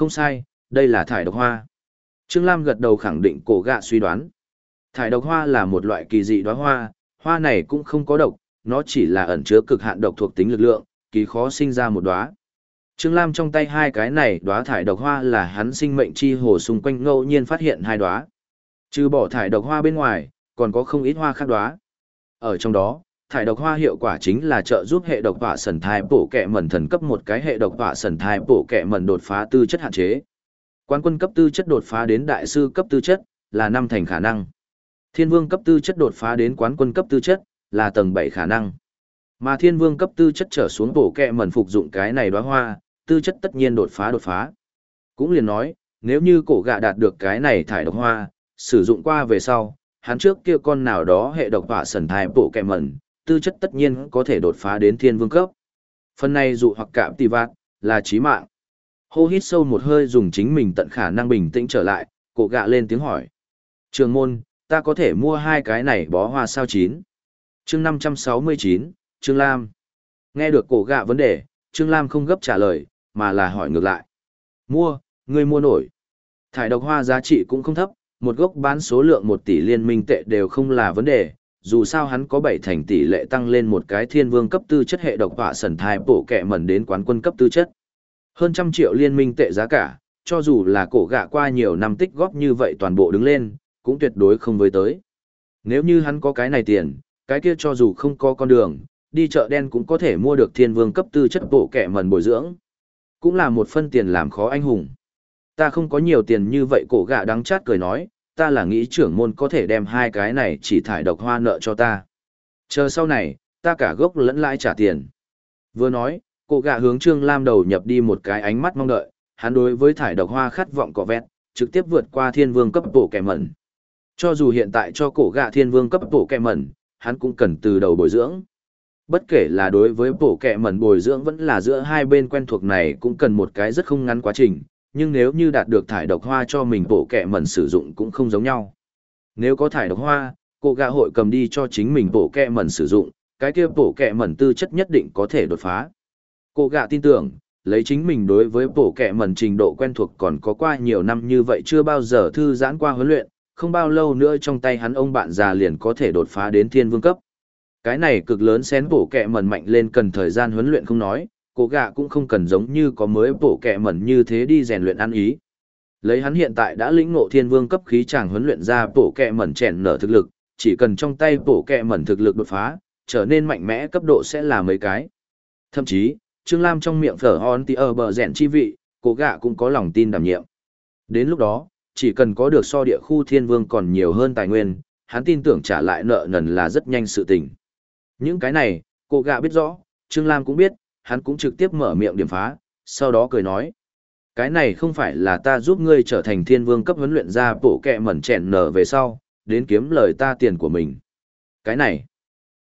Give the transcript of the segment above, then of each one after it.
Không sai, đây là thải độc hoa. Trương Lam gật đầu khẳng định cổ gạ suy đoán. Thải độc hoa là một loại kỳ dị đóa hoa, hoa này cũng không có độc, nó chỉ là ẩn chứa cực hạn độc thuộc tính lực lượng, kỳ khó sinh ra một đóa. Trương Lam trong tay hai cái này đóa thải độc hoa là hắn sinh mệnh chi hồ xung quanh ngẫu nhiên phát hiện hai đóa. Trừ bỏ thải độc hoa bên ngoài, còn có không ít hoa khác đóa. Ở trong đó, thải độc hoa hiệu quả chính là trợ giúp hệ độc hỏa sần thai bổ kẹ mẩn thần cấp một cái hệ độc hỏa sần thai bổ kẹ mẩn đột phá tư chất hạn chế. Quán quân cấp tư chất đột phá đến đại sư cấp tư chất, là năm thành khả năng. Thiên vương cấp tư chất đột phá đến quán quân cấp tư chất, là tầng bảy khả năng. Mà thiên vương cấp tư chất trở xuống bổ kẹ mẩn phục dụng cái này đóa hoa, tư chất tất nhiên đột phá đột phá. Cũng liền nói, nếu như cổ gạ đạt được cái này thải độc hoa, sử dụng qua về sau, hắn trước kia con nào đó hệ độc hỏa sần thai bổ kẹ mẩn, tư chất tất nhiên có thể đột phá đến thiên vương cấp. Phần này dụ hoặc cảm tì vạt, là chí mạng. Hô hít sâu một hơi dùng chính mình tận khả năng bình tĩnh trở lại, cổ gạ lên tiếng hỏi. Trường môn, ta có thể mua hai cái này bó hoa sao chín. chương 569, Trương Lam. Nghe được cổ gạ vấn đề, Trương Lam không gấp trả lời, mà là hỏi ngược lại. Mua, ngươi mua nổi. Thải độc hoa giá trị cũng không thấp, một gốc bán số lượng một tỷ liên minh tệ đều không là vấn đề, dù sao hắn có bảy thành tỷ lệ tăng lên một cái thiên vương cấp tư chất hệ độc họa sần thai bổ kẹ mẩn đến quán quân cấp tư chất. Hơn trăm triệu liên minh tệ giá cả, cho dù là cổ gạ qua nhiều năm tích góp như vậy toàn bộ đứng lên, cũng tuyệt đối không với tới. Nếu như hắn có cái này tiền, cái kia cho dù không có con đường, đi chợ đen cũng có thể mua được thiên vương cấp tư chất bộ kẻ mẩn bồi dưỡng. Cũng là một phân tiền làm khó anh hùng. Ta không có nhiều tiền như vậy cổ gạ đắng chát cười nói, ta là nghĩ trưởng môn có thể đem hai cái này chỉ thải độc hoa nợ cho ta. Chờ sau này, ta cả gốc lẫn lãi trả tiền. Vừa nói, cổ gạ hướng Trương Lam đầu nhập đi một cái ánh mắt mong đợi, hắn đối với thải độc hoa khát vọng cỏ vẹt, trực tiếp vượt qua thiên vương cấp bộ kẻ mẩn. Cho dù hiện tại cho cổ gạ thiên vương cấp bộ kẻ mẩn, hắn cũng cần từ đầu bồi dưỡng. Bất kể là đối với bộ kẻ mẩn bồi dưỡng vẫn là giữa hai bên quen thuộc này cũng cần một cái rất không ngắn quá trình, nhưng nếu như đạt được thải độc hoa cho mình bộ kẹ mẩn sử dụng cũng không giống nhau. Nếu có thải độc hoa, cô gạ hội cầm đi cho chính mình bộ kẹ mẩn sử dụng, cái kia bộ kẹ mẩn tư chất nhất định có thể đột phá. Cô gạ tin tưởng, lấy chính mình đối với bộ kẹ mẩn trình độ quen thuộc còn có qua nhiều năm như vậy chưa bao giờ thư giãn qua huấn luyện, không bao lâu nữa trong tay hắn ông bạn già liền có thể đột phá đến thiên vương cấp. Cái này cực lớn xén bộ kẹ mẩn mạnh lên cần thời gian huấn luyện không nói, cổ gạ cũng không cần giống như có mới bổ kẹ mẩn như thế đi rèn luyện ăn ý. Lấy hắn hiện tại đã lĩnh ngộ thiên vương cấp khí chàng huấn luyện ra bổ kẹ mẩn chèn nở thực lực, chỉ cần trong tay bổ kẹ mẩn thực lực đột phá, trở nên mạnh mẽ cấp độ sẽ là mấy cái. Thậm chí, Trương Lam trong miệng phở hòn tì ở bờ rèn chi vị, cổ gạ cũng có lòng tin đảm nhiệm. Đến lúc đó, chỉ cần có được so địa khu thiên vương còn nhiều hơn tài nguyên, hắn tin tưởng trả lại nợ nần là rất nhanh sự tình. Những cái này, cổ gạ biết rõ, Trương Lam cũng biết, hắn cũng trực tiếp mở miệng điểm phá, sau đó cười nói. Cái này không phải là ta giúp ngươi trở thành thiên vương cấp huấn luyện ra bộ kẹ mẩn chèn nở về sau, đến kiếm lời ta tiền của mình. Cái này,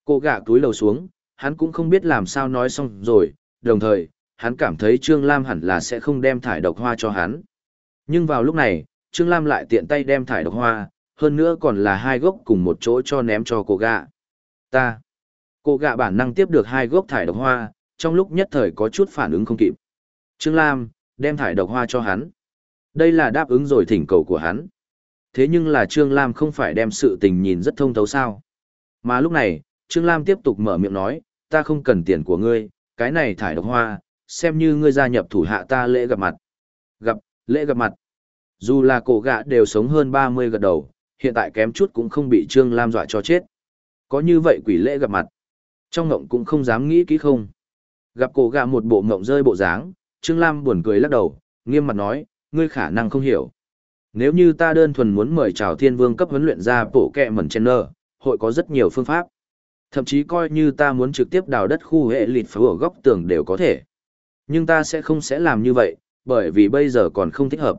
cô gạ túi lầu xuống, hắn cũng không biết làm sao nói xong rồi, đồng thời, hắn cảm thấy Trương Lam hẳn là sẽ không đem thải độc hoa cho hắn. Nhưng vào lúc này, Trương Lam lại tiện tay đem thải độc hoa, hơn nữa còn là hai gốc cùng một chỗ cho ném cho cô gạ. Ta, cô gạ bản năng tiếp được hai gốc thải độc hoa, trong lúc nhất thời có chút phản ứng không kịp. Trương Lam, đem thải độc hoa cho hắn. Đây là đáp ứng rồi thỉnh cầu của hắn. Thế nhưng là Trương Lam không phải đem sự tình nhìn rất thông thấu sao. Mà lúc này, Trương Lam tiếp tục mở miệng nói, ta không cần tiền của ngươi, cái này thải độc hoa, xem như ngươi gia nhập thủ hạ ta lễ gặp mặt. Gặp, lễ gặp mặt. Dù là cổ gạ đều sống hơn 30 gật đầu, hiện tại kém chút cũng không bị Trương Lam dọa cho chết. Có như vậy quỷ lễ gặp mặt. Trong ngộng cũng không dám nghĩ kỹ không. Gặp cổ gạ một bộ ngộng rơi bộ dáng, Trương Lam buồn cười lắc đầu, nghiêm mặt nói, ngươi khả năng không hiểu. Nếu như ta đơn thuần muốn mời chào thiên vương cấp huấn luyện ra bộ kẹ mẩn chen nơ, hội có rất nhiều phương pháp. Thậm chí coi như ta muốn trực tiếp đào đất khu hệ lịt phá ở góc tường đều có thể. Nhưng ta sẽ không sẽ làm như vậy, bởi vì bây giờ còn không thích hợp.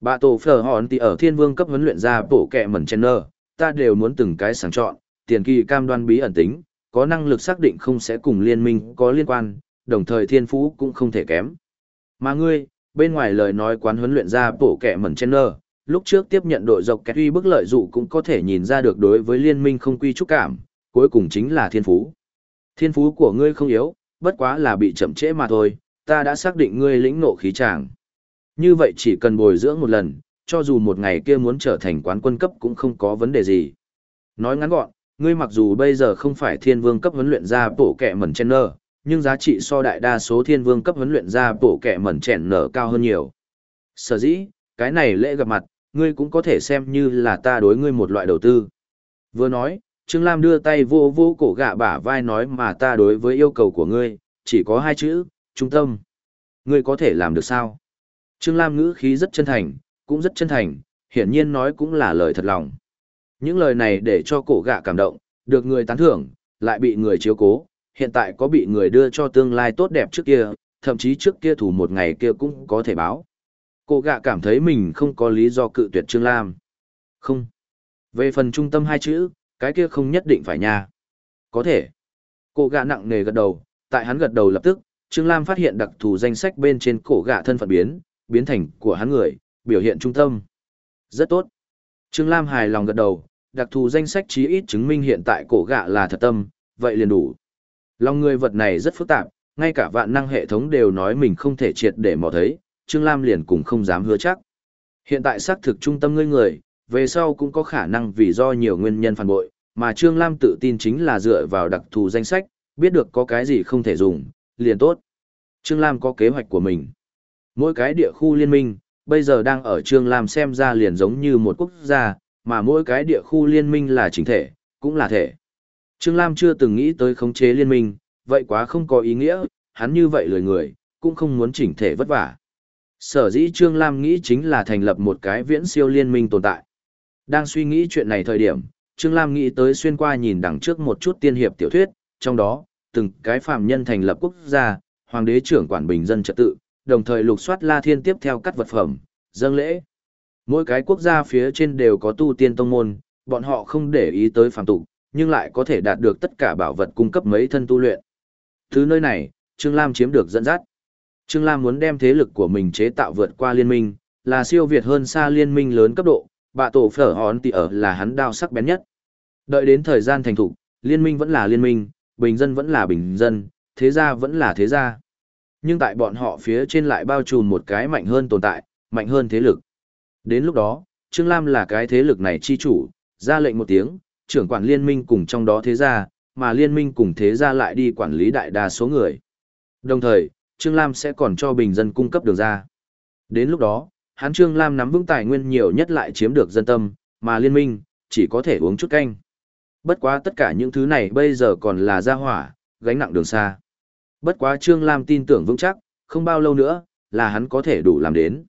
Bà tổ phở hòn thì ở thiên vương cấp huấn luyện ra bộ kẹ mẩn chen nơ, ta đều muốn từng cái sàng chọn, tiền kỳ cam đoan bí ẩn tính, có năng lực xác định không sẽ cùng liên minh có liên quan, đồng thời thiên phú cũng không thể kém. Mà ngươi, bên ngoài lời nói quán huấn luyện ra bổ kẻ mẩn chen nơ, lúc trước tiếp nhận đội dọc kẻ tuy bức lợi dụ cũng có thể nhìn ra được đối với liên minh không quy trúc cảm, cuối cùng chính là thiên phú. Thiên phú của ngươi không yếu, bất quá là bị chậm trễ mà thôi, ta đã xác định ngươi lĩnh nộ khí tràng. Như vậy chỉ cần bồi dưỡng một lần, cho dù một ngày kia muốn trở thành quán quân cấp cũng không có vấn đề gì. Nói ngắn gọn, ngươi mặc dù bây giờ không phải thiên vương cấp huấn luyện ra bổ kẻ mẩn chen nơ, nhưng giá trị so đại đa số thiên vương cấp huấn luyện ra bộ kẻ mẩn chèn nở cao hơn nhiều. Sở dĩ, cái này lễ gặp mặt, ngươi cũng có thể xem như là ta đối ngươi một loại đầu tư. Vừa nói, Trương Lam đưa tay vô vô cổ gạ bả vai nói mà ta đối với yêu cầu của ngươi, chỉ có hai chữ, trung tâm. Ngươi có thể làm được sao? Trương Lam ngữ khí rất chân thành, cũng rất chân thành, hiển nhiên nói cũng là lời thật lòng. Những lời này để cho cổ gạ cảm động, được người tán thưởng, lại bị người chiếu cố, hiện tại có bị người đưa cho tương lai tốt đẹp trước kia, thậm chí trước kia thủ một ngày kia cũng có thể báo. Cổ gạ cảm thấy mình không có lý do cự tuyệt Trương Lam. Không. Về phần trung tâm hai chữ, cái kia không nhất định phải nha. Có thể. Cổ gạ nặng nề gật đầu, tại hắn gật đầu lập tức, Trương Lam phát hiện đặc thù danh sách bên trên cổ gạ thân phận biến, biến thành của hắn người, biểu hiện trung tâm. Rất tốt. Trương Lam hài lòng gật đầu, đặc thù danh sách chí ít chứng minh hiện tại cổ gạ là thật tâm, vậy liền đủ. Lòng người vật này rất phức tạp, ngay cả vạn năng hệ thống đều nói mình không thể triệt để mò thấy, Trương Lam liền cũng không dám hứa chắc. Hiện tại xác thực trung tâm ngươi người, về sau cũng có khả năng vì do nhiều nguyên nhân phản bội, mà Trương Lam tự tin chính là dựa vào đặc thù danh sách, biết được có cái gì không thể dùng, liền tốt. Trương Lam có kế hoạch của mình. Mỗi cái địa khu liên minh, bây giờ đang ở Trương Lam xem ra liền giống như một quốc gia, mà mỗi cái địa khu liên minh là chính thể, cũng là thể. Trương Lam chưa từng nghĩ tới khống chế liên minh, vậy quá không có ý nghĩa, hắn như vậy lười người, cũng không muốn chỉnh thể vất vả. Sở dĩ Trương Lam nghĩ chính là thành lập một cái viễn siêu liên minh tồn tại. Đang suy nghĩ chuyện này thời điểm, Trương Lam nghĩ tới xuyên qua nhìn đằng trước một chút tiên hiệp tiểu thuyết, trong đó, từng cái phạm nhân thành lập quốc gia, hoàng đế trưởng quản bình dân trật tự, đồng thời lục soát La Thiên tiếp theo các vật phẩm, dâng lễ. Mỗi cái quốc gia phía trên đều có tu tiên tông môn, bọn họ không để ý tới phàm tục, nhưng lại có thể đạt được tất cả bảo vật cung cấp mấy thân tu luyện. thứ nơi này, Trương Lam chiếm được dẫn dắt. Trương Lam muốn đem thế lực của mình chế tạo vượt qua liên minh, là siêu việt hơn xa liên minh lớn cấp độ, bạ tổ phở hòn tỉ ở là hắn đao sắc bén nhất. Đợi đến thời gian thành thủ liên minh vẫn là liên minh, bình dân vẫn là bình dân, thế gia vẫn là thế gia. Nhưng tại bọn họ phía trên lại bao trùm một cái mạnh hơn tồn tại, mạnh hơn thế lực. Đến lúc đó, Trương Lam là cái thế lực này chi chủ, ra lệnh một tiếng, trưởng quản liên minh cùng trong đó thế gia, mà liên minh cùng thế gia lại đi quản lý đại đa số người. Đồng thời, Trương Lam sẽ còn cho bình dân cung cấp đường ra. Đến lúc đó, hắn Trương Lam nắm vững tài nguyên nhiều nhất lại chiếm được dân tâm, mà liên minh, chỉ có thể uống chút canh. Bất quá tất cả những thứ này bây giờ còn là gia hỏa, gánh nặng đường xa. Bất quá Trương Lam tin tưởng vững chắc, không bao lâu nữa, là hắn có thể đủ làm đến.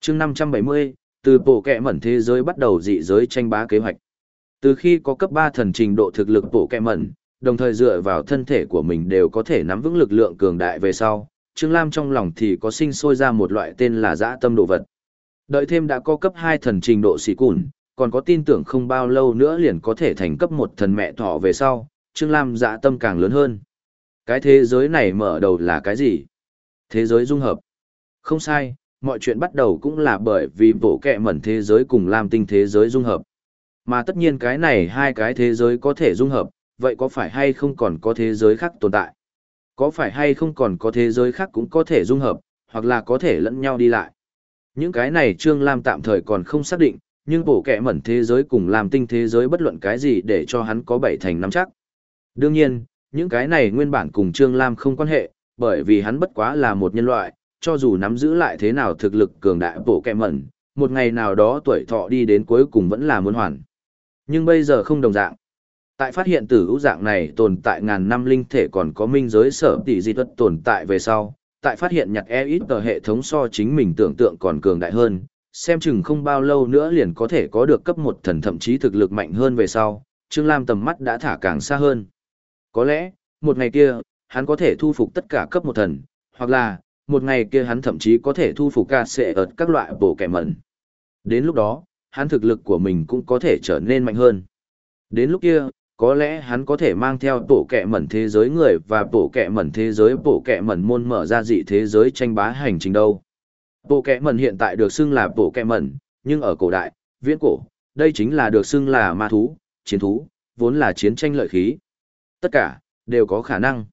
chương 570, từ bộ kẹ mẩn thế giới bắt đầu dị giới tranh bá kế hoạch. Từ khi có cấp 3 thần trình độ thực lực bộ kẹ mẩn, đồng thời dựa vào thân thể của mình đều có thể nắm vững lực lượng cường đại về sau, Trương Lam trong lòng thì có sinh sôi ra một loại tên là dã tâm đồ vật. Đợi thêm đã có cấp 2 thần trình độ xì cùn, còn có tin tưởng không bao lâu nữa liền có thể thành cấp 1 thần mẹ thọ về sau, Trương Lam dã tâm càng lớn hơn. Cái thế giới này mở đầu là cái gì? Thế giới dung hợp. Không sai, mọi chuyện bắt đầu cũng là bởi vì bộ kẹ mẩn thế giới cùng Lam tinh thế giới dung hợp. Mà tất nhiên cái này hai cái thế giới có thể dung hợp, vậy có phải hay không còn có thế giới khác tồn tại? Có phải hay không còn có thế giới khác cũng có thể dung hợp, hoặc là có thể lẫn nhau đi lại? Những cái này Trương Lam tạm thời còn không xác định, nhưng bổ kẻ mẩn thế giới cùng làm tinh thế giới bất luận cái gì để cho hắn có bảy thành nắm chắc. Đương nhiên, những cái này nguyên bản cùng Trương Lam không quan hệ, bởi vì hắn bất quá là một nhân loại, cho dù nắm giữ lại thế nào thực lực cường đại bổ kẻ mẩn, một ngày nào đó tuổi thọ đi đến cuối cùng vẫn là muốn hoàn. Nhưng bây giờ không đồng dạng. Tại phát hiện tử hữu dạng này tồn tại ngàn năm linh thể còn có minh giới sở tỷ di tuất tồn tại về sau, tại phát hiện nhặt e ít tờ hệ thống so chính mình tưởng tượng còn cường đại hơn, xem chừng không bao lâu nữa liền có thể có được cấp một thần thậm chí thực lực mạnh hơn về sau, Trương Lam tầm mắt đã thả càng xa hơn. Có lẽ, một ngày kia, hắn có thể thu phục tất cả cấp một thần, hoặc là, một ngày kia hắn thậm chí có thể thu phục cả sệ ợt các loại bổ kẻ mẩn. Đến lúc đó, hắn thực lực của mình cũng có thể trở nên mạnh hơn. Đến lúc kia, có lẽ hắn có thể mang theo bộ kẹ mẩn thế giới người và bộ kẹ mẩn thế giới bộ kẹ mẩn môn mở ra dị thế giới tranh bá hành trình đâu. Bộ kẹ mẩn hiện tại được xưng là bộ kẹ mẩn, nhưng ở cổ đại, viễn cổ, đây chính là được xưng là ma thú, chiến thú, vốn là chiến tranh lợi khí. Tất cả, đều có khả năng.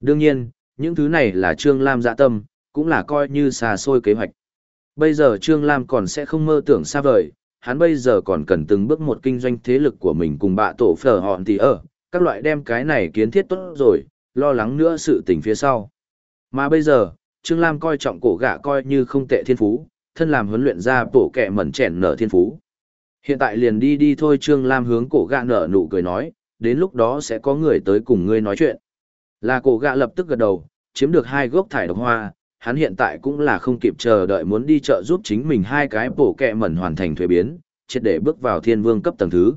Đương nhiên, những thứ này là Trương Lam dạ tâm, cũng là coi như xa xôi kế hoạch. Bây giờ Trương Lam còn sẽ không mơ tưởng xa vời, hắn bây giờ còn cần từng bước một kinh doanh thế lực của mình cùng bạ tổ phở hòn thì ở, các loại đem cái này kiến thiết tốt rồi, lo lắng nữa sự tình phía sau. Mà bây giờ, Trương Lam coi trọng cổ gạ coi như không tệ thiên phú, thân làm huấn luyện ra bổ kẻ mẩn chèn nở thiên phú. Hiện tại liền đi đi thôi Trương Lam hướng cổ gạ nở nụ cười nói, đến lúc đó sẽ có người tới cùng ngươi nói chuyện. Là cổ gạ lập tức gật đầu, chiếm được hai gốc thải độc hoa, hắn hiện tại cũng là không kịp chờ đợi muốn đi chợ giúp chính mình hai cái bổ kẹ mẩn hoàn thành thuế biến, triệt để bước vào thiên vương cấp tầng thứ.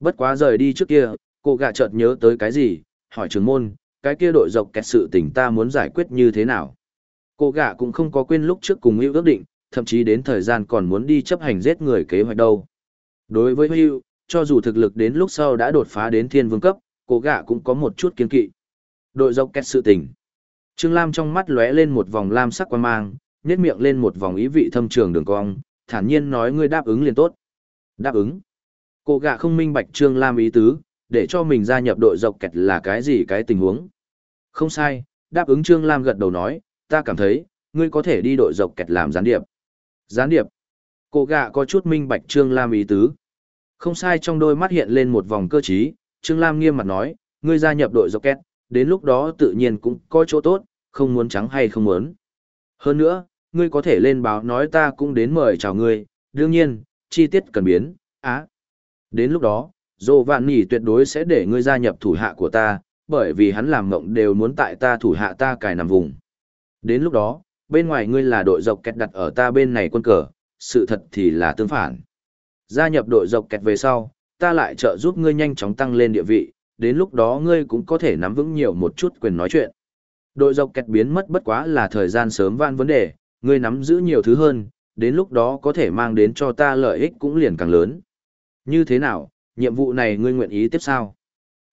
Bất quá rời đi trước kia, cô gạ chợt nhớ tới cái gì, hỏi trưởng môn, cái kia đội dọc kẹt sự tình ta muốn giải quyết như thế nào. Cô gạ cũng không có quên lúc trước cùng hữu ước định, thậm chí đến thời gian còn muốn đi chấp hành giết người kế hoạch đâu. Đối với hữu, cho dù thực lực đến lúc sau đã đột phá đến thiên vương cấp, cô gạ cũng có một chút kiên kỵ. Đội dọc kẹt sự tình. Trương Lam trong mắt lóe lên một vòng lam sắc quan mang, nhét miệng lên một vòng ý vị thâm trường đường cong, thản nhiên nói ngươi đáp ứng liền tốt. Đáp ứng. Cô gạ không minh bạch Trương Lam ý tứ, để cho mình gia nhập đội dọc kẹt là cái gì cái tình huống. Không sai, đáp ứng Trương Lam gật đầu nói, ta cảm thấy, ngươi có thể đi đội dọc kẹt làm gián điệp. Gián điệp. Cô gạ có chút minh bạch Trương Lam ý tứ. Không sai trong đôi mắt hiện lên một vòng cơ trí, Trương Lam nghiêm mặt nói, ngươi gia nhập đội dọc kẹt, đến lúc đó tự nhiên cũng có chỗ tốt, không muốn trắng hay không muốn. Hơn nữa, ngươi có thể lên báo nói ta cũng đến mời chào ngươi, đương nhiên, chi tiết cần biến, á. Đến lúc đó, dồ Vạn Nỉ tuyệt đối sẽ để ngươi gia nhập thủ hạ của ta, bởi vì hắn làm mộng đều muốn tại ta thủ hạ ta cài nằm vùng. Đến lúc đó, bên ngoài ngươi là đội dọc kẹt đặt ở ta bên này quân cờ, sự thật thì là tương phản. Gia nhập đội dọc kẹt về sau, ta lại trợ giúp ngươi nhanh chóng tăng lên địa vị, đến lúc đó ngươi cũng có thể nắm vững nhiều một chút quyền nói chuyện. Đội dọc kẹt biến mất bất quá là thời gian sớm van vấn đề, ngươi nắm giữ nhiều thứ hơn, đến lúc đó có thể mang đến cho ta lợi ích cũng liền càng lớn. Như thế nào, nhiệm vụ này ngươi nguyện ý tiếp sao?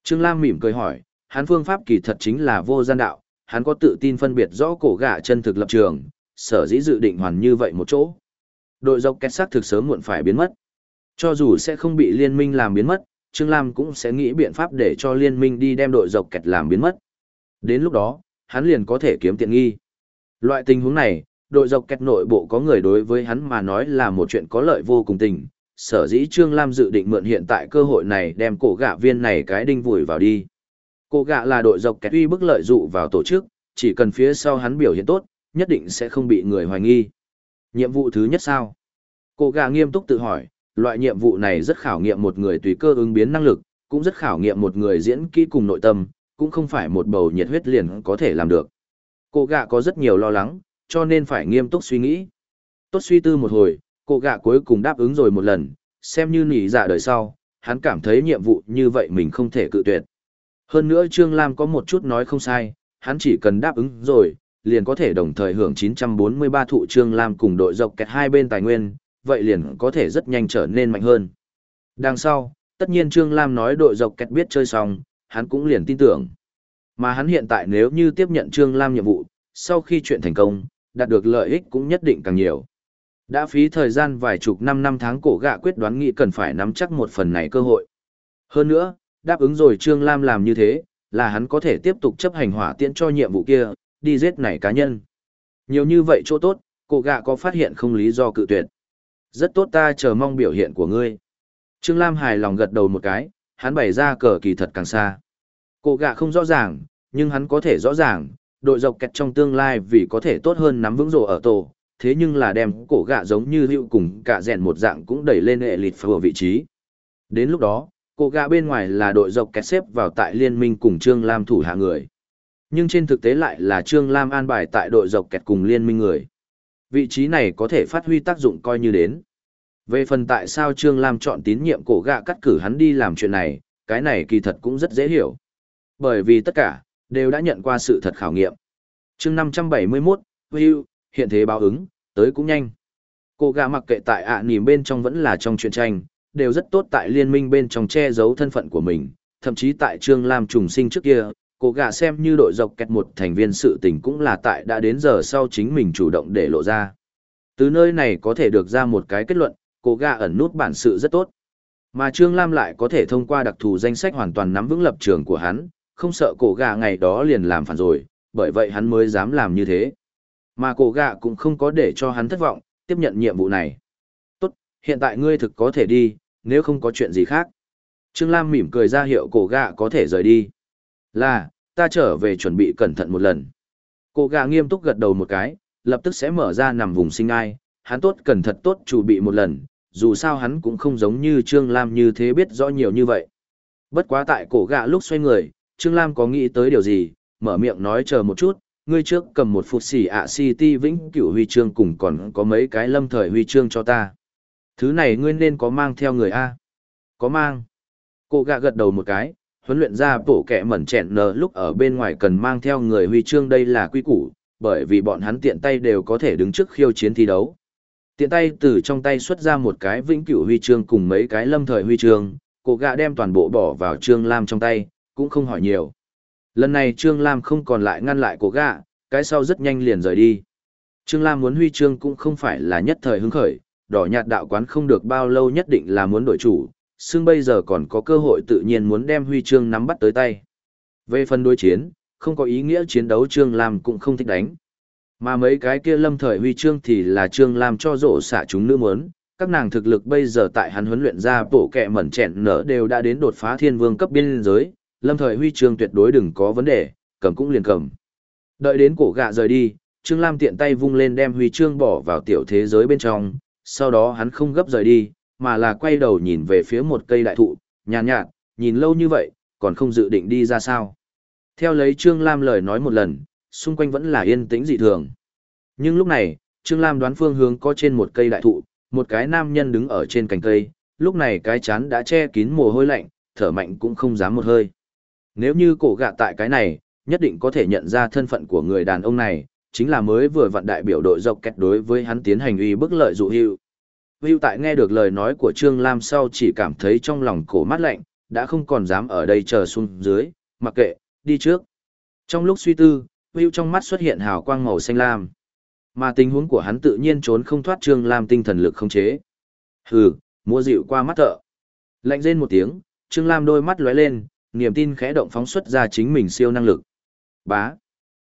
Trương Lam mỉm cười hỏi, hắn phương pháp kỳ thật chính là vô gian đạo, hắn có tự tin phân biệt rõ cổ gã chân thực lập trường, sở dĩ dự định hoàn như vậy một chỗ. Đội dọc kẹt sắc thực sớm muộn phải biến mất. Cho dù sẽ không bị liên minh làm biến mất, Trương Lam cũng sẽ nghĩ biện pháp để cho liên minh đi đem đội dọc kẹt làm biến mất. Đến lúc đó, hắn liền có thể kiếm tiện nghi. Loại tình huống này, đội dọc kẹt nội bộ có người đối với hắn mà nói là một chuyện có lợi vô cùng tình, sở dĩ Trương Lam dự định mượn hiện tại cơ hội này đem cổ gạ viên này cái đinh vùi vào đi. Cổ gạ là đội dọc kẹt uy bức lợi dụ vào tổ chức, chỉ cần phía sau hắn biểu hiện tốt, nhất định sẽ không bị người hoài nghi. Nhiệm vụ thứ nhất sao? Cổ gạ nghiêm túc tự hỏi, loại nhiệm vụ này rất khảo nghiệm một người tùy cơ ứng biến năng lực, cũng rất khảo nghiệm một người diễn kỹ cùng nội tâm, cũng không phải một bầu nhiệt huyết liền có thể làm được. Cô gạ có rất nhiều lo lắng, cho nên phải nghiêm túc suy nghĩ. Tốt suy tư một hồi, cô gạ cuối cùng đáp ứng rồi một lần, xem như nỉ dạ đời sau, hắn cảm thấy nhiệm vụ như vậy mình không thể cự tuyệt. Hơn nữa Trương Lam có một chút nói không sai, hắn chỉ cần đáp ứng rồi, liền có thể đồng thời hưởng 943 thụ Trương Lam cùng đội dọc kẹt hai bên tài nguyên, vậy liền có thể rất nhanh trở nên mạnh hơn. Đằng sau, tất nhiên Trương Lam nói đội dọc kẹt biết chơi xong, hắn cũng liền tin tưởng. Mà hắn hiện tại nếu như tiếp nhận Trương Lam nhiệm vụ, sau khi chuyện thành công, đạt được lợi ích cũng nhất định càng nhiều. Đã phí thời gian vài chục năm năm tháng cổ gạ quyết đoán nghị cần phải nắm chắc một phần này cơ hội. Hơn nữa, đáp ứng rồi Trương Lam làm như thế, là hắn có thể tiếp tục chấp hành hỏa tiễn cho nhiệm vụ kia, đi giết này cá nhân. Nhiều như vậy chỗ tốt, cổ gạ có phát hiện không lý do cự tuyệt. Rất tốt ta chờ mong biểu hiện của ngươi. Trương Lam hài lòng gật đầu một cái, hắn bày ra cờ kỳ thật càng xa. Cổ gạ không rõ ràng, nhưng hắn có thể rõ ràng, đội dọc kẹt trong tương lai vì có thể tốt hơn nắm vững rổ ở tổ, thế nhưng là đem cổ gạ giống như hữu cùng cả rèn một dạng cũng đẩy lên hệ lịt phở vị trí. Đến lúc đó, cổ gạ bên ngoài là đội dọc kẹt xếp vào tại liên minh cùng Trương Lam thủ hạ người. Nhưng trên thực tế lại là Trương Lam an bài tại đội dọc kẹt cùng liên minh người. Vị trí này có thể phát huy tác dụng coi như đến. Về phần tại sao Trương Lam chọn tín nhiệm cổ gạ cắt cử hắn đi làm chuyện này, cái này kỳ thật cũng rất dễ hiểu. Bởi vì tất cả, đều đã nhận qua sự thật khảo nghiệm. chương 571, Will, hiện thế báo ứng, tới cũng nhanh. Cổ gạ mặc kệ tại ạ à bên trong vẫn là trong chuyện tranh, đều rất tốt tại liên minh bên trong che giấu thân phận của mình, thậm chí tại Trương Lam trùng sinh trước kia, cô gà xem như đội dọc kẹt một thành viên sự tình cũng là tại đã đến giờ sau chính mình chủ động để lộ ra. Từ nơi này có thể được ra một cái kết luận, cô gà ẩn nút bản sự rất tốt. Mà Trương Lam lại có thể thông qua đặc thù danh sách hoàn toàn nắm vững lập trường của hắn, không sợ cổ gà ngày đó liền làm phản rồi, bởi vậy hắn mới dám làm như thế. Mà cổ gạ cũng không có để cho hắn thất vọng, tiếp nhận nhiệm vụ này. Tốt, hiện tại ngươi thực có thể đi, nếu không có chuyện gì khác. Trương Lam mỉm cười ra hiệu cổ gạ có thể rời đi. Là, ta trở về chuẩn bị cẩn thận một lần. Cổ Gà nghiêm túc gật đầu một cái, lập tức sẽ mở ra nằm vùng sinh ai, hắn tốt cẩn thận tốt chuẩn bị một lần, dù sao hắn cũng không giống như Trương Lam như thế biết rõ nhiều như vậy. Bất quá tại cổ gạ lúc xoay người, Trương Lam có nghĩ tới điều gì, mở miệng nói chờ một chút, ngươi trước cầm một phút xỉ ạ City vĩnh cửu huy chương cùng còn có mấy cái lâm thời huy chương cho ta. Thứ này ngươi nên có mang theo người A. Có mang. Cô gạ gật đầu một cái, huấn luyện ra bổ kẹ mẩn chẹn nờ lúc ở bên ngoài cần mang theo người huy chương đây là quy củ, bởi vì bọn hắn tiện tay đều có thể đứng trước khiêu chiến thi đấu. Tiện tay từ trong tay xuất ra một cái vĩnh cửu huy chương cùng mấy cái lâm thời huy chương, cổ gạ đem toàn bộ bỏ vào trương lam trong tay, cũng không hỏi nhiều. Lần này Trương Lam không còn lại ngăn lại cổ gạ, cái sau rất nhanh liền rời đi. Trương Lam muốn huy chương cũng không phải là nhất thời hứng khởi, đỏ nhạt đạo quán không được bao lâu nhất định là muốn đổi chủ, xương bây giờ còn có cơ hội tự nhiên muốn đem huy chương nắm bắt tới tay. Về phần đối chiến, không có ý nghĩa chiến đấu Trương Lam cũng không thích đánh. Mà mấy cái kia lâm thời huy chương thì là Trương Lam cho rổ xả chúng nữ muốn, các nàng thực lực bây giờ tại hắn huấn luyện ra bổ kẹ mẩn chẹn nở đều đã đến đột phá thiên vương cấp biên giới, lâm thời huy chương tuyệt đối đừng có vấn đề, cầm cũng liền cầm. Đợi đến cổ gạ rời đi, Trương Lam tiện tay vung lên đem huy chương bỏ vào tiểu thế giới bên trong, sau đó hắn không gấp rời đi, mà là quay đầu nhìn về phía một cây đại thụ, nhàn nhạt, nhạt, nhìn lâu như vậy, còn không dự định đi ra sao. Theo lấy Trương Lam lời nói một lần, xung quanh vẫn là yên tĩnh dị thường. Nhưng lúc này, Trương Lam đoán phương hướng có trên một cây đại thụ, một cái nam nhân đứng ở trên cành cây, lúc này cái chán đã che kín mồ hôi lạnh, thở mạnh cũng không dám một hơi. Nếu như cổ gạ tại cái này, nhất định có thể nhận ra thân phận của người đàn ông này, chính là mới vừa vận đại biểu đội dọc kẹt đối với hắn tiến hành uy bức lợi dụ hưu. Vưu tại nghe được lời nói của Trương Lam sau chỉ cảm thấy trong lòng cổ mát lạnh, đã không còn dám ở đây chờ xuống dưới, mặc kệ, đi trước. Trong lúc suy tư, Vưu trong mắt xuất hiện hào quang màu xanh lam. Mà tình huống của hắn tự nhiên trốn không thoát Trương Lam tinh thần lực không chế. Hừ, mua dịu qua mắt thợ. Lạnh rên một tiếng, Trương Lam đôi mắt lóe lên, niềm tin khẽ động phóng xuất ra chính mình siêu năng lực. Bá.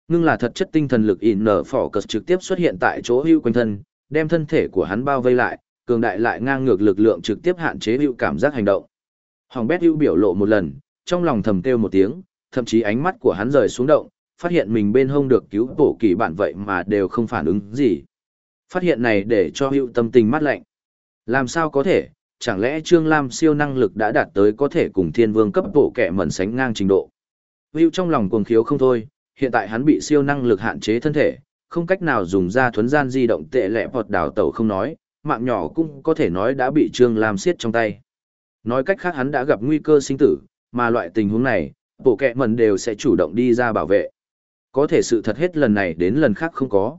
Ngưng là thật chất tinh thần lực in nở phỏ cật trực tiếp xuất hiện tại chỗ hưu quanh thân, đem thân thể của hắn bao vây lại, cường đại lại ngang ngược lực lượng trực tiếp hạn chế hữu cảm giác hành động. Hoàng bét hữu biểu lộ một lần, trong lòng thầm kêu một tiếng, thậm chí ánh mắt của hắn rời xuống động, phát hiện mình bên hông được cứu bổ kỳ bản vậy mà đều không phản ứng gì. Phát hiện này để cho hữu tâm tình mát lạnh. Làm sao có thể, chẳng lẽ Trương Lam siêu năng lực đã đạt tới có thể cùng thiên vương cấp bộ kẻ mẩn sánh ngang trình độ. Hữu trong lòng cuồng khiếu không thôi, hiện tại hắn bị siêu năng lực hạn chế thân thể, không cách nào dùng ra thuấn gian di động tệ lẹ vọt đảo tàu không nói, mạng nhỏ cũng có thể nói đã bị Trương Lam siết trong tay. Nói cách khác hắn đã gặp nguy cơ sinh tử, mà loại tình huống này, bộ kẹ mần đều sẽ chủ động đi ra bảo vệ. Có thể sự thật hết lần này đến lần khác không có.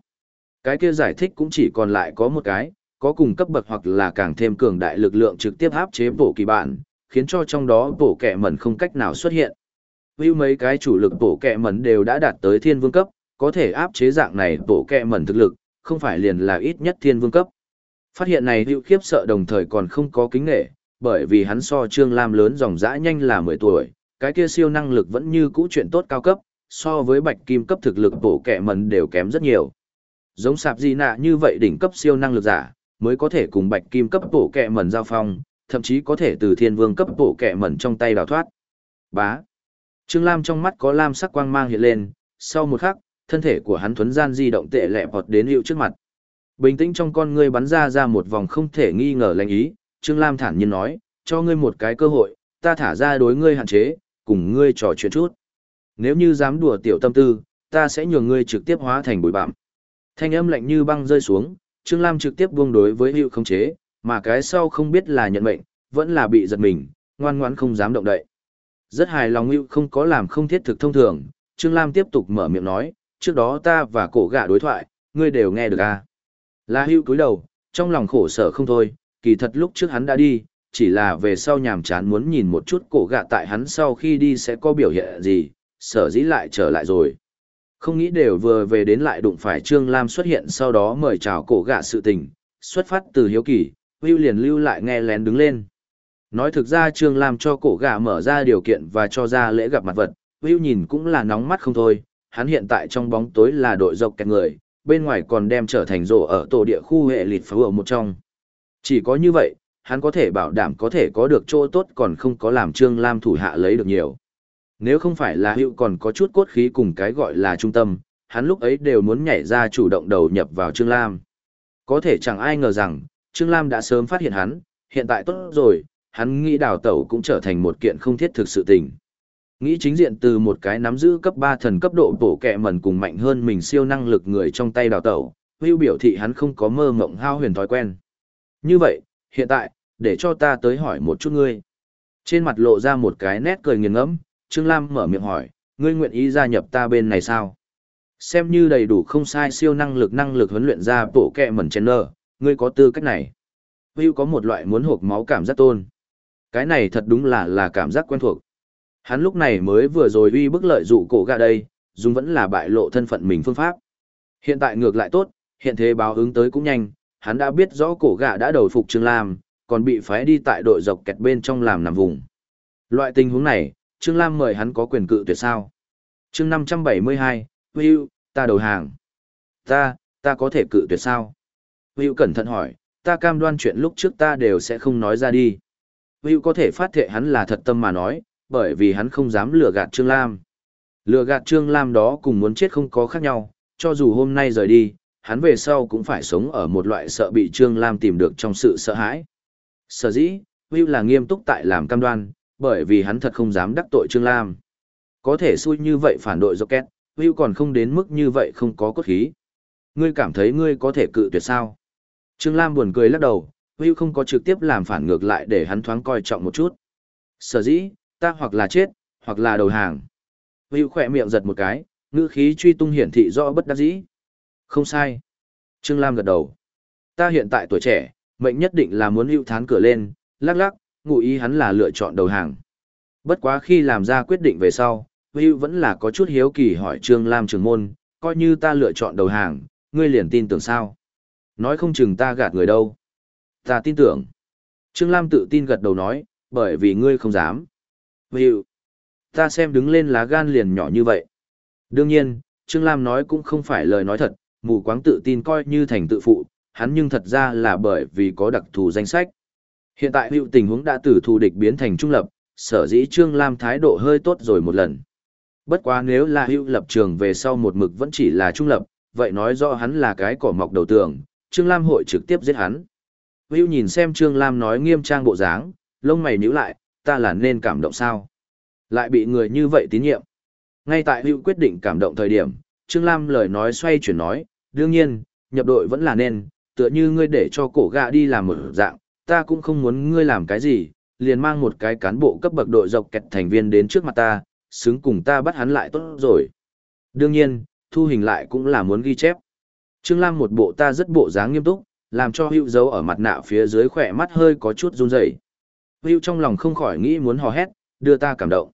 Cái kia giải thích cũng chỉ còn lại có một cái, có cùng cấp bậc hoặc là càng thêm cường đại lực lượng trực tiếp áp chế bổ kỳ bản, khiến cho trong đó bổ kẹ mẩn không cách nào xuất hiện. View mấy cái chủ lực bổ kẹ mẩn đều đã đạt tới thiên vương cấp, có thể áp chế dạng này bổ kẹ mẩn thực lực, không phải liền là ít nhất thiên vương cấp. Phát hiện này hữu khiếp sợ đồng thời còn không có kính nghệ, bởi vì hắn so Trương Lam lớn dòng dã nhanh là 10 tuổi, cái kia siêu năng lực vẫn như cũ chuyện tốt cao cấp, so với bạch kim cấp thực lực bổ kẻ mẩn đều kém rất nhiều. Giống sạp gì nạ như vậy đỉnh cấp siêu năng lực giả, mới có thể cùng bạch kim cấp bổ kẻ mẩn giao phong, thậm chí có thể từ thiên vương cấp bổ kẻ mẩn trong tay đào thoát. Bá. Trương Lam trong mắt có lam sắc quang mang hiện lên, sau một khắc, thân thể của hắn thuấn gian di động tệ lẹ vọt đến hiệu trước mặt. Bình tĩnh trong con ngươi bắn ra ra một vòng không thể nghi ngờ lãnh ý, Trương Lam thản nhiên nói, cho ngươi một cái cơ hội, ta thả ra đối ngươi hạn chế, cùng ngươi trò chuyện chút. Nếu như dám đùa tiểu tâm tư, ta sẽ nhường ngươi trực tiếp hóa thành bụi bặm. Thanh âm lạnh như băng rơi xuống, Trương Lam trực tiếp buông đối với hữu không chế, mà cái sau không biết là nhận mệnh, vẫn là bị giật mình, ngoan ngoãn không dám động đậy. Rất hài lòng hữu không có làm không thiết thực thông thường, Trương Lam tiếp tục mở miệng nói, trước đó ta và cổ gã đối thoại, ngươi đều nghe được à. Là hữu cúi đầu, trong lòng khổ sở không thôi, kỳ thật lúc trước hắn đã đi, chỉ là về sau nhàm chán muốn nhìn một chút cổ gạ tại hắn sau khi đi sẽ có biểu hiện gì, sở dĩ lại trở lại rồi. Không nghĩ đều vừa về đến lại đụng phải Trương Lam xuất hiện sau đó mời chào cổ gạ sự tình, xuất phát từ hiếu kỳ, Hưu liền lưu lại nghe lén đứng lên. Nói thực ra Trương Lam cho cổ gạ mở ra điều kiện và cho ra lễ gặp mặt vật, Vưu nhìn cũng là nóng mắt không thôi, hắn hiện tại trong bóng tối là đội dọc kẹt người, bên ngoài còn đem trở thành rổ ở tổ địa khu hệ lịt phở ở một trong. Chỉ có như vậy, hắn có thể bảo đảm có thể có được chỗ tốt còn không có làm Trương Lam thủ hạ lấy được nhiều. Nếu không phải là hữu còn có chút cốt khí cùng cái gọi là trung tâm, hắn lúc ấy đều muốn nhảy ra chủ động đầu nhập vào Trương Lam. Có thể chẳng ai ngờ rằng, Trương Lam đã sớm phát hiện hắn, hiện tại tốt rồi, hắn nghĩ đào tẩu cũng trở thành một kiện không thiết thực sự tình. Nghĩ chính diện từ một cái nắm giữ cấp 3 thần cấp độ bổ kẹ mẩn cùng mạnh hơn mình siêu năng lực người trong tay đào tẩu, hưu biểu thị hắn không có mơ mộng hao huyền thói quen. Như vậy, hiện tại, để cho ta tới hỏi một chút ngươi. Trên mặt lộ ra một cái nét cười nghiền ngẫm, Trương Lam mở miệng hỏi, ngươi nguyện ý gia nhập ta bên này sao? Xem như đầy đủ không sai siêu năng lực năng lực huấn luyện ra bổ kẹ mẩn chén nơ, ngươi có tư cách này. Hưu có một loại muốn hộp máu cảm giác tôn. Cái này thật đúng là là cảm giác quen thuộc. Hắn lúc này mới vừa rồi uy bức lợi dụ cổ gạ đây, dùng vẫn là bại lộ thân phận mình phương pháp. Hiện tại ngược lại tốt, hiện thế báo ứng tới cũng nhanh, hắn đã biết rõ cổ gạ đã đầu phục Trương Lam, còn bị phái đi tại đội dọc kẹt bên trong làm nằm vùng. Loại tình huống này, Trương Lam mời hắn có quyền cự tuyệt sao. chương 572, Will, ta đầu hàng. Ta, ta có thể cự tuyệt sao? Will cẩn thận hỏi, ta cam đoan chuyện lúc trước ta đều sẽ không nói ra đi. Will có thể phát thệ hắn là thật tâm mà nói, bởi vì hắn không dám lừa gạt Trương Lam. Lừa gạt Trương Lam đó cùng muốn chết không có khác nhau, cho dù hôm nay rời đi, hắn về sau cũng phải sống ở một loại sợ bị Trương Lam tìm được trong sự sợ hãi. Sở dĩ, Will là nghiêm túc tại làm cam đoan, bởi vì hắn thật không dám đắc tội Trương Lam. Có thể xui như vậy phản đội Rocket, Will còn không đến mức như vậy không có cốt khí. Ngươi cảm thấy ngươi có thể cự tuyệt sao? Trương Lam buồn cười lắc đầu, Will không có trực tiếp làm phản ngược lại để hắn thoáng coi trọng một chút. Sở dĩ, ta hoặc là chết, hoặc là đầu hàng. Vịu khỏe miệng giật một cái, ngữ khí truy tung hiển thị rõ bất đắc dĩ. Không sai. Trương Lam gật đầu. Ta hiện tại tuổi trẻ, mệnh nhất định là muốn hữu thán cửa lên, lắc lắc, ngụ ý hắn là lựa chọn đầu hàng. Bất quá khi làm ra quyết định về sau, Vịu vẫn là có chút hiếu kỳ hỏi Trương Lam trường môn, coi như ta lựa chọn đầu hàng, ngươi liền tin tưởng sao? Nói không chừng ta gạt người đâu. Ta tin tưởng. Trương Lam tự tin gật đầu nói, bởi vì ngươi không dám. Hữu, ta xem đứng lên lá gan liền nhỏ như vậy. Đương nhiên, Trương Lam nói cũng không phải lời nói thật, mù quáng tự tin coi như thành tự phụ, hắn nhưng thật ra là bởi vì có đặc thù danh sách. Hiện tại hữu tình huống đã từ thù địch biến thành trung lập, sở dĩ Trương Lam thái độ hơi tốt rồi một lần. Bất quá nếu là hữu lập trường về sau một mực vẫn chỉ là trung lập, vậy nói rõ hắn là cái cỏ mọc đầu tường, Trương Lam hội trực tiếp giết hắn. Hữu nhìn xem Trương Lam nói nghiêm trang bộ dáng, lông mày nhíu lại, ta là nên cảm động sao? Lại bị người như vậy tín nhiệm. Ngay tại hữu quyết định cảm động thời điểm, Trương Lam lời nói xoay chuyển nói, đương nhiên, nhập đội vẫn là nên, tựa như ngươi để cho cổ gạ đi làm một dạng, ta cũng không muốn ngươi làm cái gì, liền mang một cái cán bộ cấp bậc đội dọc kẹt thành viên đến trước mặt ta, xứng cùng ta bắt hắn lại tốt rồi. Đương nhiên, thu hình lại cũng là muốn ghi chép. Trương Lam một bộ ta rất bộ dáng nghiêm túc, làm cho hữu dấu ở mặt nạ phía dưới khỏe mắt hơi có chút run rẩy. Vưu trong lòng không khỏi nghĩ muốn hò hét, đưa ta cảm động.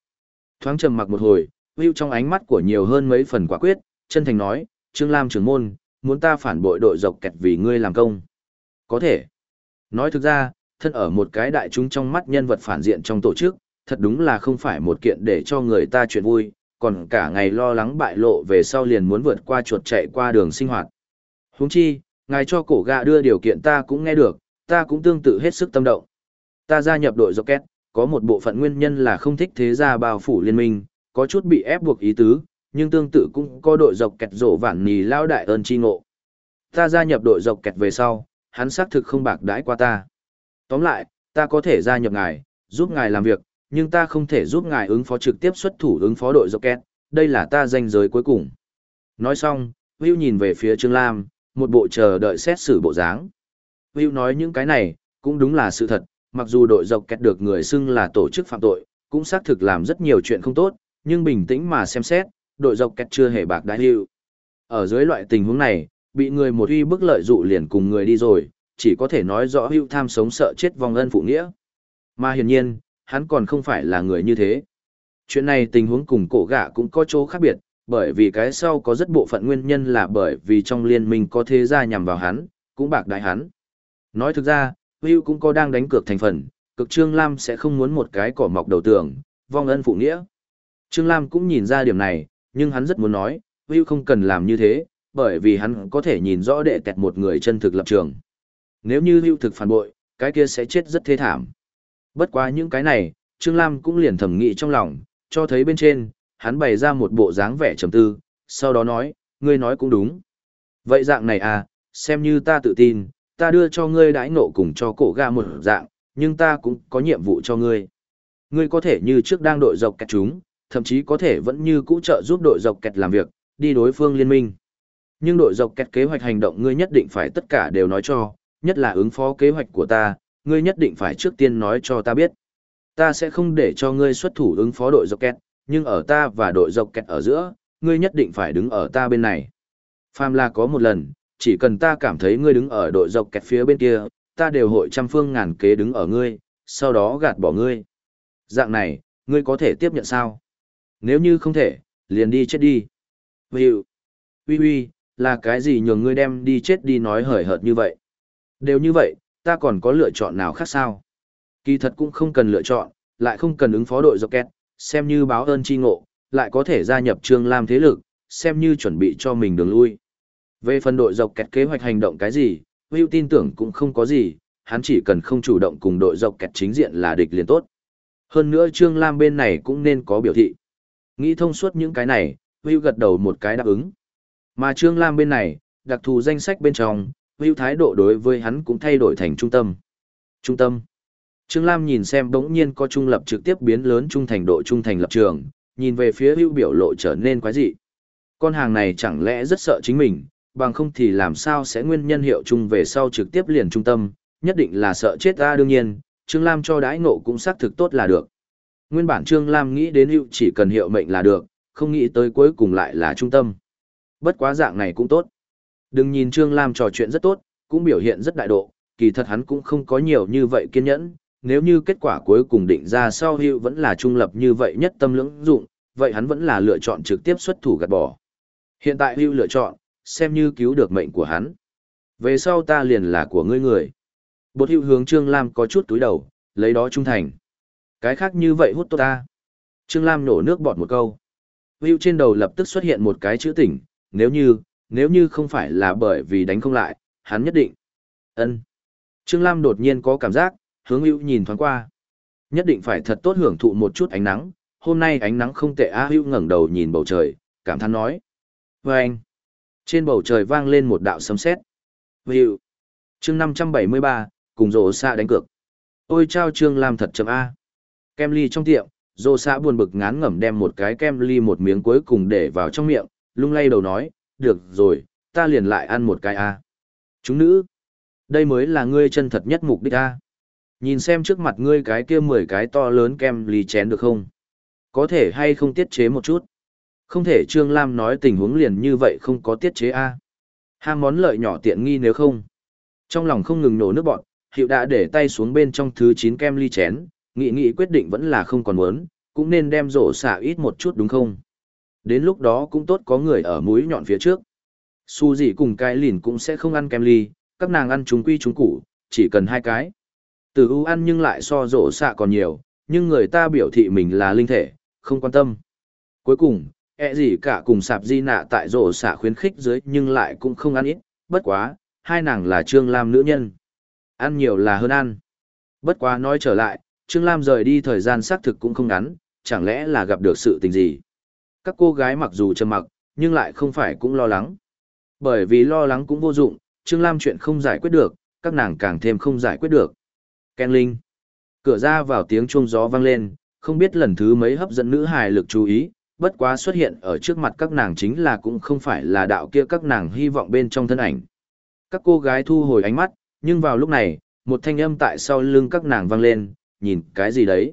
Thoáng trầm mặc một hồi, Vưu trong ánh mắt của nhiều hơn mấy phần quả quyết, chân thành nói, Trương Lam trưởng môn, muốn ta phản bội đội dọc kẹt vì ngươi làm công. Có thể. Nói thực ra, thân ở một cái đại chúng trong mắt nhân vật phản diện trong tổ chức, thật đúng là không phải một kiện để cho người ta chuyện vui, còn cả ngày lo lắng bại lộ về sau liền muốn vượt qua chuột chạy qua đường sinh hoạt. Huống chi, ngài cho cổ gạ đưa điều kiện ta cũng nghe được, ta cũng tương tự hết sức tâm động. Ta gia nhập đội Rocket, có một bộ phận nguyên nhân là không thích thế gia bao phủ liên minh, có chút bị ép buộc ý tứ, nhưng tương tự cũng có đội dọc kẹt rổ vản nì lao đại ơn chi ngộ. Ta gia nhập đội dọc kẹt về sau, hắn xác thực không bạc đãi qua ta. Tóm lại, ta có thể gia nhập ngài, giúp ngài làm việc, nhưng ta không thể giúp ngài ứng phó trực tiếp xuất thủ ứng phó đội dọc kẹt, đây là ta danh giới cuối cùng. Nói xong, Will nhìn về phía Trương Lam, một bộ chờ đợi xét xử bộ dáng. Will nói những cái này, cũng đúng là sự thật, mặc dù đội dọc kẹt được người xưng là tổ chức phạm tội, cũng xác thực làm rất nhiều chuyện không tốt, nhưng bình tĩnh mà xem xét, đội dọc kẹt chưa hề bạc đãi hữu. Ở dưới loại tình huống này, bị người một uy bức lợi dụ liền cùng người đi rồi, chỉ có thể nói rõ hữu tham sống sợ chết vong ân phụ nghĩa. Mà hiển nhiên, hắn còn không phải là người như thế. Chuyện này tình huống cùng cổ gạ cũng có chỗ khác biệt, bởi vì cái sau có rất bộ phận nguyên nhân là bởi vì trong liên minh có thế gia nhằm vào hắn, cũng bạc đại hắn. Nói thực ra, Hữu cũng có đang đánh cược thành phần, cực Trương Lam sẽ không muốn một cái cỏ mọc đầu tường, vong ân phụ nghĩa. Trương Lam cũng nhìn ra điểm này, nhưng hắn rất muốn nói, Hưu không cần làm như thế, bởi vì hắn có thể nhìn rõ đệ tẹt một người chân thực lập trường. Nếu như hưu thực phản bội, cái kia sẽ chết rất thê thảm. Bất quá những cái này, Trương Lam cũng liền thầm nghị trong lòng, cho thấy bên trên, hắn bày ra một bộ dáng vẻ trầm tư, sau đó nói, ngươi nói cũng đúng. Vậy dạng này à, xem như ta tự tin, ta đưa cho ngươi đãi nộ cùng cho cổ ga một dạng, nhưng ta cũng có nhiệm vụ cho ngươi. Ngươi có thể như trước đang đội dọc kẹt chúng, thậm chí có thể vẫn như cũ trợ giúp đội dọc kẹt làm việc, đi đối phương liên minh. Nhưng đội dọc kẹt kế hoạch hành động ngươi nhất định phải tất cả đều nói cho, nhất là ứng phó kế hoạch của ta, ngươi nhất định phải trước tiên nói cho ta biết. Ta sẽ không để cho ngươi xuất thủ ứng phó đội dọc kẹt, nhưng ở ta và đội dọc kẹt ở giữa, ngươi nhất định phải đứng ở ta bên này. Phàm là có một lần, chỉ cần ta cảm thấy ngươi đứng ở đội dọc kẹt phía bên kia, ta đều hội trăm phương ngàn kế đứng ở ngươi, sau đó gạt bỏ ngươi. Dạng này, ngươi có thể tiếp nhận sao? Nếu như không thể, liền đi chết đi. Vì, uy uy, là cái gì nhường ngươi đem đi chết đi nói hời hợt như vậy? Đều như vậy, ta còn có lựa chọn nào khác sao? Kỳ thật cũng không cần lựa chọn, lại không cần ứng phó đội dọc kẹt, xem như báo ơn chi ngộ, lại có thể gia nhập Trương Lam thế lực, xem như chuẩn bị cho mình đường lui. Về phần đội dọc kẹt kế hoạch hành động cái gì, Will tin tưởng cũng không có gì, hắn chỉ cần không chủ động cùng đội dọc kẹt chính diện là địch liền tốt. Hơn nữa Trương Lam bên này cũng nên có biểu thị. Nghĩ thông suốt những cái này, Will gật đầu một cái đáp ứng. Mà Trương Lam bên này, đặc thù danh sách bên trong, Will thái độ đối với hắn cũng thay đổi thành trung tâm. Trung tâm. Trương Lam nhìn xem bỗng nhiên có trung lập trực tiếp biến lớn trung thành độ trung thành lập trường, nhìn về phía Will biểu lộ trở nên quái dị. Con hàng này chẳng lẽ rất sợ chính mình, bằng không thì làm sao sẽ nguyên nhân hiệu chung về sau trực tiếp liền trung tâm, nhất định là sợ chết ta đương nhiên, Trương Lam cho đãi ngộ cũng xác thực tốt là được. Nguyên bản Trương Lam nghĩ đến hiệu chỉ cần hiệu mệnh là được, không nghĩ tới cuối cùng lại là trung tâm. Bất quá dạng này cũng tốt. Đừng nhìn Trương Lam trò chuyện rất tốt, cũng biểu hiện rất đại độ, kỳ thật hắn cũng không có nhiều như vậy kiên nhẫn, nếu như kết quả cuối cùng định ra sau hiệu vẫn là trung lập như vậy nhất tâm lưỡng dụng, vậy hắn vẫn là lựa chọn trực tiếp xuất thủ gạt bỏ. Hiện tại hưu lựa chọn, xem như cứu được mệnh của hắn. Về sau ta liền là của ngươi người. Bột hữu hướng Trương Lam có chút túi đầu, lấy đó trung thành. Cái khác như vậy hút tốt ta. Trương Lam nổ nước bọt một câu. Hữu trên đầu lập tức xuất hiện một cái chữ tỉnh, nếu như, nếu như không phải là bởi vì đánh không lại, hắn nhất định. ân Trương Lam đột nhiên có cảm giác, hướng hữu nhìn thoáng qua. Nhất định phải thật tốt hưởng thụ một chút ánh nắng, hôm nay ánh nắng không tệ a hữu ngẩng đầu nhìn bầu trời, cảm thán nói. Và anh, trên bầu trời vang lên một đạo sấm sét. Hữu, chương 573, cùng rổ xạ đánh cược. Ôi trao trương làm thật chậm A. Kem ly trong tiệm, rổ xạ buồn bực ngán ngẩm đem một cái kem ly một miếng cuối cùng để vào trong miệng, lung lay đầu nói, được rồi, ta liền lại ăn một cái A. Chúng nữ, đây mới là ngươi chân thật nhất mục đích A. Nhìn xem trước mặt ngươi cái kia mười cái to lớn kem ly chén được không? Có thể hay không tiết chế một chút? Không thể Trương Lam nói tình huống liền như vậy không có tiết chế A. Ham món lợi nhỏ tiện nghi nếu không. Trong lòng không ngừng nổ nước bọn, hiệu đã để tay xuống bên trong thứ 9 kem ly chén, nghị nghị quyết định vẫn là không còn muốn, cũng nên đem rổ xả ít một chút đúng không? Đến lúc đó cũng tốt có người ở mũi nhọn phía trước. Su gì cùng cái lìn cũng sẽ không ăn kem ly, các nàng ăn chúng quy chúng củ, chỉ cần hai cái. Từ ưu ăn nhưng lại so rổ xạ còn nhiều, nhưng người ta biểu thị mình là linh thể, không quan tâm. Cuối cùng, ẹ gì cả cùng sạp di nạ tại rổ xạ khuyến khích dưới nhưng lại cũng không ăn ít, bất quá, hai nàng là Trương Lam nữ nhân. Ăn nhiều là hơn ăn. Bất quá nói trở lại, Trương Lam rời đi thời gian xác thực cũng không ngắn, chẳng lẽ là gặp được sự tình gì. Các cô gái mặc dù trầm mặc, nhưng lại không phải cũng lo lắng. Bởi vì lo lắng cũng vô dụng, Trương Lam chuyện không giải quyết được, các nàng càng thêm không giải quyết được. Ken Linh. Cửa ra vào tiếng chuông gió vang lên, không biết lần thứ mấy hấp dẫn nữ hài lực chú ý, bất quá xuất hiện ở trước mặt các nàng chính là cũng không phải là đạo kia các nàng hy vọng bên trong thân ảnh. Các cô gái thu hồi ánh mắt, nhưng vào lúc này, một thanh âm tại sau lưng các nàng vang lên, nhìn cái gì đấy?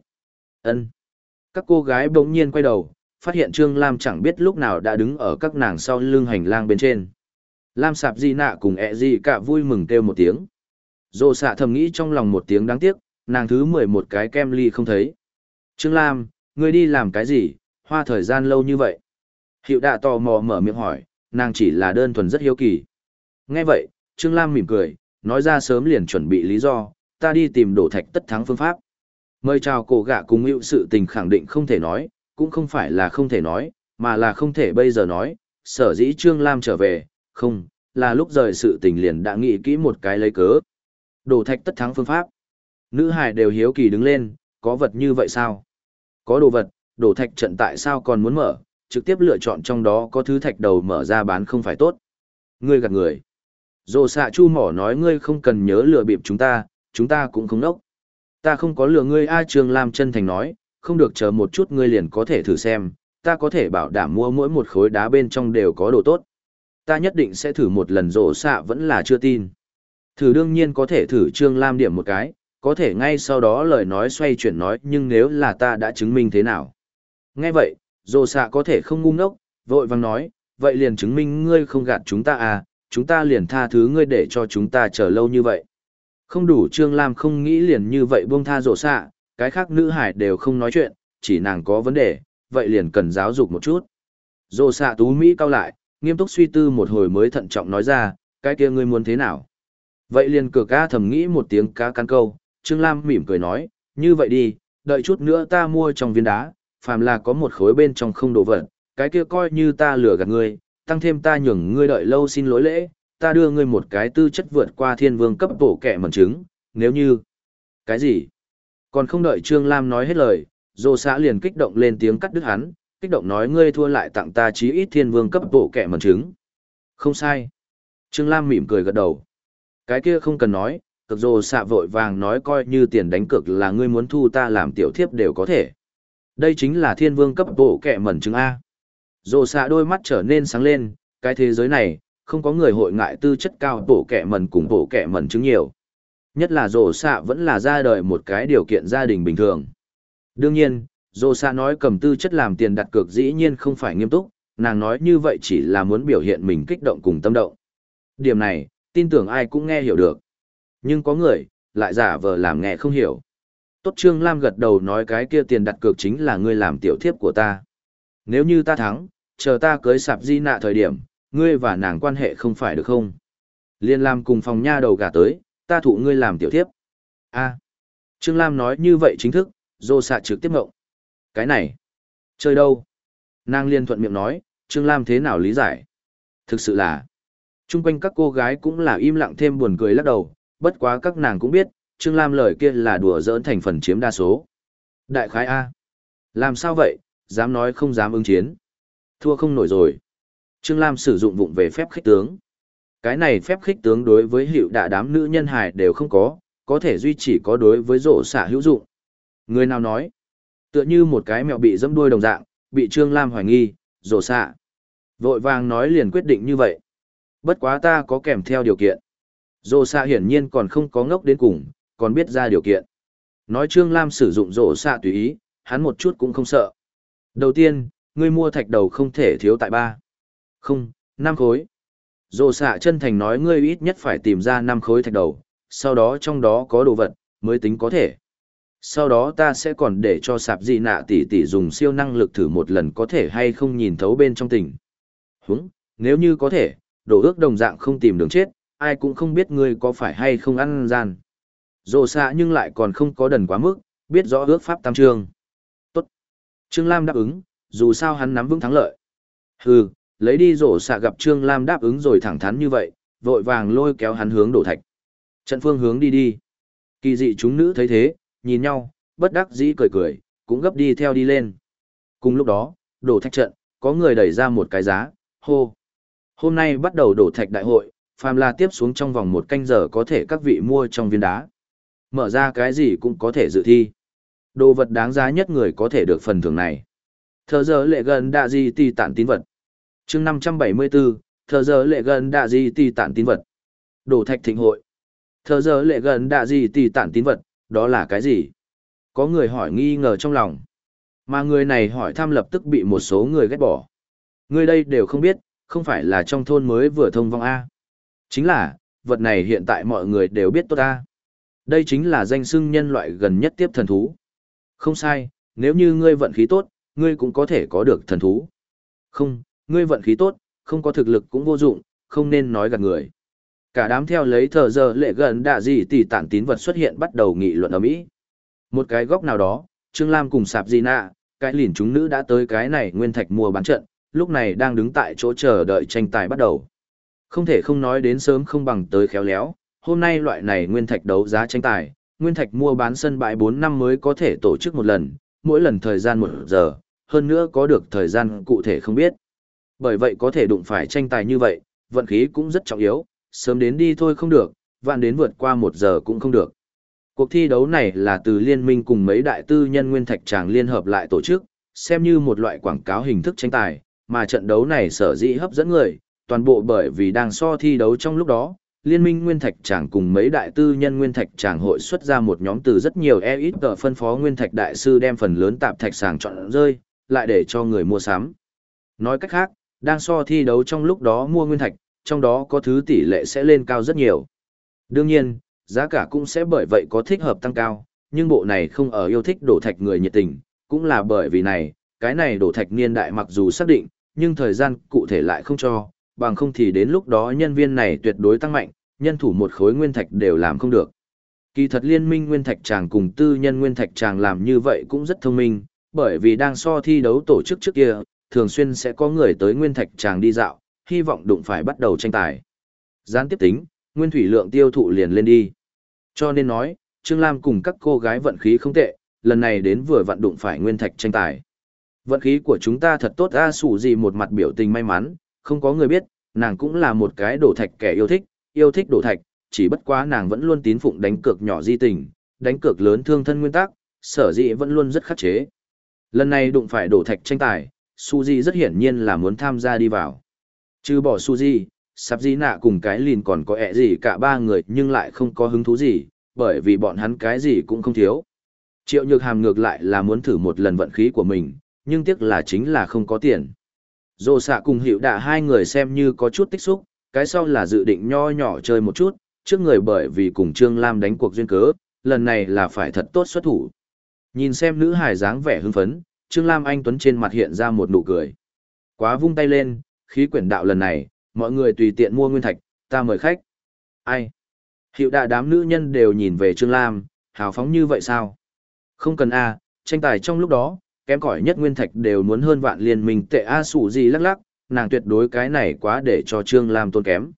Ân. Các cô gái bỗng nhiên quay đầu, phát hiện Trương Lam chẳng biết lúc nào đã đứng ở các nàng sau lưng hành lang bên trên. Lam sạp di nạ cùng ẹ di cả vui mừng kêu một tiếng. Dồ xạ thầm nghĩ trong lòng một tiếng đáng tiếc, nàng thứ mười một cái kem ly không thấy. Trương Lam, ngươi đi làm cái gì, hoa thời gian lâu như vậy? Hiệu đạ tò mò mở miệng hỏi, nàng chỉ là đơn thuần rất hiếu kỳ. Nghe vậy, Trương Lam mỉm cười, nói ra sớm liền chuẩn bị lý do, ta đi tìm đổ thạch tất thắng phương pháp. Mời chào cổ gạ cùng hữu sự tình khẳng định không thể nói, cũng không phải là không thể nói, mà là không thể bây giờ nói, sở dĩ Trương Lam trở về, không, là lúc rời sự tình liền đã nghĩ kỹ một cái lấy cớ. Đồ thạch tất thắng phương pháp. Nữ hải đều hiếu kỳ đứng lên, có vật như vậy sao? Có đồ vật, đồ thạch trận tại sao còn muốn mở, trực tiếp lựa chọn trong đó có thứ thạch đầu mở ra bán không phải tốt. Ngươi gạt người. Dồ xạ chu mỏ nói ngươi không cần nhớ lừa bịp chúng ta, chúng ta cũng không nốc. Ta không có lừa ngươi A Trường Lam chân thành nói, không được chờ một chút ngươi liền có thể thử xem, ta có thể bảo đảm mua mỗi một khối đá bên trong đều có đồ tốt. Ta nhất định sẽ thử một lần rổ xạ vẫn là chưa tin. Thử đương nhiên có thể thử Trương Lam điểm một cái, có thể ngay sau đó lời nói xoay chuyển nói nhưng nếu là ta đã chứng minh thế nào. Nghe vậy, rồ xạ có thể không ngu ngốc, vội vang nói, vậy liền chứng minh ngươi không gạt chúng ta à, chúng ta liền tha thứ ngươi để cho chúng ta chờ lâu như vậy. Không đủ Trương Lam không nghĩ liền như vậy buông tha rồ xạ, cái khác nữ hải đều không nói chuyện, chỉ nàng có vấn đề, vậy liền cần giáo dục một chút. rồ xạ tú Mỹ cao lại, nghiêm túc suy tư một hồi mới thận trọng nói ra, cái kia ngươi muốn thế nào? Vậy liền cửa ca thầm nghĩ một tiếng cá căn câu, Trương Lam mỉm cười nói, như vậy đi, đợi chút nữa ta mua trong viên đá, phàm là có một khối bên trong không đồ vật, cái kia coi như ta lừa gạt ngươi, tăng thêm ta nhường ngươi đợi lâu xin lỗi lễ, ta đưa ngươi một cái tư chất vượt qua thiên vương cấp bổ kẻ mẩn trứng, nếu như... Cái gì? Còn không đợi Trương Lam nói hết lời, dô xã liền kích động lên tiếng cắt đứt hắn, kích động nói ngươi thua lại tặng ta chí ít thiên vương cấp bổ kẻ mẩn trứng. Không sai. Trương Lam mỉm cười gật đầu. Cái kia không cần nói, cực dô xạ vội vàng nói coi như tiền đánh cược là ngươi muốn thu ta làm tiểu thiếp đều có thể. Đây chính là thiên vương cấp bộ kẹ mẩn chứng A. rộ xạ đôi mắt trở nên sáng lên, cái thế giới này, không có người hội ngại tư chất cao bộ kẹ mẩn cùng bộ kẹ mẩn chứng nhiều. Nhất là rộ xạ vẫn là ra đời một cái điều kiện gia đình bình thường. Đương nhiên, Dô xạ nói cầm tư chất làm tiền đặt cược dĩ nhiên không phải nghiêm túc, nàng nói như vậy chỉ là muốn biểu hiện mình kích động cùng tâm động. Điểm này, tin tưởng ai cũng nghe hiểu được. Nhưng có người, lại giả vờ làm nghe không hiểu. Tốt Trương Lam gật đầu nói cái kia tiền đặt cược chính là ngươi làm tiểu thiếp của ta. Nếu như ta thắng, chờ ta cưới sạp di nạ thời điểm, ngươi và nàng quan hệ không phải được không? Liên Lam cùng phòng nha đầu gà tới, ta thụ ngươi làm tiểu thiếp. a à. Trương Lam nói như vậy chính thức, dô xạ trực tiếp ngộng. Cái này, chơi đâu? Nàng liên thuận miệng nói, Trương Lam thế nào lý giải? Thực sự là, chung quanh các cô gái cũng là im lặng thêm buồn cười lắc đầu, bất quá các nàng cũng biết, Trương Lam lời kia là đùa giỡn thành phần chiếm đa số. Đại khái A. Làm sao vậy, dám nói không dám ứng chiến. Thua không nổi rồi. Trương Lam sử dụng vụng về phép khích tướng. Cái này phép khích tướng đối với hiệu đạ đám nữ nhân hài đều không có, có thể duy chỉ có đối với rổ xả hữu dụng. Người nào nói? Tựa như một cái mèo bị dẫm đuôi đồng dạng, bị Trương Lam hoài nghi, rổ xạ. Vội vàng nói liền quyết định như vậy. Bất quá ta có kèm theo điều kiện. Rổ xạ hiển nhiên còn không có ngốc đến cùng, còn biết ra điều kiện. Nói Trương Lam sử dụng rổ xạ tùy ý, hắn một chút cũng không sợ. Đầu tiên, ngươi mua thạch đầu không thể thiếu tại ba. Không, năm khối. Rổ xạ chân thành nói ngươi ít nhất phải tìm ra năm khối thạch đầu, sau đó trong đó có đồ vật, mới tính có thể sau đó ta sẽ còn để cho sạp dị nạ tỷ tỷ dùng siêu năng lực thử một lần có thể hay không nhìn thấu bên trong tình. Húng, nếu như có thể, đổ ước đồng dạng không tìm đường chết, ai cũng không biết ngươi có phải hay không ăn gian. Rồ xạ nhưng lại còn không có đần quá mức, biết rõ ước pháp tam trương. Tốt. Trương Lam đáp ứng, dù sao hắn nắm vững thắng lợi. Hừ, lấy đi rổ xạ gặp Trương Lam đáp ứng rồi thẳng thắn như vậy, vội vàng lôi kéo hắn hướng đổ thạch. Trận phương hướng đi đi. Kỳ dị chúng nữ thấy thế, nhìn nhau, bất đắc dĩ cười cười, cũng gấp đi theo đi lên. Cùng lúc đó, đổ thạch trận, có người đẩy ra một cái giá, hô. Hôm nay bắt đầu đổ thạch đại hội, phàm là tiếp xuống trong vòng một canh giờ có thể các vị mua trong viên đá. Mở ra cái gì cũng có thể dự thi. Đồ vật đáng giá nhất người có thể được phần thưởng này. Thờ giờ lệ gần đạ di tì tản tín vật. chương 574, thờ giờ lệ gần đạ di tì tản tín vật. đồ thạch thịnh hội. Thờ giờ lệ gần đạ di tì tản tín vật, đó là cái gì? Có người hỏi nghi ngờ trong lòng. Mà người này hỏi thăm lập tức bị một số người ghét bỏ. Người đây đều không biết, không phải là trong thôn mới vừa thông vong A. Chính là, vật này hiện tại mọi người đều biết tốt A. Đây chính là danh xưng nhân loại gần nhất tiếp thần thú. Không sai, nếu như ngươi vận khí tốt, ngươi cũng có thể có được thần thú. Không, ngươi vận khí tốt, không có thực lực cũng vô dụng, không nên nói gạt người. Cả đám theo lấy thờ giờ lệ gần đạ gì tỷ tản tín vật xuất hiện bắt đầu nghị luận ở Mỹ. Một cái góc nào đó, Trương Lam cùng sạp di nạ, cái lìn chúng nữ đã tới cái này nguyên thạch mua bán trận, lúc này đang đứng tại chỗ chờ đợi tranh tài bắt đầu. Không thể không nói đến sớm không bằng tới khéo léo, hôm nay loại này nguyên thạch đấu giá tranh tài, nguyên thạch mua bán sân bãi 4 năm mới có thể tổ chức một lần, mỗi lần thời gian 1 giờ, hơn nữa có được thời gian cụ thể không biết. Bởi vậy có thể đụng phải tranh tài như vậy, vận khí cũng rất trọng yếu, sớm đến đi thôi không được, vạn đến vượt qua 1 giờ cũng không được. Cuộc thi đấu này là từ liên minh cùng mấy đại tư nhân nguyên thạch tràng liên hợp lại tổ chức, xem như một loại quảng cáo hình thức tranh tài, mà trận đấu này sở dĩ hấp dẫn người, toàn bộ bởi vì đang so thi đấu trong lúc đó, liên minh nguyên thạch tràng cùng mấy đại tư nhân nguyên thạch tràng hội xuất ra một nhóm từ rất nhiều e ít tờ phân phó nguyên thạch đại sư đem phần lớn tạp thạch sàng chọn rơi, lại để cho người mua sắm. Nói cách khác, đang so thi đấu trong lúc đó mua nguyên thạch, trong đó có thứ tỷ lệ sẽ lên cao rất nhiều. Đương nhiên, giá cả cũng sẽ bởi vậy có thích hợp tăng cao, nhưng bộ này không ở yêu thích đổ thạch người nhiệt tình, cũng là bởi vì này, cái này đổ thạch niên đại mặc dù xác định, nhưng thời gian cụ thể lại không cho, bằng không thì đến lúc đó nhân viên này tuyệt đối tăng mạnh, nhân thủ một khối nguyên thạch đều làm không được. Kỳ thật liên minh nguyên thạch chàng cùng tư nhân nguyên thạch chàng làm như vậy cũng rất thông minh, bởi vì đang so thi đấu tổ chức trước kia, thường xuyên sẽ có người tới nguyên thạch chàng đi dạo, hy vọng đụng phải bắt đầu tranh tài. Gián tiếp tính, nguyên thủy lượng tiêu thụ liền lên đi. Cho nên nói, Trương Lam cùng các cô gái vận khí không tệ, lần này đến vừa vận đụng phải nguyên thạch tranh tài. Vận khí của chúng ta thật tốt a sủ gì một mặt biểu tình may mắn, không có người biết, nàng cũng là một cái đổ thạch kẻ yêu thích, yêu thích đổ thạch, chỉ bất quá nàng vẫn luôn tín phụng đánh cược nhỏ di tình, đánh cược lớn thương thân nguyên tắc, sở dĩ vẫn luôn rất khắc chế. Lần này đụng phải đổ thạch tranh tài, Suzy rất hiển nhiên là muốn tham gia đi vào. Trừ bỏ Suzy, sắp di nạ cùng cái lìn còn có ẹ gì cả ba người nhưng lại không có hứng thú gì, bởi vì bọn hắn cái gì cũng không thiếu. Triệu nhược hàm ngược lại là muốn thử một lần vận khí của mình, nhưng tiếc là chính là không có tiền. Dồ xạ cùng hiệu đạ hai người xem như có chút tích xúc, cái sau là dự định nho nhỏ chơi một chút, trước người bởi vì cùng Trương Lam đánh cuộc duyên cớ, lần này là phải thật tốt xuất thủ. Nhìn xem nữ hài dáng vẻ hưng phấn, Trương Lam Anh Tuấn trên mặt hiện ra một nụ cười. Quá vung tay lên, khí quyển đạo lần này, mọi người tùy tiện mua nguyên thạch, ta mời khách. Ai? Hiệu đạ đám nữ nhân đều nhìn về Trương Lam, hào phóng như vậy sao? Không cần a, tranh tài trong lúc đó, kém cỏi nhất nguyên thạch đều muốn hơn vạn liên minh tệ a sủ gì lắc lắc, nàng tuyệt đối cái này quá để cho Trương Lam tôn kém.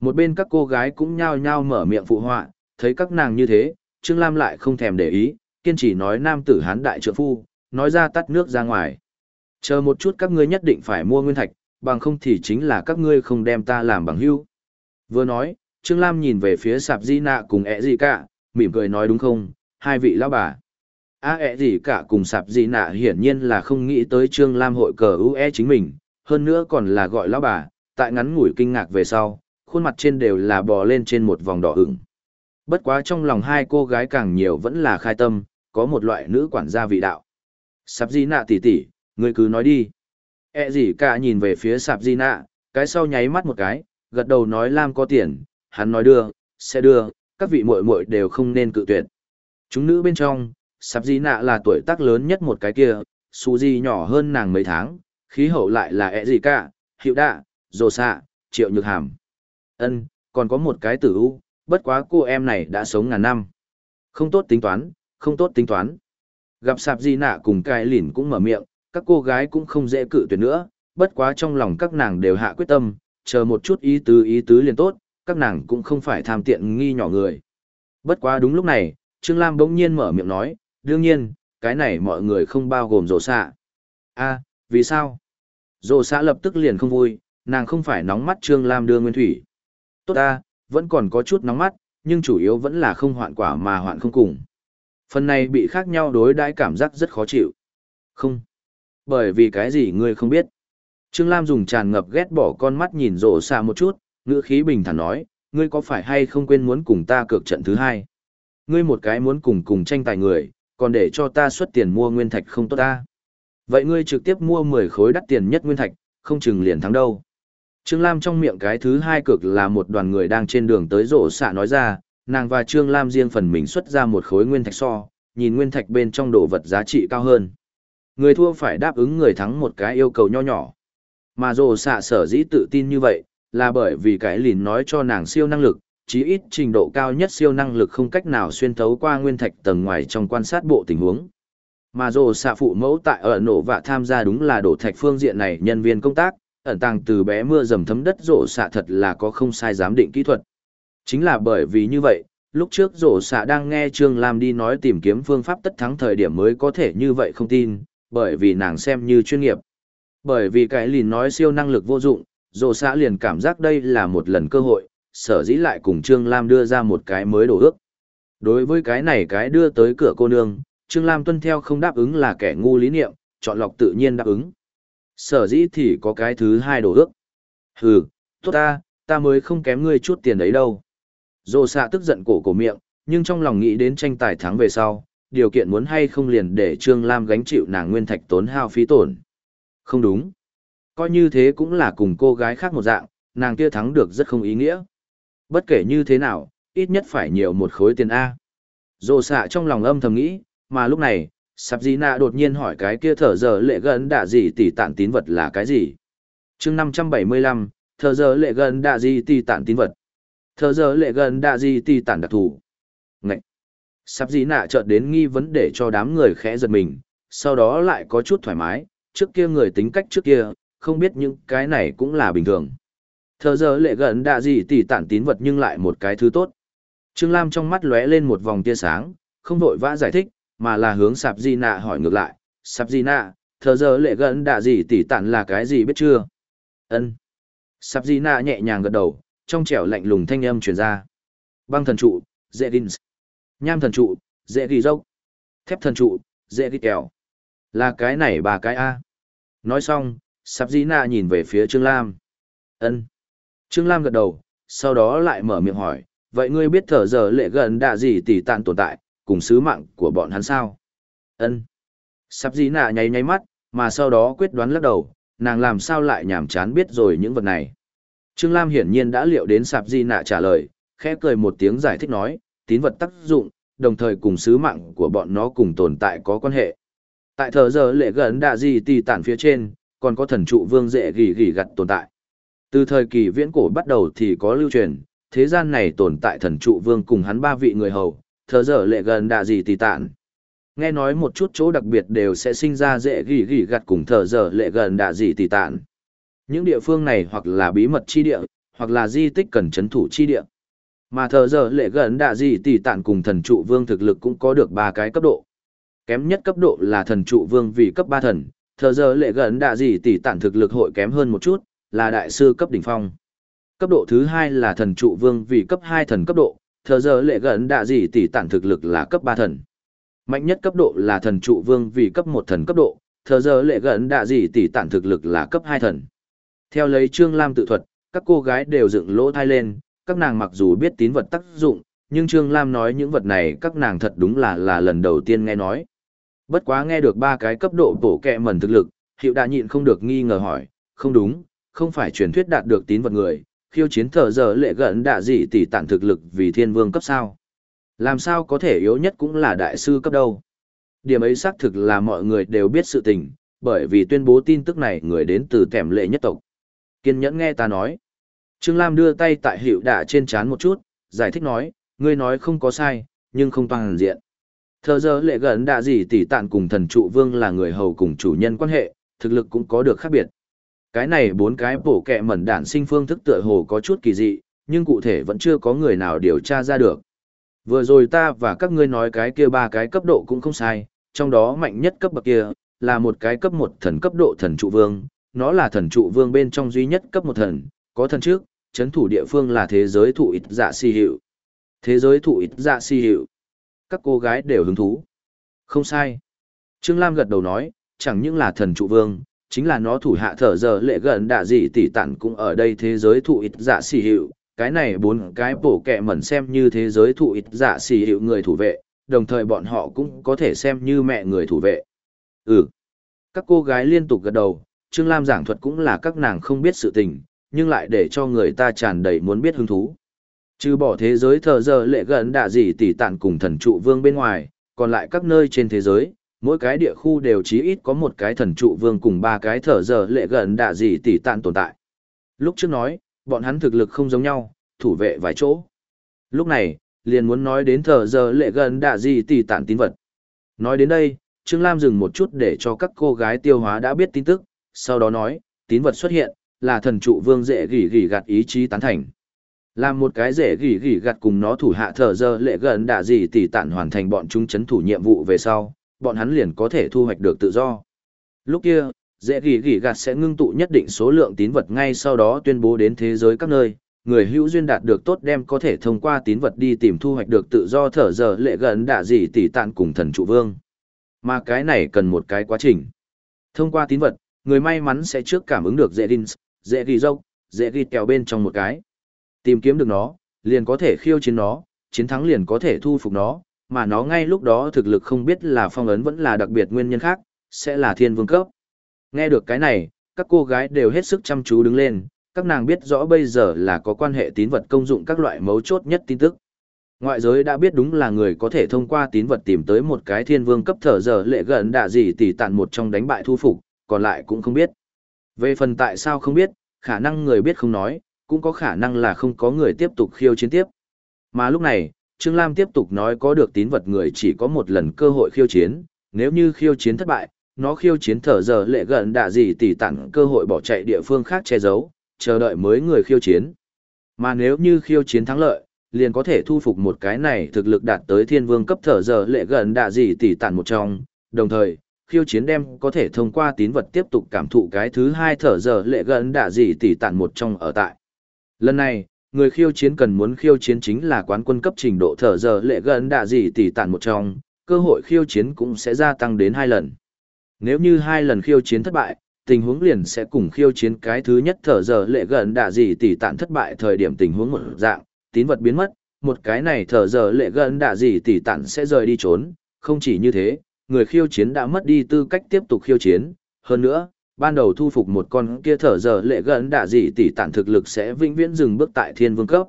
Một bên các cô gái cũng nhao nhao mở miệng phụ họa, thấy các nàng như thế, Trương Lam lại không thèm để ý, kiên trì nói nam tử hán đại trượng phu, nói ra tắt nước ra ngoài. Chờ một chút các ngươi nhất định phải mua nguyên thạch, bằng không thì chính là các ngươi không đem ta làm bằng hữu. Vừa nói, Trương Lam nhìn về phía sạp di nạ cùng ẹ gì cả, mỉm cười nói đúng không, hai vị lão bà. A ẹ gì cả cùng sạp gì nạ hiển nhiên là không nghĩ tới Trương Lam hội cờ UE chính mình, hơn nữa còn là gọi lão bà, tại ngắn ngủi kinh ngạc về sau, khuôn mặt trên đều là bò lên trên một vòng đỏ ửng. Bất quá trong lòng hai cô gái càng nhiều vẫn là khai tâm, có một loại nữ quản gia vị đạo. Sạp di nạ tỷ tỷ, người cứ nói đi. E gì cả nhìn về phía sạp di nạ, cái sau nháy mắt một cái, gật đầu nói Lam có tiền, hắn nói đưa, sẽ đưa, các vị muội muội đều không nên cự tuyệt. Chúng nữ bên trong, sạp di nạ là tuổi tác lớn nhất một cái kia, su di nhỏ hơn nàng mấy tháng, khí hậu lại là ẹ gì cả, hiệu đạ, rồ xạ, triệu nhược hàm. ân còn có một cái tử u, bất quá cô em này đã sống ngàn năm. Không tốt tính toán, không tốt tính toán. Gặp sạp di nạ cùng cai lỉn cũng mở miệng, các cô gái cũng không dễ cự tuyệt nữa, bất quá trong lòng các nàng đều hạ quyết tâm, chờ một chút ý tứ ý tứ liền tốt, các nàng cũng không phải tham tiện nghi nhỏ người. Bất quá đúng lúc này, Trương Lam bỗng nhiên mở miệng nói, đương nhiên, cái này mọi người không bao gồm rổ xạ. a à, vì sao? Rổ xạ lập tức liền không vui, nàng không phải nóng mắt Trương Lam đưa nguyên thủy. Tốt ta, vẫn còn có chút nóng mắt, nhưng chủ yếu vẫn là không hoạn quả mà hoạn không cùng. Phần này bị khác nhau đối đãi cảm giác rất khó chịu. Không. Bởi vì cái gì ngươi không biết. Trương Lam dùng tràn ngập ghét bỏ con mắt nhìn rổ xạ một chút, ngữ khí bình thản nói, ngươi có phải hay không quên muốn cùng ta cược trận thứ hai? Ngươi một cái muốn cùng cùng tranh tài người, còn để cho ta xuất tiền mua nguyên thạch không tốt ta. Vậy ngươi trực tiếp mua 10 khối đắt tiền nhất nguyên thạch, không chừng liền thắng đâu. Trương Lam trong miệng cái thứ hai cực là một đoàn người đang trên đường tới rổ xạ nói ra, nàng và Trương Lam riêng phần mình xuất ra một khối nguyên thạch so, nhìn nguyên thạch bên trong đồ vật giá trị cao hơn. Người thua phải đáp ứng người thắng một cái yêu cầu nho nhỏ. Mà rổ xạ sở dĩ tự tin như vậy, là bởi vì cái lìn nói cho nàng siêu năng lực, chí ít trình độ cao nhất siêu năng lực không cách nào xuyên thấu qua nguyên thạch tầng ngoài trong quan sát bộ tình huống. Mà rổ xạ phụ mẫu tại ở nổ và tham gia đúng là đổ thạch phương diện này nhân viên công tác, ẩn tàng từ bé mưa dầm thấm đất rổ xạ thật là có không sai giám định kỹ thuật. Chính là bởi vì như vậy, lúc trước rổ xạ đang nghe Trương Lam đi nói tìm kiếm phương pháp tất thắng thời điểm mới có thể như vậy không tin, bởi vì nàng xem như chuyên nghiệp. Bởi vì cái lìn nói siêu năng lực vô dụng, rổ xạ liền cảm giác đây là một lần cơ hội, sở dĩ lại cùng Trương Lam đưa ra một cái mới đổ ước. Đối với cái này cái đưa tới cửa cô nương, Trương Lam tuân theo không đáp ứng là kẻ ngu lý niệm, chọn lọc tự nhiên đáp ứng. Sở dĩ thì có cái thứ hai đổ ước. Hừ, tốt ta, ta mới không kém ngươi chút tiền đấy đâu. Dô xạ tức giận cổ cổ miệng, nhưng trong lòng nghĩ đến tranh tài thắng về sau, điều kiện muốn hay không liền để Trương Lam gánh chịu nàng nguyên thạch tốn hao phí tổn. Không đúng. Coi như thế cũng là cùng cô gái khác một dạng, nàng kia thắng được rất không ý nghĩa. Bất kể như thế nào, ít nhất phải nhiều một khối tiền A. Rồ xạ trong lòng âm thầm nghĩ, mà lúc này, sạp di nạ đột nhiên hỏi cái kia thở giờ lệ gần đạ gì tỷ tản tín vật là cái gì chương năm trăm bảy mươi lăm thở giờ lệ gần đạ gì tỷ tản tín vật thở giờ lệ gần đạ gì tỷ tản đặc thù Ngậy! sạp di nạ chợt đến nghi vấn để cho đám người khẽ giật mình sau đó lại có chút thoải mái trước kia người tính cách trước kia không biết những cái này cũng là bình thường Thờ giờ lệ gần đạ gì tỷ tản tín vật nhưng lại một cái thứ tốt. Trương lam trong mắt lóe lên một vòng tia sáng, không vội vã giải thích, mà là hướng sạp di nạ hỏi ngược lại. Sạp di nạ, thờ giờ lệ gần đạ gì tỉ tản là cái gì biết chưa? Ân. Sạp di nạ nhẹ nhàng gật đầu, trong trẻo lạnh lùng thanh âm truyền ra. Băng thần trụ, dễ đinh. nham thần trụ, dễ ghi dốc. Thép thần trụ, dễ ghi kèo là cái này ba cái a. Nói xong, sạp di nạ nhìn về phía trương lam. Ân trương lam gật đầu sau đó lại mở miệng hỏi vậy ngươi biết thở giờ lệ gần đạ gì tỷ tàn tồn tại cùng sứ mạng của bọn hắn sao? Ân. Sắp gì nạ nháy nháy mắt, mà sau đó quyết đoán lắc đầu, nàng làm sao lại nhảm chán biết rồi những vật này. Trương Lam hiển nhiên đã liệu đến sạp di nạ trả lời, khẽ cười một tiếng giải thích nói, tín vật tác dụng, đồng thời cùng sứ mạng của bọn nó cùng tồn tại có quan hệ. Tại thờ giờ lệ gần đạ gì tì tản phía trên, còn có thần trụ vương dễ gỉ gỉ gặt tồn tại. Từ thời kỳ viễn cổ bắt đầu thì có lưu truyền, thế gian này tồn tại thần trụ vương cùng hắn ba vị người hầu, thờ giờ lệ gần đạ gì tì tạn. Nghe nói một chút chỗ đặc biệt đều sẽ sinh ra dễ gỉ gỉ gặt cùng thờ giờ lệ gần đạ gì tì tạn. Những địa phương này hoặc là bí mật chi địa, hoặc là di tích cần chấn thủ chi địa. Mà thờ giờ lệ gần đạ gì tì tạn cùng thần trụ vương thực lực cũng có được ba cái cấp độ. Kém nhất cấp độ là thần trụ vương vì cấp ba thần, thờ giờ lệ gần đạ gì tì tạn thực lực hội kém hơn một chút, là đại sư cấp đỉnh phong. Cấp độ thứ hai là thần trụ vương vì cấp hai thần cấp độ, thờ giờ lệ gần đạ gì tỷ tản thực lực là cấp ba thần. Mạnh nhất cấp độ là thần trụ vương vì cấp một thần cấp độ, thờ giờ lệ gần đạ gì tỷ tản thực lực là cấp hai thần. Theo lấy Trương Lam tự thuật, các cô gái đều dựng lỗ thai lên, các nàng mặc dù biết tín vật tác dụng, nhưng Trương Lam nói những vật này các nàng thật đúng là là lần đầu tiên nghe nói. Bất quá nghe được ba cái cấp độ bổ kẹ mẩn thực lực, hiệu đã nhịn không được nghi ngờ hỏi, không đúng, không phải truyền thuyết đạt được tín vật người, khiêu chiến thờ giờ lệ gần đạ dị tỷ tản thực lực vì thiên vương cấp sao. Làm sao có thể yếu nhất cũng là đại sư cấp đâu. Điểm ấy xác thực là mọi người đều biết sự tình, bởi vì tuyên bố tin tức này người đến từ thèm lệ nhất tộc. Kiên nhẫn nghe ta nói. Trương Lam đưa tay tại hiệu đạ trên chán một chút, giải thích nói, ngươi nói không có sai, nhưng không toàn diện. Thờ giờ lệ gần đạ dị tỷ tản cùng thần trụ vương là người hầu cùng chủ nhân quan hệ, thực lực cũng có được khác biệt. Cái này bốn cái bổ kẹ mẩn đản sinh phương thức tựa hồ có chút kỳ dị, nhưng cụ thể vẫn chưa có người nào điều tra ra được. Vừa rồi ta và các ngươi nói cái kia ba cái cấp độ cũng không sai, trong đó mạnh nhất cấp bậc kia, là một cái cấp một thần cấp độ thần trụ vương, nó là thần trụ vương bên trong duy nhất cấp một thần, có thần trước, chấn thủ địa phương là thế giới thụ ít dạ si hiệu. Thế giới thụ ít dạ si hiệu. Các cô gái đều hứng thú. Không sai. Trương Lam gật đầu nói, chẳng những là thần trụ vương, chính là nó thủ hạ thở giờ lệ gần đạ dị tỷ tản cũng ở đây thế giới thụ ít dạ xì hiệu cái này bốn cái bổ kẹ mẩn xem như thế giới thụ ít dạ xì hiệu người thủ vệ, đồng thời bọn họ cũng có thể xem như mẹ người thủ vệ. Ừ. Các cô gái liên tục gật đầu, trương lam giảng thuật cũng là các nàng không biết sự tình, nhưng lại để cho người ta tràn đầy muốn biết hứng thú. Trừ bỏ thế giới thờ giờ lệ gần đạ dị tỷ tản cùng thần trụ vương bên ngoài, còn lại các nơi trên thế giới mỗi cái địa khu đều chí ít có một cái thần trụ vương cùng ba cái thở giờ lệ gần đạ gì tỷ tạn tồn tại. Lúc trước nói, bọn hắn thực lực không giống nhau, thủ vệ vài chỗ. Lúc này, liền muốn nói đến thở giờ lệ gần đạ gì tỷ tạn tín vật. Nói đến đây, Trương Lam dừng một chút để cho các cô gái tiêu hóa đã biết tin tức, sau đó nói, tín vật xuất hiện, là thần trụ vương dễ gỉ gỉ gạt ý chí tán thành. Làm một cái dễ gỉ gỉ gạt cùng nó thủ hạ thở giờ lệ gần đạ gì tỷ tản hoàn thành bọn chúng chấn thủ nhiệm vụ về sau, bọn hắn liền có thể thu hoạch được tự do. Lúc kia, dễ gỉ gỉ gạt sẽ ngưng tụ nhất định số lượng tín vật ngay sau đó tuyên bố đến thế giới các nơi. Người hữu duyên đạt được tốt đem có thể thông qua tín vật đi tìm thu hoạch được tự do thở giờ lệ gần đã gì tỷ tạn cùng thần trụ vương. Mà cái này cần một cái quá trình. Thông qua tín vật, người may mắn sẽ trước cảm ứng được dễ đinh, dễ ghi dốc, dễ ghi kèo bên trong một cái. Tìm kiếm được nó, liền có thể khiêu chiến nó, chiến thắng liền có thể thu phục nó, mà nó ngay lúc đó thực lực không biết là phong ấn vẫn là đặc biệt nguyên nhân khác, sẽ là thiên vương cấp. Nghe được cái này, các cô gái đều hết sức chăm chú đứng lên, các nàng biết rõ bây giờ là có quan hệ tín vật công dụng các loại mấu chốt nhất tin tức. Ngoại giới đã biết đúng là người có thể thông qua tín vật tìm tới một cái thiên vương cấp thở giờ lệ gần đạ gì tỷ tạn một trong đánh bại thu phục, còn lại cũng không biết. Về phần tại sao không biết, khả năng người biết không nói, cũng có khả năng là không có người tiếp tục khiêu chiến tiếp. Mà lúc này, Trương Lam tiếp tục nói có được tín vật người chỉ có một lần cơ hội khiêu chiến, nếu như khiêu chiến thất bại, nó khiêu chiến thở giờ lệ gần đạ gì tỷ tặng cơ hội bỏ chạy địa phương khác che giấu, chờ đợi mới người khiêu chiến. Mà nếu như khiêu chiến thắng lợi, liền có thể thu phục một cái này thực lực đạt tới thiên vương cấp thở giờ lệ gần đạ gì tỷ tặng một trong, đồng thời, khiêu chiến đem có thể thông qua tín vật tiếp tục cảm thụ cái thứ hai thở giờ lệ gần đạ gì tỷ tặng một trong ở tại. Lần này, người khiêu chiến cần muốn khiêu chiến chính là quán quân cấp trình độ thở giờ lệ gần đạ gì tỷ tản một trong, cơ hội khiêu chiến cũng sẽ gia tăng đến hai lần. Nếu như hai lần khiêu chiến thất bại, tình huống liền sẽ cùng khiêu chiến cái thứ nhất thở giờ lệ gần đạ gì tỷ tản thất bại thời điểm tình huống một dạng, tín vật biến mất, một cái này thở giờ lệ gần đạ gì tỷ tản sẽ rời đi trốn, không chỉ như thế, người khiêu chiến đã mất đi tư cách tiếp tục khiêu chiến, hơn nữa, ban đầu thu phục một con kia thở giờ lệ gần đạ dị tỷ tản thực lực sẽ vĩnh viễn dừng bước tại thiên vương cấp.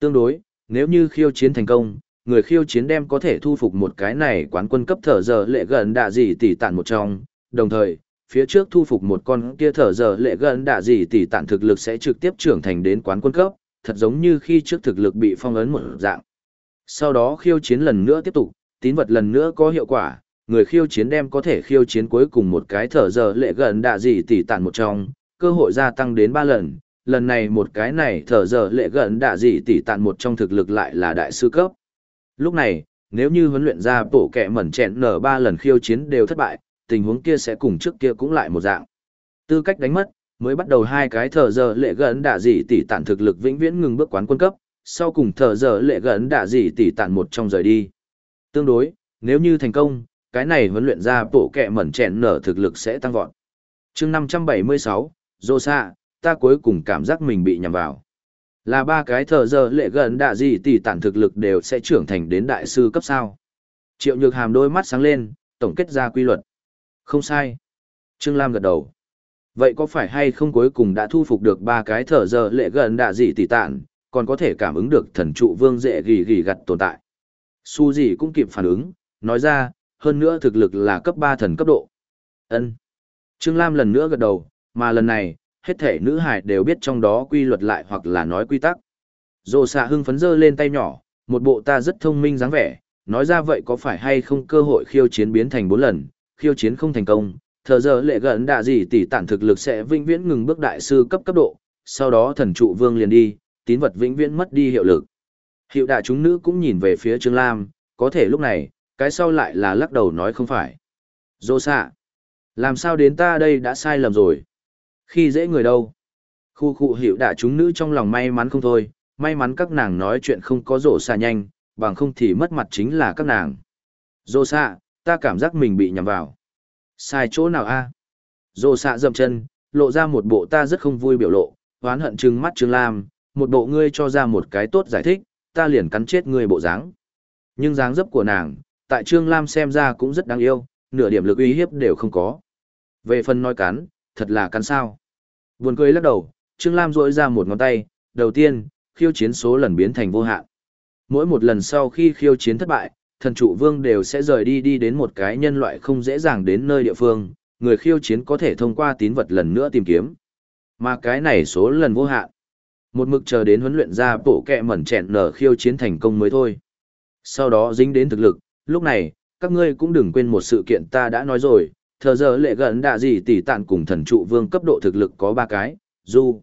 Tương đối, nếu như khiêu chiến thành công, người khiêu chiến đem có thể thu phục một cái này quán quân cấp thở giờ lệ gần đạ dị tỷ tản một trong, đồng thời, phía trước thu phục một con kia thở giờ lệ gần đạ dị tỷ tản thực lực sẽ trực tiếp trưởng thành đến quán quân cấp, thật giống như khi trước thực lực bị phong ấn một dạng. Sau đó khiêu chiến lần nữa tiếp tục, tín vật lần nữa có hiệu quả, người khiêu chiến đem có thể khiêu chiến cuối cùng một cái thở giờ lệ gần đạ dị tỷ tản một trong, cơ hội gia tăng đến ba lần, lần này một cái này thở giờ lệ gần đạ dị tỷ tản một trong thực lực lại là đại sư cấp. Lúc này, nếu như huấn luyện ra bổ kẹ mẩn chẹn nở ba lần khiêu chiến đều thất bại, tình huống kia sẽ cùng trước kia cũng lại một dạng. Tư cách đánh mất, mới bắt đầu hai cái thở giờ lệ gần đạ dị tỷ tản thực lực vĩnh viễn ngừng bước quán quân cấp, sau cùng thở giờ lệ gần đạ dị tỷ tản một trong rời đi. Tương đối, nếu như thành công, cái này huấn luyện ra bộ kẹ mẩn chèn nở thực lực sẽ tăng vọt. chương 576, Dô Sa, ta cuối cùng cảm giác mình bị nhầm vào. Là ba cái thờ giờ lệ gần đạ gì tỷ tản thực lực đều sẽ trưởng thành đến đại sư cấp sao. Triệu nhược hàm đôi mắt sáng lên, tổng kết ra quy luật. Không sai. Trương Lam gật đầu. Vậy có phải hay không cuối cùng đã thu phục được ba cái thở giờ lệ gần đạ gì tỷ tản, còn có thể cảm ứng được thần trụ vương dễ gỉ gỉ gặt tồn tại. Su gì cũng kịp phản ứng, nói ra, hơn nữa thực lực là cấp 3 thần cấp độ. Ân. Trương Lam lần nữa gật đầu, mà lần này, hết thể nữ hải đều biết trong đó quy luật lại hoặc là nói quy tắc. Dồ xạ hưng phấn dơ lên tay nhỏ, một bộ ta rất thông minh dáng vẻ, nói ra vậy có phải hay không cơ hội khiêu chiến biến thành 4 lần, khiêu chiến không thành công, thờ giờ lệ gần đạ gì tỷ tản thực lực sẽ vĩnh viễn ngừng bước đại sư cấp cấp độ, sau đó thần trụ vương liền đi, tín vật vĩnh viễn mất đi hiệu lực. Hiệu đại chúng nữ cũng nhìn về phía Trương Lam, có thể lúc này, cái sau lại là lắc đầu nói không phải. Dô xạ. Làm sao đến ta đây đã sai lầm rồi? Khi dễ người đâu? Khu khu hiệu đã chúng nữ trong lòng may mắn không thôi, may mắn các nàng nói chuyện không có rổ xạ nhanh, bằng không thì mất mặt chính là các nàng. Dô xạ, ta cảm giác mình bị nhầm vào. Sai chỗ nào a? À? Dô xạ dầm chân, lộ ra một bộ ta rất không vui biểu lộ, hoán hận trừng mắt Trương Lam, một bộ ngươi cho ra một cái tốt giải thích, ta liền cắn chết ngươi bộ dáng. Nhưng dáng dấp của nàng, tại Trương Lam xem ra cũng rất đáng yêu, nửa điểm lực uy hiếp đều không có. Về phần nói cắn, thật là cắn sao. Buồn cười lắc đầu, Trương Lam rỗi ra một ngón tay, đầu tiên, khiêu chiến số lần biến thành vô hạn. Mỗi một lần sau khi khiêu chiến thất bại, thần trụ vương đều sẽ rời đi đi đến một cái nhân loại không dễ dàng đến nơi địa phương, người khiêu chiến có thể thông qua tín vật lần nữa tìm kiếm. Mà cái này số lần vô hạn. Một mực chờ đến huấn luyện ra bộ kẹ mẩn chẹn nở khiêu chiến thành công mới thôi. Sau đó dính đến thực lực, lúc này, các ngươi cũng đừng quên một sự kiện ta đã nói rồi, thờ giờ lệ gần đạ gì tỷ tạn cùng thần trụ vương cấp độ thực lực có ba cái, du.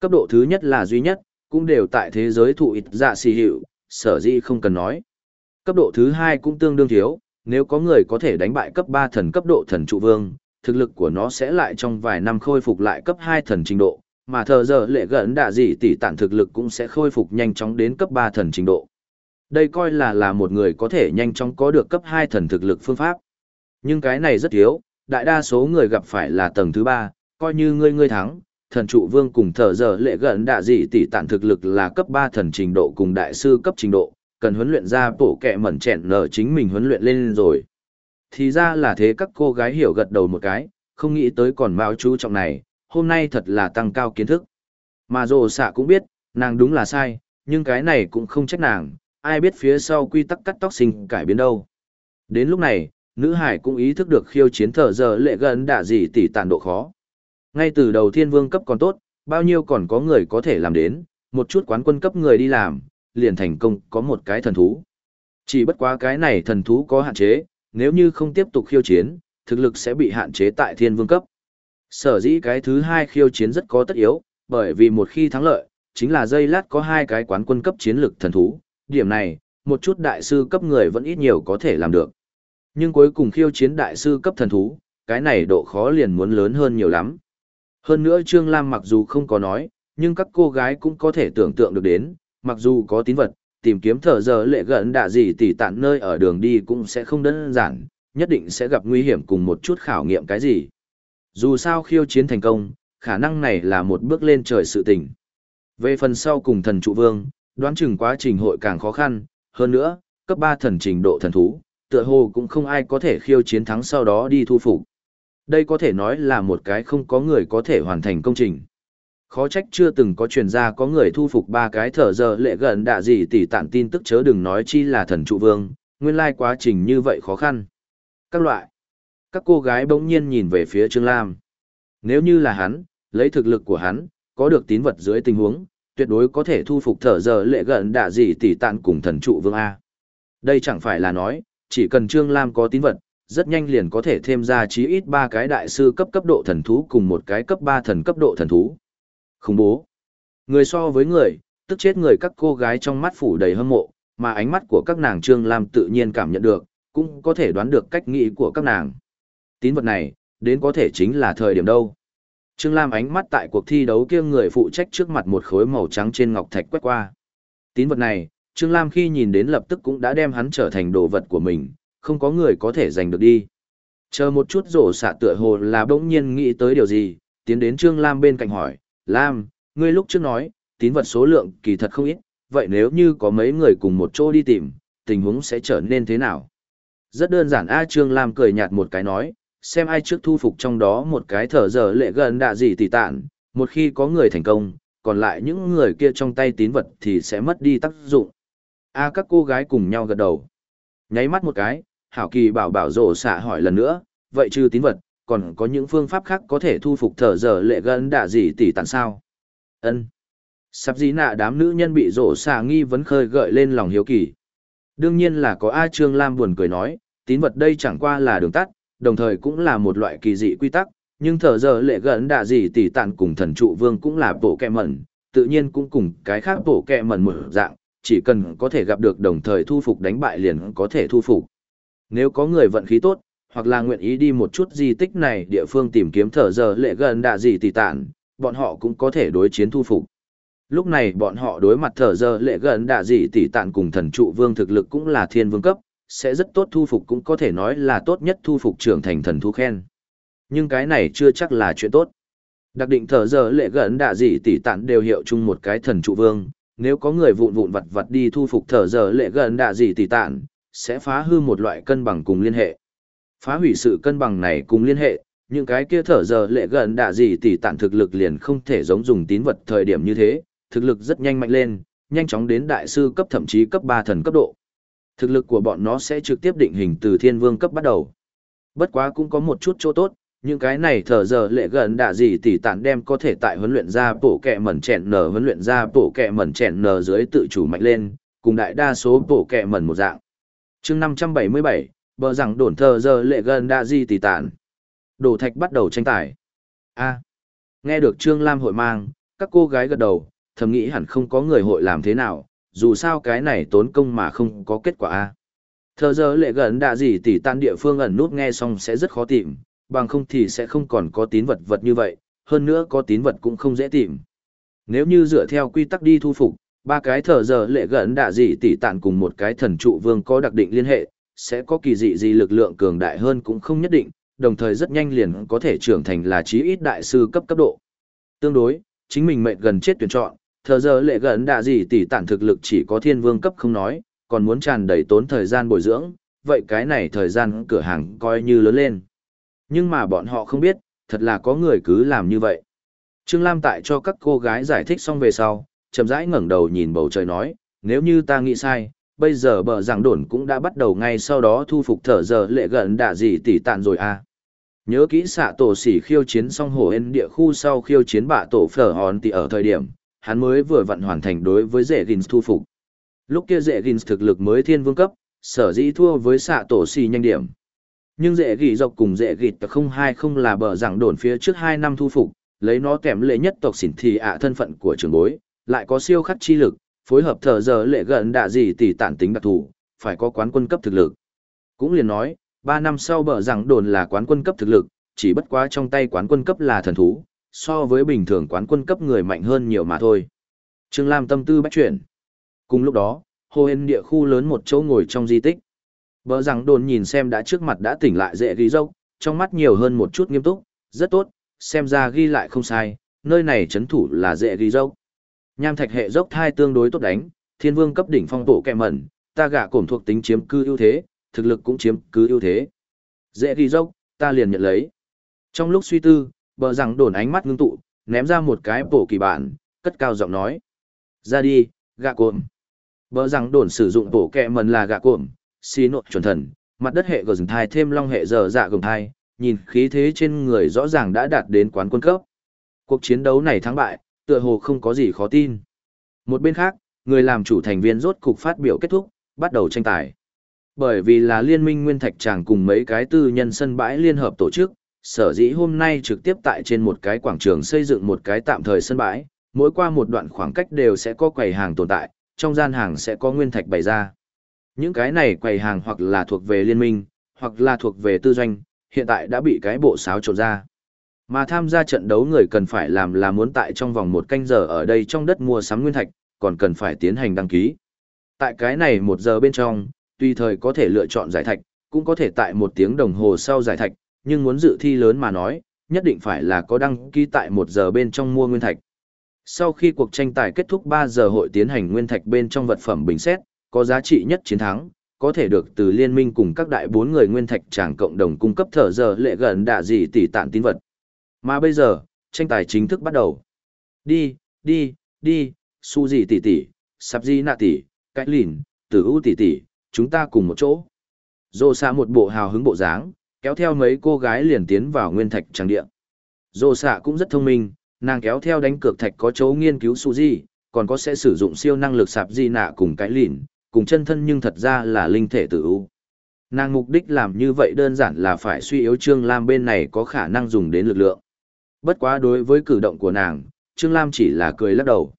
Cấp độ thứ nhất là duy nhất, cũng đều tại thế giới thụ ít dạ xì hiệu, sở dĩ không cần nói. Cấp độ thứ hai cũng tương đương thiếu, nếu có người có thể đánh bại cấp 3 thần cấp độ thần trụ vương, thực lực của nó sẽ lại trong vài năm khôi phục lại cấp 2 thần trình độ, mà thờ giờ lệ gần đạ gì tỷ tản thực lực cũng sẽ khôi phục nhanh chóng đến cấp 3 thần trình độ. Đây coi là là một người có thể nhanh chóng có được cấp 2 thần thực lực phương pháp. Nhưng cái này rất thiếu, đại đa số người gặp phải là tầng thứ 3, coi như ngươi ngươi thắng, thần trụ vương cùng thở giờ lệ gần đạ dị tỷ tản thực lực là cấp 3 thần trình độ cùng đại sư cấp trình độ, cần huấn luyện ra bổ kẹ mẩn chẹn nở chính mình huấn luyện lên rồi. Thì ra là thế các cô gái hiểu gật đầu một cái, không nghĩ tới còn mạo chú trọng này, hôm nay thật là tăng cao kiến thức. Mà rồ xạ cũng biết, nàng đúng là sai, nhưng cái này cũng không trách nàng, ai biết phía sau quy tắc cắt tóc sinh cải biến đâu. Đến lúc này, nữ hải cũng ý thức được khiêu chiến thở giờ lệ gần đả gì tỷ tàn độ khó. Ngay từ đầu thiên vương cấp còn tốt, bao nhiêu còn có người có thể làm đến, một chút quán quân cấp người đi làm, liền thành công có một cái thần thú. Chỉ bất quá cái này thần thú có hạn chế, nếu như không tiếp tục khiêu chiến, thực lực sẽ bị hạn chế tại thiên vương cấp. Sở dĩ cái thứ hai khiêu chiến rất có tất yếu, bởi vì một khi thắng lợi, chính là dây lát có hai cái quán quân cấp chiến lực thần thú, điểm này, một chút đại sư cấp người vẫn ít nhiều có thể làm được. Nhưng cuối cùng khiêu chiến đại sư cấp thần thú, cái này độ khó liền muốn lớn hơn nhiều lắm. Hơn nữa Trương Lam mặc dù không có nói, nhưng các cô gái cũng có thể tưởng tượng được đến, mặc dù có tín vật, tìm kiếm thở giờ lệ gần đạ gì tỉ tản nơi ở đường đi cũng sẽ không đơn giản, nhất định sẽ gặp nguy hiểm cùng một chút khảo nghiệm cái gì. Dù sao khiêu chiến thành công, khả năng này là một bước lên trời sự tình. Về phần sau cùng thần trụ vương, đoán chừng quá trình hội càng khó khăn, hơn nữa, cấp 3 thần trình độ thần thú, tựa hồ cũng không ai có thể khiêu chiến thắng sau đó đi thu phục. Đây có thể nói là một cái không có người có thể hoàn thành công trình. Khó trách chưa từng có truyền ra có người thu phục ba cái thở giờ lệ gần đạ gì tỷ tản tin tức chớ đừng nói chi là thần trụ vương, nguyên lai quá trình như vậy khó khăn. Các loại. Các cô gái bỗng nhiên nhìn về phía Trương Lam. Nếu như là hắn, lấy thực lực của hắn, có được tín vật dưới tình huống, tuyệt đối có thể thu phục thở giờ lệ gần đạ gì tỷ tạn cùng thần trụ vương A. Đây chẳng phải là nói, chỉ cần Trương Lam có tín vật, rất nhanh liền có thể thêm ra chí ít ba cái đại sư cấp cấp độ thần thú cùng một cái cấp 3 thần cấp độ thần thú. Khủng bố. Người so với người, tức chết người các cô gái trong mắt phủ đầy hâm mộ, mà ánh mắt của các nàng Trương Lam tự nhiên cảm nhận được, cũng có thể đoán được cách nghĩ của các nàng. Tín vật này, đến có thể chính là thời điểm đâu. Trương Lam ánh mắt tại cuộc thi đấu kia người phụ trách trước mặt một khối màu trắng trên ngọc thạch quét qua. Tín vật này, Trương Lam khi nhìn đến lập tức cũng đã đem hắn trở thành đồ vật của mình, không có người có thể giành được đi. Chờ một chút rổ xạ tựa hồ là bỗng nhiên nghĩ tới điều gì, tiến đến Trương Lam bên cạnh hỏi, Lam, ngươi lúc trước nói, tín vật số lượng kỳ thật không ít, vậy nếu như có mấy người cùng một chỗ đi tìm, tình huống sẽ trở nên thế nào? Rất đơn giản A Trương Lam cười nhạt một cái nói, xem ai trước thu phục trong đó một cái thở giờ lệ gần đạ gì tỷ tạn, một khi có người thành công, còn lại những người kia trong tay tín vật thì sẽ mất đi tác dụng. A các cô gái cùng nhau gật đầu. Nháy mắt một cái, Hảo Kỳ bảo bảo rổ xạ hỏi lần nữa, vậy trừ tín vật, còn có những phương pháp khác có thể thu phục thở giờ lệ gần đạ gì tỷ tản sao ân sắp dĩ nạ đám nữ nhân bị rổ xạ nghi vấn khơi gợi lên lòng hiếu kỳ đương nhiên là có a trương lam buồn cười nói tín vật đây chẳng qua là đường tắt đồng thời cũng là một loại kỳ dị quy tắc nhưng thở giờ lệ gần đạ gì tỷ tàn cùng thần trụ vương cũng là bộ kẹ mẩn tự nhiên cũng cùng cái khác bộ kẹ mẩn một dạng chỉ cần có thể gặp được đồng thời thu phục đánh bại liền có thể thu phục nếu có người vận khí tốt hoặc là nguyện ý đi một chút di tích này địa phương tìm kiếm thở giờ lệ gần đạ gì tỷ tản, bọn họ cũng có thể đối chiến thu phục. Lúc này bọn họ đối mặt thở giờ lệ gần đạ gì tỷ tản cùng thần trụ vương thực lực cũng là thiên vương cấp, sẽ rất tốt thu phục cũng có thể nói là tốt nhất thu phục trưởng thành thần thu khen. Nhưng cái này chưa chắc là chuyện tốt. Đặc định thở giờ lệ gần đạ dị tỷ tản đều hiệu chung một cái thần trụ vương, nếu có người vụn vụn vặt vặt đi thu phục thở giờ lệ gần đạ dị tỷ tản, sẽ phá hư một loại cân bằng cùng liên hệ. Phá hủy sự cân bằng này cùng liên hệ, những cái kia thở giờ lệ gần đạ dị tỷ tản thực lực liền không thể giống dùng tín vật thời điểm như thế, thực lực rất nhanh mạnh lên, nhanh chóng đến đại sư cấp thậm chí cấp 3 thần cấp độ. Thực lực của bọn nó sẽ trực tiếp định hình từ thiên vương cấp bắt đầu. Bất quá cũng có một chút chỗ tốt, những cái này thở giờ lệ gần đã gì tỷ tản đem có thể tại huấn luyện ra bổ kẹ mẩn chèn nở huấn luyện ra bổ kẹ mẩn chèn nở dưới tự chủ mạnh lên, cùng đại đa số bổ kẹ mẩn một dạng. chương 577, Bờ rằng đồn thờ giờ lệ gần đã gì tỷ tản. Đổ thạch bắt đầu tranh tài. A. Nghe được Trương Lam hội mang, các cô gái gật đầu, thầm nghĩ hẳn không có người hội làm thế nào, dù sao cái này tốn công mà không có kết quả a. Thờ giờ lệ gần đạ gì tỷ tan địa phương ẩn nút nghe xong sẽ rất khó tìm, bằng không thì sẽ không còn có tín vật vật như vậy, hơn nữa có tín vật cũng không dễ tìm. Nếu như dựa theo quy tắc đi thu phục, ba cái thờ giờ lệ gần đạ gì tỷ tàn cùng một cái thần trụ vương có đặc định liên hệ, sẽ có kỳ dị gì lực lượng cường đại hơn cũng không nhất định, đồng thời rất nhanh liền có thể trưởng thành là chí ít đại sư cấp cấp độ. Tương đối, chính mình mệnh gần chết tuyển chọn, thờ giờ lệ gần đạ gì tỷ tản thực lực chỉ có thiên vương cấp không nói, còn muốn tràn đầy tốn thời gian bồi dưỡng, vậy cái này thời gian cửa hàng coi như lớn lên. Nhưng mà bọn họ không biết, thật là có người cứ làm như vậy. Trương Lam tại cho các cô gái giải thích xong về sau, chậm rãi ngẩng đầu nhìn bầu trời nói, nếu như ta nghĩ sai, bây giờ bờ giảng đồn cũng đã bắt đầu ngay sau đó thu phục thở giờ lệ gần đạ gì tỷ tàn rồi à. Nhớ kỹ xạ tổ sỉ khiêu chiến xong hồ hên địa khu sau khiêu chiến bạ tổ phở hòn thì ở thời điểm, hắn mới vừa vặn hoàn thành đối với dễ gins thu phục. Lúc kia dễ gins thực lực mới thiên vương cấp, sở dĩ thua với xạ tổ xì nhanh điểm. Nhưng dễ gỉ dọc cùng dễ ghi không hai không là bờ giảng đồn phía trước hai năm thu phục, lấy nó kèm lệ nhất tộc xỉn thì ạ thân phận của trường bối, lại có siêu khắc chi lực, phối hợp thờ giờ lệ gần đạ gì tỷ tản tính đặc thù, phải có quán quân cấp thực lực. Cũng liền nói, ba năm sau bờ rằng đồn là quán quân cấp thực lực, chỉ bất quá trong tay quán quân cấp là thần thú, so với bình thường quán quân cấp người mạnh hơn nhiều mà thôi. Trương Lam tâm tư bách chuyển. Cùng lúc đó, hồ hên địa khu lớn một chỗ ngồi trong di tích. Bờ rằng đồn nhìn xem đã trước mặt đã tỉnh lại dễ ghi dốc, trong mắt nhiều hơn một chút nghiêm túc, rất tốt, xem ra ghi lại không sai, nơi này chấn thủ là dễ ghi dốc. Nham thạch hệ dốc thai tương đối tốt đánh, thiên vương cấp đỉnh phong tổ kẹ mẩn, ta gạ cổm thuộc tính chiếm cư ưu thế, thực lực cũng chiếm cứ ưu thế. Dễ ghi dốc, ta liền nhận lấy. Trong lúc suy tư, bờ rằng đồn ánh mắt ngưng tụ, ném ra một cái bổ kỳ bản, cất cao giọng nói. Ra đi, gạ cộm. Bờ rằng đồn sử dụng bổ kẹ mần là gạ cộm, xí nội chuẩn thần, mặt đất hệ gờ rừng thai thêm long hệ giờ dạ gồng thai, nhìn khí thế trên người rõ ràng đã đạt đến quán quân cấp. Cuộc chiến đấu này thắng bại, tựa hồ không có gì khó tin. Một bên khác, người làm chủ thành viên rốt cục phát biểu kết thúc, bắt đầu tranh tài. Bởi vì là liên minh nguyên thạch tràng cùng mấy cái tư nhân sân bãi liên hợp tổ chức, sở dĩ hôm nay trực tiếp tại trên một cái quảng trường xây dựng một cái tạm thời sân bãi, mỗi qua một đoạn khoảng cách đều sẽ có quầy hàng tồn tại, trong gian hàng sẽ có nguyên thạch bày ra. Những cái này quầy hàng hoặc là thuộc về liên minh, hoặc là thuộc về tư doanh, hiện tại đã bị cái bộ sáo trộn ra. Mà tham gia trận đấu người cần phải làm là muốn tại trong vòng một canh giờ ở đây trong đất mua sắm nguyên thạch, còn cần phải tiến hành đăng ký. Tại cái này một giờ bên trong, tùy thời có thể lựa chọn giải thạch, cũng có thể tại một tiếng đồng hồ sau giải thạch, nhưng muốn dự thi lớn mà nói, nhất định phải là có đăng ký tại một giờ bên trong mua nguyên thạch. Sau khi cuộc tranh tài kết thúc 3 giờ hội tiến hành nguyên thạch bên trong vật phẩm bình xét, có giá trị nhất chiến thắng, có thể được từ liên minh cùng các đại bốn người nguyên thạch tràng cộng đồng cung cấp thở giờ lệ gần đạ gì tỷ tạn tín vật. Mà bây giờ, tranh tài chính thức bắt đầu. Đi, đi, đi, su gì tỷ tỷ, sắp gì nạ tỷ, cách lìn, tử ưu tỷ tỷ, chúng ta cùng một chỗ. Dô xa một bộ hào hứng bộ dáng, kéo theo mấy cô gái liền tiến vào nguyên thạch trang địa. Dô xạ cũng rất thông minh, nàng kéo theo đánh cược thạch có chỗ nghiên cứu su di, còn có sẽ sử dụng siêu năng lực sạp di nạ cùng cái lìn, cùng chân thân nhưng thật ra là linh thể tử u. Nàng mục đích làm như vậy đơn giản là phải suy yếu Trương Lam bên này có khả năng dùng đến lực lượng. Bất quá đối với cử động của nàng, Trương Lam chỉ là cười lắc đầu.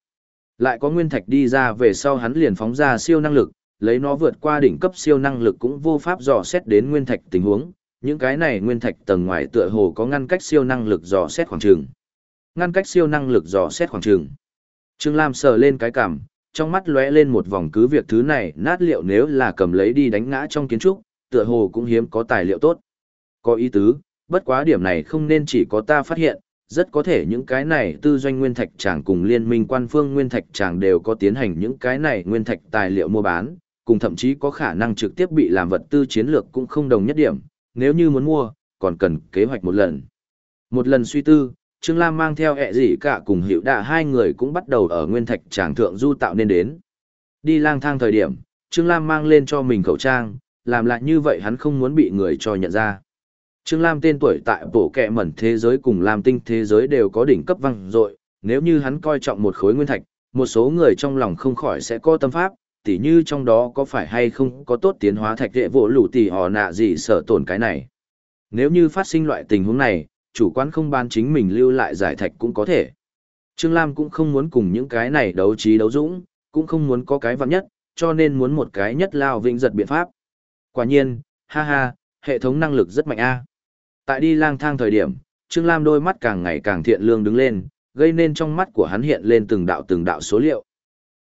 Lại có nguyên thạch đi ra về sau hắn liền phóng ra siêu năng lực, lấy nó vượt qua đỉnh cấp siêu năng lực cũng vô pháp dò xét đến nguyên thạch tình huống. Những cái này nguyên thạch tầng ngoài tựa hồ có ngăn cách siêu năng lực dò xét khoảng trường. Ngăn cách siêu năng lực dò xét khoảng trường. Trương Lam sờ lên cái cằm, trong mắt lóe lên một vòng cứ việc thứ này nát liệu nếu là cầm lấy đi đánh ngã trong kiến trúc, tựa hồ cũng hiếm có tài liệu tốt. Có ý tứ, bất quá điểm này không nên chỉ có ta phát hiện, rất có thể những cái này tư doanh nguyên thạch tràng cùng liên minh quan phương nguyên thạch tràng đều có tiến hành những cái này nguyên thạch tài liệu mua bán, cùng thậm chí có khả năng trực tiếp bị làm vật tư chiến lược cũng không đồng nhất điểm, nếu như muốn mua, còn cần kế hoạch một lần. Một lần suy tư, Trương Lam mang theo ẹ gì cả cùng hiệu đạ hai người cũng bắt đầu ở nguyên thạch tràng thượng du tạo nên đến. Đi lang thang thời điểm, Trương Lam mang lên cho mình khẩu trang, làm lại như vậy hắn không muốn bị người cho nhận ra. Trương Lam tên tuổi tại bộ kẹ mẩn thế giới cùng Lam tinh thế giới đều có đỉnh cấp văng dội nếu như hắn coi trọng một khối nguyên thạch, một số người trong lòng không khỏi sẽ có tâm pháp, tỉ như trong đó có phải hay không có tốt tiến hóa thạch hệ vỗ lũ tỉ họ nạ gì sợ tổn cái này. Nếu như phát sinh loại tình huống này, chủ quán không ban chính mình lưu lại giải thạch cũng có thể. Trương Lam cũng không muốn cùng những cái này đấu trí đấu dũng, cũng không muốn có cái vặn nhất, cho nên muốn một cái nhất lao vĩnh giật biện pháp. Quả nhiên, ha ha, hệ thống năng lực rất mạnh a. Tại đi lang thang thời điểm, Trương Lam đôi mắt càng ngày càng thiện lương đứng lên, gây nên trong mắt của hắn hiện lên từng đạo từng đạo số liệu.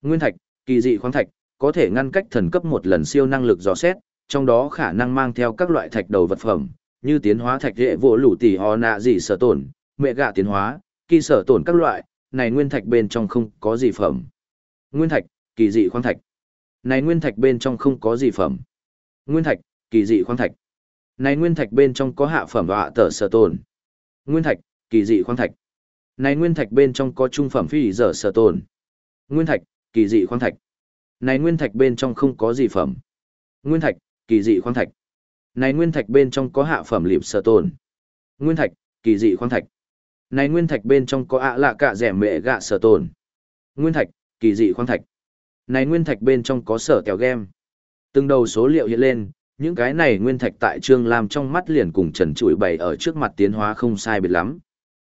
Nguyên thạch, kỳ dị khoáng thạch, có thể ngăn cách thần cấp một lần siêu năng lực dò xét, trong đó khả năng mang theo các loại thạch đầu vật phẩm, như tiến hóa thạch hệ vô lũ tỷ ho nạ gì sở tổn, mẹ gạ tiến hóa, kỳ sở tổn các loại, này nguyên thạch bên trong không có gì phẩm. Nguyên thạch, kỳ dị khoáng thạch. Này nguyên thạch bên trong không có gì phẩm. Nguyên thạch, kỳ dị khoáng thạch. Này nguyên thạch bên trong có hạ phẩm và hạ tở sở tổn. Nguyên thạch, kỳ dị khoáng thạch. Này nguyên thạch bên trong có trung phẩm phi dở sở tổn. Nguyên thạch, kỳ dị khoáng thạch. Này nguyên thạch bên trong không có gì phẩm. Nguyên thạch, kỳ dị khoáng thạch. Này nguyên thạch bên trong có hạ phẩm liệp sở tồn, Nguyên thạch, kỳ dị khoáng thạch. Này nguyên thạch bên trong có ạ lạ cả rẻ mẹ gạ sở tồn, Nguyên thạch, kỳ dị khoáng thạch. Này nguyên thạch bên trong có sở kẹo game. Từng đầu số liệu hiện lên, những cái này nguyên thạch tại Trương Lam trong mắt liền cùng trần trụi bày ở trước mặt tiến hóa không sai biệt lắm.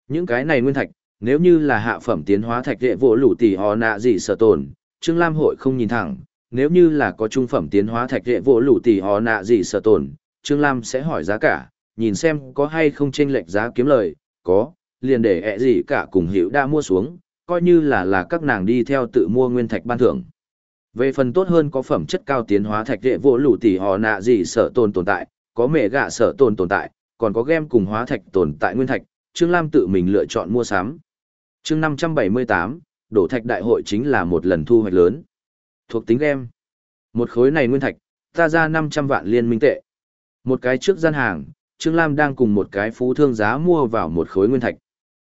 Những cái này nguyên thạch, nếu như là hạ phẩm tiến hóa thạch đệ vỗ lũ tỷ họ nạ gì sở tồn. Trương Lam hội không nhìn thẳng, nếu như là có trung phẩm tiến hóa thạch hệ vỗ lũ tỷ họ nạ gì sở tổn, Trương Lam sẽ hỏi giá cả, nhìn xem có hay không chênh lệch giá kiếm lời, có, liền để ẹ gì cả cùng hiểu đã mua xuống, coi như là là các nàng đi theo tự mua nguyên thạch ban thưởng. Về phần tốt hơn có phẩm chất cao tiến hóa thạch hệ vỗ lũ tỷ họ nạ gì sở tồn tồn tại, có mẹ gạ sở tồn tồn tại, còn có game cùng hóa thạch tồn tại nguyên thạch, Trương Lam tự mình lựa chọn mua sắm. Chương 578, đổ thạch đại hội chính là một lần thu hoạch lớn. Thuộc tính game. Một khối này nguyên thạch, ta ra 500 vạn liên minh tệ. Một cái trước gian hàng, Trương Lam đang cùng một cái phú thương giá mua vào một khối nguyên thạch.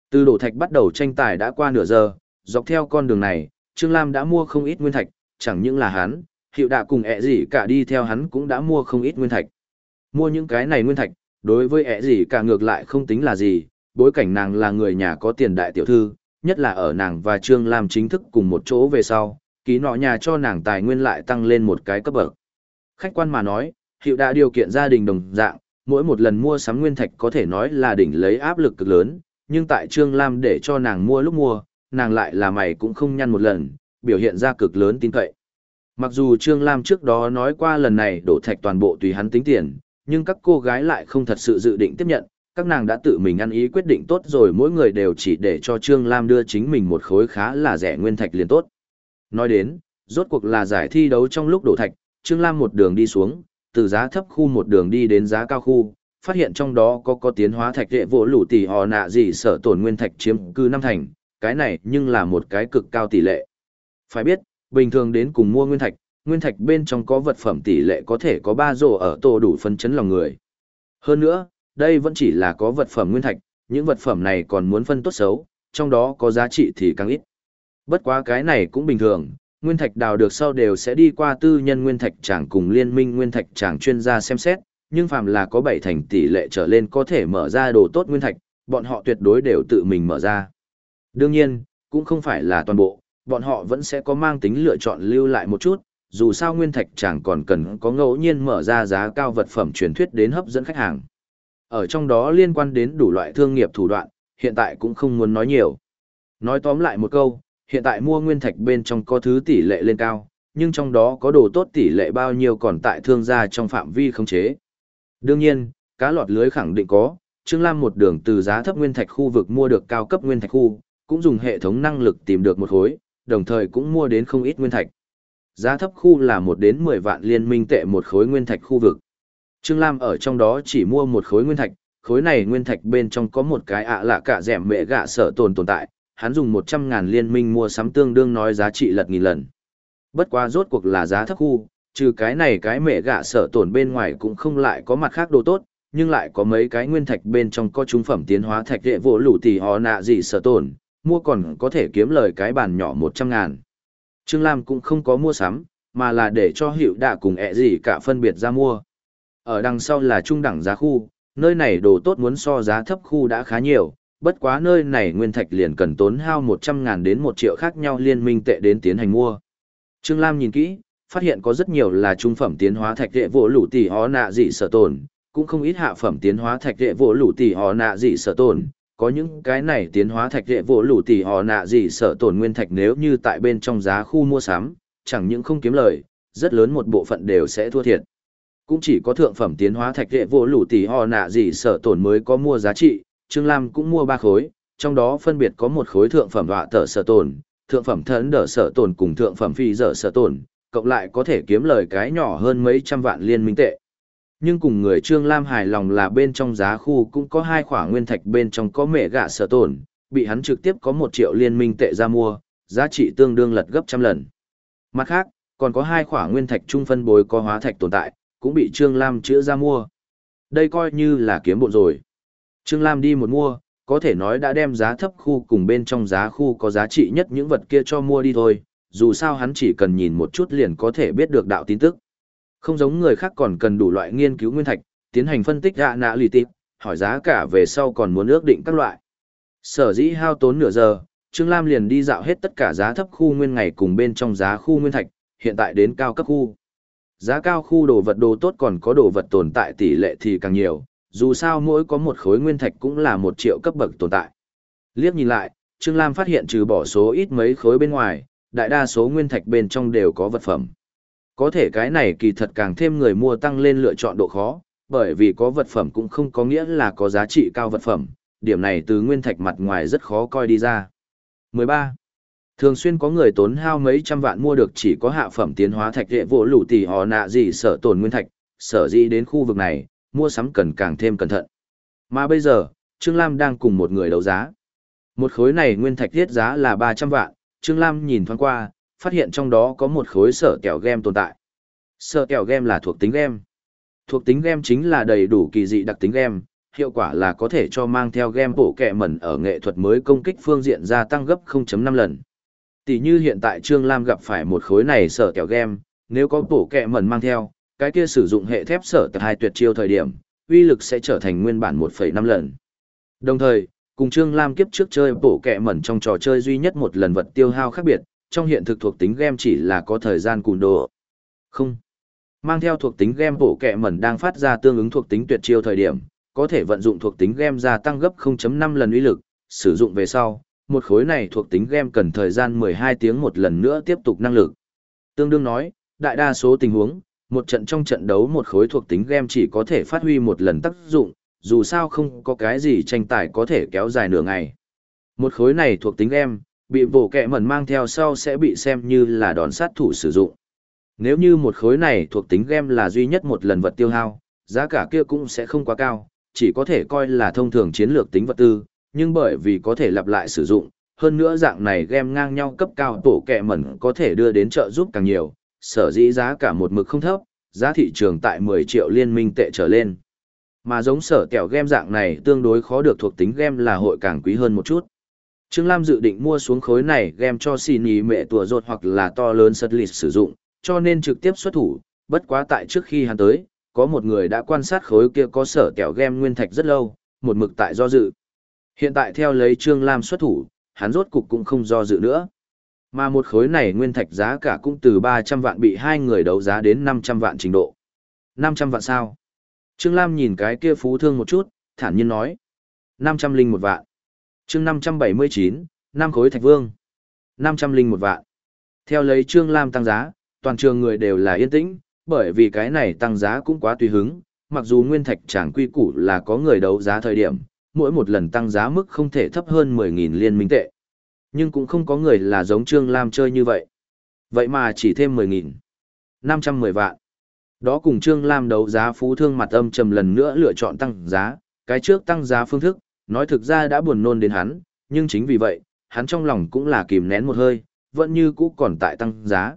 Từ đổ thạch bắt đầu tranh tài đã qua nửa giờ, dọc theo con đường này, Trương Lam đã mua không ít nguyên thạch, chẳng những là hắn, hiệu đạ cùng ẹ gì cả đi theo hắn cũng đã mua không ít nguyên thạch. Mua những cái này nguyên thạch, đối với ẹ gì cả ngược lại không tính là gì, bối cảnh nàng là người nhà có tiền đại tiểu thư, nhất là ở nàng và Trương Lam chính thức cùng một chỗ về sau, ký nọ nhà cho nàng tài nguyên lại tăng lên một cái cấp bậc. Khách quan mà nói, hiệu đã điều kiện gia đình đồng dạng, mỗi một lần mua sắm nguyên thạch có thể nói là đỉnh lấy áp lực cực lớn, nhưng tại Trương Lam để cho nàng mua lúc mua, nàng lại là mày cũng không nhăn một lần, biểu hiện ra cực lớn tin cậy. Mặc dù Trương Lam trước đó nói qua lần này đổ thạch toàn bộ tùy hắn tính tiền, nhưng các cô gái lại không thật sự dự định tiếp nhận, các nàng đã tự mình ăn ý quyết định tốt rồi mỗi người đều chỉ để cho Trương Lam đưa chính mình một khối khá là rẻ nguyên thạch liền tốt. Nói đến, rốt cuộc là giải thi đấu trong lúc đổ thạch, Trương Lam một đường đi xuống, từ giá thấp khu một đường đi đến giá cao khu, phát hiện trong đó có có tiến hóa thạch đệ vỗ lũ tỷ họ nạ gì sở tổn nguyên thạch chiếm cư năm thành, cái này nhưng là một cái cực cao tỷ lệ. Phải biết, bình thường đến cùng mua nguyên thạch, nguyên thạch bên trong có vật phẩm tỷ lệ có thể có ba rổ ở tổ đủ phân chấn lòng người. Hơn nữa, đây vẫn chỉ là có vật phẩm nguyên thạch, những vật phẩm này còn muốn phân tốt xấu, trong đó có giá trị thì càng ít. Bất quá cái này cũng bình thường, nguyên thạch đào được sau đều sẽ đi qua tư nhân nguyên thạch tràng cùng liên minh nguyên thạch tràng chuyên gia xem xét, nhưng phàm là có bảy thành tỷ lệ trở lên có thể mở ra đồ tốt nguyên thạch, bọn họ tuyệt đối đều tự mình mở ra. Đương nhiên, cũng không phải là toàn bộ, bọn họ vẫn sẽ có mang tính lựa chọn lưu lại một chút, dù sao nguyên thạch chẳng còn cần có ngẫu nhiên mở ra giá cao vật phẩm truyền thuyết đến hấp dẫn khách hàng. Ở trong đó liên quan đến đủ loại thương nghiệp thủ đoạn, hiện tại cũng không muốn nói nhiều. Nói tóm lại một câu, hiện tại mua nguyên thạch bên trong có thứ tỷ lệ lên cao, nhưng trong đó có đồ tốt tỷ lệ bao nhiêu còn tại thương gia trong phạm vi khống chế. Đương nhiên, cá lọt lưới khẳng định có, Trương Lam một đường từ giá thấp nguyên thạch khu vực mua được cao cấp nguyên thạch khu, cũng dùng hệ thống năng lực tìm được một khối, đồng thời cũng mua đến không ít nguyên thạch. Giá thấp khu là một đến 10 vạn liên minh tệ một khối nguyên thạch khu vực. Trương Lam ở trong đó chỉ mua một khối nguyên thạch, khối này nguyên thạch bên trong có một cái ạ lạ cả dẻm mẹ gạ sở tồn tồn tại, hắn dùng 100.000 liên minh mua sắm tương đương nói giá trị lật nghìn lần. Bất quá rốt cuộc là giá thấp khu, trừ cái này cái mẹ gạ sở tổn bên ngoài cũng không lại có mặt khác đồ tốt, nhưng lại có mấy cái nguyên thạch bên trong có trung phẩm tiến hóa thạch đệ vỗ lũ tỷ họ nạ gì sở tổn, mua còn có thể kiếm lời cái bàn nhỏ 100 ngàn. Trương Lam cũng không có mua sắm, mà là để cho hiệu đạ cùng ẹ gì cả phân biệt ra mua. Ở đằng sau là trung đẳng giá khu, nơi này đồ tốt muốn so giá thấp khu đã khá nhiều, bất quá nơi này nguyên thạch liền cần tốn hao 100 ngàn đến 1 triệu khác nhau liên minh tệ đến tiến hành mua. Trương Lam nhìn kỹ, phát hiện có rất nhiều là trung phẩm tiến hóa thạch đệ vỗ lũ tỷ hó nạ dị sở tồn, cũng không ít hạ phẩm tiến hóa thạch đệ vỗ lũ tỷ họ nạ dị sở tổn, có những cái này tiến hóa thạch đệ vỗ lũ tỷ họ nạ gì sở tổn nguyên thạch nếu như tại bên trong giá khu mua sắm, chẳng những không kiếm lời, rất lớn một bộ phận đều sẽ thua thiệt. Cũng chỉ có thượng phẩm tiến hóa thạch hệ vô lũ tỷ họ nạ gì sở tổn mới có mua giá trị, Trương Lam cũng mua ba khối, trong đó phân biệt có một khối thượng phẩm họa tờ sở tổn, thượng phẩm thần đỡ sở tổn cùng thượng phẩm phi dở sở tổn, cộng lại có thể kiếm lời cái nhỏ hơn mấy trăm vạn liên minh tệ. Nhưng cùng người Trương Lam hài lòng là bên trong giá khu cũng có hai khỏa nguyên thạch bên trong có mẹ gạ sở tổn, bị hắn trực tiếp có một triệu liên minh tệ ra mua, giá trị tương đương lật gấp trăm lần. Mặt khác, còn có hai khỏa nguyên thạch trung phân bối có hóa thạch tồn tại, cũng bị Trương Lam chữa ra mua. Đây coi như là kiếm bộ rồi. Trương Lam đi một mua, có thể nói đã đem giá thấp khu cùng bên trong giá khu có giá trị nhất những vật kia cho mua đi thôi, dù sao hắn chỉ cần nhìn một chút liền có thể biết được đạo tin tức. Không giống người khác còn cần đủ loại nghiên cứu nguyên thạch, tiến hành phân tích gạ nạ lì tịp, hỏi giá cả về sau còn muốn ước định các loại. Sở dĩ hao tốn nửa giờ, Trương Lam liền đi dạo hết tất cả giá thấp khu nguyên ngày cùng bên trong giá khu nguyên thạch, hiện tại đến cao cấp khu. Giá cao khu đồ vật đồ tốt còn có đồ vật tồn tại tỷ lệ thì càng nhiều, dù sao mỗi có một khối nguyên thạch cũng là một triệu cấp bậc tồn tại. Liếc nhìn lại, Trương Lam phát hiện trừ bỏ số ít mấy khối bên ngoài, đại đa số nguyên thạch bên trong đều có vật phẩm. Có thể cái này kỳ thật càng thêm người mua tăng lên lựa chọn độ khó, bởi vì có vật phẩm cũng không có nghĩa là có giá trị cao vật phẩm, điểm này từ nguyên thạch mặt ngoài rất khó coi đi ra. 13. Thường xuyên có người tốn hao mấy trăm vạn mua được chỉ có hạ phẩm tiến hóa thạch hệ vỗ lũ tỷ họ nạ gì sở tổn nguyên thạch, sở dĩ đến khu vực này, mua sắm cần càng thêm cẩn thận. Mà bây giờ, Trương Lam đang cùng một người đấu giá. Một khối này nguyên thạch thiết giá là 300 vạn, Trương Lam nhìn thoáng qua, phát hiện trong đó có một khối sở kẹo game tồn tại. Sở kẹo game là thuộc tính game. Thuộc tính game chính là đầy đủ kỳ dị đặc tính game, hiệu quả là có thể cho mang theo game bổ kẹ mẩn ở nghệ thuật mới công kích phương diện gia tăng gấp 0.5 lần. Tỷ như hiện tại Trương Lam gặp phải một khối này sở kẹo game, nếu có bổ kẹ mẩn mang theo, cái kia sử dụng hệ thép sở tập hai tuyệt chiêu thời điểm, uy lực sẽ trở thành nguyên bản 1.5 lần. Đồng thời, cùng Trương Lam kiếp trước chơi bổ kẹ mẩn trong trò chơi duy nhất một lần vật tiêu hao khác biệt, trong hiện thực thuộc tính game chỉ là có thời gian cùn đồ. Không. Mang theo thuộc tính game bổ kẹ mẩn đang phát ra tương ứng thuộc tính tuyệt chiêu thời điểm, có thể vận dụng thuộc tính game gia tăng gấp 0.5 lần uy lực, sử dụng về sau, một khối này thuộc tính game cần thời gian 12 tiếng một lần nữa tiếp tục năng lực. Tương đương nói, đại đa số tình huống, một trận trong trận đấu một khối thuộc tính game chỉ có thể phát huy một lần tác dụng, dù sao không có cái gì tranh tài có thể kéo dài nửa ngày. Một khối này thuộc tính game, bị bổ kẹ mẩn mang theo sau sẽ bị xem như là đòn sát thủ sử dụng. Nếu như một khối này thuộc tính game là duy nhất một lần vật tiêu hao, giá cả kia cũng sẽ không quá cao, chỉ có thể coi là thông thường chiến lược tính vật tư, nhưng bởi vì có thể lặp lại sử dụng, hơn nữa dạng này game ngang nhau cấp cao tổ kẹ mẩn có thể đưa đến trợ giúp càng nhiều, sở dĩ giá cả một mực không thấp, giá thị trường tại 10 triệu liên minh tệ trở lên. Mà giống sở kẹo game dạng này tương đối khó được thuộc tính game là hội càng quý hơn một chút. Trương Lam dự định mua xuống khối này game cho xin ý mẹ tùa rột hoặc là to lớn sật lịch sử dụng, cho nên trực tiếp xuất thủ, bất quá tại trước khi hắn tới, có một người đã quan sát khối kia có sở kẹo game nguyên thạch rất lâu, một mực tại do dự. Hiện tại theo lấy Trương Lam xuất thủ, hắn rốt cục cũng không do dự nữa. Mà một khối này nguyên thạch giá cả cũng từ 300 vạn bị hai người đấu giá đến 500 vạn trình độ. 500 vạn sao? Trương Lam nhìn cái kia phú thương một chút, thản nhiên nói. 500 linh một vạn. chương 579, năm khối thạch vương. 500 linh một vạn. Theo lấy Trương Lam tăng giá, toàn trường người đều là yên tĩnh, bởi vì cái này tăng giá cũng quá tùy hứng, mặc dù nguyên thạch chẳng quy củ là có người đấu giá thời điểm, mỗi một lần tăng giá mức không thể thấp hơn 10.000 liên minh tệ. Nhưng cũng không có người là giống Trương Lam chơi như vậy. Vậy mà chỉ thêm 10.000. 510 vạn. Đó cùng Trương Lam đấu giá phú thương mặt âm trầm lần nữa lựa chọn tăng giá, cái trước tăng giá phương thức, nói thực ra đã buồn nôn đến hắn, nhưng chính vì vậy, hắn trong lòng cũng là kìm nén một hơi, vẫn như cũ còn tại tăng giá.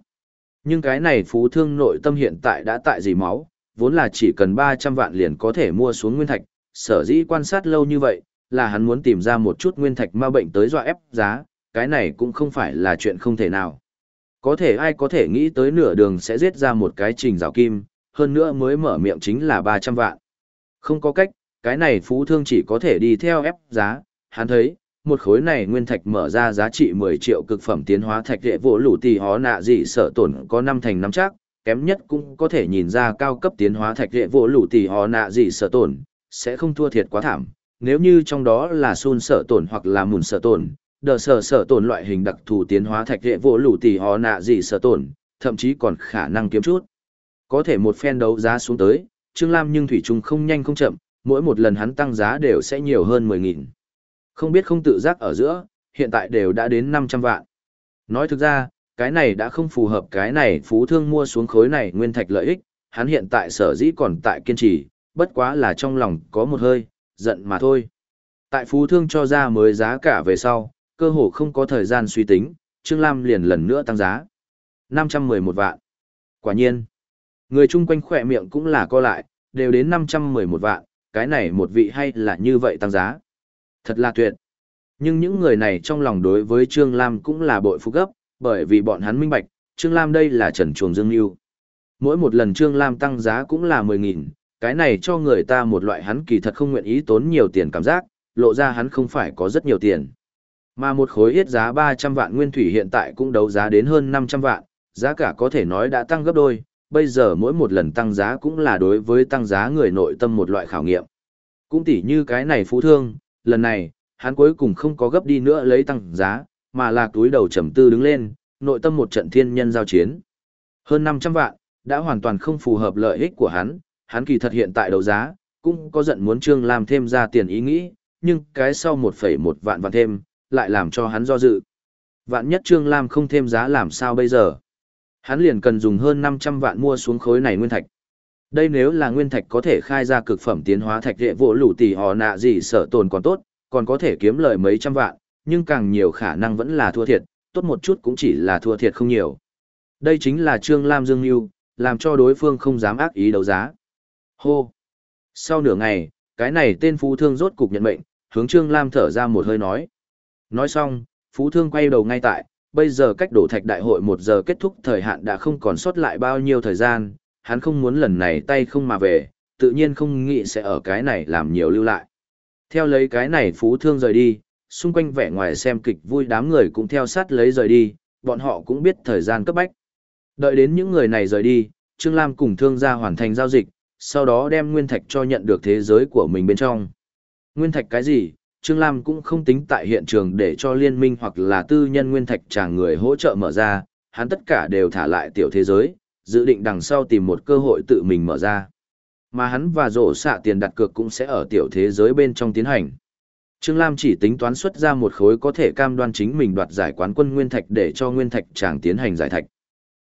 Nhưng cái này phú thương nội tâm hiện tại đã tại gì máu, vốn là chỉ cần 300 vạn liền có thể mua xuống nguyên thạch, sở dĩ quan sát lâu như vậy, là hắn muốn tìm ra một chút nguyên thạch ma bệnh tới dọa ép giá, cái này cũng không phải là chuyện không thể nào. Có thể ai có thể nghĩ tới nửa đường sẽ giết ra một cái trình rào kim, hơn nữa mới mở miệng chính là 300 vạn. Không có cách, cái này phú thương chỉ có thể đi theo ép giá, hắn thấy, một khối này nguyên thạch mở ra giá trị 10 triệu cực phẩm tiến hóa thạch hệ vỗ lũ tỷ hó nạ gì sở tổn có năm thành năm chắc, kém nhất cũng có thể nhìn ra cao cấp tiến hóa thạch hệ vỗ lũ tỷ hó nạ gì sở tổn, sẽ không thua thiệt quá thảm. Nếu như trong đó là sun sở tổn hoặc là mùn sở tổn, đờ sở sở tổn loại hình đặc thù tiến hóa thạch hệ vô lũ tỷ họ nạ gì sở tổn, thậm chí còn khả năng kiếm chút. Có thể một phen đấu giá xuống tới, Trương Lam nhưng Thủy Trung không nhanh không chậm, mỗi một lần hắn tăng giá đều sẽ nhiều hơn 10.000. Không biết không tự giác ở giữa, hiện tại đều đã đến 500 vạn. Nói thực ra, cái này đã không phù hợp cái này phú thương mua xuống khối này nguyên thạch lợi ích, hắn hiện tại sở dĩ còn tại kiên trì, bất quá là trong lòng có một hơi, giận mà thôi. Tại phú thương cho ra mới giá cả về sau, cơ hồ không có thời gian suy tính, Trương Lam liền lần nữa tăng giá. 511 vạn. Quả nhiên, người chung quanh khỏe miệng cũng là co lại, đều đến 511 vạn, cái này một vị hay là như vậy tăng giá. Thật là tuyệt. Nhưng những người này trong lòng đối với Trương Lam cũng là bội phục gấp, bởi vì bọn hắn minh bạch, Trương Lam đây là trần chuồng dương yêu. Mỗi một lần Trương Lam tăng giá cũng là 10.000, cái này cho người ta một loại hắn kỳ thật không nguyện ý tốn nhiều tiền cảm giác, lộ ra hắn không phải có rất nhiều tiền. Mà một khối yết giá 300 vạn nguyên thủy hiện tại cũng đấu giá đến hơn 500 vạn, giá cả có thể nói đã tăng gấp đôi, bây giờ mỗi một lần tăng giá cũng là đối với tăng giá người nội tâm một loại khảo nghiệm. Cũng tỉ như cái này phú thương, lần này, hắn cuối cùng không có gấp đi nữa lấy tăng giá, mà là túi đầu trầm tư đứng lên, nội tâm một trận thiên nhân giao chiến. Hơn 500 vạn, đã hoàn toàn không phù hợp lợi ích của hắn, hắn kỳ thật hiện tại đấu giá, cũng có giận muốn Trương Lam thêm ra tiền ý nghĩ, nhưng cái sau 1,1 vạn vạn thêm, lại làm cho hắn do dự. Vạn nhất Trương Lam không thêm giá làm sao bây giờ? Hắn liền cần dùng hơn 500 vạn mua xuống khối này nguyên thạch. Đây nếu là nguyên thạch có thể khai ra cực phẩm tiến hóa thạch địa vỗ lũ tỷ họ nạ gì sở tồn còn tốt, còn có thể kiếm lời mấy trăm vạn, nhưng càng nhiều khả năng vẫn là thua thiệt, tốt một chút cũng chỉ là thua thiệt không nhiều. Đây chính là Trương Lam Dương Nhu, làm cho đối phương không dám ác ý đấu giá. Hô! Sau nửa ngày, cái này tên phú thương rốt cục nhận mệnh, hướng Trương Lam thở ra một hơi nói. Nói xong, phú thương quay đầu ngay tại, bây giờ cách đổ thạch đại hội một giờ kết thúc thời hạn đã không còn sót lại bao nhiêu thời gian, hắn không muốn lần này tay không mà về, tự nhiên không nghĩ sẽ ở cái này làm nhiều lưu lại. Theo lấy cái này phú thương rời đi, xung quanh vẻ ngoài xem kịch vui đám người cũng theo sát lấy rời đi, bọn họ cũng biết thời gian cấp bách. Đợi đến những người này rời đi, Trương Lam cùng thương gia hoàn thành giao dịch, sau đó đem nguyên thạch cho nhận được thế giới của mình bên trong. Nguyên thạch cái gì? Trương Lam cũng không tính tại hiện trường để cho liên minh hoặc là tư nhân nguyên thạch chàng người hỗ trợ mở ra, hắn tất cả đều thả lại tiểu thế giới, dự định đằng sau tìm một cơ hội tự mình mở ra. Mà hắn và rổ xạ tiền đặt cược cũng sẽ ở tiểu thế giới bên trong tiến hành. Trương Lam chỉ tính toán xuất ra một khối có thể cam đoan chính mình đoạt giải quán quân Nguyên Thạch để cho Nguyên Thạch chàng tiến hành giải thạch.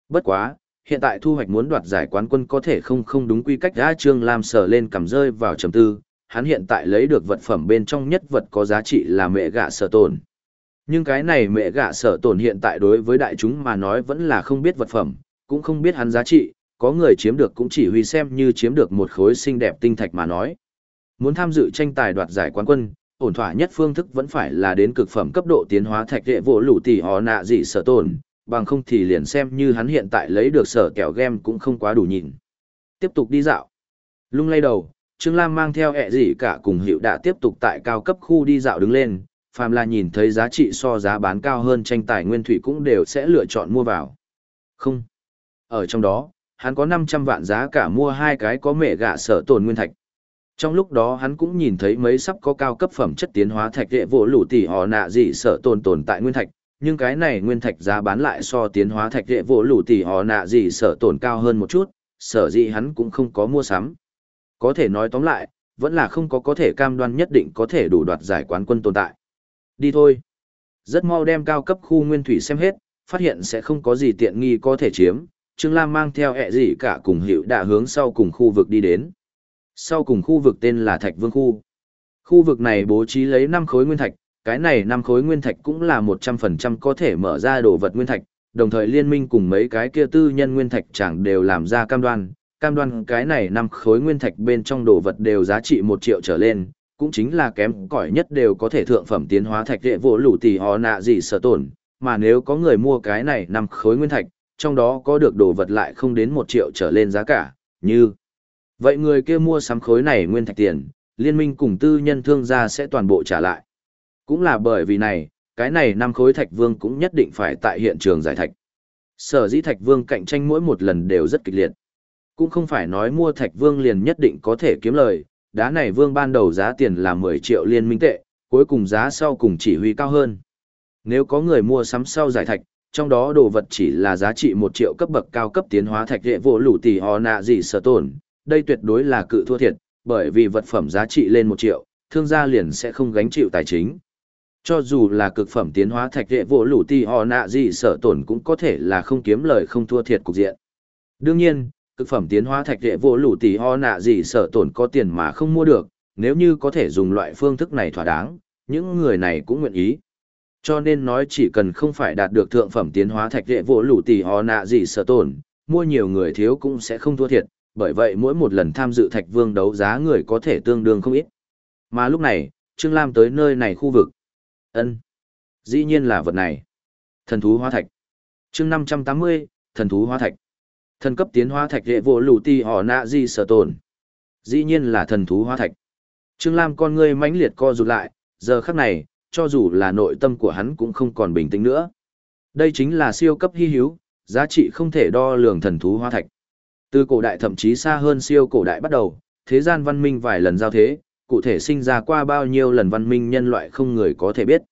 Bất quá, hiện tại thu hoạch muốn đoạt giải quán quân có thể không không đúng quy cách đã Trương Lam sờ lên cầm rơi vào trầm tư, hắn hiện tại lấy được vật phẩm bên trong nhất vật có giá trị là mẹ gạ sở tồn. Nhưng cái này mẹ gạ sở tồn hiện tại đối với đại chúng mà nói vẫn là không biết vật phẩm, cũng không biết hắn giá trị, có người chiếm được cũng chỉ huy xem như chiếm được một khối xinh đẹp tinh thạch mà nói. Muốn tham dự tranh tài đoạt giải quán quân, ổn thỏa nhất phương thức vẫn phải là đến cực phẩm cấp độ tiến hóa thạch đệ vỗ lũ tỷ họ nạ dị sở tồn, bằng không thì liền xem như hắn hiện tại lấy được sở kẹo game cũng không quá đủ nhìn. Tiếp tục đi dạo. Lung lay đầu, Trương Lam mang theo ẹ gì cả cùng hiệu đã tiếp tục tại cao cấp khu đi dạo đứng lên, phàm là nhìn thấy giá trị so giá bán cao hơn tranh tài nguyên thủy cũng đều sẽ lựa chọn mua vào. Không. Ở trong đó, hắn có 500 vạn giá cả mua hai cái có mẹ gạ sở tồn nguyên thạch. Trong lúc đó hắn cũng nhìn thấy mấy sắp có cao cấp phẩm chất tiến hóa thạch đệ vỗ lũ tỷ họ nạ gì sở tồn tồn tại nguyên thạch, nhưng cái này nguyên thạch giá bán lại so tiến hóa thạch đệ vỗ lũ tỷ họ nạ gì sở tổn cao hơn một chút, sở dĩ hắn cũng không có mua sắm. Có thể nói tóm lại, vẫn là không có có thể cam đoan nhất định có thể đủ đoạt giải quán quân tồn tại. Đi thôi. Rất mau đem cao cấp khu nguyên thủy xem hết, phát hiện sẽ không có gì tiện nghi có thể chiếm, Trương Lam mang theo ẹ gì cả cùng hiệu đã hướng sau cùng khu vực đi đến. Sau cùng khu vực tên là Thạch Vương Khu. Khu vực này bố trí lấy 5 khối nguyên thạch, cái này năm khối nguyên thạch cũng là 100% có thể mở ra đồ vật nguyên thạch, đồng thời liên minh cùng mấy cái kia tư nhân nguyên thạch chẳng đều làm ra cam đoan, cam đoan cái này năm khối nguyên thạch bên trong đồ vật đều giá trị 1 triệu trở lên, cũng chính là kém cỏi nhất đều có thể thượng phẩm tiến hóa thạch đệ vô lũ tỷ họ nạ gì sở tổn, mà nếu có người mua cái này năm khối nguyên thạch, trong đó có được đồ vật lại không đến 1 triệu trở lên giá cả, như Vậy người kia mua sắm khối này nguyên thạch tiền, liên minh cùng tư nhân thương gia sẽ toàn bộ trả lại. Cũng là bởi vì này, cái này năm khối thạch vương cũng nhất định phải tại hiện trường giải thạch. Sở dĩ Thạch Vương cạnh tranh mỗi một lần đều rất kịch liệt. Cũng không phải nói mua Thạch Vương liền nhất định có thể kiếm lời, đá này Vương ban đầu giá tiền là 10 triệu liên minh tệ, cuối cùng giá sau cùng chỉ huy cao hơn. Nếu có người mua sắm sau giải thạch, trong đó đồ vật chỉ là giá trị 1 triệu cấp bậc cao cấp tiến hóa thạch hệ vô lũ tỷ họ nạ gì sở tổn, đây tuyệt đối là cự thua thiệt, bởi vì vật phẩm giá trị lên 1 triệu, thương gia liền sẽ không gánh chịu tài chính. Cho dù là cực phẩm tiến hóa thạch hệ vô lũ tỷ họ nạ gì sở tổn cũng có thể là không kiếm lời không thua thiệt cục diện. Đương nhiên, cực phẩm tiến hóa thạch hệ vô lũ tỷ họ nạ gì sở tổn có tiền mà không mua được, nếu như có thể dùng loại phương thức này thỏa đáng, những người này cũng nguyện ý. Cho nên nói chỉ cần không phải đạt được thượng phẩm tiến hóa thạch đệ vô lũ tỷ họ nạ gì sở tổn, mua nhiều người thiếu cũng sẽ không thua thiệt, bởi vậy mỗi một lần tham dự thạch vương đấu giá người có thể tương đương không ít. Mà lúc này, Trương Lam tới nơi này khu vực ân Dĩ nhiên là vật này. Thần thú hóa thạch. chương 580, thần thú hóa thạch. Thần cấp tiến hóa thạch đệ vô lù ti họ nạ di sở tồn, Dĩ nhiên là thần thú hóa thạch. Trương Lam con ngươi mãnh liệt co rụt lại, giờ khắc này, cho dù là nội tâm của hắn cũng không còn bình tĩnh nữa. Đây chính là siêu cấp hy hữu, giá trị không thể đo lường thần thú hóa thạch. Từ cổ đại thậm chí xa hơn siêu cổ đại bắt đầu, thế gian văn minh vài lần giao thế, cụ thể sinh ra qua bao nhiêu lần văn minh nhân loại không người có thể biết.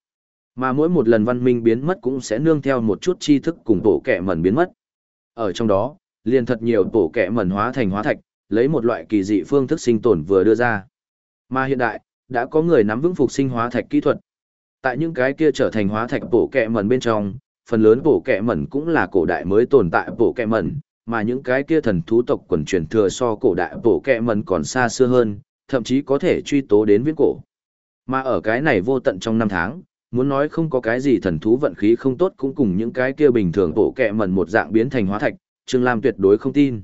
Mà mỗi một lần văn minh biến mất cũng sẽ nương theo một chút tri thức cùng tổ kẻ mẩn biến mất. Ở trong đó, liền thật nhiều tổ kẻ mẩn hóa thành hóa thạch, lấy một loại kỳ dị phương thức sinh tồn vừa đưa ra. Mà hiện đại, đã có người nắm vững phục sinh hóa thạch kỹ thuật. Tại những cái kia trở thành hóa thạch bổ kẹ mẩn bên trong, phần lớn bổ kẹ mẩn cũng là cổ đại mới tồn tại bổ kẹ mẩn, mà những cái kia thần thú tộc quần truyền thừa so cổ đại bổ kẹ mẩn còn xa xưa hơn, thậm chí có thể truy tố đến viễn cổ. Mà ở cái này vô tận trong năm tháng, muốn nói không có cái gì thần thú vận khí không tốt cũng cùng những cái kia bình thường bổ kẹ mẩn một dạng biến thành hóa thạch, Trương Lam tuyệt đối không tin.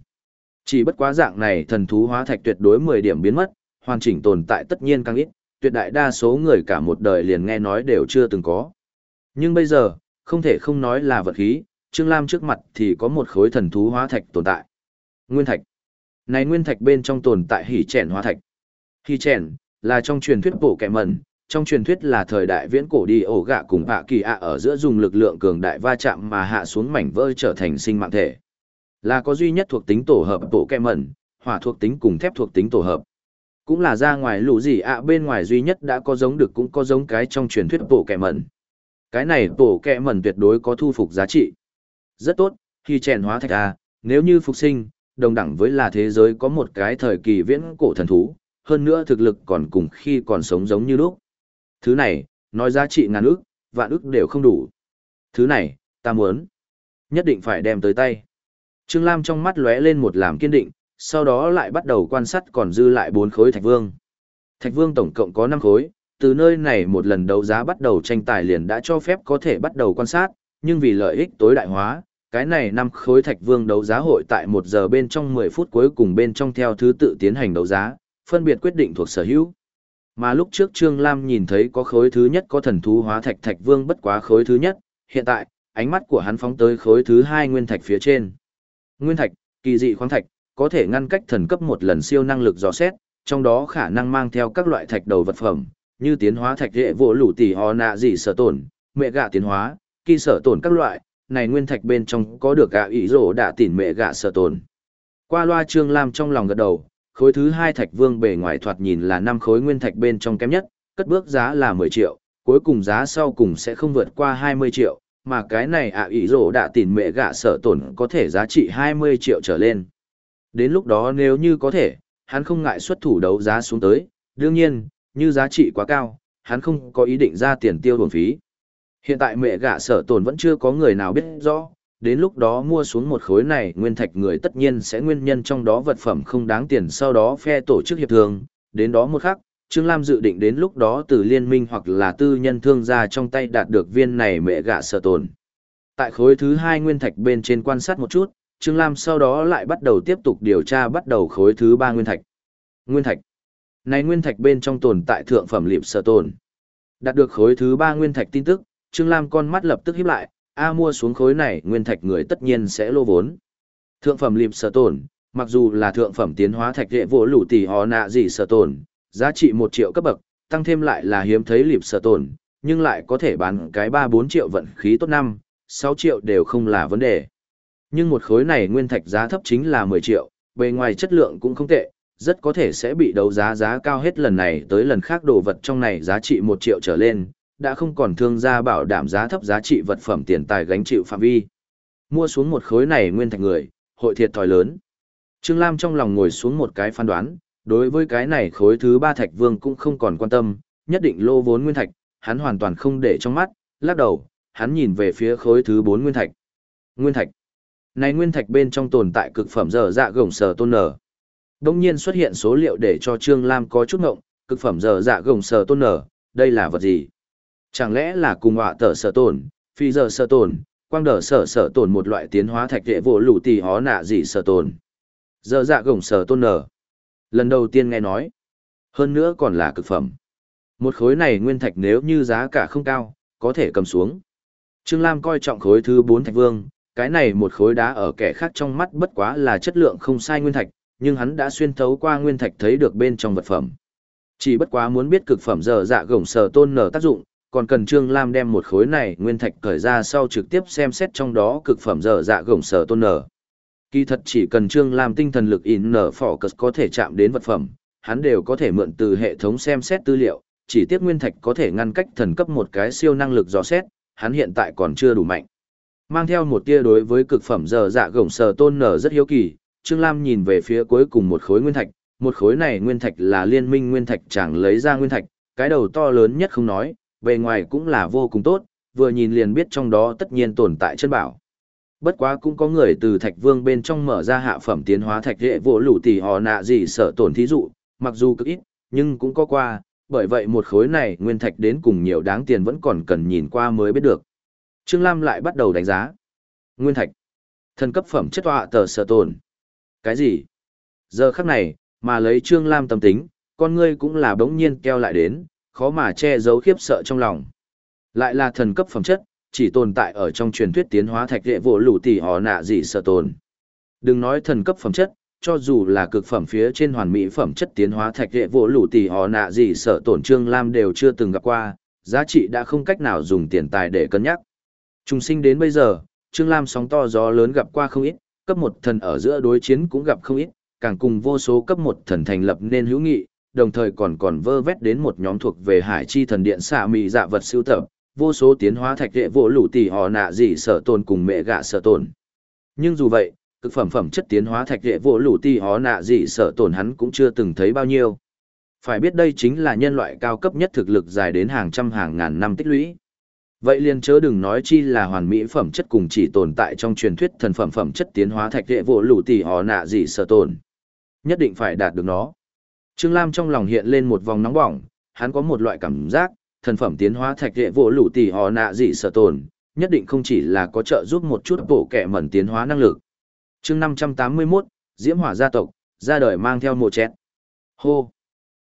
Chỉ bất quá dạng này thần thú hóa thạch tuyệt đối 10 điểm biến mất, hoàn chỉnh tồn tại tất nhiên càng ít, tuyệt đại đa số người cả một đời liền nghe nói đều chưa từng có. Nhưng bây giờ, không thể không nói là vật khí, Trương Lam trước mặt thì có một khối thần thú hóa thạch tồn tại. Nguyên thạch. Này nguyên thạch bên trong tồn tại hỉ chèn hóa thạch. Hy chèn, là trong truyền thuyết bổ kẻ mẩn, trong truyền thuyết là thời đại viễn cổ đi ổ gạ cùng hạ kỳ ạ ở giữa dùng lực lượng cường đại va chạm mà hạ xuống mảnh vỡ trở thành sinh mạng thể. Là có duy nhất thuộc tính tổ hợp bổ kẻ mẩn, hỏa thuộc tính cùng thép thuộc tính tổ hợp. Cũng là ra ngoài lũ gì ạ bên ngoài duy nhất đã có giống được cũng có giống cái trong truyền thuyết bổ kẻ mẩn. Cái này bổ kẻ mẩn tuyệt đối có thu phục giá trị. Rất tốt, khi chèn hóa thạch A, nếu như phục sinh, đồng đẳng với là thế giới có một cái thời kỳ viễn cổ thần thú, hơn nữa thực lực còn cùng khi còn sống giống như lúc. Thứ này, nói giá trị ngàn ức, vạn ức đều không đủ. Thứ này, ta muốn. Nhất định phải đem tới tay. Trương Lam trong mắt lóe lên một làm kiên định, sau đó lại bắt đầu quan sát còn dư lại bốn khối thạch vương. Thạch vương tổng cộng có năm khối, từ nơi này một lần đấu giá bắt đầu tranh tài liền đã cho phép có thể bắt đầu quan sát, nhưng vì lợi ích tối đại hóa, cái này năm khối thạch vương đấu giá hội tại một giờ bên trong 10 phút cuối cùng bên trong theo thứ tự tiến hành đấu giá, phân biệt quyết định thuộc sở hữu. Mà lúc trước Trương Lam nhìn thấy có khối thứ nhất có thần thú hóa thạch thạch vương bất quá khối thứ nhất, hiện tại, ánh mắt của hắn phóng tới khối thứ hai nguyên thạch phía trên. Nguyên thạch, kỳ dị khoáng thạch, có thể ngăn cách thần cấp một lần siêu năng lực dò xét, trong đó khả năng mang theo các loại thạch đầu vật phẩm, như tiến hóa thạch hệ vô lũ tỷ ho nạ dị sở tổn, mẹ gạ tiến hóa, kỳ sở tổn các loại, này nguyên thạch bên trong có được gạ ý rổ đạ tỉn mẹ gạ sở tổn. Qua loa trương lam trong lòng gật đầu, khối thứ hai thạch vương bề ngoài thoạt nhìn là năm khối nguyên thạch bên trong kém nhất, cất bước giá là 10 triệu, cuối cùng giá sau cùng sẽ không vượt qua 20 triệu, mà cái này ạ ý rổ đạ tỉn mẹ gạ sở tổn có thể giá trị 20 triệu trở lên. Đến lúc đó nếu như có thể, hắn không ngại xuất thủ đấu giá xuống tới, đương nhiên, như giá trị quá cao, hắn không có ý định ra tiền tiêu bổng phí. Hiện tại mẹ gạ sở tổn vẫn chưa có người nào biết rõ, đến lúc đó mua xuống một khối này nguyên thạch người tất nhiên sẽ nguyên nhân trong đó vật phẩm không đáng tiền sau đó phe tổ chức hiệp thường, đến đó một khắc, Trương Lam dự định đến lúc đó từ liên minh hoặc là tư nhân thương gia trong tay đạt được viên này mẹ gạ sở tồn. Tại khối thứ hai nguyên thạch bên trên quan sát một chút, Trương Lam sau đó lại bắt đầu tiếp tục điều tra bắt đầu khối thứ ba nguyên thạch. Nguyên thạch. Này nguyên thạch bên trong tồn tại thượng phẩm liệp sở tồn. Đạt được khối thứ ba nguyên thạch tin tức, Trương Lam con mắt lập tức híp lại, a mua xuống khối này nguyên thạch người tất nhiên sẽ lô vốn. Thượng phẩm liệp sở tồn, mặc dù là thượng phẩm tiến hóa thạch đệ vỗ lũ tỷ họ nạ gì sở tồn, giá trị 1 triệu cấp bậc, tăng thêm lại là hiếm thấy liệp sở tồn, nhưng lại có thể bán cái 3-4 triệu vận khí tốt năm, 6 triệu đều không là vấn đề. Nhưng một khối này nguyên thạch giá thấp chính là 10 triệu, bề ngoài chất lượng cũng không tệ, rất có thể sẽ bị đấu giá giá cao hết lần này tới lần khác đồ vật trong này giá trị 1 triệu trở lên, đã không còn thương gia bảo đảm giá thấp giá trị vật phẩm tiền tài gánh chịu phạm vi. Mua xuống một khối này nguyên thạch người, hội thiệt thòi lớn. Trương Lam trong lòng ngồi xuống một cái phán đoán, đối với cái này khối thứ ba thạch vương cũng không còn quan tâm, nhất định lô vốn nguyên thạch, hắn hoàn toàn không để trong mắt, lắc đầu, hắn nhìn về phía khối thứ bốn nguyên thạch. Nguyên thạch. Này nguyên thạch bên trong tồn tại cực phẩm dở dạ gồng sở tôn nở. Đông nhiên xuất hiện số liệu để cho Trương Lam có chút ngộng, cực phẩm dở dạ gồng sở tôn nở, đây là vật gì? Chẳng lẽ là cùng họa tờ sở tồn, phi giờ sở tồn, quang đờ sở sở tồn một loại tiến hóa thạch đệ vô lũ tì hó nạ gì sở tồn. giờ dạ gồng sở tôn nở. Lần đầu tiên nghe nói. Hơn nữa còn là cực phẩm. Một khối này nguyên thạch nếu như giá cả không cao, có thể cầm xuống. Trương Lam coi trọng khối thứ 4 thạch vương, cái này một khối đá ở kẻ khác trong mắt bất quá là chất lượng không sai nguyên thạch, nhưng hắn đã xuyên thấu qua nguyên thạch thấy được bên trong vật phẩm. Chỉ bất quá muốn biết cực phẩm giờ dạ gồng sờ tôn nở tác dụng, còn cần Trương Lam đem một khối này nguyên thạch cởi ra sau trực tiếp xem xét trong đó cực phẩm dở dạ gồng sờ tôn nở. Kỳ thật chỉ cần Trương Lam tinh thần lực in nở phỏ cực có thể chạm đến vật phẩm, hắn đều có thể mượn từ hệ thống xem xét tư liệu, chỉ tiếc nguyên thạch có thể ngăn cách thần cấp một cái siêu năng lực dò xét, hắn hiện tại còn chưa đủ mạnh. Mang theo một tia đối với cực phẩm dở dạ gồng sờ tôn nở rất hiếu kỳ, Trương Lam nhìn về phía cuối cùng một khối nguyên thạch, một khối này nguyên thạch là liên minh nguyên thạch chẳng lấy ra nguyên thạch, cái đầu to lớn nhất không nói, bề ngoài cũng là vô cùng tốt, vừa nhìn liền biết trong đó tất nhiên tồn tại chân bảo. Bất quá cũng có người từ thạch vương bên trong mở ra hạ phẩm tiến hóa thạch hệ vô lũ tỷ họ nạ gì sợ tổn thí dụ, mặc dù cực ít, nhưng cũng có qua, bởi vậy một khối này nguyên thạch đến cùng nhiều đáng tiền vẫn còn cần nhìn qua mới biết được. Trương Lam lại bắt đầu đánh giá. Nguyên thạch. Thần cấp phẩm chất họa tờ sở tồn. Cái gì? Giờ khắc này, mà lấy Trương Lam tâm tính, con ngươi cũng là bỗng nhiên keo lại đến, khó mà che giấu khiếp sợ trong lòng. Lại là thần cấp phẩm chất, chỉ tồn tại ở trong truyền thuyết tiến hóa thạch địa vô lũ tỷ họ nạ gì sợ tồn. Đừng nói thần cấp phẩm chất, cho dù là cực phẩm phía trên hoàn mỹ phẩm chất tiến hóa thạch địa vô lũ tỷ họ nạ gì sợ tổn trương lam đều chưa từng gặp qua, giá trị đã không cách nào dùng tiền tài để cân nhắc. Trùng sinh đến bây giờ, trương lam sóng to gió lớn gặp qua không ít, cấp một thần ở giữa đối chiến cũng gặp không ít, càng cùng vô số cấp một thần thành lập nên hữu nghị, đồng thời còn còn vơ vét đến một nhóm thuộc về hải chi thần điện xạ mị dạ vật siêu tập, vô số tiến hóa thạch đệ vỗ lũ tỷ họ nạ gì sở tồn cùng mẹ gạ sở tồn. Nhưng dù vậy, cực phẩm phẩm chất tiến hóa thạch đệ vỗ lũ tỉ họ nạ gì sở tồn hắn cũng chưa từng thấy bao nhiêu. Phải biết đây chính là nhân loại cao cấp nhất thực lực dài đến hàng trăm hàng ngàn năm tích lũy. Vậy liền chớ đừng nói chi là hoàn mỹ phẩm chất cùng chỉ tồn tại trong truyền thuyết thần phẩm phẩm chất tiến hóa thạch đệ vỗ lũ tỷ họ nạ gì sở tồn Nhất định phải đạt được nó. Trương Lam trong lòng hiện lên một vòng nóng bỏng, hắn có một loại cảm giác, thần phẩm tiến hóa thạch hệ vô lũ tỷ họ nạ dị sở tồn, nhất định không chỉ là có trợ giúp một chút bổ kẻ mẩn tiến hóa năng lực chương 581, Diễm Hỏa gia tộc, ra đời mang theo mùa chén. Hô!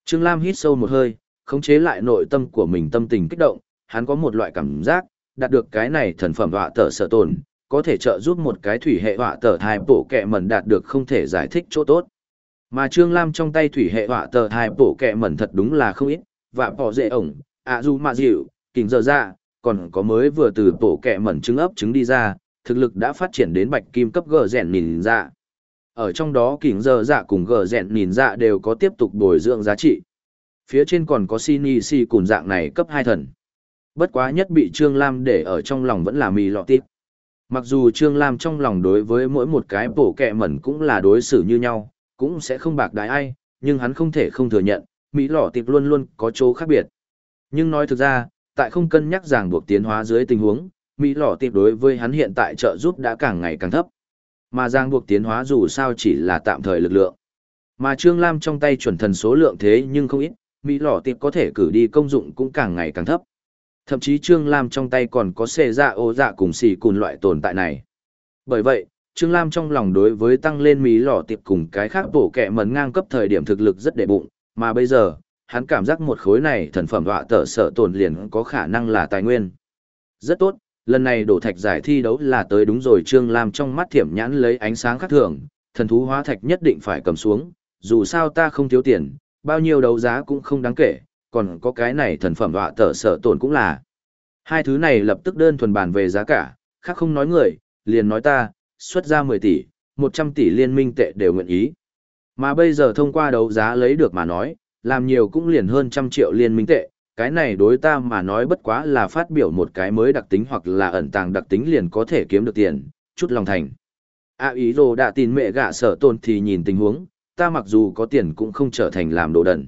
Trương Lam hít sâu một hơi, khống chế lại nội tâm của mình tâm tình kích động, hắn có một loại cảm giác, đạt được cái này thần phẩm họa tờ sở tồn, có thể trợ giúp một cái thủy hệ họa tờ thai bổ kẻ mẩn đạt được không thể giải thích chỗ tốt. Mà Trương Lam trong tay thủy hệ họa tờ hai bổ kẹ mẩn thật đúng là không ít, và bỏ dễ ổng, ạ du mạ dịu, kình giờ ra, còn có mới vừa từ bổ kẹ mẩn trứng ấp trứng đi ra, thực lực đã phát triển đến bạch kim cấp gờ rèn nhìn dạ. Ở trong đó kính giờ dạ cùng gờ rèn nhìn dạ đều có tiếp tục bồi dưỡng giá trị. Phía trên còn có Sini Si cùng dạng này cấp hai thần. Bất quá nhất bị Trương Lam để ở trong lòng vẫn là mì lọ tiếp. Mặc dù Trương Lam trong lòng đối với mỗi một cái bổ kẹ mẩn cũng là đối xử như nhau, cũng sẽ không bạc đái ai, nhưng hắn không thể không thừa nhận, Mỹ lỏ tịp luôn luôn có chỗ khác biệt. Nhưng nói thực ra, tại không cân nhắc ràng buộc tiến hóa dưới tình huống, Mỹ lỏ tịp đối với hắn hiện tại trợ giúp đã càng ngày càng thấp. Mà giang buộc tiến hóa dù sao chỉ là tạm thời lực lượng. Mà Trương Lam trong tay chuẩn thần số lượng thế nhưng không ít, Mỹ lỏ tịp có thể cử đi công dụng cũng càng ngày càng thấp. Thậm chí Trương Lam trong tay còn có xê dạ ô dạ cùng xì cùn loại tồn tại này. Bởi vậy, Trương Lam trong lòng đối với tăng lên mí lò tiệp cùng cái khác bổ kẹ mấn ngang cấp thời điểm thực lực rất đệ bụng, mà bây giờ, hắn cảm giác một khối này thần phẩm họa tở sở tồn liền có khả năng là tài nguyên. Rất tốt, lần này đổ thạch giải thi đấu là tới đúng rồi Trương Lam trong mắt thiểm nhãn lấy ánh sáng khác thường, thần thú hóa thạch nhất định phải cầm xuống, dù sao ta không thiếu tiền, bao nhiêu đấu giá cũng không đáng kể, còn có cái này thần phẩm họa tở sở tổn cũng là. Hai thứ này lập tức đơn thuần bàn về giá cả, khác không nói người, liền nói ta, xuất ra 10 tỷ, 100 tỷ liên minh tệ đều nguyện ý. Mà bây giờ thông qua đấu giá lấy được mà nói, làm nhiều cũng liền hơn trăm triệu liên minh tệ, cái này đối ta mà nói bất quá là phát biểu một cái mới đặc tính hoặc là ẩn tàng đặc tính liền có thể kiếm được tiền, chút lòng thành. A ý đồ đã tin mẹ gạ sở tồn thì nhìn tình huống, ta mặc dù có tiền cũng không trở thành làm đồ đần.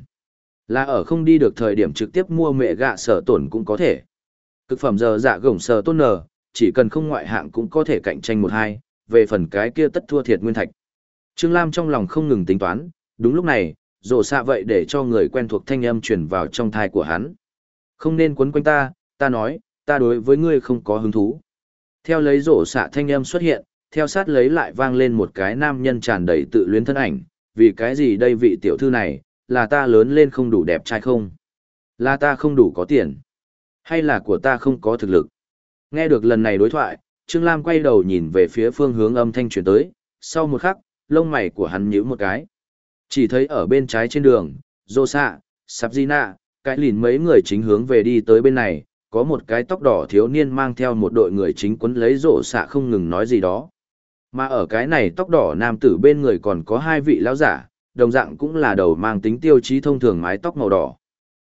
Là ở không đi được thời điểm trực tiếp mua mẹ gạ sở tổn cũng có thể. Cực phẩm giờ dạ gồng sở tôn nở, chỉ cần không ngoại hạng cũng có thể cạnh tranh một hai, về phần cái kia tất thua thiệt nguyên thạch. Trương Lam trong lòng không ngừng tính toán, đúng lúc này, rổ xạ vậy để cho người quen thuộc thanh âm truyền vào trong thai của hắn. Không nên quấn quanh ta, ta nói, ta đối với ngươi không có hứng thú. Theo lấy rổ xạ thanh âm xuất hiện, theo sát lấy lại vang lên một cái nam nhân tràn đầy tự luyến thân ảnh, vì cái gì đây vị tiểu thư này, là ta lớn lên không đủ đẹp trai không? Là ta không đủ có tiền? Hay là của ta không có thực lực? Nghe được lần này đối thoại, Trương Lam quay đầu nhìn về phía phương hướng âm thanh truyền tới, sau một khắc, lông mày của hắn nhíu một cái. Chỉ thấy ở bên trái trên đường, Dô Sạ, Sạp Di Nạ, cái lìn mấy người chính hướng về đi tới bên này, có một cái tóc đỏ thiếu niên mang theo một đội người chính quấn lấy Dô Sạ không ngừng nói gì đó. Mà ở cái này tóc đỏ nam tử bên người còn có hai vị lão giả, đồng dạng cũng là đầu mang tính tiêu chí thông thường mái tóc màu đỏ.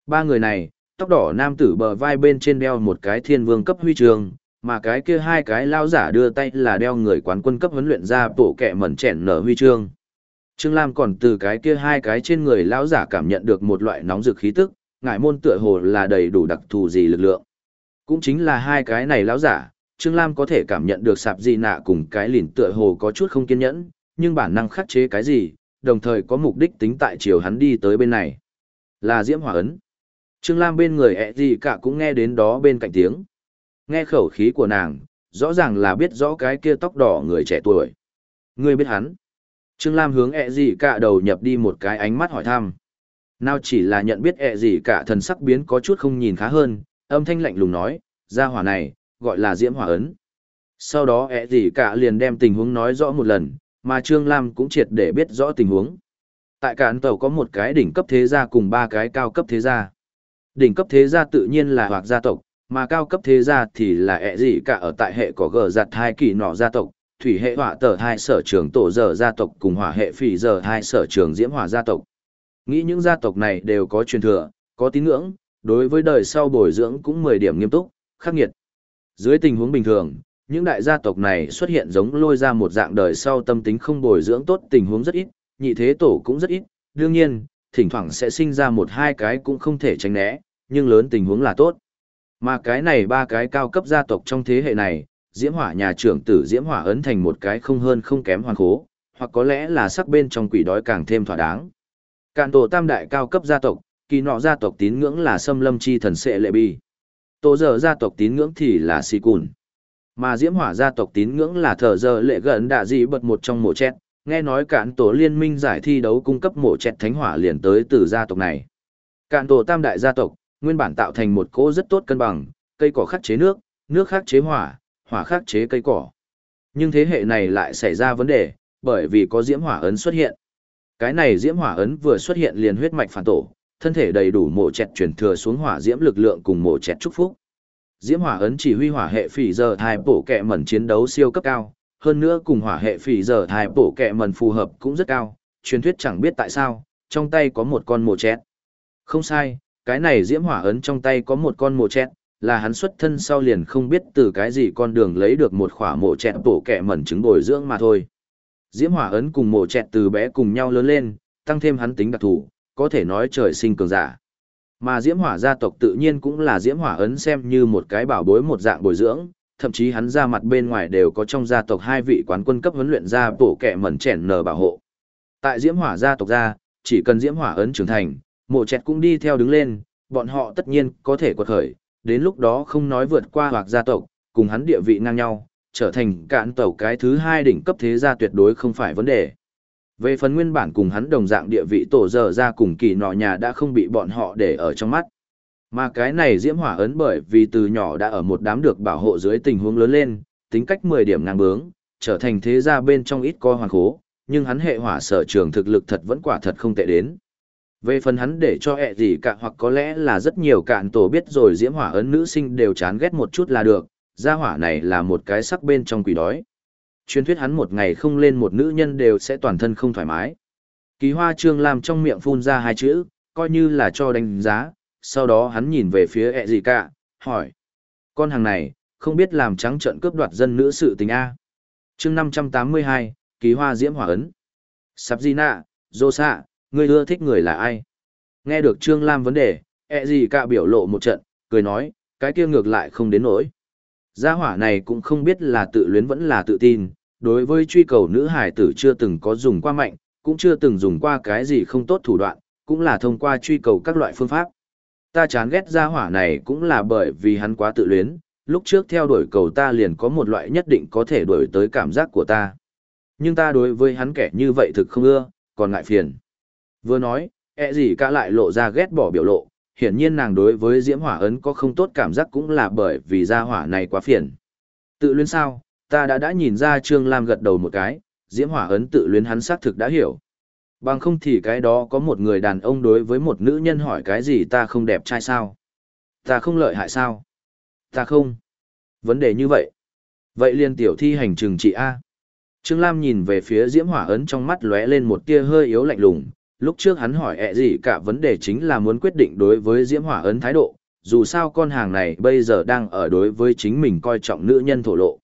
Ba người này, tóc đỏ nam tử bờ vai bên trên đeo một cái thiên vương cấp huy trường mà cái kia hai cái lão giả đưa tay là đeo người quán quân cấp huấn luyện ra bộ kẹ mẩn chèn nở huy chương. Trương Lam còn từ cái kia hai cái trên người lão giả cảm nhận được một loại nóng rực khí tức, ngải môn tựa hồ là đầy đủ đặc thù gì lực lượng. Cũng chính là hai cái này lão giả, Trương Lam có thể cảm nhận được sạp gì nạ cùng cái lìn tựa hồ có chút không kiên nhẫn, nhưng bản năng khắc chế cái gì, đồng thời có mục đích tính tại chiều hắn đi tới bên này. Là Diễm Hỏa Ấn. Trương Lam bên người ẹ gì cả cũng nghe đến đó bên cạnh tiếng. Nghe khẩu khí của nàng, rõ ràng là biết rõ cái kia tóc đỏ người trẻ tuổi. Ngươi biết hắn. Trương Lam hướng e ẹ gì cả đầu nhập đi một cái ánh mắt hỏi thăm. Nào chỉ là nhận biết e ẹ gì cả thần sắc biến có chút không nhìn khá hơn, âm thanh lạnh lùng nói, ra hỏa này, gọi là Diễm Hỏa Ấn. Sau đó e ẹ gì cả liền đem tình huống nói rõ một lần, mà Trương Lam cũng triệt để biết rõ tình huống. Tại cản tàu có một cái đỉnh cấp thế gia cùng ba cái cao cấp thế gia. Đỉnh cấp thế gia tự nhiên là hoặc gia tộc, mà cao cấp thế gia thì là ẹ gì cả ở tại hệ có gờ giặt hai kỳ nọ gia tộc, thủy hệ hỏa tờ hai sở trường tổ giờ gia tộc cùng hỏa hệ phỉ giờ hai sở trường diễm hỏa gia tộc. Nghĩ những gia tộc này đều có truyền thừa, có tín ngưỡng, đối với đời sau bồi dưỡng cũng 10 điểm nghiêm túc, khắc nghiệt. Dưới tình huống bình thường, những đại gia tộc này xuất hiện giống lôi ra một dạng đời sau tâm tính không bồi dưỡng tốt tình huống rất ít, nhị thế tổ cũng rất ít, đương nhiên, thỉnh thoảng sẽ sinh ra một hai cái cũng không thể tránh né, nhưng lớn tình huống là tốt. Mà cái này ba cái cao cấp gia tộc trong thế hệ này, diễm hỏa nhà trưởng tử diễm hỏa ấn thành một cái không hơn không kém hoàn khố, hoặc có lẽ là sắc bên trong quỷ đói càng thêm thỏa đáng. Cạn tổ tam đại cao cấp gia tộc, kỳ nọ gia tộc tín ngưỡng là xâm lâm chi thần sệ lệ bi. Tổ giờ gia tộc tín ngưỡng thì là si cùn. Mà diễm hỏa gia tộc tín ngưỡng là thờ giờ lệ gần đạ dị bật một trong mộ chẹt, nghe nói cạn tổ liên minh giải thi đấu cung cấp mộ chẹt thánh hỏa liền tới từ gia tộc này. Cạn tổ tam đại gia tộc, nguyên bản tạo thành một cỗ rất tốt cân bằng, cây cỏ khắc chế nước, nước khắc chế hỏa, hỏa khắc chế cây cỏ. Nhưng thế hệ này lại xảy ra vấn đề, bởi vì có diễm hỏa ấn xuất hiện. Cái này diễm hỏa ấn vừa xuất hiện liền huyết mạch phản tổ, thân thể đầy đủ mộ chẹt chuyển thừa xuống hỏa diễm lực lượng cùng mộ chẹt chúc phúc. Diễm hỏa ấn chỉ huy hỏa hệ phỉ giờ thai bổ kẹ mẩn chiến đấu siêu cấp cao, hơn nữa cùng hỏa hệ phỉ giờ thai bổ kẹ mẩn phù hợp cũng rất cao, truyền thuyết chẳng biết tại sao, trong tay có một con mộ chẹt. Không sai, cái này diễm hỏa ấn trong tay có một con mộ chẹt, là hắn xuất thân sau liền không biết từ cái gì con đường lấy được một khỏa mộ chẹt bổ kẹ mẩn trứng bồi dưỡng mà thôi. Diễm hỏa ấn cùng mộ chẹt từ bé cùng nhau lớn lên, tăng thêm hắn tính đặc thù, có thể nói trời sinh cường giả. Mà Diễm Hỏa gia tộc tự nhiên cũng là Diễm Hỏa ấn xem như một cái bảo bối một dạng bồi dưỡng, thậm chí hắn ra mặt bên ngoài đều có trong gia tộc hai vị quán quân cấp huấn luyện ra bổ kẹ mẩn chèn nở bảo hộ. Tại Diễm Hỏa gia tộc ra, chỉ cần Diễm Hỏa ấn trưởng thành, mộ chẹt cũng đi theo đứng lên, bọn họ tất nhiên có thể quật khởi, đến lúc đó không nói vượt qua hoặc gia tộc, cùng hắn địa vị ngang nhau, trở thành cạn tàu cái thứ hai đỉnh cấp thế gia tuyệt đối không phải vấn đề. Về phần nguyên bản cùng hắn đồng dạng địa vị tổ dở ra cùng kỳ nọ nhà đã không bị bọn họ để ở trong mắt. Mà cái này diễm hỏa ấn bởi vì từ nhỏ đã ở một đám được bảo hộ dưới tình huống lớn lên, tính cách 10 điểm ngang bướng, trở thành thế gia bên trong ít coi hoàn khố, nhưng hắn hệ hỏa sở trường thực lực thật vẫn quả thật không tệ đến. Về phần hắn để cho ẹ gì cả hoặc có lẽ là rất nhiều cạn tổ biết rồi diễm hỏa ấn nữ sinh đều chán ghét một chút là được, gia hỏa này là một cái sắc bên trong quỷ đói. Truyền thuyết hắn một ngày không lên một nữ nhân đều sẽ toàn thân không thoải mái. Kỳ hoa trương làm trong miệng phun ra hai chữ, coi như là cho đánh giá, sau đó hắn nhìn về phía ẹ gì cả, hỏi. Con hàng này, không biết làm trắng trận cướp đoạt dân nữ sự tình A. chương 582, kỳ hoa diễm hỏa ấn. Sắp gì nạ, dô xạ, ngươi ưa thích người là ai? Nghe được Trương Lam vấn đề, ẹ gì cả biểu lộ một trận, cười nói, cái kia ngược lại không đến nỗi. Gia hỏa này cũng không biết là tự luyến vẫn là tự tin, đối với truy cầu nữ hải tử chưa từng có dùng qua mạnh, cũng chưa từng dùng qua cái gì không tốt thủ đoạn, cũng là thông qua truy cầu các loại phương pháp. Ta chán ghét gia hỏa này cũng là bởi vì hắn quá tự luyến, lúc trước theo đuổi cầu ta liền có một loại nhất định có thể đuổi tới cảm giác của ta. Nhưng ta đối với hắn kẻ như vậy thực không ưa, còn ngại phiền. Vừa nói, e gì cả lại lộ ra ghét bỏ biểu lộ, hiển nhiên nàng đối với diễm hỏa ấn có không tốt cảm giác cũng là bởi vì gia hỏa này quá phiền. Tự luyến sao, ta đã đã nhìn ra Trương Lam gật đầu một cái, diễm hỏa ấn tự luyến hắn xác thực đã hiểu. Bằng không thì cái đó có một người đàn ông đối với một nữ nhân hỏi cái gì ta không đẹp trai sao? Ta không lợi hại sao? Ta không. Vấn đề như vậy. Vậy liên tiểu thi hành trừng trị A. Trương Lam nhìn về phía diễm hỏa ấn trong mắt lóe lên một tia hơi yếu lạnh lùng. Lúc trước hắn hỏi ẹ gì cả vấn đề chính là muốn quyết định đối với diễm hỏa ấn thái độ. Dù sao con hàng này bây giờ đang ở đối với chính mình coi trọng nữ nhân thổ lộ.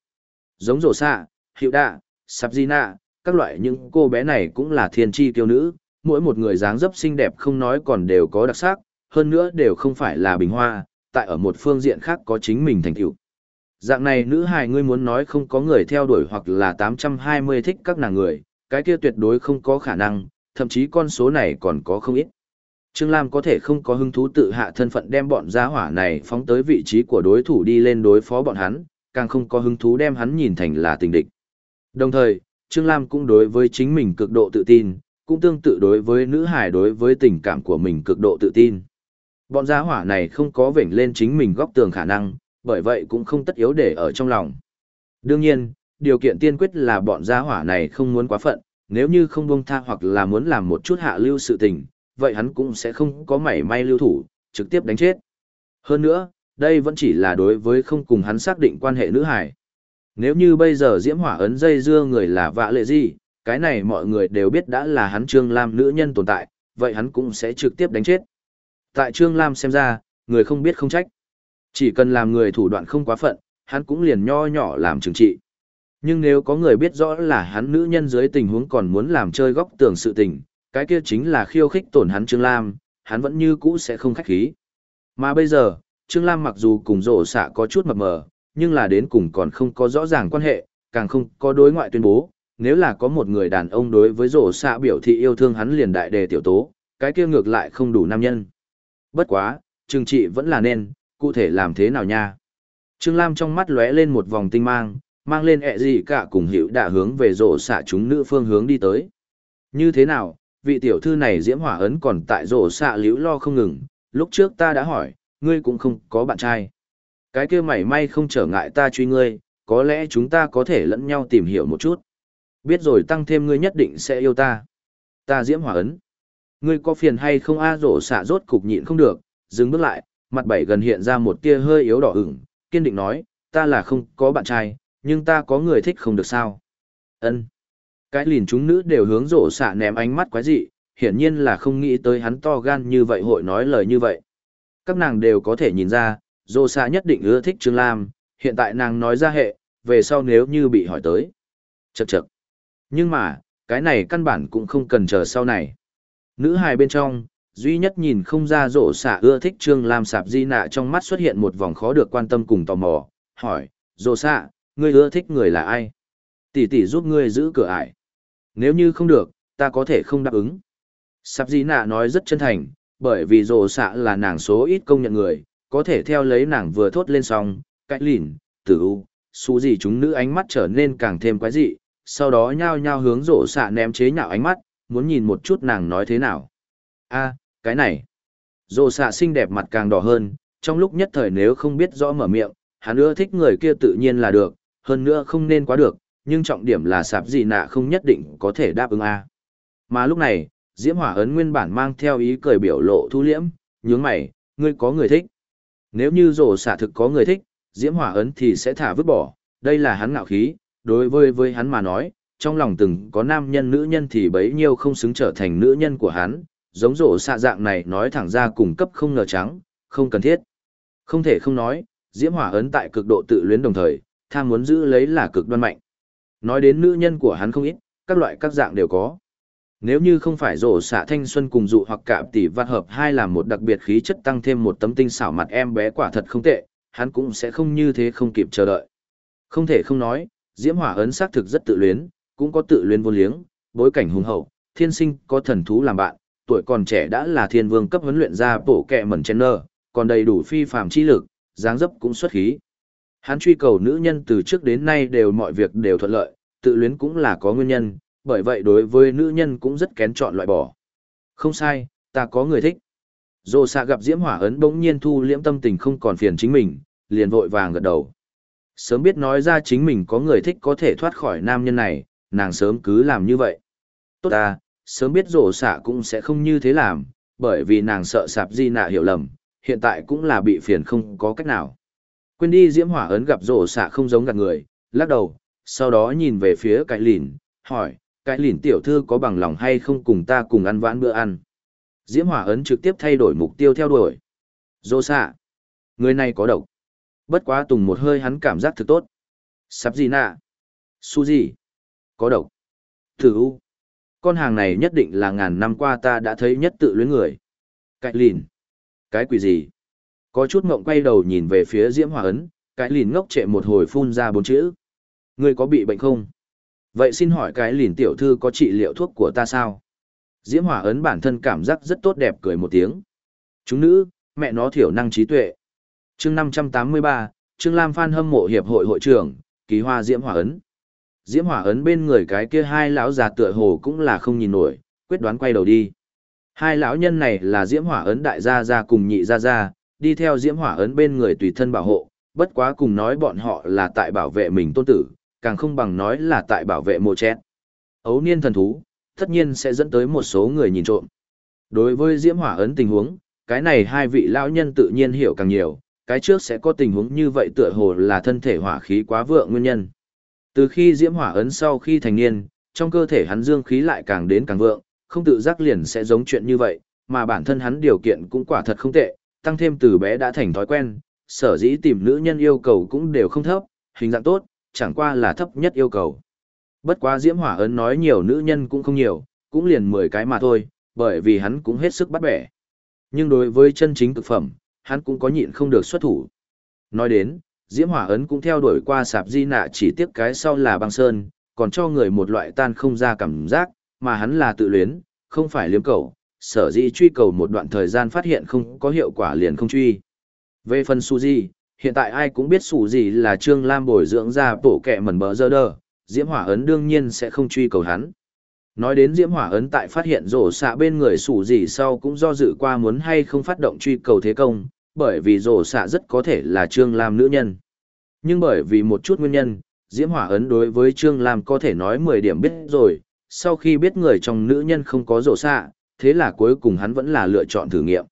Giống rổ xạ, hiệu đạ, sạp di nạ, các loại những cô bé này cũng là thiên tri kiêu nữ, mỗi một người dáng dấp xinh đẹp không nói còn đều có đặc sắc, hơn nữa đều không phải là bình hoa, tại ở một phương diện khác có chính mình thành tựu. Dạng này nữ hài ngươi muốn nói không có người theo đuổi hoặc là 820 thích các nàng người, cái kia tuyệt đối không có khả năng, thậm chí con số này còn có không ít. Trương Lam có thể không có hứng thú tự hạ thân phận đem bọn gia hỏa này phóng tới vị trí của đối thủ đi lên đối phó bọn hắn, càng không có hứng thú đem hắn nhìn thành là tình địch. Đồng thời, Trương Lam cũng đối với chính mình cực độ tự tin, cũng tương tự đối với nữ hải đối với tình cảm của mình cực độ tự tin. Bọn gia hỏa này không có vểnh lên chính mình góc tường khả năng, bởi vậy cũng không tất yếu để ở trong lòng. Đương nhiên, điều kiện tiên quyết là bọn gia hỏa này không muốn quá phận, nếu như không buông tha hoặc là muốn làm một chút hạ lưu sự tình, vậy hắn cũng sẽ không có mảy may lưu thủ, trực tiếp đánh chết. Hơn nữa, đây vẫn chỉ là đối với không cùng hắn xác định quan hệ nữ hải. Nếu như bây giờ diễm hỏa ấn dây dưa người là vạ lệ gì, cái này mọi người đều biết đã là hắn Trương Lam nữ nhân tồn tại, vậy hắn cũng sẽ trực tiếp đánh chết. Tại Trương Lam xem ra, người không biết không trách. Chỉ cần làm người thủ đoạn không quá phận, hắn cũng liền nho nhỏ làm trừng trị. Nhưng nếu có người biết rõ là hắn nữ nhân dưới tình huống còn muốn làm chơi góc tường sự tình, cái kia chính là khiêu khích tổn hắn Trương Lam, hắn vẫn như cũ sẽ không khách khí. Mà bây giờ, Trương Lam mặc dù cùng rổ xạ có chút mập mờ, nhưng là đến cùng còn không có rõ ràng quan hệ, càng không có đối ngoại tuyên bố. Nếu là có một người đàn ông đối với rổ xạ biểu thị yêu thương hắn liền đại đề tiểu tố, cái kia ngược lại không đủ nam nhân. Bất quá, trừng trị vẫn là nên, cụ thể làm thế nào nha? Trương Lam trong mắt lóe lên một vòng tinh mang, mang lên ẹ gì cả cùng hiệu đã hướng về rổ xạ chúng nữ phương hướng đi tới. Như thế nào, vị tiểu thư này diễm hỏa ấn còn tại rổ xạ liễu lo không ngừng, lúc trước ta đã hỏi, ngươi cũng không có bạn trai. Cái kia mảy may không trở ngại ta truy ngươi, có lẽ chúng ta có thể lẫn nhau tìm hiểu một chút. Biết rồi tăng thêm ngươi nhất định sẽ yêu ta. Ta diễm hỏa ấn. Ngươi có phiền hay không a rổ xạ rốt cục nhịn không được, dừng bước lại, mặt bảy gần hiện ra một tia hơi yếu đỏ ửng, kiên định nói, ta là không có bạn trai, nhưng ta có người thích không được sao. ân Cái lìn chúng nữ đều hướng rổ xạ ném ánh mắt quái dị, hiển nhiên là không nghĩ tới hắn to gan như vậy hội nói lời như vậy. Các nàng đều có thể nhìn ra, rổ xạ nhất định ưa thích Trương Lam, hiện tại nàng nói ra hệ, về sau nếu như bị hỏi tới. Chậc chậc. Nhưng mà, cái này căn bản cũng không cần chờ sau này. Nữ hài bên trong, duy nhất nhìn không ra rổ xạ ưa thích Trương Lam sạp di nạ trong mắt xuất hiện một vòng khó được quan tâm cùng tò mò, hỏi, rổ xạ, ngươi ưa thích người là ai? Tỷ tỷ giúp ngươi giữ cửa ải. Nếu như không được, ta có thể không đáp ứng. Sạp di nạ nói rất chân thành, bởi vì rộ xạ là nàng số ít công nhận người, có thể theo lấy nàng vừa thốt lên xong, cách lìn, tử u, xú gì chúng nữ ánh mắt trở nên càng thêm quái dị, sau đó nhao nhao hướng rổ xạ ném chế nhạo ánh mắt, muốn nhìn một chút nàng nói thế nào. a cái này. Rổ xạ xinh đẹp mặt càng đỏ hơn, trong lúc nhất thời nếu không biết rõ mở miệng, hắn ưa thích người kia tự nhiên là được, hơn nữa không nên quá được, nhưng trọng điểm là sạp gì nạ không nhất định có thể đáp ứng a Mà lúc này, Diễm Hỏa ấn nguyên bản mang theo ý cười biểu lộ thu liễm, nhướng mày, ngươi có người thích. Nếu như rổ xả thực có người thích, diễm hỏa ấn thì sẽ thả vứt bỏ, đây là hắn ngạo khí, đối với với hắn mà nói, trong lòng từng có nam nhân nữ nhân thì bấy nhiêu không xứng trở thành nữ nhân của hắn, giống rổ xạ dạng này nói thẳng ra cùng cấp không ngờ trắng, không cần thiết. Không thể không nói, Diễm Hỏa ấn tại cực độ tự luyến đồng thời, tham muốn giữ lấy là cực đoan mạnh. Nói đến nữ nhân của hắn không ít, các loại các dạng đều có. Nếu như không phải rổ xạ thanh xuân cùng dụ hoặc cạm tỷ vạn hợp hai làm một đặc biệt khí chất tăng thêm một tấm tinh xảo mặt em bé quả thật không tệ, hắn cũng sẽ không như thế không kịp chờ đợi. Không thể không nói, Diễm Hỏa ấn xác thực rất tự luyến, cũng có tự luyến vô liếng, bối cảnh hùng hậu, thiên sinh có thần thú làm bạn, tuổi còn trẻ đã là thiên vương cấp huấn luyện ra bổ kẹ mẩn chen nơ, còn đầy đủ phi phàm chi lực, dáng dấp cũng xuất khí. Hắn truy cầu nữ nhân từ trước đến nay đều mọi việc đều thuận lợi, tự luyến cũng là có nguyên nhân, bởi vậy đối với nữ nhân cũng rất kén chọn loại bỏ. Không sai, ta có người thích. Dô xạ gặp Diễm Hỏa ấn bỗng nhiên thu liễm tâm tình không còn phiền chính mình, liền vội vàng gật đầu. Sớm biết nói ra chính mình có người thích có thể thoát khỏi nam nhân này, nàng sớm cứ làm như vậy. Tốt ta, sớm biết rổ xạ cũng sẽ không như thế làm, bởi vì nàng sợ sạp di nạ hiểu lầm, hiện tại cũng là bị phiền không có cách nào. Quên đi diễm hỏa ấn gặp rổ xạ không giống gạt người, lắc đầu, sau đó nhìn về phía cái lìn, hỏi, cái lìn tiểu thư có bằng lòng hay không cùng ta cùng ăn vãn bữa ăn. Diễm hỏa ấn trực tiếp thay đổi mục tiêu theo đuổi. Rổ xạ, người này có độc. Bất quá tùng một hơi hắn cảm giác thực tốt. sắp gì nạ, su gì, có độc. Thử u con hàng này nhất định là ngàn năm qua ta đã thấy nhất tự luyến người. Cái lìn. Cái quỷ gì? Có chút ngộng quay đầu nhìn về phía Diễm Hòa Ấn, cái lìn ngốc trệ một hồi phun ra bốn chữ. Ngươi có bị bệnh không? Vậy xin hỏi cái lìn tiểu thư có trị liệu thuốc của ta sao? Diễm Hòa Ấn bản thân cảm giác rất tốt đẹp cười một tiếng. Chúng nữ, mẹ nó thiểu năng trí tuệ. chương 583, Trương Lam Phan hâm mộ hiệp hội hội trưởng, ký hoa Diễm Hòa Ấn. Diễm Hỏa ấn bên người cái kia hai lão già tựa hồ cũng là không nhìn nổi, quyết đoán quay đầu đi. Hai lão nhân này là Diễm Hỏa ấn đại gia gia cùng nhị gia gia, đi theo Diễm Hỏa ấn bên người tùy thân bảo hộ, bất quá cùng nói bọn họ là tại bảo vệ mình tôn tử, càng không bằng nói là tại bảo vệ mộ chét. Ấu niên thần thú, tất nhiên sẽ dẫn tới một số người nhìn trộm. Đối với Diễm Hỏa ấn tình huống, cái này hai vị lão nhân tự nhiên hiểu càng nhiều, cái trước sẽ có tình huống như vậy tựa hồ là thân thể hỏa khí quá vượng nguyên nhân. Từ khi diễm hỏa ấn sau khi thành niên, trong cơ thể hắn dương khí lại càng đến càng vượng, không tự giác liền sẽ giống chuyện như vậy, mà bản thân hắn điều kiện cũng quả thật không tệ, tăng thêm từ bé đã thành thói quen, sở dĩ tìm nữ nhân yêu cầu cũng đều không thấp, hình dạng tốt, chẳng qua là thấp nhất yêu cầu. Bất quá diễm hỏa ấn nói nhiều nữ nhân cũng không nhiều, cũng liền 10 cái mà thôi, bởi vì hắn cũng hết sức bắt bẻ. Nhưng đối với chân chính cực phẩm, hắn cũng có nhịn không được xuất thủ. Nói đến, Diễm Hỏa Ấn cũng theo đuổi qua sạp di nạ chỉ tiếp cái sau là băng sơn, còn cho người một loại tan không ra cảm giác, mà hắn là tự luyến, không phải liếm cầu, sở dĩ truy cầu một đoạn thời gian phát hiện không có hiệu quả liền không truy. Về phần Suzy, hiện tại ai cũng biết Suzy là Trương Lam bồi dưỡng ra bổ kẹ mẩn bờ dơ đơ, Diễm Hỏa Ấn đương nhiên sẽ không truy cầu hắn. Nói đến Diễm Hỏa Ấn tại phát hiện rổ xạ bên người Suzy sau cũng do dự qua muốn hay không phát động truy cầu thế công, bởi vì rổ xạ rất có thể là Trương Lam nữ nhân. Nhưng bởi vì một chút nguyên nhân, Diễm Hỏa Ấn đối với Trương Lam có thể nói 10 điểm biết rồi, sau khi biết người trong nữ nhân không có rổ xạ, thế là cuối cùng hắn vẫn là lựa chọn thử nghiệm.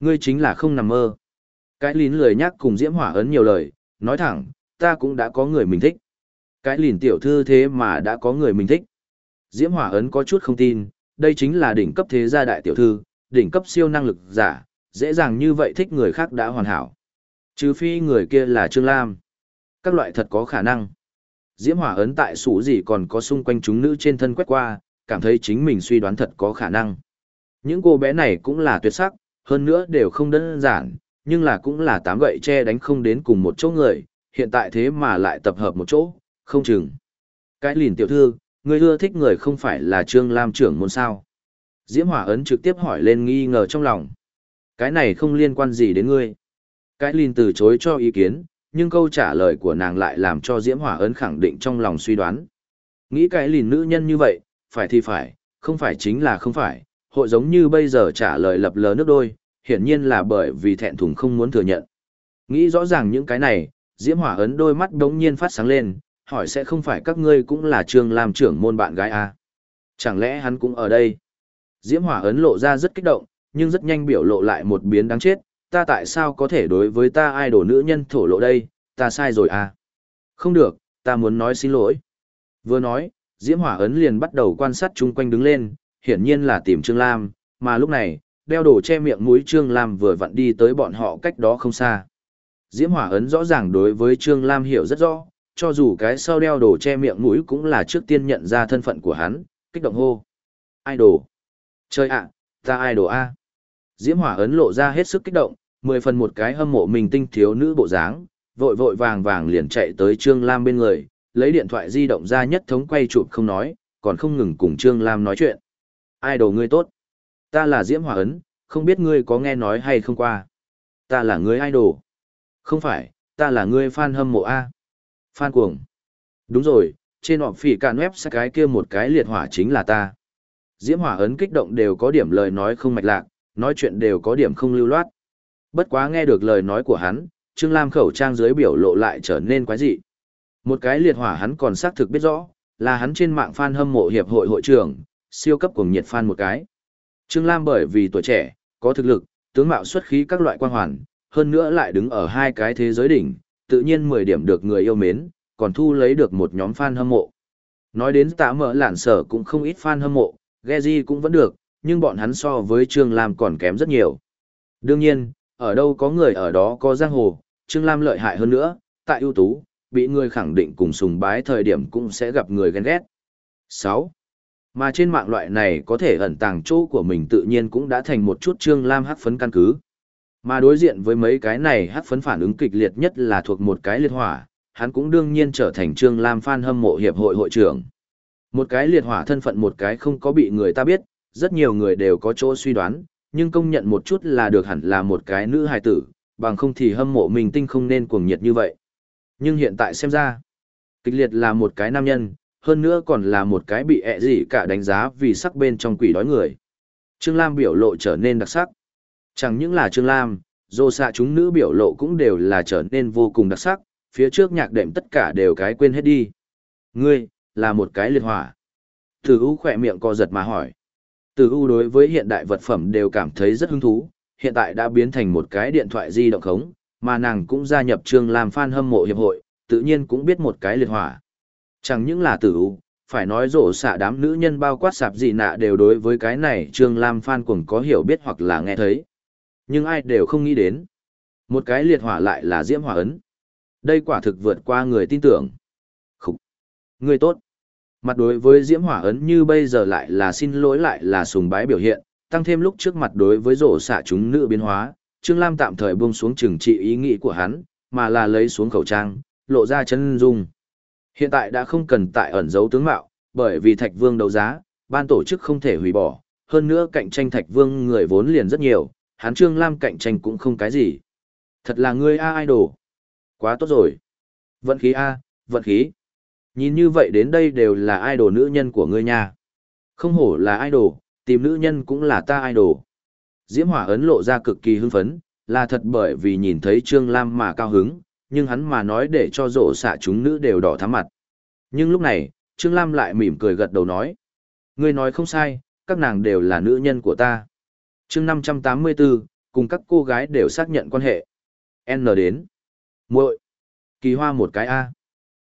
Ngươi chính là không nằm mơ. Cái lín lười nhắc cùng Diễm Hỏa Ấn nhiều lời, nói thẳng, ta cũng đã có người mình thích. Cái lìn tiểu thư thế mà đã có người mình thích. Diễm Hỏa Ấn có chút không tin, đây chính là đỉnh cấp thế gia đại tiểu thư, đỉnh cấp siêu năng lực giả, dễ dàng như vậy thích người khác đã hoàn hảo. Trừ phi người kia là Trương Lam. Các loại thật có khả năng. Diễm hỏa ấn tại sủ gì còn có xung quanh chúng nữ trên thân quét qua, cảm thấy chính mình suy đoán thật có khả năng. Những cô bé này cũng là tuyệt sắc, hơn nữa đều không đơn giản, nhưng là cũng là tám gậy che đánh không đến cùng một chỗ người, hiện tại thế mà lại tập hợp một chỗ, không chừng. Cái lìn tiểu thư, người ưa thích người không phải là Trương Lam trưởng môn sao. Diễm Hỏa Ấn trực tiếp hỏi lên nghi ngờ trong lòng. Cái này không liên quan gì đến ngươi. Cái lìn từ chối cho ý kiến, nhưng câu trả lời của nàng lại làm cho Diễm Hỏa ấn khẳng định trong lòng suy đoán. Nghĩ cái lìn nữ nhân như vậy, phải thì phải, không phải chính là không phải, hội giống như bây giờ trả lời lập lờ nước đôi, hiển nhiên là bởi vì thẹn thùng không muốn thừa nhận. Nghĩ rõ ràng những cái này, Diễm Hỏa ấn đôi mắt đống nhiên phát sáng lên, hỏi sẽ không phải các ngươi cũng là trường làm trưởng môn bạn gái à? Chẳng lẽ hắn cũng ở đây? Diễm Hỏa ấn lộ ra rất kích động, nhưng rất nhanh biểu lộ lại một biến đáng chết, ta tại sao có thể đối với ta ai đổ nữ nhân thổ lộ đây, ta sai rồi à? Không được, ta muốn nói xin lỗi. Vừa nói, Diễm Hỏa Ấn liền bắt đầu quan sát chung quanh đứng lên, hiển nhiên là tìm Trương Lam, mà lúc này, đeo đồ che miệng mũi Trương Lam vừa vặn đi tới bọn họ cách đó không xa. Diễm Hỏa Ấn rõ ràng đối với Trương Lam hiểu rất rõ, cho dù cái sau đeo đồ che miệng mũi cũng là trước tiên nhận ra thân phận của hắn, kích động hô. Idol. Chơi ạ, ta idol A. Diễm Hỏa Ấn lộ ra hết sức kích động, mười phần một cái hâm mộ mình tinh thiếu nữ bộ dáng, vội vội vàng vàng liền chạy tới Trương Lam bên người, lấy điện thoại di động ra nhất thống quay chụp không nói, còn không ngừng cùng Trương Lam nói chuyện. Ai đồ ngươi tốt. Ta là Diễm Hòa Ấn, không biết ngươi có nghe nói hay không qua. Ta là ngươi idol. Không phải, ta là ngươi fan hâm mộ A. Fan cuồng. Đúng rồi, trên họp phỉ cạn web sẽ cái kia một cái liệt hỏa chính là ta. Diễm Hỏa Ấn kích động đều có điểm lời nói không mạch lạc, nói chuyện đều có điểm không lưu loát. Bất quá nghe được lời nói của hắn, Trương Lam khẩu trang dưới biểu lộ lại trở nên quái dị. Một cái liệt hỏa hắn còn xác thực biết rõ, là hắn trên mạng fan hâm mộ hiệp hội hội trưởng, siêu cấp cùng nhiệt fan một cái. Trương Lam bởi vì tuổi trẻ, có thực lực, tướng mạo xuất khí các loại quan hoàn, hơn nữa lại đứng ở hai cái thế giới đỉnh, tự nhiên 10 điểm được người yêu mến, còn thu lấy được một nhóm fan hâm mộ. Nói đến tạ mở lản sở cũng không ít fan hâm mộ, Geji cũng vẫn được, nhưng bọn hắn so với Trương Lam còn kém rất nhiều. Đương nhiên, ở đâu có người ở đó có giang hồ, Trương Lam lợi hại hơn nữa, tại ưu tú, bị người khẳng định cùng sùng bái thời điểm cũng sẽ gặp người ghen ghét. 6. Mà trên mạng loại này có thể ẩn tàng chỗ của mình tự nhiên cũng đã thành một chút Trương Lam hắc phấn căn cứ. Mà đối diện với mấy cái này hắc phấn phản ứng kịch liệt nhất là thuộc một cái liệt hỏa, hắn cũng đương nhiên trở thành Trương Lam fan hâm mộ hiệp hội hội trưởng. Một cái liệt hỏa thân phận một cái không có bị người ta biết, rất nhiều người đều có chỗ suy đoán, nhưng công nhận một chút là được hẳn là một cái nữ hài tử, bằng không thì hâm mộ mình tinh không nên cuồng nhiệt như vậy. Nhưng hiện tại xem ra, kịch liệt là một cái nam nhân, hơn nữa còn là một cái bị ẹ gì cả đánh giá vì sắc bên trong quỷ đói người. Trương Lam biểu lộ trở nên đặc sắc. Chẳng những là Trương Lam, dô xạ chúng nữ biểu lộ cũng đều là trở nên vô cùng đặc sắc, phía trước nhạc đệm tất cả đều cái quên hết đi. Ngươi, là một cái liệt hỏa. Tử U khỏe miệng co giật mà hỏi. Tử U đối với hiện đại vật phẩm đều cảm thấy rất hứng thú, hiện tại đã biến thành một cái điện thoại di động khống, mà nàng cũng gia nhập Trương Lam fan hâm mộ hiệp hội, tự nhiên cũng biết một cái liệt hỏa. Chẳng những là tử u, phải nói rổ xạ đám nữ nhân bao quát sạp gì nạ đều đối với cái này Trương Lam phan cuồng có hiểu biết hoặc là nghe thấy. Nhưng ai đều không nghĩ đến. Một cái liệt hỏa lại là diễm hỏa ấn. Đây quả thực vượt qua người tin tưởng. Khúc! Người tốt! Mặt đối với diễm hỏa ấn như bây giờ lại là xin lỗi lại là sùng bái biểu hiện, tăng thêm lúc trước mặt đối với rổ xạ chúng nữ biến hóa, Trương Lam tạm thời buông xuống trừng trị ý nghĩ của hắn, mà là lấy xuống khẩu trang, lộ ra chân dung. Hiện tại đã không cần tại ẩn giấu tướng mạo, bởi vì Thạch Vương đấu giá, ban tổ chức không thể hủy bỏ, hơn nữa cạnh tranh Thạch Vương người vốn liền rất nhiều, hắn Trương Lam cạnh tranh cũng không cái gì. Thật là ngươi A idol. Quá tốt rồi. Vận khí A, vận khí. Nhìn như vậy đến đây đều là idol nữ nhân của ngươi nha. Không hổ là idol, tìm nữ nhân cũng là ta idol. Diễm Hỏa ấn lộ ra cực kỳ hưng phấn, là thật bởi vì nhìn thấy Trương Lam mà cao hứng, nhưng hắn mà nói để cho rộ xạ chúng nữ đều đỏ thắm mặt. Nhưng lúc này, Trương Lam lại mỉm cười gật đầu nói. Ngươi nói không sai, các nàng đều là nữ nhân của ta. chương 584, cùng các cô gái đều xác nhận quan hệ. N đến. muội Kỳ hoa một cái A.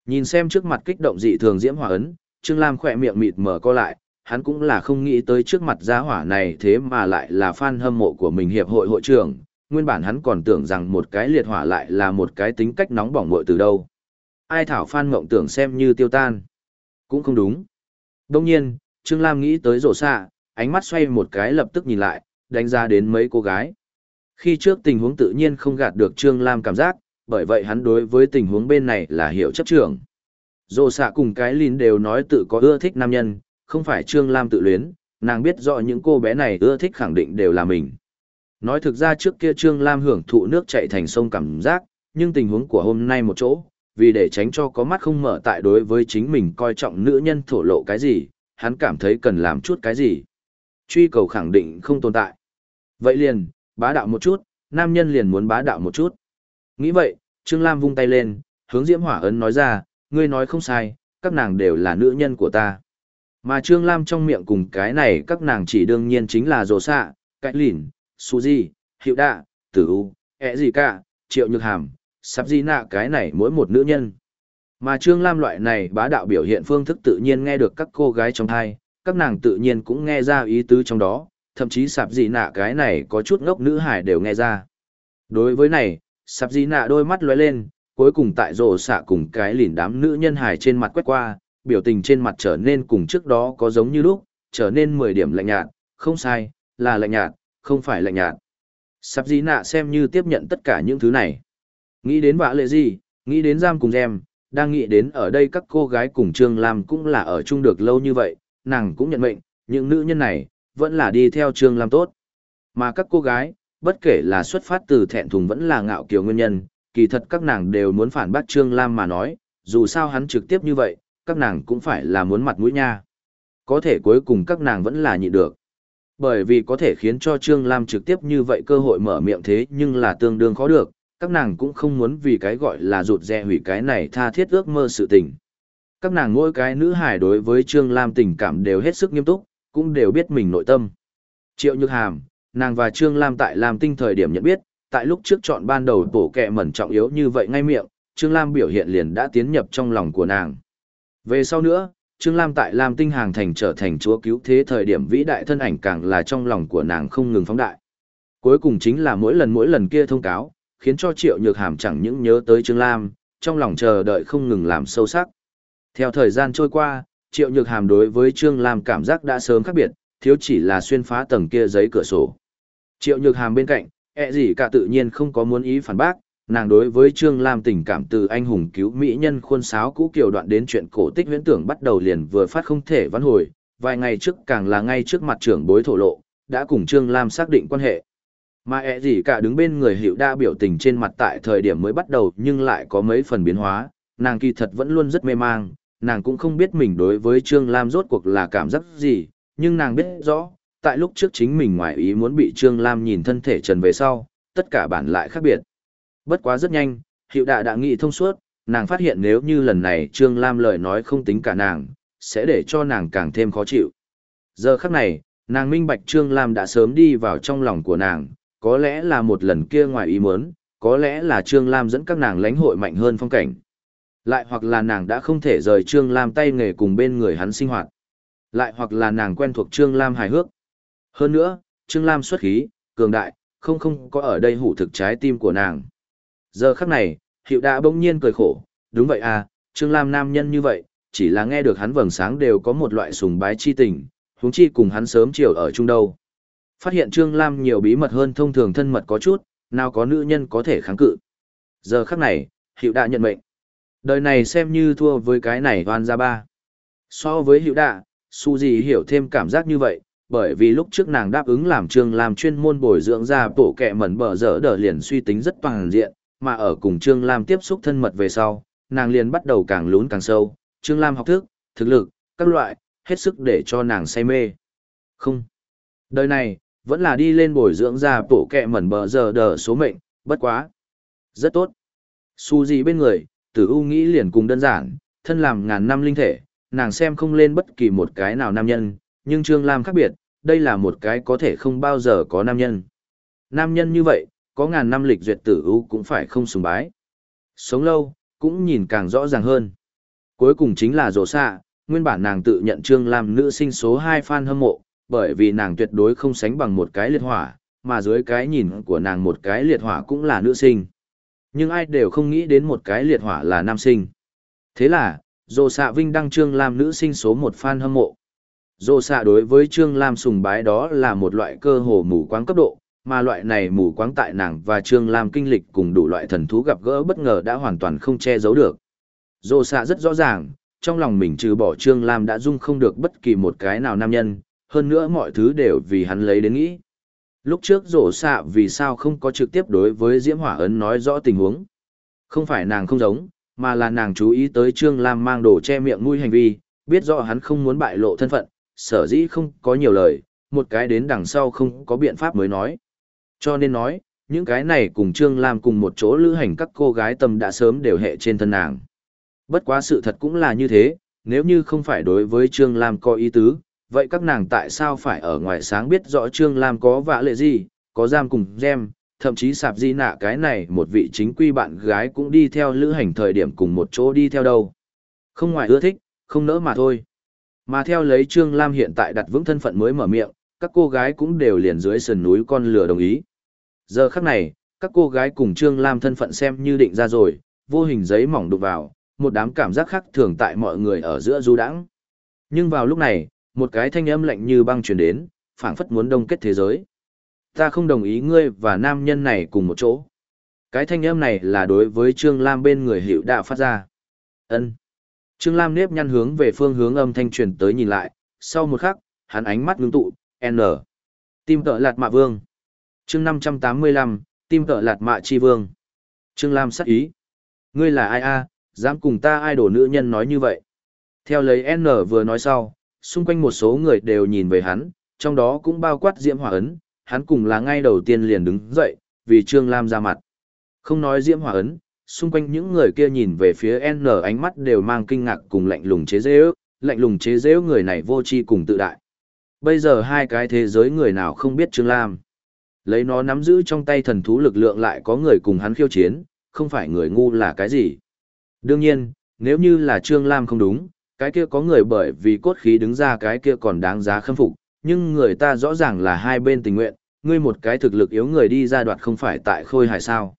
Nhìn xem trước mặt kích động dị thường diễm hòa ấn, Trương Lam khỏe miệng mịt mở co lại, hắn cũng là không nghĩ tới trước mặt giá hỏa này thế mà lại là fan hâm mộ của mình hiệp hội hội trưởng, nguyên bản hắn còn tưởng rằng một cái liệt hỏa lại là một cái tính cách nóng bỏng mội từ đâu. Ai thảo phan mộng tưởng xem như tiêu tan. Cũng không đúng. Đông nhiên, Trương Lam nghĩ tới rổ xạ, ánh mắt xoay một cái lập tức nhìn lại, đánh giá đến mấy cô gái. Khi trước tình huống tự nhiên không gạt được Trương Lam cảm giác, bởi vậy hắn đối với tình huống bên này là hiểu chấp trưởng. Rổ xạ cùng cái lìn đều nói tự có ưa thích nam nhân, không phải Trương Lam tự luyến, nàng biết rõ những cô bé này ưa thích khẳng định đều là mình. Nói thực ra trước kia Trương Lam hưởng thụ nước chạy thành sông cảm giác, nhưng tình huống của hôm nay một chỗ, vì để tránh cho có mắt không mở tại đối với chính mình coi trọng nữ nhân thổ lộ cái gì, hắn cảm thấy cần làm chút cái gì. Truy cầu khẳng định không tồn tại. Vậy liền, bá đạo một chút, nam nhân liền muốn bá đạo một chút. Nghĩ vậy, Trương Lam vung tay lên, hướng Diễm Hỏa Ấn nói ra, ngươi nói không sai, các nàng đều là nữ nhân của ta. Mà Trương Lam trong miệng cùng cái này các nàng chỉ đương nhiên chính là rồ xạ, cách lỉnh Suzy, Hiệu Đạ, Tử U, ẹ gì cả, Triệu Nhược Hàm, sắp gì nạ cái này mỗi một nữ nhân. Mà Trương Lam loại này bá đạo biểu hiện phương thức tự nhiên nghe được các cô gái trong thai, các nàng tự nhiên cũng nghe ra ý tứ trong đó, thậm chí sạp gì nạ cái này có chút ngốc nữ hải đều nghe ra. Đối với này, sạp gì nạ đôi mắt lóe lên, cuối cùng tại rổ xạ cùng cái lìn đám nữ nhân hải trên mặt quét qua, biểu tình trên mặt trở nên cùng trước đó có giống như lúc, trở nên 10 điểm lạnh nhạt, không sai, là lạnh nhạt, không phải lạnh nhạt. Sắp gì nạ xem như tiếp nhận tất cả những thứ này. Nghĩ đến vã lệ gì, nghĩ đến giam cùng em, đang nghĩ đến ở đây các cô gái cùng Trương Lam cũng là ở chung được lâu như vậy, nàng cũng nhận mệnh, những nữ nhân này, vẫn là đi theo Trương Lam tốt. Mà các cô gái, bất kể là xuất phát từ thẹn thùng vẫn là ngạo kiều nguyên nhân, kỳ thật các nàng đều muốn phản bác Trương Lam mà nói, dù sao hắn trực tiếp như vậy, các nàng cũng phải là muốn mặt mũi nha. Có thể cuối cùng các nàng vẫn là nhịn được. Bởi vì có thể khiến cho Trương Lam trực tiếp như vậy cơ hội mở miệng thế nhưng là tương đương khó được, các nàng cũng không muốn vì cái gọi là rụt rè hủy cái này tha thiết ước mơ sự tình. Các nàng mỗi cái nữ hài đối với Trương Lam tình cảm đều hết sức nghiêm túc, cũng đều biết mình nội tâm. Triệu Nhược Hàm, nàng và Trương Lam tại Lam Tinh thời điểm nhận biết, tại lúc trước chọn ban đầu tổ kẹ mẩn trọng yếu như vậy ngay miệng, Trương Lam biểu hiện liền đã tiến nhập trong lòng của nàng. Về sau nữa, Trương Lam tại Lam Tinh hàng thành trở thành chúa cứu thế thời điểm vĩ đại thân ảnh càng là trong lòng của nàng không ngừng phóng đại. Cuối cùng chính là mỗi lần mỗi lần kia thông cáo, khiến cho Triệu Nhược Hàm chẳng những nhớ tới Trương Lam, trong lòng chờ đợi không ngừng làm sâu sắc. Theo thời gian trôi qua, Triệu Nhược Hàm đối với Trương Lam cảm giác đã sớm khác biệt, thiếu chỉ là xuyên phá tầng kia giấy cửa sổ. Triệu Nhược Hàm bên cạnh, ẹ gì cả tự nhiên không có muốn ý phản bác, nàng đối với Trương Lam tình cảm từ anh hùng cứu mỹ nhân khuôn sáo cũ kiều đoạn đến chuyện cổ tích huyễn tưởng bắt đầu liền vừa phát không thể vãn hồi, vài ngày trước càng là ngay trước mặt trưởng bối thổ lộ, đã cùng Trương Lam xác định quan hệ. Mà ẹ gì cả đứng bên người hiệu đa biểu tình trên mặt tại thời điểm mới bắt đầu nhưng lại có mấy phần biến hóa, nàng kỳ thật vẫn luôn rất mê mang, nàng cũng không biết mình đối với Trương Lam rốt cuộc là cảm giác gì, nhưng nàng biết rõ, tại lúc trước chính mình ngoài ý muốn bị Trương Lam nhìn thân thể trần về sau, tất cả bản lại khác biệt. Bất quá rất nhanh, hiệu đạ đã nghĩ thông suốt, nàng phát hiện nếu như lần này Trương Lam lời nói không tính cả nàng, sẽ để cho nàng càng thêm khó chịu. Giờ khắc này, nàng minh bạch Trương Lam đã sớm đi vào trong lòng của nàng, có lẽ là một lần kia ngoài ý muốn, có lẽ là Trương Lam dẫn các nàng lãnh hội mạnh hơn phong cảnh. Lại hoặc là nàng đã không thể rời Trương Lam tay nghề cùng bên người hắn sinh hoạt. Lại hoặc là nàng quen thuộc Trương Lam hài hước. Hơn nữa, Trương Lam xuất khí, cường đại, không không có ở đây hủ thực trái tim của nàng. Giờ khắc này, hiệu đã bỗng nhiên cười khổ, đúng vậy à, Trương Lam nam nhân như vậy, chỉ là nghe được hắn vầng sáng đều có một loại sùng bái chi tình, huống chi cùng hắn sớm chiều ở chung đâu. Phát hiện Trương Lam nhiều bí mật hơn thông thường thân mật có chút, nào có nữ nhân có thể kháng cự. Giờ khắc này, hiệu đã nhận mệnh. Đời này xem như thua với cái này hoàn ra ba. So với hiệu đạ, su Di hiểu thêm cảm giác như vậy, bởi vì lúc trước nàng đáp ứng làm Trương Lam chuyên môn bồi dưỡng ra bộ kẹ mẩn bờ dở đờ liền suy tính rất toàn diện, mà ở cùng Trương Lam tiếp xúc thân mật về sau, nàng liền bắt đầu càng lún càng sâu, Trương Lam học thức, thực lực, các loại, hết sức để cho nàng say mê. Không. Đời này, vẫn là đi lên bồi dưỡng ra bổ kẹ mẩn bờ giờ đờ số mệnh, bất quá. Rất tốt. Su gì bên người, tử u nghĩ liền cùng đơn giản, thân làm ngàn năm linh thể, nàng xem không lên bất kỳ một cái nào nam nhân, nhưng Trương Lam khác biệt, đây là một cái có thể không bao giờ có nam nhân. Nam nhân như vậy, có ngàn năm lịch duyệt tử u cũng phải không sùng bái. Sống lâu, cũng nhìn càng rõ ràng hơn. Cuối cùng chính là rổ xạ, nguyên bản nàng tự nhận Trương Lam nữ sinh số 2 fan hâm mộ, bởi vì nàng tuyệt đối không sánh bằng một cái liệt hỏa, mà dưới cái nhìn của nàng một cái liệt hỏa cũng là nữ sinh. Nhưng ai đều không nghĩ đến một cái liệt hỏa là nam sinh. Thế là, Dồ xạ Vinh đăng Trương Lam nữ sinh số một fan hâm mộ. Dồ xạ đối với Trương Lam sùng bái đó là một loại cơ hồ mù quáng cấp độ, mà loại này mù quáng tại nàng và Trương Lam kinh lịch cùng đủ loại thần thú gặp gỡ bất ngờ đã hoàn toàn không che giấu được. Dô xạ rất rõ ràng, trong lòng mình trừ bỏ Trương Lam đã dung không được bất kỳ một cái nào nam nhân, hơn nữa mọi thứ đều vì hắn lấy đến nghĩ. Lúc trước rổ xạ vì sao không có trực tiếp đối với Diễm Hỏa Ấn nói rõ tình huống. Không phải nàng không giống, mà là nàng chú ý tới Trương Lam mang đồ che miệng mũi hành vi, biết rõ hắn không muốn bại lộ thân phận, sở dĩ không có nhiều lời, một cái đến đằng sau không có biện pháp mới nói. Cho nên nói, những cái này cùng Trương Lam cùng một chỗ lữ hành các cô gái tâm đã sớm đều hệ trên thân nàng. Bất quá sự thật cũng là như thế, nếu như không phải đối với Trương Lam có ý tứ, vậy các nàng tại sao phải ở ngoài sáng biết rõ Trương Lam có vạ lệ gì, có giam cùng gem, thậm chí sạp di nạ cái này một vị chính quy bạn gái cũng đi theo lữ hành thời điểm cùng một chỗ đi theo đâu. Không ngoài ưa thích, không nỡ mà thôi. Mà theo lấy Trương Lam hiện tại đặt vững thân phận mới mở miệng, các cô gái cũng đều liền dưới sườn núi con lửa đồng ý. Giờ khắc này, các cô gái cùng Trương Lam thân phận xem như định ra rồi, vô hình giấy mỏng đụng vào, một đám cảm giác khác thường tại mọi người ở giữa du đãng. Nhưng vào lúc này, một cái thanh âm lạnh như băng truyền đến, phảng phất muốn đông kết thế giới. Ta không đồng ý ngươi và nam nhân này cùng một chỗ. Cái thanh âm này là đối với Trương Lam bên người hiệu đạo phát ra. ân Trương Lam nếp nhăn hướng về phương hướng âm thanh truyền tới nhìn lại, sau một khắc, hắn ánh mắt ngưng tụ, N. Tim tợ lạt mạ vương. chương 585, tim tợ lạt mạ chi vương. Trương Lam sắc ý. Ngươi là ai a dám cùng ta ai đổ nữ nhân nói như vậy. Theo lấy N vừa nói sau, xung quanh một số người đều nhìn về hắn, trong đó cũng bao quát Diễm Hỏa Ấn, hắn cùng là ngay đầu tiên liền đứng dậy, vì Trương Lam ra mặt. Không nói Diễm Hỏa Ấn, xung quanh những người kia nhìn về phía N ánh mắt đều mang kinh ngạc cùng lạnh lùng chế dễ ước, lạnh lùng chế dễ người này vô tri cùng tự đại. Bây giờ hai cái thế giới người nào không biết Trương Lam. Lấy nó nắm giữ trong tay thần thú lực lượng lại có người cùng hắn khiêu chiến, không phải người ngu là cái gì. Đương nhiên, nếu như là Trương Lam không đúng, cái kia có người bởi vì cốt khí đứng ra cái kia còn đáng giá khâm phục, nhưng người ta rõ ràng là hai bên tình nguyện, ngươi một cái thực lực yếu người đi ra đoạt không phải tại khôi hài sao.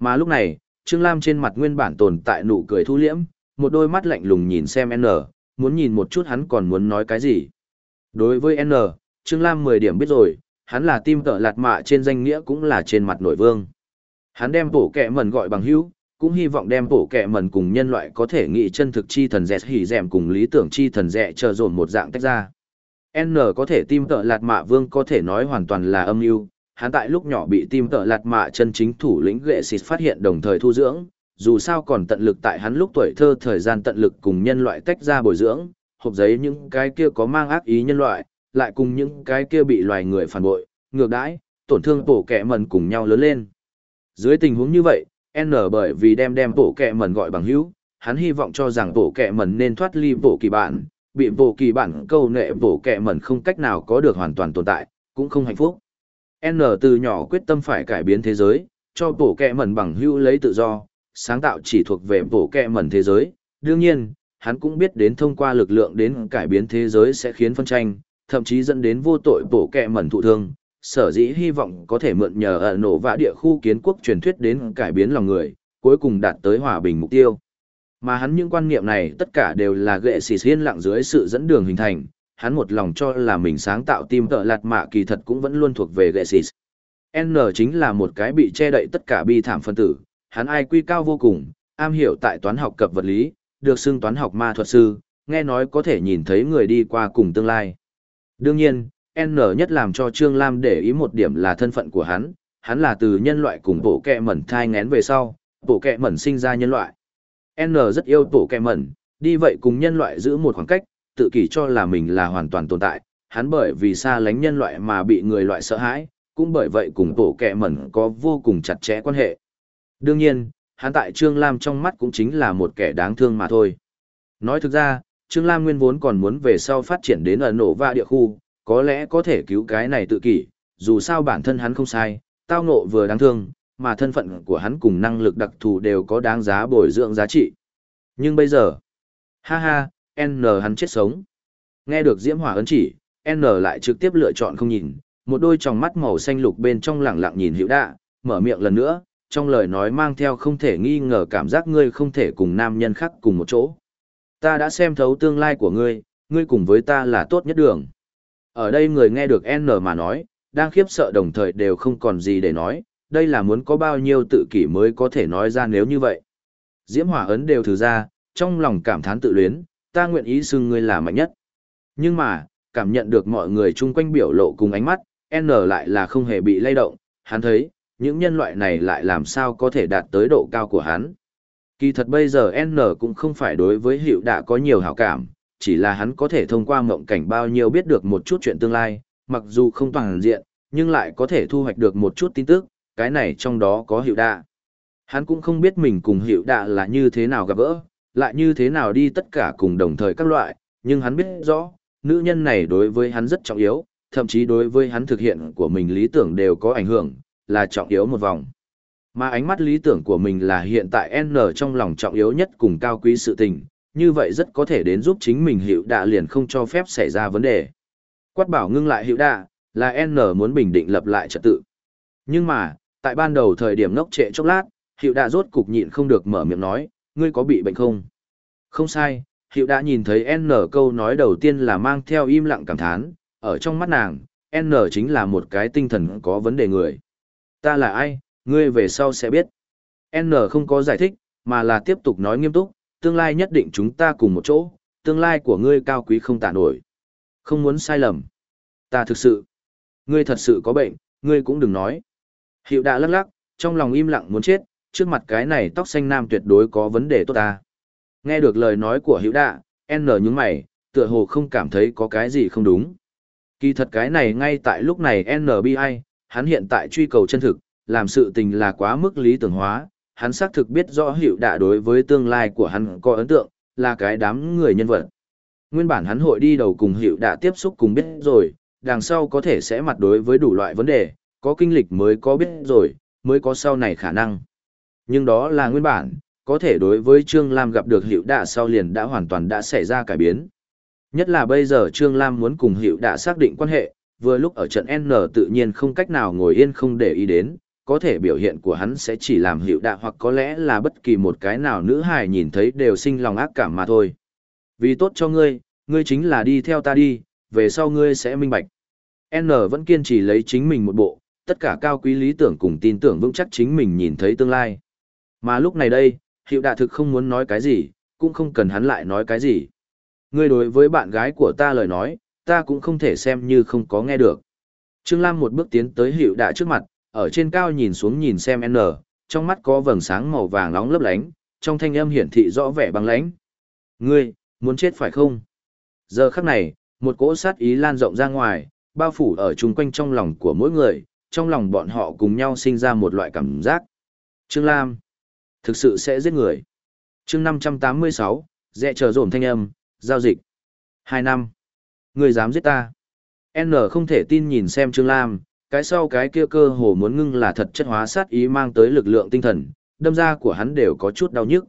Mà lúc này, Trương Lam trên mặt nguyên bản tồn tại nụ cười thu liễm, một đôi mắt lạnh lùng nhìn xem N, muốn nhìn một chút hắn còn muốn nói cái gì. Đối với N, Trương Lam 10 điểm biết rồi, hắn là tim tợ lạt mạ trên danh nghĩa cũng là trên mặt nội vương. Hắn đem bổ kẹ mẩn gọi bằng hữu, cũng hy vọng đem bổ kẹ mẩn cùng nhân loại có thể nghị chân thực chi thần dẹt hỉ dẹm cùng lý tưởng chi thần dẹ chờ dồn một dạng tách ra. N có thể tim tợ lạt mạ vương có thể nói hoàn toàn là âm mưu hắn tại lúc nhỏ bị tim tợ lạt mạ chân chính thủ lĩnh ghệ xịt phát hiện đồng thời thu dưỡng, dù sao còn tận lực tại hắn lúc tuổi thơ thời gian tận lực cùng nhân loại tách ra bồi dưỡng, hộp giấy những cái kia có mang ác ý nhân loại, lại cùng những cái kia bị loài người phản bội, ngược đãi, tổn thương bổ kẹ mần cùng nhau lớn lên. Dưới tình huống như vậy, N bởi vì đem đem bổ kẹ mần gọi bằng hữu, hắn hy vọng cho rằng bổ kẹ mần nên thoát ly bổ kỳ bản, bị bổ kỳ bản câu nệ bổ kẹ mần không cách nào có được hoàn toàn tồn tại, cũng không hạnh phúc. N từ nhỏ quyết tâm phải cải biến thế giới, cho bổ kẹ mần bằng hữu lấy tự do, sáng tạo chỉ thuộc về bổ kẹ mần thế giới. Đương nhiên, hắn cũng biết đến thông qua lực lượng đến cải biến thế giới sẽ khiến phân tranh, thậm chí dẫn đến vô tội bổ kẹ mẩn thụ thương. Sở dĩ hy vọng có thể mượn nhờ ở nổ vã địa khu kiến quốc truyền thuyết đến cải biến lòng người, cuối cùng đạt tới hòa bình mục tiêu. Mà hắn những quan niệm này tất cả đều là ghệ xì xiên lặng dưới sự dẫn đường hình thành, hắn một lòng cho là mình sáng tạo tim tợ lạt mạ kỳ thật cũng vẫn luôn thuộc về ghệ xì. N chính là một cái bị che đậy tất cả bi thảm phân tử, hắn ai quy cao vô cùng, am hiểu tại toán học cập vật lý, được xưng toán học ma thuật sư, nghe nói có thể nhìn thấy người đi qua cùng tương lai. Đương nhiên, N nhất làm cho Trương Lam để ý một điểm là thân phận của hắn, hắn là từ nhân loại cùng bộ kẹ mẩn thai ngén về sau, bộ kẹ mẩn sinh ra nhân loại. N rất yêu bộ kẹ mẩn, đi vậy cùng nhân loại giữ một khoảng cách, tự kỷ cho là mình là hoàn toàn tồn tại, hắn bởi vì xa lánh nhân loại mà bị người loại sợ hãi, cũng bởi vậy cùng bộ kẹ mẩn có vô cùng chặt chẽ quan hệ. Đương nhiên, hắn tại Trương Lam trong mắt cũng chính là một kẻ đáng thương mà thôi. Nói thực ra, Trương Lam nguyên vốn còn muốn về sau phát triển đến ở nổ và địa khu, có lẽ có thể cứu cái này tự kỷ, dù sao bản thân hắn không sai, tao ngộ vừa đáng thương, mà thân phận của hắn cùng năng lực đặc thù đều có đáng giá bồi dưỡng giá trị. Nhưng bây giờ, ha ha, N hắn chết sống. Nghe được Diễm Hỏa ấn chỉ, N lại trực tiếp lựa chọn không nhìn, một đôi tròng mắt màu xanh lục bên trong lẳng lặng nhìn Hữu Đạ, mở miệng lần nữa, trong lời nói mang theo không thể nghi ngờ cảm giác ngươi không thể cùng nam nhân khác cùng một chỗ. Ta đã xem thấu tương lai của ngươi, ngươi cùng với ta là tốt nhất đường. Ở đây người nghe được N mà nói, đang khiếp sợ đồng thời đều không còn gì để nói, đây là muốn có bao nhiêu tự kỷ mới có thể nói ra nếu như vậy. Diễm hỏa ấn đều thử ra, trong lòng cảm thán tự luyến, ta nguyện ý xưng ngươi là mạnh nhất. Nhưng mà, cảm nhận được mọi người chung quanh biểu lộ cùng ánh mắt, N lại là không hề bị lay động, hắn thấy, những nhân loại này lại làm sao có thể đạt tới độ cao của hắn. Kỳ thật bây giờ N cũng không phải đối với hiệu đã có nhiều hảo cảm, chỉ là hắn có thể thông qua mộng cảnh bao nhiêu biết được một chút chuyện tương lai, mặc dù không toàn diện, nhưng lại có thể thu hoạch được một chút tin tức, cái này trong đó có hiệu đạ. Hắn cũng không biết mình cùng hiệu đạ là như thế nào gặp gỡ, lại như thế nào đi tất cả cùng đồng thời các loại, nhưng hắn biết rõ, nữ nhân này đối với hắn rất trọng yếu, thậm chí đối với hắn thực hiện của mình lý tưởng đều có ảnh hưởng, là trọng yếu một vòng. Mà ánh mắt lý tưởng của mình là hiện tại N trong lòng trọng yếu nhất cùng cao quý sự tình, như vậy rất có thể đến giúp chính mình hiệu đạ liền không cho phép xảy ra vấn đề. Quát bảo ngưng lại hiệu đạ, là N muốn bình định lập lại trật tự. Nhưng mà, tại ban đầu thời điểm ngốc trệ chốc lát, hiệu đạ rốt cục nhịn không được mở miệng nói, ngươi có bị bệnh không? Không sai, hiệu đạ nhìn thấy N câu nói đầu tiên là mang theo im lặng cảm thán, ở trong mắt nàng, N chính là một cái tinh thần có vấn đề người. Ta là ai, ngươi về sau sẽ biết. N không có giải thích, mà là tiếp tục nói nghiêm túc, tương lai nhất định chúng ta cùng một chỗ, tương lai của ngươi cao quý không tả nổi. Không muốn sai lầm. Ta thực sự. Ngươi thật sự có bệnh, ngươi cũng đừng nói. Hiệu đã lắc lắc, trong lòng im lặng muốn chết, trước mặt cái này tóc xanh nam tuyệt đối có vấn đề tốt ta. Nghe được lời nói của Hữu Đạ, N nhướng mày, tựa hồ không cảm thấy có cái gì không đúng. Kỳ thật cái này ngay tại lúc này NBI, hắn hiện tại truy cầu chân thực, làm sự tình là quá mức lý tưởng hóa, hắn xác thực biết rõ hiệu Đạ đối với tương lai của hắn có ấn tượng, là cái đám người nhân vật. Nguyên bản hắn hội đi đầu cùng hiệu Đạ tiếp xúc cùng biết rồi, đằng sau có thể sẽ mặt đối với đủ loại vấn đề, có kinh lịch mới có biết rồi, mới có sau này khả năng. Nhưng đó là nguyên bản, có thể đối với Trương Lam gặp được hiệu đạ sau liền đã hoàn toàn đã xảy ra cải biến. Nhất là bây giờ Trương Lam muốn cùng hiệu đạ xác định quan hệ, vừa lúc ở trận N tự nhiên không cách nào ngồi yên không để ý đến, có thể biểu hiện của hắn sẽ chỉ làm hiệu đạ hoặc có lẽ là bất kỳ một cái nào nữ hài nhìn thấy đều sinh lòng ác cảm mà thôi. Vì tốt cho ngươi, ngươi chính là đi theo ta đi, về sau ngươi sẽ minh bạch. N vẫn kiên trì lấy chính mình một bộ, tất cả cao quý lý tưởng cùng tin tưởng vững chắc chính mình nhìn thấy tương lai. Mà lúc này đây, hiệu đạ thực không muốn nói cái gì, cũng không cần hắn lại nói cái gì. Ngươi đối với bạn gái của ta lời nói, ta cũng không thể xem như không có nghe được. Trương Lam một bước tiến tới hiệu đạ trước mặt, ở trên cao nhìn xuống nhìn xem N, trong mắt có vầng sáng màu vàng nóng lấp lánh, trong thanh âm hiển thị rõ vẻ băng lãnh. Ngươi, muốn chết phải không? Giờ khắc này, một cỗ sát ý lan rộng ra ngoài, bao phủ ở chung quanh trong lòng của mỗi người, trong lòng bọn họ cùng nhau sinh ra một loại cảm giác. Trương Lam, Thực sự sẽ giết người. chương 586, dẹ chờ dồn thanh âm, giao dịch. Hai năm. Người dám giết ta. N không thể tin nhìn xem Trương Lam, cái sau cái kia cơ hồ muốn ngưng là thật chất hóa sát ý mang tới lực lượng tinh thần, đâm ra của hắn đều có chút đau nhức.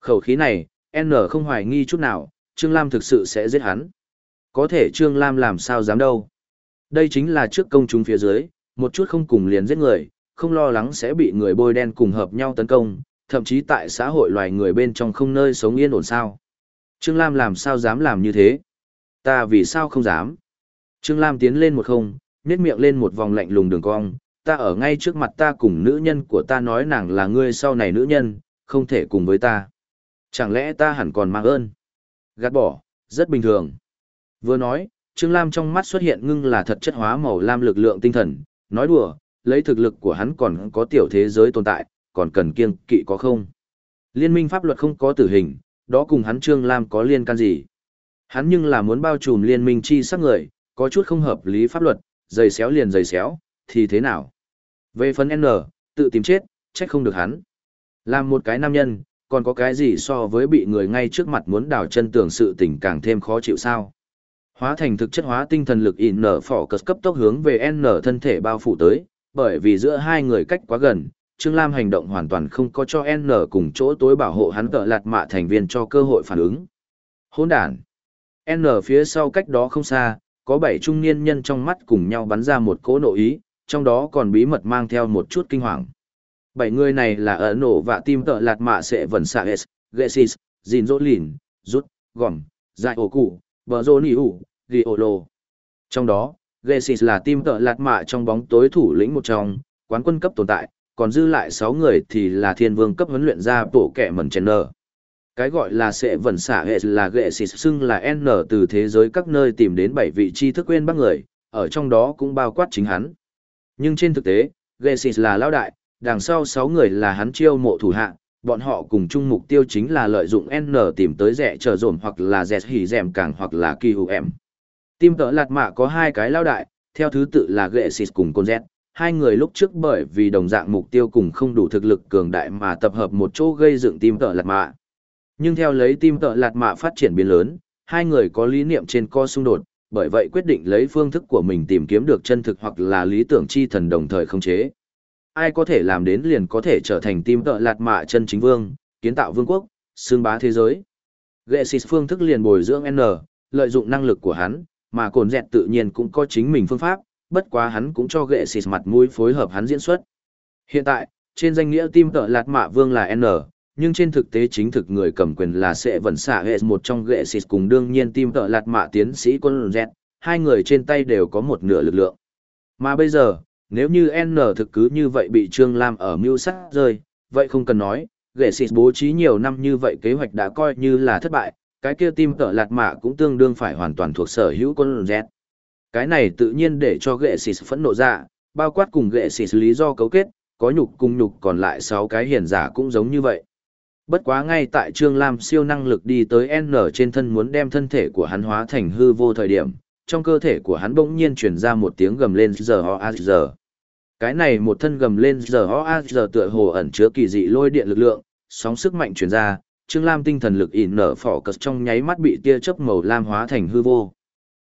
Khẩu khí này, N không hoài nghi chút nào, Trương Lam thực sự sẽ giết hắn. Có thể Trương Lam làm sao dám đâu. Đây chính là trước công chúng phía dưới, một chút không cùng liền giết người, không lo lắng sẽ bị người bôi đen cùng hợp nhau tấn công, thậm chí tại xã hội loài người bên trong không nơi sống yên ổn sao. Trương Lam làm sao dám làm như thế? Ta vì sao không dám? Trương Lam tiến lên một không, nét miệng lên một vòng lạnh lùng đường cong, ta ở ngay trước mặt ta cùng nữ nhân của ta nói nàng là ngươi sau này nữ nhân, không thể cùng với ta. Chẳng lẽ ta hẳn còn mang ơn? Gạt bỏ, rất bình thường. Vừa nói, Trương Lam trong mắt xuất hiện ngưng là thật chất hóa màu lam lực lượng tinh thần, nói đùa, lấy thực lực của hắn còn có tiểu thế giới tồn tại, còn cần kiêng kỵ có không? Liên minh pháp luật không có tử hình, đó cùng hắn Trương Lam có liên can gì? Hắn nhưng là muốn bao trùm liên minh chi sắc người, có chút không hợp lý pháp luật, dày xéo liền dày xéo, thì thế nào? Về phần N, tự tìm chết, trách không được hắn. Làm một cái nam nhân, còn có cái gì so với bị người ngay trước mặt muốn đào chân tưởng sự tình càng thêm khó chịu sao? Hóa thành thực chất hóa tinh thần lực in nở phỏ cất cấp tốc hướng về N thân thể bao phủ tới, bởi vì giữa hai người cách quá gần, Trương Lam hành động hoàn toàn không có cho N cùng chỗ tối bảo hộ hắn cỡ lạt mạ thành viên cho cơ hội phản ứng. Hỗn đàn. N phía sau cách đó không xa, có bảy trung niên nhân trong mắt cùng nhau bắn ra một cỗ nội ý, trong đó còn bí mật mang theo một chút kinh hoàng. Bảy người này là ở nổ và tim Tợ lạt mạ sẽ vần xạ S, Gesis, Dìn Dỗ Lìn, Rút, Gòm, Giải Ổ Cụ, Bờ Dô Nì Ủ, Ghi Ổ Lô. Trong đó, Gesis là tim Tợ lạt mạ trong bóng tối thủ lĩnh một trong, quán quân cấp tồn tại, còn dư lại 6 người thì là thiên vương cấp huấn luyện ra bộ kẻ mẩn chèn nở. Cái gọi là sẽ vẩn xả hệ là ghệ xịt xưng là N từ thế giới các nơi tìm đến bảy vị tri thức quên bác người, ở trong đó cũng bao quát chính hắn. Nhưng trên thực tế, ghệ xịt là lao đại, đằng sau 6 người là hắn chiêu mộ thủ hạ, bọn họ cùng chung mục tiêu chính là lợi dụng N tìm tới rẻ trở dồn hoặc là rẻ hỉ dèm càng hoặc là kỳ hữu em. Tim tợ lạt mạ có hai cái lao đại, theo thứ tự là ghệ xịt cùng con Z, hai người lúc trước bởi vì đồng dạng mục tiêu cùng không đủ thực lực cường đại mà tập hợp một chỗ gây dựng tim tợ lạt mạ. Nhưng theo lấy tim tợ lạt mạ phát triển biến lớn, hai người có lý niệm trên co xung đột, bởi vậy quyết định lấy phương thức của mình tìm kiếm được chân thực hoặc là lý tưởng chi thần đồng thời không chế. ai có thể làm đến liền có thể trở thành tim tợ lạt mạ chân chính vương, kiến tạo vương quốc, xương bá thế giới. Gệ xịt phương thức liền bồi dưỡng N, lợi dụng năng lực của hắn, mà cồn dẹt tự nhiên cũng có chính mình phương pháp, bất quá hắn cũng cho gệ xịt mặt mũi phối hợp hắn diễn xuất. Hiện tại, trên danh nghĩa tim tợ lạt mạ vương là N, nhưng trên thực tế chính thực người cầm quyền là sẽ vẫn xả hệ một trong ghệ xịt cùng đương nhiên tim tợ lạt mạ tiến sĩ quân z hai người trên tay đều có một nửa lực lượng. Mà bây giờ, nếu như N thực cứ như vậy bị Trương Lam ở mưu sát rơi, vậy không cần nói, ghệ xịt bố trí nhiều năm như vậy kế hoạch đã coi như là thất bại, cái kia tim tợ lạt mạ cũng tương đương phải hoàn toàn thuộc sở hữu quân Z. Cái này tự nhiên để cho ghệ xịt phẫn nộ ra, bao quát cùng ghệ xịt lý do cấu kết, có nhục cùng nhục còn lại 6 cái hiền giả cũng giống như vậy. Bất quá ngay tại Trương Lam siêu năng lực đi tới N trên thân muốn đem thân thể của hắn hóa thành hư vô thời điểm, trong cơ thể của hắn bỗng nhiên truyền ra một tiếng gầm lên giờ ho a giờ. Cái này một thân gầm lên giờ ho a giờ tựa hồ ẩn chứa kỳ dị lôi điện lực lượng, sóng sức mạnh truyền ra, Trương Lam tinh thần lực ỉn nở phỏ cật trong nháy mắt bị tia chớp màu lam hóa thành hư vô.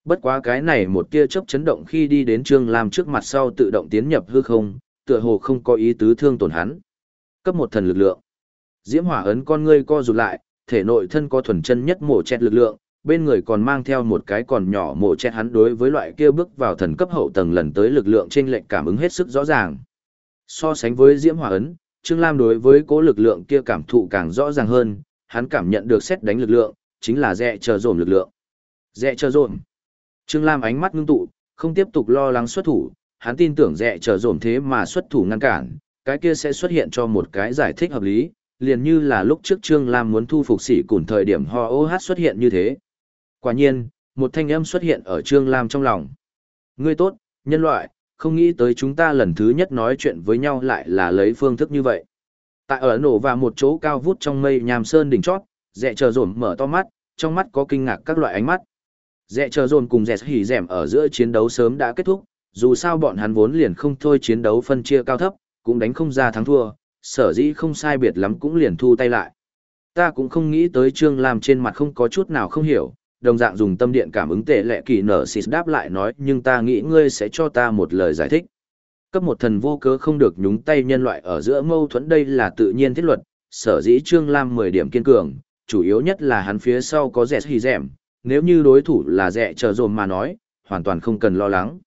Bất quá cái này một tia chớp chấn động khi đi đến Trương Lam trước mặt sau tự động tiến nhập hư không, tựa hồ không có ý tứ thương tổn hắn. Cấp một thần lực lượng. Diễm hỏa ấn con ngươi co rụt lại, thể nội thân có thuần chân nhất mổ chẹt lực lượng, bên người còn mang theo một cái còn nhỏ mổ chẹt hắn đối với loại kia bước vào thần cấp hậu tầng lần tới lực lượng trên lệnh cảm ứng hết sức rõ ràng. So sánh với Diễm hỏa ấn, Trương Lam đối với cố lực lượng kia cảm thụ càng rõ ràng hơn, hắn cảm nhận được xét đánh lực lượng, chính là dẹ chờ dồn lực lượng. Dẹ chờ dồn. Trương Lam ánh mắt ngưng tụ, không tiếp tục lo lắng xuất thủ, hắn tin tưởng dẹ chờ dồn thế mà xuất thủ ngăn cản, cái kia sẽ xuất hiện cho một cái giải thích hợp lý, liền như là lúc trước Trương Lam muốn thu phục sĩ củn thời điểm ho ô hát xuất hiện như thế. Quả nhiên, một thanh âm xuất hiện ở Trương Lam trong lòng. Ngươi tốt, nhân loại, không nghĩ tới chúng ta lần thứ nhất nói chuyện với nhau lại là lấy phương thức như vậy. Tại ở nổ và một chỗ cao vút trong mây nhàm sơn đỉnh chót, dẹ chờ rồn mở to mắt, trong mắt có kinh ngạc các loại ánh mắt. Dẹ chờ rồn cùng dẹ hỉ dẻm ở giữa chiến đấu sớm đã kết thúc, dù sao bọn hắn vốn liền không thôi chiến đấu phân chia cao thấp, cũng đánh không ra thắng thua, sở dĩ không sai biệt lắm cũng liền thu tay lại. Ta cũng không nghĩ tới Trương Lam trên mặt không có chút nào không hiểu, đồng dạng dùng tâm điện cảm ứng tệ lệ kỳ nở xịt đáp lại nói nhưng ta nghĩ ngươi sẽ cho ta một lời giải thích. Cấp một thần vô cớ không được nhúng tay nhân loại ở giữa mâu thuẫn đây là tự nhiên thiết luật, sở dĩ Trương Lam 10 điểm kiên cường, chủ yếu nhất là hắn phía sau có rẻ hì rẻm, nếu như đối thủ là rẻ chờ dồn mà nói, hoàn toàn không cần lo lắng.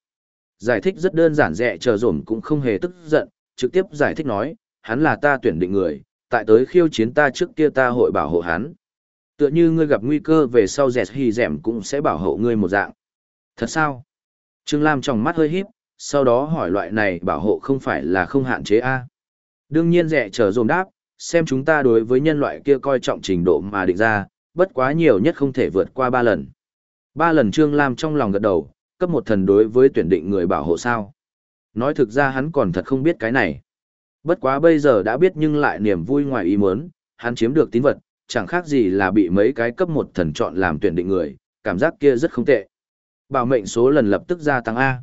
Giải thích rất đơn giản rẻ chờ dồn cũng không hề tức giận, trực tiếp giải thích nói, hắn là ta tuyển định người, tại tới khiêu chiến ta trước kia ta hội bảo hộ hắn. Tựa như ngươi gặp nguy cơ về sau dẹt hì dẻm cũng sẽ bảo hộ ngươi một dạng. Thật sao? Trương Lam trong mắt hơi híp, sau đó hỏi loại này bảo hộ không phải là không hạn chế a Đương nhiên rẻ trở dồn đáp, xem chúng ta đối với nhân loại kia coi trọng trình độ mà định ra, bất quá nhiều nhất không thể vượt qua ba lần. Ba lần Trương Lam trong lòng gật đầu, cấp một thần đối với tuyển định người bảo hộ sao. Nói thực ra hắn còn thật không biết cái này. Bất quá bây giờ đã biết nhưng lại niềm vui ngoài ý muốn, hắn chiếm được tín vật, chẳng khác gì là bị mấy cái cấp một thần chọn làm tuyển định người, cảm giác kia rất không tệ. Bảo mệnh số lần lập tức gia tăng A.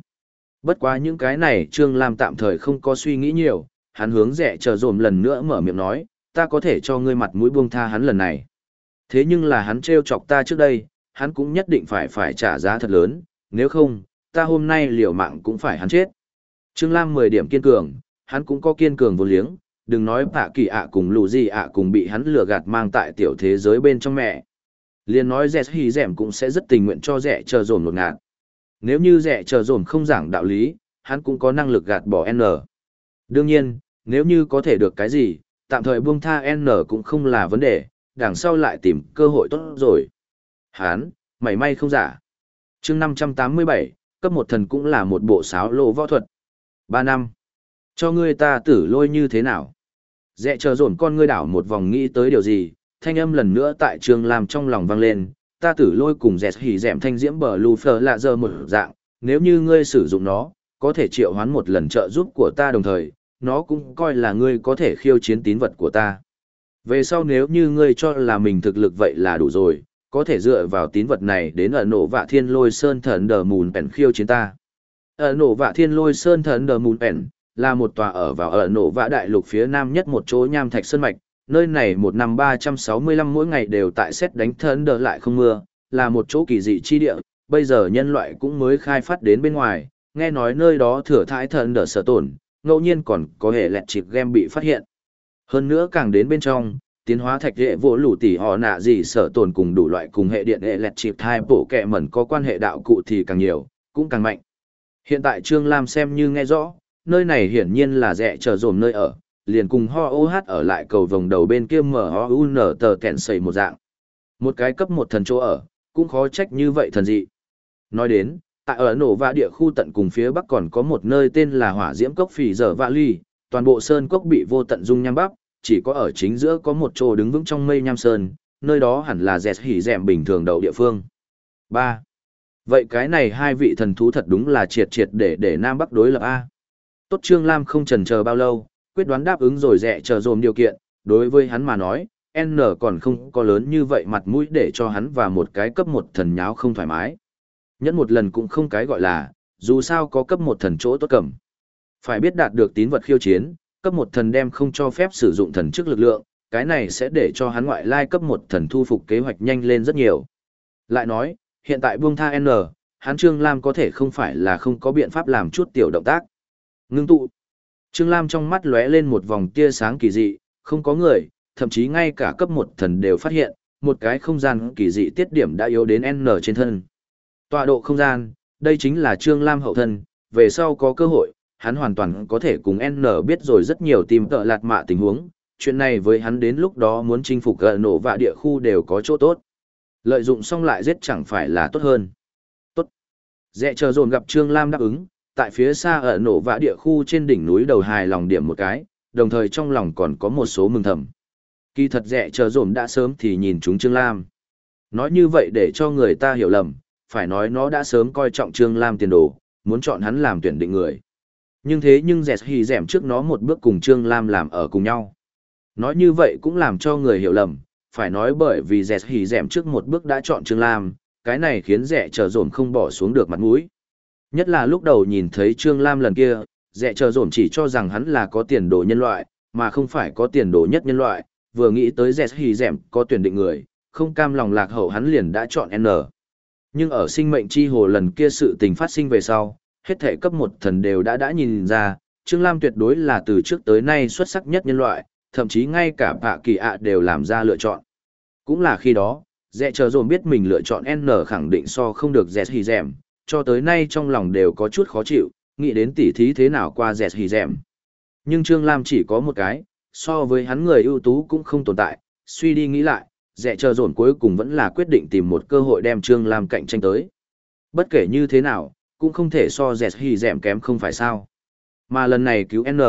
Bất quá những cái này Trương Lam tạm thời không có suy nghĩ nhiều, hắn hướng rẻ chờ dồn lần nữa mở miệng nói, ta có thể cho ngươi mặt mũi buông tha hắn lần này. Thế nhưng là hắn trêu chọc ta trước đây, hắn cũng nhất định phải phải trả giá thật lớn, nếu không, ta hôm nay liều mạng cũng phải hắn chết. Trương Lam 10 điểm kiên cường, hắn cũng có kiên cường vô liếng, đừng nói bạ kỳ ạ cùng lù gì ạ cùng bị hắn lừa gạt mang tại tiểu thế giới bên trong mẹ. Liên nói rẻ hì dẻm cũng sẽ rất tình nguyện cho rẻ chờ dồn một ngạt. Nếu như rẻ chờ dồn không giảng đạo lý, hắn cũng có năng lực gạt bỏ N. Đương nhiên, nếu như có thể được cái gì, tạm thời buông tha N cũng không là vấn đề, đằng sau lại tìm cơ hội tốt rồi. Hắn, mảy may không giả. chương 587, cấp một thần cũng là một bộ sáo lộ võ thuật. 3 năm. Cho ngươi ta tử lôi như thế nào? Dẹ chờ dồn con ngươi đảo một vòng nghĩ tới điều gì, thanh âm lần nữa tại trường làm trong lòng vang lên, ta tử lôi cùng dẹt hỉ dẹm thanh diễm bờ lù phờ lạ giờ một dạng, nếu như ngươi sử dụng nó, có thể triệu hoán một lần trợ giúp của ta đồng thời, nó cũng coi là ngươi có thể khiêu chiến tín vật của ta. Về sau nếu như ngươi cho là mình thực lực vậy là đủ rồi, có thể dựa vào tín vật này đến ở nổ vạ thiên lôi sơn thần đờ mùn bèn khiêu chiến ta. Ở nổ vạ thiên lôi sơn thần đờ mùn bèn, là một tòa ở vào ở nổ vã đại lục phía nam nhất một chỗ nham thạch sơn mạch, nơi này một năm 365 mỗi ngày đều tại xét đánh thân đỡ lại không mưa, là một chỗ kỳ dị chi địa, bây giờ nhân loại cũng mới khai phát đến bên ngoài, nghe nói nơi đó thừa thải thần đỡ sở tổn, ngẫu nhiên còn có hệ lẹt chịp game bị phát hiện. Hơn nữa càng đến bên trong, tiến hóa thạch hệ vỗ lũ tỷ họ nạ gì sở tổn cùng đủ loại cùng hệ điện hệ lẹt chịp thai bộ kẹ mẩn có quan hệ đạo cụ thì càng nhiều, cũng càng mạnh. Hiện tại Trương Lam xem như nghe rõ, nơi này hiển nhiên là rẻ chờ dồn nơi ở, liền cùng ho ô hát ở lại cầu vòng đầu bên kia mở ho u nở tờ kẹn sầy một dạng. Một cái cấp một thần chỗ ở, cũng khó trách như vậy thần dị. Nói đến, tại ở nổ vạ địa khu tận cùng phía bắc còn có một nơi tên là hỏa diễm cốc phì dở vạ ly, toàn bộ sơn cốc bị vô tận dung nham bắp, chỉ có ở chính giữa có một chỗ đứng vững trong mây nham sơn, nơi đó hẳn là dẹt hỉ dẹm bình thường đầu địa phương. 3. Vậy cái này hai vị thần thú thật đúng là triệt triệt để để Nam Bắc đối lập A. Tốt Trương Lam không chần chờ bao lâu, quyết đoán đáp ứng rồi rẻ chờ dồn điều kiện, đối với hắn mà nói, N còn không có lớn như vậy mặt mũi để cho hắn và một cái cấp một thần nháo không thoải mái. Nhẫn một lần cũng không cái gọi là, dù sao có cấp một thần chỗ tốt cầm. Phải biết đạt được tín vật khiêu chiến, cấp một thần đem không cho phép sử dụng thần chức lực lượng, cái này sẽ để cho hắn ngoại lai cấp một thần thu phục kế hoạch nhanh lên rất nhiều. Lại nói, hiện tại buông tha N, hắn Trương Lam có thể không phải là không có biện pháp làm chút tiểu động tác. Ngưng tụ. Trương Lam trong mắt lóe lên một vòng tia sáng kỳ dị, không có người, thậm chí ngay cả cấp một thần đều phát hiện, một cái không gian kỳ dị tiết điểm đã yếu đến N trên thân. Tọa độ không gian, đây chính là Trương Lam hậu thân, về sau có cơ hội, hắn hoàn toàn có thể cùng N biết rồi rất nhiều tìm tợ lạt mạ tình huống, chuyện này với hắn đến lúc đó muốn chinh phục gợ nổ và địa khu đều có chỗ tốt. Lợi dụng xong lại giết chẳng phải là tốt hơn. Tốt. Dẹ chờ dồn gặp Trương Lam đáp ứng, tại phía xa ở nổ vã địa khu trên đỉnh núi đầu hài lòng điểm một cái, đồng thời trong lòng còn có một số mừng thầm. Kỳ thật dẹ chờ rộm đã sớm thì nhìn chúng Trương Lam. Nói như vậy để cho người ta hiểu lầm, phải nói nó đã sớm coi trọng Trương Lam tiền đồ, muốn chọn hắn làm tuyển định người. Nhưng thế nhưng dẹt hì dẻm trước nó một bước cùng Trương Lam làm ở cùng nhau. Nói như vậy cũng làm cho người hiểu lầm, phải nói bởi vì dẹt hì dẻm trước một bước đã chọn Trương Lam, cái này khiến dẹ chờ rộm không bỏ xuống được mặt mũi. Nhất là lúc đầu nhìn thấy Trương Lam lần kia, dẹ chờ dồn chỉ cho rằng hắn là có tiền đồ nhân loại, mà không phải có tiền đồ nhất nhân loại, vừa nghĩ tới dẹt hì dẻm có tuyển định người, không cam lòng lạc hậu hắn liền đã chọn N. Nhưng ở sinh mệnh chi hồ lần kia sự tình phát sinh về sau, hết thể cấp một thần đều đã đã nhìn ra, Trương Lam tuyệt đối là từ trước tới nay xuất sắc nhất nhân loại, thậm chí ngay cả bạ kỳ ạ đều làm ra lựa chọn. Cũng là khi đó, dẹ chờ dồn biết mình lựa chọn N khẳng định so không được dẹt hì dẻm, cho tới nay trong lòng đều có chút khó chịu, nghĩ đến tỉ thí thế nào qua dẹt hì dẹm. Nhưng Trương Lam chỉ có một cái, so với hắn người ưu tú cũng không tồn tại, suy đi nghĩ lại, dẹ chờ dồn cuối cùng vẫn là quyết định tìm một cơ hội đem Trương Lam cạnh tranh tới. Bất kể như thế nào, cũng không thể so dẹt hì dẹm kém không phải sao. Mà lần này cứu N,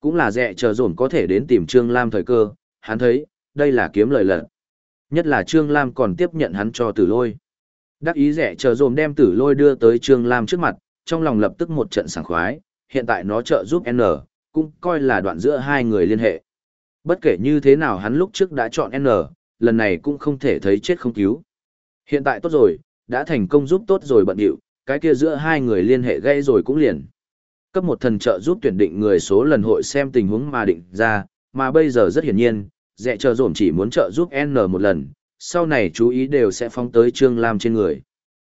cũng là dẹ chờ dồn có thể đến tìm Trương Lam thời cơ, hắn thấy, đây là kiếm lời lận. Nhất là Trương Lam còn tiếp nhận hắn cho tử lôi. Đắc ý rẻ chờ dồm đem tử lôi đưa tới Trương Lam trước mặt, trong lòng lập tức một trận sảng khoái, hiện tại nó trợ giúp N, cũng coi là đoạn giữa hai người liên hệ. Bất kể như thế nào hắn lúc trước đã chọn N, lần này cũng không thể thấy chết không cứu. Hiện tại tốt rồi, đã thành công giúp tốt rồi bận điệu, cái kia giữa hai người liên hệ gây rồi cũng liền. Cấp một thần trợ giúp tuyển định người số lần hội xem tình huống mà định ra, mà bây giờ rất hiển nhiên, dẹ chờ dồn chỉ muốn trợ giúp N một lần, sau này chú ý đều sẽ phóng tới Trương Lam trên người.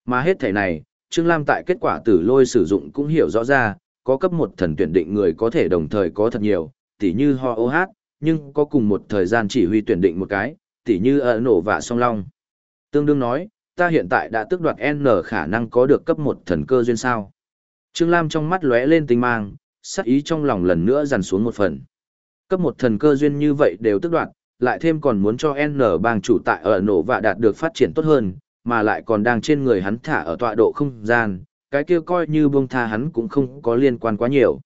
Mà hết thể này, Trương Lam tại kết quả tử lôi sử dụng cũng hiểu rõ ra, có cấp một thần tuyển định người có thể đồng thời có thật nhiều, tỉ như ho ô hát, nhưng có cùng một thời gian chỉ huy tuyển định một cái, tỉ như ở nổ và song long. Tương đương nói, ta hiện tại đã tức đoạt N khả năng có được cấp một thần cơ duyên sao. Trương Lam trong mắt lóe lên tinh mang, sắc ý trong lòng lần nữa dằn xuống một phần. Cấp một thần cơ duyên như vậy đều tức đoạt, lại thêm còn muốn cho N bang chủ tại ở nổ và đạt được phát triển tốt hơn, mà lại còn đang trên người hắn thả ở tọa độ không gian, cái kia coi như buông tha hắn cũng không có liên quan quá nhiều.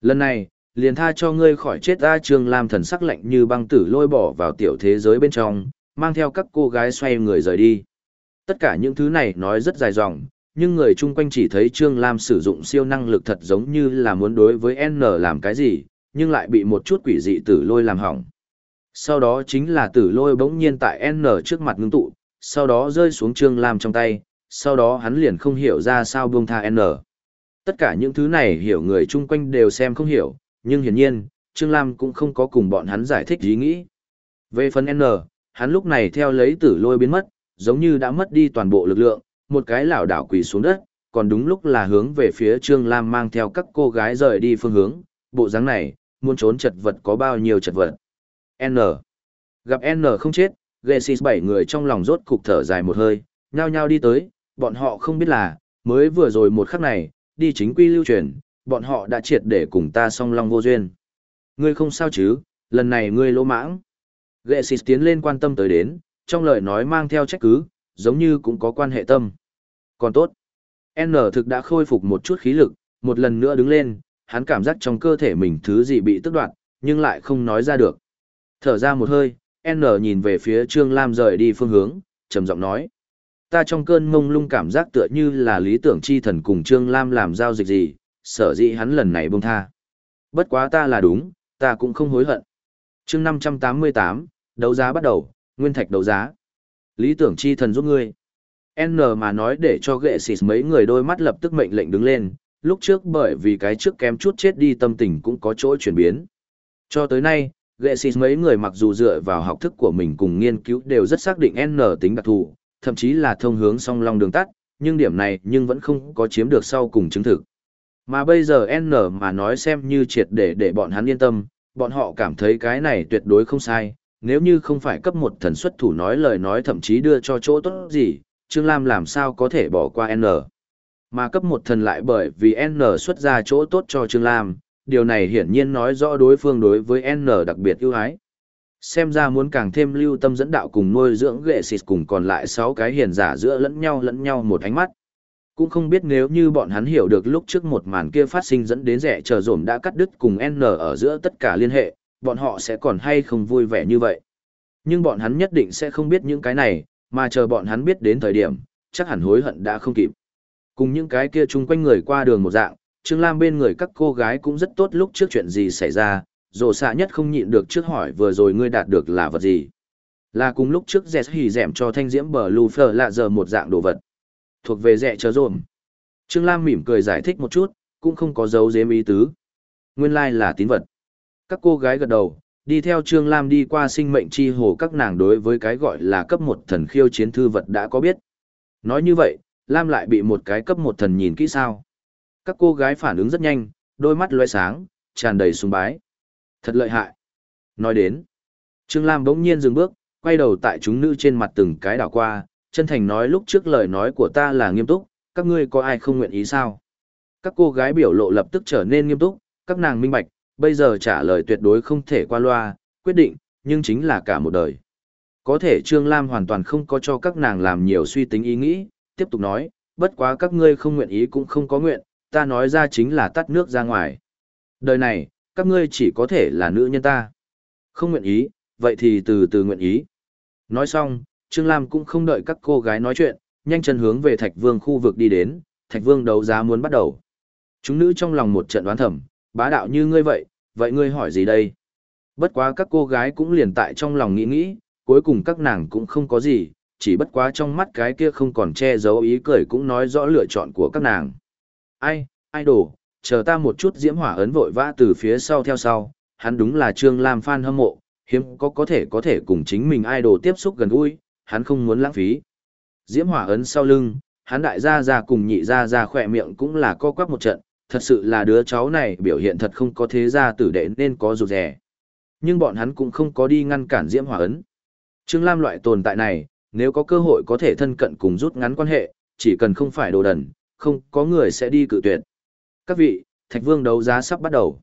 Lần này, liền tha cho ngươi khỏi chết ra trường làm thần sắc lạnh như băng tử lôi bỏ vào tiểu thế giới bên trong, mang theo các cô gái xoay người rời đi. Tất cả những thứ này nói rất dài dòng, nhưng người chung quanh chỉ thấy Trương Lam sử dụng siêu năng lực thật giống như là muốn đối với N làm cái gì, nhưng lại bị một chút quỷ dị tử lôi làm hỏng. Sau đó chính là tử lôi bỗng nhiên tại N trước mặt ngưng tụ, sau đó rơi xuống Trương Lam trong tay, sau đó hắn liền không hiểu ra sao buông tha N. Tất cả những thứ này hiểu người chung quanh đều xem không hiểu, nhưng hiển nhiên, Trương Lam cũng không có cùng bọn hắn giải thích ý nghĩ. Về phần N, hắn lúc này theo lấy tử lôi biến mất, giống như đã mất đi toàn bộ lực lượng, một cái lảo đảo quỳ xuống đất, còn đúng lúc là hướng về phía Trương Lam mang theo các cô gái rời đi phương hướng, bộ dáng này, muốn trốn chật vật có bao nhiêu chật vật. N. Gặp N không chết, Genesis bảy người trong lòng rốt cục thở dài một hơi, nhao nhao đi tới, bọn họ không biết là, mới vừa rồi một khắc này, đi chính quy lưu truyền, bọn họ đã triệt để cùng ta song long vô duyên. Ngươi không sao chứ, lần này ngươi lỗ mãng. Genesis tiến lên quan tâm tới đến, trong lời nói mang theo trách cứ, giống như cũng có quan hệ tâm. Còn tốt. N thực đã khôi phục một chút khí lực, một lần nữa đứng lên, hắn cảm giác trong cơ thể mình thứ gì bị tức đoạt, nhưng lại không nói ra được. Thở ra một hơi, N nhìn về phía Trương Lam rời đi phương hướng, trầm giọng nói. Ta trong cơn mông lung cảm giác tựa như là lý tưởng chi thần cùng Trương Lam làm giao dịch gì, sở dĩ hắn lần này buông tha. Bất quá ta là đúng, ta cũng không hối hận. chương 588, đấu giá bắt đầu, nguyên thạch đấu giá. Lý tưởng chi thần giúp ngươi. N mà nói để cho ghệ xịt mấy người đôi mắt lập tức mệnh lệnh đứng lên, lúc trước bởi vì cái trước kém chút chết đi tâm tình cũng có chỗ chuyển biến. Cho tới nay, ghệ xịt mấy người mặc dù dựa vào học thức của mình cùng nghiên cứu đều rất xác định N tính đặc thù, thậm chí là thông hướng song long đường tắt, nhưng điểm này nhưng vẫn không có chiếm được sau cùng chứng thực. Mà bây giờ N mà nói xem như triệt để để bọn hắn yên tâm, bọn họ cảm thấy cái này tuyệt đối không sai, nếu như không phải cấp một thần xuất thủ nói lời nói thậm chí đưa cho chỗ tốt gì, Trương Lam làm sao có thể bỏ qua N. Mà cấp một thần lại bởi vì N xuất ra chỗ tốt cho Trương Lam, điều này hiển nhiên nói rõ đối phương đối với N đặc biệt ưu ái. Xem ra muốn càng thêm lưu tâm dẫn đạo cùng nuôi dưỡng ghệ xịt cùng còn lại 6 cái hiền giả giữa lẫn nhau lẫn nhau một ánh mắt. Cũng không biết nếu như bọn hắn hiểu được lúc trước một màn kia phát sinh dẫn đến rẻ chờ rổm đã cắt đứt cùng N ở giữa tất cả liên hệ, bọn họ sẽ còn hay không vui vẻ như vậy. Nhưng bọn hắn nhất định sẽ không biết những cái này, mà chờ bọn hắn biết đến thời điểm, chắc hẳn hối hận đã không kịp. Cùng những cái kia chung quanh người qua đường một dạng, Trương Lam bên người các cô gái cũng rất tốt lúc trước chuyện gì xảy ra, rồ xạ nhất không nhịn được trước hỏi vừa rồi ngươi đạt được là vật gì. Là cùng lúc trước dẹt hỉ dẻm cho thanh diễm bờ lù phở lạ giờ một dạng đồ vật. Thuộc về dẹ chớ rộm. Trương Lam mỉm cười giải thích một chút, cũng không có dấu dếm ý tứ. Nguyên lai like là tín vật. Các cô gái gật đầu, đi theo Trương Lam đi qua sinh mệnh chi hồ các nàng đối với cái gọi là cấp một thần khiêu chiến thư vật đã có biết. Nói như vậy, Lam lại bị một cái cấp một thần nhìn kỹ sao. Các cô gái phản ứng rất nhanh, đôi mắt loe sáng, tràn đầy sùng bái. Thật lợi hại. Nói đến, Trương Lam bỗng nhiên dừng bước, quay đầu tại chúng nữ trên mặt từng cái đảo qua, chân thành nói lúc trước lời nói của ta là nghiêm túc, các ngươi có ai không nguyện ý sao? Các cô gái biểu lộ lập tức trở nên nghiêm túc, các nàng minh bạch, bây giờ trả lời tuyệt đối không thể qua loa, quyết định, nhưng chính là cả một đời. Có thể Trương Lam hoàn toàn không có cho các nàng làm nhiều suy tính ý nghĩ, tiếp tục nói, bất quá các ngươi không nguyện ý cũng không có nguyện, ta nói ra chính là tắt nước ra ngoài. Đời này, các ngươi chỉ có thể là nữ nhân ta. Không nguyện ý, vậy thì từ từ nguyện ý. Nói xong, Trương Lam cũng không đợi các cô gái nói chuyện, nhanh chân hướng về Thạch Vương khu vực đi đến, Thạch Vương đấu giá muốn bắt đầu. Chúng nữ trong lòng một trận đoán thầm, bá đạo như ngươi vậy, vậy ngươi hỏi gì đây? Bất quá các cô gái cũng liền tại trong lòng nghĩ nghĩ, cuối cùng các nàng cũng không có gì, chỉ bất quá trong mắt cái kia không còn che giấu ý cười cũng nói rõ lựa chọn của các nàng. Ai, ai đổ, chờ ta một chút diễm hỏa ấn vội vã từ phía sau theo sau, hắn đúng là Trương Lam fan hâm mộ, hiếm có có thể có thể cùng chính mình idol tiếp xúc gần gũi, hắn không muốn lãng phí. Diễm hỏa ấn sau lưng, hắn đại gia ra cùng nhị gia ra khỏe miệng cũng là co quắp một trận, thật sự là đứa cháu này biểu hiện thật không có thế gia tử đệ nên có rụt rẻ. Nhưng bọn hắn cũng không có đi ngăn cản Diễm hỏa ấn. Trương Lam loại tồn tại này, nếu có cơ hội có thể thân cận cùng rút ngắn quan hệ, chỉ cần không phải đồ đần, không có người sẽ đi cự tuyệt. Các vị, Thạch Vương đấu giá sắp bắt đầu.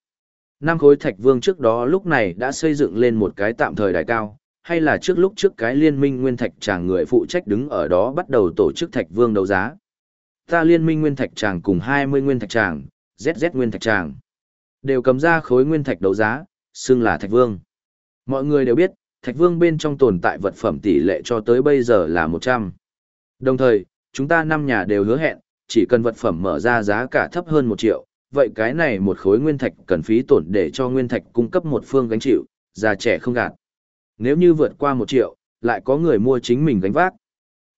Năm khối Thạch Vương trước đó lúc này đã xây dựng lên một cái tạm thời đài cao, hay là trước lúc trước cái liên minh nguyên thạch chàng người phụ trách đứng ở đó bắt đầu tổ chức Thạch Vương đấu giá. Ta liên minh nguyên thạch chàng cùng 20 nguyên thạch chàng, ZZ nguyên thạch chàng đều cầm ra khối nguyên thạch đấu giá, xưng là Thạch Vương. Mọi người đều biết, Thạch Vương bên trong tồn tại vật phẩm tỷ lệ cho tới bây giờ là 100. Đồng thời, chúng ta năm nhà đều hứa hẹn, chỉ cần vật phẩm mở ra giá cả thấp hơn 1 triệu, vậy cái này một khối nguyên thạch cần phí tổn để cho nguyên thạch cung cấp một phương gánh chịu, già trẻ không gạt. Nếu như vượt qua 1 triệu, lại có người mua chính mình gánh vác.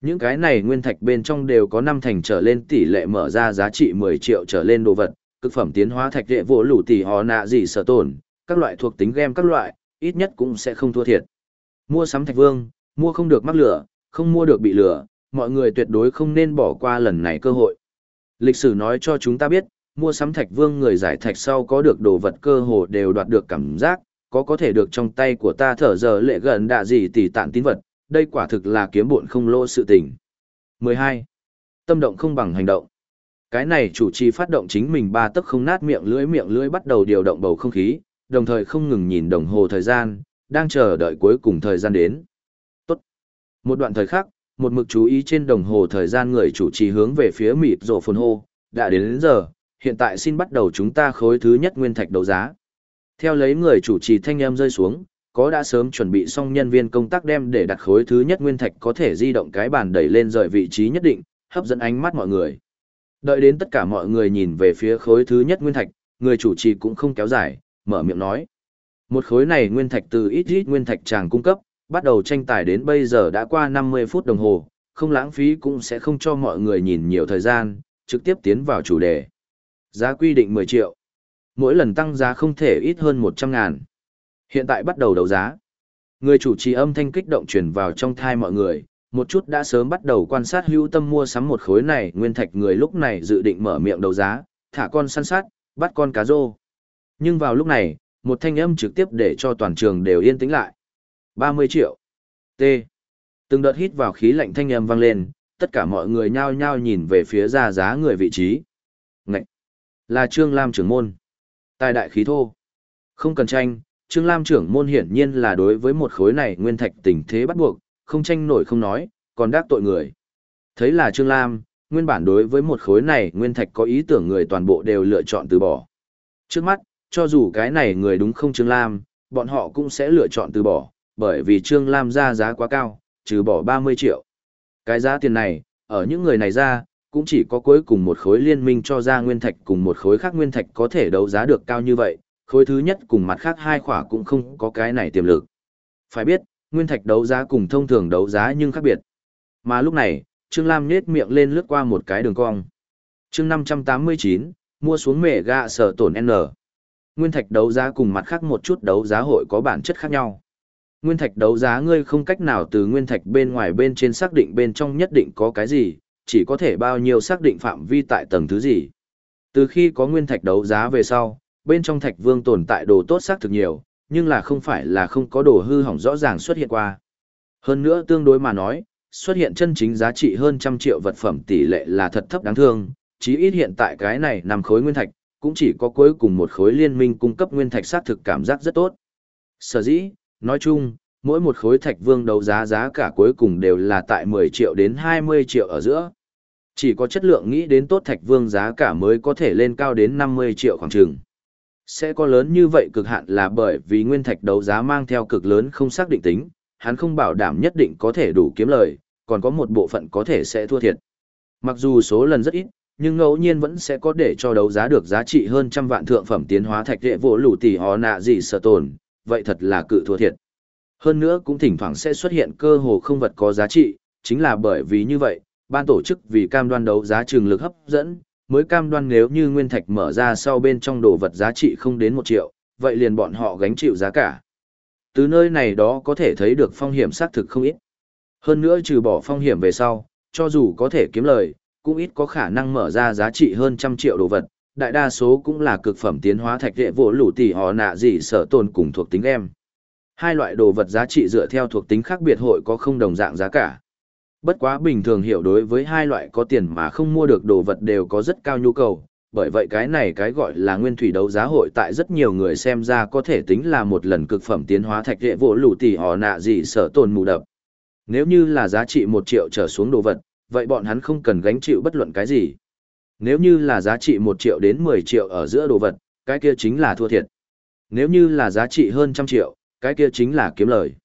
Những cái này nguyên thạch bên trong đều có năm thành trở lên tỷ lệ mở ra giá trị 10 triệu trở lên đồ vật, cực phẩm tiến hóa thạch đệ vỗ lũ tỷ họ nạ gì sở tổn, các loại thuộc tính game các loại, ít nhất cũng sẽ không thua thiệt. Mua sắm thạch vương, mua không được mắc lửa, không mua được bị lửa, mọi người tuyệt đối không nên bỏ qua lần này cơ hội. Lịch sử nói cho chúng ta biết, mua sắm thạch vương người giải thạch sau có được đồ vật cơ hồ đều đoạt được cảm giác, có có thể được trong tay của ta thở giờ lệ gần đạ gì tỷ tản tín vật, đây quả thực là kiếm bộn không lô sự tình. 12. Tâm động không bằng hành động. Cái này chủ trì phát động chính mình ba tấc không nát miệng lưỡi miệng lưỡi bắt đầu điều động bầu không khí, đồng thời không ngừng nhìn đồng hồ thời gian, đang chờ đợi cuối cùng thời gian đến. Tốt. Một đoạn thời khắc, một mực chú ý trên đồng hồ thời gian người chủ trì hướng về phía mịt rổ phồn hô, đã đến, đến giờ, hiện tại xin bắt đầu chúng ta khối thứ nhất nguyên thạch đấu giá. Theo lấy người chủ trì thanh em rơi xuống, có đã sớm chuẩn bị xong nhân viên công tác đem để đặt khối thứ nhất nguyên thạch có thể di động cái bàn đẩy lên rời vị trí nhất định, hấp dẫn ánh mắt mọi người. Đợi đến tất cả mọi người nhìn về phía khối thứ nhất nguyên thạch, người chủ trì cũng không kéo dài, mở miệng nói. Một khối này nguyên thạch từ ít ít nguyên thạch chàng cung cấp, bắt đầu tranh tài đến bây giờ đã qua 50 phút đồng hồ, không lãng phí cũng sẽ không cho mọi người nhìn nhiều thời gian, trực tiếp tiến vào chủ đề. Giá quy định 10 triệu. Mỗi lần tăng giá không thể ít hơn 100 ngàn. Hiện tại bắt đầu đấu giá. Người chủ trì âm thanh kích động truyền vào trong thai mọi người, một chút đã sớm bắt đầu quan sát hữu tâm mua sắm một khối này nguyên thạch người lúc này dự định mở miệng đấu giá, thả con săn sát, bắt con cá rô. Nhưng vào lúc này, một thanh âm trực tiếp để cho toàn trường đều yên tĩnh lại. 30 triệu. T. Từng đợt hít vào khí lạnh thanh âm vang lên, tất cả mọi người nhao nhao nhìn về phía ra giá người vị trí. Ngậy. Là Trương Lam trưởng môn. Tài đại khí thô. Không cần tranh, Trương Lam trưởng môn hiển nhiên là đối với một khối này nguyên thạch tình thế bắt buộc, không tranh nổi không nói, còn đắc tội người. Thấy là Trương Lam, nguyên bản đối với một khối này nguyên thạch có ý tưởng người toàn bộ đều lựa chọn từ bỏ. Trước mắt, cho dù cái này người đúng không Trương Lam, bọn họ cũng sẽ lựa chọn từ bỏ, bởi vì Trương Lam ra giá quá cao, trừ bỏ 30 triệu. Cái giá tiền này, ở những người này ra, cũng chỉ có cuối cùng một khối liên minh cho ra nguyên thạch cùng một khối khác nguyên thạch có thể đấu giá được cao như vậy, khối thứ nhất cùng mặt khác hai khỏa cũng không có cái này tiềm lực. Phải biết, nguyên thạch đấu giá cùng thông thường đấu giá nhưng khác biệt. Mà lúc này, Trương Lam nhết miệng lên lướt qua một cái đường cong. chương 589, mua xuống mẹ gạ sở tổn N. Nguyên thạch đấu giá cùng mặt khác một chút đấu giá hội có bản chất khác nhau. Nguyên thạch đấu giá ngươi không cách nào từ nguyên thạch bên ngoài bên trên xác định bên trong nhất định có cái gì, chỉ có thể bao nhiêu xác định phạm vi tại tầng thứ gì. Từ khi có nguyên thạch đấu giá về sau, bên trong thạch vương tồn tại đồ tốt xác thực nhiều, nhưng là không phải là không có đồ hư hỏng rõ ràng xuất hiện qua. Hơn nữa tương đối mà nói, xuất hiện chân chính giá trị hơn trăm triệu vật phẩm tỷ lệ là thật thấp đáng thương, chí ít hiện tại cái này nằm khối nguyên thạch, cũng chỉ có cuối cùng một khối liên minh cung cấp nguyên thạch xác thực cảm giác rất tốt. Sở dĩ, nói chung, mỗi một khối thạch vương đấu giá giá cả cuối cùng đều là tại 10 triệu đến 20 triệu ở giữa. Chỉ có chất lượng nghĩ đến tốt thạch vương giá cả mới có thể lên cao đến 50 triệu khoảng trường. Sẽ có lớn như vậy cực hạn là bởi vì nguyên thạch đấu giá mang theo cực lớn không xác định tính, hắn không bảo đảm nhất định có thể đủ kiếm lời, còn có một bộ phận có thể sẽ thua thiệt. Mặc dù số lần rất ít, nhưng ngẫu nhiên vẫn sẽ có để cho đấu giá được giá trị hơn trăm vạn thượng phẩm tiến hóa thạch đệ vô lũ tỷ họ nạ gì sợ tồn, vậy thật là cự thua thiệt. Hơn nữa cũng thỉnh thoảng sẽ xuất hiện cơ hồ không vật có giá trị, chính là bởi vì như vậy, ban tổ chức vì cam đoan đấu giá trường lực hấp dẫn, mới cam đoan nếu như nguyên thạch mở ra sau bên trong đồ vật giá trị không đến một triệu, vậy liền bọn họ gánh chịu giá cả. Từ nơi này đó có thể thấy được phong hiểm xác thực không ít. Hơn nữa trừ bỏ phong hiểm về sau, cho dù có thể kiếm lời, cũng ít có khả năng mở ra giá trị hơn trăm triệu đồ vật, đại đa số cũng là cực phẩm tiến hóa thạch đệ vỗ lũ tỷ họ nạ gì sở tồn cùng thuộc tính em. Hai loại đồ vật giá trị dựa theo thuộc tính khác biệt hội có không đồng dạng giá cả. Bất quá bình thường hiểu đối với hai loại có tiền mà không mua được đồ vật đều có rất cao nhu cầu, bởi vậy cái này cái gọi là nguyên thủy đấu giá hội tại rất nhiều người xem ra có thể tính là một lần cực phẩm tiến hóa thạch đệ vỗ lũ tỷ họ nạ gì sở tồn mù đập. Nếu như là giá trị một triệu trở xuống đồ vật, vậy bọn hắn không cần gánh chịu bất luận cái gì. Nếu như là giá trị một triệu đến mười triệu ở giữa đồ vật, cái kia chính là thua thiệt. Nếu như là giá trị hơn trăm triệu, cái kia chính là kiếm lời.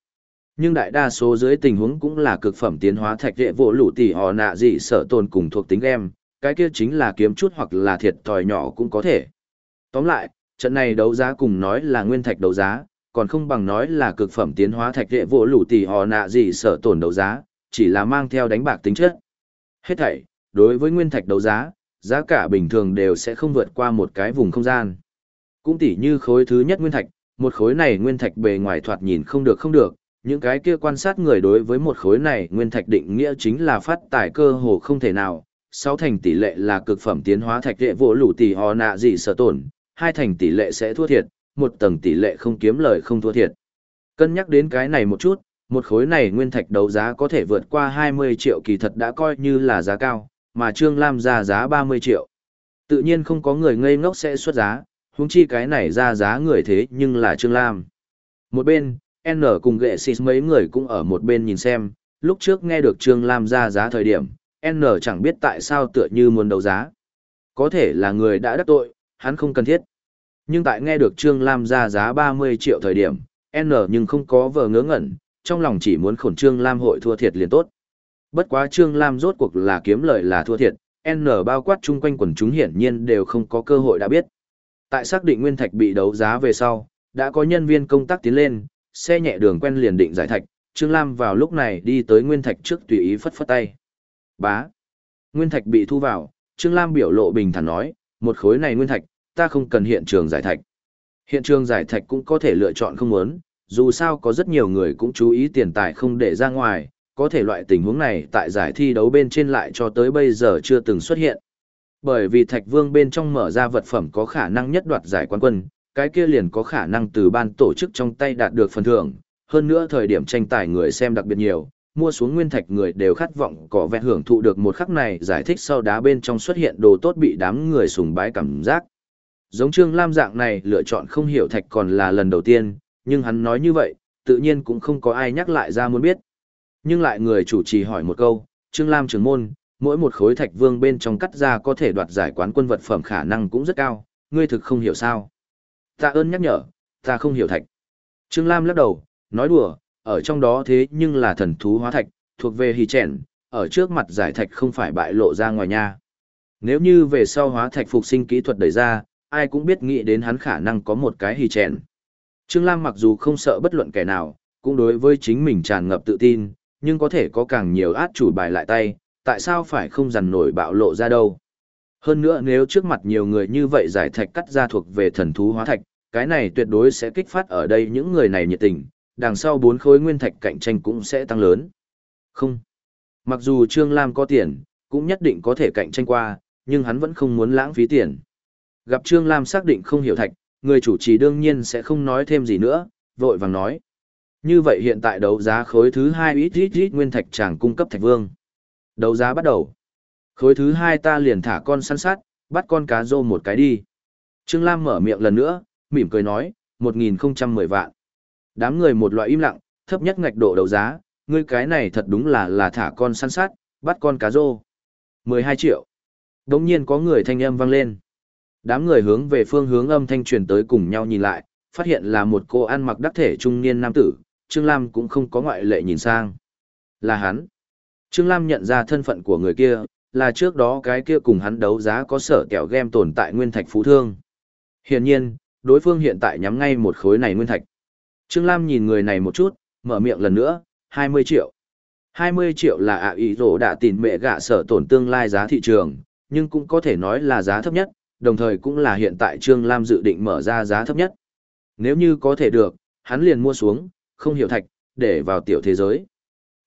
Nhưng đại đa số dưới tình huống cũng là cực phẩm tiến hóa thạch đệ vô lũ tỷ họ nạ gì sở tồn cùng thuộc tính em, cái kia chính là kiếm chút hoặc là thiệt tòi nhỏ cũng có thể. Tóm lại, trận này đấu giá cùng nói là nguyên thạch đấu giá, còn không bằng nói là cực phẩm tiến hóa thạch đệ vô lũ tỷ họ nạ gì sở tồn đấu giá, chỉ là mang theo đánh bạc tính chất. Hết thảy, đối với nguyên thạch đấu giá, giá cả bình thường đều sẽ không vượt qua một cái vùng không gian. Cũng tỉ như khối thứ nhất nguyên thạch, một khối này nguyên thạch bề ngoài thoạt nhìn không được không được, những cái kia quan sát người đối với một khối này nguyên thạch định nghĩa chính là phát tài cơ hồ không thể nào, sáu thành tỷ lệ là cực phẩm tiến hóa thạch đệ vỗ lũ tỷ họ nạ gì sở tổn, hai thành tỷ lệ sẽ thua thiệt, một tầng tỷ lệ không kiếm lời không thua thiệt. Cân nhắc đến cái này một chút, một khối này nguyên thạch đấu giá có thể vượt qua 20 triệu kỳ thật đã coi như là giá cao, mà Trương Lam ra giá 30 triệu. Tự nhiên không có người ngây ngốc sẽ xuất giá, huống chi cái này ra giá người thế nhưng là Trương Lam. Một bên, N cùng ghệ xịt mấy người cũng ở một bên nhìn xem, lúc trước nghe được Trương Lam ra giá thời điểm, N chẳng biết tại sao tựa như muốn đấu giá. Có thể là người đã đắc tội, hắn không cần thiết. Nhưng tại nghe được Trương Lam ra giá 30 triệu thời điểm, N nhưng không có vờ ngớ ngẩn, trong lòng chỉ muốn khổn Trương Lam hội thua thiệt liền tốt. Bất quá Trương Lam rốt cuộc là kiếm lợi là thua thiệt, N bao quát chung quanh quần chúng hiển nhiên đều không có cơ hội đã biết. Tại xác định nguyên thạch bị đấu giá về sau, đã có nhân viên công tác tiến lên, xe nhẹ đường quen liền định giải thạch, Trương Lam vào lúc này đi tới nguyên thạch trước tùy ý phất phất tay. Bá. Nguyên thạch bị thu vào, Trương Lam biểu lộ bình thản nói, một khối này nguyên thạch, ta không cần hiện trường giải thạch. Hiện trường giải thạch cũng có thể lựa chọn không muốn, dù sao có rất nhiều người cũng chú ý tiền tài không để ra ngoài, có thể loại tình huống này tại giải thi đấu bên trên lại cho tới bây giờ chưa từng xuất hiện. Bởi vì Thạch Vương bên trong mở ra vật phẩm có khả năng nhất đoạt giải quán quân, cái kia liền có khả năng từ ban tổ chức trong tay đạt được phần thưởng, hơn nữa thời điểm tranh tài người xem đặc biệt nhiều, mua xuống nguyên thạch người đều khát vọng có vẻ hưởng thụ được một khắc này giải thích sau đá bên trong xuất hiện đồ tốt bị đám người sùng bái cảm giác. Giống Trương Lam dạng này lựa chọn không hiểu thạch còn là lần đầu tiên, nhưng hắn nói như vậy, tự nhiên cũng không có ai nhắc lại ra muốn biết. Nhưng lại người chủ trì hỏi một câu, Trương Lam trưởng môn, mỗi một khối thạch vương bên trong cắt ra có thể đoạt giải quán quân vật phẩm khả năng cũng rất cao, ngươi thực không hiểu sao. Ta ơn nhắc nhở, ta không hiểu thạch. Trương Lam lắc đầu, nói đùa, ở trong đó thế nhưng là thần thú hóa thạch, thuộc về hì chèn, ở trước mặt giải thạch không phải bại lộ ra ngoài nha. Nếu như về sau hóa thạch phục sinh kỹ thuật đẩy ra, ai cũng biết nghĩ đến hắn khả năng có một cái hì chèn. Trương Lam mặc dù không sợ bất luận kẻ nào, cũng đối với chính mình tràn ngập tự tin, nhưng có thể có càng nhiều át chủ bài lại tay, tại sao phải không dằn nổi bạo lộ ra đâu. Hơn nữa nếu trước mặt nhiều người như vậy giải thạch cắt ra thuộc về thần thú hóa thạch, cái này tuyệt đối sẽ kích phát ở đây những người này nhiệt tình, đằng sau bốn khối nguyên thạch cạnh tranh cũng sẽ tăng lớn. Không. Mặc dù Trương Lam có tiền, cũng nhất định có thể cạnh tranh qua, nhưng hắn vẫn không muốn lãng phí tiền. Gặp Trương Lam xác định không hiểu thạch, người chủ trì đương nhiên sẽ không nói thêm gì nữa, vội vàng nói. Như vậy hiện tại đấu giá khối thứ hai ít ít ít nguyên thạch chàng cung cấp thạch vương. Đấu giá bắt đầu. Khối thứ hai ta liền thả con săn sát, bắt con cá rô một cái đi. Trương Lam mở miệng lần nữa, mỉm cười nói, 1010 vạn. Đám người một loại im lặng, thấp nhất ngạch độ đấu giá, ngươi cái này thật đúng là là thả con săn sát, bắt con cá rô. 12 triệu. Đống nhiên có người thanh âm vang lên. Đám người hướng về phương hướng âm thanh truyền tới cùng nhau nhìn lại, phát hiện là một cô ăn mặc đắc thể trung niên nam tử, Trương Lam cũng không có ngoại lệ nhìn sang. Là hắn. Trương Lam nhận ra thân phận của người kia, là trước đó cái kia cùng hắn đấu giá có sở kẹo game tồn tại nguyên thạch phú thương. Hiển nhiên, đối phương hiện tại nhắm ngay một khối này nguyên thạch. Trương Lam nhìn người này một chút, mở miệng lần nữa, 20 triệu. 20 triệu là ạ ý rổ đã tìm mẹ gạ sở tổn tương lai giá thị trường, nhưng cũng có thể nói là giá thấp nhất, đồng thời cũng là hiện tại Trương Lam dự định mở ra giá thấp nhất. Nếu như có thể được, hắn liền mua xuống, không hiểu thạch, để vào tiểu thế giới.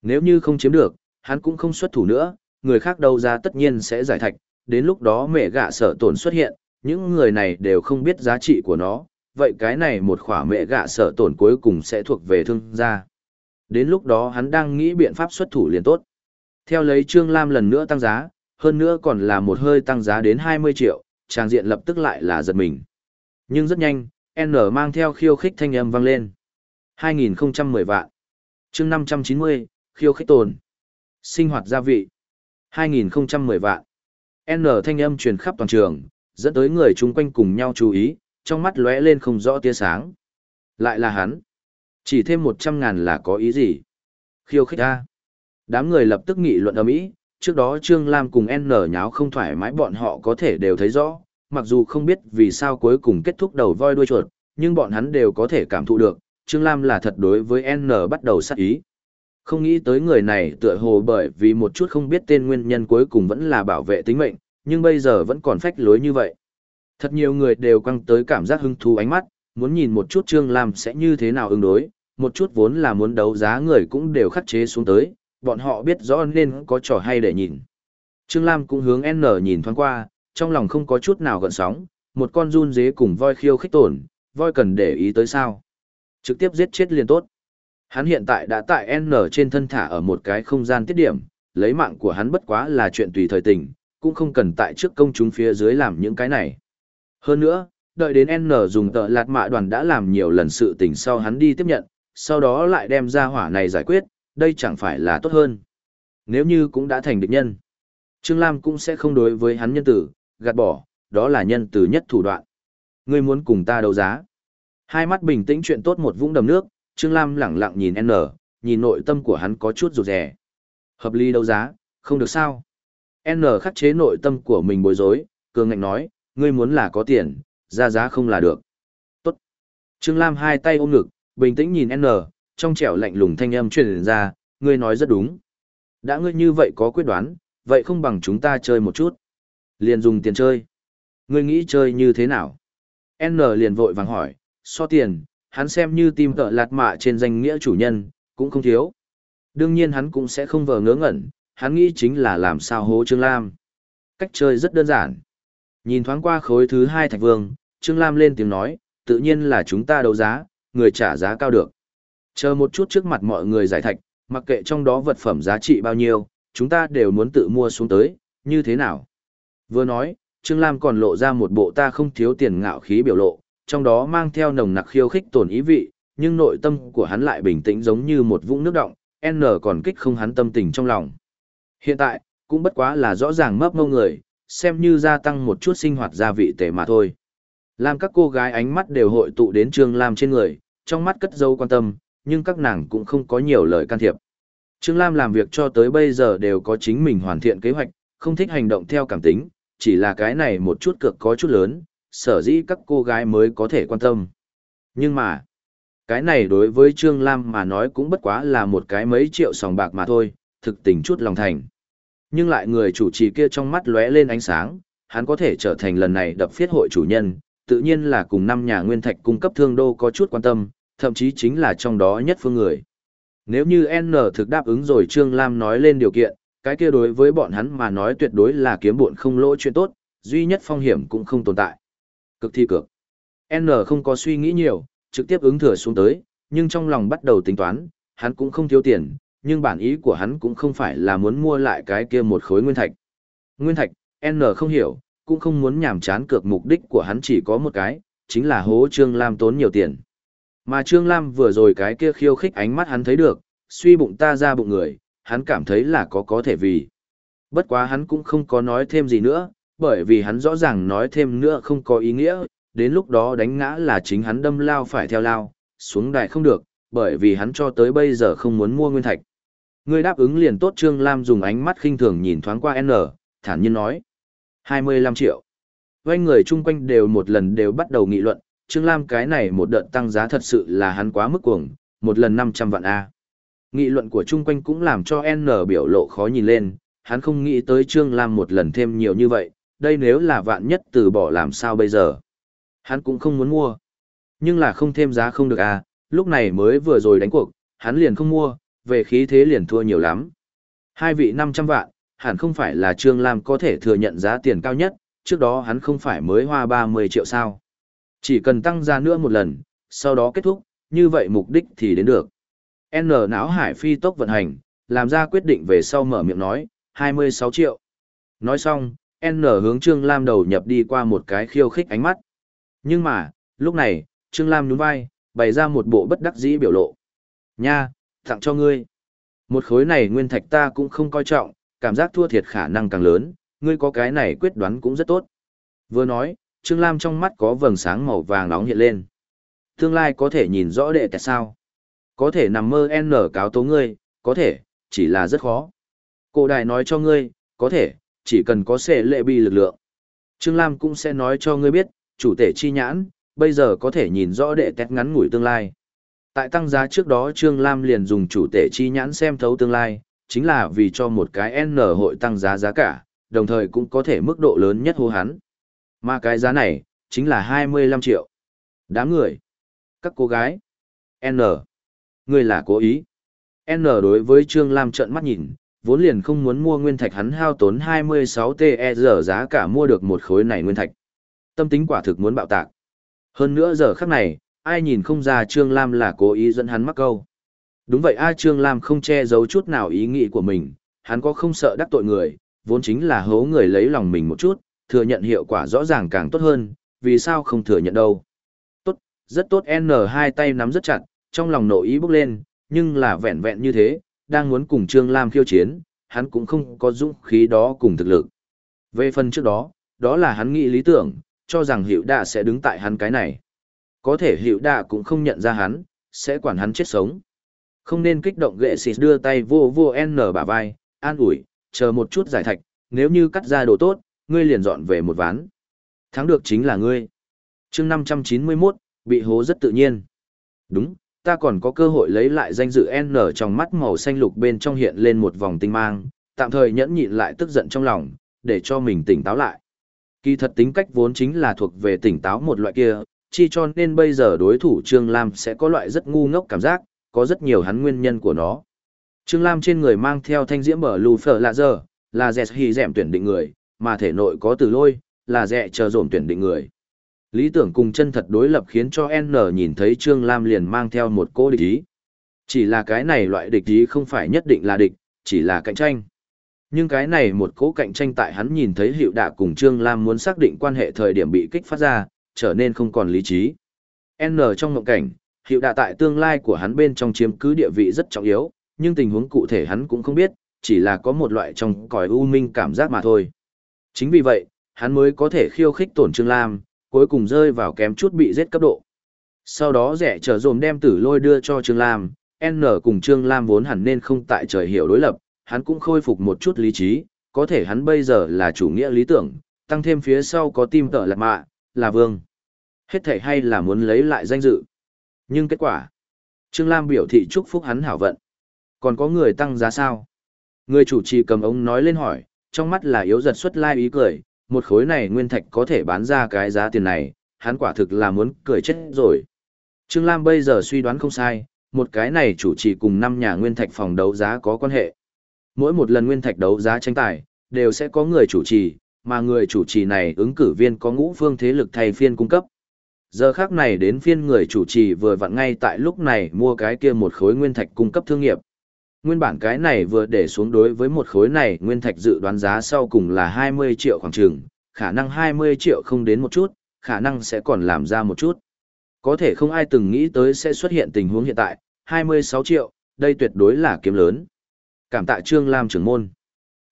Nếu như không chiếm được, hắn cũng không xuất thủ nữa, người khác đâu ra tất nhiên sẽ giải thạch, đến lúc đó mẹ gạ sở tổn xuất hiện, những người này đều không biết giá trị của nó, vậy cái này một khỏa mẹ gạ sở tổn cuối cùng sẽ thuộc về thương gia. Đến lúc đó hắn đang nghĩ biện pháp xuất thủ liền tốt. Theo lấy Trương Lam lần nữa tăng giá, hơn nữa còn là một hơi tăng giá đến 20 triệu, trang diện lập tức lại là giật mình. Nhưng rất nhanh, N mang theo khiêu khích thanh âm vang lên. 2010 vạn. chương 590, khiêu khích tồn. Sinh hoạt gia vị. 2010 vạn. N thanh âm truyền khắp toàn trường, dẫn tới người chung quanh cùng nhau chú ý, trong mắt lóe lên không rõ tia sáng. Lại là hắn. Chỉ thêm 100 ngàn là có ý gì? Khiêu khích a. Đám người lập tức nghị luận ầm ĩ, trước đó Trương Lam cùng N nháo không thoải mái bọn họ có thể đều thấy rõ, mặc dù không biết vì sao cuối cùng kết thúc đầu voi đuôi chuột, nhưng bọn hắn đều có thể cảm thụ được, Trương Lam là thật đối với N bắt đầu sát ý. Không nghĩ tới người này tựa hồ bởi vì một chút không biết tên nguyên nhân cuối cùng vẫn là bảo vệ tính mệnh, nhưng bây giờ vẫn còn phách lối như vậy. Thật nhiều người đều căng tới cảm giác hứng thú ánh mắt, muốn nhìn một chút Trương Lam sẽ như thế nào ứng đối, một chút vốn là muốn đấu giá người cũng đều khắc chế xuống tới, bọn họ biết rõ nên có trò hay để nhìn. Trương Lam cũng hướng N nhìn thoáng qua, trong lòng không có chút nào gợn sóng, một con run dế cùng voi khiêu khích tổn, voi cần để ý tới sao. Trực tiếp giết chết liền tốt. Hắn hiện tại đã tại N trên thân thả ở một cái không gian tiết điểm, lấy mạng của hắn bất quá là chuyện tùy thời tình, cũng không cần tại trước công chúng phía dưới làm những cái này. Hơn nữa, đợi đến N dùng tợ lạt mạ đoàn đã làm nhiều lần sự tình sau hắn đi tiếp nhận, sau đó lại đem ra hỏa này giải quyết, đây chẳng phải là tốt hơn. Nếu như cũng đã thành địch nhân, Trương Lam cũng sẽ không đối với hắn nhân tử, gạt bỏ, đó là nhân tử nhất thủ đoạn. Ngươi muốn cùng ta đấu giá. Hai mắt bình tĩnh chuyện tốt một vũng đầm nước, Trương Lam lẳng lặng nhìn N, nhìn nội tâm của hắn có chút rụt rè. Hợp lý đấu giá, không được sao. N khắc chế nội tâm của mình bối rối, cường ngạnh nói, ngươi muốn là có tiền, ra giá không là được. Tốt. Trương Lam hai tay ôm ngực, bình tĩnh nhìn N, trong trẻo lạnh lùng thanh âm truyền ra, ngươi nói rất đúng. Đã ngươi như vậy có quyết đoán, vậy không bằng chúng ta chơi một chút. Liền dùng tiền chơi. Ngươi nghĩ chơi như thế nào? N liền vội vàng hỏi, so tiền, hắn xem như tim tợ lạt mạ trên danh nghĩa chủ nhân, cũng không thiếu. Đương nhiên hắn cũng sẽ không vờ ngớ ngẩn, hắn nghĩ chính là làm sao hố Trương Lam. Cách chơi rất đơn giản. Nhìn thoáng qua khối thứ hai thạch vương, Trương Lam lên tiếng nói, tự nhiên là chúng ta đấu giá, người trả giá cao được. Chờ một chút trước mặt mọi người giải thạch, mặc kệ trong đó vật phẩm giá trị bao nhiêu, chúng ta đều muốn tự mua xuống tới, như thế nào? Vừa nói, Trương Lam còn lộ ra một bộ ta không thiếu tiền ngạo khí biểu lộ, trong đó mang theo nồng nặc khiêu khích tổn ý vị, nhưng nội tâm của hắn lại bình tĩnh giống như một vũng nước động, N còn kích không hắn tâm tình trong lòng. Hiện tại, cũng bất quá là rõ ràng mấp mông người, xem như gia tăng một chút sinh hoạt gia vị tệ mà thôi. Làm các cô gái ánh mắt đều hội tụ đến Trương Lam trên người, trong mắt cất dấu quan tâm, nhưng các nàng cũng không có nhiều lời can thiệp. Trương Lam làm việc cho tới bây giờ đều có chính mình hoàn thiện kế hoạch, không thích hành động theo cảm tính, chỉ là cái này một chút cực có chút lớn, sở dĩ các cô gái mới có thể quan tâm. Nhưng mà, cái này đối với Trương Lam mà nói cũng bất quá là một cái mấy triệu sòng bạc mà thôi, thực tình chút lòng thành. Nhưng lại người chủ trì kia trong mắt lóe lên ánh sáng, hắn có thể trở thành lần này đập phiết hội chủ nhân, tự nhiên là cùng năm nhà nguyên thạch cung cấp thương đô có chút quan tâm, thậm chí chính là trong đó nhất phương người. Nếu như N thực đáp ứng rồi Trương Lam nói lên điều kiện, cái kia đối với bọn hắn mà nói tuyệt đối là kiếm buộn không lỗ chuyện tốt, duy nhất phong hiểm cũng không tồn tại. Cực thi cược, N không có suy nghĩ nhiều, trực tiếp ứng thừa xuống tới, nhưng trong lòng bắt đầu tính toán, hắn cũng không thiếu tiền, nhưng bản ý của hắn cũng không phải là muốn mua lại cái kia một khối nguyên thạch. Nguyên thạch, N không hiểu, cũng không muốn nhảm chán cược mục đích của hắn chỉ có một cái, chính là hố Trương Lam tốn nhiều tiền. Mà Trương Lam vừa rồi cái kia khiêu khích ánh mắt hắn thấy được, suy bụng ta ra bụng người, hắn cảm thấy là có có thể vì. Bất quá hắn cũng không có nói thêm gì nữa, bởi vì hắn rõ ràng nói thêm nữa không có ý nghĩa, đến lúc đó đánh ngã là chính hắn đâm lao phải theo lao, xuống đài không được, bởi vì hắn cho tới bây giờ không muốn mua nguyên thạch. Người đáp ứng liền tốt Trương Lam dùng ánh mắt khinh thường nhìn thoáng qua N, thản nhiên nói. 25 triệu. Doanh người chung quanh đều một lần đều bắt đầu nghị luận, Trương Lam cái này một đợt tăng giá thật sự là hắn quá mức cuồng, một lần 500 vạn A. Nghị luận của chung quanh cũng làm cho N biểu lộ khó nhìn lên, hắn không nghĩ tới Trương Lam một lần thêm nhiều như vậy, đây nếu là vạn nhất từ bỏ làm sao bây giờ. Hắn cũng không muốn mua. Nhưng là không thêm giá không được à, lúc này mới vừa rồi đánh cuộc, hắn liền không mua, về khí thế liền thua nhiều lắm. Hai vị 500 vạn, hẳn không phải là Trương Lam có thể thừa nhận giá tiền cao nhất, trước đó hắn không phải mới hoa 30 triệu sao. Chỉ cần tăng giá nữa một lần, sau đó kết thúc, như vậy mục đích thì đến được. N não hải phi tốc vận hành, làm ra quyết định về sau mở miệng nói, 26 triệu. Nói xong, N hướng Trương Lam đầu nhập đi qua một cái khiêu khích ánh mắt. Nhưng mà, lúc này, Trương Lam nhún vai, bày ra một bộ bất đắc dĩ biểu lộ. Nha, tặng cho ngươi. Một khối này nguyên thạch ta cũng không coi trọng, cảm giác thua thiệt khả năng càng lớn, ngươi có cái này quyết đoán cũng rất tốt. Vừa nói, Trương Lam trong mắt có vầng sáng màu vàng nóng hiện lên. Tương lai có thể nhìn rõ đệ tại sao. Có thể nằm mơ N cáo tố ngươi, có thể, chỉ là rất khó. Cổ đại nói cho ngươi, có thể, chỉ cần có sẽ lệ bi lực lượng. Trương Lam cũng sẽ nói cho ngươi biết, chủ tể chi nhãn, bây giờ có thể nhìn rõ đệ tét ngắn ngủi tương lai. Tại tăng giá trước đó Trương Lam liền dùng chủ tể chi nhãn xem thấu tương lai, chính là vì cho một cái N hội tăng giá giá cả, đồng thời cũng có thể mức độ lớn nhất hô hắn. Mà cái giá này, chính là 25 triệu. Đám người. Các cô gái. N. Người là cố ý. N đối với Trương Lam trợn mắt nhìn, vốn liền không muốn mua nguyên thạch hắn hao tốn 26 TE giờ giá cả mua được một khối này nguyên thạch. Tâm tính quả thực muốn bạo tạc. Hơn nữa giờ khắc này, ai nhìn không ra Trương Lam là cố ý dẫn hắn mắc câu. Đúng vậy A Trương Lam không che giấu chút nào ý nghĩ của mình, hắn có không sợ đắc tội người, vốn chính là hố người lấy lòng mình một chút, thừa nhận hiệu quả rõ ràng càng tốt hơn, vì sao không thừa nhận đâu. Tốt, rất tốt N hai tay nắm rất chặt, trong lòng nội ý bốc lên, nhưng là vẹn vẹn như thế, đang muốn cùng Trương Lam khiêu chiến, hắn cũng không có dũng khí đó cùng thực lực. Về phần trước đó, đó là hắn nghĩ lý tưởng, cho rằng hiệu đạ sẽ đứng tại hắn cái này. Có thể hiệu đạ cũng không nhận ra hắn, sẽ quản hắn chết sống. Không nên kích động ghệ xịt đưa tay vô vô N bả vai, an ủi, chờ một chút giải thạch, nếu như cắt ra đồ tốt, ngươi liền dọn về một ván. Thắng được chính là ngươi. chương 591, bị hố rất tự nhiên. Đúng, ta còn có cơ hội lấy lại danh dự N trong mắt màu xanh lục bên trong hiện lên một vòng tinh mang, tạm thời nhẫn nhịn lại tức giận trong lòng, để cho mình tỉnh táo lại. Kỳ thật tính cách vốn chính là thuộc về tỉnh táo một loại kia, chi cho nên bây giờ đối thủ Trương Lam sẽ có loại rất ngu ngốc cảm giác, có rất nhiều hắn nguyên nhân của nó. Trương Lam trên người mang theo thanh diễm bờ lù phở lạ giờ, là dẹt hì dẹm tuyển định người, mà thể nội có từ lôi, là dẹ chờ dồn tuyển định người. Lý tưởng cùng chân thật đối lập khiến cho N nhìn thấy Trương Lam liền mang theo một cô địch ý. Chỉ là cái này loại địch ý không phải nhất định là địch, chỉ là cạnh tranh. Nhưng cái này một cố cạnh tranh tại hắn nhìn thấy hiệu đạ cùng Trương Lam muốn xác định quan hệ thời điểm bị kích phát ra, trở nên không còn lý trí. N trong mộng cảnh, hiệu đạ tại tương lai của hắn bên trong chiếm cứ địa vị rất trọng yếu, nhưng tình huống cụ thể hắn cũng không biết, chỉ là có một loại trong còi u minh cảm giác mà thôi. Chính vì vậy, hắn mới có thể khiêu khích tổn Trương Lam, cuối cùng rơi vào kém chút bị giết cấp độ. Sau đó rẻ trở dồn đem tử lôi đưa cho Trương Lam, N cùng Trương Lam vốn hẳn nên không tại trời hiểu đối lập, hắn cũng khôi phục một chút lý trí, có thể hắn bây giờ là chủ nghĩa lý tưởng, tăng thêm phía sau có tim tợ lạc mạ, là vương. Hết thể hay là muốn lấy lại danh dự. Nhưng kết quả, Trương Lam biểu thị chúc phúc hắn hảo vận. Còn có người tăng giá sao? Người chủ trì cầm ống nói lên hỏi, trong mắt là yếu giật xuất lai ý cười, một khối này nguyên thạch có thể bán ra cái giá tiền này, hắn quả thực là muốn cười chết rồi. Trương Lam bây giờ suy đoán không sai, một cái này chủ trì cùng năm nhà nguyên thạch phòng đấu giá có quan hệ. Mỗi một lần nguyên thạch đấu giá tranh tài, đều sẽ có người chủ trì, mà người chủ trì này ứng cử viên có ngũ phương thế lực thay phiên cung cấp. Giờ khác này đến phiên người chủ trì vừa vặn ngay tại lúc này mua cái kia một khối nguyên thạch cung cấp thương nghiệp. Nguyên bản cái này vừa để xuống đối với một khối này nguyên thạch dự đoán giá sau cùng là 20 triệu khoảng trường, khả năng 20 triệu không đến một chút, khả năng sẽ còn làm ra một chút. Có thể không ai từng nghĩ tới sẽ xuất hiện tình huống hiện tại, 26 triệu, đây tuyệt đối là kiếm lớn. Cảm tạ Trương Lam trưởng môn.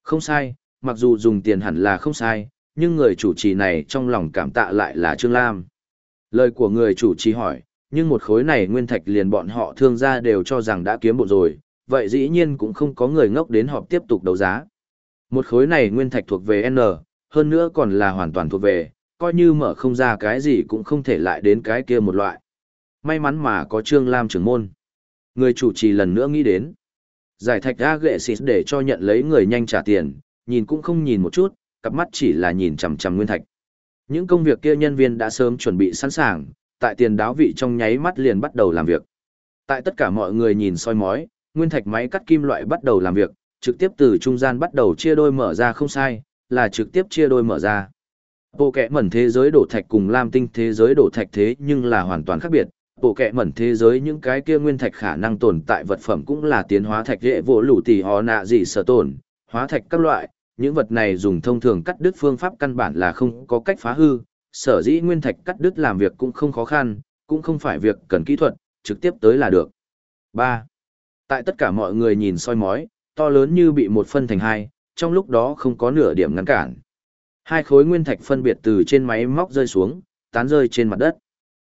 Không sai, mặc dù dùng tiền hẳn là không sai, nhưng người chủ trì này trong lòng cảm tạ lại là Trương Lam. Lời của người chủ trì hỏi, nhưng một khối này nguyên thạch liền bọn họ thương gia đều cho rằng đã kiếm bộ rồi, vậy dĩ nhiên cũng không có người ngốc đến họp tiếp tục đấu giá. Một khối này nguyên thạch thuộc về N, hơn nữa còn là hoàn toàn thuộc về, coi như mở không ra cái gì cũng không thể lại đến cái kia một loại. May mắn mà có Trương Lam trưởng môn. Người chủ trì lần nữa nghĩ đến. Giải thạch ra gệ xịt để cho nhận lấy người nhanh trả tiền, nhìn cũng không nhìn một chút, cặp mắt chỉ là nhìn chằm chằm nguyên thạch. Những công việc kia nhân viên đã sớm chuẩn bị sẵn sàng, tại tiền đáo vị trong nháy mắt liền bắt đầu làm việc. Tại tất cả mọi người nhìn soi mói, nguyên thạch máy cắt kim loại bắt đầu làm việc, trực tiếp từ trung gian bắt đầu chia đôi mở ra không sai, là trực tiếp chia đôi mở ra. Bộ kẻ mẩn thế giới đổ thạch cùng lam tinh thế giới đổ thạch thế nhưng là hoàn toàn khác biệt. Bộ kẻ mẩn thế giới những cái kia nguyên thạch khả năng tồn tại vật phẩm cũng là tiến hóa thạch dễ vỗ lũ tỷ họ nạ gì sở tồn, hóa thạch các loại, những vật này dùng thông thường cắt đứt phương pháp căn bản là không có cách phá hư, sở dĩ nguyên thạch cắt đứt làm việc cũng không khó khăn, cũng không phải việc cần kỹ thuật, trực tiếp tới là được. 3. Tại tất cả mọi người nhìn soi mói, to lớn như bị một phân thành hai, trong lúc đó không có nửa điểm ngăn cản. Hai khối nguyên thạch phân biệt từ trên máy móc rơi xuống, tán rơi trên mặt đất.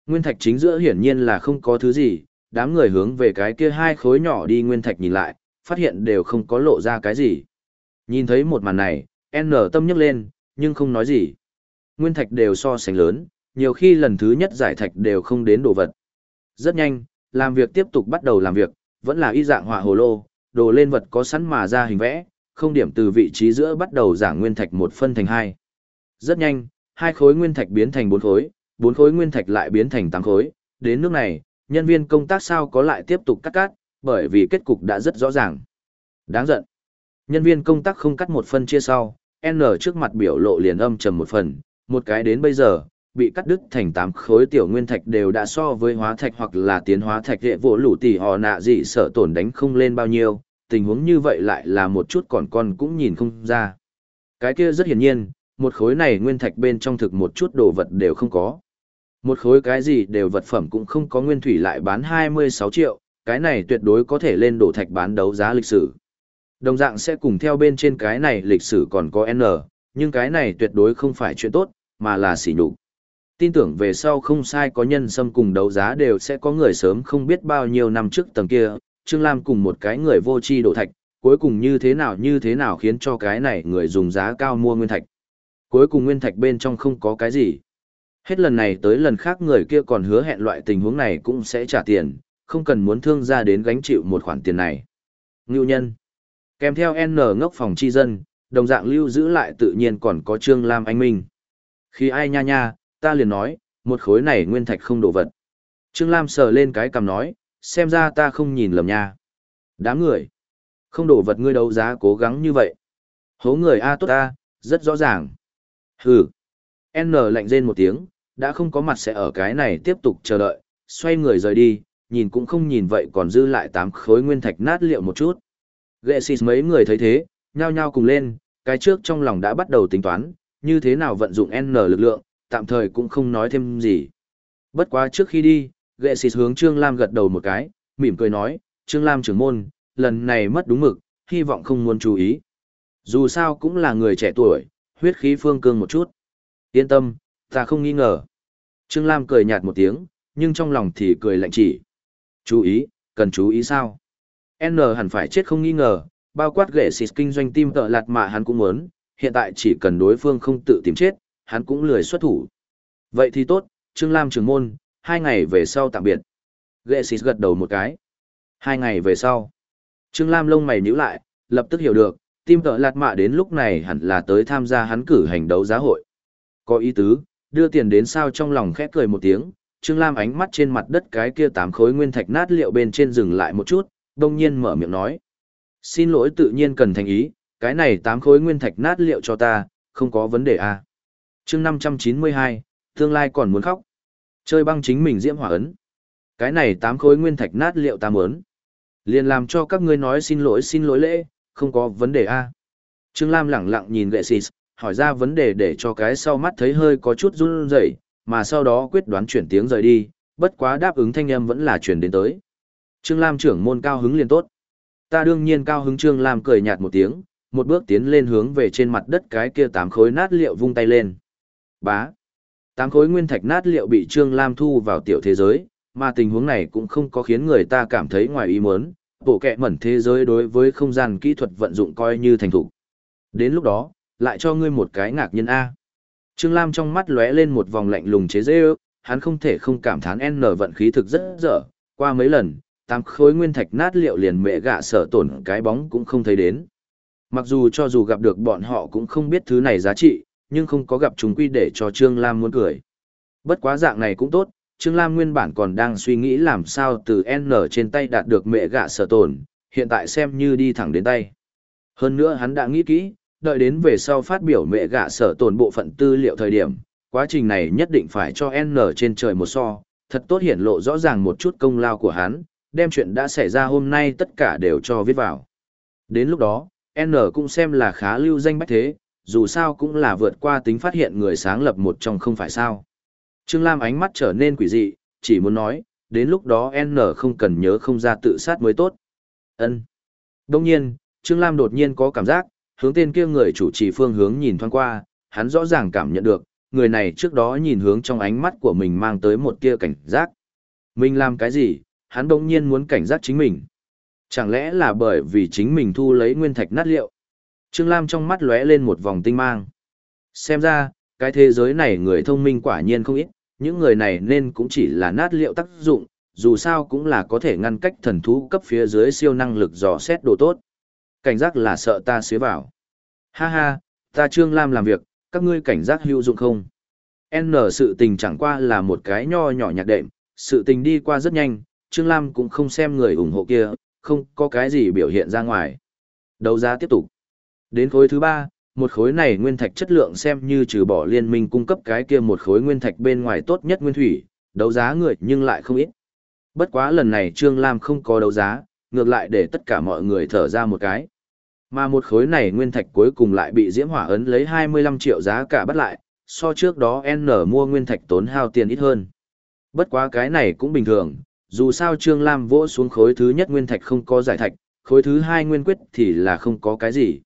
Nguyên thạch chính giữa hiển nhiên là không có thứ gì, đám người hướng về cái kia hai khối nhỏ đi nguyên thạch nhìn lại, phát hiện đều không có lộ ra cái gì. Nhìn thấy một màn này, N tâm nhấc lên, nhưng không nói gì. Nguyên thạch đều so sánh lớn, nhiều khi lần thứ nhất giải thạch đều không đến đồ vật. Rất nhanh, làm việc tiếp tục bắt đầu làm việc, vẫn là y dạng họa hồ lô, đồ lên vật có sẵn mà ra hình vẽ, không điểm từ vị trí giữa bắt đầu giảng nguyên thạch một phân thành hai. Rất nhanh, hai khối nguyên thạch biến thành bốn khối, bốn khối nguyên thạch lại biến thành tám khối, đến nước này, nhân viên công tác sao có lại tiếp tục cắt cắt, bởi vì kết cục đã rất rõ ràng. Đáng giận. Nhân viên công tác không cắt một phân chia sau, N trước mặt biểu lộ liền âm trầm một phần, một cái đến bây giờ, bị cắt đứt thành tám khối tiểu nguyên thạch đều đã so với hóa thạch hoặc là tiến hóa thạch hệ vỗ lũ tỷ họ nạ gì sợ tổn đánh không lên bao nhiêu, tình huống như vậy lại là một chút còn con cũng nhìn không ra. Cái kia rất hiển nhiên, một khối này nguyên thạch bên trong thực một chút đồ vật đều không có. Một khối cái gì đều vật phẩm cũng không có nguyên thủy lại bán 26 triệu, cái này tuyệt đối có thể lên đổ thạch bán đấu giá lịch sử. Đồng dạng sẽ cùng theo bên trên cái này lịch sử còn có N, nhưng cái này tuyệt đối không phải chuyện tốt, mà là sỉ nhục. Tin tưởng về sau không sai có nhân xâm cùng đấu giá đều sẽ có người sớm không biết bao nhiêu năm trước tầng kia, Trương Lam cùng một cái người vô tri đổ thạch, cuối cùng như thế nào như thế nào khiến cho cái này người dùng giá cao mua nguyên thạch. Cuối cùng nguyên thạch bên trong không có cái gì. Hết lần này tới lần khác người kia còn hứa hẹn loại tình huống này cũng sẽ trả tiền, không cần muốn thương ra đến gánh chịu một khoản tiền này. Ngưu nhân. Kèm theo N ngốc phòng chi dân, đồng dạng lưu giữ lại tự nhiên còn có Trương Lam Anh Minh. Khi ai nha nha, ta liền nói, một khối này nguyên thạch không đổ vật. Trương Lam sờ lên cái cầm nói, xem ra ta không nhìn lầm nha. Đám người. Không đổ vật ngươi đấu giá cố gắng như vậy. Hố người A tốt A, rất rõ ràng. Hừ. N lạnh rên một tiếng, đã không có mặt sẽ ở cái này tiếp tục chờ đợi, xoay người rời đi, nhìn cũng không nhìn vậy còn dư lại tám khối nguyên thạch nát liệu một chút. Gệ xịt mấy người thấy thế, nhao nhao cùng lên, cái trước trong lòng đã bắt đầu tính toán, như thế nào vận dụng N lực lượng, tạm thời cũng không nói thêm gì. Bất quá trước khi đi, ghệ xịt hướng Trương Lam gật đầu một cái, mỉm cười nói, Trương Lam trưởng môn, lần này mất đúng mực, hy vọng không muốn chú ý. Dù sao cũng là người trẻ tuổi, huyết khí phương cương một chút. Yên tâm, ta không nghi ngờ. Trương Lam cười nhạt một tiếng, nhưng trong lòng thì cười lạnh chỉ. Chú ý, cần chú ý sao? N hẳn phải chết không nghi ngờ, bao quát ghệ xịt kinh doanh tim tợ lạt mà hắn cũng muốn, hiện tại chỉ cần đối phương không tự tìm chết, hắn cũng lười xuất thủ. Vậy thì tốt, Trương Lam trưởng môn, hai ngày về sau tạm biệt. Ghệ xịt gật đầu một cái. Hai ngày về sau. Trương Lam lông mày nhíu lại, lập tức hiểu được, tim tợ lạt mạ đến lúc này hẳn là tới tham gia hắn cử hành đấu giá hội. Có ý tứ, đưa tiền đến sao trong lòng khẽ cười một tiếng, Trương Lam ánh mắt trên mặt đất cái kia tám khối nguyên thạch nát liệu bên trên dừng lại một chút, đông nhiên mở miệng nói. Xin lỗi tự nhiên cần thành ý, cái này tám khối nguyên thạch nát liệu cho ta, không có vấn đề à chương 592, tương lai còn muốn khóc. Chơi băng chính mình diễm hỏa ấn. Cái này tám khối nguyên thạch nát liệu ta muốn. Liền làm cho các ngươi nói xin lỗi xin lỗi lễ, không có vấn đề a. Trương Lam lẳng lặng nhìn gệ xịt, hỏi ra vấn đề để cho cái sau mắt thấy hơi có chút run rẩy, mà sau đó quyết đoán chuyển tiếng rời đi, bất quá đáp ứng thanh âm vẫn là chuyển đến tới. Trương Lam trưởng môn cao hứng liền tốt. Ta đương nhiên cao hứng Trương Lam cười nhạt một tiếng, một bước tiến lên hướng về trên mặt đất cái kia tám khối nát liệu vung tay lên. Bá. Tám khối nguyên thạch nát liệu bị Trương Lam thu vào tiểu thế giới, mà tình huống này cũng không có khiến người ta cảm thấy ngoài ý muốn, bộ kệ mẩn thế giới đối với không gian kỹ thuật vận dụng coi như thành thủ. Đến lúc đó, lại cho ngươi một cái ngạc nhiên A. Trương Lam trong mắt lóe lên một vòng lạnh lùng chế dễ ước, hắn không thể không cảm thán N vận khí thực rất dở, qua mấy lần, tám khối nguyên thạch nát liệu liền mẹ gạ sở tổn cái bóng cũng không thấy đến. Mặc dù cho dù gặp được bọn họ cũng không biết thứ này giá trị, nhưng không có gặp chúng quy để cho Trương Lam muốn cười. Bất quá dạng này cũng tốt, Trương Lam nguyên bản còn đang suy nghĩ làm sao từ N trên tay đạt được mẹ gạ sở tổn, hiện tại xem như đi thẳng đến tay. Hơn nữa hắn đã nghĩ kỹ, đợi đến về sau phát biểu mẹ gạ sở tổn bộ phận tư liệu thời điểm, quá trình này nhất định phải cho N trên trời một so, thật tốt hiển lộ rõ ràng một chút công lao của hắn, đem chuyện đã xảy ra hôm nay tất cả đều cho viết vào. Đến lúc đó, N cũng xem là khá lưu danh bách thế, dù sao cũng là vượt qua tính phát hiện người sáng lập một trong không phải sao. Trương Lam ánh mắt trở nên quỷ dị, chỉ muốn nói, đến lúc đó N không cần nhớ không ra tự sát mới tốt. Ân. Đông nhiên, Trương Lam đột nhiên có cảm giác, hướng tên kia người chủ trì phương hướng nhìn thoáng qua, hắn rõ ràng cảm nhận được, người này trước đó nhìn hướng trong ánh mắt của mình mang tới một tia cảnh giác. Mình làm cái gì, hắn đông nhiên muốn cảnh giác chính mình. Chẳng lẽ là bởi vì chính mình thu lấy nguyên thạch nát liệu? Trương Lam trong mắt lóe lên một vòng tinh mang. Xem ra, cái thế giới này người thông minh quả nhiên không ít, những người này nên cũng chỉ là nát liệu tác dụng, dù sao cũng là có thể ngăn cách thần thú cấp phía dưới siêu năng lực dò xét đồ tốt. Cảnh giác là sợ ta xế vào. Ha ha, ta Trương Lam làm việc, các ngươi cảnh giác hữu dụng không? N sự tình chẳng qua là một cái nho nhỏ nhạc đệm, sự tình đi qua rất nhanh, Trương Lam cũng không xem người ủng hộ kia, không có cái gì biểu hiện ra ngoài. Đấu giá tiếp tục. Đến khối thứ ba, một khối này nguyên thạch chất lượng xem như trừ bỏ liên minh cung cấp cái kia một khối nguyên thạch bên ngoài tốt nhất nguyên thủy, đấu giá người nhưng lại không ít. Bất quá lần này Trương Lam không có đấu giá, ngược lại để tất cả mọi người thở ra một cái. Mà một khối này nguyên thạch cuối cùng lại bị Diễm Hỏa ấn lấy 25 triệu giá cả bắt lại, so trước đó N mua nguyên thạch tốn hao tiền ít hơn. Bất quá cái này cũng bình thường, dù sao Trương Lam vỗ xuống khối thứ nhất nguyên thạch không có giải thạch, khối thứ hai nguyên quyết thì là không có cái gì.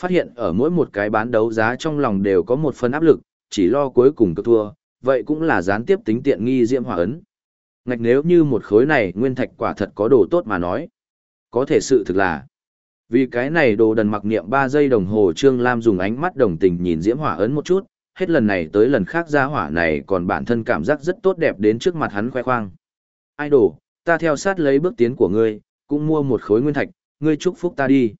Phát hiện ở mỗi một cái bán đấu giá trong lòng đều có một phần áp lực, chỉ lo cuối cùng cơ thua, vậy cũng là gián tiếp tính tiện nghi diễm hỏa ấn. Ngạch nếu như một khối này nguyên thạch quả thật có đồ tốt mà nói. Có thể sự thực là, vì cái này đồ đần mặc niệm 3 giây đồng hồ Trương Lam dùng ánh mắt đồng tình nhìn diễm hỏa ấn một chút, hết lần này tới lần khác ra hỏa này còn bản thân cảm giác rất tốt đẹp đến trước mặt hắn khoe khoang. Idol, ta theo sát lấy bước tiến của ngươi, cũng mua một khối nguyên thạch, ngươi chúc phúc ta đi.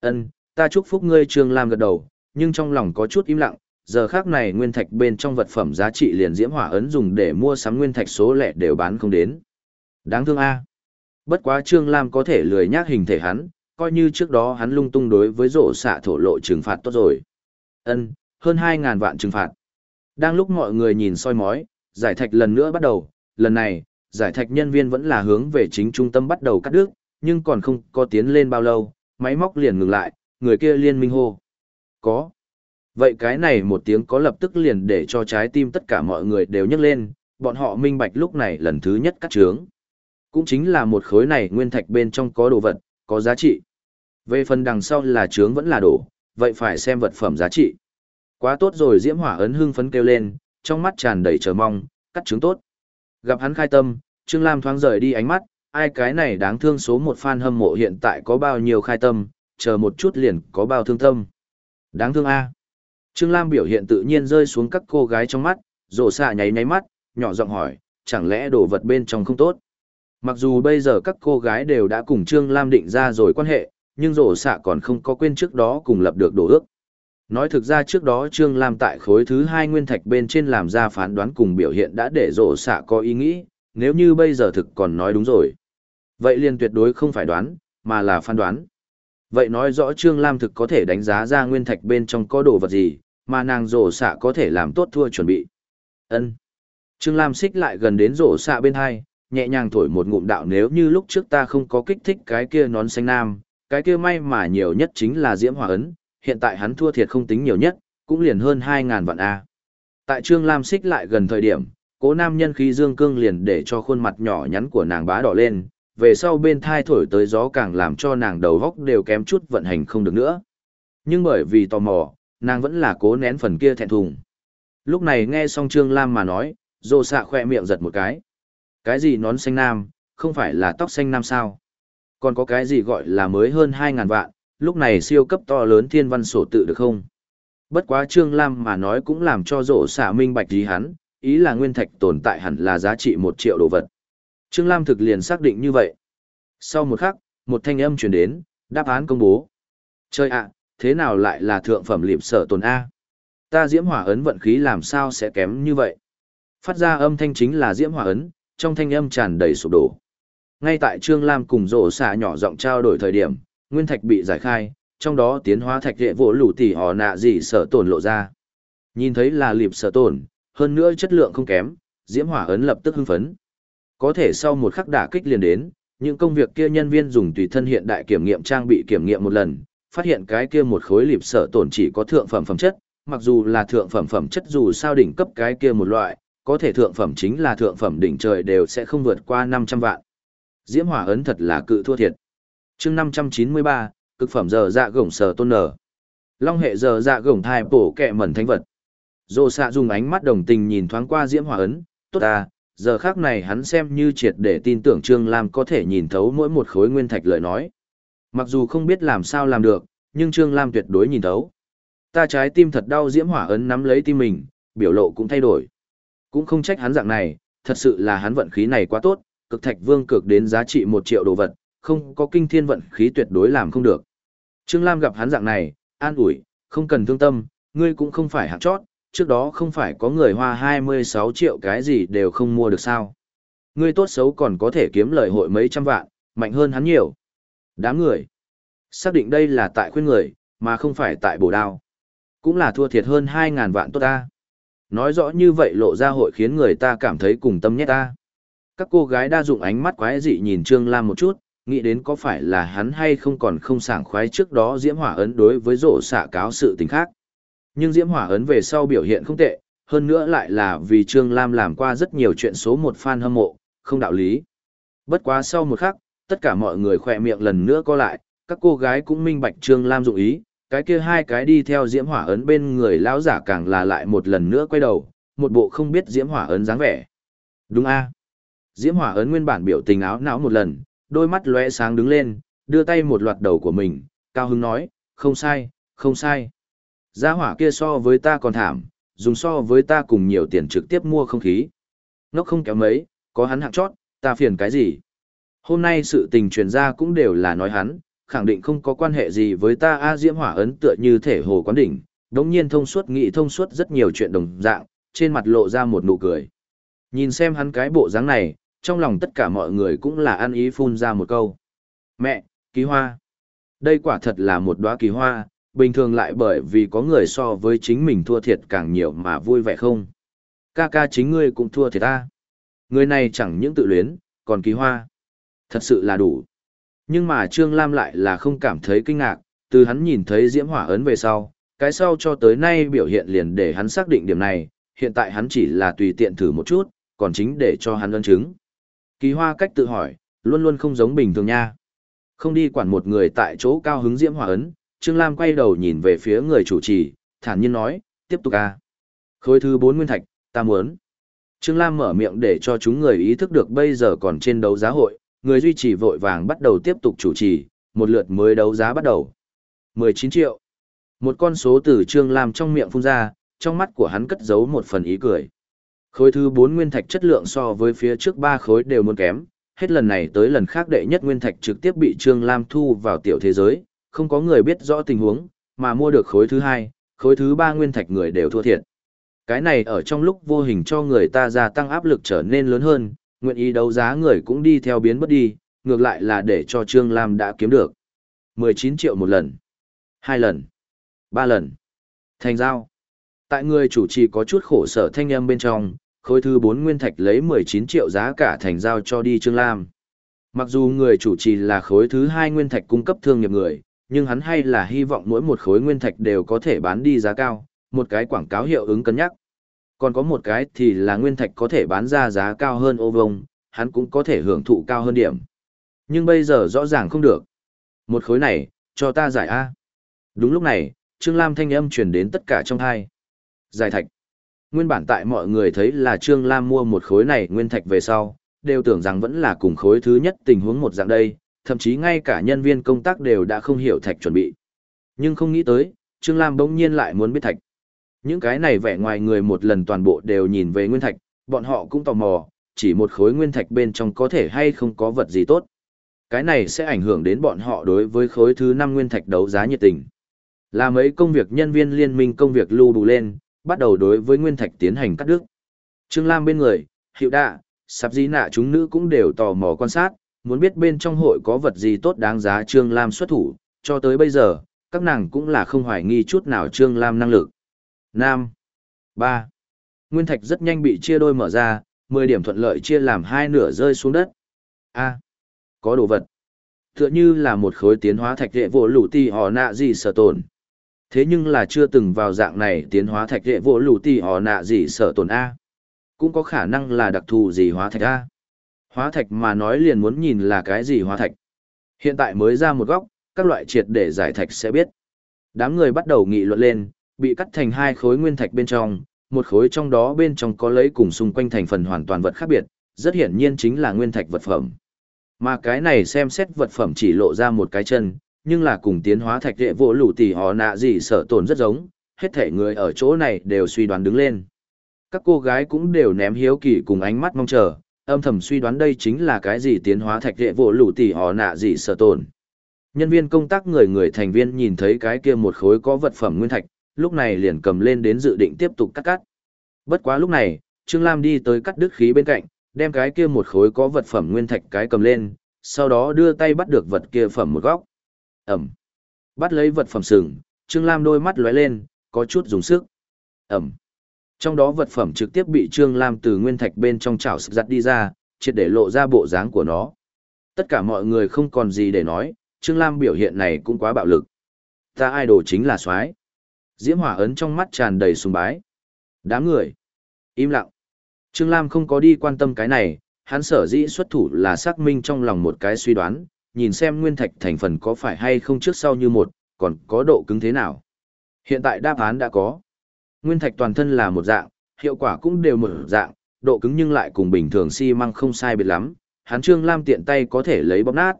Ân, ta chúc phúc ngươi Trương Lam gật đầu, nhưng trong lòng có chút im lặng, giờ khác này nguyên thạch bên trong vật phẩm giá trị liền diễm hỏa ấn dùng để mua sắm nguyên thạch số lẻ đều bán không đến. Đáng thương a. Bất quá Trương Lam có thể lười nhác hình thể hắn, coi như trước đó hắn lung tung đối với rổ xạ thổ lộ trừng phạt tốt rồi. Ân, hơn hai ngàn vạn trừng phạt. Đang lúc mọi người nhìn soi mói, giải thạch lần nữa bắt đầu, lần này, giải thạch nhân viên vẫn là hướng về chính trung tâm bắt đầu cắt đứt, nhưng còn không có tiến lên bao lâu, máy móc liền ngừng lại, người kia liên minh hô. Có. Vậy cái này một tiếng có lập tức liền để cho trái tim tất cả mọi người đều nhấc lên, bọn họ minh bạch lúc này lần thứ nhất cắt trướng. Cũng chính là một khối này nguyên thạch bên trong có đồ vật, có giá trị. Về phần đằng sau là trướng vẫn là đồ vậy phải xem vật phẩm giá trị. Quá tốt rồi Diễm Hỏa ấn hưng phấn kêu lên, trong mắt tràn đầy chờ mong, cắt trứng tốt. Gặp hắn khai tâm, Trương Lam thoáng rời đi ánh mắt, ai cái này đáng thương số một fan hâm mộ hiện tại có bao nhiêu khai tâm, chờ một chút liền có bao thương tâm. Đáng thương a. Trương Lam biểu hiện tự nhiên rơi xuống các cô gái trong mắt, rổ xạ nháy nháy mắt, nhỏ giọng hỏi, chẳng lẽ đồ vật bên trong không tốt. Mặc dù bây giờ các cô gái đều đã cùng Trương Lam định ra rồi quan hệ, nhưng rổ xạ còn không có quên trước đó cùng lập được đồ ước. Nói thực ra trước đó Trương Lam tại khối thứ hai nguyên thạch bên trên làm ra phán đoán cùng biểu hiện đã để rổ xạ có ý nghĩ, nếu như bây giờ thực còn nói đúng rồi. Vậy liền tuyệt đối không phải đoán, mà là phán đoán. Vậy nói rõ Trương Lam thực có thể đánh giá ra nguyên thạch bên trong có đồ vật gì, mà nàng rổ xạ có thể làm tốt thua chuẩn bị. ân Trương Lam xích lại gần đến rổ xạ bên hai, nhẹ nhàng thổi một ngụm đạo nếu như lúc trước ta không có kích thích cái kia nón xanh nam, cái kia may mà nhiều nhất chính là diễm hòa ấn, hiện tại hắn thua thiệt không tính nhiều nhất, cũng liền hơn 2.000 vạn A. Tại Trương Lam xích lại gần thời điểm, cố nam nhân khí dương cương liền để cho khuôn mặt nhỏ nhắn của nàng bá đỏ lên, về sau bên thai thổi tới gió càng làm cho nàng đầu góc đều kém chút vận hành không được nữa. Nhưng bởi vì tò mò, nàng vẫn là cố nén phần kia thẹn thùng. Lúc này nghe xong Trương Lam mà nói, rồ xạ khoe miệng giật một cái. Cái gì nón xanh nam, không phải là tóc xanh nam sao? Còn có cái gì gọi là mới hơn 2.000 vạn, lúc này siêu cấp to lớn thiên văn sổ tự được không? Bất quá Trương Lam mà nói cũng làm cho rộ xạ minh bạch gì hắn, ý là nguyên thạch tồn tại hẳn là giá trị một triệu đồ vật. Trương Lam thực liền xác định như vậy. Sau một khắc, một thanh âm truyền đến, đáp án công bố. Chơi ạ, thế nào lại là thượng phẩm liệp sở tồn A? Ta diễm hỏa ấn vận khí làm sao sẽ kém như vậy? Phát ra âm thanh chính là diễm hỏa ấn, trong thanh âm tràn đầy sụp đổ. Ngay tại Trương Lam cùng rổ xạ nhỏ giọng trao đổi thời điểm, nguyên thạch bị giải khai, trong đó tiến hóa thạch hệ vỗ lũ tỉ họ nạ gì sở tổn lộ ra. Nhìn thấy là liệp sở tổn, hơn nữa chất lượng không kém, diễm hỏa ấn lập tức hưng phấn. Có thể sau một khắc đả kích liền đến, những công việc kia nhân viên dùng tùy thân hiện đại kiểm nghiệm trang bị kiểm nghiệm một lần, phát hiện cái kia một khối liệp sở tổn chỉ có thượng phẩm phẩm chất, mặc dù là thượng phẩm phẩm chất dù sao đỉnh cấp cái kia một loại, có thể thượng phẩm chính là thượng phẩm đỉnh trời đều sẽ không vượt qua 500 vạn. Diễm hỏa ấn thật là cự thua thiệt. Chương năm trăm chín mươi ba cực phẩm giờ dạ gổng sở tôn nở. Long hệ giờ dạ gổng thai bổ kẹ mẩn thánh vật. Dô xạ dùng ánh mắt đồng tình nhìn thoáng qua diễm hỏa ấn tốt ta giờ khác này hắn xem như triệt để tin tưởng trương lam có thể nhìn thấu mỗi một khối nguyên thạch lời nói. Mặc dù không biết làm sao làm được nhưng trương lam tuyệt đối nhìn thấu. Ta trái tim thật đau diễm hỏa ấn nắm lấy tim mình biểu lộ cũng thay đổi. Cũng không trách hắn dạng này thật sự là hắn vận khí này quá tốt cực thạch vương cực đến giá trị một triệu đồ vật không có kinh thiên vận khí tuyệt đối làm không được. Trương Lam gặp hắn dạng này, an ủi, không cần thương tâm, ngươi cũng không phải hạng chót, trước đó không phải có người hoa 26 triệu cái gì đều không mua được sao. Ngươi tốt xấu còn có thể kiếm lời hội mấy trăm vạn, mạnh hơn hắn nhiều. Đám người. Xác định đây là tại khuyên người, mà không phải tại bổ đao. Cũng là thua thiệt hơn 2.000 vạn tốt ta. Nói rõ như vậy lộ ra hội khiến người ta cảm thấy cùng tâm nhét ta. Các cô gái đa dụng ánh mắt quái dị nhìn Trương Lam một chút, nghĩ đến có phải là hắn hay không còn không sảng khoái trước đó Diễm Hỏa ấn đối với rổ xạ cáo sự tình khác. Nhưng Diễm Hỏa ấn về sau biểu hiện không tệ, hơn nữa lại là vì Trương Lam làm qua rất nhiều chuyện số một fan hâm mộ, không đạo lý. Bất quá sau một khắc, tất cả mọi người khỏe miệng lần nữa co lại, các cô gái cũng minh bạch Trương Lam dụng ý, cái kia hai cái đi theo diễm hỏa ấn bên người lão giả càng là lại một lần nữa quay đầu, một bộ không biết diễm hỏa ấn dáng vẻ. Đúng a Diễm hỏa ấn nguyên bản biểu tình áo não một lần, đôi mắt lóe sáng đứng lên, đưa tay một loạt đầu của mình, cao hứng nói, không sai, không sai. Gia hỏa kia so với ta còn thảm, dùng so với ta cùng nhiều tiền trực tiếp mua không khí. Nó không kéo mấy, có hắn hạng chót, ta phiền cái gì. Hôm nay sự tình truyền ra cũng đều là nói hắn, khẳng định không có quan hệ gì với ta A Diễm Hỏa ấn tựa như thể hồ quán đỉnh, đống nhiên thông suốt nghị thông suốt rất nhiều chuyện đồng dạng, trên mặt lộ ra một nụ cười. Nhìn xem hắn cái bộ dáng này, trong lòng tất cả mọi người cũng là ăn ý phun ra một câu. Mẹ, kỳ hoa. Đây quả thật là một đóa kỳ hoa, bình thường lại bởi vì có người so với chính mình thua thiệt càng nhiều mà vui vẻ không. Ca ca chính ngươi cũng thua thiệt ta. Người này chẳng những tự luyến, còn kỳ hoa. Thật sự là đủ. Nhưng mà Trương Lam lại là không cảm thấy kinh ngạc, từ hắn nhìn thấy diễm hỏa ấn về sau, cái sau cho tới nay biểu hiện liền để hắn xác định điểm này, hiện tại hắn chỉ là tùy tiện thử một chút, còn chính để cho hắn ân chứng. Kỳ hoa cách tự hỏi, luôn luôn không giống bình thường nha. Không đi quản một người tại chỗ cao hứng diễm hỏa ấn, Trương Lam quay đầu nhìn về phía người chủ trì, thản nhiên nói, tiếp tục a Khối thứ 4 nguyên thạch, ta muốn. Trương Lam mở miệng để cho chúng người ý thức được bây giờ còn trên đấu giá hội, người duy trì vội vàng bắt đầu tiếp tục chủ trì, một lượt mới đấu giá bắt đầu. 19 triệu. Một con số từ Trương Lam trong miệng phun ra, trong mắt của hắn cất giấu một phần ý cười. Khối thứ 4 nguyên thạch chất lượng so với phía trước 3 khối đều muốn kém, hết lần này tới lần khác đệ nhất nguyên thạch trực tiếp bị Trương Lam thu vào tiểu thế giới, không có người biết rõ tình huống, mà mua được khối thứ hai, khối thứ ba nguyên thạch người đều thua thiệt. Cái này ở trong lúc vô hình cho người ta gia tăng áp lực trở nên lớn hơn, nguyện ý đấu giá người cũng đi theo biến mất đi, ngược lại là để cho Trương Lam đã kiếm được. 19 triệu một lần, hai lần, ba lần. Thành giao. Tại người chủ trì có chút khổ sở thanh âm bên trong, khối thứ 4 nguyên thạch lấy 19 triệu giá cả thành giao cho đi Trương Lam. Mặc dù người chủ trì là khối thứ 2 nguyên thạch cung cấp thương nghiệp người, nhưng hắn hay là hy vọng mỗi một khối nguyên thạch đều có thể bán đi giá cao, một cái quảng cáo hiệu ứng cân nhắc còn có một cái thì là nguyên thạch có thể bán ra giá cao hơn ô vông, hắn cũng có thể hưởng thụ cao hơn điểm. Nhưng bây giờ rõ ràng không được. Một khối này, cho ta giải A. Đúng lúc này, Trương Lam thanh âm truyền đến tất cả trong hai. Giải thạch. Nguyên bản tại mọi người thấy là Trương Lam mua một khối này nguyên thạch về sau, đều tưởng rằng vẫn là cùng khối thứ nhất tình huống một dạng đây, thậm chí ngay cả nhân viên công tác đều đã không hiểu thạch chuẩn bị. Nhưng không nghĩ tới, Trương Lam bỗng nhiên lại muốn biết thạch. Những cái này vẻ ngoài người một lần toàn bộ đều nhìn về nguyên thạch, bọn họ cũng tò mò, chỉ một khối nguyên thạch bên trong có thể hay không có vật gì tốt. Cái này sẽ ảnh hưởng đến bọn họ đối với khối thứ 5 nguyên thạch đấu giá nhiệt tình. Là mấy công việc nhân viên liên minh công việc lưu đủ lên, bắt đầu đối với nguyên thạch tiến hành cắt đứt. Trương Lam bên người, hiệu đạ, Sạp Dĩ nạ chúng nữ cũng đều tò mò quan sát, muốn biết bên trong hội có vật gì tốt đáng giá Trương Lam xuất thủ, cho tới bây giờ, các nàng cũng là không hoài nghi chút nào Trương Lam năng lực. Nam. ba Nguyên thạch rất nhanh bị chia đôi mở ra, mười điểm thuận lợi chia làm hai nửa rơi xuống đất. A. Có đồ vật. Tựa như là một khối tiến hóa thạch đệ vô lũ ti họ nạ gì sở tồn. Thế nhưng là chưa từng vào dạng này tiến hóa thạch đệ vô lũ ti họ nạ gì sở tồn A. Cũng có khả năng là đặc thù gì hóa thạch A. Hóa thạch mà nói liền muốn nhìn là cái gì hóa thạch. Hiện tại mới ra một góc, các loại triệt để giải thạch sẽ biết. Đám người bắt đầu nghị luận lên, bị cắt thành hai khối nguyên thạch bên trong, một khối trong đó bên trong có lấy cùng xung quanh thành phần hoàn toàn vật khác biệt, rất hiển nhiên chính là nguyên thạch vật phẩm. Mà cái này xem xét vật phẩm chỉ lộ ra một cái chân, nhưng là cùng tiến hóa thạch đệ vô lũ tỷ họ nạ gì sợ tổn rất giống, hết thể người ở chỗ này đều suy đoán đứng lên. Các cô gái cũng đều ném hiếu kỳ cùng ánh mắt mong chờ, âm thầm suy đoán đây chính là cái gì tiến hóa thạch địa vô lũ tỷ họ nạ gì sợ tổn. Nhân viên công tác người người thành viên nhìn thấy cái kia một khối có vật phẩm nguyên thạch, lúc này liền cầm lên đến dự định tiếp tục cắt cắt. Bất quá lúc này, Trương Lam đi tới cắt đứt khí bên cạnh, đem cái kia một khối có vật phẩm nguyên thạch cái cầm lên, sau đó đưa tay bắt được vật kia phẩm một góc. Ẩm. Bắt lấy vật phẩm sừng, Trương Lam đôi mắt lóe lên, có chút dùng sức. Ẩm. Trong đó vật phẩm trực tiếp bị Trương Lam từ nguyên thạch bên trong chảo sực giặt đi ra, triệt để lộ ra bộ dáng của nó. Tất cả mọi người không còn gì để nói, Trương Lam biểu hiện này cũng quá bạo lực. Ta idol chính là soái Diễm hỏa ấn trong mắt tràn đầy sùng bái. Đám người. Im lặng. Trương Lam không có đi quan tâm cái này, hắn sở dĩ xuất thủ là xác minh trong lòng một cái suy đoán, nhìn xem nguyên thạch thành phần có phải hay không trước sau như một, còn có độ cứng thế nào. Hiện tại đáp án đã có. Nguyên thạch toàn thân là một dạng, hiệu quả cũng đều một dạng, độ cứng nhưng lại cùng bình thường xi măng không sai biệt lắm, hắn Trương Lam tiện tay có thể lấy bóp nát.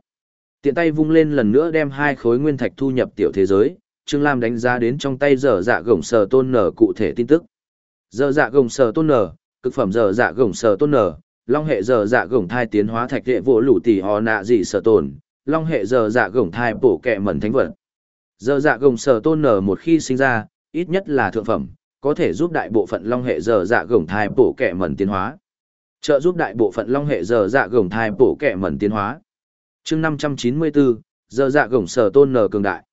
Tiện tay vung lên lần nữa đem hai khối nguyên thạch thu nhập tiểu thế giới, Trương Lam đánh giá đến trong tay dở dạ gổng sờ tôn nở cụ thể tin tức. Dở dạ gổng sờ tôn nở, cực phẩm dở dạ gổng sờ tôn nở, long hệ dở dạ gổng thai tiến hóa thạch hệ vỗ lũ tỷ hò nạ dị sờ tồn, long hệ dở dạ gổng thai bổ kẹ mẩn thánh vật. Dở dạ gổng sờ tôn nở một khi sinh ra, ít nhất là thượng phẩm, có thể giúp đại bộ phận long hệ giờ dạ gồng thai bổ kẻ mẩn tiến hóa. Trợ giúp đại bộ phận long hệ giờ dạ gồng thai bổ kẻ mẩn tiến hóa. chương năm trăm chín mươi bốn giờ dạ gồng sở tôn nở cường đại.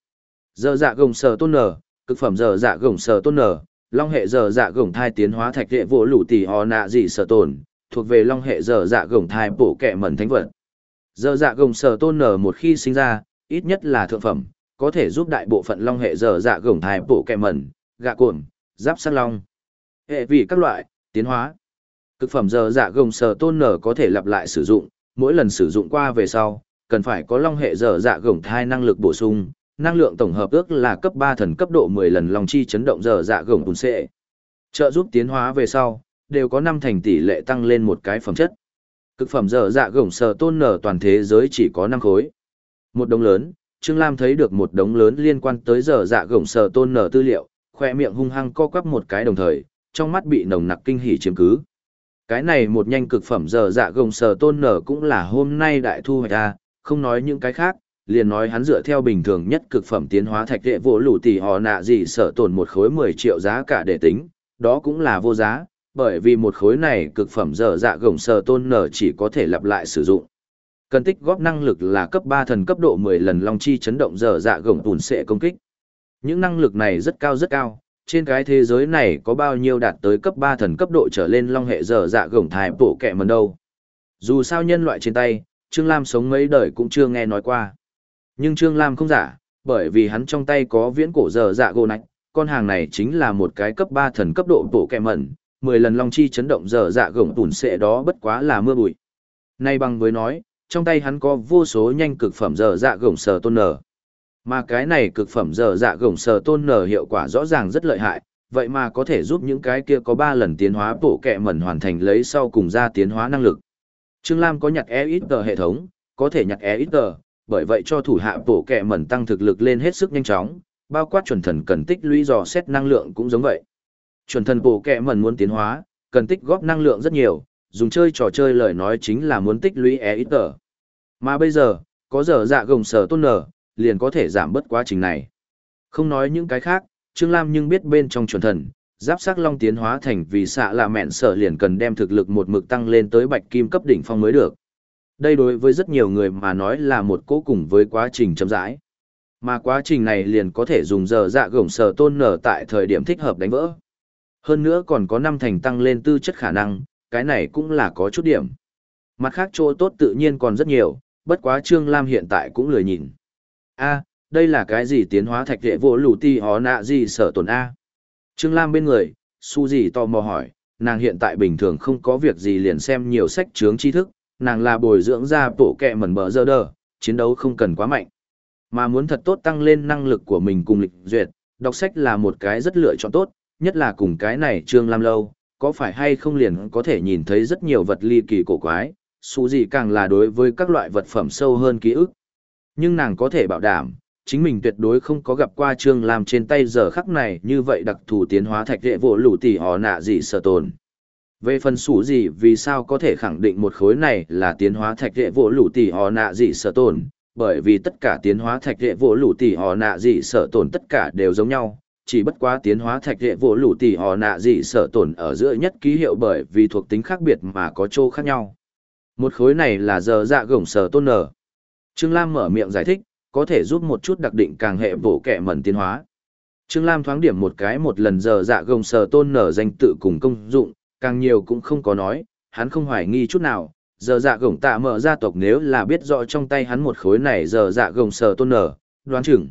giờ dạ gồng sở tôn nở, cực phẩm giờ dạ gồng sở tôn nở, long hệ giờ dạ gồng thai tiến hóa thạch hệ vỗ lũ tỷ hò nạ dị sở tồn, thuộc về long hệ giờ dạ gồng thai bổ kẻ mẩn thánh vật. giờ dạ gồng sở tôn nở một khi sinh ra, ít nhất là thượng phẩm, có thể giúp đại bộ phận long hệ giờ dạ gồng thai bổ kẻ mẩn, gạ cuộn, giáp sắt long. Hệ vị các loại, tiến hóa. Cực phẩm dở dạ gồng sờ tôn nở có thể lặp lại sử dụng, mỗi lần sử dụng qua về sau, cần phải có long hệ dở dạ gồng thai năng lực bổ sung, năng lượng tổng hợp ước là cấp ba thần cấp độ 10 lần lòng chi chấn động giờ dạ gồng tùn xệ. Trợ giúp tiến hóa về sau, đều có năm thành tỷ lệ tăng lên một cái phẩm chất. Cực phẩm giờ dạ gồng sờ tôn nở toàn thế giới chỉ có năm khối. Một đống lớn, Trương Lam thấy được một đống lớn liên quan tới giờ dạ gồng sờ tôn nở tư liệu, khoe miệng hung hăng co quắp một cái đồng thời, trong mắt bị nồng nặc kinh hỉ chiếm cứ. Cái này một nhanh cực phẩm giờ dạ gồng sờ tôn nở cũng là hôm nay đại thu hoạch ra, không nói những cái khác, liền nói hắn dựa theo bình thường nhất cực phẩm tiến hóa thạch đệ vô lũ tỷ họ nạ gì sợ tổn một khối 10 triệu giá cả để tính, đó cũng là vô giá, bởi vì một khối này cực phẩm dở dạ gồng sờ tôn nở chỉ có thể lặp lại sử dụng. Cần tích góp năng lực là cấp 3 thần cấp độ 10 lần long chi chấn động dở dạ gồng tùn sẽ công kích. Những năng lực này rất cao rất cao, trên cái thế giới này có bao nhiêu đạt tới cấp 3 thần cấp độ trở lên long hệ dở dạ gồng thai bổ kẹ mần đâu. Dù sao nhân loại trên tay, Trương Lam sống mấy đời cũng chưa nghe nói qua. Nhưng Trương Lam không giả, bởi vì hắn trong tay có viễn cổ dở dạ gồ nạch, con hàng này chính là một cái cấp 3 thần cấp độ bổ kẹ mẩn, 10 lần long chi chấn động dở dạ gồng tùn sệ đó bất quá là mưa bụi. Nay bằng với nói, trong tay hắn có vô số nhanh cực phẩm dở dạ gồng sờ tôn nở. Mà cái này cực phẩm giờ dạ gồng sờ tôn nở hiệu quả rõ ràng rất lợi hại, vậy mà có thể giúp những cái kia có 3 lần tiến hóa bổ kẹ mẩn hoàn thành lấy sau cùng ra tiến hóa năng lực. Trương Lam có nhặt e ít hệ thống, có thể nhặt e ít bởi vậy cho thủ hạ bổ kẹ mẩn tăng thực lực lên hết sức nhanh chóng, bao quát chuẩn thần cần tích lũy dò xét năng lượng cũng giống vậy. Chuẩn thần bổ kẹ mẩn muốn tiến hóa, cần tích góp năng lượng rất nhiều, dùng chơi trò chơi lời nói chính là muốn tích lũy e ít tờ. Mà bây giờ, có giờ dạ gồng sở tôn nở, liền có thể giảm bớt quá trình này. Không nói những cái khác, Trương Lam nhưng biết bên trong chuẩn thần, giáp sắc long tiến hóa thành vì xạ là mẹn sở liền cần đem thực lực một mực tăng lên tới bạch kim cấp đỉnh phong mới được. Đây đối với rất nhiều người mà nói là một cố cùng với quá trình chậm rãi. Mà quá trình này liền có thể dùng giờ dạ gổng sở tôn nở tại thời điểm thích hợp đánh vỡ. Hơn nữa còn có năm thành tăng lên tư chất khả năng, cái này cũng là có chút điểm. Mặt khác chỗ tốt tự nhiên còn rất nhiều, bất quá Trương Lam hiện tại cũng lười nhìn a đây là cái gì tiến hóa thạch hệ vô lù ti hó nạ gì sở tồn A. Trương Lam bên người, su gì tò mò hỏi, nàng hiện tại bình thường không có việc gì liền xem nhiều sách chướng tri thức, nàng là bồi dưỡng ra bộ kẹ mẩn bờ dơ đờ, chiến đấu không cần quá mạnh. Mà muốn thật tốt tăng lên năng lực của mình cùng lịch duyệt, đọc sách là một cái rất lựa chọn tốt, nhất là cùng cái này Trương Lam Lâu, có phải hay không liền có thể nhìn thấy rất nhiều vật ly kỳ cổ quái, Su gì càng là đối với các loại vật phẩm sâu hơn ký ức. Nhưng nàng có thể bảo đảm, chính mình tuyệt đối không có gặp qua Trương Lam trên tay giờ khắc này như vậy đặc thù tiến hóa thạch đệ vỗ lũ tỷ họ nạ gì sở tồn. Về phần sủ gì vì sao có thể khẳng định một khối này là tiến hóa thạch đệ vỗ lũ tỷ họ nạ gì sở tồn, bởi vì tất cả tiến hóa thạch đệ vỗ lũ tỷ họ nạ gì sở tồn tất cả đều giống nhau, chỉ bất quá tiến hóa thạch đệ vỗ lũ tỷ họ nạ gì sở tồn ở giữa nhất ký hiệu bởi vì thuộc tính khác biệt mà có chỗ khác nhau. Một khối này là giờ dạ gổng sở tôn nở. Trương Lam mở miệng giải thích, có thể giúp một chút đặc định càng hệ bổ kẻ mẩn tiến hóa. Trương Lam thoáng điểm một cái một lần giờ dạ gồng sờ tôn nở danh tự cùng công dụng, càng nhiều cũng không có nói, hắn không hoài nghi chút nào, giờ dạ gồng tạ mở gia tộc nếu là biết rõ trong tay hắn một khối này giờ dạ gồng sờ tôn nở, đoán chừng.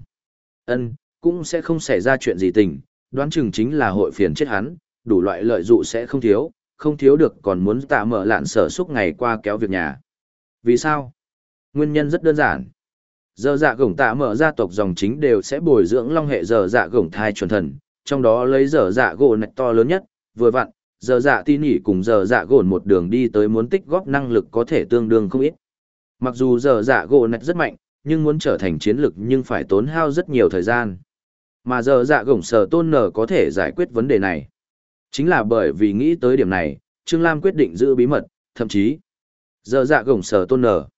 ân cũng sẽ không xảy ra chuyện gì tình, đoán chừng chính là hội phiền chết hắn, đủ loại lợi dụ sẽ không thiếu, không thiếu được còn muốn tạ mở lạn sở suốt ngày qua kéo việc nhà. Vì sao? Nguyên nhân rất đơn giản. Giờ dạ gổng tạ mở gia tộc dòng chính đều sẽ bồi dưỡng long hệ giờ dạ gổng thai chuẩn thần, trong đó lấy giờ dạ gỗ nạch to lớn nhất, vừa vặn, giờ dạ tin nhỉ cùng giờ dạ gồn một đường đi tới muốn tích góp năng lực có thể tương đương không ít. Mặc dù giờ dạ gỗ nạch rất mạnh, nhưng muốn trở thành chiến lực nhưng phải tốn hao rất nhiều thời gian. Mà giờ dạ gổng sở tôn nở có thể giải quyết vấn đề này. Chính là bởi vì nghĩ tới điểm này, Trương Lam quyết định giữ bí mật, thậm chí, giờ dạ gổng sở tôn nở.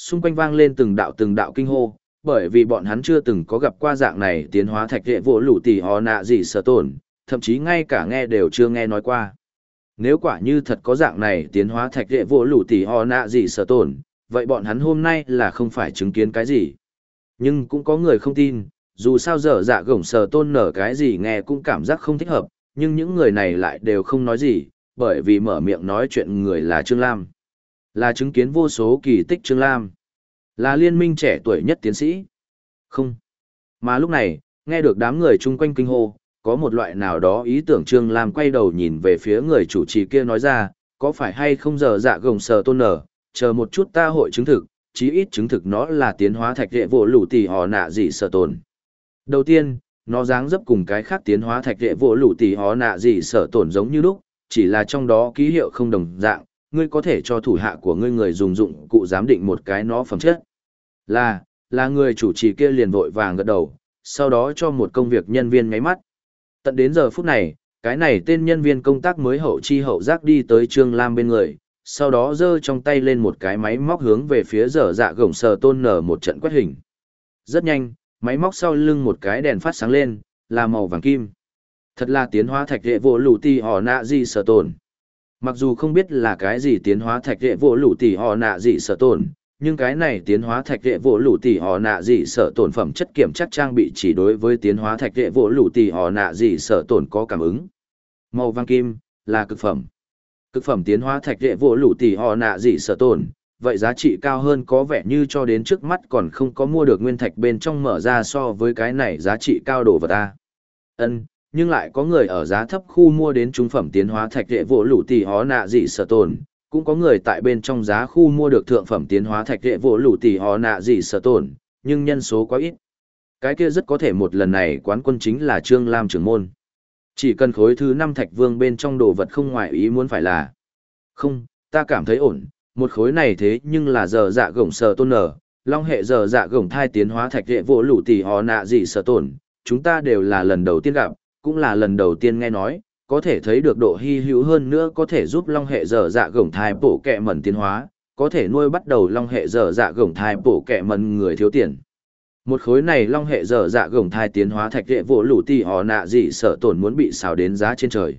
Xung quanh vang lên từng đạo từng đạo kinh hô, bởi vì bọn hắn chưa từng có gặp qua dạng này tiến hóa thạch hệ vỗ lũ tỷ họ nạ gì sở tổn, thậm chí ngay cả nghe đều chưa nghe nói qua. Nếu quả như thật có dạng này tiến hóa thạch hệ vỗ lũ tỷ họ nạ gì sở tổn, vậy bọn hắn hôm nay là không phải chứng kiến cái gì. Nhưng cũng có người không tin, dù sao dở dạ gổng sở tôn nở cái gì nghe cũng cảm giác không thích hợp, nhưng những người này lại đều không nói gì, bởi vì mở miệng nói chuyện người là Trương Lam. Là chứng kiến vô số kỳ tích Trương Lam. Là liên minh trẻ tuổi nhất tiến sĩ. Không. Mà lúc này, nghe được đám người chung quanh kinh hô, có một loại nào đó ý tưởng Trương Lam quay đầu nhìn về phía người chủ trì kia nói ra, có phải hay không giờ dạ gồng sờ tôn nở, chờ một chút ta hội chứng thực, chí ít chứng thực nó là tiến hóa thạch đệ vô lũ tỷ họ nạ gì sở tồn. Đầu tiên, nó dáng dấp cùng cái khác tiến hóa thạch đệ vô lũ tỷ họ nạ gì sở tổn giống như lúc, chỉ là trong đó ký hiệu không đồng dạng, ngươi có thể cho thủ hạ của ngươi người dùng dụng cụ giám định một cái nó phẩm chất. Là, là người chủ trì kia liền vội vàng gật đầu, sau đó cho một công việc nhân viên ngáy mắt. Tận đến giờ phút này, cái này tên nhân viên công tác mới hậu chi hậu giác đi tới Trương Lam bên người, sau đó giơ trong tay lên một cái máy móc hướng về phía dở dạ gổng sờ tôn nở một trận quét hình. Rất nhanh, máy móc sau lưng một cái đèn phát sáng lên, là màu vàng kim. Thật là tiến hóa thạch hệ vô lũ ti họ nạ gì sờ tồn. Mặc dù không biết là cái gì tiến hóa thạch hệ vô lũ tỷ họ nạ gì sở tổn nhưng cái này tiến hóa thạch hệ vô lũ tỷ họ nạ gì sở tổn phẩm chất kiểm chắc trang bị chỉ đối với tiến hóa thạch hệ vô lũ tỷ họ nạ gì sở tổn có cảm ứng. Màu vàng kim là cực phẩm. Cực phẩm tiến hóa thạch hệ vô lũ tỷ họ nạ gì sở tổn, vậy giá trị cao hơn có vẻ như cho đến trước mắt còn không có mua được nguyên thạch bên trong mở ra so với cái này giá trị cao đồ vật ta. Ân, nhưng lại có người ở giá thấp khu mua đến trung phẩm tiến hóa thạch hệ vỗ lũ tỷ họ nạ dị sở tồn cũng có người tại bên trong giá khu mua được thượng phẩm tiến hóa thạch hệ vỗ lũ tỷ họ nạ dị sở tồn nhưng nhân số quá ít. Cái kia rất có thể một lần này quán quân chính là Trương Lam trưởng môn. Chỉ cần khối thứ năm thạch vương bên trong đồ vật không ngoài ý muốn phải là. Không, ta cảm thấy ổn, một khối này thế nhưng là giờ dạ gổng sở tôn nở, long hệ giờ dạ gổng thai tiến hóa thạch hệ vỗ lũ tỷ họ nạ dị sở tồn chúng ta đều là lần đầu tiên gặp, cũng là lần đầu tiên nghe nói, có thể thấy được độ hy hữu hơn nữa có thể giúp long hệ dở dạ gổng thai bổ kẹ mẩn tiến hóa, có thể nuôi bắt đầu long hệ dở dạ gổng thai bổ kẹ mẩn người thiếu tiền. Một khối này long hệ dở dạ gổng thai tiến hóa thạch hệ vỗ lũ tì họ nạ gì sợ tổn muốn bị xào đến giá trên trời.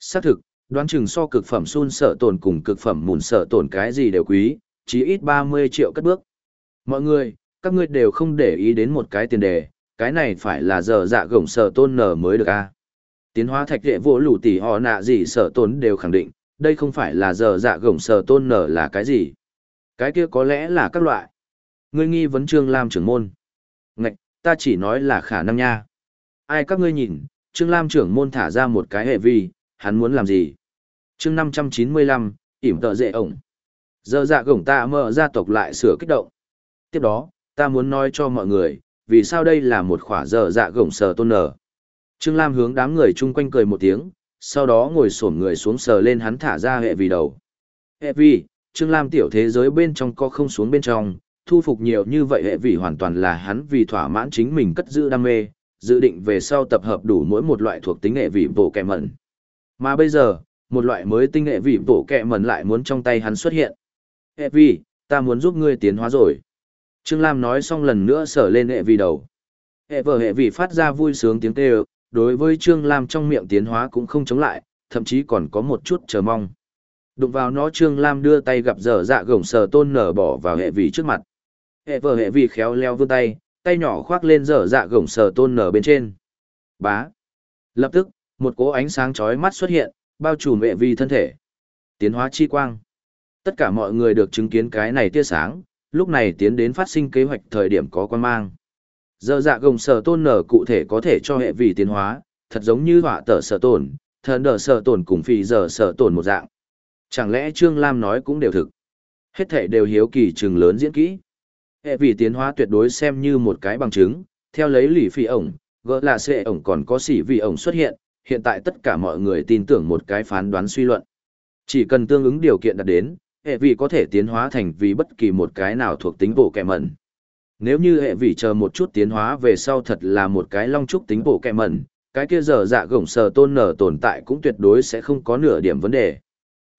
Xác thực, đoán chừng so cực phẩm sun sợ tổn cùng cực phẩm mùn sợ tổn cái gì đều quý, chí ít 30 triệu cất bước. Mọi người, các ngươi đều không để ý đến một cái tiền đề, cái này phải là dở dạ gồng sở tôn nở mới được a à? Tiến hóa thạch hệ vô lũ tỷ họ nạ gì sở tôn đều khẳng định, đây không phải là giờ dạ gồng sở tôn nở là cái gì. Cái kia có lẽ là các loại. Ngươi nghi vấn Trương Lam trưởng môn. Ngạch, ta chỉ nói là khả năng nha. Ai các ngươi nhìn, Trương Lam trưởng môn thả ra một cái hệ vi, hắn muốn làm gì? chương năm trăm chín mươi lăm ỉm tợ dễ ổng. Giờ dạ gồng ta mở gia tộc lại sửa kích động. Tiếp đó, ta muốn nói cho mọi người, vì sao đây là một khỏa giờ dạ gổng sờ tôn nở. Trương Lam hướng đám người chung quanh cười một tiếng, sau đó ngồi xổm người xuống sờ lên hắn thả ra hệ vì đầu. Hệ vì, Trương Lam tiểu thế giới bên trong có không xuống bên trong, thu phục nhiều như vậy hệ vì hoàn toàn là hắn vì thỏa mãn chính mình cất giữ đam mê, dự định về sau tập hợp đủ mỗi một loại thuộc tính hệ vị bổ kẻ mẩn. Mà bây giờ, một loại mới tinh hệ vị bổ kẻ mẩn lại muốn trong tay hắn xuất hiện. Hệ vì, ta muốn giúp ngươi tiến hóa rồi. Trương Lam nói xong lần nữa sở lên hệ vì đầu. Hệ vợ hệ vị phát ra vui sướng tiếng kêu, đối với Trương Lam trong miệng tiến hóa cũng không chống lại, thậm chí còn có một chút chờ mong. Đụng vào nó Trương Lam đưa tay gặp dở dạ gồng sờ tôn nở bỏ vào hệ vị trước mặt. Hệ vợ hệ vị khéo leo vươn tay, tay nhỏ khoác lên dở dạ gồng sờ tôn nở bên trên. Bá. Lập tức, một cỗ ánh sáng chói mắt xuất hiện, bao trùm hệ vi thân thể. Tiến hóa chi quang. Tất cả mọi người được chứng kiến cái này tia sáng, lúc này tiến đến phát sinh kế hoạch thời điểm có quan mang. Giờ dạ gồng sở tôn nở cụ thể có thể cho hệ vị tiến hóa, thật giống như họa tở sở tổn, thần đờ sở tổn cùng phi giờ sở tổn một dạng. Chẳng lẽ Trương Lam nói cũng đều thực. Hết thể đều hiếu kỳ trừng lớn diễn kỹ. Hệ vị tiến hóa tuyệt đối xem như một cái bằng chứng, theo lấy lì phi ổng, gỡ là xệ ổng còn có xỉ vì ổng xuất hiện, hiện tại tất cả mọi người tin tưởng một cái phán đoán suy luận. Chỉ cần tương ứng điều kiện đạt đến, hệ vị có thể tiến hóa thành vì bất kỳ một cái nào thuộc tính bộ kẹ mẩn. Nếu như hệ vị chờ một chút tiến hóa về sau thật là một cái long trúc tính bộ kẹ mẩn, cái kia giờ dạ gổng sờ tôn nở tồn tại cũng tuyệt đối sẽ không có nửa điểm vấn đề.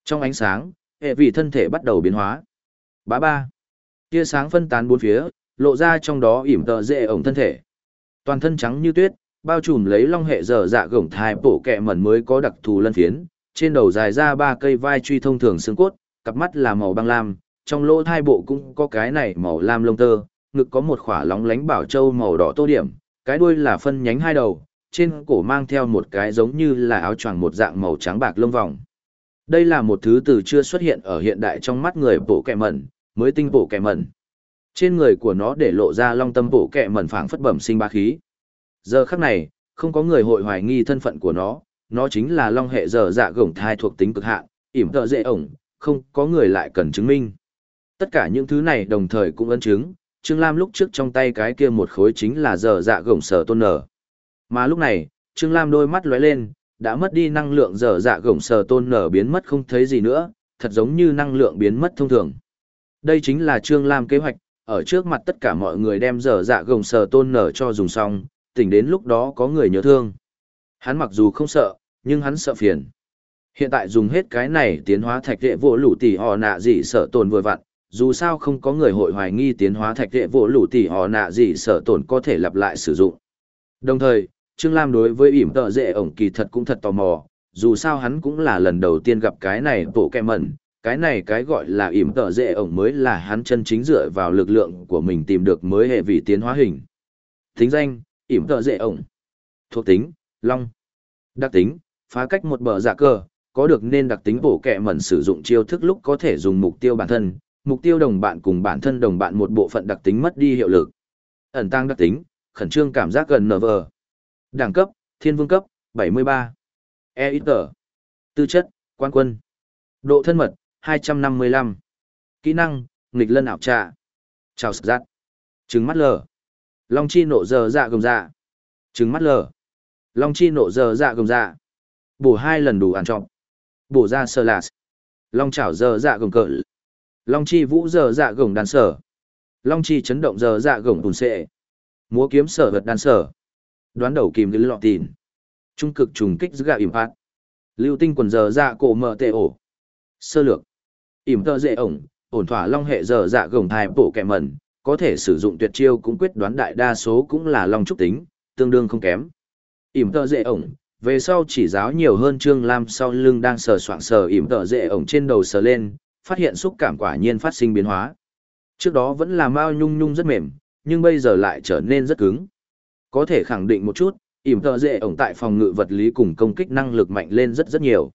Trong ánh sáng, hệ vị thân thể bắt đầu biến hóa. Bá ba. Tia sáng phân tán bốn phía, lộ ra trong đó ỉm tợ dễ ổng thân thể. Toàn thân trắng như tuyết, bao trùm lấy long hệ dở dạ gổng thai bổ kẹ mẩn mới có đặc thù lân phiến, trên đầu dài ra ba cây vai truy thông thường xương cốt, cặp mắt là màu băng lam, trong lỗ thai bộ cũng có cái này màu lam lông tơ, ngực có một khỏa lóng lánh bảo châu màu đỏ tô điểm, cái đuôi là phân nhánh hai đầu, trên cổ mang theo một cái giống như là áo choàng một dạng màu trắng bạc lông vòng. Đây là một thứ từ chưa xuất hiện ở hiện đại trong mắt người bộ kẻ mẩn, mới tinh bộ kẻ mẩn. Trên người của nó để lộ ra long tâm bộ kẻ mẩn phảng phất bẩm sinh ba khí. Giờ khắc này, không có người hội hoài nghi thân phận của nó, nó chính là long hệ giờ dạ gổng thai thuộc tính cực hạn, ỉm tợ dễ ổng, không có người lại cần chứng minh. Tất cả những thứ này đồng thời cũng ấn chứng, Trương Lam lúc trước trong tay cái kia một khối chính là dở dạ gổng sở tôn nở. Mà lúc này, Trương Lam đôi mắt lóe lên, đã mất đi năng lượng dở dạ gổng sở tôn nở biến mất không thấy gì nữa, thật giống như năng lượng biến mất thông thường. Đây chính là Trương Lam kế hoạch, ở trước mặt tất cả mọi người đem dở dạ gồng sờ tôn nở cho dùng xong, tỉnh đến lúc đó có người nhớ thương. Hắn mặc dù không sợ, nhưng hắn sợ phiền. Hiện tại dùng hết cái này tiến hóa thạch đệ vô lũ tỷ họ nạ gì sợ tồn vừa vặn, dù sao không có người hội hoài nghi tiến hóa thạch đệ vô lũ tỷ họ nạ gì sợ tồn có thể lặp lại sử dụng. Đồng thời, Trương Lam đối với ỉm tợ dễ ổng kỳ thật cũng thật tò mò, dù sao hắn cũng là lần đầu tiên gặp cái này bộ kẹ mẩn, cái này cái gọi là ỉm tợ dễ ổng mới là hắn chân chính dựa vào lực lượng của mình tìm được mới hệ vị tiến hóa hình. Thính danh, ỉm tợ dễ ổng. Thuộc tính, long. Đặc tính, phá cách một bờ giả cờ cơ, có được nên đặc tính bổ kẹ mẩn sử dụng chiêu thức lúc có thể dùng mục tiêu bản thân, mục tiêu đồng bạn cùng bản thân đồng bạn một bộ phận đặc tính mất đi hiệu lực. Ẩn tăng đặc tính, khẩn trương cảm giác gần nở vờ. Đẳng cấp, thiên vương cấp, 73. E ít tờ. Tư chất, quan quân. Độ thân mật, 255. Kỹ năng, nghịch lân ảo trạ. Chào giác. Trứng mắt lờ. Long chi nộ giờ dạ gồng dạ. Trứng mắt lờ. Long chi nộ giờ dạ gồng dạ. Bổ hai lần đủ ăn trọng. Bổ ra sơ lạt. Long chảo giờ dạ gồng cỡ. Long chi vũ giờ dạ gồng đàn sở. Long chi chấn động giờ dạ gồng bùn sệ. Múa kiếm sở vật đàn sở. Đoán đầu kìm lưỡi lọ tìn. Trung cực trùng kích giữa gạ ỉm phát. Lưu tinh quần giờ dạ cổ mở tệ ổ. Sơ lược ỉm tơ dễ ổng, ổn thỏa long hệ giờ dạ gồng hai bộ kẹ mẩn, có thể sử dụng tuyệt chiêu cũng quyết đoán đại đa số cũng là long trúc tính, tương đương không kém ỉm tơ dễ ổng về sau chỉ giáo nhiều hơn trương lam sau lưng đang sờ soạng sờ ỉm tơ dệ ổng trên đầu sờ lên phát hiện xúc cảm quả nhiên phát sinh biến hóa. Trước đó vẫn là mao nhung nhung rất mềm nhưng bây giờ lại trở nên rất cứng. Có thể khẳng định một chút ỉm tơ dệ ổng tại phòng ngự vật lý cùng công kích năng lực mạnh lên rất rất nhiều.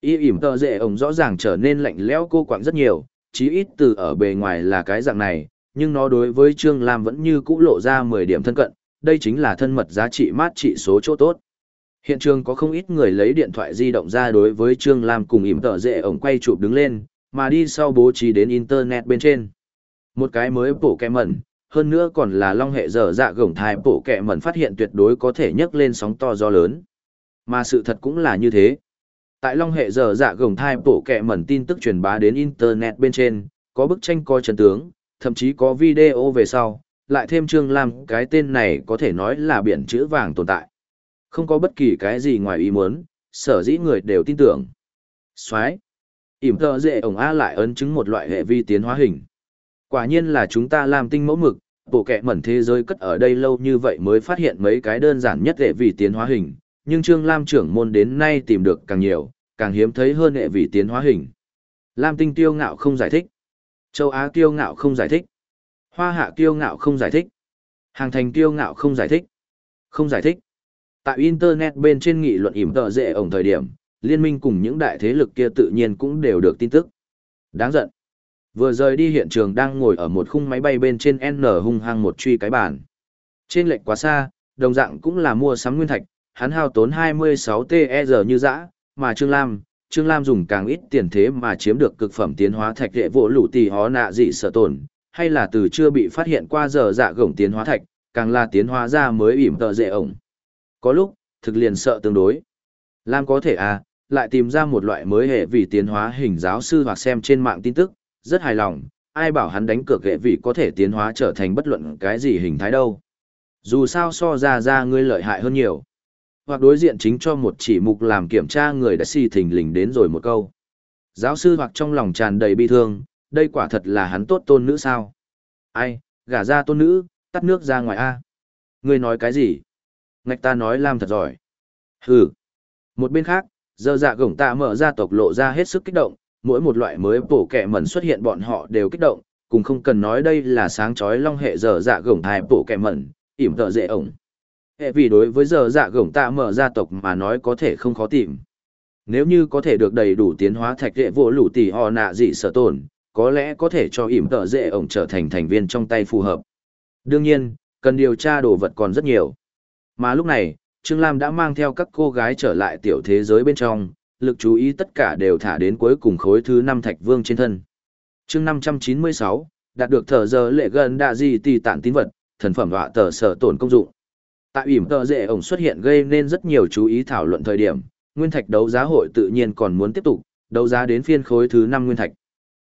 Y ỉm tờ dệ ổng rõ ràng trở nên lạnh lẽo cô quạng rất nhiều, chí ít từ ở bề ngoài là cái dạng này, nhưng nó đối với Trương Lam vẫn như cũ lộ ra 10 điểm thân cận, đây chính là thân mật giá trị mát trị số chỗ tốt. Hiện trường có không ít người lấy điện thoại di động ra đối với Trương Lam cùng ỉm tờ dễ ổng quay chụp đứng lên, mà đi sau bố trí đến Internet bên trên. Một cái mới bổ kẹ mẩn, hơn nữa còn là long hệ dở dạ gổng thai bổ kẹ mẩn phát hiện tuyệt đối có thể nhấc lên sóng to gió lớn. Mà sự thật cũng là như thế. Tại Long hệ dở dạ gổng thai bổ kẹ mẩn tin tức truyền bá đến Internet bên trên, có bức tranh coi trần tướng, thậm chí có video về sau, lại thêm Trương Lam cái tên này có thể nói là biển chữ vàng tồn tại. Không có bất kỳ cái gì ngoài ý muốn, sở dĩ người đều tin tưởng. Xoái. ỉm tờ dễ ổng A lại ấn chứng một loại hệ vi tiến hóa hình. Quả nhiên là chúng ta làm tinh mẫu mực, bộ kẹ mẩn thế giới cất ở đây lâu như vậy mới phát hiện mấy cái đơn giản nhất hệ vi tiến hóa hình, nhưng Trương Lam trưởng môn đến nay tìm được càng nhiều, càng hiếm thấy hơn hệ vi tiến hóa hình. Lam tinh tiêu ngạo không giải thích. Châu Á tiêu ngạo không giải thích. Hoa hạ tiêu ngạo không giải thích. Hàng thành tiêu ngạo không giải thích. Không giải thích. Tại Internet bên trên nghị luận ỉm tờ dễ ổng thời điểm, liên minh cùng những đại thế lực kia tự nhiên cũng đều được tin tức. Đáng giận. Vừa rời đi hiện trường đang ngồi ở một khung máy bay bên trên N hung hăng một truy cái bàn. Trên lệnh quá xa, đồng dạng cũng là mua sắm nguyên thạch, hắn hao tốn 26 TR e như dã, mà Trương Lam, Trương Lam dùng càng ít tiền thế mà chiếm được cực phẩm tiến hóa thạch đệ vỗ lũ tỷ hó nạ dị sợ tổn, hay là từ chưa bị phát hiện qua giờ dạ gổng tiến hóa thạch, càng là tiến hóa ra mới ỉm tợ dễ ổng. Có lúc, thực liền sợ tương đối. Lam có thể à, lại tìm ra một loại mới hệ vì tiến hóa hình giáo sư hoặc xem trên mạng tin tức, rất hài lòng, ai bảo hắn đánh cược hệ vì có thể tiến hóa trở thành bất luận cái gì hình thái đâu. Dù sao so ra ra ngươi lợi hại hơn nhiều. Hoặc đối diện chính cho một chỉ mục làm kiểm tra người đã si thình lình đến rồi một câu. Giáo sư hoặc trong lòng tràn đầy bi thương, đây quả thật là hắn tốt tôn nữ sao. Ai, gả ra tôn nữ, tắt nước ra ngoài A. Ngươi nói cái gì? Ngạch ta nói làm thật giỏi. Hừ. Một bên khác, giờ dạ gổng tạ mở ra tộc lộ ra hết sức kích động, mỗi một loại mới bổ kẹ mẩn xuất hiện bọn họ đều kích động, cùng không cần nói đây là sáng chói long hệ giờ dạ gổng hai bổ kẹ mẩn, ỉm tợ dễ ổng. Hệ vì đối với giờ dạ gổng tạ mở ra tộc mà nói có thể không khó tìm. Nếu như có thể được đầy đủ tiến hóa thạch hệ vô lũ tỷ họ nạ dị sở tổn, có lẽ có thể cho ỉm tợ dễ ổng trở thành thành viên trong tay phù hợp. Đương nhiên, cần điều tra đồ vật còn rất nhiều. Mà lúc này, Trương Lam đã mang theo các cô gái trở lại tiểu thế giới bên trong, lực chú ý tất cả đều thả đến cuối cùng khối thứ năm thạch vương trên thân. chương 596, đạt được thờ giờ lệ gần đạ di tỷ tản tín vật, thần phẩm họa tờ sở tổn công dụng. Tại ỉm tờ dễ ổng xuất hiện gây nên rất nhiều chú ý thảo luận thời điểm, nguyên thạch đấu giá hội tự nhiên còn muốn tiếp tục, đấu giá đến phiên khối thứ năm nguyên thạch.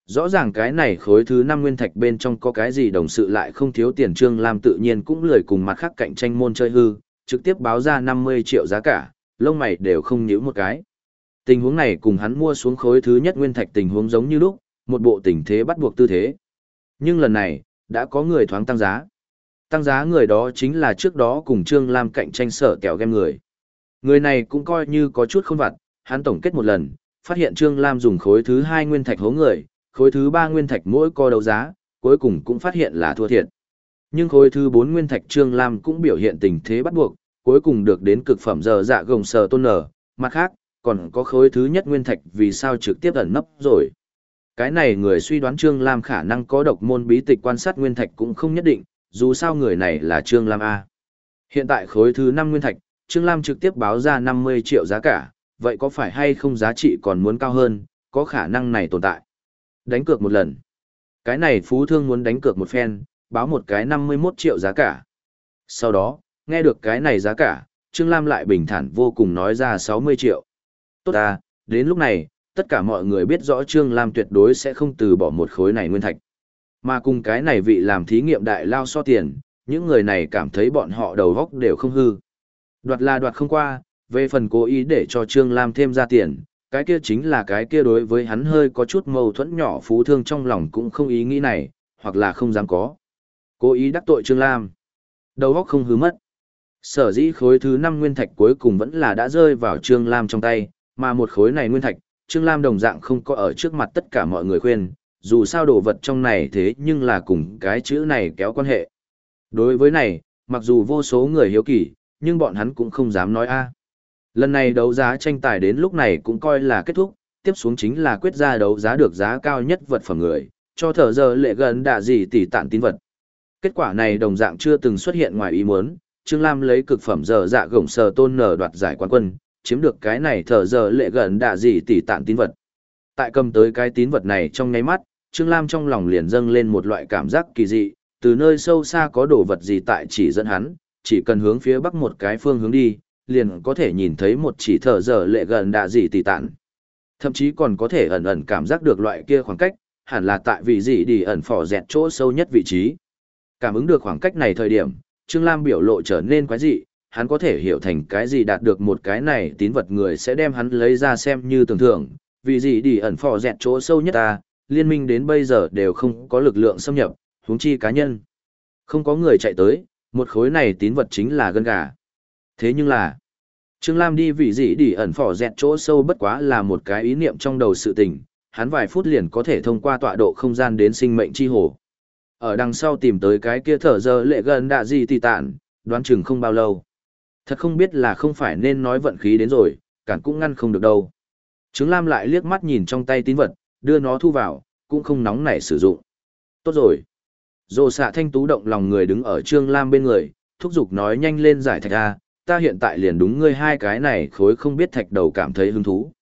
Rõ ràng cái này khối thứ năm nguyên thạch bên trong có cái gì đồng sự lại không thiếu tiền trương làm tự nhiên cũng lười cùng mặt khác cạnh tranh môn chơi hư, trực tiếp báo ra 50 triệu giá cả, lông mày đều không nhíu một cái. Tình huống này cùng hắn mua xuống khối thứ nhất nguyên thạch tình huống giống như lúc, một bộ tình thế bắt buộc tư thế. Nhưng lần này, đã có người thoáng tăng giá. Tăng giá người đó chính là trước đó cùng Trương Lam cạnh tranh sở kẹo game người. Người này cũng coi như có chút không vặt, hắn tổng kết một lần, phát hiện Trương Lam dùng khối thứ hai nguyên thạch hố người, khối thứ ba nguyên thạch mỗi co đấu giá, cuối cùng cũng phát hiện là thua thiệt. Nhưng khối thứ bốn nguyên thạch Trương Lam cũng biểu hiện tình thế bắt buộc, cuối cùng được đến cực phẩm giờ dạ gồng sờ tôn nở, mặt khác, còn có khối thứ nhất nguyên thạch vì sao trực tiếp ẩn nấp rồi. Cái này người suy đoán Trương Lam khả năng có độc môn bí tịch quan sát nguyên thạch cũng không nhất định, dù sao người này là Trương Lam A. Hiện tại khối thứ 5 nguyên thạch, Trương Lam trực tiếp báo ra 50 triệu giá cả, vậy có phải hay không giá trị còn muốn cao hơn, có khả năng này tồn tại. Đánh cược một lần. Cái này phú thương muốn đánh cược một phen, báo một cái 51 triệu giá cả. Sau đó, nghe được cái này giá cả, Trương Lam lại bình thản vô cùng nói ra 60 triệu. Tốt à, đến lúc này, tất cả mọi người biết rõ Trương Lam tuyệt đối sẽ không từ bỏ một khối này nguyên thạch. Mà cùng cái này vị làm thí nghiệm đại lao so tiền, những người này cảm thấy bọn họ đầu góc đều không hư. Đoạt là đoạt không qua, về phần cố ý để cho Trương Lam thêm ra tiền, cái kia chính là cái kia đối với hắn hơi có chút mâu thuẫn nhỏ phú thương trong lòng cũng không ý nghĩ này, hoặc là không dám có. Cố ý đắc tội Trương Lam. Đầu góc không hứa mất. Sở dĩ khối thứ 5 nguyên thạch cuối cùng vẫn là đã rơi vào Trương Lam trong tay, mà một khối này nguyên thạch, Trương Lam đồng dạng không có ở trước mặt tất cả mọi người khuyên, dù sao đồ vật trong này thế nhưng là cùng cái chữ này kéo quan hệ. Đối với này, mặc dù vô số người hiếu kỳ, nhưng bọn hắn cũng không dám nói a. Lần này đấu giá tranh tài đến lúc này cũng coi là kết thúc, tiếp xuống chính là quyết ra đấu giá được giá cao nhất vật phẩm người, cho thở giờ lệ gần đạ gì tỷ tạn tín vật. Kết quả này đồng dạng chưa từng xuất hiện ngoài ý muốn, Trương Lam lấy cực phẩm giờ dạ gổng sờ tôn nở đoạt giải quán quân, chiếm được cái này thở giờ lệ gần đạ gì tỷ tạn tín vật. Tại cầm tới cái tín vật này trong nháy mắt, Trương Lam trong lòng liền dâng lên một loại cảm giác kỳ dị, từ nơi sâu xa có đồ vật gì tại chỉ dẫn hắn, chỉ cần hướng phía bắc một cái phương hướng đi, liền có thể nhìn thấy một chỉ thở giờ lệ gần đạ dị tỷ tản. Thậm chí còn có thể ẩn ẩn cảm giác được loại kia khoảng cách, hẳn là tại vị gì đi ẩn phỏ dẹt chỗ sâu nhất vị trí. Cảm ứng được khoảng cách này thời điểm, Trương Lam biểu lộ trở nên quái dị, hắn có thể hiểu thành cái gì đạt được một cái này tín vật người sẽ đem hắn lấy ra xem như tưởng thưởng, vì gì đi ẩn phò dẹt chỗ sâu nhất ta, liên minh đến bây giờ đều không có lực lượng xâm nhập, huống chi cá nhân. Không có người chạy tới, một khối này tín vật chính là gân gà. Thế nhưng là, Trương Lam đi vì gì đi ẩn phò dẹt chỗ sâu bất quá là một cái ý niệm trong đầu sự tình, hắn vài phút liền có thể thông qua tọa độ không gian đến sinh mệnh chi hồ. Ở đằng sau tìm tới cái kia thở giờ lệ gần đạ gì tì tản, đoán chừng không bao lâu. Thật không biết là không phải nên nói vận khí đến rồi, cản cũng ngăn không được đâu. Trứng Lam lại liếc mắt nhìn trong tay tín vật, đưa nó thu vào, cũng không nóng nảy sử dụng. Tốt rồi. Dồ xạ thanh tú động lòng người đứng ở Trương Lam bên người, thúc giục nói nhanh lên giải thạch ra, ta hiện tại liền đúng ngươi hai cái này khối không biết thạch đầu cảm thấy hứng thú.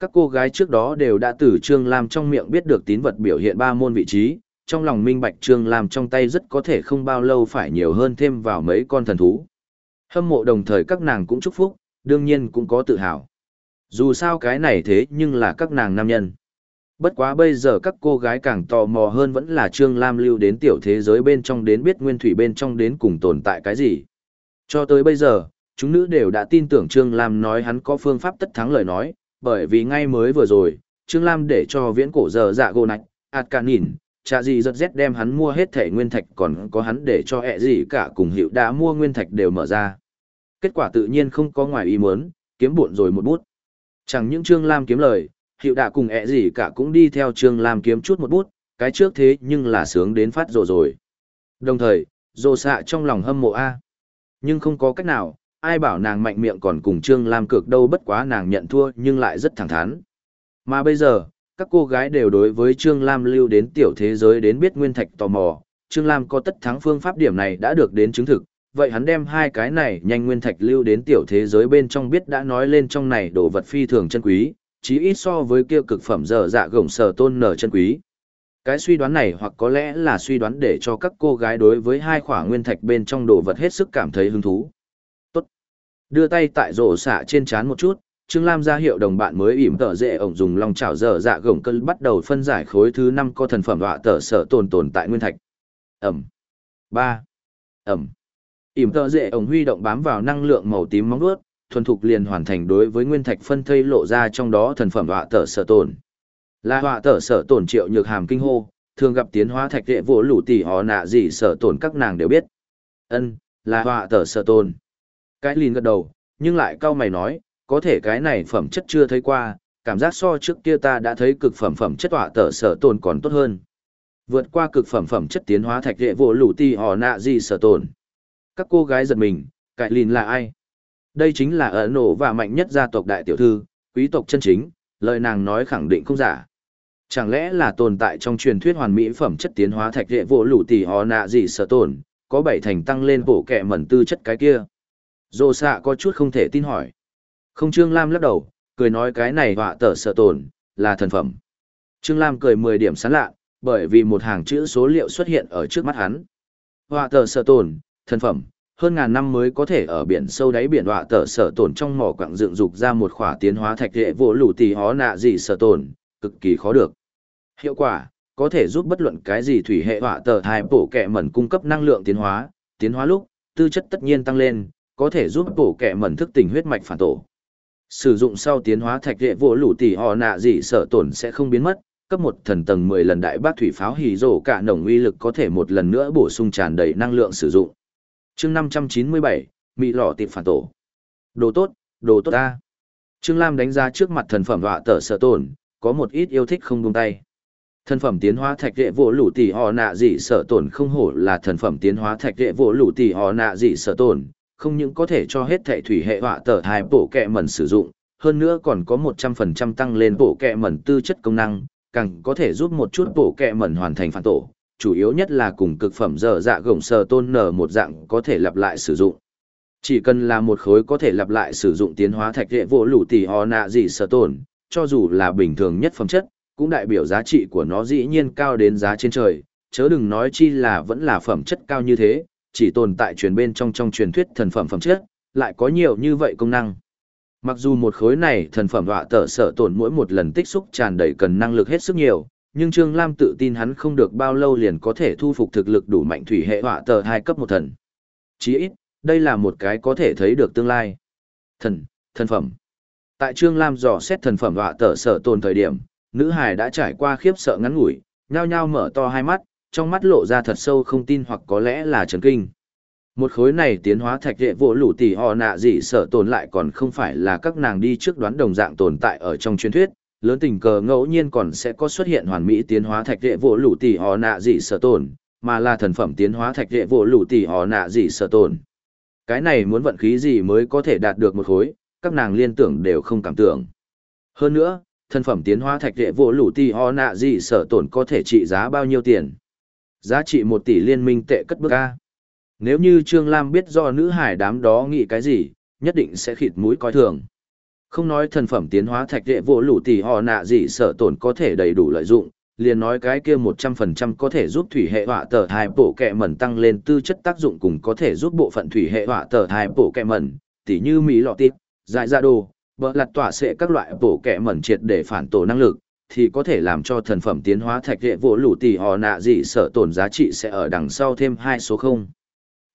Các cô gái trước đó đều đã từ Trương Lam trong miệng biết được tín vật biểu hiện ba môn vị trí, trong lòng minh bạch Trương Lam trong tay rất có thể không bao lâu phải nhiều hơn thêm vào mấy con thần thú. Hâm mộ đồng thời các nàng cũng chúc phúc, đương nhiên cũng có tự hào. Dù sao cái này thế nhưng là các nàng nam nhân. Bất quá bây giờ các cô gái càng tò mò hơn vẫn là Trương Lam lưu đến tiểu thế giới bên trong đến biết nguyên thủy bên trong đến cùng tồn tại cái gì. Cho tới bây giờ, chúng nữ đều đã tin tưởng Trương Lam nói hắn có phương pháp tất thắng lời nói, bởi vì ngay mới vừa rồi, Trương Lam để cho viễn cổ giờ dạ gô nạch, ạt cả nhìn, chả gì giật rét đem hắn mua hết thẻ nguyên thạch còn có hắn để cho ẹ gì cả cùng hiệu đã mua nguyên thạch đều mở ra. Kết quả tự nhiên không có ngoài ý muốn, kiếm buộn rồi một bút. Chẳng những Trương Lam kiếm lời, hiệu đã cùng ẹ gì cả cũng đi theo Trương Lam kiếm chút một bút, cái trước thế nhưng là sướng đến phát rồ rồi. Đồng thời, rồ xạ trong lòng hâm mộ A. Nhưng không có cách nào, ai bảo nàng mạnh miệng còn cùng Trương Lam cược đâu bất quá nàng nhận thua nhưng lại rất thẳng thắn. Mà bây giờ, các cô gái đều đối với Trương Lam lưu đến tiểu thế giới đến biết nguyên thạch tò mò, Trương Lam có tất thắng phương pháp điểm này đã được đến chứng thực, vậy hắn đem hai cái này nhanh nguyên thạch lưu đến tiểu thế giới bên trong biết đã nói lên trong này đồ vật phi thường chân quý, chí ít so với kia cực phẩm dở dạ gổng sở tôn nở chân quý. Cái suy đoán này hoặc có lẽ là suy đoán để cho các cô gái đối với hai khỏa nguyên thạch bên trong đồ vật hết sức cảm thấy hứng thú. Tốt. Đưa tay tại rổ xạ trên chán một chút, Trương Lam ra hiệu đồng bạn mới ỉm tở dễ ổng dùng long chảo dở dạ gồng cân bắt đầu phân giải khối thứ năm có thần phẩm họa tở sở tồn tồn tại nguyên thạch. Ẩm. ba Ẩm. ỉm tở dễ ổng huy động bám vào năng lượng màu tím móng vuốt, thuần thục liền hoàn thành đối với nguyên thạch phân thây lộ ra trong đó thần phẩm họa tở sở tồn. Là họa tở sở tồn triệu nhược hàm kinh hô, thường gặp tiến hóa thạch đệ vô lũ tỷ họ nạ gì sở tồn các nàng đều biết. Ân, là họa tở sở tồn. Cái lìn gật đầu, nhưng lại cau mày nói, có thể cái này phẩm chất chưa thấy qua, cảm giác so trước kia ta đã thấy cực phẩm phẩm chất họa tở sở tồn còn tốt hơn. Vượt qua cực phẩm phẩm chất tiến hóa thạch đệ vô lũ ti họ nạ gì sở tồn. Các cô gái giật mình, cải lìn là ai? Đây chính là ở nổ và mạnh nhất gia tộc đại tiểu thư, quý tộc chân chính, lời nàng nói khẳng định không giả. Chẳng lẽ là tồn tại trong truyền thuyết hoàn mỹ phẩm chất tiến hóa thạch đệ vô lũ tỷ họ nạ gì sở tồn, có bảy thành tăng lên bổ kẹ mẩn tư chất cái kia. Dô xạ có chút không thể tin hỏi. Không Trương Lam lắc đầu, cười nói cái này họa tờ sợ tồn, là thần phẩm. Trương Lam cười 10 điểm sán lạ, bởi vì một hàng chữ số liệu xuất hiện ở trước mắt hắn. Họa tờ sợ tồn, thần phẩm, hơn ngàn năm mới có thể ở biển sâu đáy biển họa tờ sở tồn trong mỏ quặng dựng dục ra một khỏa tiến hóa thạch hệ vô lũ tỷ hó nạ gì sở tồn, cực kỳ khó được. Hiệu quả, có thể giúp bất luận cái gì thủy hệ họa tờ hai bổ kẹ mẩn cung cấp năng lượng tiến hóa, tiến hóa lúc, tư chất tất nhiên tăng lên, có thể giúp bổ kẹ mẩn thức tỉnh huyết mạch phản tổ. Sử dụng sau tiến hóa thạch hệ vô lũ tỷ họ nạ gì sở tổn sẽ không biến mất, cấp một thần tầng 10 lần đại bác thủy pháo hì rổ cả nồng uy lực có thể một lần nữa bổ sung tràn đầy năng lượng sử dụng. chương 597, Mỹ lọ tịp phản tổ. Đồ tốt, đồ tốt ta. Trương Lam đánh giá trước mặt thần phẩm họa tở sở tổn, có một ít yêu thích không buông tay. Thần phẩm tiến hóa thạch đệ vô lũ tỷ họ nạ dị sở tổn không hổ là thần phẩm tiến hóa thạch đệ vô lũ tỷ họ nạ dị sở tổn, không những có thể cho hết thệ thủy hệ họa tờ hai bộ kẹ mẩn sử dụng, hơn nữa còn có 100% tăng lên bộ kẹ mẩn tư chất công năng, càng có thể giúp một chút bộ kẹ mẩn hoàn thành phản tổ, chủ yếu nhất là cùng cực phẩm dở dạ gồng sờ tôn nở một dạng có thể lặp lại sử dụng. Chỉ cần là một khối có thể lặp lại sử dụng tiến hóa thạch hệ vô lũ tỷ họ nạ gì sờ tổn, cho dù là bình thường nhất phẩm chất, cũng đại biểu giá trị của nó dĩ nhiên cao đến giá trên trời, chớ đừng nói chi là vẫn là phẩm chất cao như thế, chỉ tồn tại truyền bên trong trong truyền thuyết thần phẩm phẩm chất, lại có nhiều như vậy công năng. Mặc dù một khối này thần phẩm họa tở sở tổn mỗi một lần tích xúc tràn đầy cần năng lực hết sức nhiều, nhưng Trương Lam tự tin hắn không được bao lâu liền có thể thu phục thực lực đủ mạnh thủy hệ họa tở hai cấp một thần. Chỉ ít, đây là một cái có thể thấy được tương lai. Thần, thần phẩm. Tại Trương Lam dò xét thần phẩm họa tở sở tồn thời điểm, nữ hài đã trải qua khiếp sợ ngắn ngủi, nhao nhao mở to hai mắt, trong mắt lộ ra thật sâu không tin hoặc có lẽ là chấn kinh. Một khối này tiến hóa thạch hệ vỗ lũ tỷ họ nạ gì sở tồn lại còn không phải là các nàng đi trước đoán đồng dạng tồn tại ở trong truyền thuyết, lớn tình cờ ngẫu nhiên còn sẽ có xuất hiện hoàn mỹ tiến hóa thạch hệ vỗ lũ tỷ họ nạ gì sở tồn, mà là thần phẩm tiến hóa thạch hệ vỗ lũ tỷ họ nạ gì sở tồn. Cái này muốn vận khí gì mới có thể đạt được một khối, các nàng liên tưởng đều không cảm tưởng. Hơn nữa, thân phẩm tiến hóa thạch đệ vô lũ ti ho nạ gì sở tổn có thể trị giá bao nhiêu tiền. Giá trị một tỷ liên minh tệ cất bước A. Nếu như Trương Lam biết do nữ hải đám đó nghĩ cái gì, nhất định sẽ khịt mũi coi thường. Không nói thần phẩm tiến hóa thạch đệ vô lũ tỷ họ nạ gì sở tổn có thể đầy đủ lợi dụng, liền nói cái kia 100% có thể giúp thủy hệ hỏa tờ thai bộ kẹ mẩn tăng lên tư chất tác dụng cùng có thể giúp bộ phận thủy hệ hỏa tờ thai bộ kẹ mẩn, tỉ như mỹ lọ tít, dại ra đồ, bờ lặt tỏa sẽ các loại bộ kẹ mẩn triệt để phản tổ năng lực, thì có thể làm cho thần phẩm tiến hóa thạch hệ vỗ lũ tỷ họ nạ gì sở tổn giá trị sẽ ở đằng sau thêm hai số không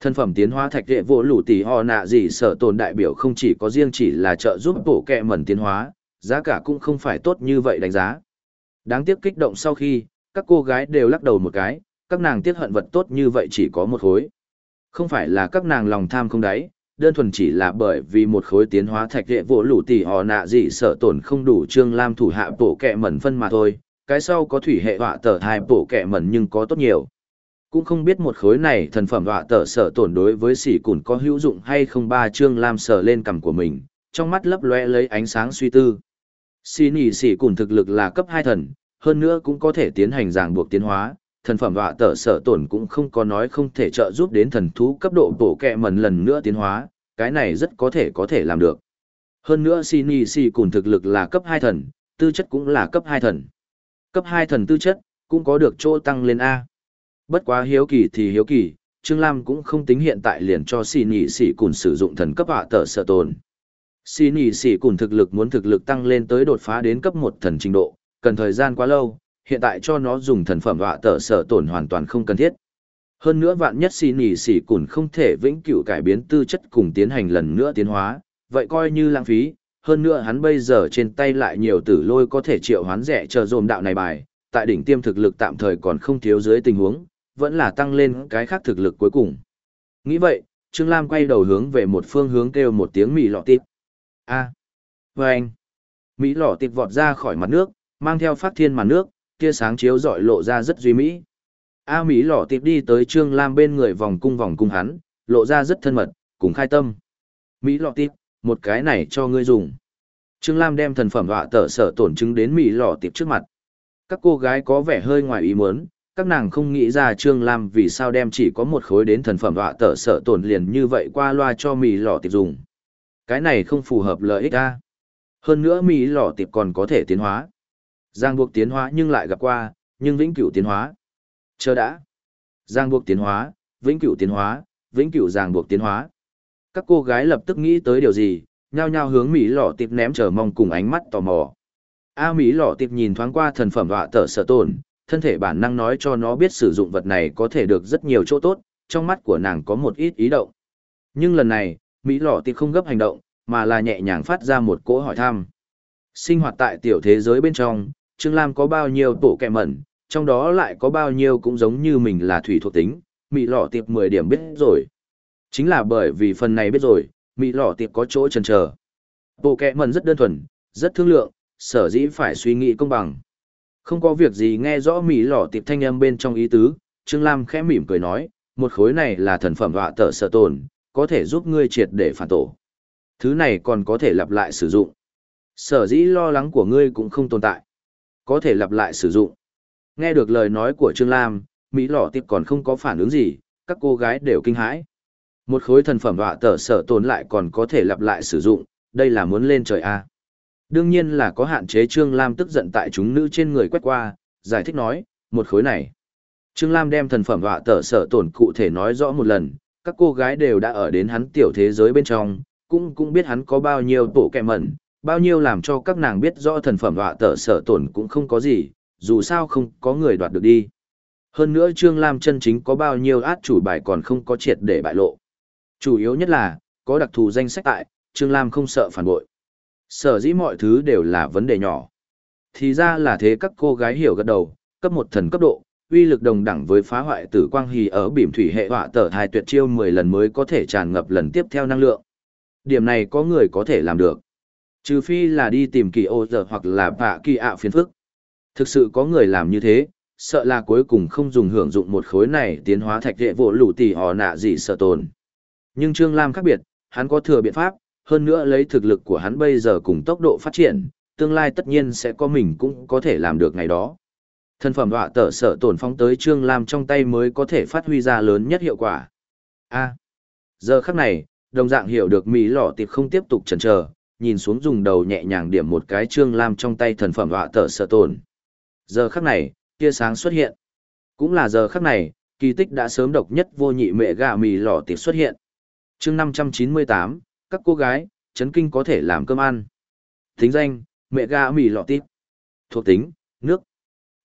Thân phẩm tiến hóa thạch đệ vô lũ tỷ họ nạ gì sở tồn đại biểu không chỉ có riêng chỉ là trợ giúp bổ kẹ mẩn tiến hóa, giá cả cũng không phải tốt như vậy đánh giá. Đáng tiếc kích động sau khi, các cô gái đều lắc đầu một cái, các nàng tiếc hận vật tốt như vậy chỉ có một khối. Không phải là các nàng lòng tham không đáy, đơn thuần chỉ là bởi vì một khối tiến hóa thạch hệ vỗ lũ tỷ họ nạ gì sợ tổn không đủ trương lam thủ hạ bộ kẹ mẩn phân mà thôi, cái sau có thủy hệ họa tờ hai bộ kẹ mẩn nhưng có tốt nhiều. Cũng không biết một khối này thần phẩm họa tờ sở tổn đối với sỉ cùn có hữu dụng hay không ba trương lam sở lên cằm của mình, trong mắt lấp lóe lấy ánh sáng suy tư. Xin nỉ sỉ cùn thực lực là cấp hai thần, hơn nữa cũng có thể tiến hành ràng buộc tiến hóa, thần phẩm họa tở sở tổn cũng không có nói không thể trợ giúp đến thần thú cấp độ bổ kẹ mần lần nữa tiến hóa, cái này rất có thể có thể làm được. Hơn nữa xin nỉ sỉ cùn thực lực là cấp hai thần, tư chất cũng là cấp hai thần. Cấp hai thần tư chất, cũng có được chỗ tăng lên A. Bất quá hiếu kỳ thì hiếu kỳ, Trương Lam cũng không tính hiện tại liền cho xin nhị xì cùn sử dụng thần cấp họa tở sở tổn. Xin nhị xì cùn thực lực muốn thực lực tăng lên tới đột phá đến cấp một thần trình độ, cần thời gian quá lâu, hiện tại cho nó dùng thần phẩm họa tở sở tổn hoàn toàn không cần thiết. Hơn nữa vạn nhất xì nỉ xì cùn không thể vĩnh cửu cải biến tư chất cùng tiến hành lần nữa tiến hóa, vậy coi như lãng phí. Hơn nữa hắn bây giờ trên tay lại nhiều tử lôi có thể triệu hoán rẻ chờ dồn đạo này bài, tại đỉnh tiêm thực lực tạm thời còn không thiếu dưới tình huống, vẫn là tăng lên cái khác thực lực cuối cùng. Nghĩ vậy, Trương Lam quay đầu hướng về một phương hướng kêu một tiếng mì lọ tịp. A. À. Và anh. Mỹ lọ tịp vọt ra khỏi mặt nước, mang theo phát thiên màn nước, tia sáng chiếu rọi lộ ra rất duy mỹ. A Mỹ lọ tịp đi tới Trương Lam bên người vòng cung vòng cung hắn, lộ ra rất thân mật, cùng khai tâm. Mỹ lọ tịp, một cái này cho ngươi dùng. Trương Lam đem thần phẩm họa tở sở tổn chứng đến Mỹ lọ tịp trước mặt. Các cô gái có vẻ hơi ngoài ý muốn, các nàng không nghĩ ra Trương Lam vì sao đem chỉ có một khối đến thần phẩm họa tở sở tổn liền như vậy qua loa cho mỹ lọ tiệp dùng. Cái này không phù hợp lợi ích ra. Hơn nữa mỹ lọ tiệp còn có thể tiến hóa. Giang buộc tiến hóa nhưng lại gặp qua, nhưng vĩnh cửu tiến hóa. Chờ đã. Giang buộc tiến hóa, vĩnh cửu tiến hóa, vĩnh cửu giang buộc tiến hóa. Các cô gái lập tức nghĩ tới điều gì, nhao nhao hướng Mỹ lọ tiệp ném chờ mong cùng ánh mắt tò mò. A Mỹ lọ tiệp nhìn thoáng qua thần phẩm họa tở sở tổn, thân thể bản năng nói cho nó biết sử dụng vật này có thể được rất nhiều chỗ tốt, trong mắt của nàng có một ít ý động. Nhưng lần này, Mỹ lọ tiệp không gấp hành động, mà là nhẹ nhàng phát ra một cỗ hỏi thăm. Sinh hoạt tại tiểu thế giới bên trong, Trương Lam có bao nhiêu tổ kẹ mẩn, trong đó lại có bao nhiêu cũng giống như mình là thủy thuộc tính, Mỹ lọ tiệp 10 điểm biết rồi. Chính là bởi vì phần này biết rồi, Mỹ lọ tiệp có chỗ chần chờ. Bộ kẹ mẩn rất đơn thuần, rất thương lượng, sở dĩ phải suy nghĩ công bằng. Không có việc gì nghe rõ mỹ lọ tiệp thanh âm bên trong ý tứ, Trương Lam khẽ mỉm cười nói, một khối này là thần phẩm họa tở sở tồn, có thể giúp ngươi triệt để phản tổ. Thứ này còn có thể lặp lại sử dụng. Sở dĩ lo lắng của ngươi cũng không tồn tại. Có thể lặp lại sử dụng. Nghe được lời nói của Trương Lam, Mỹ lỏ tiệp còn không có phản ứng gì, các cô gái đều kinh hãi. Một khối thần phẩm họa tờ sở tồn lại còn có thể lặp lại sử dụng, đây là muốn lên trời A. Đương nhiên là có hạn chế Trương Lam tức giận tại chúng nữ trên người quét qua, giải thích nói, một khối này. Trương Lam đem thần phẩm họa tờ sở tổn cụ thể nói rõ một lần, các cô gái đều đã ở đến hắn tiểu thế giới bên trong, cũng cũng biết hắn có bao nhiêu tổ kẹ mẩn, bao nhiêu làm cho các nàng biết rõ thần phẩm họa tở sở tổn cũng không có gì, dù sao không có người đoạt được đi. Hơn nữa Trương Lam chân chính có bao nhiêu át chủ bài còn không có triệt để bại lộ. Chủ yếu nhất là, có đặc thù danh sách tại, Trương Lam không sợ phản bội. Sở dĩ mọi thứ đều là vấn đề nhỏ. Thì ra là thế các cô gái hiểu gật đầu, cấp một thần cấp độ, uy lực đồng đẳng với phá hoại tử quang hì ở bìm thủy hệ họa tở hai tuyệt chiêu 10 lần mới có thể tràn ngập lần tiếp theo năng lượng. Điểm này có người có thể làm được. Trừ phi là đi tìm kỳ ô giờ hoặc là bạ kỳ ạ phiền phức. Thực sự có người làm như thế, sợ là cuối cùng không dùng hưởng dụng một khối này tiến hóa thạch hệ vỗ lũ tỷ họ nạ gì sợ tồn. Nhưng Trương Lam khác biệt, hắn có thừa biện pháp, hơn nữa lấy thực lực của hắn bây giờ cùng tốc độ phát triển, tương lai tất nhiên sẽ có mình cũng có thể làm được ngày đó. Thân phẩm họa tở sợ tổn phóng tới Trương Lam trong tay mới có thể phát huy ra lớn nhất hiệu quả. A. giờ khắc này, đồng dạng hiểu được Mỹ lọ tiệp không tiếp tục chần chờ, nhìn xuống dùng đầu nhẹ nhàng điểm một cái Trương Lam trong tay thần phẩm họa tở sợ tổn. Giờ khắc này, tia sáng xuất hiện. Cũng là giờ khắc này, kỳ tích đã sớm độc nhất vô nhị mẹ gà mì lò tiệp xuất hiện. chương 598, các cô gái, chấn kinh có thể làm cơm ăn. Tính danh, mẹ gà mì lò tiệp. Thuộc tính, nước.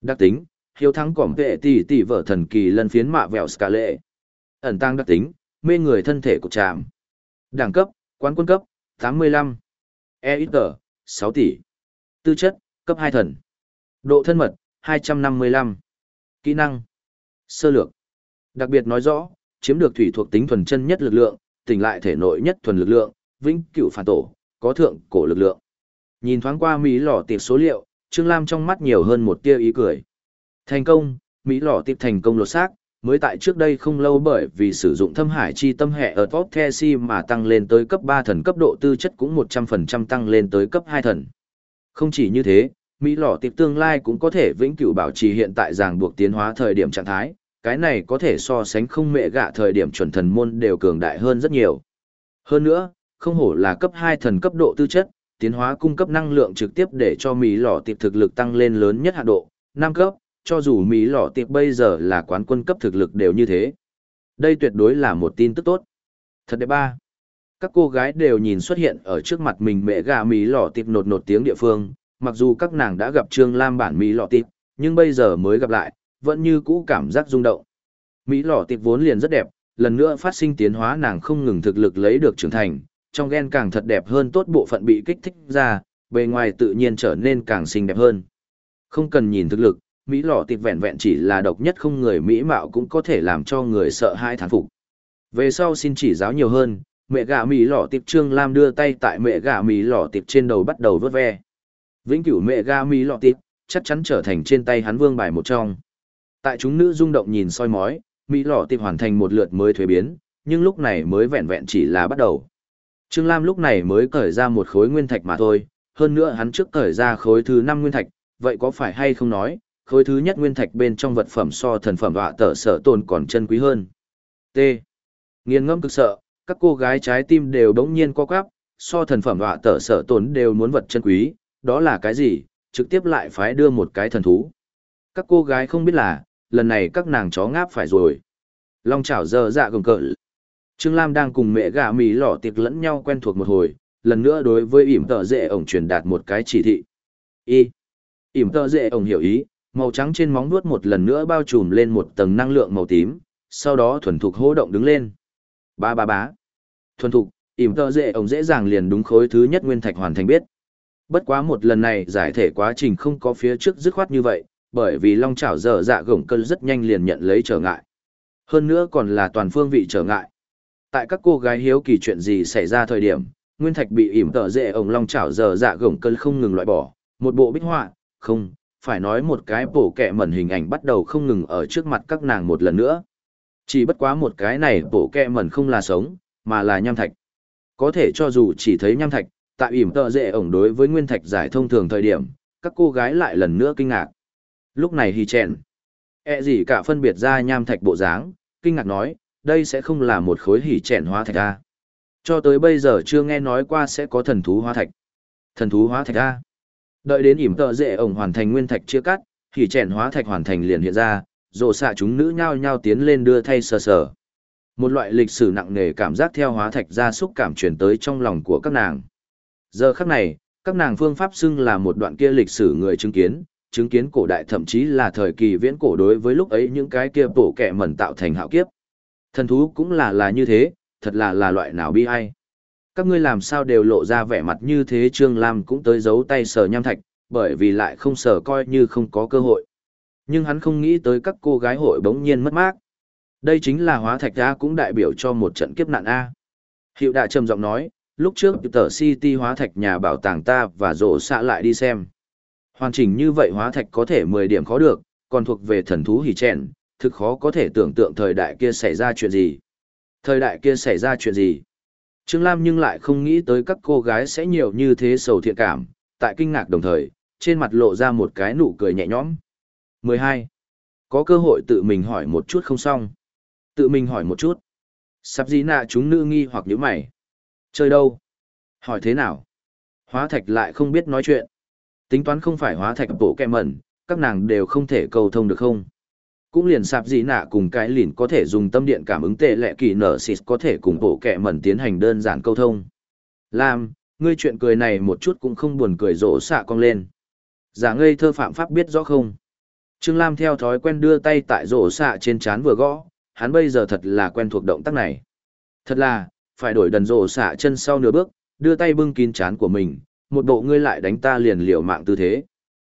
Đặc tính, hiếu thắng cỏm vệ tỷ tỷ vợ thần kỳ lân phiến mạ vẹo ska lệ. Ẩn tăng đặc tính, mê người thân thể của trạm. Đẳng cấp, quán quân cấp, 85. E ít tờ, sáu tỷ. Tư chất, cấp hai thần. Độ thân mật, 255. Kỹ năng. Sơ lược. Đặc biệt nói rõ, chiếm được thủy thuộc tính thuần chân nhất lực lượng, tỉnh lại thể nội nhất thuần lực lượng, vĩnh cửu phản tổ, có thượng cổ lực lượng. Nhìn thoáng qua Mỹ lò tiệp số liệu, Trương Lam trong mắt nhiều hơn một tia ý cười. Thành công, Mỹ lò tiệp thành công lột xác, mới tại trước đây không lâu bởi vì sử dụng thâm hải chi tâm hệ ở top Si mà tăng lên tới cấp 3 thần cấp độ tư chất cũng 100% tăng lên tới cấp 2 thần. Không chỉ như thế, Mỹ lỏ tiệp tương lai cũng có thể vĩnh cửu bảo trì hiện tại ràng buộc tiến hóa thời điểm trạng thái, cái này có thể so sánh không mẹ gạ thời điểm chuẩn thần môn đều cường đại hơn rất nhiều. Hơn nữa, không hổ là cấp 2 thần cấp độ tư chất, tiến hóa cung cấp năng lượng trực tiếp để cho Mỹ lỏ tiệp thực lực tăng lên lớn nhất hạ độ, 5 cấp, cho dù Mỹ lọ tiệp bây giờ là quán quân cấp thực lực đều như thế. Đây tuyệt đối là một tin tức tốt. Thật đẹp ba. Các cô gái đều nhìn xuất hiện ở trước mặt mình mẹ gà Mỹ lọ tiệp nột nột tiếng địa phương, mặc dù các nàng đã gặp Trương Lam bản Mỹ lọ tiệp, nhưng bây giờ mới gặp lại, vẫn như cũ cảm giác rung động. Mỹ lọ tiệp vốn liền rất đẹp, lần nữa phát sinh tiến hóa nàng không ngừng thực lực lấy được trưởng thành, trong gen càng thật đẹp hơn tốt bộ phận bị kích thích ra, bề ngoài tự nhiên trở nên càng xinh đẹp hơn. Không cần nhìn thực lực, Mỹ lọ tiệp vẹn vẹn chỉ là độc nhất không người Mỹ mạo cũng có thể làm cho người sợ hai thán phục. Về sau xin chỉ giáo nhiều hơn, mẹ gà Mỹ lọ tiệp Trương Lam đưa tay tại mẹ gà Mỹ lọ tiệp trên đầu bắt đầu vớt ve. Vĩnh cửu mẹ gà mỹ lọ tịp, chắc chắn trở thành trên tay hắn vương bài một trong. Tại chúng nữ rung động nhìn soi mói, Mỹ lọ tịp hoàn thành một lượt mới thuế biến, nhưng lúc này mới vẹn vẹn chỉ là bắt đầu. Trương Lam lúc này mới cởi ra một khối nguyên thạch mà thôi, hơn nữa hắn trước cởi ra khối thứ năm nguyên thạch, vậy có phải hay không nói, khối thứ nhất nguyên thạch bên trong vật phẩm so thần phẩm họa tở sở tồn còn chân quý hơn. T. Nghiên ngâm cực sợ, các cô gái trái tim đều đống nhiên co quắp, so thần phẩm họa tở sở tồn đều muốn vật chân quý, đó là cái gì, trực tiếp lại phái đưa một cái thần thú. Các cô gái không biết là, lần này các nàng chó ngáp phải rồi. Long chảo giờ dạ gồng cỡ. Trương Lam đang cùng mẹ gà mì lỏ tiệc lẫn nhau quen thuộc một hồi, lần nữa đối với ỉm tợ dệ ổng truyền đạt một cái chỉ thị. Y. ỉm tợ dệ ổng hiểu ý, màu trắng trên móng vuốt một lần nữa bao trùm lên một tầng năng lượng màu tím, sau đó thuần thục hô động đứng lên. Ba ba bá. Thuần thục, ỉm tơ dệ ổng dễ dàng liền đúng khối thứ nhất nguyên thạch hoàn thành biết. Bất quá một lần này giải thể quá trình không có phía trước dứt khoát như vậy, bởi vì long chảo dở dạ gổng cơn rất nhanh liền nhận lấy trở ngại. Hơn nữa còn là toàn phương vị trở ngại. Tại các cô gái hiếu kỳ chuyện gì xảy ra thời điểm, nguyên thạch bị ỉm tợ dễ ổng long chảo dở dạ gổng cơn không ngừng loại bỏ, một bộ bích họa, không, phải nói một cái bổ kẹ mẩn hình ảnh bắt đầu không ngừng ở trước mặt các nàng một lần nữa. Chỉ bất quá một cái này bổ kẹ mẩn không là sống, mà là nham thạch. Có thể cho dù chỉ thấy nham thạch, tại ỉm tợ dễ ổng đối với nguyên thạch giải thông thường thời điểm các cô gái lại lần nữa kinh ngạc. Lúc này hì chèn. E gì cả phân biệt ra nham thạch bộ dáng kinh ngạc nói đây sẽ không là một khối hỉ chèn hóa thạch a cho tới bây giờ chưa nghe nói qua sẽ có thần thú hóa thạch. Thần thú hóa thạch a đợi đến ỉm tợ dễ ổng hoàn thành nguyên thạch chia cắt thì chèn hóa thạch hoàn thành liền hiện ra rộ xạ chúng nữ nhao nhao tiến lên đưa thay sờ sờ một loại lịch sử nặng nề cảm giác theo hóa thạch ra xúc cảm truyền tới trong lòng của các nàng Giờ khắc này, các nàng phương pháp xưng là một đoạn kia lịch sử người chứng kiến, chứng kiến cổ đại thậm chí là thời kỳ viễn cổ đối với lúc ấy những cái kia bổ kẹ mẩn tạo thành hạo kiếp. Thần thú cũng là là như thế, thật là là loại nào bi ai. Các ngươi làm sao đều lộ ra vẻ mặt như thế Trương Lam cũng tới giấu tay sờ nham thạch, bởi vì lại không sờ coi như không có cơ hội. Nhưng hắn không nghĩ tới các cô gái hội bỗng nhiên mất mát. Đây chính là hóa thạch A cũng đại biểu cho một trận kiếp nạn A. Hiệu đại trầm giọng nói, lúc trước tờ City hóa thạch nhà bảo tàng ta và rổ xạ lại đi xem. Hoàn chỉnh như vậy hóa thạch có thể 10 điểm khó được, còn thuộc về thần thú hỉ chèn, thực khó có thể tưởng tượng thời đại kia xảy ra chuyện gì. Thời đại kia xảy ra chuyện gì? Trương Lam nhưng lại không nghĩ tới các cô gái sẽ nhiều như thế sầu thiện cảm, tại kinh ngạc đồng thời, trên mặt lộ ra một cái nụ cười nhẹ nhõm. 12. Có cơ hội tự mình hỏi một chút không xong. Tự mình hỏi một chút. Sắp gì nạ chúng nữ nghi hoặc nhíu mày. Chơi đâu? Hỏi thế nào? Hóa thạch lại không biết nói chuyện. Tính toán không phải hóa thạch bộ kẹ mẩn, các nàng đều không thể cầu thông được không? Cũng liền sạp gì nạ cùng cái lìn có thể dùng tâm điện cảm ứng tệ lệ kỳ nở xịt có thể cùng bộ kẹ mẩn tiến hành đơn giản câu thông. Lam, ngươi chuyện cười này một chút cũng không buồn cười rỗ xạ cong lên. Giả ngây thơ phạm pháp biết rõ không? Trương Lam theo thói quen đưa tay tại rổ xạ trên chán vừa gõ, hắn bây giờ thật là quen thuộc động tác này. Thật là, phải đổi đần rổ xạ chân sau nửa bước, đưa tay bưng kín chán của mình, một bộ ngươi lại đánh ta liền liều mạng tư thế.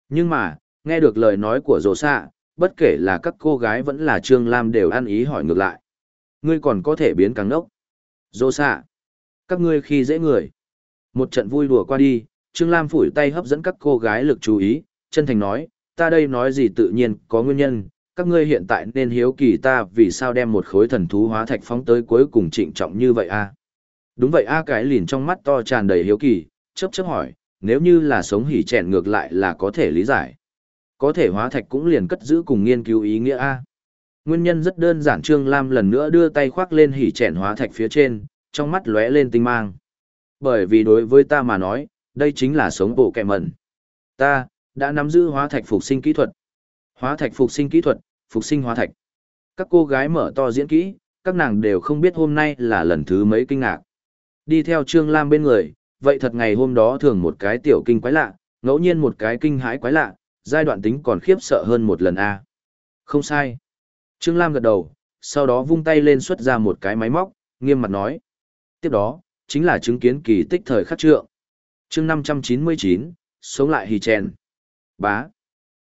Nhưng mà, nghe được lời nói của rổ xạ, bất kể là các cô gái vẫn là Trương Lam đều ăn ý hỏi ngược lại. Ngươi còn có thể biến càng nốc. Dô xạ, các ngươi khi dễ người. Một trận vui đùa qua đi, Trương Lam phủi tay hấp dẫn các cô gái lực chú ý, chân thành nói, ta đây nói gì tự nhiên có nguyên nhân, các ngươi hiện tại nên hiếu kỳ ta vì sao đem một khối thần thú hóa thạch phóng tới cuối cùng trịnh trọng như vậy a Đúng vậy a cái lìn trong mắt to tràn đầy hiếu kỳ, chấp chấp hỏi, nếu như là sống hỉ chèn ngược lại là có thể lý giải. Có thể hóa thạch cũng liền cất giữ cùng nghiên cứu ý nghĩa a Nguyên nhân rất đơn giản Trương Lam lần nữa đưa tay khoác lên hỉ chèn hóa thạch phía trên, trong mắt lóe lên tinh mang. Bởi vì đối với ta mà nói, đây chính là sống bộ kẹ mẩn. Ta, đã nắm giữ hóa thạch phục sinh kỹ thuật. Hóa thạch phục sinh kỹ thuật, phục sinh hóa thạch. Các cô gái mở to diễn kỹ, các nàng đều không biết hôm nay là lần thứ mấy kinh ngạc. Đi theo Trương Lam bên người, vậy thật ngày hôm đó thường một cái tiểu kinh quái lạ, ngẫu nhiên một cái kinh hãi quái lạ, giai đoạn tính còn khiếp sợ hơn một lần a. Không sai. Trương Lam gật đầu, sau đó vung tay lên xuất ra một cái máy móc, nghiêm mặt nói. Tiếp đó, chính là chứng kiến kỳ tích thời khắc trượng. chương 599, sống lại hì chèn. Bá.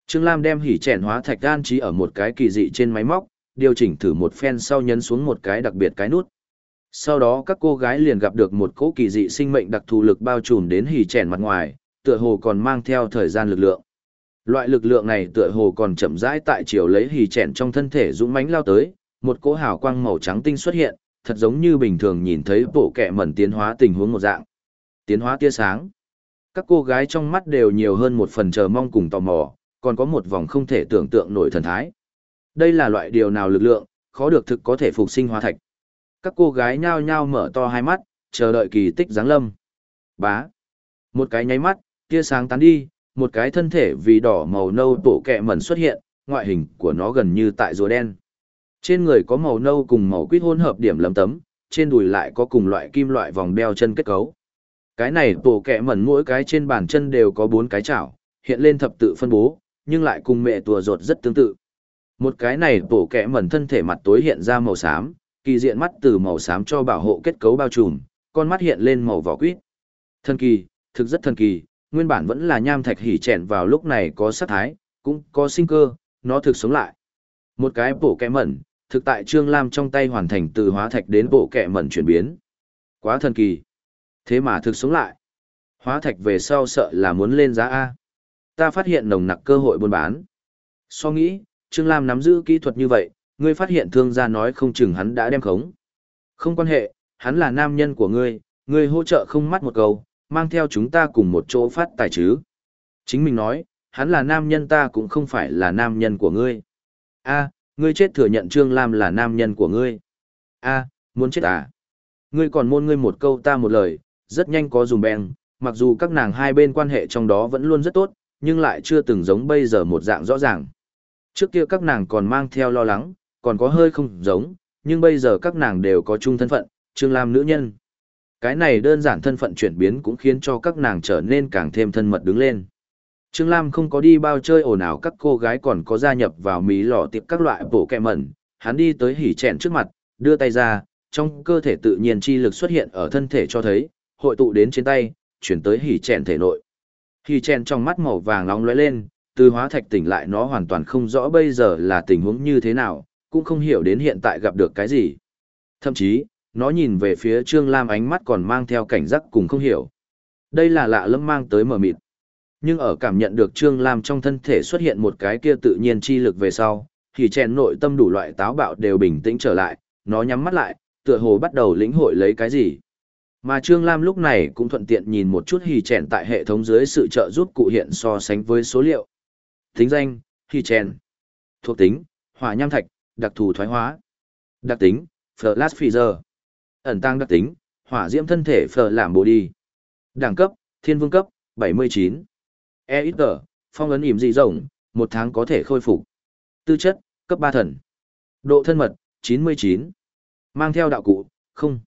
Trương Lam đem hỉ chèn hóa thạch gan trí ở một cái kỳ dị trên máy móc, điều chỉnh thử một phen sau nhấn xuống một cái đặc biệt cái nút. Sau đó các cô gái liền gặp được một cỗ kỳ dị sinh mệnh đặc thù lực bao trùm đến hỉ chèn mặt ngoài, tựa hồ còn mang theo thời gian lực lượng. Loại lực lượng này tựa hồ còn chậm rãi tại chiều lấy hì chèn trong thân thể dũng mãnh lao tới, một cỗ hào quang màu trắng tinh xuất hiện, thật giống như bình thường nhìn thấy bộ kẻ mẩn tiến hóa tình huống một dạng. Tiến hóa tia sáng. Các cô gái trong mắt đều nhiều hơn một phần chờ mong cùng tò mò, còn có một vòng không thể tưởng tượng nổi thần thái. Đây là loại điều nào lực lượng, khó được thực có thể phục sinh hóa thạch. Các cô gái nhao nhao mở to hai mắt, chờ đợi kỳ tích giáng lâm. Bá. Một cái nháy mắt, tia sáng tán đi, một cái thân thể vì đỏ màu nâu tổ kẹ mẩn xuất hiện, ngoại hình của nó gần như tại rùa đen. Trên người có màu nâu cùng màu quýt hỗn hợp điểm lấm tấm, trên đùi lại có cùng loại kim loại vòng đeo chân kết cấu. Cái này tổ kẹ mẩn mỗi cái trên bàn chân đều có bốn cái chảo, hiện lên thập tự phân bố, nhưng lại cùng mẹ tùa rột rất tương tự. Một cái này tổ kẹ mẩn thân thể mặt tối hiện ra màu xám, kỳ diện mắt từ màu xám cho bảo hộ kết cấu bao trùm, con mắt hiện lên màu vỏ quýt. Thần kỳ, thực rất thần kỳ, nguyên bản vẫn là nham thạch hỉ chèn vào lúc này có sát thái, cũng có sinh cơ, nó thực sống lại. Một cái bộ kẹ mẩn, thực tại Trương Lam trong tay hoàn thành từ hóa thạch đến bộ kẹ mẩn chuyển biến. Quá thần kỳ. Thế mà thực sống lại. Hóa thạch về sau sợ là muốn lên giá A. Ta phát hiện nồng nặc cơ hội buôn bán. So nghĩ, Trương Lam nắm giữ kỹ thuật như vậy, ngươi phát hiện thương gia nói không chừng hắn đã đem khống. Không quan hệ, hắn là nam nhân của ngươi, ngươi hỗ trợ không mắt một câu, mang theo chúng ta cùng một chỗ phát tài chứ. Chính mình nói, hắn là nam nhân ta cũng không phải là nam nhân của ngươi. A, ngươi chết thừa nhận Trương Lam là nam nhân của ngươi. A, muốn chết à? Ngươi còn môn ngươi một câu ta một lời, rất nhanh có dùng beng, mặc dù các nàng hai bên quan hệ trong đó vẫn luôn rất tốt, nhưng lại chưa từng giống bây giờ một dạng rõ ràng. Trước kia các nàng còn mang theo lo lắng, còn có hơi không giống, nhưng bây giờ các nàng đều có chung thân phận, Trương Lam nữ nhân. Cái này đơn giản thân phận chuyển biến cũng khiến cho các nàng trở nên càng thêm thân mật đứng lên. Trương Lam không có đi bao chơi ồn ào các cô gái còn có gia nhập vào mí lò tiệp các loại bổ kẹ mẩn, hắn đi tới hỉ chèn trước mặt, đưa tay ra, trong cơ thể tự nhiên chi lực xuất hiện ở thân thể cho thấy, hội tụ đến trên tay, chuyển tới hỉ chèn thể nội. Hỉ chèn trong mắt màu vàng nóng lóe lên, từ hóa thạch tỉnh lại nó hoàn toàn không rõ bây giờ là tình huống như thế nào, cũng không hiểu đến hiện tại gặp được cái gì. Thậm chí, nó nhìn về phía Trương Lam ánh mắt còn mang theo cảnh giác cùng không hiểu. Đây là lạ lẫm mang tới mở mịt. Nhưng ở cảm nhận được Trương Lam trong thân thể xuất hiện một cái kia tự nhiên chi lực về sau, thì chèn nội tâm đủ loại táo bạo đều bình tĩnh trở lại, nó nhắm mắt lại, tựa hồ bắt đầu lĩnh hội lấy cái gì. Mà Trương Lam lúc này cũng thuận tiện nhìn một chút hì chèn tại hệ thống dưới sự trợ giúp cụ hiện so sánh với số liệu. Tính danh, hì chèn. Thuộc tính, hỏa nham thạch, đặc thù thoái hóa. Đặc tính, Flash Freezer. Ẩn tăng đặc tính, hỏa diễm thân thể phở làm bồ đi. Đẳng cấp, thiên vương cấp, 79. E ít phong ấn ỉm dị rộng, một tháng có thể khôi phục. Tư chất, cấp ba thần. Độ thân mật, 99. Mang theo đạo cụ, không.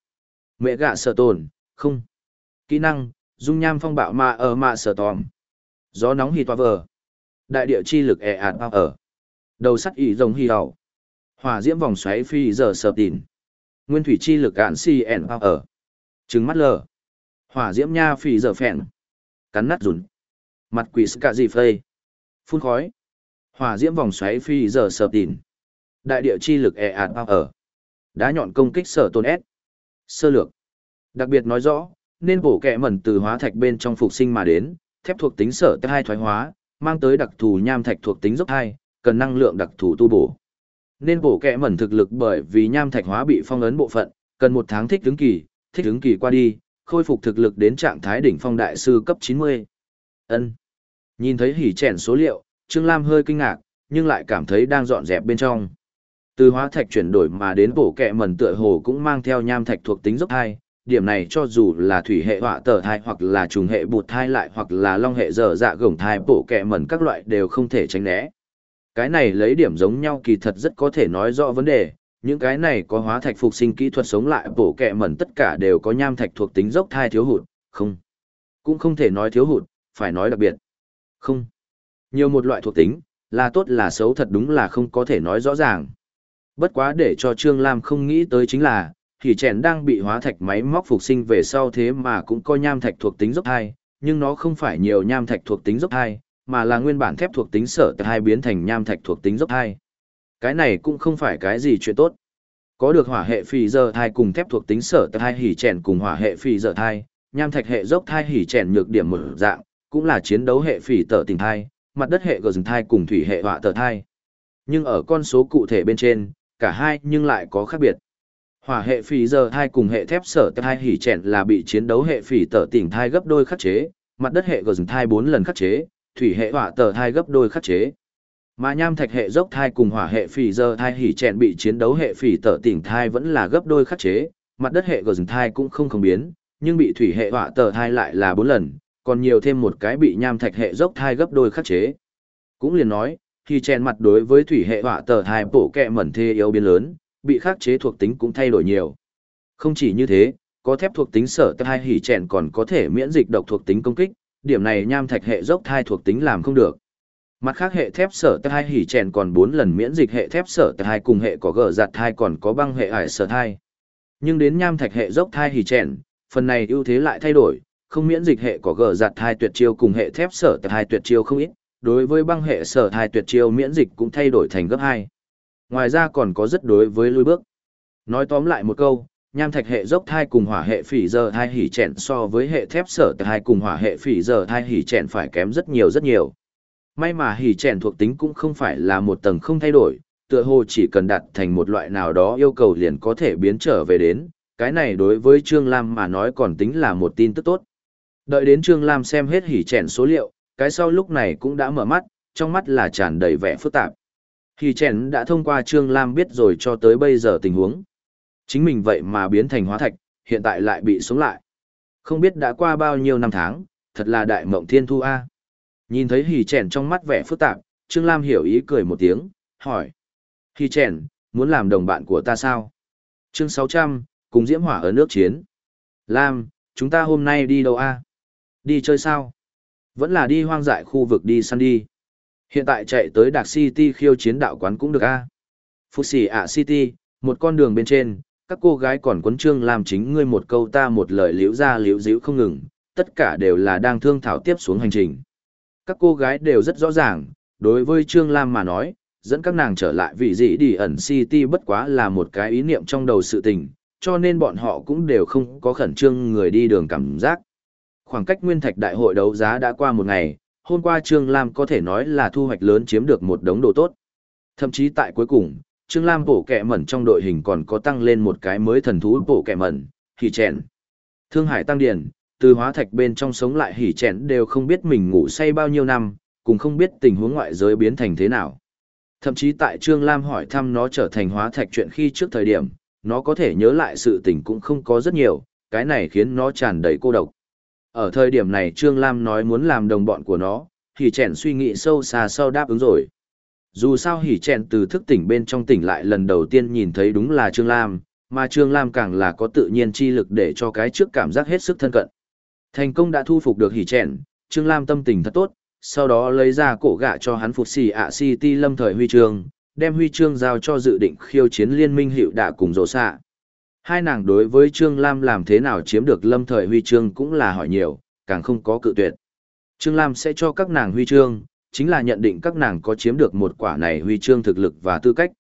Mẹ gạ sợ tồn, không. Kỹ năng, dung nham phong bạo mà ở mạ sở tòm. Gió nóng hì toa vờ. Đại địa chi lực e ạt ở. Đầu sắt ỉ rồng hì hầu. Hỏa diễm vòng xoáy phi giờ sợ tìn. Nguyên thủy chi lực ạn si ẻn ở. Trứng mắt lờ. Hỏa diễm nha phì giờ phèn. Cắn nát rùn. Mặt quỷ ska gì phây. Phun khói. Hỏa diễm vòng xoáy phi giờ sờ tìn. Đại địa chi lực e ạt ở. Đá nhọn công kích sở tôn S. Sơ lược. Đặc biệt nói rõ, nên bổ kẹ mẩn từ hóa thạch bên trong phục sinh mà đến, thép thuộc tính sở hai thoái hóa, mang tới đặc thù nham thạch thuộc tính dốc hai, cần năng lượng đặc thù tu bổ. Nên bổ kẹ mẩn thực lực bởi vì nham thạch hóa bị phong ấn bộ phận, cần một tháng thích ứng kỳ, thích ứng kỳ qua đi, khôi phục thực lực đến trạng thái đỉnh phong đại sư cấp 90. Ân. Nhìn thấy hỉ chèn số liệu, Trương Lam hơi kinh ngạc, nhưng lại cảm thấy đang dọn dẹp bên trong. Từ hóa thạch chuyển đổi mà đến bổ kẹ mẩn tựa hồ cũng mang theo nham thạch thuộc tính dốc hai, điểm này cho dù là thủy hệ họa tờ thai hoặc là trùng hệ bụt thai lại hoặc là long hệ dở dạ gồng thai bổ kẹ mẩn các loại đều không thể tránh né. Cái này lấy điểm giống nhau kỳ thật rất có thể nói rõ vấn đề, những cái này có hóa thạch phục sinh kỹ thuật sống lại bổ kẹ mẩn tất cả đều có nham thạch thuộc tính dốc thai thiếu hụt, không. Cũng không thể nói thiếu hụt, phải nói đặc biệt. Không. Nhiều một loại thuộc tính, là tốt là xấu thật đúng là không có thể nói rõ ràng. Bất quá để cho Trương Lam không nghĩ tới chính là, thì chèn đang bị hóa thạch máy móc phục sinh về sau thế mà cũng có nham thạch thuộc tính dốc hai, nhưng nó không phải nhiều nham thạch thuộc tính dốc hai, mà là nguyên bản thép thuộc tính sở hai biến thành nham thạch thuộc tính dốc hai. Cái này cũng không phải cái gì chuyện tốt. Có được hỏa hệ phì giờ thai cùng thép thuộc tính sở hai hỉ chèn cùng hỏa hệ phì giờ thai, nham thạch hệ dốc thai hỉ chèn nhược điểm một dạng, cũng là chiến đấu hệ phì tờ tình thai, mặt đất hệ gờ rừng thai cùng thủy hệ hỏa tờ thai. Nhưng ở con số cụ thể bên trên, cả hai nhưng lại có khác biệt. Hỏa hệ phì giờ hai cùng hệ thép sở hai hỉ chèn là bị chiến đấu hệ phì tở tỉnh thai gấp đôi khắc chế, mặt đất hệ gờ rừng thai bốn lần khắc chế, thủy hệ hỏa tờ thai gấp đôi khắc chế. Mà nham thạch hệ dốc thai cùng hỏa hệ phỉ giờ thai hỉ chèn bị chiến đấu hệ phỉ tờ tỉnh thai vẫn là gấp đôi khắc chế, mặt đất hệ gờ rừng thai cũng không không biến, nhưng bị thủy hệ hỏa tờ thai lại là bốn lần, còn nhiều thêm một cái bị nham thạch hệ dốc thai gấp đôi khắc chế. Cũng liền nói, khi chèn mặt đối với thủy hệ hỏa tờ thai bổ kẹ mẩn thê yếu biến lớn, bị khắc chế thuộc tính cũng thay đổi nhiều. Không chỉ như thế, có thép thuộc tính sở hai hỉ chèn còn có thể miễn dịch độc thuộc tính công kích, điểm này nham thạch hệ dốc thai thuộc tính làm không được. Mặt khác hệ thép sở hai hỉ chèn còn 4 lần miễn dịch hệ thép sở hai cùng hệ có gờ giặt thai còn có băng hệ ải sở thai. Nhưng đến nham thạch hệ dốc thai hỉ chèn, phần này ưu thế lại thay đổi, không miễn dịch hệ có gờ giặt thai tuyệt chiêu cùng hệ thép sở hai tuyệt chiêu không ít, đối với băng hệ sở thai tuyệt chiêu miễn dịch cũng thay đổi thành gấp 2. Ngoài ra còn có rất đối với lui bước. Nói tóm lại một câu, nham thạch hệ dốc thai cùng hỏa hệ phỉ giờ thai hỉ chèn so với hệ thép sở thai cùng hỏa hệ phỉ giờ thai hỉ chèn phải kém rất nhiều rất nhiều. May mà hỉ chèn thuộc tính cũng không phải là một tầng không thay đổi, tựa hồ chỉ cần đặt thành một loại nào đó yêu cầu liền có thể biến trở về đến, cái này đối với Trương Lam mà nói còn tính là một tin tức tốt. Đợi đến Trương Lam xem hết hỉ chèn số liệu, cái sau lúc này cũng đã mở mắt, trong mắt là tràn đầy vẻ phức tạp. Hỉ chèn đã thông qua Trương Lam biết rồi cho tới bây giờ tình huống. Chính mình vậy mà biến thành hóa thạch, hiện tại lại bị sống lại. Không biết đã qua bao nhiêu năm tháng, thật là đại mộng thiên thu A. Nhìn thấy hỉ chèn trong mắt vẻ phức tạp, Trương Lam hiểu ý cười một tiếng, hỏi. Hỉ chèn, muốn làm đồng bạn của ta sao? Chương 600, cùng diễm hỏa ở nước chiến. Lam, chúng ta hôm nay đi đâu A? Đi chơi sao? Vẫn là đi hoang dại khu vực đi săn đi. Hiện tại chạy tới Đạc City khiêu chiến đạo quán cũng được A. Phúc xỉ ạ City, một con đường bên trên, các cô gái còn quấn trương làm chính ngươi một câu ta một lời liễu ra liễu díu không ngừng, tất cả đều là đang thương thảo tiếp xuống hành trình. Các cô gái đều rất rõ ràng, đối với Trương Lam mà nói, dẫn các nàng trở lại vị gì đi ẩn City bất quá là một cái ý niệm trong đầu sự tình, cho nên bọn họ cũng đều không có khẩn trương người đi đường cảm giác. Khoảng cách nguyên thạch đại hội đấu giá đã qua một ngày, hôm qua Trương Lam có thể nói là thu hoạch lớn chiếm được một đống đồ tốt. Thậm chí tại cuối cùng, Trương Lam bổ kẹ mẩn trong đội hình còn có tăng lên một cái mới thần thú bổ kẹ mẩn, hỉ chèn. Thương Hải Tăng Điển, từ hóa thạch bên trong sống lại hỉ chèn đều không biết mình ngủ say bao nhiêu năm, cũng không biết tình huống ngoại giới biến thành thế nào. Thậm chí tại Trương Lam hỏi thăm nó trở thành hóa thạch chuyện khi trước thời điểm, nó có thể nhớ lại sự tình cũng không có rất nhiều, cái này khiến nó tràn đầy cô độc. Ở thời điểm này Trương Lam nói muốn làm đồng bọn của nó, hỉ chèn suy nghĩ sâu xa sau đáp ứng rồi. Dù sao hỉ chèn từ thức tỉnh bên trong tỉnh lại lần đầu tiên nhìn thấy đúng là Trương Lam, mà Trương Lam càng là có tự nhiên chi lực để cho cái trước cảm giác hết sức thân cận. Thành công đã thu phục được hỉ chèn, Trương Lam tâm tình thật tốt, sau đó lấy ra cổ gạ cho hắn phục xì ạ City lâm thời huy chương, đem huy chương giao cho dự định khiêu chiến liên minh hiệu đạ cùng rộ xạ. Hai nàng đối với Trương Lam làm thế nào chiếm được lâm thời huy chương cũng là hỏi nhiều, càng không có cự tuyệt. Trương Lam sẽ cho các nàng huy chương, chính là nhận định các nàng có chiếm được một quả này huy chương thực lực và tư cách.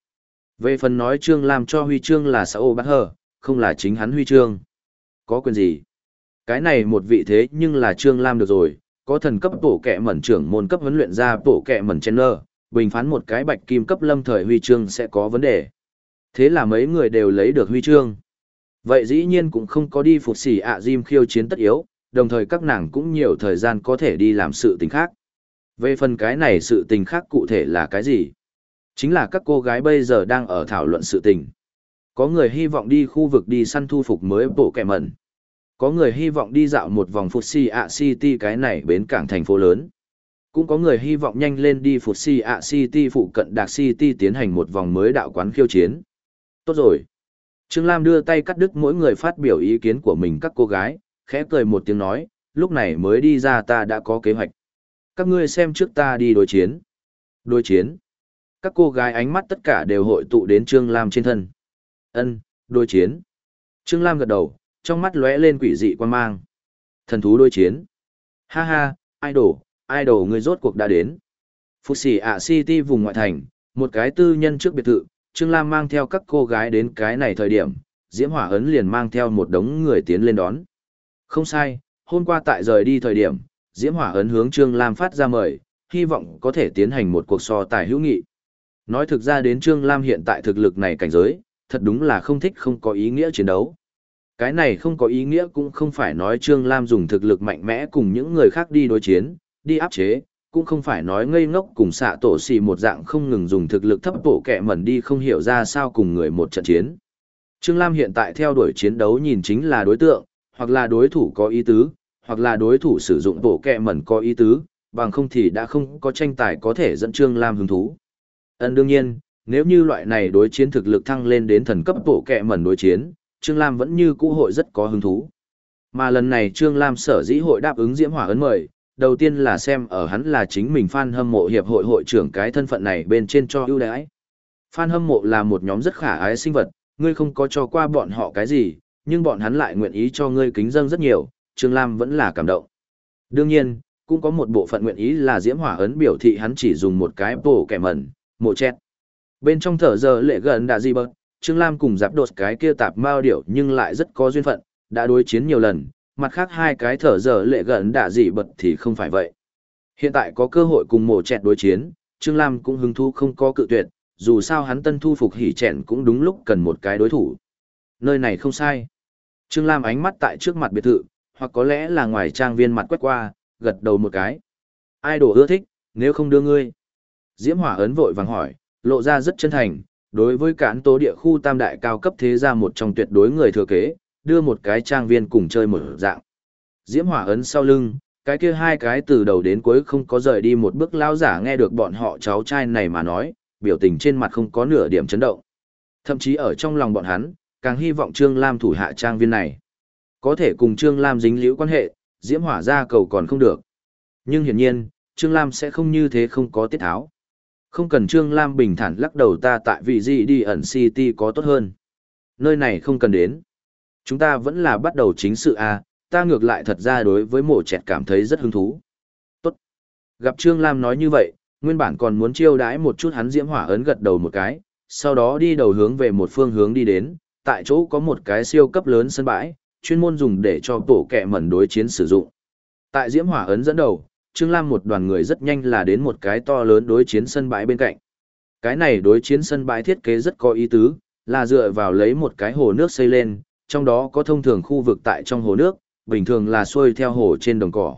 Về phần nói Trương Lam cho huy chương là xã ô bác hờ, không là chính hắn huy chương. Có quyền gì? Cái này một vị thế nhưng là Trương Lam được rồi, có thần cấp bổ kẹ mẩn trưởng môn cấp huấn luyện ra bổ kẹ mẩn chen nơ, bình phán một cái bạch kim cấp lâm thời huy chương sẽ có vấn đề. Thế là mấy người đều lấy được huy chương. Vậy dĩ nhiên cũng không có đi phục xỉ ạ Jim khiêu chiến tất yếu, đồng thời các nàng cũng nhiều thời gian có thể đi làm sự tình khác. Về phần cái này sự tình khác cụ thể là cái gì? Chính là các cô gái bây giờ đang ở thảo luận sự tình. Có người hy vọng đi khu vực đi săn thu phục mới bộ kẻ mẩn. Có người hy vọng đi dạo một vòng Phụt Si a City cái này bến cảng thành phố lớn. Cũng có người hy vọng nhanh lên đi Phụt Si a City phụ cận Đạc City tiến hành một vòng mới đạo quán khiêu chiến. Tốt rồi. Trương Lam đưa tay cắt đứt mỗi người phát biểu ý kiến của mình các cô gái, khẽ cười một tiếng nói, lúc này mới đi ra ta đã có kế hoạch. Các ngươi xem trước ta đi đối chiến. Đối chiến. Các cô gái ánh mắt tất cả đều hội tụ đến Trương Lam trên thân. Ân, đối chiến. Trương Lam gật đầu, trong mắt lóe lên quỷ dị quan mang. Thần thú đối chiến. Ha ha, idol, idol người rốt cuộc đã đến. Phúc xỉ ạ City vùng ngoại thành, một cái tư nhân trước biệt thự, Trương Lam mang theo các cô gái đến cái này thời điểm, Diễm Hỏa Ấn liền mang theo một đống người tiến lên đón. Không sai, hôm qua tại rời đi thời điểm, Diễm Hỏa ấn hướng Trương Lam phát ra mời, hy vọng có thể tiến hành một cuộc so tài hữu nghị. Nói thực ra đến Trương Lam hiện tại thực lực này cảnh giới, thật đúng là không thích không có ý nghĩa chiến đấu. Cái này không có ý nghĩa cũng không phải nói Trương Lam dùng thực lực mạnh mẽ cùng những người khác đi đối chiến, đi áp chế, cũng không phải nói ngây ngốc cùng xạ tổ xì một dạng không ngừng dùng thực lực thấp bộ kẹ mẩn đi không hiểu ra sao cùng người một trận chiến. Trương Lam hiện tại theo đuổi chiến đấu nhìn chính là đối tượng, hoặc là đối thủ có ý tứ, hoặc là đối thủ sử dụng bộ kẹ mẩn có ý tứ, bằng không thì đã không có tranh tài có thể dẫn Trương Lam hứng thú. Ấn đương nhiên, nếu như loại này đối chiến thực lực thăng lên đến thần cấp bộ kẹ mẩn đối chiến, Trương Lam vẫn như cũ hội rất có hứng thú. Mà lần này Trương Lam sở dĩ hội đáp ứng Diễm Hỏa ấn mời, đầu tiên là xem ở hắn là chính mình fan hâm mộ hiệp hội hội trưởng cái thân phận này bên trên cho ưu đãi. Fan hâm mộ là một nhóm rất khả ái sinh vật, ngươi không có cho qua bọn họ cái gì, nhưng bọn hắn lại nguyện ý cho ngươi kính dâng rất nhiều, Trương Lam vẫn là cảm động. Đương nhiên, cũng có một bộ phận nguyện ý là Diễm Hỏa ấn biểu thị hắn chỉ dùng một cái bổ kẻ mẩn, mộ chết. Bên trong thở giờ lệ gần đã gì bật, Trương Lam cùng giáp đột cái kia tạp mao điểu nhưng lại rất có duyên phận, đã đối chiến nhiều lần, mặt khác hai cái thở giờ lệ gần đã gì bật thì không phải vậy. Hiện tại có cơ hội cùng mộ chẹt đối chiến, Trương Lam cũng hứng thú không có cự tuyệt, dù sao hắn tân thu phục hỉ chẹn cũng đúng lúc cần một cái đối thủ. Nơi này không sai. Trương Lam ánh mắt tại trước mặt biệt thự, hoặc có lẽ là ngoài trang viên mặt quét qua, gật đầu một cái. Ai đồ ưa thích, nếu không đưa ngươi. Diễm Hỏa ấn vội vàng hỏi, lộ ra rất chân thành, đối với cán tố địa khu tam đại cao cấp thế gia một trong tuyệt đối người thừa kế, đưa một cái trang viên cùng chơi một dạng. Diễm Hỏa ấn sau lưng, cái kia hai cái từ đầu đến cuối không có rời đi một bước lao giả nghe được bọn họ cháu trai này mà nói, biểu tình trên mặt không có nửa điểm chấn động. Thậm chí ở trong lòng bọn hắn, càng hy vọng Trương Lam thủ hạ trang viên này. Có thể cùng Trương Lam dính liễu quan hệ, diễm hỏa ra cầu còn không được. Nhưng hiển nhiên, Trương Lam sẽ không như thế không có tiết tháo. Không cần Trương Lam bình thản lắc đầu ta tại vì gì đi ẩn City có tốt hơn. Nơi này không cần đến. Chúng ta vẫn là bắt đầu chính sự A, ta ngược lại thật ra đối với mổ chẹt cảm thấy rất hứng thú. Tốt. Gặp Trương Lam nói như vậy, nguyên bản còn muốn chiêu đãi một chút hắn diễm hỏa ấn gật đầu một cái, sau đó đi đầu hướng về một phương hướng đi đến, tại chỗ có một cái siêu cấp lớn sân bãi, chuyên môn dùng để cho tổ kẹ mẩn đối chiến sử dụng. Tại Diễm Hỏa ấn dẫn đầu, Trương Lam một đoàn người rất nhanh là đến một cái to lớn đối chiến sân bãi bên cạnh. Cái này đối chiến sân bãi thiết kế rất có ý tứ, là dựa vào lấy một cái hồ nước xây lên, trong đó có thông thường khu vực tại trong hồ nước, bình thường là xuôi theo hồ trên đồng cỏ.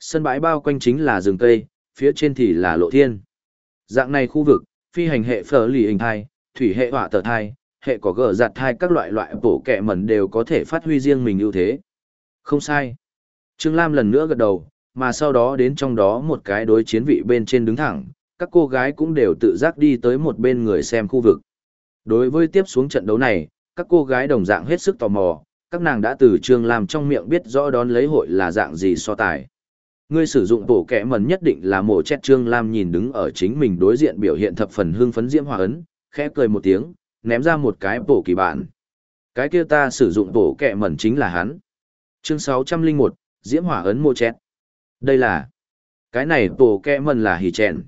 Sân bãi bao quanh chính là rừng cây, phía trên thì là lộ thiên. Dạng này khu vực, phi hành hệ phở lì hình thai, thủy hệ hỏa tờ thai, hệ có gờ giặt thai các loại loại bổ kẹ mẩn đều có thể phát huy riêng mình ưu thế. Không sai. Trương Lam lần nữa gật đầu, mà sau đó đến trong đó một cái đối chiến vị bên trên đứng thẳng, các cô gái cũng đều tự giác đi tới một bên người xem khu vực. Đối với tiếp xuống trận đấu này, các cô gái đồng dạng hết sức tò mò, các nàng đã từ Trương Lam trong miệng biết rõ đón lấy hội là dạng gì so tài. Ngươi sử dụng bổ kẻ mẩn nhất định là mổ chết Trương Lam nhìn đứng ở chính mình đối diện biểu hiện thập phần hương phấn diễm hòa ấn, khẽ cười một tiếng, ném ra một cái bổ kỳ bản. Cái kia ta sử dụng bổ kẹ mẩn chính là hắn. Chương 601, Diễm Hỏa ấn mô Chẹt. Đây là... Cái này bổ kẹ mẩn là hỉ chèn.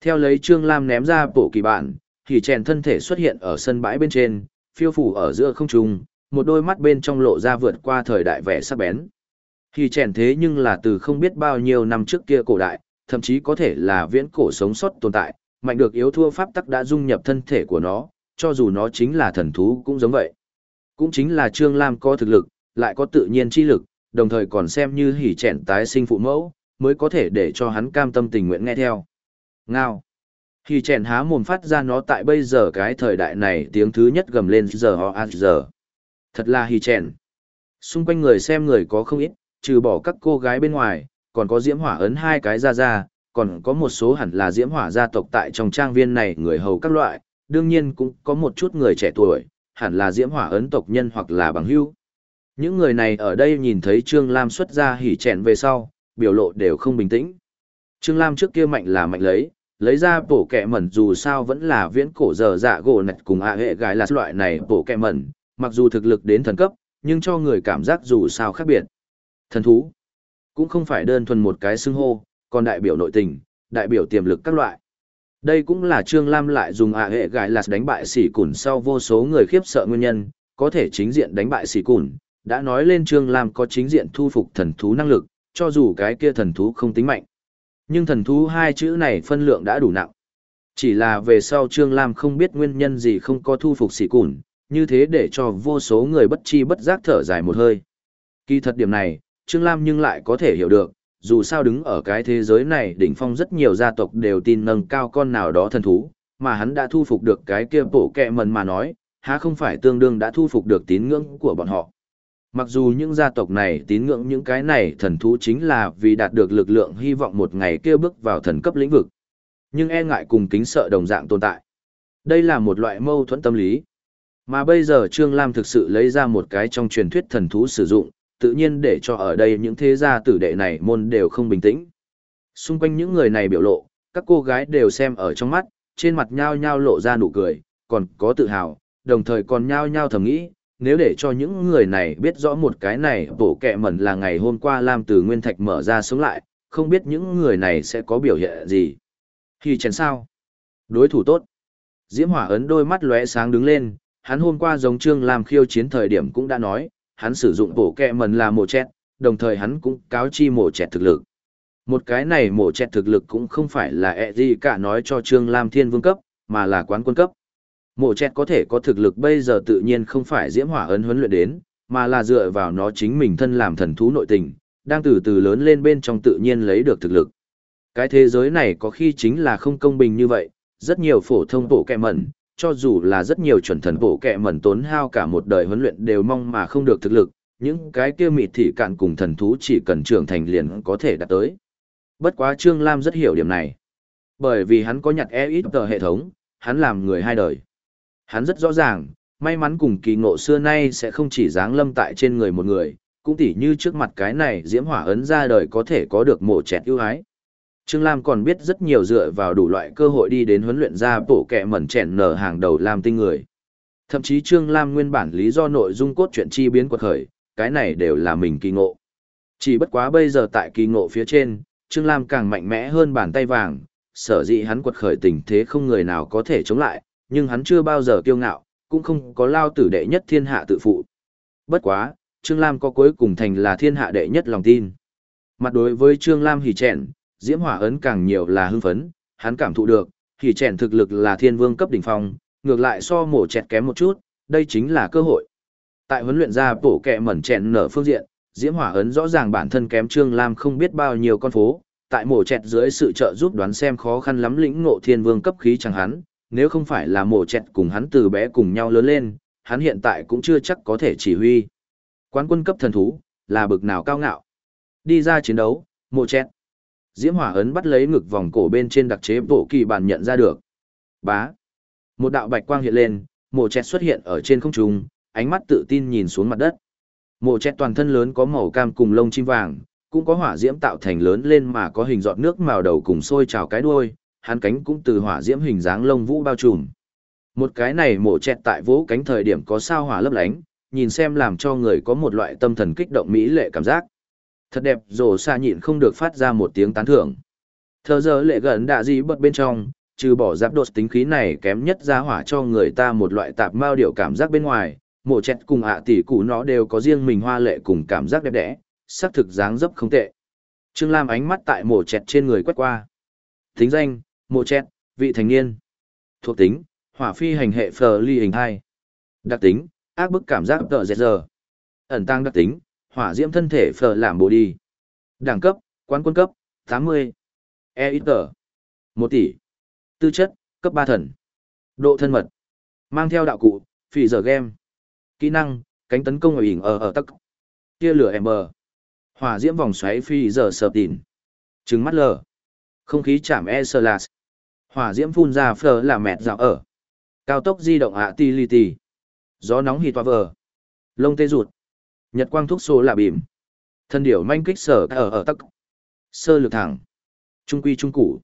Theo lấy Trương Lam ném ra bổ kỳ bản, hỉ chèn thân thể xuất hiện ở sân bãi bên trên, phiêu phủ ở giữa không trung, một đôi mắt bên trong lộ ra vượt qua thời đại vẻ sắc bén. Hỉ chèn thế nhưng là từ không biết bao nhiêu năm trước kia cổ đại, thậm chí có thể là viễn cổ sống sót tồn tại, mạnh được yếu thua pháp tắc đã dung nhập thân thể của nó, cho dù nó chính là thần thú cũng giống vậy. Cũng chính là Trương Lam có thực lực, lại có tự nhiên chi lực, đồng thời còn xem như hỉ chèn tái sinh phụ mẫu, mới có thể để cho hắn cam tâm tình nguyện nghe theo. Ngao. Hỉ chèn há mồm phát ra nó tại bây giờ cái thời đại này tiếng thứ nhất gầm lên giờ ho a giờ. Thật là hỉ chèn. Xung quanh người xem người có không ít, trừ bỏ các cô gái bên ngoài, còn có diễm hỏa ấn hai cái ra ra, còn có một số hẳn là diễm hỏa gia tộc tại trong trang viên này người hầu các loại, đương nhiên cũng có một chút người trẻ tuổi, hẳn là diễm hỏa ấn tộc nhân hoặc là bằng hữu. Những người này ở đây nhìn thấy Trương Lam xuất ra hỉ chèn về sau, biểu lộ đều không bình tĩnh. Trương Lam trước kia mạnh là mạnh lấy, lấy ra bổ kẹ mẩn dù sao vẫn là viễn cổ giờ dạ gỗ nạch cùng ạ hệ gái là loại này bổ kẹ mẩn, mặc dù thực lực đến thần cấp, nhưng cho người cảm giác dù sao khác biệt. Thần thú, cũng không phải đơn thuần một cái xưng hô, còn đại biểu nội tình, đại biểu tiềm lực các loại. Đây cũng là Trương Lam lại dùng ạ hệ gái lạt đánh bại sỉ cùn sau vô số người khiếp sợ nguyên nhân, có thể chính diện đánh bại sỉ cùn, đã nói lên Trương Lam có chính diện thu phục thần thú năng lực, cho dù cái kia thần thú không tính mạnh. Nhưng thần thú hai chữ này phân lượng đã đủ nặng. Chỉ là về sau Trương Lam không biết nguyên nhân gì không có thu phục sỉ cùn, như thế để cho vô số người bất chi bất giác thở dài một hơi. Kỳ thật điểm này, Trương Lam nhưng lại có thể hiểu được, dù sao đứng ở cái thế giới này đỉnh phong rất nhiều gia tộc đều tin nâng cao con nào đó thần thú, mà hắn đã thu phục được cái kia bổ kẹ mần mà nói, há không phải tương đương đã thu phục được tín ngưỡng của bọn họ. Mặc dù những gia tộc này tín ngưỡng những cái này thần thú chính là vì đạt được lực lượng hy vọng một ngày kia bước vào thần cấp lĩnh vực. Nhưng e ngại cùng kính sợ đồng dạng tồn tại. Đây là một loại mâu thuẫn tâm lý. Mà bây giờ Trương Lam thực sự lấy ra một cái trong truyền thuyết thần thú sử dụng, tự nhiên để cho ở đây những thế gia tử đệ này môn đều không bình tĩnh. Xung quanh những người này biểu lộ, các cô gái đều xem ở trong mắt, trên mặt nhao nhao lộ ra nụ cười, còn có tự hào, đồng thời còn nhao nhao thầm nghĩ, nếu để cho những người này biết rõ một cái này bổ kẹ mẩn là ngày hôm qua Lam từ Nguyên Thạch mở ra sống lại, không biết những người này sẽ có biểu hiện gì. Khi chén sao? Đối thủ tốt. Diễm Hỏa ấn đôi mắt lóe sáng đứng lên, hắn hôm qua giống Trương Lam khiêu chiến thời điểm cũng đã nói, hắn sử dụng bổ kẹ mần là mổ chẹt, đồng thời hắn cũng cáo chi mổ chẹt thực lực. Một cái này mổ chẹt thực lực cũng không phải là ẹ gì cả nói cho Trương Lam Thiên Vương cấp, mà là quán quân cấp. Mổ chẹt có thể có thực lực bây giờ tự nhiên không phải diễm hỏa ấn huấn luyện đến, mà là dựa vào nó chính mình thân làm thần thú nội tình, đang từ từ lớn lên bên trong tự nhiên lấy được thực lực. Cái thế giới này có khi chính là không công bình như vậy, rất nhiều phổ thông bổ kẹ mẩn, cho dù là rất nhiều chuẩn thần bộ kẹ mẩn tốn hao cả một đời huấn luyện đều mong mà không được thực lực, những cái kia mịt thị cạn cùng thần thú chỉ cần trưởng thành liền có thể đạt tới. Bất quá Trương Lam rất hiểu điểm này. Bởi vì hắn có nhặt e ít tờ hệ thống, hắn làm người hai đời. Hắn rất rõ ràng, may mắn cùng kỳ ngộ xưa nay sẽ không chỉ dáng lâm tại trên người một người, cũng tỉ như trước mặt cái này diễm hỏa ấn ra đời có thể có được mổ chẹt ưu ái. Trương Lam còn biết rất nhiều dựa vào đủ loại cơ hội đi đến huấn luyện ra bộ kẻ mẩn chèn nở hàng đầu làm tinh người. Thậm chí Trương Lam nguyên bản lý do nội dung cốt truyện chi biến quật khởi, cái này đều là mình kỳ ngộ. Chỉ bất quá bây giờ tại kỳ ngộ phía trên, Trương Lam càng mạnh mẽ hơn bàn tay vàng, sở dĩ hắn quật khởi tình thế không người nào có thể chống lại, nhưng hắn chưa bao giờ kiêu ngạo, cũng không có lao tử đệ nhất thiên hạ tự phụ. Bất quá, Trương Lam có cuối cùng thành là thiên hạ đệ nhất lòng tin. Mặt đối với Trương Lam hỉ chèn diễm hỏa ấn càng nhiều là hưng phấn, hắn cảm thụ được, hỉ chèn thực lực là thiên vương cấp đỉnh phong, ngược lại so mổ chẹt kém một chút, đây chính là cơ hội. Tại huấn luyện ra bổ kẹ mẩn chèn nở phương diện, Diễm Hỏa ấn rõ ràng bản thân kém Trương Lam không biết bao nhiêu con phố, tại mổ chẹt dưới sự trợ giúp đoán xem khó khăn lắm lĩnh ngộ thiên vương cấp khí chẳng hắn, nếu không phải là mổ chẹt cùng hắn từ bé cùng nhau lớn lên, hắn hiện tại cũng chưa chắc có thể chỉ huy. Quán quân cấp thần thú, là bực nào cao ngạo. Đi ra chiến đấu, mổ chẹt. Diễm Hỏa ấn bắt lấy ngực vòng cổ bên trên đặc chế bộ kỳ bản nhận ra được. Bá. Một đạo bạch quang hiện lên, mộ chẹt xuất hiện ở trên không trung, ánh mắt tự tin nhìn xuống mặt đất. Mộ chẹt toàn thân lớn có màu cam cùng lông chim vàng, cũng có hỏa diễm tạo thành lớn lên mà có hình giọt nước màu đầu cùng sôi trào cái đuôi, hắn cánh cũng từ hỏa diễm hình dáng lông vũ bao trùm. Một cái này mổ chẹt tại vỗ cánh thời điểm có sao hỏa lấp lánh, nhìn xem làm cho người có một loại tâm thần kích động mỹ lệ cảm giác. Thật đẹp, rổ xa nhịn không được phát ra một tiếng tán thưởng. Thờ giờ lệ gần đạ gì bật bên trong, trừ bỏ giáp đột tính khí này kém nhất ra hỏa cho người ta một loại tạp mao điệu cảm giác bên ngoài, mổ chẹt cùng ạ tỷ cụ nó đều có riêng mình hoa lệ cùng cảm giác đẹp đẽ, sắc thực dáng dấp không tệ. Trương Lam ánh mắt tại mổ chẹt trên người quét qua. thính danh, mổ chẹt, vị thành niên. Thuộc tính, hỏa phi hành hệ phờ ly hình hai. Đặc tính, ác bức cảm giác tờ dẹt giờ. Ẩn tăng đặc tính, hỏa diễm thân thể phở làm bồ đi. Đẳng cấp, quán quân cấp, 80. E ít tờ. 1 tỷ. Tư chất, cấp 3 thần. Độ thân mật. Mang theo đạo cụ, phì giờ game. Kỹ năng, cánh tấn công ở ỉn ở ở tắc. Tia lửa em bờ. Hỏa diễm vòng xoáy phi giờ sợp tỉn. Trứng mắt lờ. Không khí chạm e sơ lạt. Hỏa diễm phun ra phở là mẹt dạo ở. Cao tốc di động ạ ti li ti. Gió nóng hì toa vờ. Lông tê rụt. Nhật quang thuốc số là bìm. Thân điểu manh kích sở ở ở tắc. Sơ lược thẳng. Trung quy trung củ.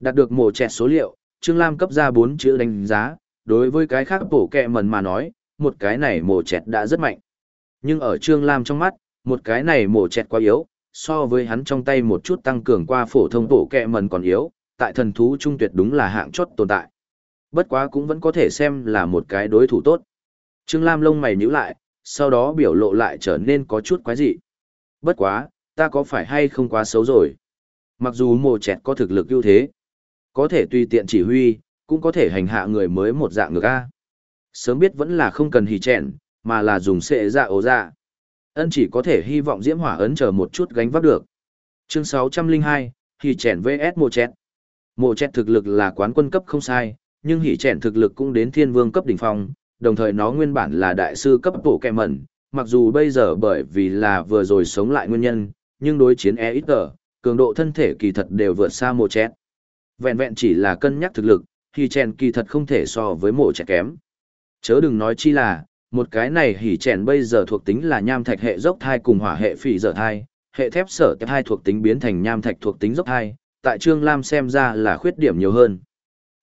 Đạt được mổ chẹt số liệu, Trương Lam cấp ra 4 chữ đánh giá, đối với cái khác bổ kẹ mần mà nói, một cái này mổ chẹt đã rất mạnh. Nhưng ở Trương Lam trong mắt, một cái này mổ chẹt quá yếu, so với hắn trong tay một chút tăng cường qua phổ thông bổ kẹ mần còn yếu, tại thần thú trung tuyệt đúng là hạng chót tồn tại. Bất quá cũng vẫn có thể xem là một cái đối thủ tốt. Trương Lam lông mày nhíu lại, sau đó biểu lộ lại trở nên có chút quái dị. Bất quá, ta có phải hay không quá xấu rồi? Mặc dù mồ chẹt có thực lực ưu thế, có thể tùy tiện chỉ huy, cũng có thể hành hạ người mới một dạng ngược A. Sớm biết vẫn là không cần hì chẹn, mà là dùng sệ dạ ố dạ. Ân chỉ có thể hy vọng diễm hỏa ấn chờ một chút gánh vác được. Chương 602, hì chẹn vs mồ chẹt. Mồ chẹt thực lực là quán quân cấp không sai, nhưng hỉ chẹn thực lực cũng đến thiên vương cấp đỉnh phong, đồng thời nó nguyên bản là đại sư cấp bộ kẹ mẩn, mặc dù bây giờ bởi vì là vừa rồi sống lại nguyên nhân, nhưng đối chiến e ít tờ, cường độ thân thể kỳ thật đều vượt xa mộ chẹt. Vẹn vẹn chỉ là cân nhắc thực lực, thì chèn kỳ thật không thể so với mộ chẹt kém. Chớ đừng nói chi là, một cái này hỉ chèn bây giờ thuộc tính là nham thạch hệ dốc thai cùng hỏa hệ phỉ dở thai, hệ thép sở thép hai thuộc tính biến thành nham thạch thuộc tính dốc thai, tại Trương Lam xem ra là khuyết điểm nhiều hơn.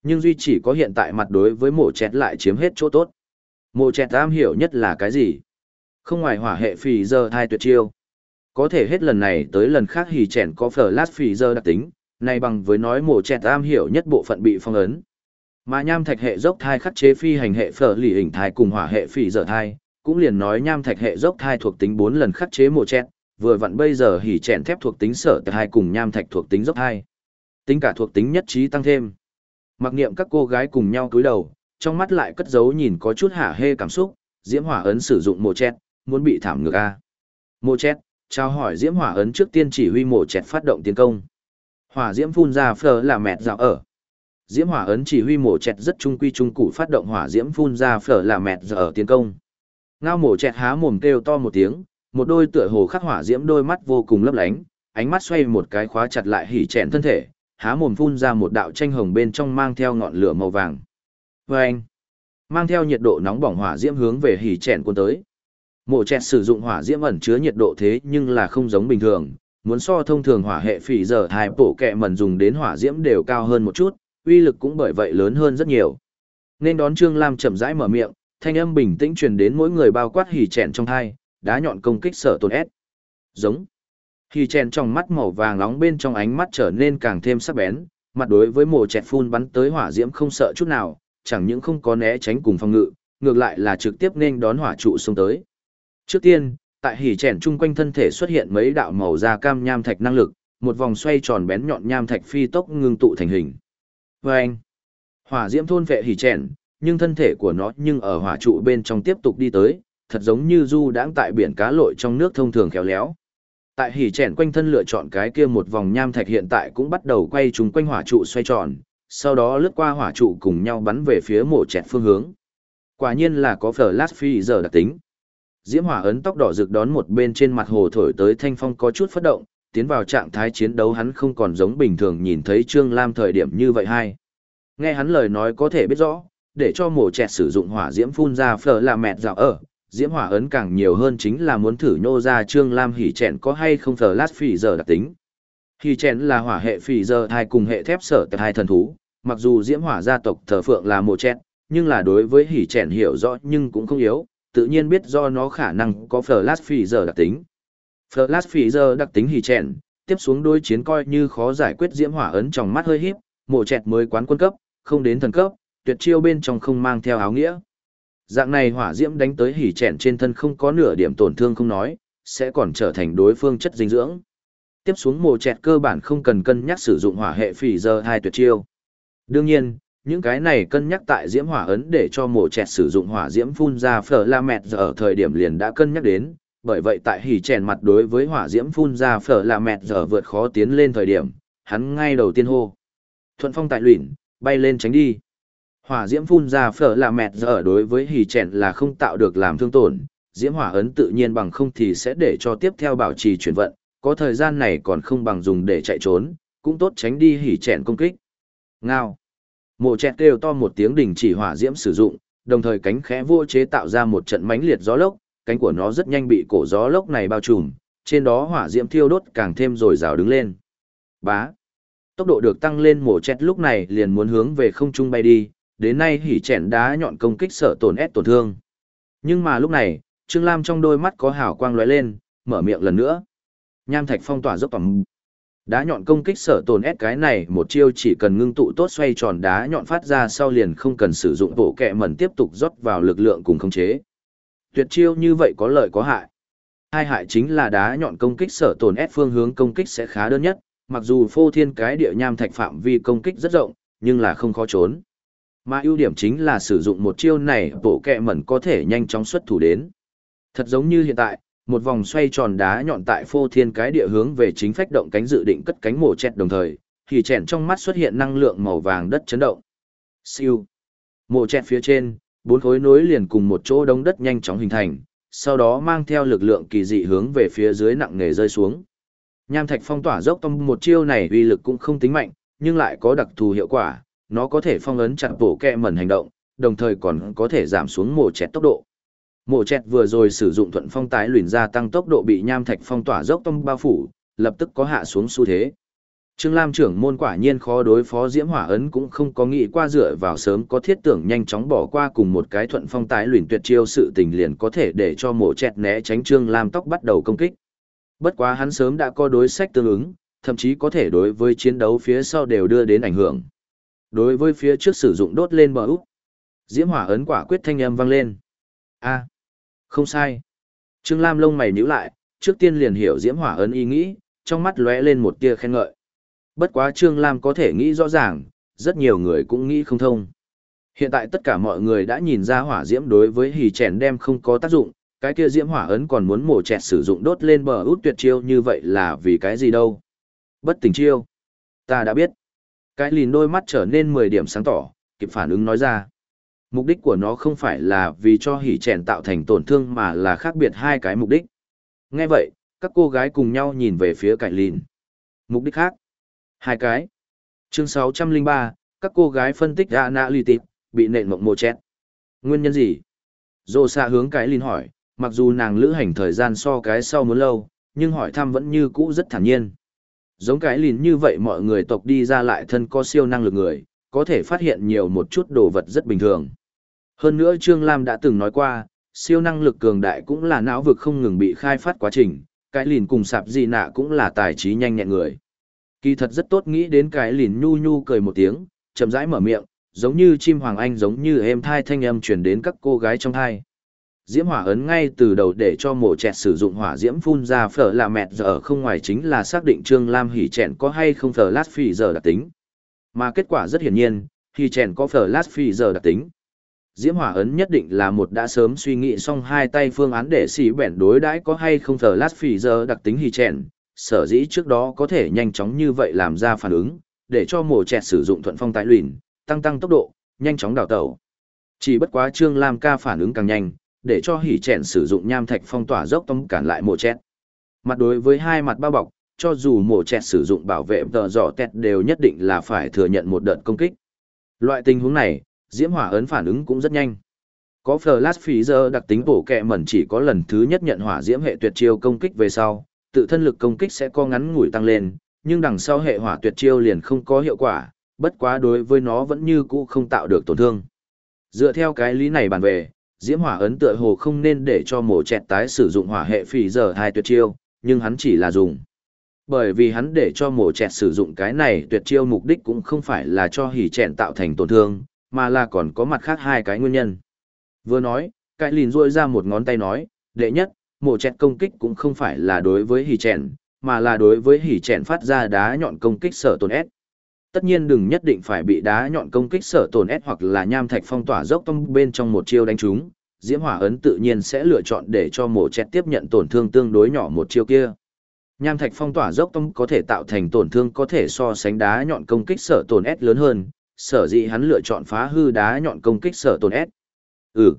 Nhưng duy chỉ có hiện tại mặt đối với mộ chẹt lại chiếm hết chỗ tốt. Mộ trẻ tam hiểu nhất là cái gì? Không ngoài hỏa hệ phì giờ thai tuyệt chiêu. Có thể hết lần này tới lần khác hì chèn có phở lát phì giờ đặc tính, này bằng với nói mộ trẻ tam hiểu nhất bộ phận bị phong ấn. Mà nham thạch hệ dốc thai khắc chế phi hành hệ phở lì hình thai cùng hỏa hệ phì giờ thai, cũng liền nói nham thạch hệ dốc thai thuộc tính bốn lần khắc chế mộ chẹt, vừa vặn bây giờ hỉ chèn thép thuộc tính sở thai cùng nham thạch thuộc tính dốc thai. Tính cả thuộc tính nhất trí tăng thêm. Mặc niệm các cô gái cùng nhau cúi đầu, trong mắt lại cất giấu nhìn có chút hả hê cảm xúc, Diễm Hỏa ấn sử dụng mồ chét, muốn bị thảm ngược a. Mồ chét, trao hỏi Diễm Hỏa ấn trước tiên chỉ huy mồ chét phát động tiến công. Hỏa Diễm phun ra phở là mệt dạo ở. Diễm Hỏa ấn chỉ huy mồ chét rất trung quy trung cụ phát động hỏa diễm phun ra phở là mệt giờ ở tiến công. Ngao mồ chét há mồm kêu to một tiếng, một đôi tựa hồ khắc hỏa diễm đôi mắt vô cùng lấp lánh, ánh mắt xoay một cái khóa chặt lại hỉ chẹn thân thể, há mồm phun ra một đạo tranh hồng bên trong mang theo ngọn lửa màu vàng. Và anh, mang theo nhiệt độ nóng bỏng hỏa diễm hướng về hỉ chèn cuốn tới. Mộ chẹt sử dụng hỏa diễm ẩn chứa nhiệt độ thế nhưng là không giống bình thường, muốn so thông thường hỏa hệ phỉ giờ hai bổ kẹ mẩn dùng đến hỏa diễm đều cao hơn một chút, uy lực cũng bởi vậy lớn hơn rất nhiều. Nên đón Trương Lam chậm rãi mở miệng, thanh âm bình tĩnh truyền đến mỗi người bao quát hỉ chèn trong hai, đá nhọn công kích sở tồn ép. Giống. Hỉ chèn trong mắt màu vàng nóng bên trong ánh mắt trở nên càng thêm sắc bén, mặt đối với mộ chẹt phun bắn tới hỏa diễm không sợ chút nào, chẳng những không có né tránh cùng phòng ngự, ngược lại là trực tiếp nên đón hỏa trụ xông tới. Trước tiên, tại hỉ chèn chung quanh thân thể xuất hiện mấy đạo màu da cam nham thạch năng lực, một vòng xoay tròn bén nhọn nham thạch phi tốc ngưng tụ thành hình. Vâng! anh, Hỏa diễm thôn vệ hỉ chèn, nhưng thân thể của nó nhưng ở hỏa trụ bên trong tiếp tục đi tới, thật giống như du đãng tại biển cá lội trong nước thông thường khéo léo. Tại hỉ chèn quanh thân lựa chọn cái kia một vòng nham thạch hiện tại cũng bắt đầu quay trúng quanh hỏa trụ xoay tròn, sau đó lướt qua hỏa trụ cùng nhau bắn về phía mổ chẹt phương hướng. Quả nhiên là có phở lát phi giờ đặc tính. Diễm hỏa ấn tóc đỏ rực đón một bên trên mặt hồ thổi tới thanh phong có chút phất động, tiến vào trạng thái chiến đấu hắn không còn giống bình thường nhìn thấy Trương Lam thời điểm như vậy hay. Nghe hắn lời nói có thể biết rõ, để cho mổ chẹt sử dụng hỏa diễm phun ra phở là mẹt dạo ở, diễm hỏa ấn càng nhiều hơn chính là muốn thử nhô ra Trương Lam hỉ chẹn có hay không phở lát phỉ giờ đặc tính. Hỉ chẹn là hỏa hệ phỉ giờ hai cùng hệ thép sở tại hai thần thú, mặc dù diễm hỏa gia tộc thờ phượng là mổ chẹt, nhưng là đối với hỉ chẹn hiểu rõ nhưng cũng không yếu, tự nhiên biết do nó khả năng có flash phỉ giờ đặc tính. Flash phỉ giờ đặc tính hỉ chèn, tiếp xuống đối chiến coi như khó giải quyết diễm hỏa ấn trong mắt hơi híp, mộ chẹt mới quán quân cấp, không đến thần cấp, tuyệt chiêu bên trong không mang theo áo nghĩa. Dạng này hỏa diễm đánh tới hỉ chèn trên thân không có nửa điểm tổn thương không nói, sẽ còn trở thành đối phương chất dinh dưỡng. Tiếp xuống mộ chẹt cơ bản không cần cân nhắc sử dụng hỏa hệ phỉ giờ hai tuyệt chiêu. Đương nhiên, những cái này cân nhắc tại diễm hỏa ấn để cho mổ chẹt sử dụng hỏa diễm phun ra phở la mẹt giờ ở thời điểm liền đã cân nhắc đến bởi vậy tại hỉ chèn mặt đối với hỏa diễm phun ra phở la mẹt giờ vượt khó tiến lên thời điểm hắn ngay đầu tiên hô. Thuận phong tại luyện bay lên tránh đi. Hỏa diễm phun ra phở la mẹt giờ đối với hỉ chèn là không tạo được làm thương tổn diễm hỏa ấn tự nhiên bằng không thì sẽ để cho tiếp theo bảo trì chuyển vận có thời gian này còn không bằng dùng để chạy trốn cũng tốt tránh đi hỉ chèn công kích. Ngao. Mộ chẹt kêu to một tiếng đình chỉ hỏa diễm sử dụng, đồng thời cánh khẽ vô chế tạo ra một trận mãnh liệt gió lốc, cánh của nó rất nhanh bị cổ gió lốc này bao trùm, trên đó hỏa diễm thiêu đốt càng thêm rồi rào đứng lên. Bá. Tốc độ được tăng lên mổ chẹt lúc này liền muốn hướng về không trung bay đi, đến nay hỉ chèn đá nhọn công kích sợ tổn ép tổn thương. Nhưng mà lúc này, Trương Lam trong đôi mắt có hào quang lóe lên, mở miệng lần nữa. Nham thạch phong tỏa dốc tỏng. Đá nhọn công kích sở tồn S cái này một chiêu chỉ cần ngưng tụ tốt xoay tròn đá nhọn phát ra sau liền không cần sử dụng bộ kẹ mẩn tiếp tục rót vào lực lượng cùng khống chế. Tuyệt chiêu như vậy có lợi có hại. Hai hại chính là đá nhọn công kích sở tồn S phương hướng công kích sẽ khá đơn nhất, mặc dù phô thiên cái địa nham thạch phạm vi công kích rất rộng, nhưng là không khó trốn. Mà ưu điểm chính là sử dụng một chiêu này bộ kẹ mẩn có thể nhanh chóng xuất thủ đến. Thật giống như hiện tại, một vòng xoay tròn đá nhọn tại phô thiên cái địa hướng về chính phách động cánh dự định cất cánh mổ chẹt đồng thời, thì chẹn trong mắt xuất hiện năng lượng màu vàng đất chấn động. Siêu. Mổ chẹt phía trên, bốn khối nối liền cùng một chỗ đống đất nhanh chóng hình thành, sau đó mang theo lực lượng kỳ dị hướng về phía dưới nặng nề rơi xuống. Nham thạch phong tỏa dốc tông một chiêu này uy lực cũng không tính mạnh, nhưng lại có đặc thù hiệu quả, nó có thể phong ấn chặt bổ kẹ mẩn hành động, đồng thời còn có thể giảm xuống mổ chẹt tốc độ. Mộ chẹt vừa rồi sử dụng thuận phong tái luyện ra tăng tốc độ bị nham thạch phong tỏa dốc tông bao phủ, lập tức có hạ xuống xu thế. Trương Lam trưởng môn quả nhiên khó đối phó Diễm Hỏa ấn cũng không có nghĩ qua dựa vào sớm có thiết tưởng nhanh chóng bỏ qua cùng một cái thuận phong tái luyện tuyệt chiêu sự tình liền có thể để cho mộ chẹt né tránh Trương Lam tóc bắt đầu công kích. Bất quá hắn sớm đã có đối sách tương ứng, thậm chí có thể đối với chiến đấu phía sau đều đưa đến ảnh hưởng. Đối với phía trước sử dụng đốt lên bờ úp. Diễm Hỏa ấn quả quyết thanh âm vang lên. A. Không sai. Trương Lam lông mày nhíu lại, trước tiên liền hiểu Diễm Hỏa ấn ý nghĩ, trong mắt lóe lên một tia khen ngợi. Bất quá Trương Lam có thể nghĩ rõ ràng, rất nhiều người cũng nghĩ không thông. Hiện tại tất cả mọi người đã nhìn ra hỏa diễm đối với hỉ chèn đem không có tác dụng, cái kia diễm hỏa ấn còn muốn mổ chẹt sử dụng đốt lên bờ út tuyệt chiêu như vậy là vì cái gì đâu. Bất tình chiêu. Ta đã biết. Cái lìn đôi mắt trở nên 10 điểm sáng tỏ, kịp phản ứng nói ra. Mục đích của nó không phải là vì cho hỉ chèn tạo thành tổn thương mà là khác biệt hai cái mục đích. Nghe vậy, các cô gái cùng nhau nhìn về phía cải lìn. Mục đích khác. Hai cái. Chương 603, các cô gái phân tích đã nã lì tịp, bị nện mộng mồ chét. Nguyên nhân gì? Dô xa hướng cái lìn hỏi, mặc dù nàng lữ hành thời gian so cái sau muốn lâu, nhưng hỏi thăm vẫn như cũ rất thản nhiên. Giống cái lìn như vậy mọi người tộc đi ra lại thân có siêu năng lực người, có thể phát hiện nhiều một chút đồ vật rất bình thường. Hơn nữa Trương Lam đã từng nói qua, siêu năng lực cường đại cũng là não vực không ngừng bị khai phát quá trình, cái lìn cùng sạp gì nạ cũng là tài trí nhanh nhẹn người. Kỳ thật rất tốt nghĩ đến cái lìn nhu nhu cười một tiếng, chậm rãi mở miệng, giống như chim hoàng anh giống như êm thai thanh âm truyền đến các cô gái trong thai. Diễm hỏa ấn ngay từ đầu để cho mổ chẹt sử dụng hỏa diễm phun ra phở là mẹt giờ không ngoài chính là xác định Trương Lam hỉ chẹn có hay không phở lát phỉ giờ đặc tính. Mà kết quả rất hiển nhiên, hỉ chẹn có phở lát phì giờ đặc tính. Diễm Hỏa ấn nhất định là một đã sớm suy nghĩ xong hai tay phương án để xỉ bẻn đối đãi có hay không thở lát phì giờ đặc tính hỉ chèn, sở dĩ trước đó có thể nhanh chóng như vậy làm ra phản ứng, để cho mổ chẹt sử dụng thuận phong tại luyện, tăng tăng tốc độ, nhanh chóng đào tẩu. Chỉ bất quá Trương Lam ca phản ứng càng nhanh, để cho hỉ chèn sử dụng nham thạch phong tỏa dốc tông cản lại mổ chẹt. Mặt đối với hai mặt bao bọc, cho dù mổ chẹt sử dụng bảo vệ tờ giỏ tẹt đều nhất định là phải thừa nhận một đợt công kích. Loại tình huống này, diễm hỏa ấn phản ứng cũng rất nhanh. Có Flash Freezer đặc tính bổ kẹ mẩn chỉ có lần thứ nhất nhận hỏa diễm hệ tuyệt chiêu công kích về sau, tự thân lực công kích sẽ có ngắn ngủi tăng lên, nhưng đằng sau hệ hỏa tuyệt chiêu liền không có hiệu quả, bất quá đối với nó vẫn như cũ không tạo được tổn thương. Dựa theo cái lý này bàn về, diễm hỏa ấn tựa hồ không nên để cho mổ chẹt tái sử dụng hỏa hệ phỉ giờ hai tuyệt chiêu, nhưng hắn chỉ là dùng. Bởi vì hắn để cho mổ chẹt sử dụng cái này tuyệt chiêu mục đích cũng không phải là cho hỉ chẹn tạo thành tổn thương, mà là còn có mặt khác hai cái nguyên nhân. Vừa nói, cái lìn ruôi ra một ngón tay nói, đệ nhất, mổ chẹt công kích cũng không phải là đối với hỉ chẹn, mà là đối với hỉ chẹn phát ra đá nhọn công kích sở tổn S. Tất nhiên đừng nhất định phải bị đá nhọn công kích sở tổn S hoặc là nham thạch phong tỏa dốc tông bên trong một chiêu đánh trúng, diễm hỏa ấn tự nhiên sẽ lựa chọn để cho mổ chẹt tiếp nhận tổn thương tương đối nhỏ một chiêu kia. Nham thạch phong tỏa dốc tông có thể tạo thành tổn thương có thể so sánh đá nhọn công kích sở tổn S lớn hơn, sở dĩ hắn lựa chọn phá hư đá nhọn công kích sở tồn S. Ừ.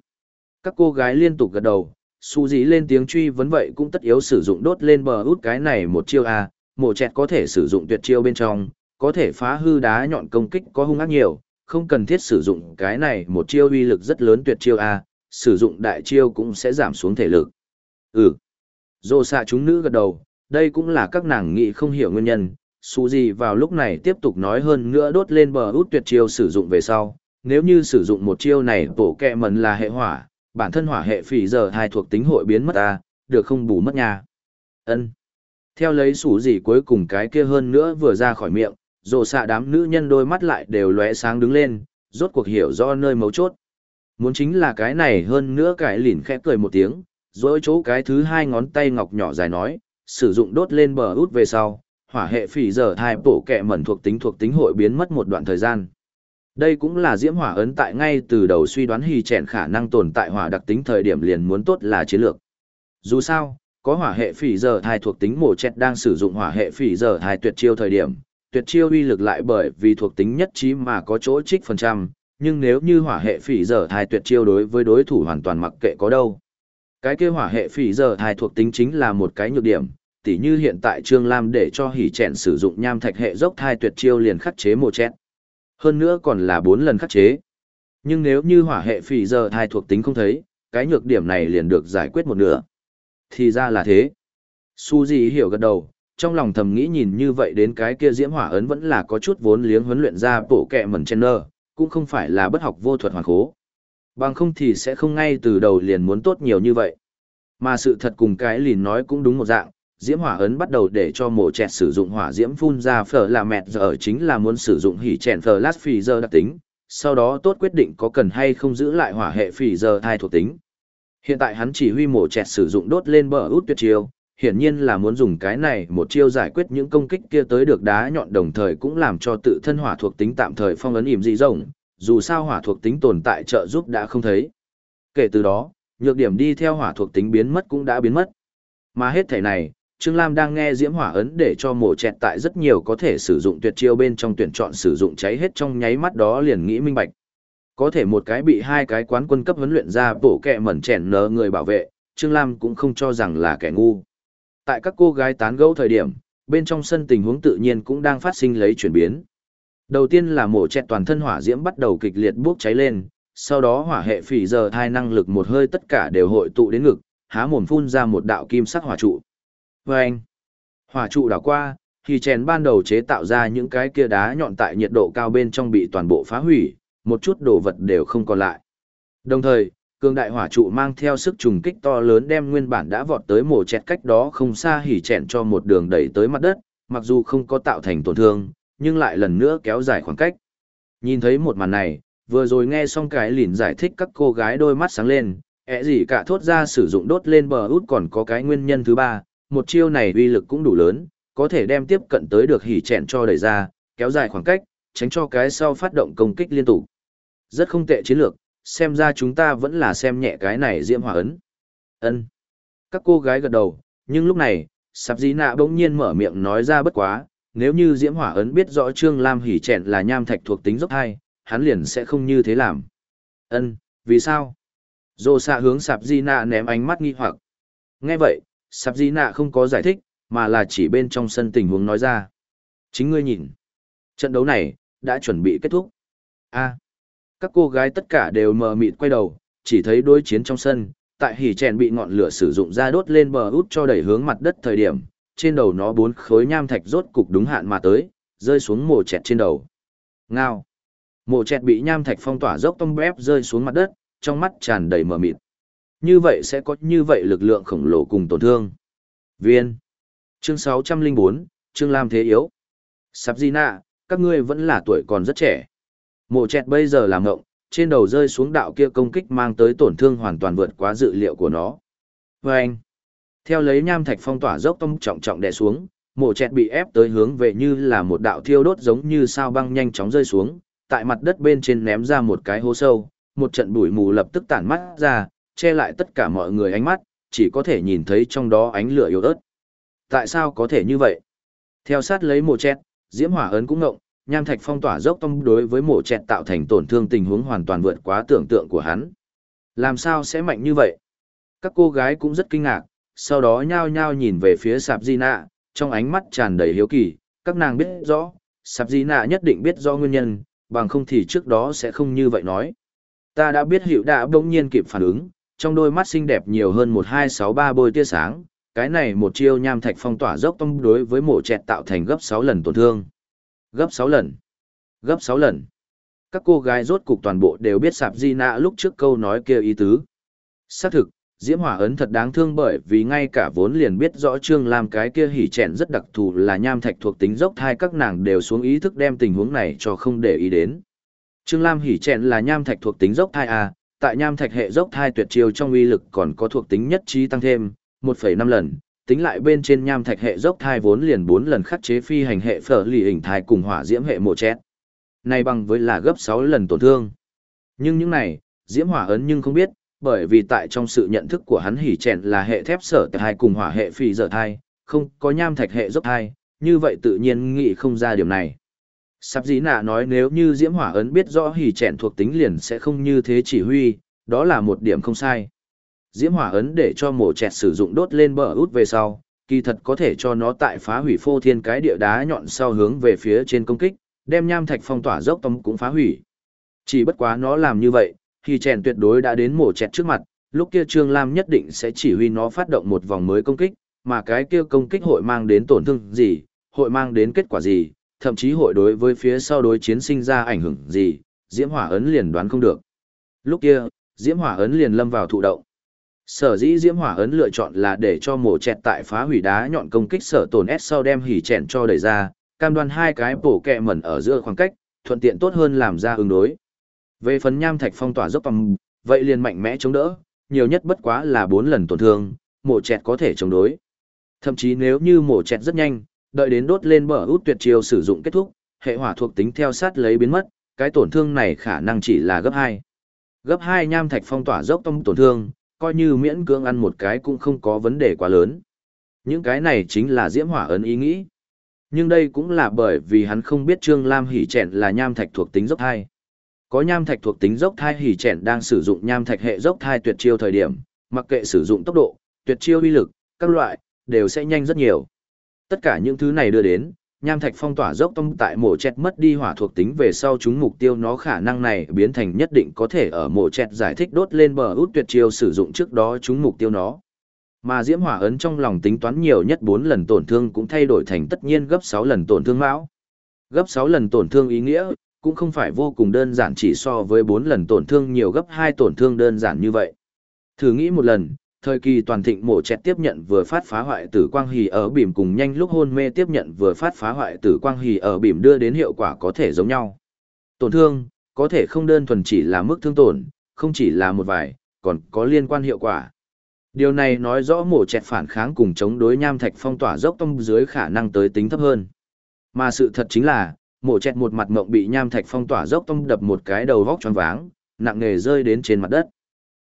Các cô gái liên tục gật đầu, su dĩ lên tiếng truy vấn vậy cũng tất yếu sử dụng đốt lên bờ út cái này một chiêu a mổ chẹt có thể sử dụng tuyệt chiêu bên trong có thể phá hư đá nhọn công kích có hung ác nhiều không cần thiết sử dụng cái này một chiêu uy lực rất lớn tuyệt chiêu a sử dụng đại chiêu cũng sẽ giảm xuống thể lực ừ Dô xạ chúng nữ gật đầu đây cũng là các nàng nghĩ không hiểu nguyên nhân su gì vào lúc này tiếp tục nói hơn nữa đốt lên bờ út tuyệt chiêu sử dụng về sau nếu như sử dụng một chiêu này bổ kẹ mần là hệ hỏa bản thân hỏa hệ phỉ giờ hai thuộc tính hội biến mất ta, được không bù mất nha. ân Theo lấy sủ gì cuối cùng cái kia hơn nữa vừa ra khỏi miệng, rộ xạ đám nữ nhân đôi mắt lại đều lóe sáng đứng lên, rốt cuộc hiểu do nơi mấu chốt. Muốn chính là cái này hơn nữa cái lỉn khẽ cười một tiếng, rồi chỗ cái thứ hai ngón tay ngọc nhỏ dài nói, sử dụng đốt lên bờ út về sau, hỏa hệ phỉ giờ thai bổ kẹ mẩn thuộc tính thuộc tính hội biến mất một đoạn thời gian. Đây cũng là diễm hỏa ấn tại ngay từ đầu suy đoán hì chèn khả năng tồn tại hỏa đặc tính thời điểm liền muốn tốt là chiến lược. Dù sao, có hỏa hệ phỉ giờ thai thuộc tính mổ chẹt đang sử dụng hỏa hệ phỉ giờ thai tuyệt chiêu thời điểm, tuyệt chiêu uy lực lại bởi vì thuộc tính nhất trí mà có chỗ trích phần trăm, nhưng nếu như hỏa hệ phỉ giờ thai tuyệt chiêu đối với đối thủ hoàn toàn mặc kệ có đâu. Cái kia hỏa hệ phỉ giờ thai thuộc tính chính là một cái nhược điểm, tỉ như hiện tại Trương Lam để cho hỉ chèn sử dụng nham thạch hệ dốc thai tuyệt chiêu liền khắc chế một chẹn, hơn nữa còn là bốn lần khắc chế. Nhưng nếu như hỏa hệ phỉ giờ thai thuộc tính không thấy, cái nhược điểm này liền được giải quyết một nửa. Thì ra là thế. Su Di hiểu gật đầu, trong lòng thầm nghĩ nhìn như vậy đến cái kia diễm hỏa ấn vẫn là có chút vốn liếng huấn luyện ra bổ kẹ mẩn chen nơ, cũng không phải là bất học vô thuật hoàn khố. Bằng không thì sẽ không ngay từ đầu liền muốn tốt nhiều như vậy. Mà sự thật cùng cái lìn nói cũng đúng một dạng, diễm hỏa ấn bắt đầu để cho mổ chẹt sử dụng hỏa diễm phun ra phở là mẹt, giờ chính là muốn sử dụng hỉ chèn phở lát phì giờ đặc tính. Sau đó tốt quyết định có cần hay không giữ lại hỏa hệ phì giờ hai thuộc tính. Hiện tại hắn chỉ huy mổ chẹt sử dụng đốt lên bờ út tuyệt chiêu, hiển nhiên là muốn dùng cái này một chiêu giải quyết những công kích kia tới được đá nhọn đồng thời cũng làm cho tự thân hỏa thuộc tính tạm thời phong ấn ỉm dị rộng, dù sao hỏa thuộc tính tồn tại trợ giúp đã không thấy. Kể từ đó, nhược điểm đi theo hỏa thuộc tính biến mất cũng đã biến mất. Mà hết thể này Trương Lam đang nghe Diễm Hỏa ấn để cho mổ chẹt tại rất nhiều có thể sử dụng tuyệt chiêu bên trong tuyển chọn sử dụng cháy hết trong nháy mắt đó liền nghĩ minh bạch. Có thể một cái bị hai cái quán quân cấp huấn luyện ra bổ kẹ mẩn chèn nở người bảo vệ, Trương Lam cũng không cho rằng là kẻ ngu. Tại các cô gái tán gẫu thời điểm, bên trong sân tình huống tự nhiên cũng đang phát sinh lấy chuyển biến. Đầu tiên là mổ chẹt toàn thân hỏa diễm bắt đầu kịch liệt bốc cháy lên, sau đó hỏa hệ phỉ giờ thai năng lực một hơi tất cả đều hội tụ đến ngực, há mồm phun ra một đạo kim sắc hỏa trụ. Và anh, hỏa trụ đảo qua, thì chèn ban đầu chế tạo ra những cái kia đá nhọn tại nhiệt độ cao bên trong bị toàn bộ phá hủy, một chút đồ vật đều không còn lại. Đồng thời, cường đại hỏa trụ mang theo sức trùng kích to lớn đem nguyên bản đã vọt tới mổ chẹt cách đó không xa hỉ chèn cho một đường đẩy tới mặt đất, mặc dù không có tạo thành tổn thương, nhưng lại lần nữa kéo dài khoảng cách. Nhìn thấy một màn này, vừa rồi nghe xong cái lìn giải thích các cô gái đôi mắt sáng lên, ẹ gì cả thốt ra sử dụng đốt lên bờ út còn có cái nguyên nhân thứ ba, một chiêu này uy lực cũng đủ lớn, có thể đem tiếp cận tới được hỉ chẹn cho đẩy ra, kéo dài khoảng cách, tránh cho cái sau phát động công kích liên tục. Rất không tệ chiến lược, xem ra chúng ta vẫn là xem nhẹ cái này diễm hỏa ấn. Ân. Các cô gái gật đầu, nhưng lúc này, sạp dĩ nạ bỗng nhiên mở miệng nói ra bất quá, nếu như diễm hỏa ấn biết rõ Trương Lam hỉ chẹn là nham thạch thuộc tính dốc hai, hắn liền sẽ không như thế làm. Ân, vì sao? Dô xạ hướng sạp di nạ ném ánh mắt nghi hoặc. Nghe vậy, sạp di nạ không có giải thích, mà là chỉ bên trong sân tình huống nói ra. Chính ngươi nhìn. Trận đấu này, đã chuẩn bị kết thúc. a các cô gái tất cả đều mờ mịt quay đầu, chỉ thấy đối chiến trong sân, tại hỉ chèn bị ngọn lửa sử dụng ra đốt lên bờ út cho đẩy hướng mặt đất thời điểm, trên đầu nó bốn khối nham thạch rốt cục đúng hạn mà tới, rơi xuống mồ chẹt trên đầu. Ngao. Mồ chẹt bị nham thạch phong tỏa dốc tông bép rơi xuống mặt đất, trong mắt tràn đầy mờ mịt. Như vậy sẽ có như vậy lực lượng khổng lồ cùng tổn thương. Viên. Chương 604, Chương Lam Thế Yếu. Sắp Nạ, các ngươi vẫn là tuổi còn rất trẻ. Mộ chẹt bây giờ làm ngộng, trên đầu rơi xuống đạo kia công kích mang tới tổn thương hoàn toàn vượt quá dự liệu của nó. Và anh, theo lấy nham thạch phong tỏa dốc tông trọng trọng đè xuống, mộ chẹt bị ép tới hướng về như là một đạo thiêu đốt giống như sao băng nhanh chóng rơi xuống, tại mặt đất bên trên ném ra một cái hố sâu, một trận bụi mù lập tức tản mắt ra, che lại tất cả mọi người ánh mắt, chỉ có thể nhìn thấy trong đó ánh lửa yếu ớt. Tại sao có thể như vậy? Theo sát lấy mộ chẹt, diễm hỏa ấn cũng ngộng, nham thạch phong tỏa dốc tông đối với mộ chẹt tạo thành tổn thương tình huống hoàn toàn vượt quá tưởng tượng của hắn. Làm sao sẽ mạnh như vậy? Các cô gái cũng rất kinh ngạc, sau đó nhao nhao nhìn về phía sạp di nạ, trong ánh mắt tràn đầy hiếu kỳ, các nàng biết rõ, sạp di nạ nhất định biết rõ nguyên nhân, bằng không thì trước đó sẽ không như vậy nói. Ta đã biết hiệu đã bỗng nhiên kịp phản ứng, trong đôi mắt xinh đẹp nhiều hơn một hai sáu ba bôi tia sáng, cái này một chiêu nham thạch phong tỏa dốc tông đối với mổ chẹt tạo thành gấp sáu lần tổn thương. Gấp sáu lần. Gấp sáu lần. Các cô gái rốt cục toàn bộ đều biết sạp di nạ lúc trước câu nói kia ý tứ. Xác thực, Diễm Hỏa ấn thật đáng thương bởi vì ngay cả vốn liền biết rõ Trương Lam cái kia hỉ chẹn rất đặc thù là nham thạch thuộc tính dốc thai các nàng đều xuống ý thức đem tình huống này cho không để ý đến. Trương Lam hỉ chẹn là nham thạch thuộc tính dốc thai à, tại nham thạch hệ dốc thai tuyệt chiêu trong uy lực còn có thuộc tính nhất trí tăng thêm 1,5 lần, tính lại bên trên nham thạch hệ dốc thai vốn liền 4 lần khắc chế phi hành hệ phở lì hình thai cùng hỏa diễm hệ mộ chét. Này bằng với là gấp 6 lần tổn thương. Nhưng những này, diễm hỏa ấn nhưng không biết, bởi vì tại trong sự nhận thức của hắn hỉ chèn là hệ thép sở thai cùng hỏa hệ phi dở thai, không có nham thạch hệ dốc thai, như vậy tự nhiên nghĩ không ra điểm này. Sắp dĩ nạ nói nếu như diễm hỏa ấn biết rõ hỉ chèn thuộc tính liền sẽ không như thế chỉ huy, đó là một điểm không sai. Diễm hỏa ấn để cho mổ chẹt sử dụng đốt lên bờ út về sau, kỳ thật có thể cho nó tại phá hủy phô thiên cái địa đá nhọn sau hướng về phía trên công kích, đem nham thạch phong tỏa dốc tông cũng phá hủy. Chỉ bất quá nó làm như vậy, thì chèn tuyệt đối đã đến mổ chẹt trước mặt, lúc kia Trương Lam nhất định sẽ chỉ huy nó phát động một vòng mới công kích, mà cái kia công kích hội mang đến tổn thương gì, hội mang đến kết quả gì, thậm chí hội đối với phía sau đối chiến sinh ra ảnh hưởng gì, Diễm Hỏa ấn liền đoán không được. Lúc kia, Diễm Hỏa ấn liền lâm vào thụ động. Sở dĩ Diễm Hỏa ấn lựa chọn là để cho mổ chẹt tại phá hủy đá nhọn công kích sở tổn S sau đem hỉ chèn cho đẩy ra, cam đoan hai cái bổ kẹ mẩn ở giữa khoảng cách, thuận tiện tốt hơn làm ra ứng đối. Về phần nham thạch phong tỏa dốc bằng, vậy liền mạnh mẽ chống đỡ, nhiều nhất bất quá là 4 lần tổn thương, mổ chẹt có thể chống đối. Thậm chí nếu như mổ chẹt rất nhanh, đợi đến đốt lên bờ út tuyệt chiêu sử dụng kết thúc, hệ hỏa thuộc tính theo sát lấy biến mất, cái tổn thương này khả năng chỉ là gấp 2. Gấp 2 nham thạch phong tỏa dốc tông tổn thương, coi như miễn cưỡng ăn một cái cũng không có vấn đề quá lớn. Những cái này chính là diễm hỏa ấn ý nghĩ. Nhưng đây cũng là bởi vì hắn không biết Trương Lam hỉ chẹn là nham thạch thuộc tính dốc thai. Có nham thạch thuộc tính dốc thai hỉ chẹn đang sử dụng nham thạch hệ dốc thai tuyệt chiêu thời điểm, mặc kệ sử dụng tốc độ, tuyệt chiêu uy lực, các loại, đều sẽ nhanh rất nhiều. Tất cả những thứ này đưa đến, nham thạch phong tỏa dốc tông tại mổ chẹt mất đi hỏa thuộc tính về sau chúng mục tiêu nó khả năng này biến thành nhất định có thể ở mổ chẹt giải thích đốt lên bờ út tuyệt chiêu sử dụng trước đó chúng mục tiêu nó. Mà diễm hỏa ấn trong lòng tính toán nhiều nhất 4 lần tổn thương cũng thay đổi thành tất nhiên gấp 6 lần tổn thương mão. Gấp 6 lần tổn thương ý nghĩa, cũng không phải vô cùng đơn giản chỉ so với 4 lần tổn thương nhiều gấp 2 tổn thương đơn giản như vậy. Thử nghĩ một lần, thời kỳ toàn thịnh mổ chẹt tiếp nhận vừa phát phá hoại tử quang hì ở bìm cùng nhanh lúc hôn mê tiếp nhận vừa phát phá hoại tử quang hì ở bìm đưa đến hiệu quả có thể giống nhau. Tổn thương, có thể không đơn thuần chỉ là mức thương tổn, không chỉ là một vài, còn có liên quan hiệu quả. Điều này nói rõ mổ chẹt phản kháng cùng chống đối nham thạch phong tỏa dốc tông dưới khả năng tới tính thấp hơn. Mà sự thật chính là, mổ chẹt một mặt mộng bị nham thạch phong tỏa dốc tông đập một cái đầu vóc choáng váng, nặng nề rơi đến trên mặt đất.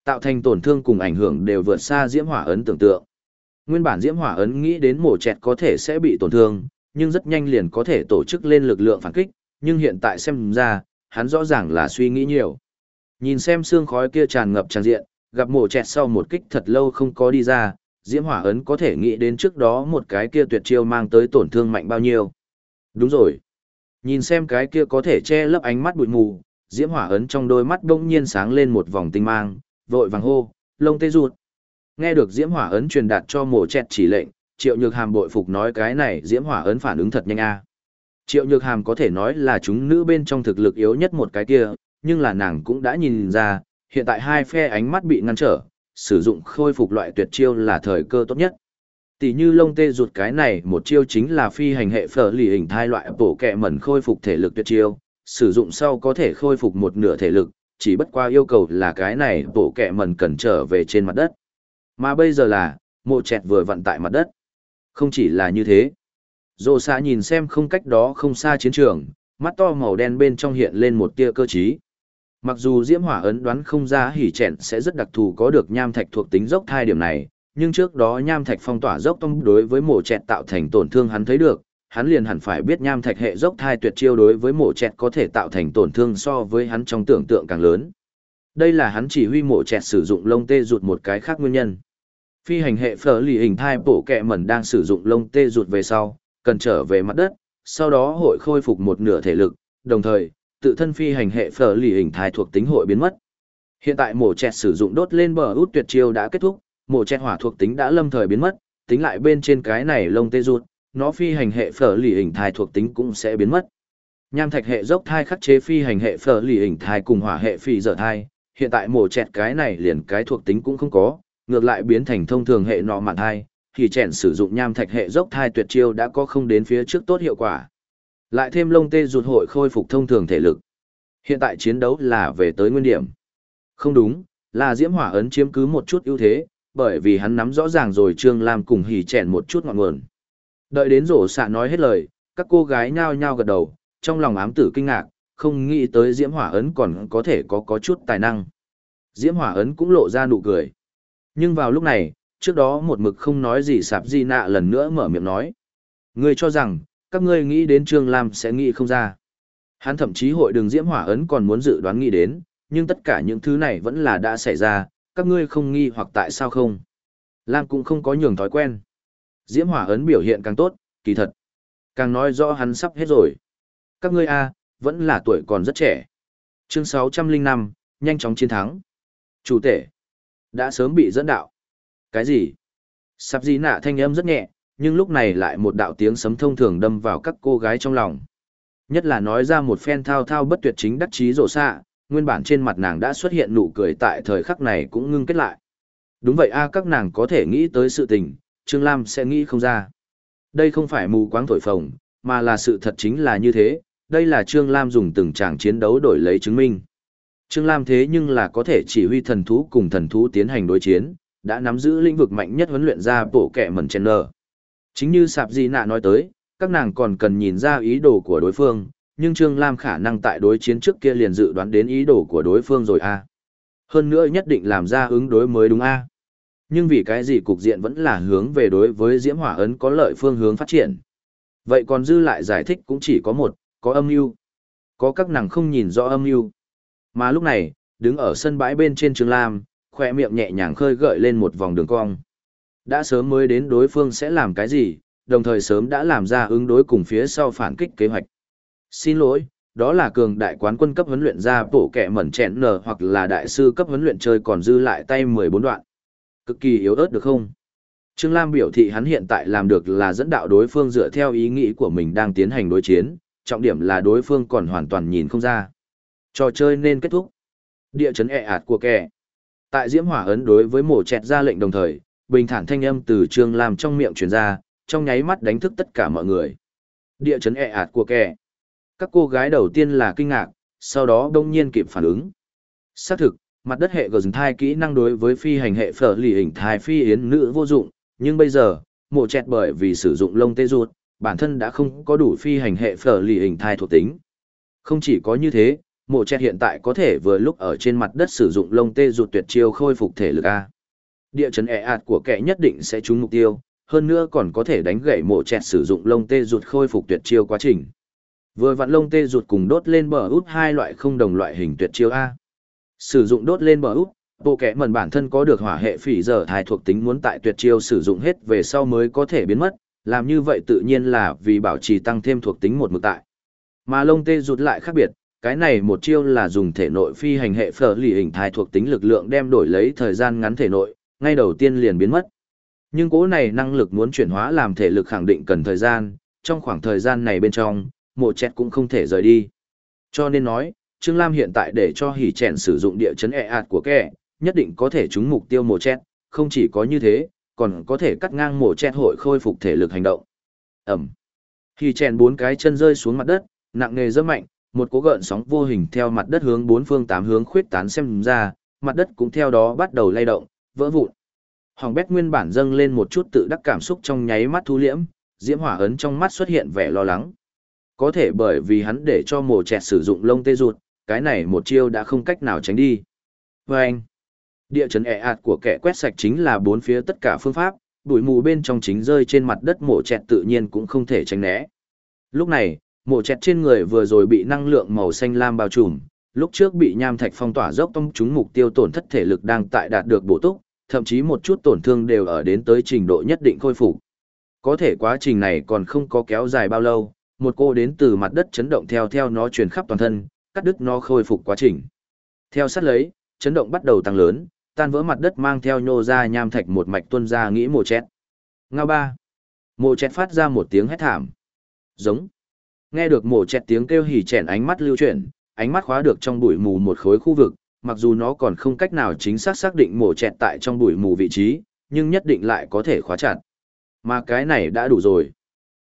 Tạo thành tổn thương cùng ảnh hưởng đều vượt xa diễm hỏa ấn tưởng tượng. Nguyên bản diễm hỏa ấn nghĩ đến mổ chẹt có thể sẽ bị tổn thương, nhưng rất nhanh liền có thể tổ chức lên lực lượng phản kích, nhưng hiện tại xem ra, hắn rõ ràng là suy nghĩ nhiều. Nhìn xem xương khói kia tràn ngập tràn diện, gặp mổ chẹt sau một kích thật lâu không có đi ra, diễm hỏa ấn có thể nghĩ đến trước đó một cái kia tuyệt chiêu mang tới tổn thương mạnh bao nhiêu. Đúng rồi. Nhìn xem cái kia có thể che lấp ánh mắt bụi mù, diễm hỏa ấn trong đôi mắt đông nhiên sáng lên một vòng tinh mang, vội vàng hô, lông tê ruột. Nghe được diễm hỏa ấn truyền đạt cho mổ chẹt chỉ lệnh, triệu nhược hàm bội phục nói cái này diễm hỏa ấn phản ứng thật nhanh a. Triệu nhược hàm có thể nói là chúng nữ bên trong thực lực yếu nhất một cái kia, nhưng là nàng cũng đã nhìn ra, hiện tại hai phe ánh mắt bị ngăn trở, sử dụng khôi phục loại tuyệt chiêu là thời cơ tốt nhất. Tỷ như lông tê ruột cái này một chiêu chính là phi hành hệ phở lì hình thai loại bổ kẹ mẩn khôi phục thể lực tuyệt chiêu, sử dụng sau có thể khôi phục một nửa thể lực, chỉ bất qua yêu cầu là cái này bộ kẹ mần cần trở về trên mặt đất. Mà bây giờ là, mộ chẹt vừa vận tại mặt đất. Không chỉ là như thế. Dô xa nhìn xem không cách đó không xa chiến trường, mắt to màu đen bên trong hiện lên một tia cơ trí. Mặc dù Diễm Hỏa ấn đoán không ra hỉ chẹn sẽ rất đặc thù có được nham thạch thuộc tính dốc thai điểm này, nhưng trước đó nham thạch phong tỏa dốc tông đối với mộ chẹt tạo thành tổn thương hắn thấy được, hắn liền hẳn phải biết nham thạch hệ dốc thai tuyệt chiêu đối với mổ chẹt có thể tạo thành tổn thương so với hắn trong tưởng tượng càng lớn. Đây là hắn chỉ huy mổ chẹt sử dụng lông tê rụt một cái khác nguyên nhân. Phi hành hệ phở lì hình thai bổ kẹ mẩn đang sử dụng lông tê rụt về sau, cần trở về mặt đất, sau đó hội khôi phục một nửa thể lực, đồng thời, tự thân phi hành hệ phở lì hình thai thuộc tính hội biến mất. Hiện tại mổ chẹt sử dụng đốt lên bờ út tuyệt chiêu đã kết thúc, mổ chẹt hỏa thuộc tính đã lâm thời biến mất, tính lại bên trên cái này lông tê rụt, nó phi hành hệ phở lì hình thai thuộc tính cũng sẽ biến mất. Nham thạch hệ dốc thai khắc chế phi hành hệ phở lì hình thai cùng hỏa hệ phi dở thai, hiện tại mổ chẹt cái này liền cái thuộc tính cũng không có, ngược lại biến thành thông thường hệ nọ mạn thai, thì chèn sử dụng nham thạch hệ dốc thai tuyệt chiêu đã có không đến phía trước tốt hiệu quả. Lại thêm lông tê rụt hội khôi phục thông thường thể lực. Hiện tại chiến đấu là về tới nguyên điểm. Không đúng, là Diễm Hỏa ấn chiếm cứ một chút ưu thế, bởi vì hắn nắm rõ ràng rồi Trương Lam cùng hỉ chèn một chút ngọn nguồn. Đợi đến rổ xạ nói hết lời, các cô gái nhao nhao gật đầu, trong lòng ám tử kinh ngạc, không nghĩ tới Diễm Hỏa ấn còn có thể có có chút tài năng. Diễm Hỏa ấn cũng lộ ra nụ cười. Nhưng vào lúc này, trước đó một mực không nói gì sạp di nạ lần nữa mở miệng nói. Ngươi cho rằng, các ngươi nghĩ đến Trương Lam sẽ nghĩ không ra. Hắn thậm chí hội đường diễm hỏa ấn còn muốn dự đoán nghĩ đến, nhưng tất cả những thứ này vẫn là đã xảy ra, các ngươi không nghi hoặc tại sao không. Lam cũng không có nhường thói quen. Diễm hỏa ấn biểu hiện càng tốt, kỳ thật. Càng nói rõ hắn sắp hết rồi. Các ngươi a vẫn là tuổi còn rất trẻ. Chương 605, nhanh chóng chiến thắng. Chủ tể, đã sớm bị dẫn đạo. Cái gì? Sắp gì nạ thanh âm rất nhẹ, nhưng lúc này lại một đạo tiếng sấm thông thường đâm vào các cô gái trong lòng. Nhất là nói ra một phen thao thao bất tuyệt chính đắc chí rộ xạ, nguyên bản trên mặt nàng đã xuất hiện nụ cười tại thời khắc này cũng ngưng kết lại. Đúng vậy a các nàng có thể nghĩ tới sự tình, Trương Lam sẽ nghĩ không ra. Đây không phải mù quáng thổi phồng, mà là sự thật chính là như thế, đây là Trương Lam dùng từng tràng chiến đấu đổi lấy chứng minh. Trương Lam thế nhưng là có thể chỉ huy thần thú cùng thần thú tiến hành đối chiến, đã nắm giữ lĩnh vực mạnh nhất huấn luyện ra bộ kẻ mẩn chen nở. Chính như Sạp Di Nạ nói tới, các nàng còn cần nhìn ra ý đồ của đối phương, nhưng Trương Lam khả năng tại đối chiến trước kia liền dự đoán đến ý đồ của đối phương rồi a. Hơn nữa nhất định làm ra ứng đối mới đúng a. Nhưng vì cái gì cục diện vẫn là hướng về đối với Diễm Hỏa ấn có lợi phương hướng phát triển. Vậy còn dư lại giải thích cũng chỉ có một, có âm mưu. Có các nàng không nhìn rõ âm mưu. Mà lúc này, đứng ở sân bãi bên trên trường Lam, khoe miệng nhẹ nhàng khơi gợi lên một vòng đường cong. Đã sớm mới đến đối phương sẽ làm cái gì, đồng thời sớm đã làm ra ứng đối cùng phía sau phản kích kế hoạch. Xin lỗi, đó là cường đại quán quân cấp huấn luyện ra bổ kẹ mẩn chẹn nở hoặc là đại sư cấp huấn luyện chơi còn dư lại tay 14 đoạn. Cực kỳ yếu ớt được không? Trương Lam biểu thị hắn hiện tại làm được là dẫn đạo đối phương dựa theo ý nghĩ của mình đang tiến hành đối chiến, trọng điểm là đối phương còn hoàn toàn nhìn không ra. Trò chơi nên kết thúc. Địa chấn ẹ ạt của kẻ. Tại Diễm Hỏa ấn đối với mổ chẹt ra lệnh đồng thời, bình thản thanh âm từ Trương Lam trong miệng truyền ra, trong nháy mắt đánh thức tất cả mọi người. Địa chấn ẹ ạt của kẻ. Các cô gái đầu tiên là kinh ngạc, sau đó đông nhiên kịp phản ứng. Xác thực, mặt đất hệ gần thai kỹ năng đối với phi hành hệ phở lì hình thai phi yến nữ vô dụng, nhưng bây giờ, mổ chẹt bởi vì sử dụng lông tê ruột, bản thân đã không có đủ phi hành hệ phở lì hình thai thuộc tính. Không chỉ có như thế, mộ chẹt hiện tại có thể vừa lúc ở trên mặt đất sử dụng lông tê ruột tuyệt chiêu khôi phục thể lực A. Địa chấn ẹ ạt của kẻ nhất định sẽ trúng mục tiêu, hơn nữa còn có thể đánh gãy mộ chẹt sử dụng lông tê ruột khôi phục tuyệt chiêu quá trình. Vừa vặn lông tê ruột cùng đốt lên bờ út hai loại không đồng loại hình tuyệt chiêu A. Sử dụng đốt lên bờ út, bộ kẻ mần bản thân có được hỏa hệ phỉ giờ thai thuộc tính muốn tại tuyệt chiêu sử dụng hết về sau mới có thể biến mất, làm như vậy tự nhiên là vì bảo trì tăng thêm thuộc tính một mực tại. Mà lông tê rụt lại khác biệt, cái này một chiêu là dùng thể nội phi hành hệ phở lì hình thai thuộc tính lực lượng đem đổi lấy thời gian ngắn thể nội, ngay đầu tiên liền biến mất. Nhưng cố này năng lực muốn chuyển hóa làm thể lực khẳng định cần thời gian, trong khoảng thời gian này bên trong, mộ chẹt cũng không thể rời đi. Cho nên nói, Trương Lam hiện tại để cho hỉ chèn sử dụng địa chấn e ạt của kẻ, nhất định có thể trúng mục tiêu mổ chẹt, không chỉ có như thế, còn có thể cắt ngang mổ chẹt hội khôi phục thể lực hành động. Ẩm. Hỉ chèn bốn cái chân rơi xuống mặt đất, nặng nề rất mạnh, một cỗ gợn sóng vô hình theo mặt đất hướng bốn phương tám hướng khuyết tán xem ra, mặt đất cũng theo đó bắt đầu lay động, vỡ vụn. Hoàng bét nguyên bản dâng lên một chút tự đắc cảm xúc trong nháy mắt thu liễm, diễm hỏa ấn trong mắt xuất hiện vẻ lo lắng. Có thể bởi vì hắn để cho mồ chẹt sử dụng lông tê ruột cái này một chiêu đã không cách nào tránh đi. Và anh, địa chấn ẹ ạt của kẻ quét sạch chính là bốn phía tất cả phương pháp, bụi mù bên trong chính rơi trên mặt đất mổ chẹt tự nhiên cũng không thể tránh né. Lúc này, mổ chẹt trên người vừa rồi bị năng lượng màu xanh lam bao trùm, lúc trước bị nham thạch phong tỏa dốc tông chúng mục tiêu tổn thất thể lực đang tại đạt được bổ túc, thậm chí một chút tổn thương đều ở đến tới trình độ nhất định khôi phục. Có thể quá trình này còn không có kéo dài bao lâu, một cô đến từ mặt đất chấn động theo theo nó truyền khắp toàn thân, cắt đứt nó khôi phục quá trình. Theo sát lấy, chấn động bắt đầu tăng lớn, tan vỡ mặt đất mang theo nhô ra nham thạch một mạch tuôn ra nghĩ mồ chét. Ngao ba. Mồ chét phát ra một tiếng hét thảm. Giống. Nghe được mồ chét tiếng kêu hỉ chèn ánh mắt lưu chuyển, ánh mắt khóa được trong bụi mù một khối khu vực, mặc dù nó còn không cách nào chính xác xác định mổ chẹt tại trong bụi mù vị trí, nhưng nhất định lại có thể khóa chặt. Mà cái này đã đủ rồi.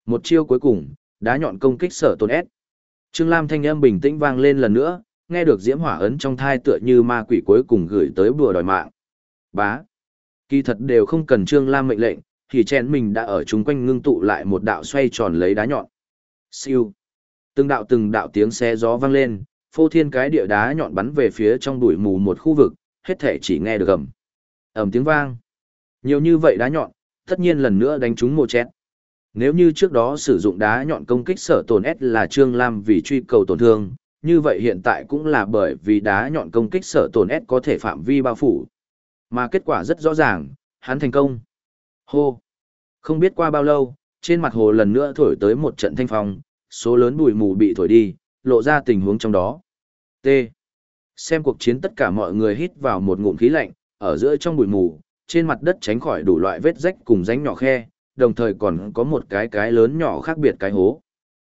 Một chiêu cuối cùng, đá nhọn công kích sở tôn S. Trương Lam thanh âm bình tĩnh vang lên lần nữa, nghe được diễm hỏa ấn trong thai tựa như ma quỷ cuối cùng gửi tới bùa đòi mạng. Bá. Kỳ thật đều không cần Trương Lam mệnh lệnh, thì chén mình đã ở chung quanh ngưng tụ lại một đạo xoay tròn lấy đá nhọn. Siêu. Từng đạo từng đạo tiếng xe gió vang lên, phô thiên cái địa đá nhọn bắn về phía trong bụi mù một khu vực, hết thể chỉ nghe được ầm. ầm tiếng vang. Nhiều như vậy đá nhọn, tất nhiên lần nữa đánh trúng mồ chét. Nếu như trước đó sử dụng đá nhọn công kích sở tổn S là Trương Lam vì truy cầu tổn thương, như vậy hiện tại cũng là bởi vì đá nhọn công kích sở tổn S có thể phạm vi bao phủ. Mà kết quả rất rõ ràng, hắn thành công. Hô! Không biết qua bao lâu, trên mặt hồ lần nữa thổi tới một trận thanh phong, số lớn bụi mù bị thổi đi, lộ ra tình huống trong đó. T. Xem cuộc chiến tất cả mọi người hít vào một ngụm khí lạnh, ở giữa trong bụi mù, trên mặt đất tránh khỏi đủ loại vết rách cùng rãnh nhỏ khe, đồng thời còn có một cái cái lớn nhỏ khác biệt cái hố.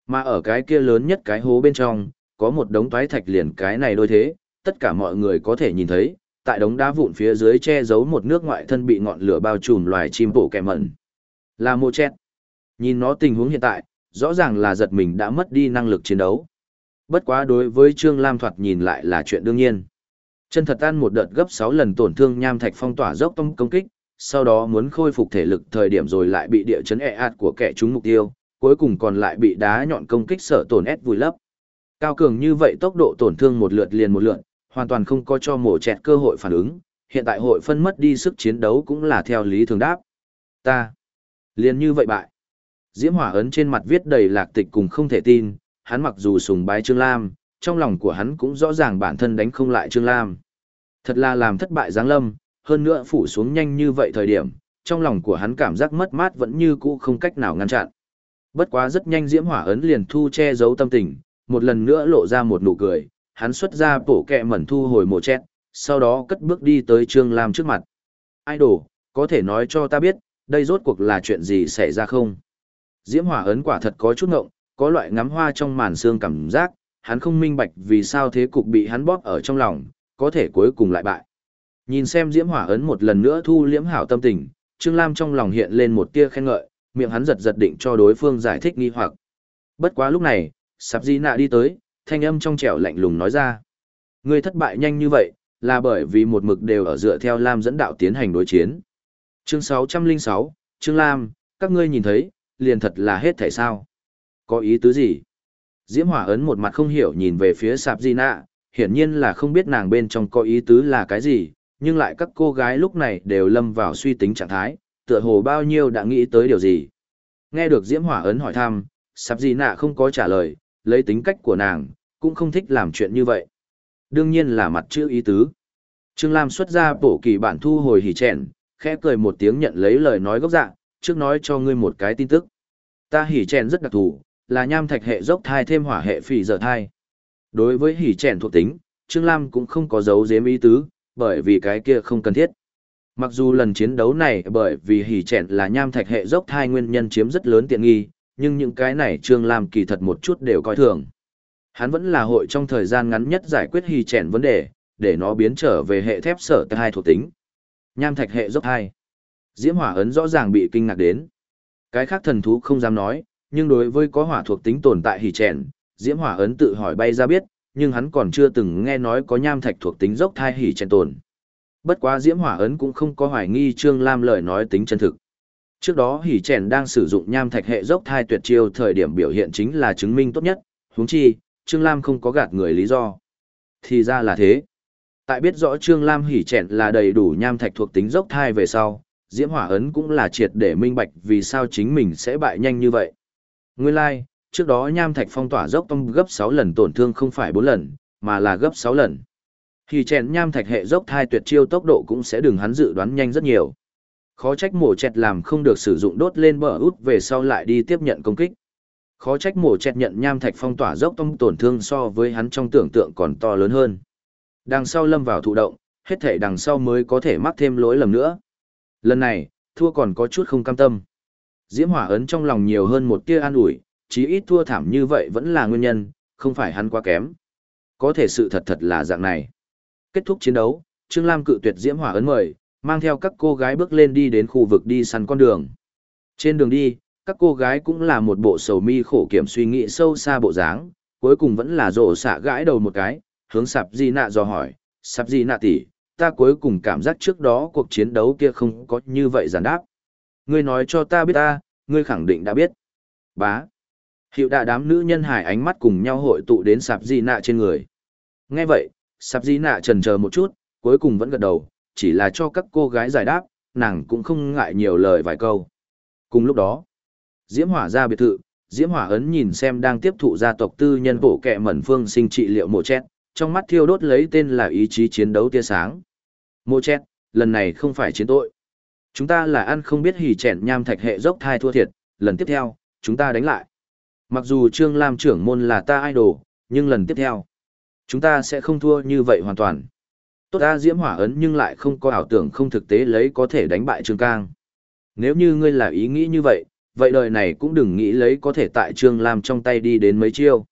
Mà ở cái kia lớn nhất cái hố bên trong, có một đống toái thạch liền cái này đôi thế, tất cả mọi người có thể nhìn thấy, tại đống đá vụn phía dưới che giấu một nước ngoại thân bị ngọn lửa bao trùm loài chim bổ kẻ mẩn. Là mô chết. Nhìn nó tình huống hiện tại, rõ ràng là giật mình đã mất đi năng lực chiến đấu. Bất quá đối với Trương Lam thoạt nhìn lại là chuyện đương nhiên. Chân thật ăn một đợt gấp 6 lần tổn thương nham thạch phong tỏa dốc tông công kích, sau đó muốn khôi phục thể lực thời điểm rồi lại bị địa chấn e ạt của kẻ trúng mục tiêu, cuối cùng còn lại bị đá nhọn công kích sở tổn ép vùi lấp. Cao cường như vậy tốc độ tổn thương một lượt liền một lượt, hoàn toàn không có cho mổ chẹt cơ hội phản ứng, hiện tại hội phân mất đi sức chiến đấu cũng là theo lý thường đáp. Ta, liền như vậy bại. Diễm hỏa ấn trên mặt viết đầy lạc tịch cùng không thể tin, hắn mặc dù sùng bái Trương Lam, trong lòng của hắn cũng rõ ràng bản thân đánh không lại Trương Lam. Thật là làm thất bại giáng lâm, hơn nữa phủ xuống nhanh như vậy thời điểm, trong lòng của hắn cảm giác mất mát vẫn như cũ không cách nào ngăn chặn. Bất quá rất nhanh diễm hỏa ấn liền thu che giấu tâm tình, một lần nữa lộ ra một nụ cười, hắn xuất ra bổ kẹ mẩn thu hồi mồ chét, sau đó cất bước đi tới Trương Lam trước mặt. Idol, có thể nói cho ta biết, đây rốt cuộc là chuyện gì xảy ra không? Diễm hỏa ấn quả thật có chút ngộng, có loại ngắm hoa trong màn xương cảm giác, hắn không minh bạch vì sao thế cục bị hắn bóp ở trong lòng, có thể cuối cùng lại bại. Nhìn xem Diễm Hỏa ấn một lần nữa thu liễm hảo tâm tình, Trương Lam trong lòng hiện lên một tia khen ngợi, miệng hắn giật giật định cho đối phương giải thích nghi hoặc. Bất quá lúc này, Sạp Di Nạ đi tới, thanh âm trong trẻo lạnh lùng nói ra. Ngươi thất bại nhanh như vậy, là bởi vì một mực đều ở dựa theo Lam dẫn đạo tiến hành đối chiến. Chương 606, Trương Lam, các ngươi nhìn thấy, liền thật là hết thể sao. Có ý tứ gì? Diễm Hỏa ấn một mặt không hiểu nhìn về phía Sạp Di Nạ, hiển nhiên là không biết nàng bên trong có ý tứ là cái gì, nhưng lại các cô gái lúc này đều lâm vào suy tính trạng thái, tựa hồ bao nhiêu đã nghĩ tới điều gì. Nghe được Diễm Hỏa ấn hỏi thăm, Sạp Di Nạ không có trả lời, lấy tính cách của nàng, cũng không thích làm chuyện như vậy. Đương nhiên là mặt chữ ý tứ. Trương Lam xuất ra bổ kỳ bản thu hồi hỉ chèn, khẽ cười một tiếng nhận lấy lời nói gốc dạ, trước nói cho ngươi một cái tin tức. Ta hỉ chèn rất đặc thù, là nham thạch hệ dốc thai thêm hỏa hệ phì giờ thai. Đối với hỉ chèn thuộc tính, Trương Lam cũng không có dấu giếm ý tứ, bởi vì cái kia không cần thiết. Mặc dù lần chiến đấu này bởi vì hỉ chèn là nham thạch hệ dốc thai nguyên nhân chiếm rất lớn tiện nghi, nhưng những cái này Trương Lam kỳ thật một chút đều coi thường. Hắn vẫn là hội trong thời gian ngắn nhất giải quyết hỉ chèn vấn đề, để nó biến trở về hệ thép sở hai thuộc tính. Nham thạch hệ dốc hai. Diễm hỏa ấn rõ ràng bị kinh ngạc đến. Cái khác thần thú không dám nói, nhưng đối với có hỏa thuộc tính tồn tại hỉ chèn, Diễm hỏa ấn tự hỏi bay ra biết, nhưng hắn còn chưa từng nghe nói có nham thạch thuộc tính dốc thai hỉ chèn tồn. Bất quá Diễm hỏa ấn cũng không có hoài nghi Trương Lam lời nói tính chân thực. Trước đó hỉ chèn đang sử dụng nham thạch hệ dốc thai tuyệt chiêu thời điểm biểu hiện chính là chứng minh tốt nhất, huống chi, Trương Lam không có gạt người lý do. Thì ra là thế. Tại biết rõ Trương Lam hỉ chèn là đầy đủ nham thạch thuộc tính dốc thai về sau, Diễm Hỏa Ấn cũng là triệt để minh bạch vì sao chính mình sẽ bại nhanh như vậy. Nguyên lai, like, trước đó nham thạch phong tỏa dốc tông gấp 6 lần tổn thương không phải 4 lần, mà là gấp 6 lần. Thì chèn nham thạch hệ dốc thai tuyệt chiêu tốc độ cũng sẽ đừng hắn dự đoán nhanh rất nhiều. Khó trách mổ chẹt làm không được sử dụng đốt lên bờ út về sau lại đi tiếp nhận công kích. Khó trách mổ chẹt nhận nham thạch phong tỏa dốc tông tổn thương so với hắn trong tưởng tượng còn to lớn hơn. Đằng sau lâm vào thụ động, hết thể đằng sau mới có thể mắc thêm lỗi lầm nữa. Lần này, thua còn có chút không cam tâm. Diễm hỏa ấn trong lòng nhiều hơn một tia an ủi, chí ít thua thảm như vậy vẫn là nguyên nhân, không phải hắn quá kém. Có thể sự thật thật là dạng này. Kết thúc chiến đấu, Trương Lam cự tuyệt Diễm hỏa ấn mời, mang theo các cô gái bước lên đi đến khu vực đi săn con đường. Trên đường đi, các cô gái cũng là một bộ sầu mi khổ kiểm suy nghĩ sâu xa bộ dáng, cuối cùng vẫn là rổ xạ gãi đầu một cái, hướng sạp di nạ dò hỏi, sạp di nạ tỷ, ta cuối cùng cảm giác trước đó cuộc chiến đấu kia không có như vậy giản đáp. Ngươi nói cho ta biết ta, ngươi khẳng định đã biết. Bá. Hiệu đạ đám nữ nhân hải ánh mắt cùng nhau hội tụ đến sạp di nạ trên người. Nghe vậy, sạp di nạ trần chờ một chút, cuối cùng vẫn gật đầu, chỉ là cho các cô gái giải đáp, nàng cũng không ngại nhiều lời vài câu. Cùng lúc đó, Diễm Hỏa ra biệt thự, Diễm Hỏa ấn nhìn xem đang tiếp thụ gia tộc tư nhân bộ kệ mẩn phương sinh trị liệu mộ chết, trong mắt thiêu đốt lấy tên là ý chí chiến đấu tia sáng. Mộ chết, lần này không phải chiến tội. Chúng ta là ăn không biết hỉ chèn nham thạch hệ dốc thai thua thiệt, lần tiếp theo, chúng ta đánh lại. Mặc dù Trương Lam trưởng môn là ta idol, nhưng lần tiếp theo, chúng ta sẽ không thua như vậy hoàn toàn. Tốt ta diễm hỏa ấn nhưng lại không có ảo tưởng không thực tế lấy có thể đánh bại Trương Cang. Nếu như ngươi là ý nghĩ như vậy, vậy đời này cũng đừng nghĩ lấy có thể tại Trương Lam trong tay đi đến mấy chiêu.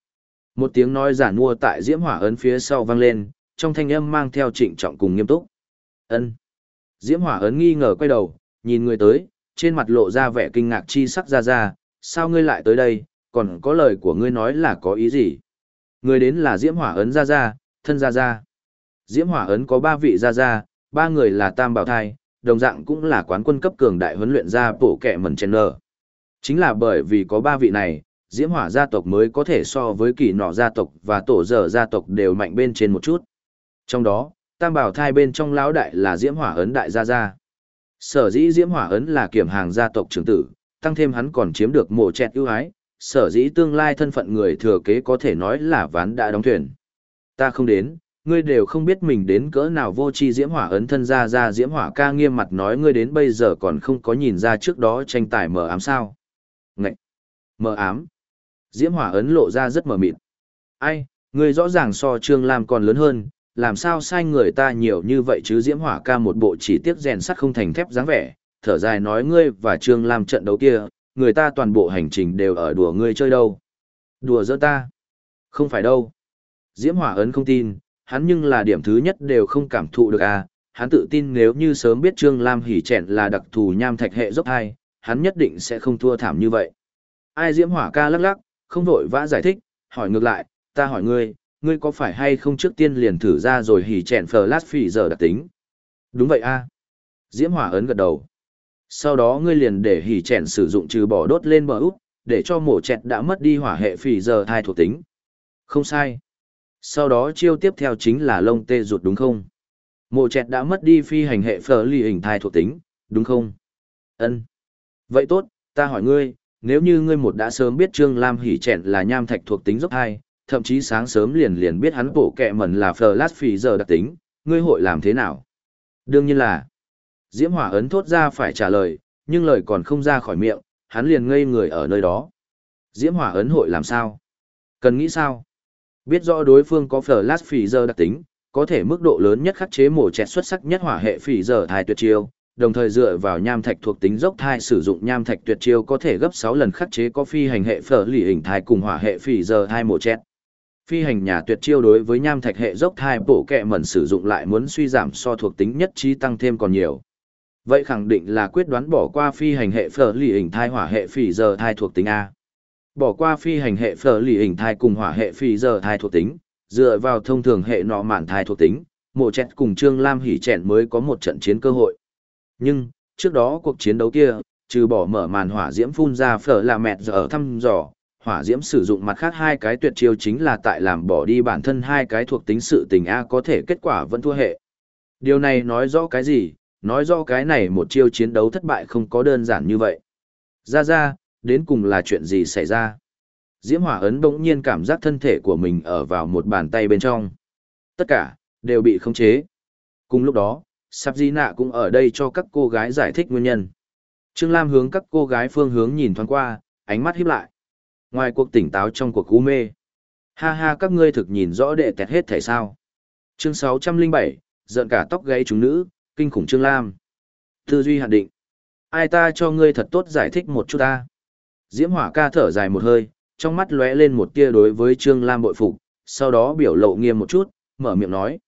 Một tiếng nói giả mua tại diễm hỏa ấn phía sau vang lên, trong thanh âm mang theo trịnh trọng cùng nghiêm túc. Ân. Diễm hỏa ấn nghi ngờ quay đầu, nhìn người tới, trên mặt lộ ra vẻ kinh ngạc chi sắc ra ra, sao ngươi lại tới đây, còn có lời của ngươi nói là có ý gì? Người đến là Diễm hỏa ấn gia gia, thân gia gia. Diễm hỏa ấn có ba vị gia gia, ba người là tam bảo thai, đồng dạng cũng là quán quân cấp cường đại huấn luyện gia bổ kẻ mần chen nở. Chính là bởi vì có ba vị này, diễm hỏa gia tộc mới có thể so với kỳ nọ gia tộc và tổ dở gia tộc đều mạnh bên trên một chút. Trong đó, tam bảo thai bên trong lão đại là diễm hỏa ấn đại gia gia. Sở dĩ diễm hỏa ấn là kiểm hàng gia tộc trưởng tử, tăng thêm hắn còn chiếm được mộ chẹt ưu ái, sở dĩ tương lai thân phận người thừa kế có thể nói là ván đã đóng thuyền. Ta không đến, ngươi đều không biết mình đến cỡ nào vô tri diễm hỏa ấn thân ra ra diễm hỏa ca nghiêm mặt nói ngươi đến bây giờ còn không có nhìn ra trước đó tranh tài mờ ám sao. Ngậy! Mờ ám! Diễm Hỏa ấn lộ ra rất mờ mịt. Ai, ngươi rõ ràng so Trương Lam còn lớn hơn, làm sao sai người ta nhiều như vậy chứ Diễm Hỏa ca một bộ chỉ tiếc rèn sắt không thành thép dáng vẻ, thở dài nói ngươi và Trương Lam trận đấu kia, người ta toàn bộ hành trình đều ở đùa ngươi chơi đâu. Đùa giỡn ta? Không phải đâu. Diễm Hỏa ấn không tin, hắn nhưng là điểm thứ nhất đều không cảm thụ được à, hắn tự tin nếu như sớm biết Trương Lam hỉ chẹn là đặc thù nham thạch hệ dốc hai, hắn nhất định sẽ không thua thảm như vậy. Ai Diễm Hỏa ca lắc lắc, không vội vã giải thích, hỏi ngược lại, ta hỏi ngươi, ngươi có phải hay không trước tiên liền thử ra rồi hỉ chèn lát phỉ giờ đặc tính? Đúng vậy a Diễm Hỏa ấn gật đầu. Sau đó ngươi liền để hỉ chèn sử dụng trừ bỏ đốt lên bờ út, để cho mổ chẹt đã mất đi hỏa hệ phì giờ thai thuộc tính. Không sai. Sau đó chiêu tiếp theo chính là lông tê rụt đúng không? Mổ chẹt đã mất đi phi hành hệ phở lì hình thai thuộc tính, đúng không? Ân. Vậy tốt, ta hỏi ngươi, nếu như ngươi một đã sớm biết Trương Lam hỉ chẹn là nham thạch thuộc tính dốc hai, thậm chí sáng sớm liền liền biết hắn bổ kẹ mẩn là lát phì giờ đặc tính, ngươi hội làm thế nào? Đương nhiên là, Diễm Hỏa ấn thốt ra phải trả lời, nhưng lời còn không ra khỏi miệng, hắn liền ngây người ở nơi đó. Diễm Hỏa ấn hội làm sao? Cần nghĩ sao? Biết rõ đối phương có flash phỉ giờ đặc tính, có thể mức độ lớn nhất khắc chế mổ chẹt xuất sắc nhất hỏa hệ phỉ giờ thai tuyệt chiêu, đồng thời dựa vào nham thạch thuộc tính dốc thai sử dụng nham thạch tuyệt chiêu có thể gấp 6 lần khắc chế có phi hành hệ phở lì hình thai cùng hỏa hệ phỉ giờ thai mổ chẹt phi hành nhà tuyệt chiêu đối với nham thạch hệ dốc thai bổ kẹ mẩn sử dụng lại muốn suy giảm so thuộc tính nhất trí tăng thêm còn nhiều vậy khẳng định là quyết đoán bỏ qua phi hành hệ phở lì hình thai hỏa hệ phỉ giờ thai thuộc tính a bỏ qua phi hành hệ phở lì hình thai cùng hỏa hệ phỉ giờ thai thuộc tính, dựa vào thông thường hệ nọ mạn thai thuộc tính, mộ chẹt cùng trương lam hỉ chẹn mới có một trận chiến cơ hội nhưng, trước đó cuộc chiến đấu kia, trừ bỏ mở màn hỏa diễm phun ra phở là mẹt giờ ở thăm dò, hỏa diễm sử dụng mặt khác hai cái tuyệt chiêu chính là tại làm bỏ đi bản thân hai cái thuộc tính sự tình A có thể kết quả vẫn thua hệ. Điều này nói rõ cái gì? Nói rõ cái này một chiêu chiến đấu thất bại không có đơn giản như vậy. Ra ra, đến cùng là chuyện gì xảy ra? Diễm hỏa ấn bỗng nhiên cảm giác thân thể của mình ở vào một bàn tay bên trong. Tất cả, đều bị khống chế. Cùng lúc đó, Sạp Di Nạ cũng ở đây cho các cô gái giải thích nguyên nhân. Trương Lam hướng các cô gái phương hướng nhìn thoáng qua, ánh mắt híp lại. Ngoài cuộc tỉnh táo trong cuộc u mê. Ha ha các ngươi thực nhìn rõ đệ tẹt hết thể sao. Chương 607, giận cả tóc gáy chúng nữ, kinh khủng Trương Lam. Tư duy hạn định. Ai ta cho ngươi thật tốt giải thích một chút ta. Diễm hỏa ca thở dài một hơi, trong mắt lóe lên một tia đối với Trương Lam bội phục, sau đó biểu lộ nghiêm một chút, mở miệng nói.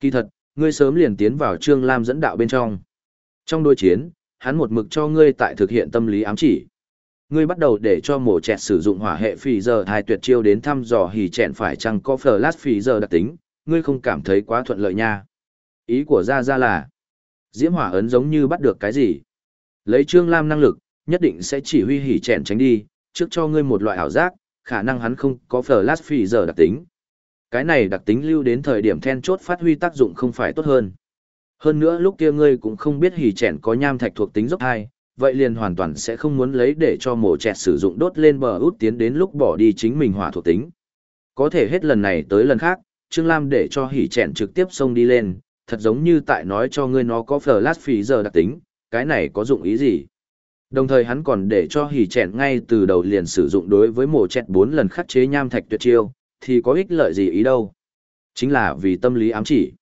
Kỳ thật, ngươi sớm liền tiến vào Trương Lam dẫn đạo bên trong. Trong đôi chiến, hắn một mực cho ngươi tại thực hiện tâm lý ám chỉ. Ngươi bắt đầu để cho mổ chẹt sử dụng hỏa hệ phì giờ hai tuyệt chiêu đến thăm dò hỉ chẹn phải chăng có flash phì giờ đặc tính, ngươi không cảm thấy quá thuận lợi nha. Ý của Gia Gia là, diễm hỏa ấn giống như bắt được cái gì. Lấy Trương Lam năng lực, nhất định sẽ chỉ huy hỉ chẹn tránh đi, trước cho ngươi một loại ảo giác, khả năng hắn không có flash phì giờ đặc tính. Cái này đặc tính lưu đến thời điểm then chốt phát huy tác dụng không phải tốt hơn. Hơn nữa lúc kia ngươi cũng không biết hỉ chẹn có nham thạch thuộc tính dốc hai, vậy liền hoàn toàn sẽ không muốn lấy để cho mổ chẹt sử dụng đốt lên bờ út tiến đến lúc bỏ đi chính mình hỏa thuộc tính. Có thể hết lần này tới lần khác, Trương Lam để cho hỉ chẹn trực tiếp xông đi lên, thật giống như tại nói cho ngươi nó có flash phí giờ đặc tính, cái này có dụng ý gì? Đồng thời hắn còn để cho hỉ chẹn ngay từ đầu liền sử dụng đối với mổ chẹt 4 lần khắc chế nham thạch tuyệt chiêu, thì có ích lợi gì ý đâu? Chính là vì tâm lý ám chỉ.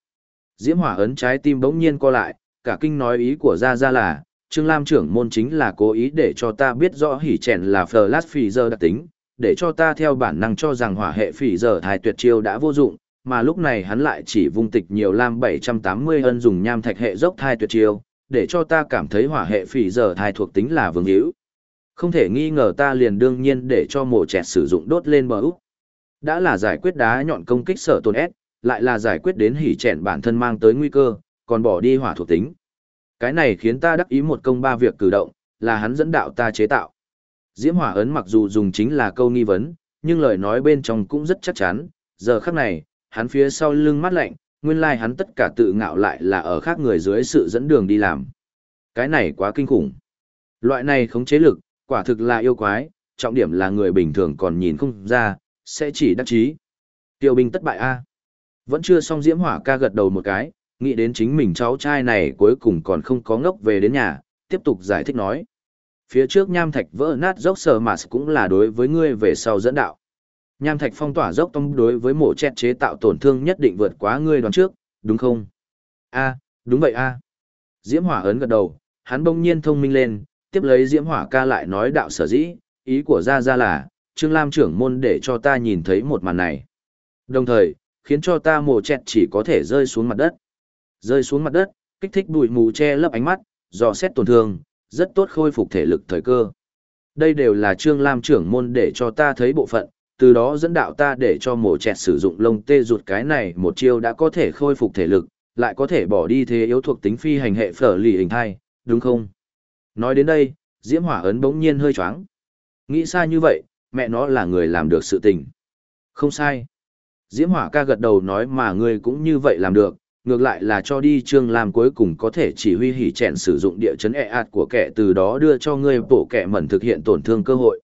Diễm hỏa ấn trái tim bỗng nhiên co lại, cả kinh nói ý của Gia Gia là, Trương Lam trưởng môn chính là cố ý để cho ta biết rõ hỉ chèn là flash phì giờ đặc tính, để cho ta theo bản năng cho rằng hỏa hệ phỉ giờ thai tuyệt chiêu đã vô dụng, mà lúc này hắn lại chỉ vung tịch nhiều lam 780 ân dùng nham thạch hệ dốc thai tuyệt chiêu, để cho ta cảm thấy hỏa hệ phỉ giờ thai thuộc tính là vương hữu. Không thể nghi ngờ ta liền đương nhiên để cho mổ chẹt sử dụng đốt lên bờ úp. Đã là giải quyết đá nhọn công kích sở tồn S, lại là giải quyết đến hỉ chèn bản thân mang tới nguy cơ, còn bỏ đi hỏa thuộc tính. Cái này khiến ta đắc ý một công ba việc cử động, là hắn dẫn đạo ta chế tạo. Diễm Hỏa ấn mặc dù dùng chính là câu nghi vấn, nhưng lời nói bên trong cũng rất chắc chắn, giờ khắc này, hắn phía sau lưng mắt lạnh, nguyên lai hắn tất cả tự ngạo lại là ở khác người dưới sự dẫn đường đi làm. Cái này quá kinh khủng. Loại này khống chế lực, quả thực là yêu quái, trọng điểm là người bình thường còn nhìn không ra, sẽ chỉ đắc chí. Tiêu binh tất bại a. Vẫn chưa xong Diễm Hỏa ca gật đầu một cái, nghĩ đến chính mình cháu trai này cuối cùng còn không có ngốc về đến nhà, tiếp tục giải thích nói. Phía trước nham thạch vỡ nát dốc sờ mà cũng là đối với ngươi về sau dẫn đạo. Nham thạch phong tỏa dốc tông đối với mổ chẹt chế tạo tổn thương nhất định vượt quá ngươi đoán trước, đúng không? a đúng vậy a Diễm hỏa ấn gật đầu, hắn bỗng nhiên thông minh lên, tiếp lấy diễm hỏa ca lại nói đạo sở dĩ, ý của gia ra là, Trương Lam trưởng môn để cho ta nhìn thấy một màn này. Đồng thời, khiến cho ta mổ chẹt chỉ có thể rơi xuống mặt đất rơi xuống mặt đất, kích thích bụi mù che lấp ánh mắt, dò xét tổn thương, rất tốt khôi phục thể lực thời cơ. Đây đều là Trương Lam trưởng môn để cho ta thấy bộ phận, từ đó dẫn đạo ta để cho mổ chẹt sử dụng lông tê ruột cái này một chiêu đã có thể khôi phục thể lực, lại có thể bỏ đi thế yếu thuộc tính phi hành hệ phở lì hình thai, đúng không? Nói đến đây, Diễm Hỏa ấn bỗng nhiên hơi choáng. Nghĩ xa như vậy, mẹ nó là người làm được sự tình. Không sai. Diễm Hỏa ca gật đầu nói mà ngươi cũng như vậy làm được, ngược lại là cho đi Trương làm cuối cùng có thể chỉ huy hỉ chèn sử dụng địa chấn e ạt của kẻ từ đó đưa cho ngươi bổ kẻ mẩn thực hiện tổn thương cơ hội.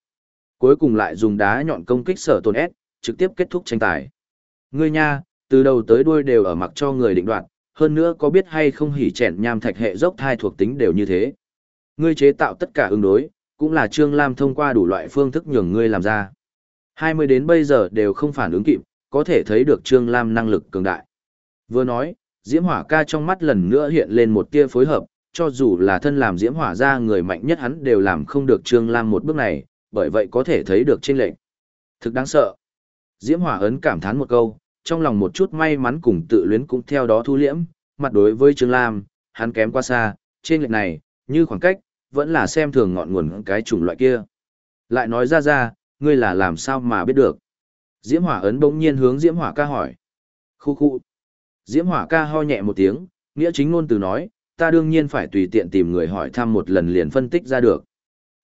Cuối cùng lại dùng đá nhọn công kích sở tồn S, trực tiếp kết thúc tranh tài. Ngươi nha, từ đầu tới đuôi đều ở mặc cho người định đoạt, hơn nữa có biết hay không hỉ chèn nham thạch hệ dốc thai thuộc tính đều như thế. Ngươi chế tạo tất cả ứng đối, cũng là Trương Lam thông qua đủ loại phương thức nhường ngươi làm ra. 20 đến bây giờ đều không phản ứng kịp, có thể thấy được Trương Lam năng lực cường đại. Vừa nói, Diễm Hỏa ca trong mắt lần nữa hiện lên một tia phối hợp, cho dù là thân làm Diễm Hỏa ra người mạnh nhất hắn đều làm không được Trương Lam một bước này, bởi vậy có thể thấy được trên lệnh. Thực đáng sợ. Diễm Hỏa ấn cảm thán một câu, trong lòng một chút may mắn cùng tự luyến cũng theo đó thu liễm, mặt đối với Trương Lam, hắn kém quá xa, trên lệnh này, như khoảng cách, vẫn là xem thường ngọn nguồn cái chủng loại kia. Lại nói ra ra, ngươi là làm sao mà biết được. Diễm Hỏa ấn bỗng nhiên hướng Diễm Hỏa ca hỏi. Khu khu. Diễm Hỏa ca ho nhẹ một tiếng, nghĩa chính ngôn từ nói, ta đương nhiên phải tùy tiện tìm người hỏi thăm một lần liền phân tích ra được.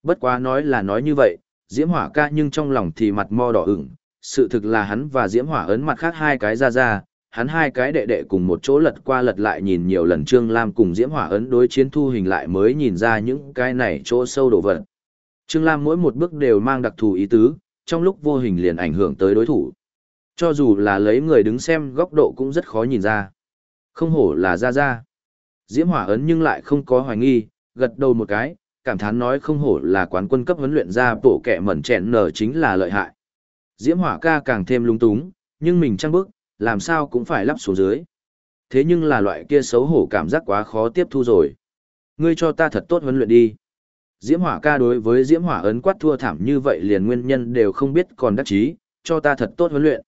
Bất quá nói là nói như vậy, Diễm Hỏa ca nhưng trong lòng thì mặt mo đỏ ửng, sự thực là hắn và Diễm Hỏa ấn mặt khác hai cái ra ra, hắn hai cái đệ đệ cùng một chỗ lật qua lật lại nhìn nhiều lần Trương Lam cùng Diễm Hỏa ấn đối chiến thu hình lại mới nhìn ra những cái này chỗ sâu đổ vật. Trương Lam mỗi một bước đều mang đặc thù ý tứ, trong lúc vô hình liền ảnh hưởng tới đối thủ. Cho dù là lấy người đứng xem góc độ cũng rất khó nhìn ra. Không hổ là ra ra. Diễm Hỏa ấn nhưng lại không có hoài nghi, gật đầu một cái, cảm thán nói không hổ là quán quân cấp huấn luyện ra bộ kẻ mẩn chèn nở chính là lợi hại. Diễm Hỏa ca càng thêm lung túng, nhưng mình trăng bước, làm sao cũng phải lắp xuống dưới. Thế nhưng là loại kia xấu hổ cảm giác quá khó tiếp thu rồi. Ngươi cho ta thật tốt huấn luyện đi. Diễm Hỏa ca đối với Diễm Hỏa ấn quát thua thảm như vậy liền nguyên nhân đều không biết còn đắc chí, cho ta thật tốt huấn luyện.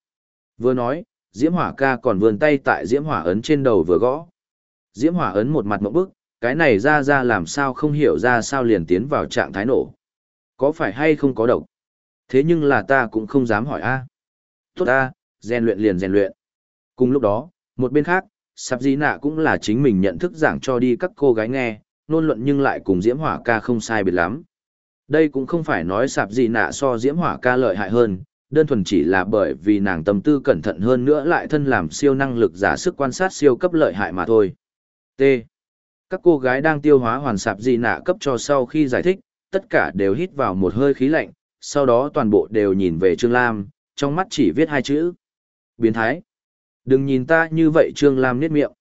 Vừa nói, Diễm Hỏa ca còn vươn tay tại Diễm Hỏa ấn trên đầu vừa gõ. Diễm Hỏa ấn một mặt mộng bức, cái này ra ra làm sao không hiểu ra sao liền tiến vào trạng thái nổ. Có phải hay không có độc? Thế nhưng là ta cũng không dám hỏi a. Tốt ta, rèn luyện liền rèn luyện. Cùng lúc đó, một bên khác, sạp dĩ nạ cũng là chính mình nhận thức giảng cho đi các cô gái nghe, nôn luận nhưng lại cùng diễm hỏa ca không sai biệt lắm. Đây cũng không phải nói sạp dĩ nạ so diễm hỏa ca lợi hại hơn, đơn thuần chỉ là bởi vì nàng tâm tư cẩn thận hơn nữa lại thân làm siêu năng lực giả sức quan sát siêu cấp lợi hại mà thôi. T. Các cô gái đang tiêu hóa hoàn sạp gì nạ cấp cho sau khi giải thích, tất cả đều hít vào một hơi khí lạnh, sau đó toàn bộ đều nhìn về Trương Lam, trong mắt chỉ viết hai chữ. Biến thái. Đừng nhìn ta như vậy Trương Lam niết miệng.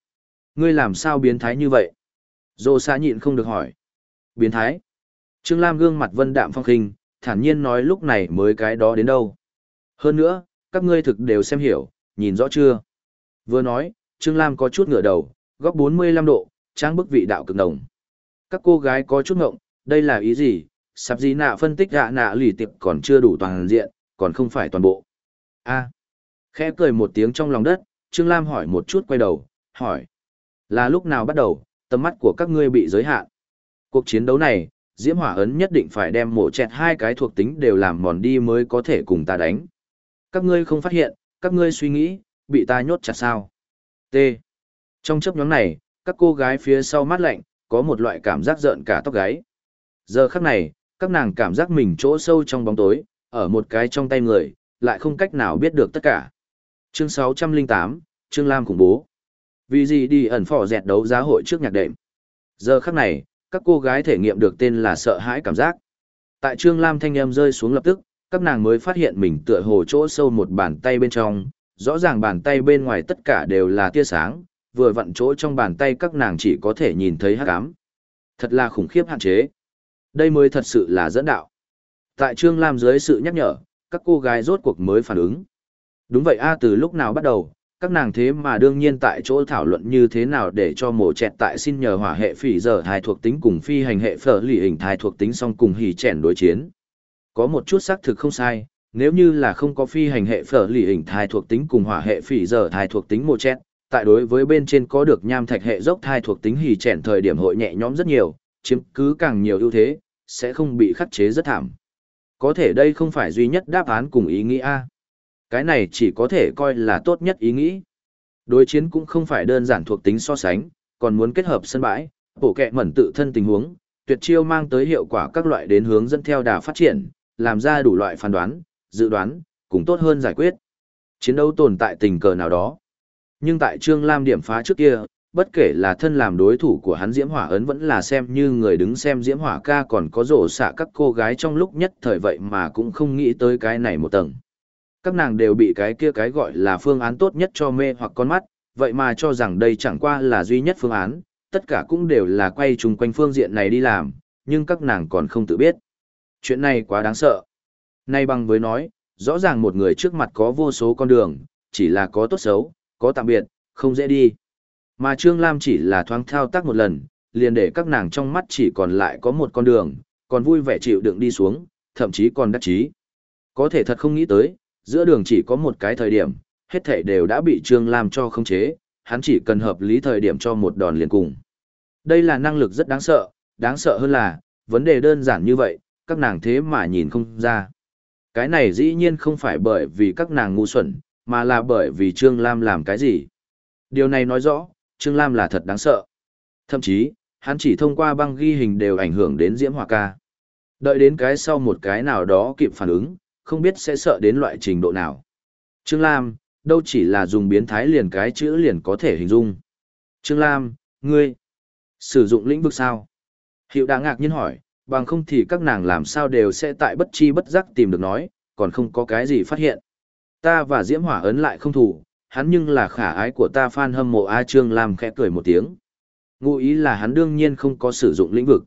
Ngươi làm sao biến thái như vậy? Dô xa nhịn không được hỏi. Biến thái. Trương Lam gương mặt vân đạm phong khinh, thản nhiên nói lúc này mới cái đó đến đâu. Hơn nữa, các ngươi thực đều xem hiểu, nhìn rõ chưa? Vừa nói, Trương Lam có chút ngửa đầu, góc 45 độ, trang bức vị đạo cực đồng. Các cô gái có chút ngộng, đây là ý gì? Sạp gì nạ phân tích gạ nạ lì tiệp còn chưa đủ toàn diện, còn không phải toàn bộ. a khẽ cười một tiếng trong lòng đất, Trương Lam hỏi một chút quay đầu, hỏi. Là lúc nào bắt đầu, tầm mắt của các ngươi bị giới hạn. Cuộc chiến đấu này, Diễm Hỏa Ấn nhất định phải đem mổ chẹt hai cái thuộc tính đều làm mòn đi mới có thể cùng ta đánh. Các ngươi không phát hiện, các ngươi suy nghĩ, bị ta nhốt chặt sao. T. Trong chấp nhóm này, các cô gái phía sau mát lạnh, có một loại cảm giác rợn cả tóc gáy. Giờ khắc này, các nàng cảm giác mình chỗ sâu trong bóng tối, ở một cái trong tay người, lại không cách nào biết được tất cả. Chương 608, Trương Lam khủng bố. Vì gì đi ẩn phỏ dẹt đấu giá hội trước nhạc đệm. Giờ khắc này, các cô gái thể nghiệm được tên là sợ hãi cảm giác. Tại Trương Lam thanh em rơi xuống lập tức, các nàng mới phát hiện mình tựa hồ chỗ sâu một bàn tay bên trong, rõ ràng bàn tay bên ngoài tất cả đều là tia sáng, vừa vặn chỗ trong bàn tay các nàng chỉ có thể nhìn thấy hắc ám. Thật là khủng khiếp hạn chế. Đây mới thật sự là dẫn đạo. Tại Trương Lam dưới sự nhắc nhở, các cô gái rốt cuộc mới phản ứng. Đúng vậy a từ lúc nào bắt đầu, các nàng thế mà đương nhiên tại chỗ thảo luận như thế nào để cho mổ chẹt tại xin nhờ hỏa hệ phỉ giờ thai thuộc tính cùng phi hành hệ phở lì hình thai thuộc tính song cùng hỉ chèn đối chiến. Có một chút xác thực không sai, nếu như là không có phi hành hệ phở lì hình thai thuộc tính cùng hỏa hệ phỉ giờ thai thuộc tính mổ chẹt, tại đối với bên trên có được nham thạch hệ dốc thai thuộc tính hỉ chèn thời điểm hội nhẹ nhõm rất nhiều, chiếm cứ càng nhiều ưu thế, sẽ không bị khắc chế rất thảm. Có thể đây không phải duy nhất đáp án cùng ý nghĩ A. Cái này chỉ có thể coi là tốt nhất ý nghĩ. Đối chiến cũng không phải đơn giản thuộc tính so sánh, còn muốn kết hợp sân bãi, bổ kẹ mẩn tự thân tình huống, tuyệt chiêu mang tới hiệu quả các loại đến hướng dẫn theo đà phát triển, làm ra đủ loại phán đoán, dự đoán, cũng tốt hơn giải quyết. Chiến đấu tồn tại tình cờ nào đó. Nhưng tại Trương Lam điểm phá trước kia, bất kể là thân làm đối thủ của hắn Diễm Hỏa ấn vẫn là xem như người đứng xem Diễm Hỏa ca còn có rổ xạ các cô gái trong lúc nhất thời vậy mà cũng không nghĩ tới cái này một tầng. Các nàng đều bị cái kia cái gọi là phương án tốt nhất cho mê hoặc con mắt, vậy mà cho rằng đây chẳng qua là duy nhất phương án, tất cả cũng đều là quay chung quanh phương diện này đi làm, nhưng các nàng còn không tự biết. Chuyện này quá đáng sợ. Nay bằng với nói, rõ ràng một người trước mặt có vô số con đường, chỉ là có tốt xấu, có tạm biệt, không dễ đi. Mà Trương Lam chỉ là thoáng thao tác một lần, liền để các nàng trong mắt chỉ còn lại có một con đường, còn vui vẻ chịu đựng đi xuống, thậm chí còn đắc chí. Có thể thật không nghĩ tới, giữa đường chỉ có một cái thời điểm, hết thảy đều đã bị Trương Lam cho không chế, hắn chỉ cần hợp lý thời điểm cho một đòn liền cùng. Đây là năng lực rất đáng sợ, đáng sợ hơn là, vấn đề đơn giản như vậy, các nàng thế mà nhìn không ra. Cái này dĩ nhiên không phải bởi vì các nàng ngu xuẩn, mà là bởi vì Trương Lam làm cái gì. Điều này nói rõ, Trương Lam là thật đáng sợ. Thậm chí, hắn chỉ thông qua băng ghi hình đều ảnh hưởng đến Diễm Hòa ca. Đợi đến cái sau một cái nào đó kịp phản ứng, không biết sẽ sợ đến loại trình độ nào. Trương Lam, đâu chỉ là dùng biến thái liền cái chữ liền có thể hình dung. Trương Lam, ngươi, sử dụng lĩnh vực sao? Hiệu đã ngạc nhiên hỏi, bằng không thì các nàng làm sao đều sẽ tại bất chi bất giác tìm được nói, còn không có cái gì phát hiện. Ta và Diễm Hỏa ấn lại không thủ, hắn nhưng là khả ái của ta fan hâm mộ A Trương Lam khẽ cười một tiếng. Ngụ ý là hắn đương nhiên không có sử dụng lĩnh vực.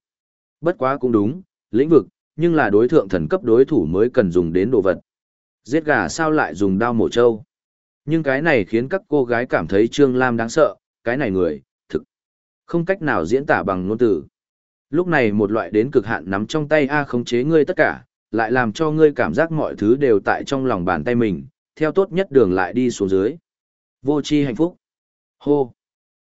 Bất quá cũng đúng, lĩnh vực, nhưng là đối thượng thần cấp đối thủ mới cần dùng đến đồ vật. Giết gà sao lại dùng đao mổ trâu. Nhưng cái này khiến các cô gái cảm thấy Trương Lam đáng sợ, cái này người, thực, không cách nào diễn tả bằng ngôn từ. Lúc này một loại đến cực hạn nắm trong tay A khống chế ngươi tất cả, lại làm cho ngươi cảm giác mọi thứ đều tại trong lòng bàn tay mình, theo tốt nhất đường lại đi xuống dưới. Vô chi hạnh phúc. Hô.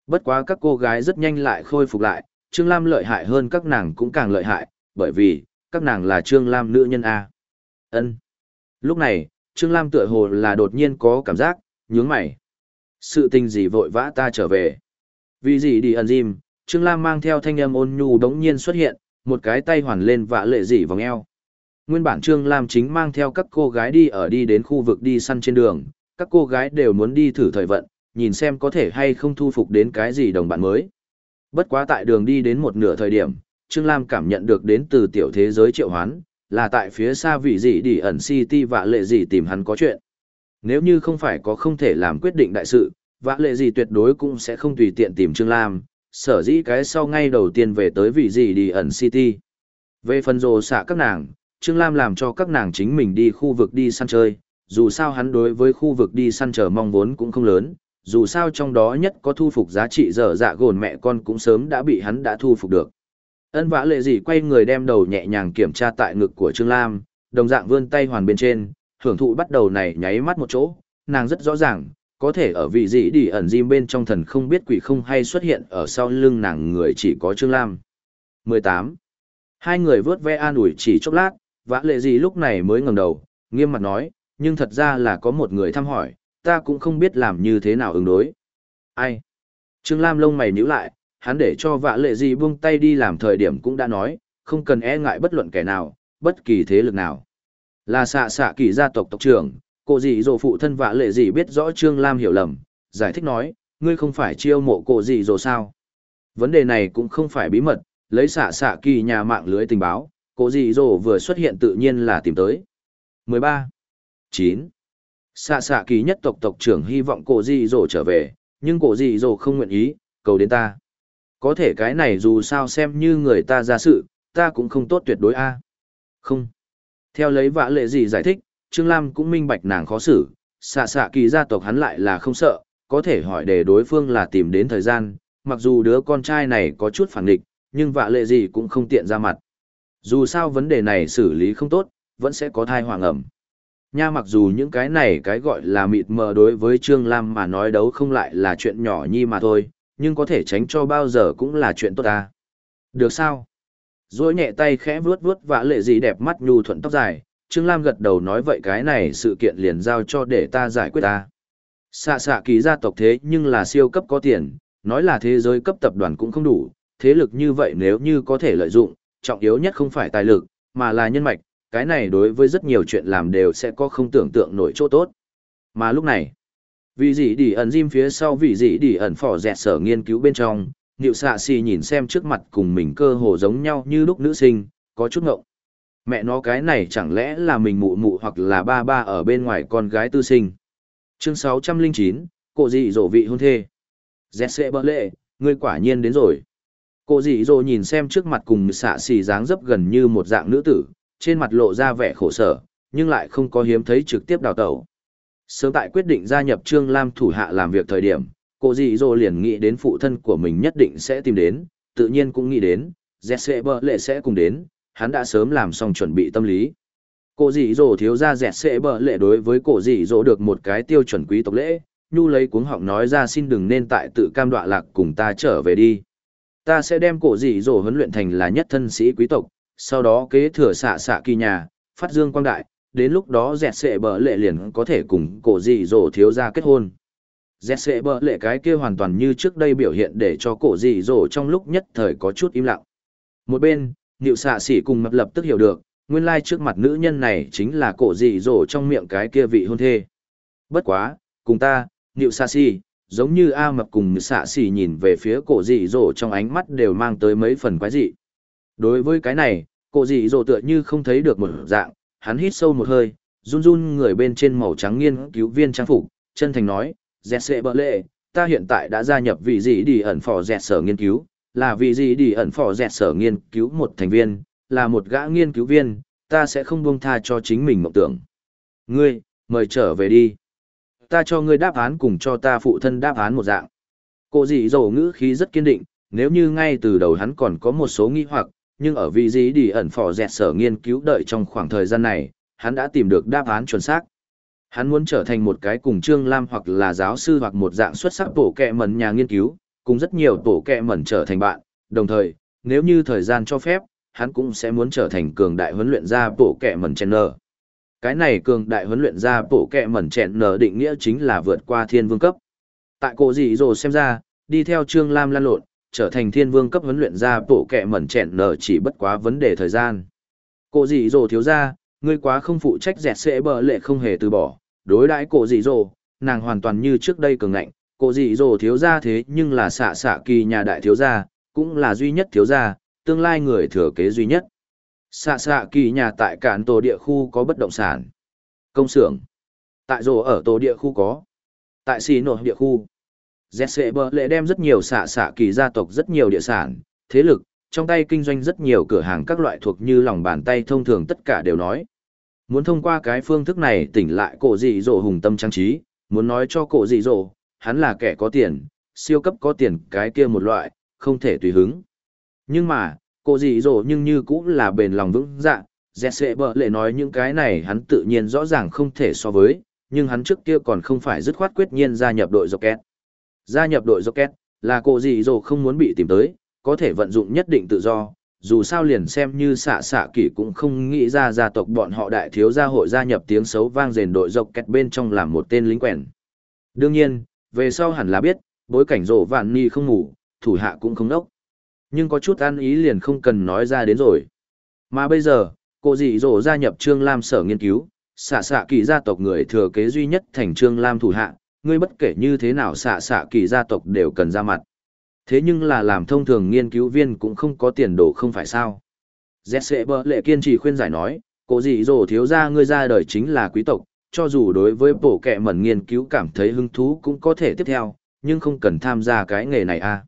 Bất quá các cô gái rất nhanh lại khôi phục lại, Trương Lam lợi hại hơn các nàng cũng càng lợi hại, bởi vì, các nàng là Trương Lam nữ nhân A. ân Lúc này, Trương Lam tựa hồ là đột nhiên có cảm giác, nhướng mày. Sự tình gì vội vã ta trở về. Vì gì đi ẩn dìm, Trương Lam mang theo thanh âm ôn nhu đống nhiên xuất hiện, một cái tay hoàn lên vạ lệ dị vòng eo. Nguyên bản Trương Lam chính mang theo các cô gái đi ở đi đến khu vực đi săn trên đường, các cô gái đều muốn đi thử thời vận, nhìn xem có thể hay không thu phục đến cái gì đồng bạn mới. Bất quá tại đường đi đến một nửa thời điểm, Trương Lam cảm nhận được đến từ tiểu thế giới triệu hoán, là tại phía xa vị gì đi ẩn city và lệ gì tìm hắn có chuyện. Nếu như không phải có không thể làm quyết định đại sự, vã lệ gì tuyệt đối cũng sẽ không tùy tiện tìm Trương Lam, sở dĩ cái sau ngay đầu tiên về tới vị gì đi ẩn city. Về phần rồ xạ các nàng, Trương Lam làm cho các nàng chính mình đi khu vực đi săn chơi, dù sao hắn đối với khu vực đi săn chờ mong vốn cũng không lớn, dù sao trong đó nhất có thu phục giá trị dở dạ gồn mẹ con cũng sớm đã bị hắn đã thu phục được. Ân vã lệ gì quay người đem đầu nhẹ nhàng kiểm tra tại ngực của Trương Lam, đồng dạng vươn tay hoàn bên trên, hưởng thụ bắt đầu này nháy mắt một chỗ, nàng rất rõ ràng, có thể ở vị gì đi ẩn diêm bên trong thần không biết quỷ không hay xuất hiện ở sau lưng nàng người chỉ có Trương Lam. 18. Hai người vớt ve an ủi chỉ chốc lát, vã lệ gì lúc này mới ngẩng đầu, nghiêm mặt nói, nhưng thật ra là có một người thăm hỏi, ta cũng không biết làm như thế nào ứng đối. Ai? Trương Lam lông mày nhíu lại, hắn để cho vã lệ gì buông tay đi làm thời điểm cũng đã nói, không cần e ngại bất luận kẻ nào, bất kỳ thế lực nào. Là xạ xạ kỳ gia tộc tộc trưởng, cô gì dỗ phụ thân vã lệ gì biết rõ Trương Lam hiểu lầm, giải thích nói, ngươi không phải chiêu mộ cô gì dỗ sao. Vấn đề này cũng không phải bí mật, lấy xạ xạ kỳ nhà mạng lưới tình báo, cô dì dỗ vừa xuất hiện tự nhiên là tìm tới. 13. 9. Xạ xạ kỳ nhất tộc tộc trưởng hy vọng cô dì dỗ trở về, nhưng cô dì dỗ không nguyện ý, cầu đến ta. Có thể cái này dù sao xem như người ta ra sự, ta cũng không tốt tuyệt đối a. Không. Theo lấy vã lệ gì giải thích, Trương Lam cũng minh bạch nàng khó xử, xạ xạ kỳ gia tộc hắn lại là không sợ, có thể hỏi để đối phương là tìm đến thời gian, mặc dù đứa con trai này có chút phản nghịch, nhưng vạ lệ gì cũng không tiện ra mặt. Dù sao vấn đề này xử lý không tốt, vẫn sẽ có thai hoàng ẩm. Nha mặc dù những cái này cái gọi là mịt mờ đối với Trương Lam mà nói đấu không lại là chuyện nhỏ nhi mà thôi, nhưng có thể tránh cho bao giờ cũng là chuyện tốt ta. Được sao? Rồi nhẹ tay khẽ vuốt vuốt vã lệ gì đẹp mắt nhu thuận tóc dài, Trương Lam gật đầu nói vậy cái này sự kiện liền giao cho để ta giải quyết ta. Xạ xạ kỳ gia tộc thế nhưng là siêu cấp có tiền, nói là thế giới cấp tập đoàn cũng không đủ, thế lực như vậy nếu như có thể lợi dụng, trọng yếu nhất không phải tài lực, mà là nhân mạch, cái này đối với rất nhiều chuyện làm đều sẽ có không tưởng tượng nổi chỗ tốt. Mà lúc này, vì gì đi ẩn diêm phía sau vì gì đi ẩn phỏ dẹt sở nghiên cứu bên trong, Niệu xạ xì nhìn xem trước mặt cùng mình cơ hồ giống nhau như lúc nữ sinh, có chút ngộng. Mẹ nó cái này chẳng lẽ là mình mụ mụ hoặc là ba ba ở bên ngoài con gái tư sinh. Chương 609, cổ dị dỗ vị hôn thê. Dẹt xệ bỡ lệ, ngươi quả nhiên đến rồi. Cô dị dỗ nhìn xem trước mặt cùng xạ xì dáng dấp gần như một dạng nữ tử, trên mặt lộ ra vẻ khổ sở, nhưng lại không có hiếm thấy trực tiếp đào tẩu. Sớm tại quyết định gia nhập Trương Lam thủ hạ làm việc thời điểm, cô dị dỗ liền nghĩ đến phụ thân của mình nhất định sẽ tìm đến, tự nhiên cũng nghĩ đến, dẹt xệ bờ lệ sẽ cùng đến, hắn đã sớm làm xong chuẩn bị tâm lý. Cô dị dỗ thiếu ra dẹt xệ bờ lệ đối với cô dị dỗ được một cái tiêu chuẩn quý tộc lễ, nhu lấy cuống họng nói ra xin đừng nên tại tự cam đoạ lạc cùng ta trở về đi. Ta sẽ đem cổ dì dỗ huấn luyện thành là nhất thân sĩ quý tộc, sau đó kế thừa xạ xạ kỳ nhà, phát dương quang đại, đến lúc đó dẹt sệ bờ lệ liền có thể cùng cổ dì dỗ thiếu ra kết hôn. Dẹt sệ bờ lệ cái kia hoàn toàn như trước đây biểu hiện để cho cổ dị dỗ trong lúc nhất thời có chút im lặng. Một bên, Niệu xạ xỉ cùng mập lập tức hiểu được, nguyên lai trước mặt nữ nhân này chính là cổ dị dỗ trong miệng cái kia vị hôn thê. Bất quá, cùng ta, Niệu xạ xỉ, giống như A mập cùng xạ xỉ nhìn về phía cổ dị dỗ trong ánh mắt đều mang tới mấy phần quái dị. Đối với cái này, cổ dị dỗ tựa như không thấy được một dạng, hắn hít sâu một hơi, run run người bên trên màu trắng nghiên cứu viên trang phục, chân thành nói, dẹt sệ bợ lệ, ta hiện tại đã gia nhập vị gì đi ẩn phò dẹt sở nghiên cứu, là vị gì đi ẩn phò dẹt sở nghiên cứu một thành viên, là một gã nghiên cứu viên, ta sẽ không buông tha cho chính mình mộng tưởng. Ngươi, mời trở về đi. Ta cho ngươi đáp án cùng cho ta phụ thân đáp án một dạng. Cô dì dầu ngữ khí rất kiên định, nếu như ngay từ đầu hắn còn có một số nghi hoặc, nhưng ở vị gì đi ẩn phò dẹt sở nghiên cứu đợi trong khoảng thời gian này, hắn đã tìm được đáp án chuẩn xác. Hắn muốn trở thành một cái cùng Trương Lam hoặc là giáo sư hoặc một dạng xuất sắc tổ kẹ mẩn nhà nghiên cứu, cùng rất nhiều tổ kẹ mẩn trở thành bạn, đồng thời, nếu như thời gian cho phép, hắn cũng sẽ muốn trở thành cường đại huấn luyện gia tổ kẹ mẩn channel. Cái này cường đại huấn luyện ra tổ kẹ mẩn chẹn nở định nghĩa chính là vượt qua thiên vương cấp. Tại cổ dị rồ xem ra, đi theo Trương Lam lan lộn, trở thành thiên vương cấp huấn luyện ra tổ kẹ mẩn chẹn nở chỉ bất quá vấn đề thời gian. Cổ dị rồ thiếu ra, ngươi quá không phụ trách dẹt sẽ bờ lệ không hề từ bỏ, đối đãi cổ dị rồ, nàng hoàn toàn như trước đây cường ngạnh cổ dị rồ thiếu gia thế nhưng là xạ xạ kỳ nhà đại thiếu gia cũng là duy nhất thiếu gia tương lai người thừa kế duy nhất xạ xạ kỳ nhà tại cản tổ địa khu có bất động sản. Công xưởng. Tại rổ ở tổ địa khu có. Tại xì nội địa khu. Dẹt bờ lệ đem rất nhiều xạ xạ kỳ gia tộc rất nhiều địa sản thế lực trong tay kinh doanh rất nhiều cửa hàng các loại thuộc như lòng bàn tay thông thường tất cả đều nói. Muốn thông qua cái phương thức này tỉnh lại cổ dị dỗ hùng tâm trang trí, muốn nói cho cổ dị dỗ, hắn là kẻ có tiền, siêu cấp có tiền cái kia một loại, không thể tùy hứng. Nhưng mà, Cô dị dỗ nhưng như cũng là bền lòng vững dạ, dẹt sệ bợ lệ nói những cái này hắn tự nhiên rõ ràng không thể so với, nhưng hắn trước kia còn không phải dứt khoát quyết nhiên gia nhập đội Rocket. Gia nhập đội Rocket là cô dị dỗ không muốn bị tìm tới, có thể vận dụng nhất định tự do, dù sao liền xem như xạ xạ kỷ cũng không nghĩ ra gia tộc bọn họ đại thiếu gia hội gia nhập tiếng xấu vang rền đội dọc kẹt bên trong làm một tên lính quèn. Đương nhiên, về sau hẳn là biết, bối cảnh rổ vạn ni không ngủ, thủ hạ cũng không đốc. Nhưng có chút ăn ý liền không cần nói ra đến rồi. Mà bây giờ, cô dị rổ gia nhập Trương Lam sở nghiên cứu, xạ xạ kỳ gia tộc người thừa kế duy nhất thành Trương Lam thủ hạ, ngươi bất kể như thế nào xạ xạ kỳ gia tộc đều cần ra mặt. Thế nhưng là làm thông thường nghiên cứu viên cũng không có tiền đồ không phải sao. Dẹt bờ lệ kiên trì khuyên giải nói, cô dị dỗ thiếu ra ngươi ra đời chính là quý tộc, cho dù đối với bổ kẹ mẩn nghiên cứu cảm thấy hứng thú cũng có thể tiếp theo, nhưng không cần tham gia cái nghề này a. À.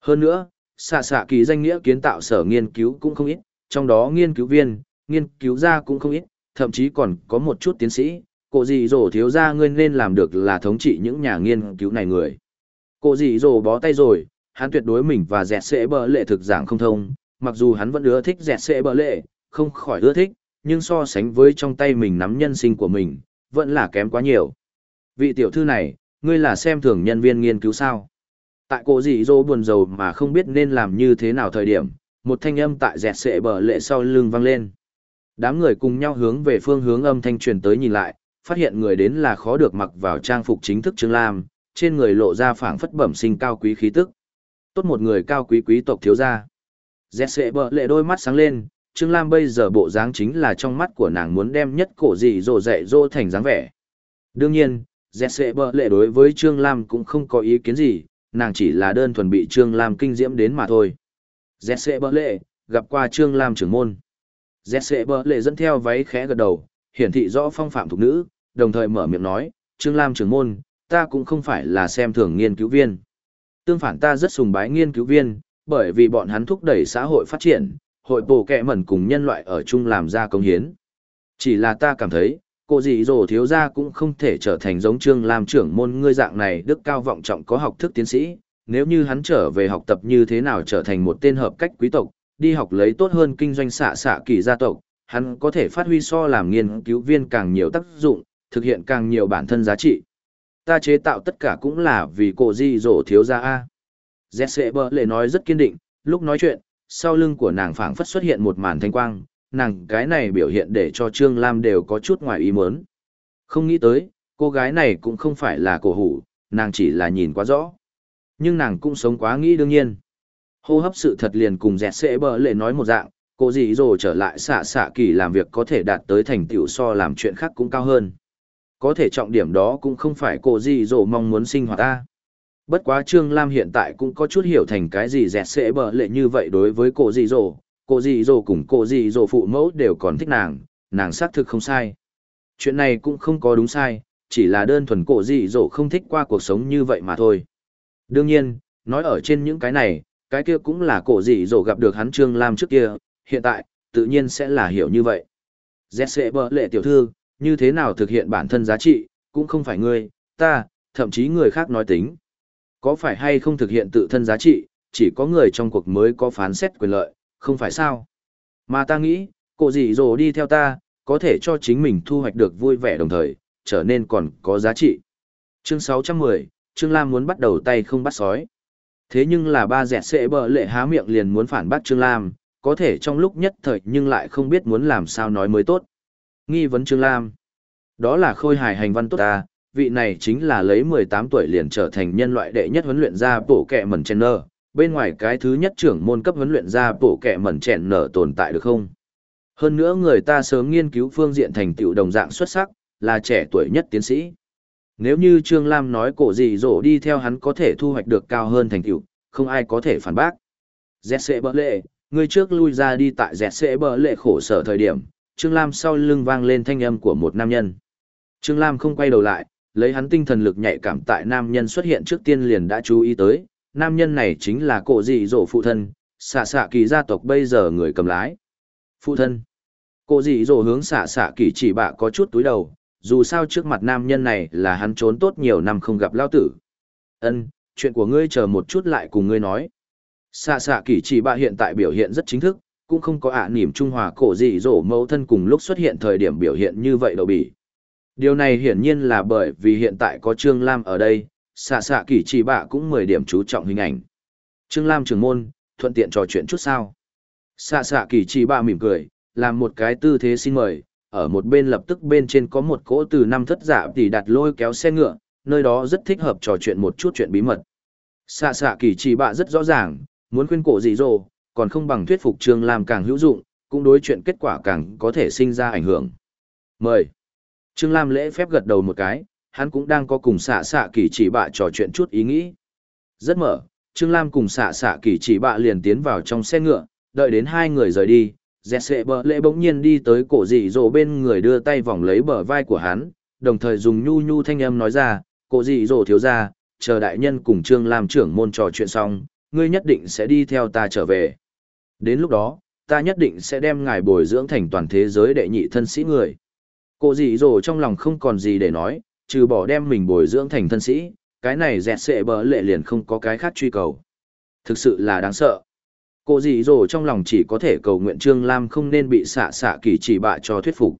Hơn nữa, xạ xạ kỳ danh nghĩa kiến tạo sở nghiên cứu cũng không ít, trong đó nghiên cứu viên, nghiên cứu gia cũng không ít, thậm chí còn có một chút tiến sĩ, cổ dị dỗ thiếu gia, ngươi nên làm được là thống trị những nhà nghiên cứu này người. Cổ dị dỗ bó tay rồi, hắn tuyệt đối mình và dẹt sẽ bờ lệ thực giảng không thông, mặc dù hắn vẫn ưa thích dẹt sẽ bờ lệ, không khỏi ưa thích, nhưng so sánh với trong tay mình nắm nhân sinh của mình, vẫn là kém quá nhiều. Vị tiểu thư này, ngươi là xem thường nhân viên nghiên cứu sao? Tại cổ dị dô buồn rầu mà không biết nên làm như thế nào thời điểm, một thanh âm tại dẹt sệ bờ lệ sau lưng vang lên. Đám người cùng nhau hướng về phương hướng âm thanh truyền tới nhìn lại, phát hiện người đến là khó được mặc vào trang phục chính thức Trương Lam, trên người lộ ra phảng phất bẩm sinh cao quý khí tức tốt một người cao quý quý tộc thiếu gia. Dẹt sệ bờ lệ đôi mắt sáng lên, Trương Lam bây giờ bộ dáng chính là trong mắt của nàng muốn đem nhất cổ dị dỗ dạy dỗ thành dáng vẻ. Đương nhiên, dẹt sệ bờ lệ đối với Trương Lam cũng không có ý kiến gì, nàng chỉ là đơn thuần bị Trương Lam kinh diễm đến mà thôi. Dẹt sệ bờ lệ, gặp qua Trương Lam trưởng môn. Dẹt sệ bờ lệ dẫn theo váy khẽ gật đầu, hiển thị rõ phong phạm thuộc nữ, đồng thời mở miệng nói, Trương Lam trưởng môn, ta cũng không phải là xem thường nghiên cứu viên. Tương phản ta rất sùng bái nghiên cứu viên, bởi vì bọn hắn thúc đẩy xã hội phát triển, hội bổ kẹ mẩn cùng nhân loại ở chung làm ra công hiến. Chỉ là ta cảm thấy, cô dì dồ thiếu gia cũng không thể trở thành giống Trương Lam trưởng môn ngươi dạng này đức cao vọng trọng có học thức tiến sĩ, nếu như hắn trở về học tập như thế nào trở thành một tên hợp cách quý tộc, đi học lấy tốt hơn kinh doanh xạ xạ kỳ gia tộc, hắn có thể phát huy so làm nghiên cứu viên càng nhiều tác dụng, thực hiện càng nhiều bản thân giá trị. Ta chế tạo tất cả cũng là vì cô di dỗ thiếu gia A. Jesse bơ lệ nói rất kiên định, lúc nói chuyện, sau lưng của nàng phảng phất xuất hiện một màn thanh quang, nàng cái này biểu hiện để cho Trương Lam đều có chút ngoài ý muốn. Không nghĩ tới, cô gái này cũng không phải là cổ hủ, nàng chỉ là nhìn quá rõ. Nhưng nàng cũng sống quá nghĩ đương nhiên. Hô hấp sự thật liền cùng dẹt sẽ bờ lệ nói một dạng, cô dì dồ trở lại xạ xạ kỳ làm việc có thể đạt tới thành tựu so làm chuyện khác cũng cao hơn. Có thể trọng điểm đó cũng không phải cô dì dồ mong muốn sinh hoạt ta. Bất quá Trương Lam hiện tại cũng có chút hiểu thành cái gì dẹt sẽ bờ lệ như vậy đối với cô dì dồ. Cô dì dồ cùng cô dì dồ phụ mẫu đều còn thích nàng, nàng xác thực không sai. Chuyện này cũng không có đúng sai, chỉ là đơn thuần cô dị dỗ không thích qua cuộc sống như vậy mà thôi. Đương nhiên, nói ở trên những cái này, cái kia cũng là cổ dị dỗ gặp được hắn Trương Lam trước kia, hiện tại, tự nhiên sẽ là hiểu như vậy. Dẹt sẽ bợ lệ tiểu thư, như thế nào thực hiện bản thân giá trị, cũng không phải ngươi, ta, thậm chí người khác nói tính. Có phải hay không thực hiện tự thân giá trị, chỉ có người trong cuộc mới có phán xét quyền lợi, không phải sao. Mà ta nghĩ, cô dì dồ đi theo ta, có thể cho chính mình thu hoạch được vui vẻ đồng thời, trở nên còn có giá trị. Chương 610, Trương Lam muốn bắt đầu tay không bắt sói. Thế nhưng là ba dẹt sẽ bờ lệ há miệng liền muốn phản bác Trương Lam, có thể trong lúc nhất thời nhưng lại không biết muốn làm sao nói mới tốt. Nghi vấn Trương Lam. Đó là khôi hài hành văn tốt ta, vị này chính là lấy 18 tuổi liền trở thành nhân loại đệ nhất huấn luyện ra bổ kẹ mẩn chen nơ, bên ngoài cái thứ nhất trưởng môn cấp huấn luyện ra bộ kẹ mẩn chèn nở tồn tại được không? Hơn nữa người ta sớm nghiên cứu phương diện thành tựu đồng dạng xuất sắc, là trẻ tuổi nhất tiến sĩ. Nếu như Trương Lam nói cổ gì rổ đi theo hắn có thể thu hoạch được cao hơn thành tựu, không ai có thể phản bác. Dẹt sẽ bỡ lệ, người trước lui ra đi tại dẹt sẽ bỡ lệ khổ sở thời điểm, Trương Lam sau lưng vang lên thanh âm của một nam nhân. Trương Lam không quay đầu lại, lấy hắn tinh thần lực nhạy cảm tại nam nhân xuất hiện trước tiên liền đã chú ý tới, nam nhân này chính là cổ dị dỗ phụ thân, xạ xạ kỳ gia tộc bây giờ người cầm lái. Phụ thân. Cổ dị dỗ hướng xạ xạ kỳ chỉ bạ có chút túi đầu, dù sao trước mặt nam nhân này là hắn trốn tốt nhiều năm không gặp lao tử. Ân, chuyện của ngươi chờ một chút lại cùng ngươi nói. Xạ xạ kỳ chỉ bạ hiện tại biểu hiện rất chính thức, cũng không có ả niềm trung hòa cổ dị dỗ mẫu thân cùng lúc xuất hiện thời điểm biểu hiện như vậy đâu bỉ. Điều này hiển nhiên là bởi vì hiện tại có Trương Lam ở đây, xạ xạ kỳ chỉ bạ cũng mười điểm chú trọng hình ảnh. Trương Lam trưởng môn, thuận tiện trò chuyện chút sao. Xạ xạ kỳ chỉ bạ mỉm cười, làm một cái tư thế xin mời, ở một bên lập tức bên trên có một cỗ từ năm thất dạ giả tỷ đặt lôi kéo xe ngựa, nơi đó rất thích hợp trò chuyện một chút chuyện bí mật. Xạ xạ kỳ chỉ bạ rất rõ ràng, muốn khuyên cổ gì rồ, còn không bằng thuyết phục Trương Lam càng hữu dụng, cũng đối chuyện kết quả càng có thể sinh ra ảnh hưởng. Mời. Trương Lam lễ phép gật đầu một cái, hắn cũng đang có cùng xạ xạ kỳ chỉ bạ trò chuyện chút ý nghĩ. Rất mở, Trương Lam cùng xạ xạ kỳ chỉ bạ liền tiến vào trong xe ngựa, đợi đến hai người rời đi, dẹt sệ bờ lệ bỗng nhiên đi tới cổ dị dỗ bên người đưa tay vòng lấy bờ vai của hắn đồng thời dùng nhu nhu thanh âm nói ra cổ dị dỗ thiếu ra chờ đại nhân cùng trương Lam trưởng môn trò chuyện xong ngươi nhất định sẽ đi theo ta trở về đến lúc đó ta nhất định sẽ đem ngài bồi dưỡng thành toàn thế giới đệ nhị thân sĩ người cổ dị dỗ trong lòng không còn gì để nói trừ bỏ đem mình bồi dưỡng thành thân sĩ cái này dẹt sệ bờ lệ liền không có cái khác truy cầu thực sự là đáng sợ Cô dì dồ trong lòng chỉ có thể cầu nguyện Trương Lam không nên bị xạ xạ kỳ chỉ bạ cho thuyết phục.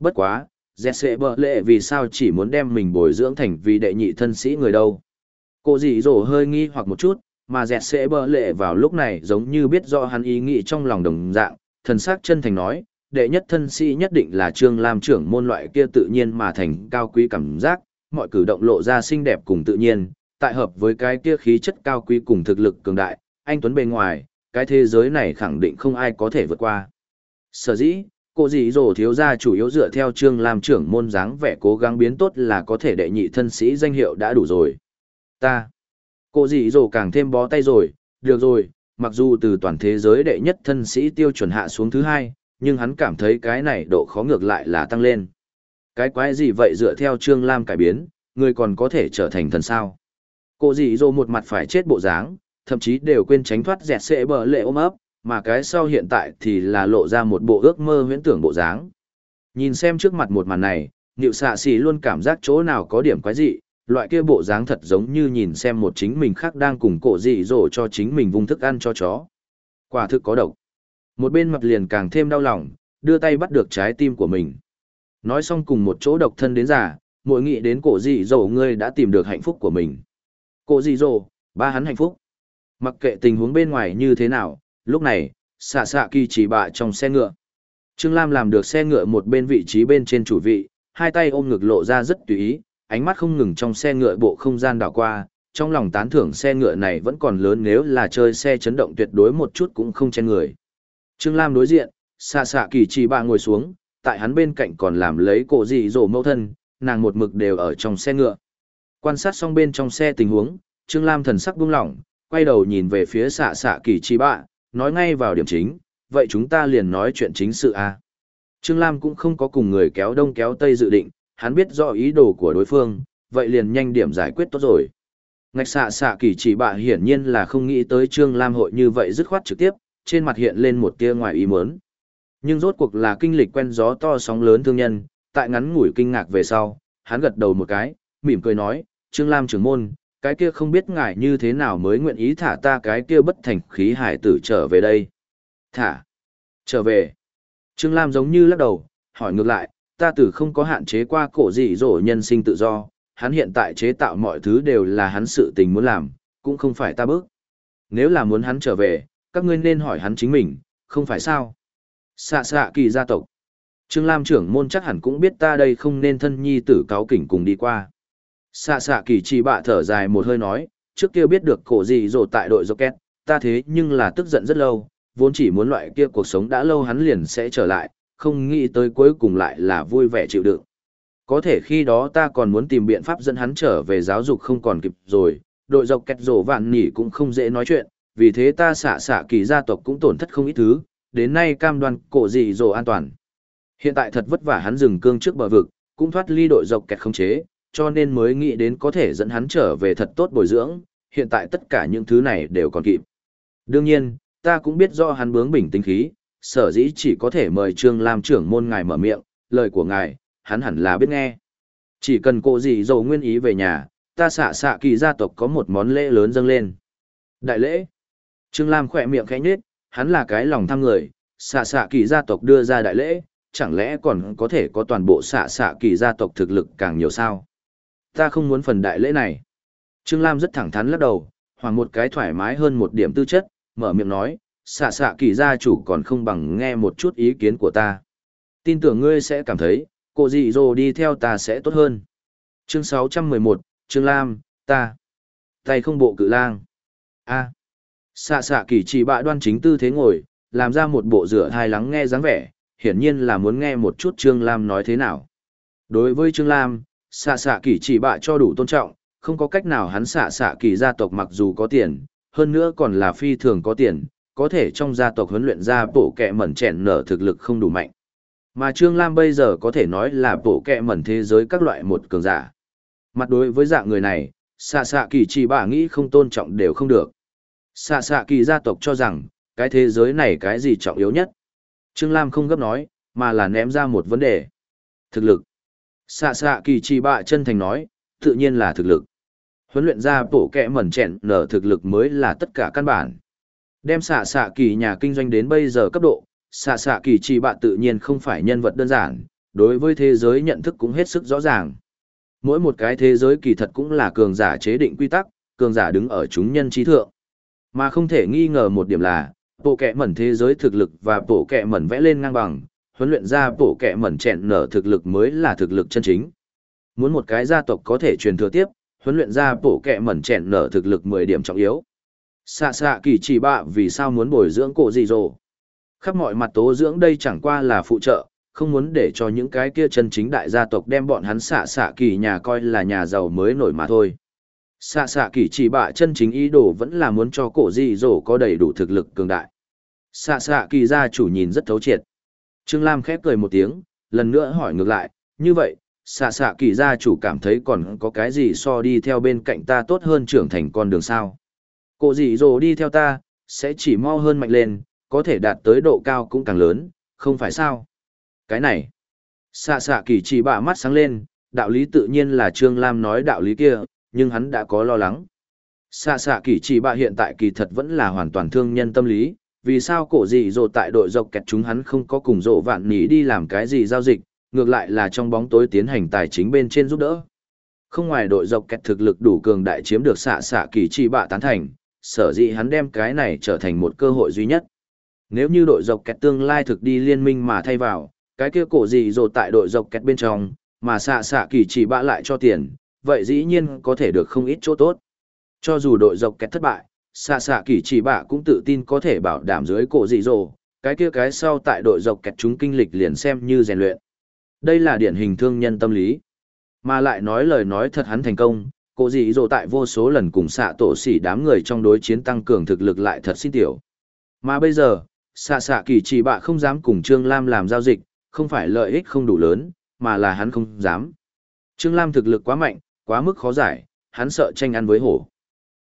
Bất quá, dẹt sệ bợ lệ vì sao chỉ muốn đem mình bồi dưỡng thành vì đệ nhị thân sĩ người đâu. Cô dì dồ hơi nghi hoặc một chút, mà dẹt sệ bợ lệ vào lúc này giống như biết rõ hắn ý nghĩ trong lòng đồng dạng, thần sắc chân thành nói, đệ nhất thân sĩ nhất định là Trương Lam trưởng môn loại kia tự nhiên mà thành cao quý cảm giác, mọi cử động lộ ra xinh đẹp cùng tự nhiên, tại hợp với cái kia khí chất cao quý cùng thực lực cường đại, anh Tuấn bề ngoài, cái thế giới này khẳng định không ai có thể vượt qua. Sở dĩ, cô dì dồ thiếu gia chủ yếu dựa theo trương lam trưởng môn dáng vẻ cố gắng biến tốt là có thể đệ nhị thân sĩ danh hiệu đã đủ rồi. Ta, cô dì dồ càng thêm bó tay rồi, được rồi, mặc dù từ toàn thế giới đệ nhất thân sĩ tiêu chuẩn hạ xuống thứ hai, nhưng hắn cảm thấy cái này độ khó ngược lại là tăng lên. Cái quái gì vậy dựa theo Trương Lam cải biến, người còn có thể trở thành thần sao. Cô dì dô một mặt phải chết bộ dáng, thậm chí đều quên tránh thoát dẹt xệ bờ lệ ôm ấp, mà cái sau hiện tại thì là lộ ra một bộ ước mơ huyễn tưởng bộ dáng. Nhìn xem trước mặt một màn này, Niệu xạ xì luôn cảm giác chỗ nào có điểm quái dị, loại kia bộ dáng thật giống như nhìn xem một chính mình khác đang cùng cổ dị dỗ cho chính mình vung thức ăn cho chó. Quả thực có độc. Một bên mặt liền càng thêm đau lòng, đưa tay bắt được trái tim của mình. Nói xong cùng một chỗ độc thân đến giả, mỗi nghĩ đến cổ dị dỗ ngươi đã tìm được hạnh phúc của mình. Cổ dị dỗ, ba hắn hạnh phúc. Mặc kệ tình huống bên ngoài như thế nào, lúc này, xạ xạ kỳ chỉ bạ trong xe ngựa. Trương Lam làm được xe ngựa một bên vị trí bên trên chủ vị, hai tay ôm ngực lộ ra rất tùy ý, ánh mắt không ngừng trong xe ngựa bộ không gian đảo qua, trong lòng tán thưởng xe ngựa này vẫn còn lớn nếu là chơi xe chấn động tuyệt đối một chút cũng không chen người. Trương Lam đối diện, xạ xạ kỳ chỉ bạ ngồi xuống, tại hắn bên cạnh còn làm lấy cổ dị dỗ mẫu thân, nàng một mực đều ở trong xe ngựa. Quan sát xong bên trong xe tình huống, Trương Lam thần sắc buông lỏng, quay đầu nhìn về phía xạ xạ kỳ chỉ bạ, nói ngay vào điểm chính, vậy chúng ta liền nói chuyện chính sự a. Trương Lam cũng không có cùng người kéo đông kéo tây dự định, hắn biết rõ ý đồ của đối phương, vậy liền nhanh điểm giải quyết tốt rồi. Ngạch xạ xạ kỳ chỉ bạ hiển nhiên là không nghĩ tới Trương Lam hội như vậy dứt khoát trực tiếp, trên mặt hiện lên một tia ngoài ý muốn. Nhưng rốt cuộc là kinh lịch quen gió to sóng lớn thương nhân, tại ngắn ngủi kinh ngạc về sau, hắn gật đầu một cái, mỉm cười nói, Trương Lam trưởng môn, cái kia không biết ngài như thế nào mới nguyện ý thả ta cái kia bất thành khí hải tử trở về đây. Thả. Trở về. Trương Lam giống như lắc đầu, hỏi ngược lại, ta tử không có hạn chế qua cổ dị dỗ nhân sinh tự do, hắn hiện tại chế tạo mọi thứ đều là hắn sự tình muốn làm, cũng không phải ta bước. Nếu là muốn hắn trở về, các ngươi nên hỏi hắn chính mình, không phải sao. Xạ xạ kỳ gia tộc. Trương Lam trưởng môn chắc hẳn cũng biết ta đây không nên thân nhi tử cáo kỉnh cùng đi qua. Xạ xạ kỳ chỉ bạ thở dài một hơi nói, trước kia biết được cổ gì rồi tại đội Rocket, ta thế nhưng là tức giận rất lâu, vốn chỉ muốn loại kia cuộc sống đã lâu hắn liền sẽ trở lại, không nghĩ tới cuối cùng lại là vui vẻ chịu đựng. Có thể khi đó ta còn muốn tìm biện pháp dẫn hắn trở về giáo dục không còn kịp rồi, đội dọc kẹt rổ vạn nỉ cũng không dễ nói chuyện, vì thế ta xạ xạ kỳ gia tộc cũng tổn thất không ít thứ, đến nay cam đoan cổ dị dồ an toàn. Hiện tại thật vất vả hắn dừng cương trước bờ vực, cũng thoát ly đội dọc kẹt không chế, cho nên mới nghĩ đến có thể dẫn hắn trở về thật tốt bồi dưỡng, hiện tại tất cả những thứ này đều còn kịp. Đương nhiên, ta cũng biết do hắn bướng bình tính khí, sở dĩ chỉ có thể mời Trương Lam trưởng môn ngài mở miệng, lời của ngài, hắn hẳn là biết nghe. Chỉ cần cô gì dầu nguyên ý về nhà, ta xạ xạ kỳ gia tộc có một món lễ lớn dâng lên. Đại lễ. Trương Lam khỏe miệng khẽ nhết, hắn là cái lòng tham người, xạ xạ kỳ gia tộc đưa ra đại lễ, chẳng lẽ còn có thể có toàn bộ xạ xạ kỳ gia tộc thực lực càng nhiều sao? ta không muốn phần đại lễ này. Trương Lam rất thẳng thắn lắc đầu, hoàng một cái thoải mái hơn một điểm tư chất, mở miệng nói, xạ xạ kỳ gia chủ còn không bằng nghe một chút ý kiến của ta. Tin tưởng ngươi sẽ cảm thấy, cô dị dồ đi theo ta sẽ tốt hơn. Chương 611, Trương Lam, ta. Tay không bộ cự lang. a xạ xạ kỳ chỉ bạ đoan chính tư thế ngồi, làm ra một bộ rửa thai lắng nghe dáng vẻ, hiển nhiên là muốn nghe một chút Trương Lam nói thế nào. Đối với Trương Lam, xạ xạ kỳ chỉ bạ cho đủ tôn trọng không có cách nào hắn xạ xạ kỳ gia tộc mặc dù có tiền hơn nữa còn là phi thường có tiền có thể trong gia tộc huấn luyện ra bộ kẹ mẩn chèn nở thực lực không đủ mạnh. Mà trương lam bây giờ có thể nói là bộ kẹ mẩn thế giới các loại một cường giả. Mặt đối với dạng người này xạ xạ kỳ chỉ bạ nghĩ không tôn trọng đều không được xạ xạ kỳ gia tộc cho rằng cái thế giới này cái gì trọng yếu nhất trương lam không gấp nói mà là ném ra một vấn đề thực lực Xạ xạ kỳ trì bạ chân thành nói, tự nhiên là thực lực. Huấn luyện ra bổ kẹ mẩn chẹn nở thực lực mới là tất cả căn bản. Đem xạ xạ kỳ nhà kinh doanh đến bây giờ cấp độ, xạ xạ kỳ trì bạ tự nhiên không phải nhân vật đơn giản, đối với thế giới nhận thức cũng hết sức rõ ràng. Mỗi một cái thế giới kỳ thật cũng là cường giả chế định quy tắc, cường giả đứng ở chúng nhân trí thượng. Mà không thể nghi ngờ một điểm là, bộ kẹ mẩn thế giới thực lực và bộ kẹ mẩn vẽ lên ngang bằng, huấn luyện ra bộ kẻ mẩn chẹn nở thực lực mới là thực lực chân chính. Muốn một cái gia tộc có thể truyền thừa tiếp, huấn luyện ra bộ kẻ mẩn chẹn nở thực lực 10 điểm trọng yếu. Xạ xạ kỳ chỉ bạ vì sao muốn bồi dưỡng cổ gì rồi? Khắp mọi mặt tố dưỡng đây chẳng qua là phụ trợ, không muốn để cho những cái kia chân chính đại gia tộc đem bọn hắn xạ xạ kỳ nhà coi là nhà giàu mới nổi mà thôi. Xạ xạ kỳ chỉ bạ chân chính ý đồ vẫn là muốn cho cổ dị dỗ có đầy đủ thực lực cường đại. Xạ xạ kỳ gia chủ nhìn rất thấu triệt. Trương Lam khép cười một tiếng, lần nữa hỏi ngược lại, như vậy, xạ xạ kỳ gia chủ cảm thấy còn có cái gì so đi theo bên cạnh ta tốt hơn trưởng thành con đường sao. Cổ dị dỗ đi theo ta, sẽ chỉ mau hơn mạnh lên, có thể đạt tới độ cao cũng càng lớn, không phải sao. Cái này, xạ xạ kỳ chỉ bạ mắt sáng lên, đạo lý tự nhiên là Trương Lam nói đạo lý kia, nhưng hắn đã có lo lắng. Xạ xạ kỳ chỉ bạ hiện tại kỳ thật vẫn là hoàn toàn thương nhân tâm lý, vì sao cổ gì dồ tại đội dọc kẹt chúng hắn không có cùng rộ vạn nỉ đi làm cái gì giao dịch, ngược lại là trong bóng tối tiến hành tài chính bên trên giúp đỡ. Không ngoài đội dọc kẹt thực lực đủ cường đại chiếm được xạ xạ kỳ chỉ bạ tán thành, sở dĩ hắn đem cái này trở thành một cơ hội duy nhất. Nếu như đội dọc kẹt tương lai thực đi liên minh mà thay vào, cái kia cổ gì rồi tại đội dọc kẹt bên trong, mà xạ xạ kỳ chỉ bạ lại cho tiền, vậy dĩ nhiên có thể được không ít chỗ tốt. Cho dù đội dọc kẹt thất bại, xạ xạ kỳ chỉ bạ cũng tự tin có thể bảo đảm dưới cổ dị dỗ cái kia cái sau tại đội dọc kẹt chúng kinh lịch liền xem như rèn luyện. Đây là điển hình thương nhân tâm lý. Mà lại nói lời nói thật hắn thành công cổ dị dỗ tại vô số lần cùng xạ tổ xỉ đám người trong đối chiến tăng cường thực lực lại thật xin tiểu. Mà bây giờ xạ xạ kỳ chỉ bạ không dám cùng trương lam làm giao dịch không phải lợi ích không đủ lớn mà là hắn không dám. Trương lam thực lực quá mạnh quá mức khó giải hắn sợ tranh ăn với hổ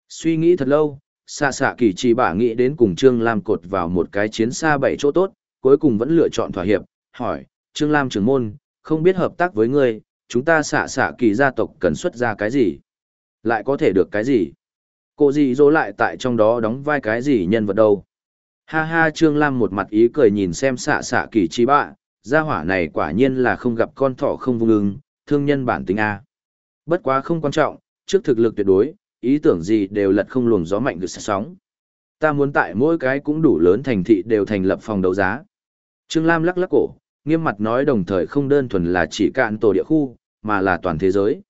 suy nghĩ thật lâu xạ xạ kỳ chỉ bả nghĩ đến cùng Trương Lam cột vào một cái chiến xa bảy chỗ tốt, cuối cùng vẫn lựa chọn thỏa hiệp, hỏi, Trương Lam trưởng môn, không biết hợp tác với ngươi, chúng ta xạ xạ kỳ gia tộc cần xuất ra cái gì? Lại có thể được cái gì? Cô gì dỗ lại tại trong đó đóng vai cái gì nhân vật đâu? Ha ha Trương Lam một mặt ý cười nhìn xem xạ xạ kỳ chi bạ, gia hỏa này quả nhiên là không gặp con thỏ không vung ưng, thương nhân bản tính A. Bất quá không quan trọng, trước thực lực tuyệt đối, ý tưởng gì đều lật không luồng gió mạnh được sóng. Ta muốn tại mỗi cái cũng đủ lớn thành thị đều thành lập phòng đấu giá. Trương Lam lắc lắc cổ, nghiêm mặt nói đồng thời không đơn thuần là chỉ cạn tổ địa khu, mà là toàn thế giới.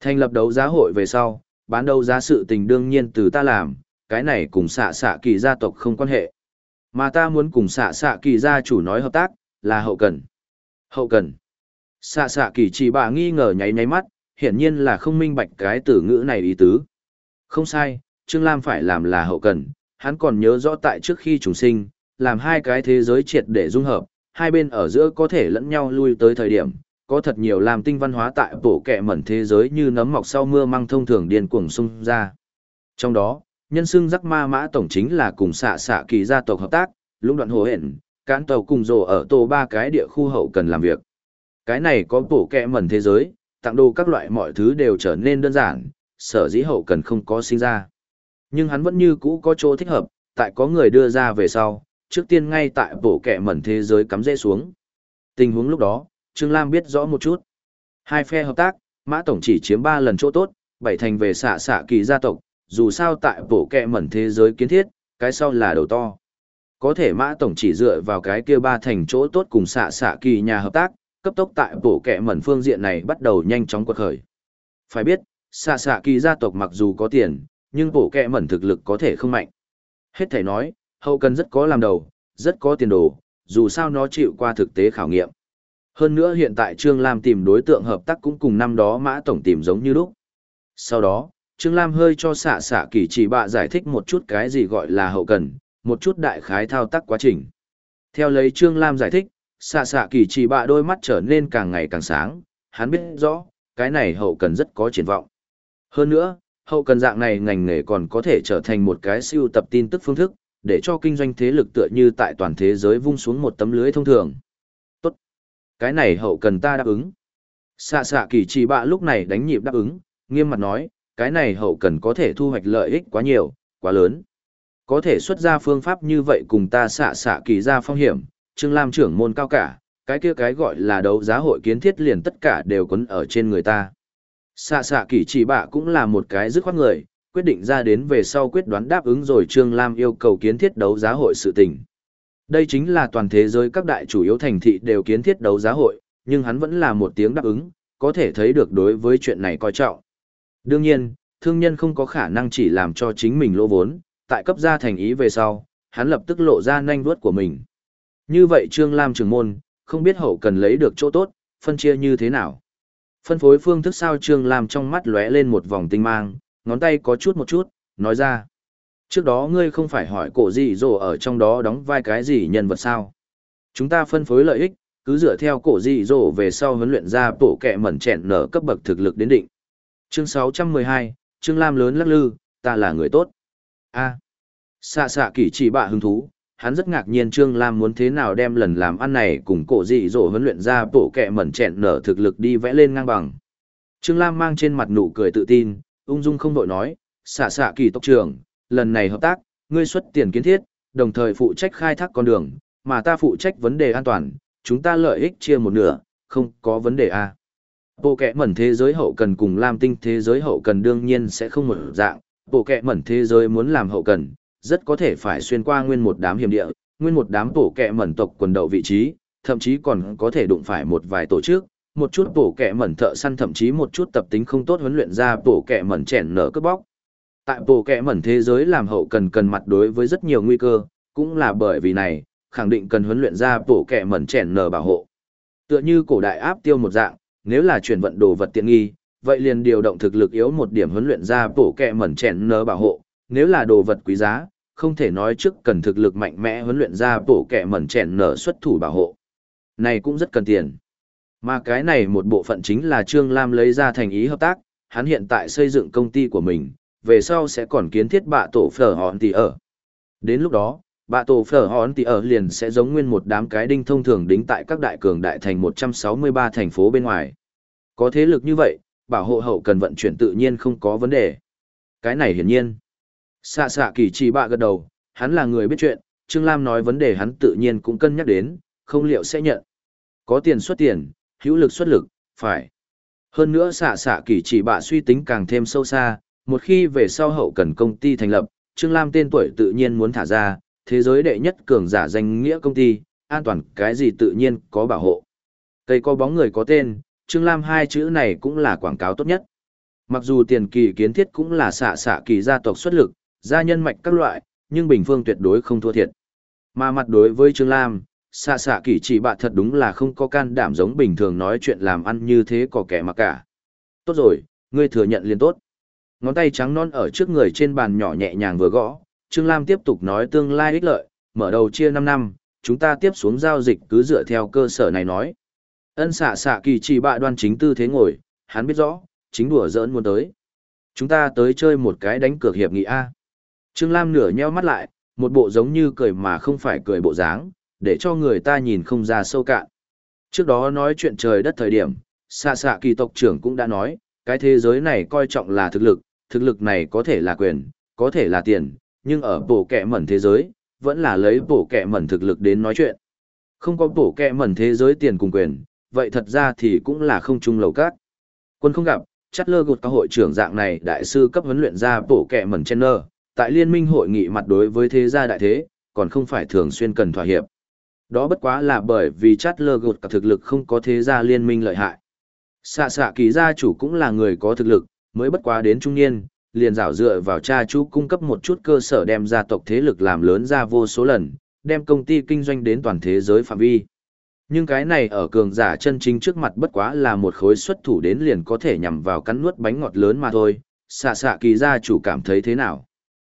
Thành lập đấu giá hội về sau, bán đấu giá sự tình đương nhiên từ ta làm, cái này cùng xạ xạ kỳ gia tộc không quan hệ. Mà ta muốn cùng xạ xạ kỳ gia chủ nói hợp tác, là hậu cần. Hậu cần. Xạ xạ kỳ chỉ bà nghi ngờ nháy nháy mắt, hiển nhiên là không minh bạch cái từ ngữ này ý tứ. Không sai, Trương Lam phải làm là hậu cần, hắn còn nhớ rõ tại trước khi trùng sinh, làm hai cái thế giới triệt để dung hợp, hai bên ở giữa có thể lẫn nhau lui tới thời điểm, có thật nhiều làm tinh văn hóa tại bộ kẹ mẩn thế giới như nấm mọc sau mưa mang thông thường điên cuồng xung ra. Trong đó, nhân xưng rắc ma mã tổng chính là cùng xạ xạ kỳ gia tộc hợp tác, lũng đoạn hồ hển cán tàu cùng rồ ở tổ ba cái địa khu hậu cần làm việc. Cái này có bộ kẹ mẩn thế giới, tặng đồ các loại mọi thứ đều trở nên đơn giản, sở dĩ hậu cần không có sinh ra. Nhưng hắn vẫn như cũ có chỗ thích hợp, tại có người đưa ra về sau, trước tiên ngay tại bổ kẻ mẩn thế giới cắm rễ xuống. Tình huống lúc đó, Trương Lam biết rõ một chút. Hai phe hợp tác, Mã Tổng chỉ chiếm 3 lần chỗ tốt, bảy thành về xạ xạ kỳ gia tộc, dù sao tại bổ kẹ mẩn thế giới kiến thiết, cái sau là đầu to. Có thể Mã Tổng chỉ dựa vào cái kia ba thành chỗ tốt cùng xạ xạ kỳ nhà hợp tác, cấp tốc tại bộ kẻ mẩn phương diện này bắt đầu nhanh chóng quật khởi. Phải biết, xạ xạ kỳ gia tộc mặc dù có tiền, nhưng bộ kẻ mẩn thực lực có thể không mạnh. Hết thể nói, hậu cần rất có làm đầu, rất có tiền đồ, dù sao nó chịu qua thực tế khảo nghiệm. Hơn nữa hiện tại Trương Lam tìm đối tượng hợp tác cũng cùng năm đó Mã Tổng tìm giống như lúc. Sau đó, Trương Lam hơi cho xạ xạ kỳ chỉ bạ giải thích một chút cái gì gọi là hậu cần, một chút đại khái thao tác quá trình. Theo lấy Trương Lam giải thích, xạ xạ kỳ chỉ bạ đôi mắt trở nên càng ngày càng sáng, hắn biết rõ, cái này hậu cần rất có triển vọng. Hơn nữa, hậu cần dạng này ngành nghề còn có thể trở thành một cái siêu tập tin tức phương thức, để cho kinh doanh thế lực tựa như tại toàn thế giới vung xuống một tấm lưới thông thường. Tốt. Cái này hậu cần ta đáp ứng. Xạ xạ kỳ chỉ bạ lúc này đánh nhịp đáp ứng, nghiêm mặt nói, cái này hậu cần có thể thu hoạch lợi ích quá nhiều, quá lớn. Có thể xuất ra phương pháp như vậy cùng ta xạ xạ kỳ ra phong hiểm, Trương Lam trưởng môn cao cả, cái kia cái gọi là đấu giá hội kiến thiết liền tất cả đều quấn ở trên người ta. Xạ xạ kỳ chỉ bạ cũng là một cái dứt khoát người, quyết định ra đến về sau quyết đoán đáp ứng rồi Trương Lam yêu cầu kiến thiết đấu giá hội sự tình. Đây chính là toàn thế giới các đại chủ yếu thành thị đều kiến thiết đấu giá hội, nhưng hắn vẫn là một tiếng đáp ứng, có thể thấy được đối với chuyện này coi trọng. Đương nhiên, thương nhân không có khả năng chỉ làm cho chính mình lỗ vốn, tại cấp ra thành ý về sau, hắn lập tức lộ ra nhanh vuốt của mình. Như vậy Trương Lam trường môn, không biết hậu cần lấy được chỗ tốt, phân chia như thế nào. Phân phối phương thức sao Trương Lam trong mắt lóe lên một vòng tinh mang, ngón tay có chút một chút, nói ra. Trước đó ngươi không phải hỏi cổ gì rồ ở trong đó đóng vai cái gì nhân vật sao. Chúng ta phân phối lợi ích, cứ dựa theo cổ gì dỗ về sau huấn luyện ra tổ kẹ mẩn chẹn nở cấp bậc thực lực đến định. Chương 612, Trương Lam lớn lắc lư, ta là người tốt. A. Xạ xạ kỳ chỉ bạ hứng thú, hắn rất ngạc nhiên Trương Lam muốn thế nào đem lần làm ăn này cùng cổ dị dỗ huấn luyện ra bộ kẹ mẩn chẹn nở thực lực đi vẽ lên ngang bằng. Trương Lam mang trên mặt nụ cười tự tin, ung dung không đội nói, xạ xạ kỳ tộc trưởng, lần này hợp tác, ngươi xuất tiền kiến thiết, đồng thời phụ trách khai thác con đường, mà ta phụ trách vấn đề an toàn, chúng ta lợi ích chia một nửa, không có vấn đề à. Bộ kẹ mẩn thế giới hậu cần cùng Lam tinh thế giới hậu cần đương nhiên sẽ không một dạng, bộ kẹ mẩn thế giới muốn làm hậu cần, rất có thể phải xuyên qua nguyên một đám hiểm địa, nguyên một đám tổ kẹ mẩn tộc quần đầu vị trí, thậm chí còn có thể đụng phải một vài tổ chức, một chút tổ kẹ mẩn thợ săn thậm chí một chút tập tính không tốt huấn luyện ra tổ kẹ mẩn chèn nở cướp bóc. Tại tổ kẹ mẩn thế giới làm hậu cần cần mặt đối với rất nhiều nguy cơ, cũng là bởi vì này, khẳng định cần huấn luyện ra tổ kẹ mẩn chèn nở bảo hộ. Tựa như cổ đại áp tiêu một dạng, nếu là chuyển vận đồ vật tiện nghi, vậy liền điều động thực lực yếu một điểm huấn luyện ra tổ kẹ mẩn chèn nở bảo hộ, nếu là đồ vật quý giá, không thể nói trước cần thực lực mạnh mẽ huấn luyện ra bộ kẻ mẩn chèn nở xuất thủ bảo hộ. Này cũng rất cần tiền. Mà cái này một bộ phận chính là Trương Lam lấy ra thành ý hợp tác, hắn hiện tại xây dựng công ty của mình, về sau sẽ còn kiến thiết bạ tổ phở hòn tỷ ở. Đến lúc đó, bạ tổ phở hòn tỷ ở liền sẽ giống nguyên một đám cái đinh thông thường đính tại các đại cường đại thành 163 thành phố bên ngoài. Có thế lực như vậy, bảo hộ hậu cần vận chuyển tự nhiên không có vấn đề. Cái này hiển nhiên. Xạ xạ kỳ chỉ bạ gật đầu, hắn là người biết chuyện, Trương Lam nói vấn đề hắn tự nhiên cũng cân nhắc đến, không liệu sẽ nhận. Có tiền xuất tiền, hữu lực xuất lực, phải. Hơn nữa xạ xạ kỳ chỉ bạ suy tính càng thêm sâu xa, một khi về sau hậu cần công ty thành lập, Trương Lam tên tuổi tự nhiên muốn thả ra, thế giới đệ nhất cường giả danh nghĩa công ty, an toàn cái gì tự nhiên có bảo hộ. Cây có bóng người có tên, Trương Lam hai chữ này cũng là quảng cáo tốt nhất. Mặc dù tiền kỳ kiến thiết cũng là xạ xạ kỳ gia tộc xuất lực, gia nhân mạch các loại, nhưng Bình Phương tuyệt đối không thua thiệt. Mà mặt đối với Trương Lam, xạ xạ kỳ chỉ bạ thật đúng là không có can đảm giống bình thường nói chuyện làm ăn như thế có kẻ mà cả. Tốt rồi, ngươi thừa nhận liền tốt. Ngón tay trắng non ở trước người trên bàn nhỏ nhẹ nhàng vừa gõ, Trương Lam tiếp tục nói tương lai ích lợi, mở đầu chia 5 năm, chúng ta tiếp xuống giao dịch cứ dựa theo cơ sở này nói. Ân xạ xạ kỳ chỉ bạ đoan chính tư thế ngồi, hắn biết rõ, chính đùa giỡn muốn tới. Chúng ta tới chơi một cái đánh cược hiệp nghị A. Trương Lam nửa nheo mắt lại, một bộ giống như cười mà không phải cười bộ dáng, để cho người ta nhìn không ra sâu cạn. Trước đó nói chuyện trời đất thời điểm, xạ xạ kỳ tộc trưởng cũng đã nói, cái thế giới này coi trọng là thực lực, thực lực này có thể là quyền, có thể là tiền, nhưng ở bổ kẹ mẩn thế giới, vẫn là lấy bổ kẹ mẩn thực lực đến nói chuyện. Không có bổ kẹ mẩn thế giới tiền cùng quyền, vậy thật ra thì cũng là không chung lầu cát. Quân không gặp, chắc lơ gột các hội trưởng dạng này đại sư cấp huấn luyện ra bổ kẹ mẩn chen nơ, tại liên minh hội nghị mặt đối với thế gia đại thế, còn không phải thường xuyên cần thỏa hiệp. Đó bất quá là bởi vì chát lơ gột cả thực lực không có thế gia liên minh lợi hại. Xạ xạ kỳ gia chủ cũng là người có thực lực, mới bất quá đến trung niên, liền rảo dựa vào cha chú cung cấp một chút cơ sở đem gia tộc thế lực làm lớn ra vô số lần, đem công ty kinh doanh đến toàn thế giới phạm vi. Nhưng cái này ở cường giả chân chính trước mặt bất quá là một khối xuất thủ đến liền có thể nhằm vào cắn nuốt bánh ngọt lớn mà thôi, xạ xạ kỳ gia chủ cảm thấy thế nào.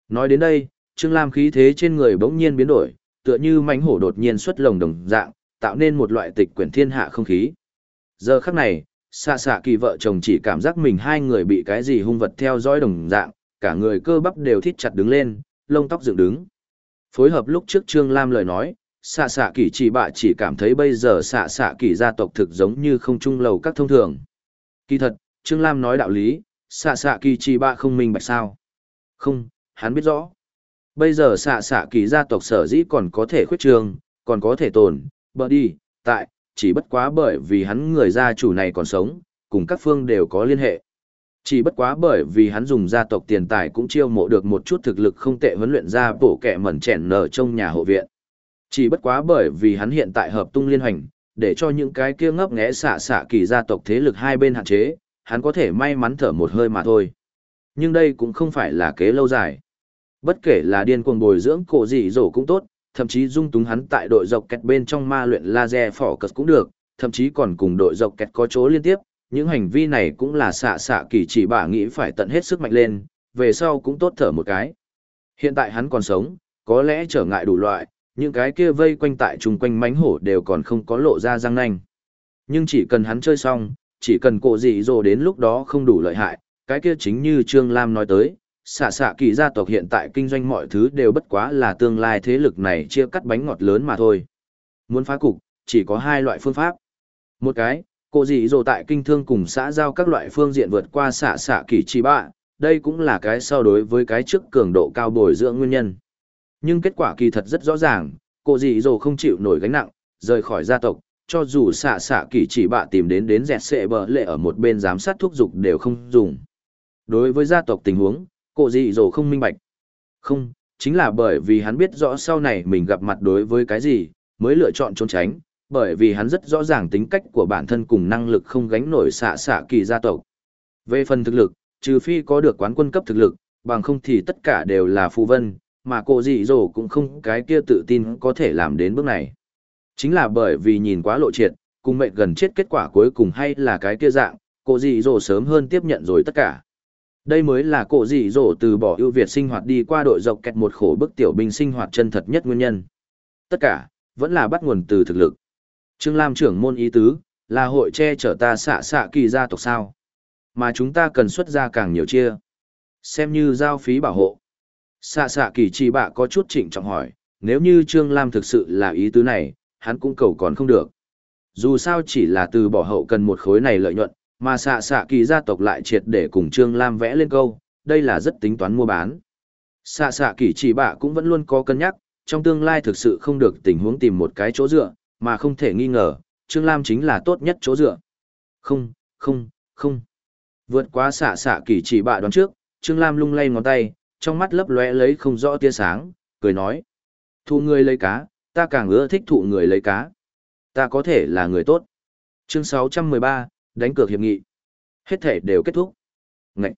Nói đến đây, Trương Lam khí thế trên người bỗng nhiên biến đổi, tựa như mãnh hổ đột nhiên xuất lồng đồng dạng, tạo nên một loại tịch quyển thiên hạ không khí. Giờ khắc này, xạ xạ kỳ vợ chồng chỉ cảm giác mình hai người bị cái gì hung vật theo dõi đồng dạng, cả người cơ bắp đều thít chặt đứng lên, lông tóc dựng đứng. Phối hợp lúc trước Trương Lam lời nói, xạ xạ kỳ chỉ bạ chỉ cảm thấy bây giờ xạ xạ kỳ gia tộc thực giống như không trung lầu các thông thường. Kỳ thật, Trương Lam nói đạo lý, xạ xạ kỳ chỉ bạ không minh bạch sao. Không, hắn biết rõ. Bây giờ xạ xạ kỳ gia tộc sở dĩ còn có thể khuyết trường, còn có thể tồn, bờ đi, tại, chỉ bất quá bởi vì hắn người gia chủ này còn sống, cùng các phương đều có liên hệ. Chỉ bất quá bởi vì hắn dùng gia tộc tiền tài cũng chiêu mộ được một chút thực lực không tệ huấn luyện ra bổ kẻ mẩn chèn nở trong nhà hộ viện. Chỉ bất quá bởi vì hắn hiện tại hợp tung liên hành, để cho những cái kia ngấp nghẽ xạ xạ kỳ gia tộc thế lực hai bên hạn chế, hắn có thể may mắn thở một hơi mà thôi. Nhưng đây cũng không phải là kế lâu dài. Bất kể là điên cuồng bồi dưỡng cổ dị dỗ cũng tốt, thậm chí dung túng hắn tại đội dọc kẹt bên trong ma luyện laser phỏ cật cũng được, thậm chí còn cùng đội dọc kẹt có chỗ liên tiếp, những hành vi này cũng là xạ xạ kỳ chỉ bà nghĩ phải tận hết sức mạnh lên, về sau cũng tốt thở một cái. Hiện tại hắn còn sống, có lẽ trở ngại đủ loại, những cái kia vây quanh tại chung quanh mánh hổ đều còn không có lộ ra răng nanh. Nhưng chỉ cần hắn chơi xong, chỉ cần cổ dị dỗ đến lúc đó không đủ lợi hại, cái kia chính như Trương Lam nói tới, xạ xạ kỳ gia tộc hiện tại kinh doanh mọi thứ đều bất quá là tương lai thế lực này chia cắt bánh ngọt lớn mà thôi. Muốn phá cục, chỉ có hai loại phương pháp. Một cái, cô dị dồ tại kinh thương cùng xã giao các loại phương diện vượt qua xạ xạ kỳ chi bạ, đây cũng là cái so đối với cái trước cường độ cao bồi dưỡng nguyên nhân. Nhưng kết quả kỳ thật rất rõ ràng, cô dị dồ không chịu nổi gánh nặng, rời khỏi gia tộc, cho dù xạ xạ kỳ chỉ bạ tìm đến đến dẹt sệ bờ lệ ở một bên giám sát thuốc dục đều không dùng. Đối với gia tộc tình huống, cổ dị dỗ không minh bạch. Không, chính là bởi vì hắn biết rõ sau này mình gặp mặt đối với cái gì, mới lựa chọn trốn tránh, bởi vì hắn rất rõ ràng tính cách của bản thân cùng năng lực không gánh nổi xạ xạ kỳ gia tộc. Về phần thực lực, trừ phi có được quán quân cấp thực lực, bằng không thì tất cả đều là phù vân, mà cổ dị dỗ cũng không cái kia tự tin có thể làm đến bước này. Chính là bởi vì nhìn quá lộ triệt, cùng mệnh gần chết kết quả cuối cùng hay là cái kia dạng, cổ dị dỗ sớm hơn tiếp nhận rồi tất cả. Đây mới là cổ dị dỗ từ bỏ ưu việt sinh hoạt đi qua đội dọc kẹt một khổ bức tiểu binh sinh hoạt chân thật nhất nguyên nhân. Tất cả, vẫn là bắt nguồn từ thực lực. Trương Lam trưởng môn ý tứ, là hội che chở ta xạ xạ kỳ gia tộc sao. Mà chúng ta cần xuất ra càng nhiều chia. Xem như giao phí bảo hộ. Xạ xạ kỳ trì bạ có chút chỉnh trọng hỏi, nếu như Trương Lam thực sự là ý tứ này, hắn cũng cầu còn không được. Dù sao chỉ là từ bỏ hậu cần một khối này lợi nhuận, mà xạ xạ kỳ gia tộc lại triệt để cùng Trương Lam vẽ lên câu, đây là rất tính toán mua bán. Xạ xạ kỳ chỉ bạ cũng vẫn luôn có cân nhắc, trong tương lai thực sự không được tình huống tìm một cái chỗ dựa, mà không thể nghi ngờ, Trương Lam chính là tốt nhất chỗ dựa. Không, không, không. Vượt qua xạ xạ kỳ chỉ bạ đoán trước, Trương Lam lung lay ngón tay, trong mắt lấp lóe lấy không rõ tia sáng, cười nói. Thụ người lấy cá, ta càng ưa thích thụ người lấy cá. Ta có thể là người tốt. Chương 613, đánh cược hiệp nghị. Hết thể đều kết thúc. Ngậy!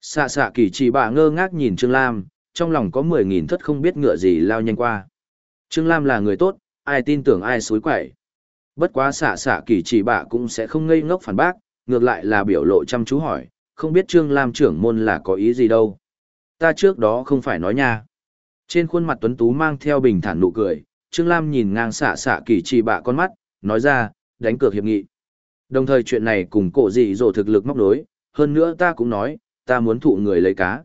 Xạ xạ kỳ chỉ bạ ngơ ngác nhìn Trương Lam, trong lòng có mười nghìn thất không biết ngựa gì lao nhanh qua. Trương Lam là người tốt, ai tin tưởng ai xối quẩy. Bất quá xạ xạ kỳ chỉ bạ cũng sẽ không ngây ngốc phản bác, ngược lại là biểu lộ chăm chú hỏi, không biết Trương Lam trưởng môn là có ý gì đâu. Ta trước đó không phải nói nha. Trên khuôn mặt tuấn tú mang theo bình thản nụ cười, Trương Lam nhìn ngang xạ xạ kỳ chỉ bạ con mắt, nói ra, đánh cược hiệp nghị. Đồng thời chuyện này cùng cổ dị dỗ thực lực móc đối, hơn nữa ta cũng nói, ta muốn thụ người lấy cá.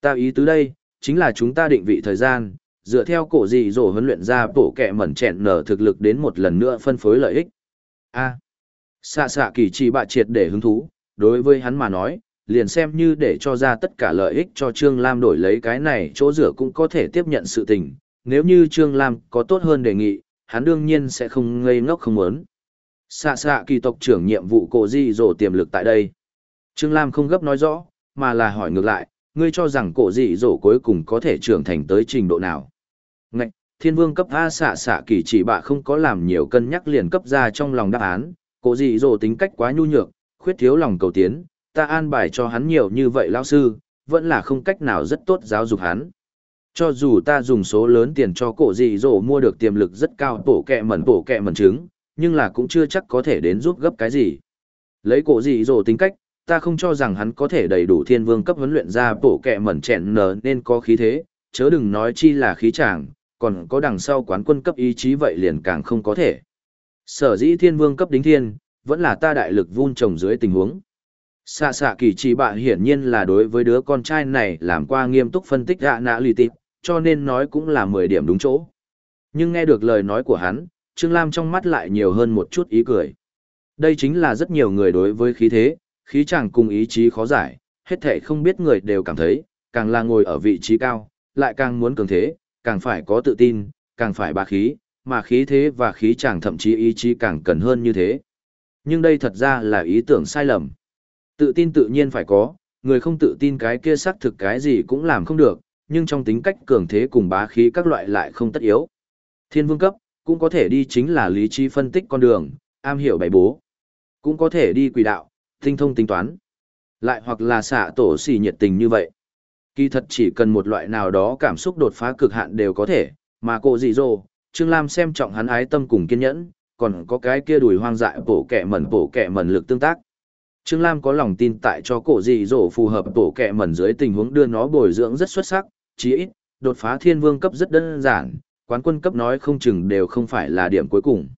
Ta ý tứ đây, chính là chúng ta định vị thời gian, dựa theo cổ dị dỗ huấn luyện ra bổ kẹ mẩn chẹn nở thực lực đến một lần nữa phân phối lợi ích. A. Xạ xạ kỳ chỉ bạ triệt để hứng thú, đối với hắn mà nói, liền xem như để cho ra tất cả lợi ích cho Trương Lam đổi lấy cái này chỗ rửa cũng có thể tiếp nhận sự tình. Nếu như Trương Lam có tốt hơn đề nghị, hắn đương nhiên sẽ không ngây ngốc không muốn. Xạ xạ kỳ tộc trưởng nhiệm vụ cổ di dỗ tiềm lực tại đây. Trương Lam không gấp nói rõ, mà là hỏi ngược lại, ngươi cho rằng cổ dị dỗ cuối cùng có thể trưởng thành tới trình độ nào. Ngạch, thiên vương cấp A xạ xạ kỳ chỉ bạ không có làm nhiều cân nhắc liền cấp ra trong lòng đáp án, cổ dị dỗ tính cách quá nhu nhược, khuyết thiếu lòng cầu tiến, ta an bài cho hắn nhiều như vậy lao sư, vẫn là không cách nào rất tốt giáo dục hắn. Cho dù ta dùng số lớn tiền cho cổ dị dỗ mua được tiềm lực rất cao bổ kẹ mẩn bổ kẹ mẩn trứng, nhưng là cũng chưa chắc có thể đến giúp gấp cái gì. Lấy cổ gì rồi tính cách, ta không cho rằng hắn có thể đầy đủ thiên vương cấp huấn luyện ra bổ kẹ mẩn chẹn nở nên có khí thế, chớ đừng nói chi là khí tràng, còn có đằng sau quán quân cấp ý chí vậy liền càng không có thể. Sở dĩ thiên vương cấp đính thiên, vẫn là ta đại lực vun trồng dưới tình huống. Xạ xạ kỳ chỉ bạ hiển nhiên là đối với đứa con trai này làm qua nghiêm túc phân tích hạ nạ lì tịp, cho nên nói cũng là 10 điểm đúng chỗ. Nhưng nghe được lời nói của hắn, Trương Lam trong mắt lại nhiều hơn một chút ý cười. Đây chính là rất nhiều người đối với khí thế, khí chàng cùng ý chí khó giải, hết thể không biết người đều cảm thấy, càng là ngồi ở vị trí cao, lại càng muốn cường thế, càng phải có tự tin, càng phải bá khí, mà khí thế và khí chàng thậm chí ý chí càng cần hơn như thế. Nhưng đây thật ra là ý tưởng sai lầm. Tự tin tự nhiên phải có, người không tự tin cái kia xác thực cái gì cũng làm không được, nhưng trong tính cách cường thế cùng bá khí các loại lại không tất yếu. Thiên vương cấp, cũng có thể đi chính là lý trí phân tích con đường, am hiểu bày bố. Cũng có thể đi quỷ đạo, tinh thông tính toán. Lại hoặc là xạ tổ xì nhiệt tình như vậy. Kỳ thật chỉ cần một loại nào đó cảm xúc đột phá cực hạn đều có thể, mà cổ dị dồ, Trương Lam xem trọng hắn ái tâm cùng kiên nhẫn, còn có cái kia đùi hoang dại bổ kẻ mẩn bổ kẻ mẩn lực tương tác. Trương Lam có lòng tin tại cho cổ dị dỗ phù hợp bổ kẹ mẩn dưới tình huống đưa nó bồi dưỡng rất xuất sắc, chí ít, đột phá thiên vương cấp rất đơn giản, quán quân cấp nói không chừng đều không phải là điểm cuối cùng.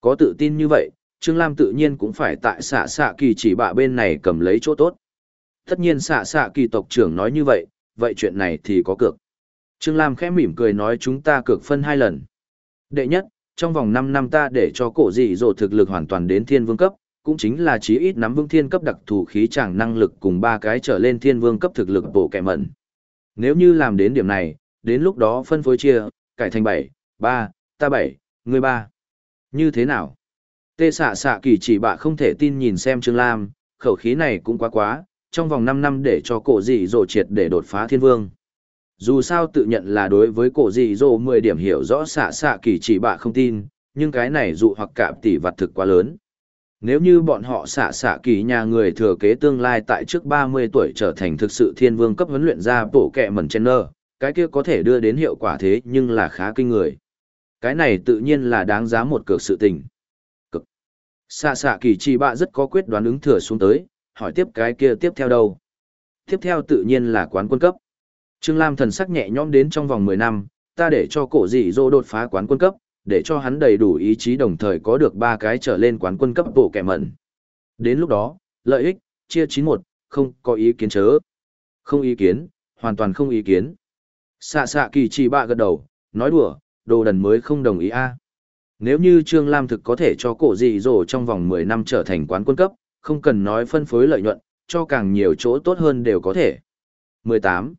Có tự tin như vậy, Trương Lam tự nhiên cũng phải tại xạ xạ kỳ chỉ bạ bên này cầm lấy chỗ tốt. Tất nhiên xạ xạ kỳ tộc trưởng nói như vậy, vậy chuyện này thì có cược. Trương Lam khẽ mỉm cười nói chúng ta cược phân hai lần. Đệ nhất, trong vòng 5 năm ta để cho cổ dị dồ thực lực hoàn toàn đến thiên vương cấp, cũng chính là chí ít nắm vương thiên cấp đặc thù khí chẳng năng lực cùng ba cái trở lên thiên vương cấp thực lực bộ kẻ mẩn. Nếu như làm đến điểm này, đến lúc đó phân phối chia, cải thành 7, 3, ta bảy ngươi ba Như thế nào? Tê xạ xạ kỳ chỉ bạ không thể tin nhìn xem Trương Lam, khẩu khí này cũng quá quá, trong vòng năm năm để cho cổ dị dỗ triệt để đột phá thiên vương. Dù sao tự nhận là đối với cổ dị dỗ 10 điểm hiểu rõ xạ xạ kỳ chỉ bạ không tin, nhưng cái này dụ hoặc cạm tỷ vặt thực quá lớn. Nếu như bọn họ xạ xạ kỳ nhà người thừa kế tương lai tại trước 30 tuổi trở thành thực sự thiên vương cấp huấn luyện ra bổ kẹ mẩn chen nơ, cái kia có thể đưa đến hiệu quả thế nhưng là khá kinh người. Cái này tự nhiên là đáng giá một cược sự tình. Cực. Xạ xạ kỳ chi bạ rất có quyết đoán ứng thừa xuống tới, hỏi tiếp cái kia tiếp theo đâu. Tiếp theo tự nhiên là quán quân cấp. Trương Lam thần sắc nhẹ nhõm đến trong vòng 10 năm, ta để cho cổ dị dô đột phá quán quân cấp, để cho hắn đầy đủ ý chí đồng thời có được ba cái trở lên quán quân cấp bộ kẻ mẩn. Đến lúc đó, lợi ích, chia 91, không có ý kiến chớ. Không ý kiến, hoàn toàn không ý kiến. Xạ xạ kỳ chỉ bạ gật đầu, nói đùa, đồ đần mới không đồng ý a. Nếu như Trương Lam thực có thể cho cổ dị dỗ trong vòng 10 năm trở thành quán quân cấp, không cần nói phân phối lợi nhuận, cho càng nhiều chỗ tốt hơn đều có thể. 18.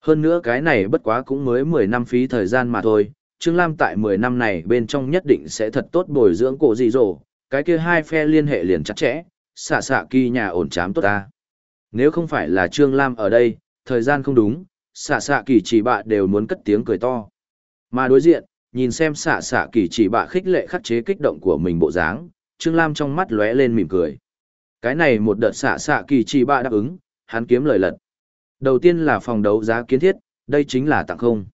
Hơn nữa cái này bất quá cũng mới 10 năm phí thời gian mà thôi, Trương Lam tại 10 năm này bên trong nhất định sẽ thật tốt bồi dưỡng cổ dị dỗ, cái kia hai phe liên hệ liền chặt chẽ, xạ xạ kỳ nhà ổn chám tốt ta. Nếu không phải là Trương Lam ở đây, thời gian không đúng, xạ xạ kỳ chỉ bạ đều muốn cất tiếng cười to. Mà đối diện, nhìn xem xạ xạ kỳ chỉ bạ khích lệ khắc chế kích động của mình bộ dáng, Trương Lam trong mắt lóe lên mỉm cười. Cái này một đợt xạ xạ kỳ chỉ bạ đáp ứng, hắn kiếm lời lật. Đầu tiên là phòng đấu giá kiến thiết, đây chính là tặng không.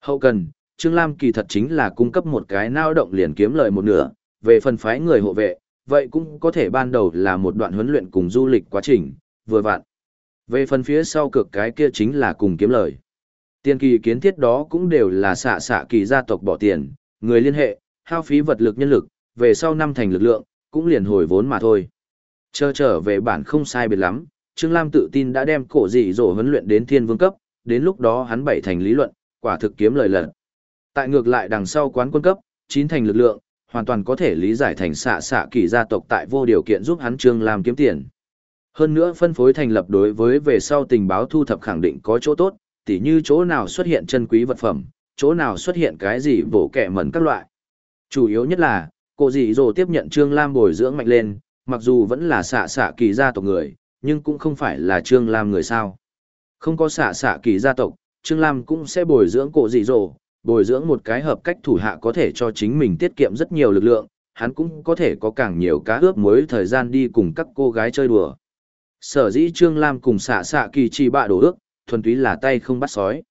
Hậu cần, Trương Lam kỳ thật chính là cung cấp một cái nao động liền kiếm lời một nửa, về phần phái người hộ vệ, vậy cũng có thể ban đầu là một đoạn huấn luyện cùng du lịch quá trình, vừa vặn. Về phần phía sau cực cái kia chính là cùng kiếm lời. Tiền kỳ kiến thiết đó cũng đều là xạ xạ kỳ gia tộc bỏ tiền, người liên hệ, hao phí vật lực nhân lực, về sau năm thành lực lượng, cũng liền hồi vốn mà thôi. Chờ trở về bản không sai biệt lắm, Trương Lam tự tin đã đem cổ dị rổ huấn luyện đến thiên vương cấp, đến lúc đó hắn bảy thành lý luận, quả thực kiếm lời lần. Tại ngược lại đằng sau quán quân cấp, chín thành lực lượng, hoàn toàn có thể lý giải thành xạ xạ kỳ gia tộc tại vô điều kiện giúp hắn Trương Lam kiếm tiền. Hơn nữa phân phối thành lập đối với về sau tình báo thu thập khẳng định có chỗ tốt, tỉ như chỗ nào xuất hiện chân quý vật phẩm, chỗ nào xuất hiện cái gì bổ kẻ mẩn các loại. Chủ yếu nhất là, cô dì dồ tiếp nhận Trương Lam bồi dưỡng mạnh lên, mặc dù vẫn là xạ xạ kỳ gia tộc người, nhưng cũng không phải là Trương Lam người sao. Không có xạ xạ kỳ gia tộc, Trương Lam cũng sẽ bồi dưỡng cổ dì dồ, bồi dưỡng một cái hợp cách thủ hạ có thể cho chính mình tiết kiệm rất nhiều lực lượng, hắn cũng có thể có càng nhiều cá ướp muối thời gian đi cùng các cô gái chơi đùa. Sở dĩ Trương Lam cùng xạ xạ kỳ chỉ bạ đổ ước, thuần túy là tay không bắt sói.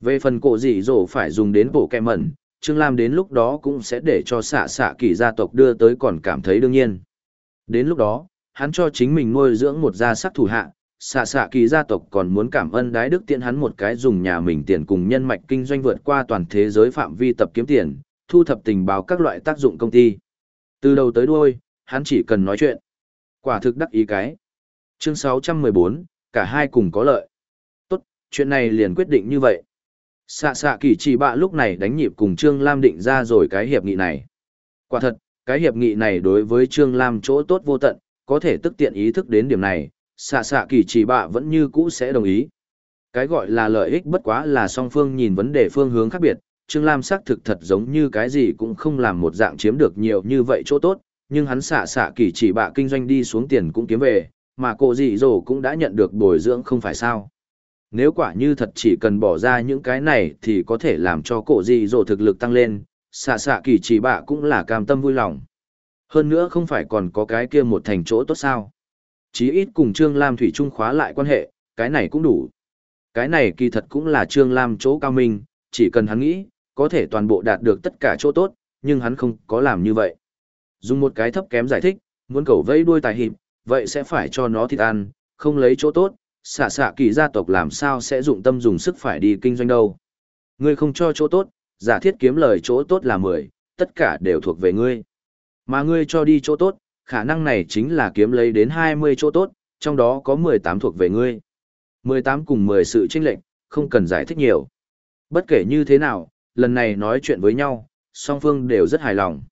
Về phần cổ dị dỗ phải dùng đến bộ kẹ mẩn, Trương Lam đến lúc đó cũng sẽ để cho xạ xạ kỳ gia tộc đưa tới còn cảm thấy đương nhiên. Đến lúc đó, hắn cho chính mình nuôi dưỡng một gia sắc thủ hạ, xạ xạ kỳ gia tộc còn muốn cảm ơn đái đức tiện hắn một cái dùng nhà mình tiền cùng nhân mạch kinh doanh vượt qua toàn thế giới phạm vi tập kiếm tiền, thu thập tình báo các loại tác dụng công ty. Từ đầu tới đuôi, hắn chỉ cần nói chuyện. Quả thực đắc ý cái. Chương 614, cả hai cùng có lợi. Tốt, chuyện này liền quyết định như vậy. Xạ xạ kỳ chỉ bạ lúc này đánh nhịp cùng Trương Lam định ra rồi cái hiệp nghị này. Quả thật, cái hiệp nghị này đối với Trương Lam chỗ tốt vô tận, có thể tức tiện ý thức đến điểm này, xạ xạ kỳ chỉ bạ vẫn như cũ sẽ đồng ý. Cái gọi là lợi ích bất quá là song phương nhìn vấn đề phương hướng khác biệt, Trương Lam xác thực thật giống như cái gì cũng không làm một dạng chiếm được nhiều như vậy chỗ tốt, nhưng hắn xạ xạ kỳ chỉ bạ kinh doanh đi xuống tiền cũng kiếm về, mà cô dị dỗ cũng đã nhận được bồi dưỡng không phải sao. Nếu quả như thật chỉ cần bỏ ra những cái này thì có thể làm cho cổ dị dỗ thực lực tăng lên, xạ xạ kỳ chỉ bạ cũng là cam tâm vui lòng. Hơn nữa không phải còn có cái kia một thành chỗ tốt sao. Chí ít cùng Trương Lam Thủy Trung khóa lại quan hệ, cái này cũng đủ. Cái này kỳ thật cũng là Trương Lam chỗ cao minh, chỉ cần hắn nghĩ, có thể toàn bộ đạt được tất cả chỗ tốt, nhưng hắn không có làm như vậy. Dùng một cái thấp kém giải thích, muốn cầu vẫy đuôi tài hiệp, vậy sẽ phải cho nó thịt ăn, không lấy chỗ tốt, xạ xạ kỳ gia tộc làm sao sẽ dụng tâm dùng sức phải đi kinh doanh đâu. Ngươi không cho chỗ tốt, giả thiết kiếm lời chỗ tốt là 10, tất cả đều thuộc về ngươi. Mà ngươi cho đi chỗ tốt, khả năng này chính là kiếm lấy đến 20 chỗ tốt, trong đó có 18 thuộc về ngươi. 18 cùng 10 sự chênh lệnh, không cần giải thích nhiều. Bất kể như thế nào, lần này nói chuyện với nhau, song phương đều rất hài lòng.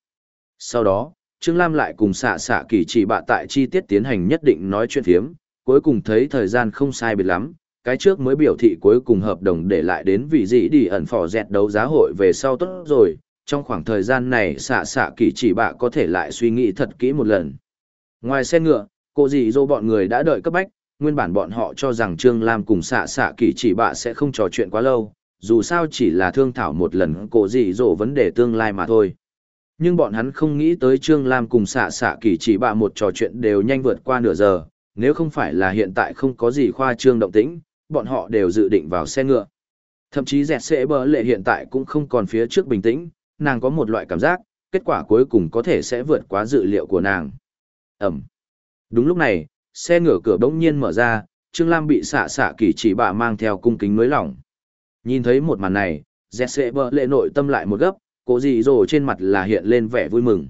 Sau đó, Trương Lam lại cùng xạ xạ kỳ chỉ bạ tại chi tiết tiến hành nhất định nói chuyện phiếm, cuối cùng thấy thời gian không sai biệt lắm, cái trước mới biểu thị cuối cùng hợp đồng để lại đến vị gì đi ẩn phò dẹt đấu giá hội về sau tốt rồi, trong khoảng thời gian này xạ xạ kỳ chỉ bạ có thể lại suy nghĩ thật kỹ một lần. Ngoài xe ngựa, cô dì dô bọn người đã đợi cấp bách, nguyên bản bọn họ cho rằng Trương Lam cùng xạ xạ kỳ chỉ bạ sẽ không trò chuyện quá lâu, dù sao chỉ là thương thảo một lần cô dì dô vấn đề tương lai mà thôi. Nhưng bọn hắn không nghĩ tới Trương Lam cùng xạ xạ kỳ chỉ bạ một trò chuyện đều nhanh vượt qua nửa giờ, nếu không phải là hiện tại không có gì khoa trương động tĩnh, bọn họ đều dự định vào xe ngựa. Thậm chí dẹt sẽ bờ lệ hiện tại cũng không còn phía trước bình tĩnh, nàng có một loại cảm giác, kết quả cuối cùng có thể sẽ vượt quá dự liệu của nàng. Ẩm. Đúng lúc này, xe ngựa cửa bỗng nhiên mở ra, Trương Lam bị xạ xạ kỳ chỉ bạ mang theo cung kính nối lỏng. Nhìn thấy một màn này, dẹt sẽ bờ lệ nội tâm lại một gấp, Cô dì dồ trên mặt là hiện lên vẻ vui mừng.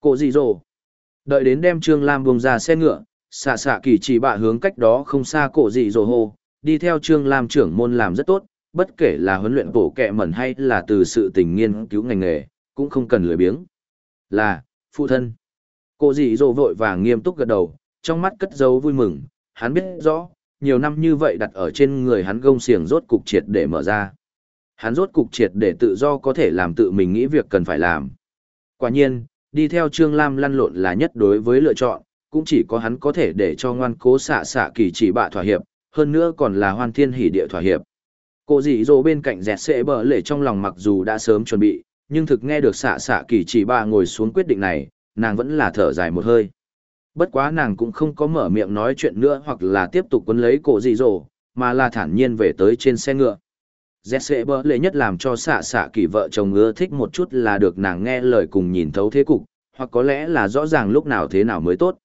Cô dì dồ. Đợi đến đem Trương Lam buông ra xe ngựa, xạ xạ kỳ chỉ bạ hướng cách đó không xa cổ dị dồ hô, đi theo Trương Lam trưởng môn làm rất tốt, bất kể là huấn luyện bổ kẹ mẩn hay là từ sự tình nghiên cứu ngành nghề, cũng không cần lười biếng. Là, phụ thân. Cô dị dỗ vội vàng nghiêm túc gật đầu, trong mắt cất dấu vui mừng, hắn biết rõ, nhiều năm như vậy đặt ở trên người hắn gông xiềng rốt cục triệt để mở ra. Hắn rốt cục triệt để tự do có thể làm tự mình nghĩ việc cần phải làm. Quả nhiên, đi theo Trương Lam lăn lộn là nhất đối với lựa chọn, cũng chỉ có hắn có thể để cho ngoan cố xạ xạ kỳ chỉ bạ thỏa hiệp, hơn nữa còn là hoan thiên hỷ địa thỏa hiệp. Cô dị dỗ bên cạnh dẹt sẽ bờ lệ trong lòng mặc dù đã sớm chuẩn bị, nhưng thực nghe được xạ xạ kỳ chỉ bạ ngồi xuống quyết định này, nàng vẫn là thở dài một hơi. Bất quá nàng cũng không có mở miệng nói chuyện nữa hoặc là tiếp tục quấn lấy cổ dị dỗ, mà là thản nhiên về tới trên xe ngựa. Dẹt sẽ bờ lệ nhất làm cho xạ xạ kỳ vợ chồng ưa thích một chút là được nàng nghe lời cùng nhìn thấu thế cục, hoặc có lẽ là rõ ràng lúc nào thế nào mới tốt.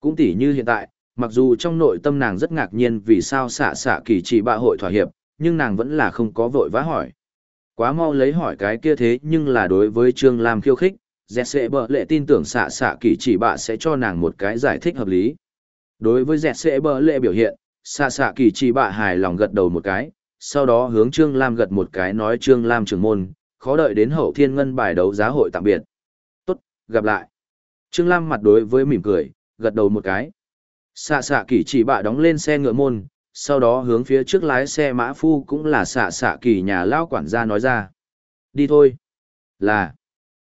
Cũng tỉ như hiện tại, mặc dù trong nội tâm nàng rất ngạc nhiên vì sao xạ xạ kỳ chỉ bạ hội thỏa hiệp, nhưng nàng vẫn là không có vội vã hỏi. Quá mau lấy hỏi cái kia thế nhưng là đối với Trương Lam khiêu khích, dẹt sẽ bợ lệ tin tưởng xạ xạ kỳ chỉ bạ sẽ cho nàng một cái giải thích hợp lý. Đối với dẹt sẽ bợ lệ biểu hiện, xạ xạ kỳ chỉ bạ hài lòng gật đầu một cái, sau đó hướng Trương Lam gật một cái nói Trương Lam trưởng môn, khó đợi đến hậu thiên ngân bài đấu giá hội tạm biệt. Tốt, gặp lại. Trương Lam mặt đối với mỉm cười, gật đầu một cái. Xạ xạ kỳ chỉ bạ đóng lên xe ngựa môn, sau đó hướng phía trước lái xe mã phu cũng là xạ xạ kỳ nhà lao quản gia nói ra. Đi thôi. Là.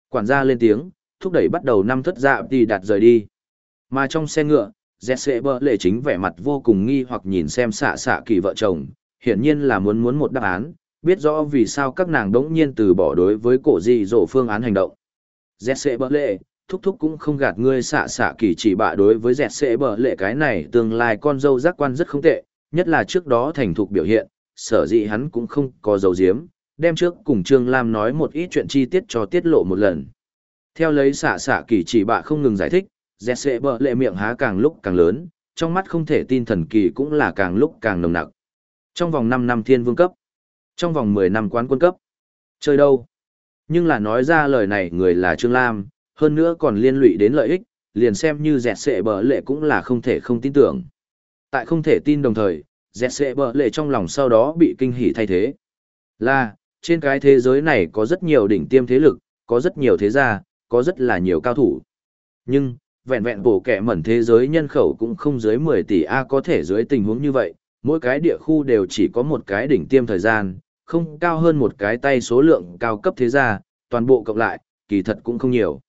Quản gia lên tiếng, thúc đẩy bắt đầu năm thất dạ thì đặt rời đi. Mà trong xe ngựa, dẹt xệ bơ lệ chính vẻ mặt vô cùng nghi hoặc nhìn xem xạ xạ kỳ vợ chồng, hiển nhiên là muốn muốn một đáp án, biết rõ vì sao các nàng đống nhiên từ bỏ đối với cổ dị dỗ phương án hành động. Dẹt xệ bơ lệ, thúc thúc cũng không gạt ngươi xạ xạ kỳ chỉ bạ đối với dẹt xệ bờ lệ cái này tương lai con dâu giác quan rất không tệ, nhất là trước đó thành thục biểu hiện, sở dĩ hắn cũng không có dấu diếm, đem trước cùng Trương Lam nói một ít chuyện chi tiết cho tiết lộ một lần. Theo lấy xạ xạ kỳ chỉ bạ không ngừng giải thích, dẹt xệ bờ lệ miệng há càng lúc càng lớn, trong mắt không thể tin thần kỳ cũng là càng lúc càng nồng nặc. Trong vòng 5 năm thiên vương cấp, trong vòng 10 năm quán quân cấp, chơi đâu? Nhưng là nói ra lời này người là Trương Lam, hơn nữa còn liên lụy đến lợi ích, liền xem như dẹt sệ bờ lệ cũng là không thể không tin tưởng. Tại không thể tin đồng thời, dẹt sệ bờ lệ trong lòng sau đó bị kinh hỉ thay thế. Là, trên cái thế giới này có rất nhiều đỉnh tiêm thế lực, có rất nhiều thế gia, có rất là nhiều cao thủ. Nhưng, vẹn vẹn bổ kẻ mẩn thế giới nhân khẩu cũng không dưới 10 tỷ A có thể dưới tình huống như vậy, mỗi cái địa khu đều chỉ có một cái đỉnh tiêm thời gian, không cao hơn một cái tay số lượng cao cấp thế gia, toàn bộ cộng lại, kỳ thật cũng không nhiều.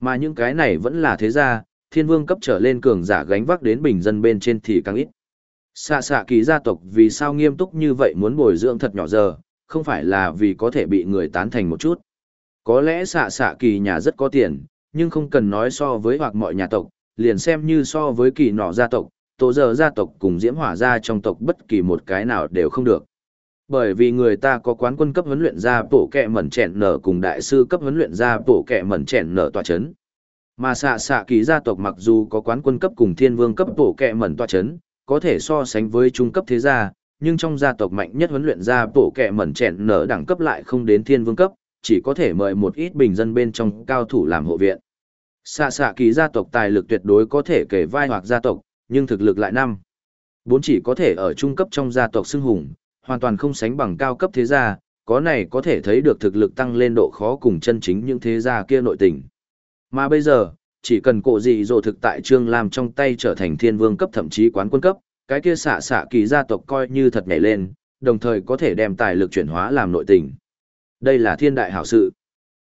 Mà những cái này vẫn là thế gia, thiên vương cấp trở lên cường giả gánh vác đến bình dân bên trên thì càng ít. Xạ xạ kỳ gia tộc vì sao nghiêm túc như vậy muốn bồi dưỡng thật nhỏ giờ, không phải là vì có thể bị người tán thành một chút. Có lẽ xạ xạ kỳ nhà rất có tiền, nhưng không cần nói so với hoặc mọi nhà tộc, liền xem như so với kỳ nọ gia tộc, tổ giờ gia tộc cùng diễm hỏa gia trong tộc bất kỳ một cái nào đều không được. Bởi vì người ta có quán quân cấp huấn luyện ra bổ kẹ mẩn chèn nở cùng đại sư cấp huấn luyện ra bổ kẹ mẩn chèn nở tòa chấn. Mà xạ xạ kỳ gia tộc mặc dù có quán quân cấp cùng thiên vương cấp bổ kẹ mẩn tòa chấn, có thể so sánh với trung cấp thế gia, nhưng trong gia tộc mạnh nhất huấn luyện ra bổ kẹ mẩn chèn nở đẳng cấp lại không đến thiên vương cấp, chỉ có thể mời một ít bình dân bên trong cao thủ làm hộ viện. Xạ xạ kỳ gia tộc tài lực tuyệt đối có thể kể vai hoặc gia tộc, nhưng thực lực lại năm. Bốn chỉ có thể ở trung cấp trong gia tộc xưng hùng, hoàn toàn không sánh bằng cao cấp thế gia, có này có thể thấy được thực lực tăng lên độ khó cùng chân chính những thế gia kia nội tình. Mà bây giờ, chỉ cần cổ dị rồi thực tại Trương Lam trong tay trở thành thiên vương cấp thậm chí quán quân cấp, cái kia xạ xạ kỳ gia tộc coi như thật nhảy lên, đồng thời có thể đem tài lực chuyển hóa làm nội tình. Đây là thiên đại hảo sự.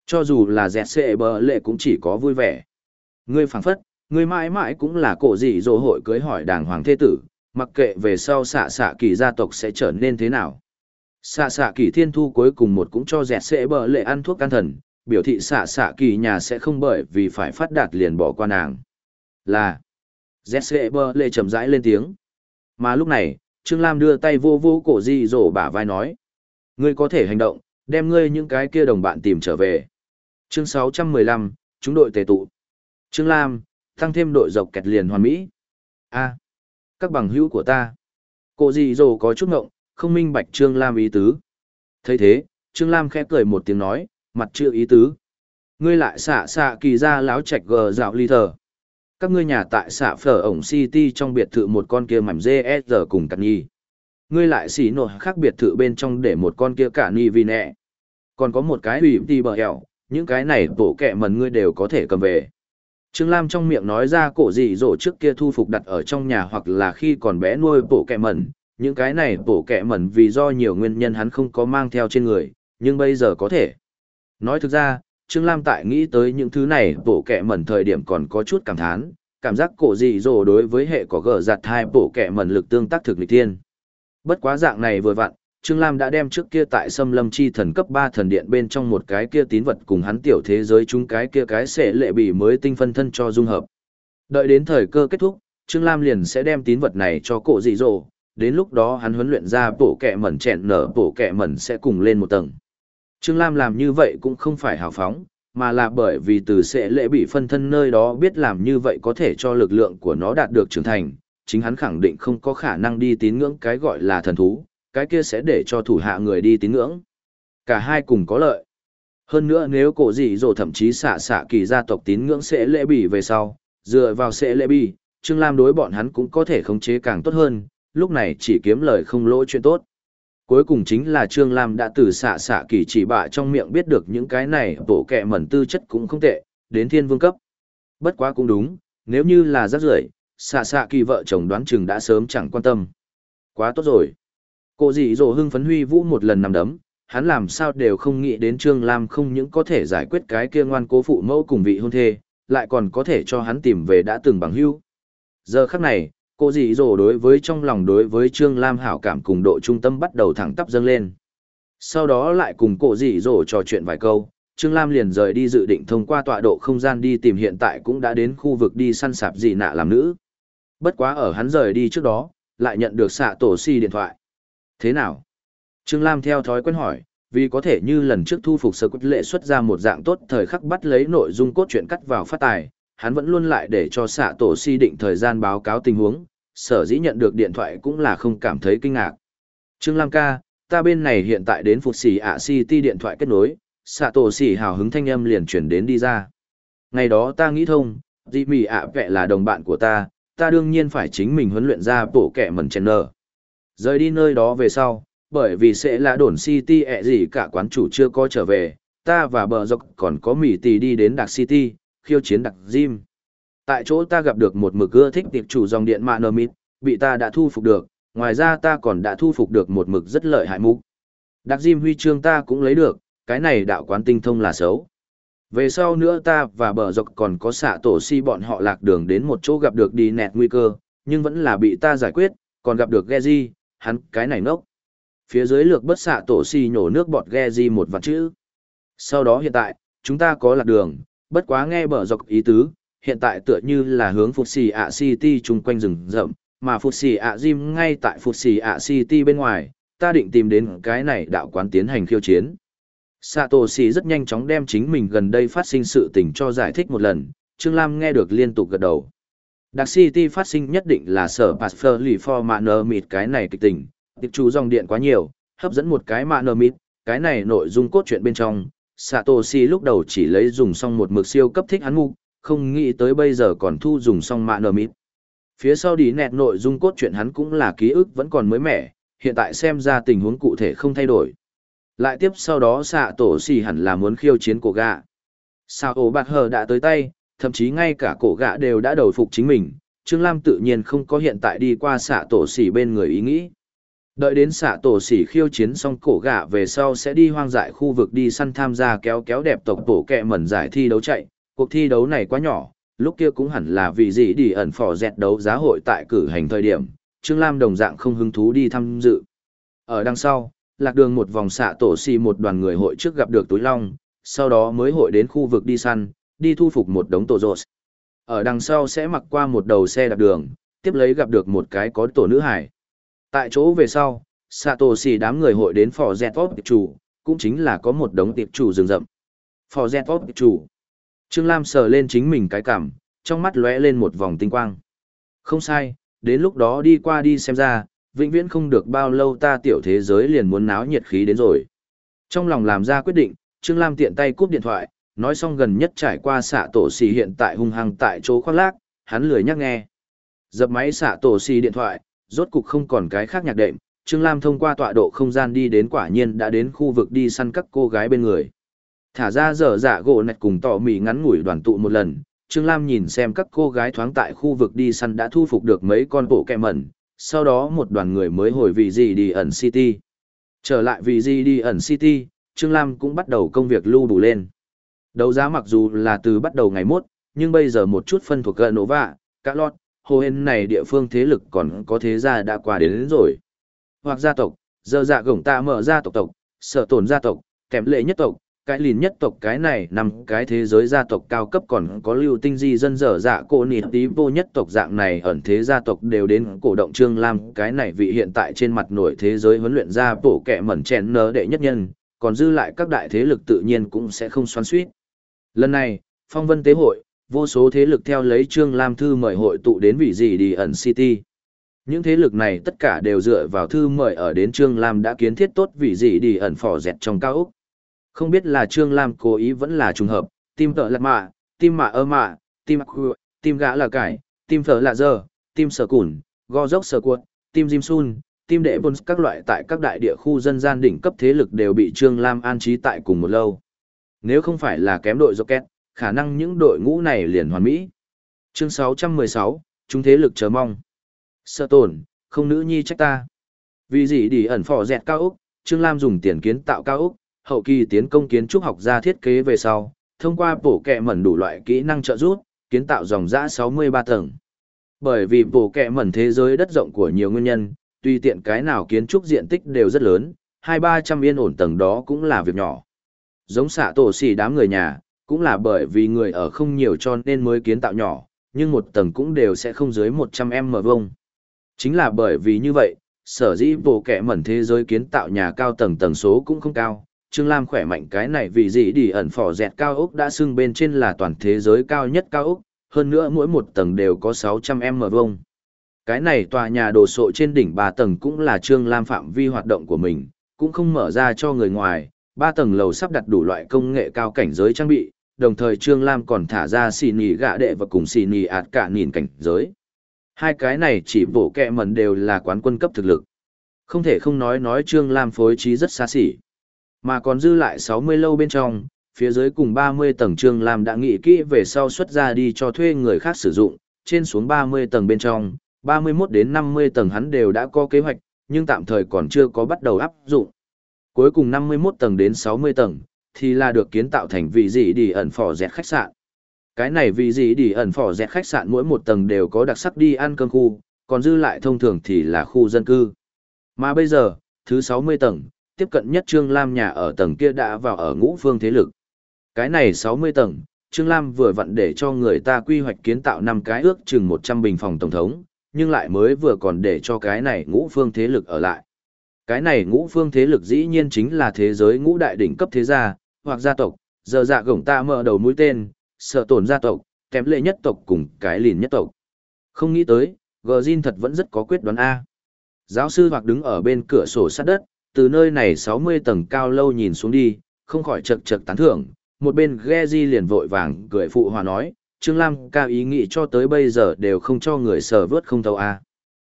Cho dù là dẹt xệ bờ lệ cũng chỉ có vui vẻ. Ngươi phảng phất, Người mãi mãi cũng là cổ gì rồi hội cưới hỏi đàng hoàng thế tử, mặc kệ về sau xạ xạ kỳ gia tộc sẽ trở nên thế nào. Xạ xạ kỳ thiên thu cuối cùng một cũng cho dẹt sẽ bờ lệ ăn thuốc can thần, biểu thị xạ xạ kỳ nhà sẽ không bởi vì phải phát đạt liền bỏ qua nàng. Là, dẹt sẽ bờ lệ chậm rãi lên tiếng. Mà lúc này, Trương Lam đưa tay vô vô cổ dị dỗ bả vai nói. Ngươi có thể hành động, đem ngươi những cái kia đồng bạn tìm trở về. Chương 615, chúng đội tề tụ. Trương Lam, tăng thêm đội dọc kẹt liền hoàn mỹ. A, các bằng hữu của ta. Cô gì dồ có chút ngộng, không minh bạch Trương Lam ý tứ. thấy thế, Trương Lam khẽ cười một tiếng nói, mặt chưa ý tứ. Ngươi lại xạ xạ kỳ ra láo chạch gờ dạo ly thờ. Các ngươi nhà tại xạ phở ổng City trong biệt thự một con kia mảnh GSR cùng cắt nhi. Ngươi lại xỉ nổ khác biệt thự bên trong để một con kia cả ni vì nẹ. Còn có một cái hủy đi bờ hẻo, những cái này bổ kẹ mần ngươi đều có thể cầm về. Trương Lam trong miệng nói ra cổ gì rổ trước kia thu phục đặt ở trong nhà hoặc là khi còn bé nuôi bổ kẹ mẩn, những cái này bổ kẹ mẩn vì do nhiều nguyên nhân hắn không có mang theo trên người, nhưng bây giờ có thể. Nói thực ra, Trương Lam tại nghĩ tới những thứ này bổ kẹ mẩn thời điểm còn có chút cảm thán, cảm giác cổ dị rổ đối với hệ có gở giặt hai bổ kẹ mẩn lực tương tác thực lịch thiên. Bất quá dạng này vừa vặn, Trương Lam đã đem trước kia tại xâm lâm chi thần cấp 3 thần điện bên trong một cái kia tín vật cùng hắn tiểu thế giới chúng cái kia cái sẽ lệ bị mới tinh phân thân cho dung hợp. Đợi đến thời cơ kết thúc, Trương Lam liền sẽ đem tín vật này cho cổ dị Dỗ. đến lúc đó hắn huấn luyện ra bổ kẹ mẩn chẹn nở bổ kẹ mẩn sẽ cùng lên một tầng. Trương Lam làm như vậy cũng không phải hào phóng, mà là bởi vì từ sẽ Lệ bị phân thân nơi đó biết làm như vậy có thể cho lực lượng của nó đạt được trưởng thành, chính hắn khẳng định không có khả năng đi tín ngưỡng cái gọi là thần thú, cái kia sẽ để cho thủ hạ người đi tín ngưỡng. Cả hai cùng có lợi. Hơn nữa nếu cổ dị rồi thậm chí xạ xạ kỳ gia tộc tín ngưỡng sẽ lễ bị về sau, dựa vào sẽ lễ bị, Trương Lam đối bọn hắn cũng có thể khống chế càng tốt hơn, lúc này chỉ kiếm lời không lỗ chuyện tốt. Cuối cùng chính là Trương Lam đã từ xạ xạ kỳ chỉ bạ trong miệng biết được những cái này bộ kẹ mẩn tư chất cũng không tệ, đến thiên vương cấp. Bất quá cũng đúng, nếu như là rác rưởi xạ xạ kỳ vợ chồng đoán chừng đã sớm chẳng quan tâm. Quá tốt rồi. Cô dị dỗ hưng phấn huy vũ một lần nằm đấm, hắn làm sao đều không nghĩ đến Trương Lam không những có thể giải quyết cái kia ngoan cố phụ mẫu cùng vị hôn thê, lại còn có thể cho hắn tìm về đã từng bằng hữu. Giờ khắc này, cô dị dỗ đối với trong lòng đối với Trương Lam hảo cảm cùng độ trung tâm bắt đầu thẳng tắp dâng lên. Sau đó lại cùng cô dị dỗ trò chuyện vài câu, Trương Lam liền rời đi dự định thông qua tọa độ không gian đi tìm hiện tại cũng đã đến khu vực đi săn sạp dị nạ làm nữ. Bất quá ở hắn rời đi trước đó, lại nhận được xạ tổ si điện thoại. Thế nào? Trương Lam theo thói quen hỏi, vì có thể như lần trước thu phục sơ quyết lệ xuất ra một dạng tốt thời khắc bắt lấy nội dung cốt truyện cắt vào phát tài, hắn vẫn luôn lại để cho xạ tổ si định thời gian báo cáo tình huống, sở dĩ nhận được điện thoại cũng là không cảm thấy kinh ngạc. Trương Lam ca, ta bên này hiện tại đến phục xỉ ạ City điện thoại kết nối, xạ tổ xỉ hào hứng thanh âm liền chuyển đến đi ra. Ngày đó ta nghĩ thông, dị mì ạ vẹ là đồng bạn của ta, ta đương nhiên phải chính mình huấn luyện ra bổ kẻ mẩn chèn nở. Rời đi nơi đó về sau, bởi vì sẽ là đồn City ẹ gì cả quán chủ chưa có trở về, ta và bờ dọc còn có mỉ tì đi đến Đặc City, khiêu chiến đặc Jim. Tại chỗ ta gặp được một mực ưa thích tiệp chủ dòng điện mạ nơ mít, bị ta đã thu phục được, ngoài ra ta còn đã thu phục được một mực rất lợi hại mục. Đặc Jim huy chương ta cũng lấy được, cái này đạo quán tinh thông là xấu. Về sau nữa ta và bờ dọc còn có xạ tổ si bọn họ lạc đường đến một chỗ gặp được đi nẹt nguy cơ, nhưng vẫn là bị ta giải quyết, còn gặp được Geji, hắn cái này nốc. Phía dưới lược bất xạ tổ si nhổ nước bọt ghe di một vạn chữ. Sau đó hiện tại, chúng ta có lạc đường, bất quá nghe bờ dọc ý tứ, hiện tại tựa như là hướng phục xì ạ City chung quanh rừng rậm, mà phục Xì ạ Jim ngay tại phục Xì ạ City bên ngoài, ta định tìm đến cái này đạo quán tiến hành khiêu chiến. Satoshi rất nhanh chóng đem chính mình gần đây phát sinh sự tình cho giải thích một lần, Trương Lam nghe được liên tục gật đầu. Dark City phát sinh nhất định là sở Pasfer lì for Manor cái này kịch tình, tiệp chú dòng điện quá nhiều, hấp dẫn một cái Manor Meat, cái này nội dung cốt truyện bên trong. Satoshi lúc đầu chỉ lấy dùng xong một mực siêu cấp thích hắn ngu, không nghĩ tới bây giờ còn thu dùng xong Manor Meat. Phía sau đi nẹt nội dung cốt truyện hắn cũng là ký ức vẫn còn mới mẻ, hiện tại xem ra tình huống cụ thể không thay đổi. Lại tiếp sau đó xạ tổ xì hẳn là muốn khiêu chiến cổ gạ. Sao ổ bạc hờ đã tới tay, thậm chí ngay cả cổ gạ đều đã đầu phục chính mình, Trương Lam tự nhiên không có hiện tại đi qua xạ tổ xỉ bên người ý nghĩ. Đợi đến xạ tổ xỉ khiêu chiến xong cổ gạ về sau sẽ đi hoang dại khu vực đi săn tham gia kéo kéo đẹp tộc tổ kẹ mẩn giải thi đấu chạy. Cuộc thi đấu này quá nhỏ, lúc kia cũng hẳn là vì gì đi ẩn phò dẹt đấu giá hội tại cử hành thời điểm, Trương Lam đồng dạng không hứng thú đi tham dự. Ở đằng sau, lạc đường một vòng xạ tổ xì một đoàn người hội trước gặp được túi long, sau đó mới hội đến khu vực đi săn, đi thu phục một đống tổ rột. Ở đằng sau sẽ mặc qua một đầu xe đạp đường, tiếp lấy gặp được một cái có tổ nữ hải. Tại chỗ về sau, Satoshi đám người hội đến phò Zetop tiệp chủ, cũng chính là có một đống tiệp chủ rừng rậm. Phò Zetop tiệp chủ. Trương Lam sờ lên chính mình cái cảm, trong mắt lóe lên một vòng tinh quang. Không sai, đến lúc đó đi qua đi xem ra, vĩnh viễn không được bao lâu ta tiểu thế giới liền muốn náo nhiệt khí đến rồi. Trong lòng làm ra quyết định, Trương Lam tiện tay cúp điện thoại, nói xong gần nhất trải qua xạ tổ xì hiện tại hung hăng tại chỗ khoác lác, hắn lười nhắc nghe. Dập máy xạ tổ xì điện thoại, rốt cục không còn cái khác nhạc đệm, Trương Lam thông qua tọa độ không gian đi đến quả nhiên đã đến khu vực đi săn các cô gái bên người. Thả ra dở dạ gỗ nạch cùng tỏ mì ngắn ngủi đoàn tụ một lần, Trương Lam nhìn xem các cô gái thoáng tại khu vực đi săn đã thu phục được mấy con bộ kẹ mẩn, sau đó một đoàn người mới hồi vị gì đi ẩn City. Trở lại vị gì đi ẩn City, Trương Lam cũng bắt đầu công việc lưu đủ lên. Đấu giá mặc dù là từ bắt đầu ngày mốt, nhưng bây giờ một chút phân thuộc gần nổ vạ, cả lọt, hồ hên này địa phương thế lực còn có thế gia đã qua đến, đến rồi. Hoặc gia tộc, dơ dạ gổng ta mở ra tộc tộc, sở tổn gia tộc, kém lệ nhất tộc, cái lìn nhất tộc cái này nằm cái thế giới gia tộc cao cấp còn có lưu tinh di dân dở dạ cổ nịt tí vô nhất tộc dạng này ẩn thế gia tộc đều đến cổ động trương lam cái này vị hiện tại trên mặt nổi thế giới huấn luyện ra bổ kẹ mẩn chèn nở đệ nhất nhân còn dư lại các đại thế lực tự nhiên cũng sẽ không xoắn suýt lần này phong vân tế hội vô số thế lực theo lấy trương lam thư mời hội tụ đến vị gì đi ẩn city những thế lực này tất cả đều dựa vào thư mời ở đến trương lam đã kiến thiết tốt vị gì đi ẩn phỏ dẹt trong cao úc không biết là Trương Lam cố ý vẫn là trùng hợp, tim tợ lạt mạ, tim mạ ơ mạ, tim khu, tim gã là cải, tim phở lạ dơ, tim sở cùn, go dốc sở cuộn, tim Jim Sun, tim đệ bôn các loại tại các đại địa khu dân gian đỉnh cấp thế lực đều bị Trương Lam an trí tại cùng một lâu. Nếu không phải là kém đội Rocket, khả năng những đội ngũ này liền hoàn mỹ. Chương 616, chúng thế lực chờ mong. Sơ tổn, không nữ nhi trách ta. Vì gì đi ẩn phò dẹt cao Úc, Trương Lam dùng tiền kiến tạo cao Úc, hậu kỳ tiến công kiến trúc học ra thiết kế về sau, thông qua bổ kẹ mẩn đủ loại kỹ năng trợ giúp, kiến tạo dòng dã 63 tầng. Bởi vì bổ kẹ mẩn thế giới đất rộng của nhiều nguyên nhân, tùy tiện cái nào kiến trúc diện tích đều rất lớn, hai ba trăm yên ổn tầng đó cũng là việc nhỏ. Giống xạ tổ xỉ đám người nhà, cũng là bởi vì người ở không nhiều cho nên mới kiến tạo nhỏ, nhưng một tầng cũng đều sẽ không dưới 100m vuông. Chính là bởi vì như vậy, sở dĩ bộ kẻ mẩn thế giới kiến tạo nhà cao tầng tầng số cũng không cao, Trương Lam khỏe mạnh cái này vì gì đi ẩn phỏ dẹt cao ốc đã xưng bên trên là toàn thế giới cao nhất cao ốc, hơn nữa mỗi một tầng đều có 600m vuông. Cái này tòa nhà đồ sộ trên đỉnh 3 tầng cũng là Trương Lam phạm vi hoạt động của mình, cũng không mở ra cho người ngoài, Ba tầng lầu sắp đặt đủ loại công nghệ cao cảnh giới trang bị, đồng thời Trương Lam còn thả ra xì nì gạ đệ và cùng xì nì ạt cả nhìn cảnh giới. Hai cái này chỉ bổ kẹ mần đều là quán quân cấp thực lực. Không thể không nói nói Trương Lam phối trí rất xa xỉ. Mà còn dư lại 60 lâu bên trong, phía dưới cùng 30 tầng Trương Lam đã nghĩ kỹ về sau xuất ra đi cho thuê người khác sử dụng, trên xuống 30 tầng bên trong, 31 đến 50 tầng hắn đều đã có kế hoạch, nhưng tạm thời còn chưa có bắt đầu áp dụng. Cuối cùng 51 tầng đến 60 tầng, thì là được kiến tạo thành vị gì đi ẩn phỏ dẹt khách sạn. Cái này vị gì đi ẩn phỏ dẹt khách sạn mỗi một tầng đều có đặc sắc đi ăn cơm khu, còn dư lại thông thường thì là khu dân cư. Mà bây giờ, thứ 60 tầng, tiếp cận nhất Trương Lam nhà ở tầng kia đã vào ở ngũ phương thế lực. Cái này 60 tầng, Trương Lam vừa vặn để cho người ta quy hoạch kiến tạo năm cái ước chừng 100 bình phòng tổng thống, nhưng lại mới vừa còn để cho cái này ngũ phương thế lực ở lại. Cái này ngũ phương thế lực dĩ nhiên chính là thế giới ngũ đại đỉnh cấp thế gia, hoặc gia tộc, giờ dạ gổng ta mở đầu mũi tên, sợ tổn gia tộc, kém lệ nhất tộc cùng cái lìn nhất tộc. Không nghĩ tới, gờ thật vẫn rất có quyết đoán A. Giáo sư hoặc đứng ở bên cửa sổ sát đất, từ nơi này 60 tầng cao lâu nhìn xuống đi, không khỏi chật chật tán thưởng, một bên Geji liền vội vàng cười phụ hòa nói, Trương Lam ca ý nghĩ cho tới bây giờ đều không cho người sở vớt không thấu A.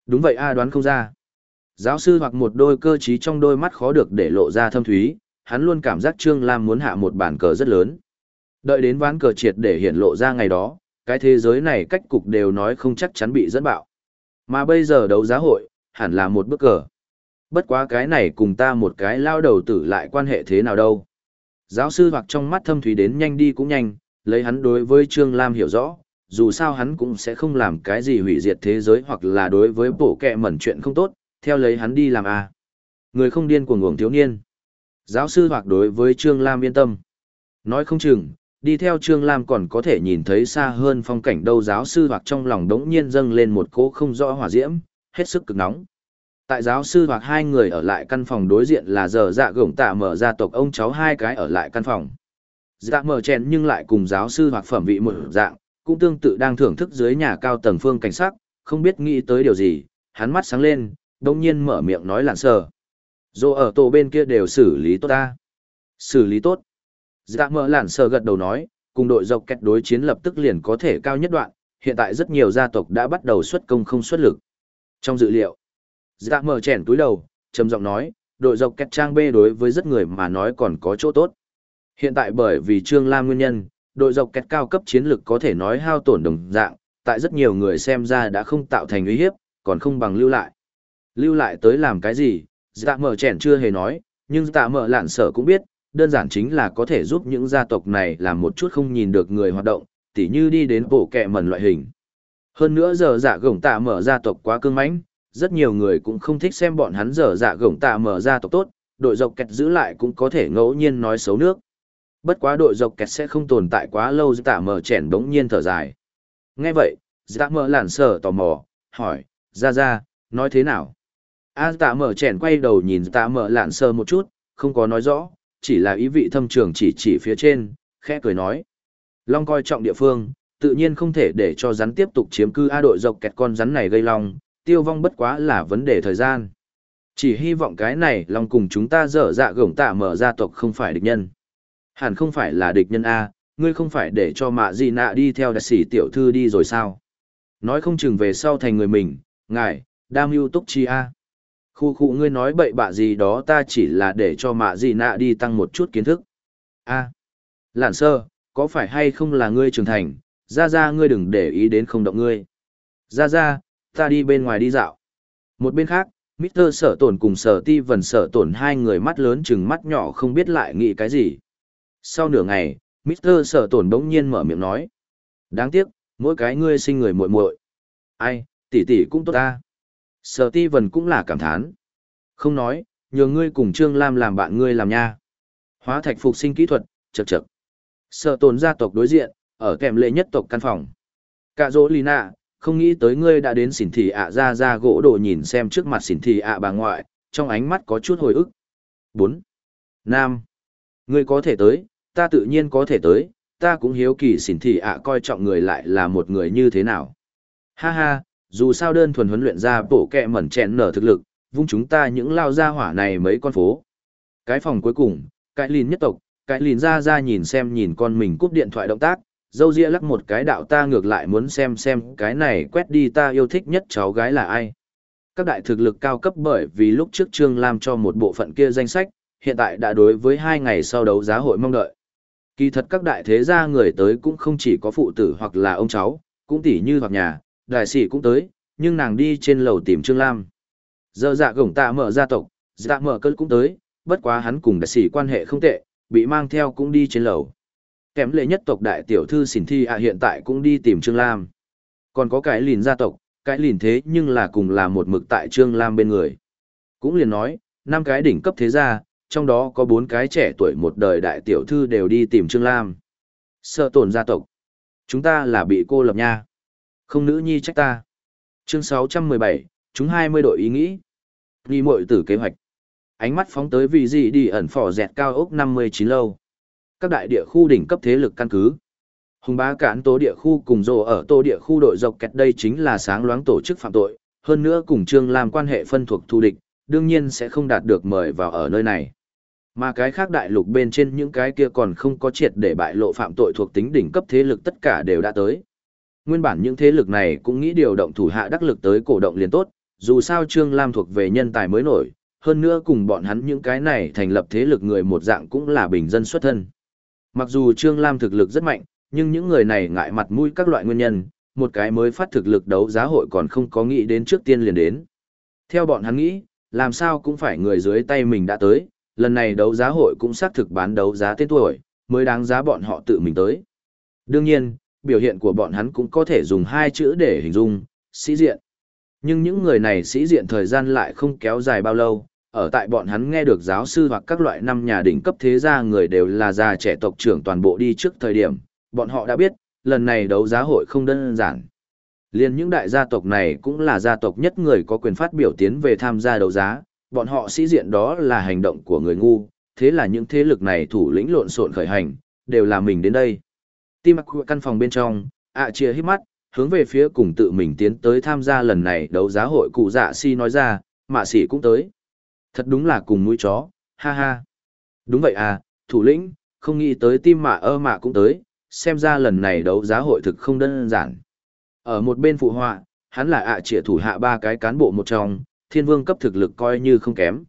Đúng vậy A đoán không ra. Giáo sư hoặc một đôi cơ trí trong đôi mắt khó được để lộ ra thâm thúy, hắn luôn cảm giác Trương Lam muốn hạ một bản cờ rất lớn. Đợi đến ván cờ triệt để hiện lộ ra ngày đó, cái thế giới này cách cục đều nói không chắc chắn bị dẫn bạo. Mà bây giờ đấu giá hội, hẳn là một bước cờ. Bất quá cái này cùng ta một cái lao đầu tử lại quan hệ thế nào đâu. Giáo sư hoặc trong mắt thâm thúy đến nhanh đi cũng nhanh, lấy hắn đối với Trương Lam hiểu rõ, dù sao hắn cũng sẽ không làm cái gì hủy diệt thế giới hoặc là đối với bộ kẹ mẩn chuyện không tốt, theo lấy hắn đi làm à Người không điên cuồng ngưỡng thiếu niên. Giáo sư hoặc đối với Trương Lam yên tâm. Nói không chừng, đi theo Trương Lam còn có thể nhìn thấy xa hơn phong cảnh đâu giáo sư hoặc trong lòng đống nhiên dâng lên một cỗ không rõ hỏa diễm, hết sức cực nóng. Tại giáo sư hoặc hai người ở lại căn phòng đối diện là giờ dạ gổng tạ mở gia tộc ông cháu hai cái ở lại căn phòng. Dạ mở chèn nhưng lại cùng giáo sư hoặc phẩm vị một dạng, cũng tương tự đang thưởng thức dưới nhà cao tầng phương cảnh sát, không biết nghĩ tới điều gì, hắn mắt sáng lên, đông nhiên mở miệng nói lạn sờ. Dù ở tổ bên kia đều xử lý tốt ta. Xử lý tốt. Dạ mở lạn sờ gật đầu nói, cùng đội dọc kẹt đối chiến lập tức liền có thể cao nhất đoạn, hiện tại rất nhiều gia tộc đã bắt đầu xuất công không xuất lực. Trong dự liệu, dạ mở chèn túi đầu, trầm giọng nói, đội dọc kẹt trang B đối với rất người mà nói còn có chỗ tốt. Hiện tại bởi vì Trương Lam nguyên nhân, đội dọc kẹt cao cấp chiến lực có thể nói hao tổn đồng dạng, tại rất nhiều người xem ra đã không tạo thành uy hiếp, còn không bằng lưu lại. Lưu lại tới làm cái gì, dạ mở chèn chưa hề nói, nhưng dạ mở lạn sở cũng biết, đơn giản chính là có thể giúp những gia tộc này làm một chút không nhìn được người hoạt động, tỉ như đi đến bộ kẹ mẩn loại hình. Hơn nữa giờ dạ gổng tạ mở gia tộc quá cương mãnh, rất nhiều người cũng không thích xem bọn hắn giờ dạ gổng tạ mở gia tộc tốt, đội dọc kẹt giữ lại cũng có thể ngẫu nhiên nói xấu nước. Bất quá đội dọc kẹt sẽ không tồn tại quá lâu dạ tạ mở chèn bỗng nhiên thở dài. Nghe vậy, Dạ mở lản sở tò mò, hỏi, ra ra, nói thế nào? A tạ mở chèn quay đầu nhìn tạ mở lạn sơ một chút, không có nói rõ, chỉ là ý vị thâm trường chỉ chỉ phía trên, khẽ cười nói. Long coi trọng địa phương, tự nhiên không thể để cho rắn tiếp tục chiếm cư A đội dọc kẹt con rắn này gây long, tiêu vong bất quá là vấn đề thời gian. Chỉ hy vọng cái này long cùng chúng ta dở dạ gổng tạ mở gia tộc không phải địch nhân. Hẳn không phải là địch nhân A, ngươi không phải để cho mạ Dị nạ đi theo đại sĩ tiểu thư đi rồi sao? Nói không chừng về sau thành người mình, ngài, đam mưu túc chi A. Khu khu ngươi nói bậy bạ gì đó ta chỉ là để cho mạ gì nạ đi tăng một chút kiến thức. a à, lạn sơ, có phải hay không là ngươi trưởng thành, ra ra ngươi đừng để ý đến không động ngươi. Ra ra, ta đi bên ngoài đi dạo. Một bên khác, Mr. Sở Tổn cùng Sở Ti Vân Sở Tổn hai người mắt lớn chừng mắt nhỏ không biết lại nghĩ cái gì. Sau nửa ngày, Mr. Sở Tổn bỗng nhiên mở miệng nói. Đáng tiếc, mỗi cái ngươi sinh người muội muội. Ai, tỷ tỷ cũng tốt ta. Sở ti vần cũng là cảm thán. Không nói, nhờ ngươi cùng Trương Lam làm bạn ngươi làm nha. Hóa thạch phục sinh kỹ thuật, chật chật. Sở tồn gia tộc đối diện, ở kèm lệ nhất tộc căn phòng. Cả dỗ Lina, không nghĩ tới ngươi đã đến xỉn thị ạ ra ra gỗ đồ nhìn xem trước mặt xỉn thị ạ bà ngoại, trong ánh mắt có chút hồi ức. 4. Nam. Ngươi có thể tới, ta tự nhiên có thể tới, ta cũng hiếu kỳ xỉn thị ạ coi trọng người lại là một người như thế nào. Ha ha, dù sao đơn thuần huấn luyện ra bộ kẹ mẩn chèn nở thực lực, vung chúng ta những lao ra hỏa này mấy con phố. Cái phòng cuối cùng, cái lìn nhất tộc, cái lìn ra ra nhìn xem nhìn con mình cúp điện thoại động tác, dâu ria lắc một cái đạo ta ngược lại muốn xem xem cái này quét đi ta yêu thích nhất cháu gái là ai. Các đại thực lực cao cấp bởi vì lúc trước Trương Lam cho một bộ phận kia danh sách, hiện tại đã đối với hai ngày sau đấu giá hội mong đợi. Kỳ thật các đại thế gia người tới cũng không chỉ có phụ tử hoặc là ông cháu, cũng tỉ như hoặc nhà, đại sĩ cũng tới, nhưng nàng đi trên lầu tìm Trương Lam. Giờ dạ gổng tạ mở gia tộc, dạ mở cơn cũng tới, bất quá hắn cùng đại sĩ quan hệ không tệ, bị mang theo cũng đi trên lầu. Kém lệ nhất tộc đại tiểu thư xỉn thi ạ hiện tại cũng đi tìm Trương Lam. Còn có cái lìn gia tộc, cái lìn thế nhưng là cùng là một mực tại Trương Lam bên người. Cũng liền nói, năm cái đỉnh cấp thế gia, trong đó có bốn cái trẻ tuổi một đời đại tiểu thư đều đi tìm Trương Lam. Sợ tổn gia tộc. Chúng ta là bị cô lập nha. Không nữ nhi trách ta. Chương 617, chúng 20 đội ý nghĩ. Đi muội tử kế hoạch. Ánh mắt phóng tới vị gì đi ẩn phỏ dẹt cao ốc 59 lâu. Các đại địa khu đỉnh cấp thế lực căn cứ. Hùng bá cản tố địa khu cùng rồ ở tô địa khu đội dọc kẹt đây chính là sáng loáng tổ chức phạm tội, hơn nữa cùng Trương Lam quan hệ phân thuộc thù địch, đương nhiên sẽ không đạt được mời vào ở nơi này. Mà cái khác đại lục bên trên những cái kia còn không có triệt để bại lộ phạm tội thuộc tính đỉnh cấp thế lực tất cả đều đã tới. Nguyên bản những thế lực này cũng nghĩ điều động thủ hạ đắc lực tới cổ động liền tốt, dù sao Trương Lam thuộc về nhân tài mới nổi, hơn nữa cùng bọn hắn những cái này thành lập thế lực người một dạng cũng là bình dân xuất thân. Mặc dù Trương Lam thực lực rất mạnh, nhưng những người này ngại mặt mũi các loại nguyên nhân, một cái mới phát thực lực đấu giá hội còn không có nghĩ đến trước tiên liền đến. Theo bọn hắn nghĩ, làm sao cũng phải người dưới tay mình đã tới, lần này đấu giá hội cũng xác thực bán đấu giá tên tuổi, mới đáng giá bọn họ tự mình tới. Đương nhiên, biểu hiện của bọn hắn cũng có thể dùng hai chữ để hình dung, sĩ diện. Nhưng những người này sĩ diện thời gian lại không kéo dài bao lâu, ở tại bọn hắn nghe được giáo sư hoặc các loại năm nhà đỉnh cấp thế gia người đều là già trẻ tộc trưởng toàn bộ đi trước thời điểm, bọn họ đã biết, lần này đấu giá hội không đơn giản. Liên những đại gia tộc này cũng là gia tộc nhất người có quyền phát biểu tiến về tham gia đấu giá, bọn họ sĩ diện đó là hành động của người ngu, thế là những thế lực này thủ lĩnh lộn xộn khởi hành, đều là mình đến đây. Tim mặc căn phòng bên trong, ạ chia hít mắt, hướng về phía cùng tự mình tiến tới tham gia lần này đấu giá hội cụ dạ si nói ra, mạ sĩ cũng tới. Thật đúng là cùng mũi chó, ha ha. Đúng vậy à, thủ lĩnh, không nghĩ tới tim mạ ơ mạ cũng tới, xem ra lần này đấu giá hội thực không đơn giản. Ở một bên phụ họa, hắn là ạ à thủ hạ ba cái cán bộ một trong, thiên vương cấp thực lực coi như không kém.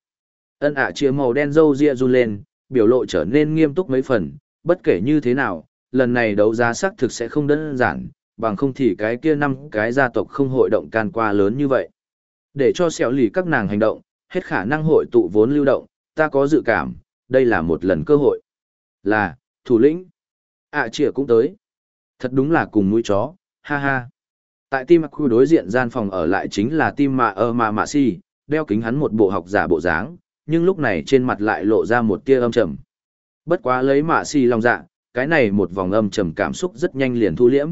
Ân ạ à màu đen râu ria run lên, biểu lộ trở nên nghiêm túc mấy phần, bất kể như thế nào, lần này đấu giá xác thực sẽ không đơn giản, bằng không thì cái kia năm cái gia tộc không hội động can qua lớn như vậy. Để cho xẻo lì các nàng hành động, hết khả năng hội tụ vốn lưu động, ta có dự cảm, đây là một lần cơ hội. Là, thủ lĩnh. ạ à, cũng tới. Thật đúng là cùng mũi chó, ha ha. Tại tim khu đối diện gian phòng ở lại chính là tim mạ ơ mà mạ si, đeo kính hắn một bộ học giả bộ dáng, nhưng lúc này trên mặt lại lộ ra một tia âm trầm. Bất quá lấy mạ si lòng dạ, cái này một vòng âm trầm cảm xúc rất nhanh liền thu liễm.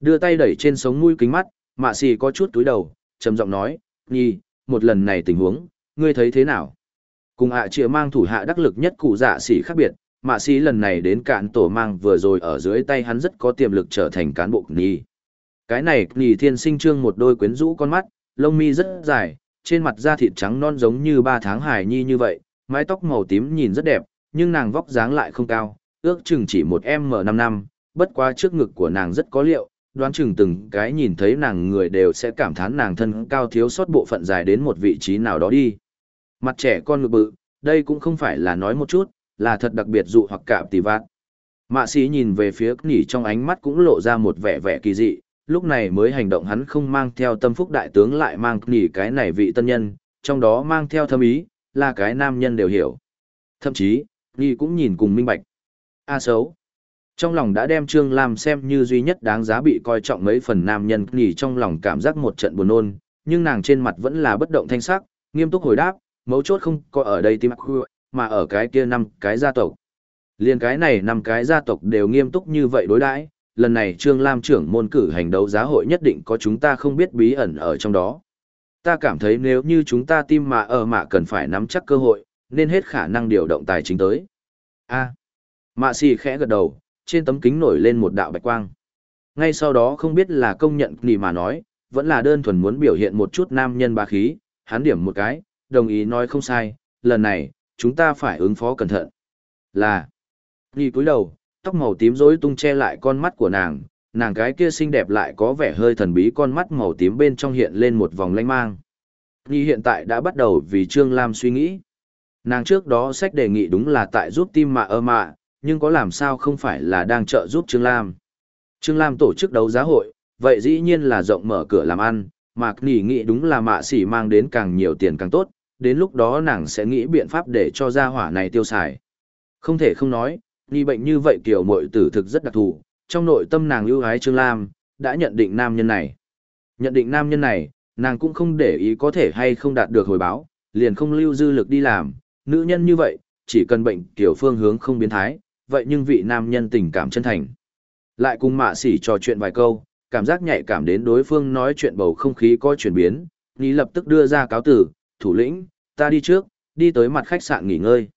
Đưa tay đẩy trên sống mũi kính mắt, mạ xì có chút túi đầu, trầm giọng nói, nhi, một lần này tình huống, ngươi thấy thế nào? Cùng ạ à mang thủ hạ đắc lực nhất cụ dạ sĩ khác biệt, mạ xì lần này đến cạn tổ mang vừa rồi ở dưới tay hắn rất có tiềm lực trở thành cán bộ nhi. Cái này nhi thiên sinh trương một đôi quyến rũ con mắt, lông mi rất dài, trên mặt da thịt trắng non giống như ba tháng hài nhi như vậy, mái tóc màu tím nhìn rất đẹp, nhưng nàng vóc dáng lại không cao, ước chừng chỉ một m năm năm, bất quá trước ngực của nàng rất có liệu, đoán chừng từng cái nhìn thấy nàng người đều sẽ cảm thán nàng thân cao thiếu sót bộ phận dài đến một vị trí nào đó đi. Mặt trẻ con ngực bự, đây cũng không phải là nói một chút, là thật đặc biệt dụ hoặc cả tì vạt. Mạ sĩ nhìn về phía nỉ trong ánh mắt cũng lộ ra một vẻ vẻ kỳ dị, lúc này mới hành động hắn không mang theo tâm phúc đại tướng lại mang nỉ cái này vị tân nhân, trong đó mang theo thâm ý, là cái nam nhân đều hiểu. Thậm chí, nỉ cũng nhìn cùng minh bạch. A xấu. Trong lòng đã đem Trương Lam xem như duy nhất đáng giá bị coi trọng mấy phần nam nhân nghỉ trong lòng cảm giác một trận buồn nôn, nhưng nàng trên mặt vẫn là bất động thanh sắc, nghiêm túc hồi đáp, mấu chốt không có ở đây tim mà ở cái kia năm cái gia tộc. Liên cái này năm cái gia tộc đều nghiêm túc như vậy đối đãi, lần này Trương Lam trưởng môn cử hành đấu giá hội nhất định có chúng ta không biết bí ẩn ở trong đó. Ta cảm thấy nếu như chúng ta tim mà ở mà cần phải nắm chắc cơ hội, nên hết khả năng điều động tài chính tới. A mạ xì khẽ gật đầu, trên tấm kính nổi lên một đạo bạch quang. Ngay sau đó không biết là công nhận nì mà nói, vẫn là đơn thuần muốn biểu hiện một chút nam nhân bá khí, hắn điểm một cái, đồng ý nói không sai, lần này, chúng ta phải ứng phó cẩn thận. Là, nì cúi đầu, tóc màu tím rối tung che lại con mắt của nàng, nàng cái kia xinh đẹp lại có vẻ hơi thần bí con mắt màu tím bên trong hiện lên một vòng lanh mang. Nhi hiện tại đã bắt đầu vì Trương Lam suy nghĩ. Nàng trước đó sách đề nghị đúng là tại giúp tim mạ ơ mạ, nhưng có làm sao không phải là đang trợ giúp Trương Lam. Trương Lam tổ chức đấu giá hội, vậy dĩ nhiên là rộng mở cửa làm ăn, mà Nhi nghĩ đúng là mạ sỉ mang đến càng nhiều tiền càng tốt, đến lúc đó nàng sẽ nghĩ biện pháp để cho gia hỏa này tiêu xài. Không thể không nói, nghi bệnh như vậy kiểu mội tử thực rất đặc thù, trong nội tâm nàng ưu ái Trương Lam, đã nhận định nam nhân này. Nhận định nam nhân này, nàng cũng không để ý có thể hay không đạt được hồi báo, liền không lưu dư lực đi làm, nữ nhân như vậy, chỉ cần bệnh kiểu phương hướng không biến thái, vậy nhưng vị nam nhân tình cảm chân thành. Lại cùng mạ sỉ trò chuyện vài câu, cảm giác nhạy cảm đến đối phương nói chuyện bầu không khí có chuyển biến, Lý lập tức đưa ra cáo tử, thủ lĩnh, ta đi trước, đi tới mặt khách sạn nghỉ ngơi.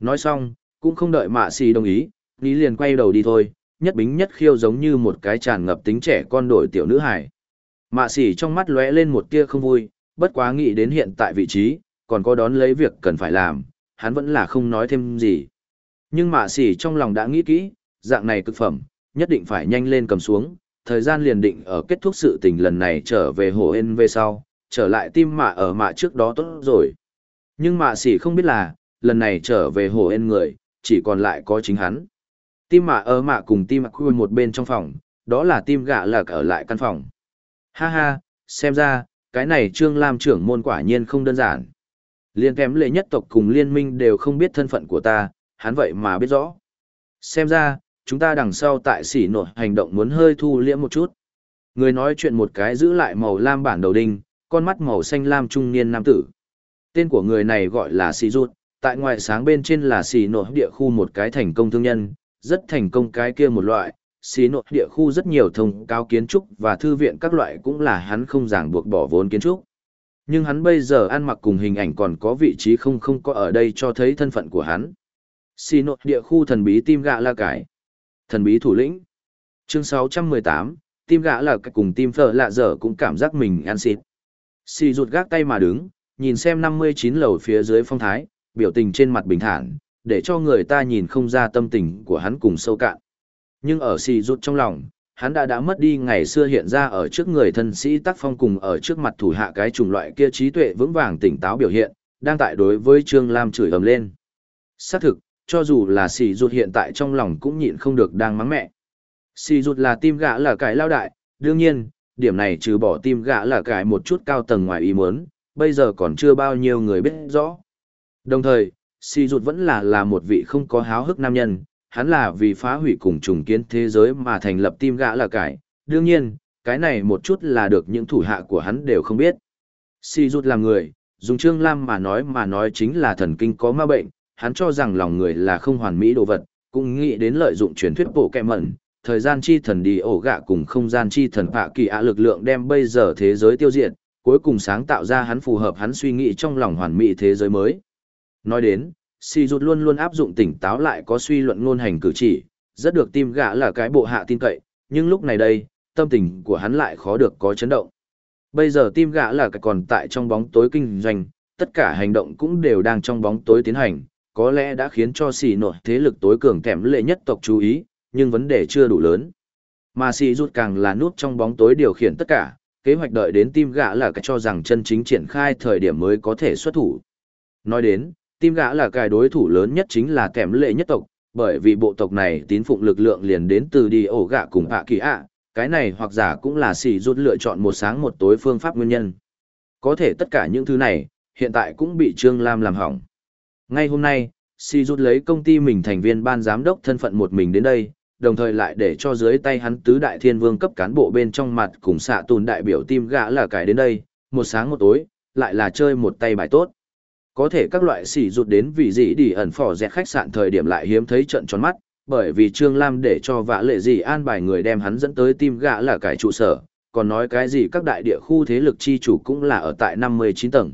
Nói xong, cũng không đợi mạ xì đồng ý, Lý liền quay đầu đi thôi, nhất bính nhất khiêu giống như một cái tràn ngập tính trẻ con đổi tiểu nữ hải. Mạ xì trong mắt lóe lên một tia không vui, bất quá nghĩ đến hiện tại vị trí, còn có đón lấy việc cần phải làm, hắn vẫn là không nói thêm gì. Nhưng mạ sỉ trong lòng đã nghĩ kỹ, dạng này cực phẩm, nhất định phải nhanh lên cầm xuống, thời gian liền định ở kết thúc sự tình lần này trở về hồ ên về sau, trở lại tim mạ ở mạ trước đó tốt rồi. Nhưng mạ sỉ không biết là, lần này trở về hồ ên người, chỉ còn lại có chính hắn. Tim mạ ở mạ cùng tim khui một bên trong phòng, đó là tim gạ lạc ở lại căn phòng. Ha ha, xem ra, cái này Trương Lam trưởng môn quả nhiên không đơn giản. Liên kém lệ nhất tộc cùng liên minh đều không biết thân phận của ta, hắn vậy mà biết rõ. Xem ra, chúng ta đằng sau tại sỉ nội hành động muốn hơi thu liễm một chút. Người nói chuyện một cái giữ lại màu lam bản đầu đinh, con mắt màu xanh lam trung niên nam tử. Tên của người này gọi là Sĩ Rút, tại ngoại sáng bên trên là Sĩ nội địa khu một cái thành công thương nhân, rất thành công cái kia một loại. Sĩ nội địa khu rất nhiều thông cao kiến trúc và thư viện các loại cũng là hắn không giảng buộc bỏ vốn kiến trúc. Nhưng hắn bây giờ ăn mặc cùng hình ảnh còn có vị trí không không có ở đây cho thấy thân phận của hắn. Xì nội địa khu thần bí tim gạ là cải. Thần bí thủ lĩnh. Chương 618, tim gạ là cái cùng tim phở lạ dở cũng cảm giác mình ăn xịt. Xì rụt gác tay mà đứng, nhìn xem 59 lầu phía dưới phong thái, biểu tình trên mặt bình thản, để cho người ta nhìn không ra tâm tình của hắn cùng sâu cạn. Nhưng ở xì rụt trong lòng, hắn đã đã mất đi ngày xưa hiện ra ở trước người thân sĩ tác phong cùng ở trước mặt thủ hạ cái chủng loại kia trí tuệ vững vàng tỉnh táo biểu hiện, đang tại đối với Trương Lam chửi ầm lên. Xác thực, cho dù là xì rụt hiện tại trong lòng cũng nhịn không được đang mắng mẹ. Xì rụt là tim gã là cái lao đại, đương nhiên, điểm này trừ bỏ tim gã là cái một chút cao tầng ngoài ý muốn, bây giờ còn chưa bao nhiêu người biết rõ. Đồng thời, xì rụt vẫn là là một vị không có háo hức nam nhân, hắn là vì phá hủy cùng trùng kiến thế giới mà thành lập tim gã là cái, đương nhiên, cái này một chút là được những thủ hạ của hắn đều không biết. Xì rụt là người, dùng Trương Lam mà nói mà nói chính là thần kinh có ma bệnh, hắn cho rằng lòng người là không hoàn mỹ đồ vật, cũng nghĩ đến lợi dụng truyền thuyết bộ kẹ mẩn, thời gian chi thần đi ổ gạ cùng không gian chi thần phạ kỳ ạ lực lượng đem bây giờ thế giới tiêu diệt, cuối cùng sáng tạo ra hắn phù hợp hắn suy nghĩ trong lòng hoàn mỹ thế giới mới. Nói đến, si rút luôn luôn áp dụng tỉnh táo lại có suy luận ngôn hành cử chỉ, rất được tim gã là cái bộ hạ tin cậy, nhưng lúc này đây, tâm tình của hắn lại khó được có chấn động. Bây giờ tim gã là cái còn tại trong bóng tối kinh doanh, tất cả hành động cũng đều đang trong bóng tối tiến hành, có lẽ đã khiến cho xì nội thế lực tối cường kèm lệ nhất tộc chú ý, nhưng vấn đề chưa đủ lớn. Mà xì rút càng là nút trong bóng tối điều khiển tất cả, kế hoạch đợi đến tim gã là cái cho rằng chân chính triển khai thời điểm mới có thể xuất thủ. Nói đến, tim gã là cái đối thủ lớn nhất chính là kèm lệ nhất tộc, bởi vì bộ tộc này tín phụng lực lượng liền đến từ đi ổ gạ cùng hạ kỳ ạ, cái này hoặc giả cũng là xì rút lựa chọn một sáng một tối phương pháp nguyên nhân. Có thể tất cả những thứ này, hiện tại cũng bị Trương Lam làm hỏng. Ngay hôm nay, Si rút lấy công ty mình thành viên ban giám đốc thân phận một mình đến đây, đồng thời lại để cho dưới tay hắn tứ đại thiên vương cấp cán bộ bên trong mặt cùng xạ tùn đại biểu tim gã là cải đến đây, một sáng một tối, lại là chơi một tay bài tốt. Có thể các loại sỉ rụt đến vì gì đi ẩn phỏ dẹt khách sạn thời điểm lại hiếm thấy trận tròn mắt, bởi vì Trương Lam để cho vã lệ gì an bài người đem hắn dẫn tới tim gã là cải trụ sở, còn nói cái gì các đại địa khu thế lực chi chủ cũng là ở tại 59 tầng.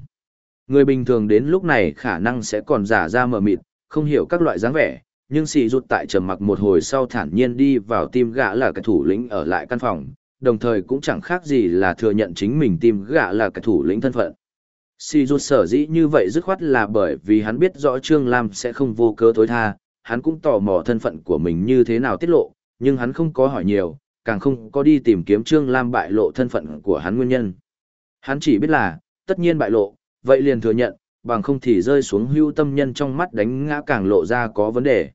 Người bình thường đến lúc này khả năng sẽ còn giả ra mờ mịt, không hiểu các loại dáng vẻ, nhưng xì rụt tại trầm mặc một hồi sau thản nhiên đi vào tim gã là cái thủ lĩnh ở lại căn phòng, đồng thời cũng chẳng khác gì là thừa nhận chính mình tim gã là cái thủ lĩnh thân phận. Xì rụt sở dĩ như vậy dứt khoát là bởi vì hắn biết rõ Trương Lam sẽ không vô cớ tối tha, hắn cũng tò mò thân phận của mình như thế nào tiết lộ, nhưng hắn không có hỏi nhiều, càng không có đi tìm kiếm Trương Lam bại lộ thân phận của hắn nguyên nhân. Hắn chỉ biết là, tất nhiên bại lộ, vậy liền thừa nhận, bằng không thì rơi xuống hưu tâm nhân trong mắt đánh ngã càng lộ ra có vấn đề.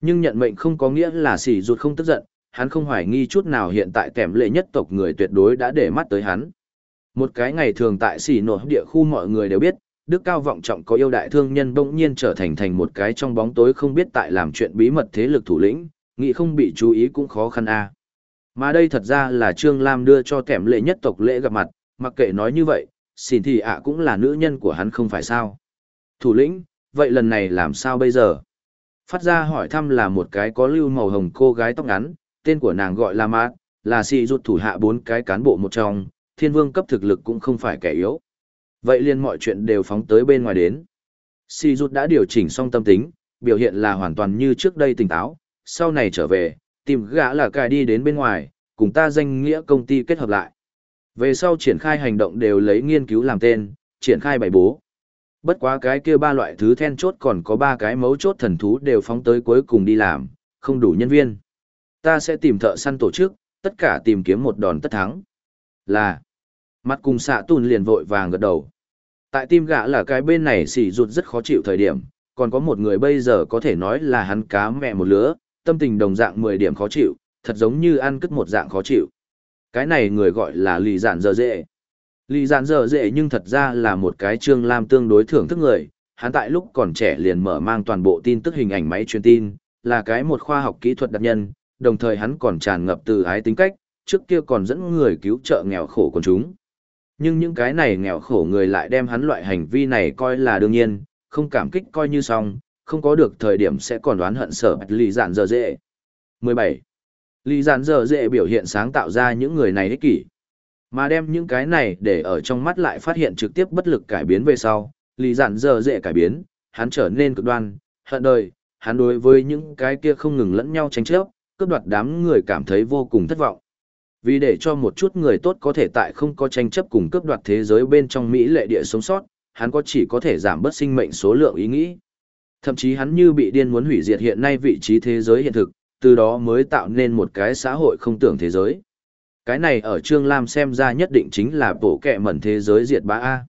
Nhưng nhận mệnh không có nghĩa là sỉ ruột không tức giận, hắn không hoài nghi chút nào hiện tại kèm lệ nhất tộc người tuyệt đối đã để mắt tới hắn. Một cái ngày thường tại sỉ nổ địa khu mọi người đều biết, đức cao vọng trọng có yêu đại thương nhân bỗng nhiên trở thành thành một cái trong bóng tối không biết tại làm chuyện bí mật thế lực thủ lĩnh, nghĩ không bị chú ý cũng khó khăn a. Mà đây thật ra là Trương Lam đưa cho kèm lệ nhất tộc lễ gặp mặt, mặc kệ nói như vậy, xin thì ạ cũng là nữ nhân của hắn không phải sao. Thủ lĩnh, vậy lần này làm sao bây giờ? Phát ra hỏi thăm là một cái có lưu màu hồng cô gái tóc ngắn, tên của nàng gọi là Mát, là si rút thủ hạ bốn cái cán bộ một trong, thiên vương cấp thực lực cũng không phải kẻ yếu. Vậy liền mọi chuyện đều phóng tới bên ngoài đến. Si rút đã điều chỉnh xong tâm tính, biểu hiện là hoàn toàn như trước đây tỉnh táo, sau này trở về, tìm gã là cài đi đến bên ngoài, cùng ta danh nghĩa công ty kết hợp lại. Về sau triển khai hành động đều lấy nghiên cứu làm tên, triển khai bài bố. Bất quá cái kia ba loại thứ then chốt còn có ba cái mấu chốt thần thú đều phóng tới cuối cùng đi làm, không đủ nhân viên. Ta sẽ tìm thợ săn tổ chức, tất cả tìm kiếm một đòn tất thắng. Là, mặt cùng xạ tùn liền vội vàng gật đầu. Tại tim gã là cái bên này xỉ rụt rất khó chịu thời điểm, còn có một người bây giờ có thể nói là hắn cá mẹ một lứa, tâm tình đồng dạng 10 điểm khó chịu, thật giống như ăn cất một dạng khó chịu. Cái này người gọi là lì giản dở dễ. Lì giản dở dễ nhưng thật ra là một cái trương lam tương đối thưởng thức người, hắn tại lúc còn trẻ liền mở mang toàn bộ tin tức hình ảnh máy truyền tin, là cái một khoa học kỹ thuật đặc nhân, đồng thời hắn còn tràn ngập từ ái tính cách, trước kia còn dẫn người cứu trợ nghèo khổ của chúng. Nhưng những cái này nghèo khổ người lại đem hắn loại hành vi này coi là đương nhiên, không cảm kích coi như xong, không có được thời điểm sẽ còn đoán hận sở lì giản dở dễ. 17. Lý giản dở dễ biểu hiện sáng tạo ra những người này ích kỷ. Mà đem những cái này để ở trong mắt lại phát hiện trực tiếp bất lực cải biến về sau, lý giản dở dễ cải biến, hắn trở nên cực đoan, hận đời, hắn đối với những cái kia không ngừng lẫn nhau tranh chấp, cướp đoạt đám người cảm thấy vô cùng thất vọng. Vì để cho một chút người tốt có thể tại không có tranh chấp cùng cướp đoạt thế giới bên trong Mỹ lệ địa sống sót, hắn có chỉ có thể giảm bớt sinh mệnh số lượng ý nghĩ. Thậm chí hắn như bị điên muốn hủy diệt hiện nay vị trí thế giới hiện thực, từ đó mới tạo nên một cái xã hội không tưởng thế giới. Cái này ở Trương Lam xem ra nhất định chính là bổ kẹ mẩn thế giới diệt bá A.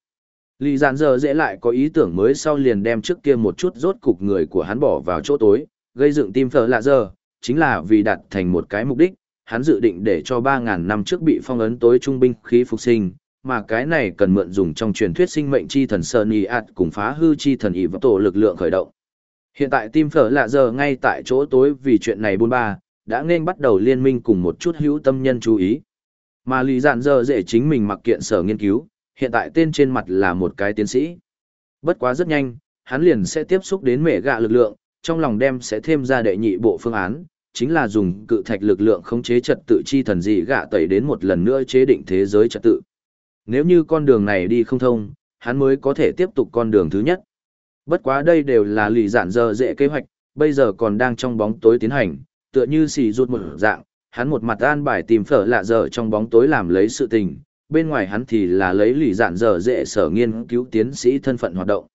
Lý giản giờ dễ lại có ý tưởng mới sau liền đem trước kia một chút rốt cục người của hắn bỏ vào chỗ tối, gây dựng tim phở lạ giờ, chính là vì đạt thành một cái mục đích, hắn dự định để cho 3.000 năm trước bị phong ấn tối trung binh khí phục sinh, mà cái này cần mượn dùng trong truyền thuyết sinh mệnh chi thần Sơn Y ạt cùng phá hư chi thần Y vật tổ lực lượng khởi động. Hiện tại tim phở lạ giờ ngay tại chỗ tối vì chuyện này buôn ba, đã nên bắt đầu liên minh cùng một chút hữu tâm nhân chú ý. Mà lý giản giờ dễ chính mình mặc kiện sở nghiên cứu, hiện tại tên trên mặt là một cái tiến sĩ. Bất quá rất nhanh, hắn liền sẽ tiếp xúc đến mẹ gạ lực lượng, trong lòng đem sẽ thêm ra đệ nhị bộ phương án, chính là dùng cự thạch lực lượng khống chế trật tự chi thần dị gạ tẩy đến một lần nữa chế định thế giới trật tự. Nếu như con đường này đi không thông, hắn mới có thể tiếp tục con đường thứ nhất. Bất quá đây đều là lì giản giờ dễ kế hoạch, bây giờ còn đang trong bóng tối tiến hành, tựa như xì ruột một dạng, hắn một mặt an bài tìm phở lạ dở trong bóng tối làm lấy sự tình, bên ngoài hắn thì là lấy lì giản dở dễ sở nghiên cứu tiến sĩ thân phận hoạt động.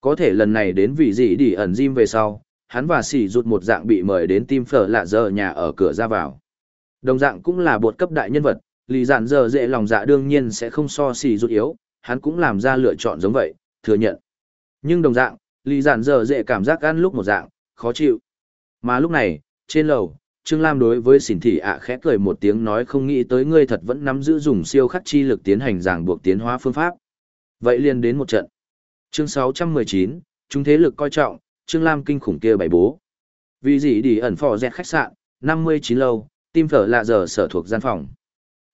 Có thể lần này đến vị gì đi ẩn Jim về sau, hắn và xì ruột một dạng bị mời đến tim phở lạ dở nhà ở cửa ra vào. Đồng dạng cũng là bột cấp đại nhân vật, lì giản dở dễ lòng dạ đương nhiên sẽ không so xì ruột yếu, hắn cũng làm ra lựa chọn giống vậy, thừa nhận. Nhưng đồng dạng, lì giản dở dễ cảm giác ăn lúc một dạng, khó chịu. Mà lúc này, trên lầu, Trương Lam đối với xỉn thị ạ khẽ cười một tiếng nói không nghĩ tới ngươi thật vẫn nắm giữ dùng siêu khắc chi lực tiến hành giảng buộc tiến hóa phương pháp. Vậy liền đến một trận. Chương 619, chúng thế lực coi trọng, Trương Lam kinh khủng kia bày bố. Vì gì đi ẩn phò dẹt khách sạn, 59 lâu, tim phở lạ giờ sở thuộc gian phòng.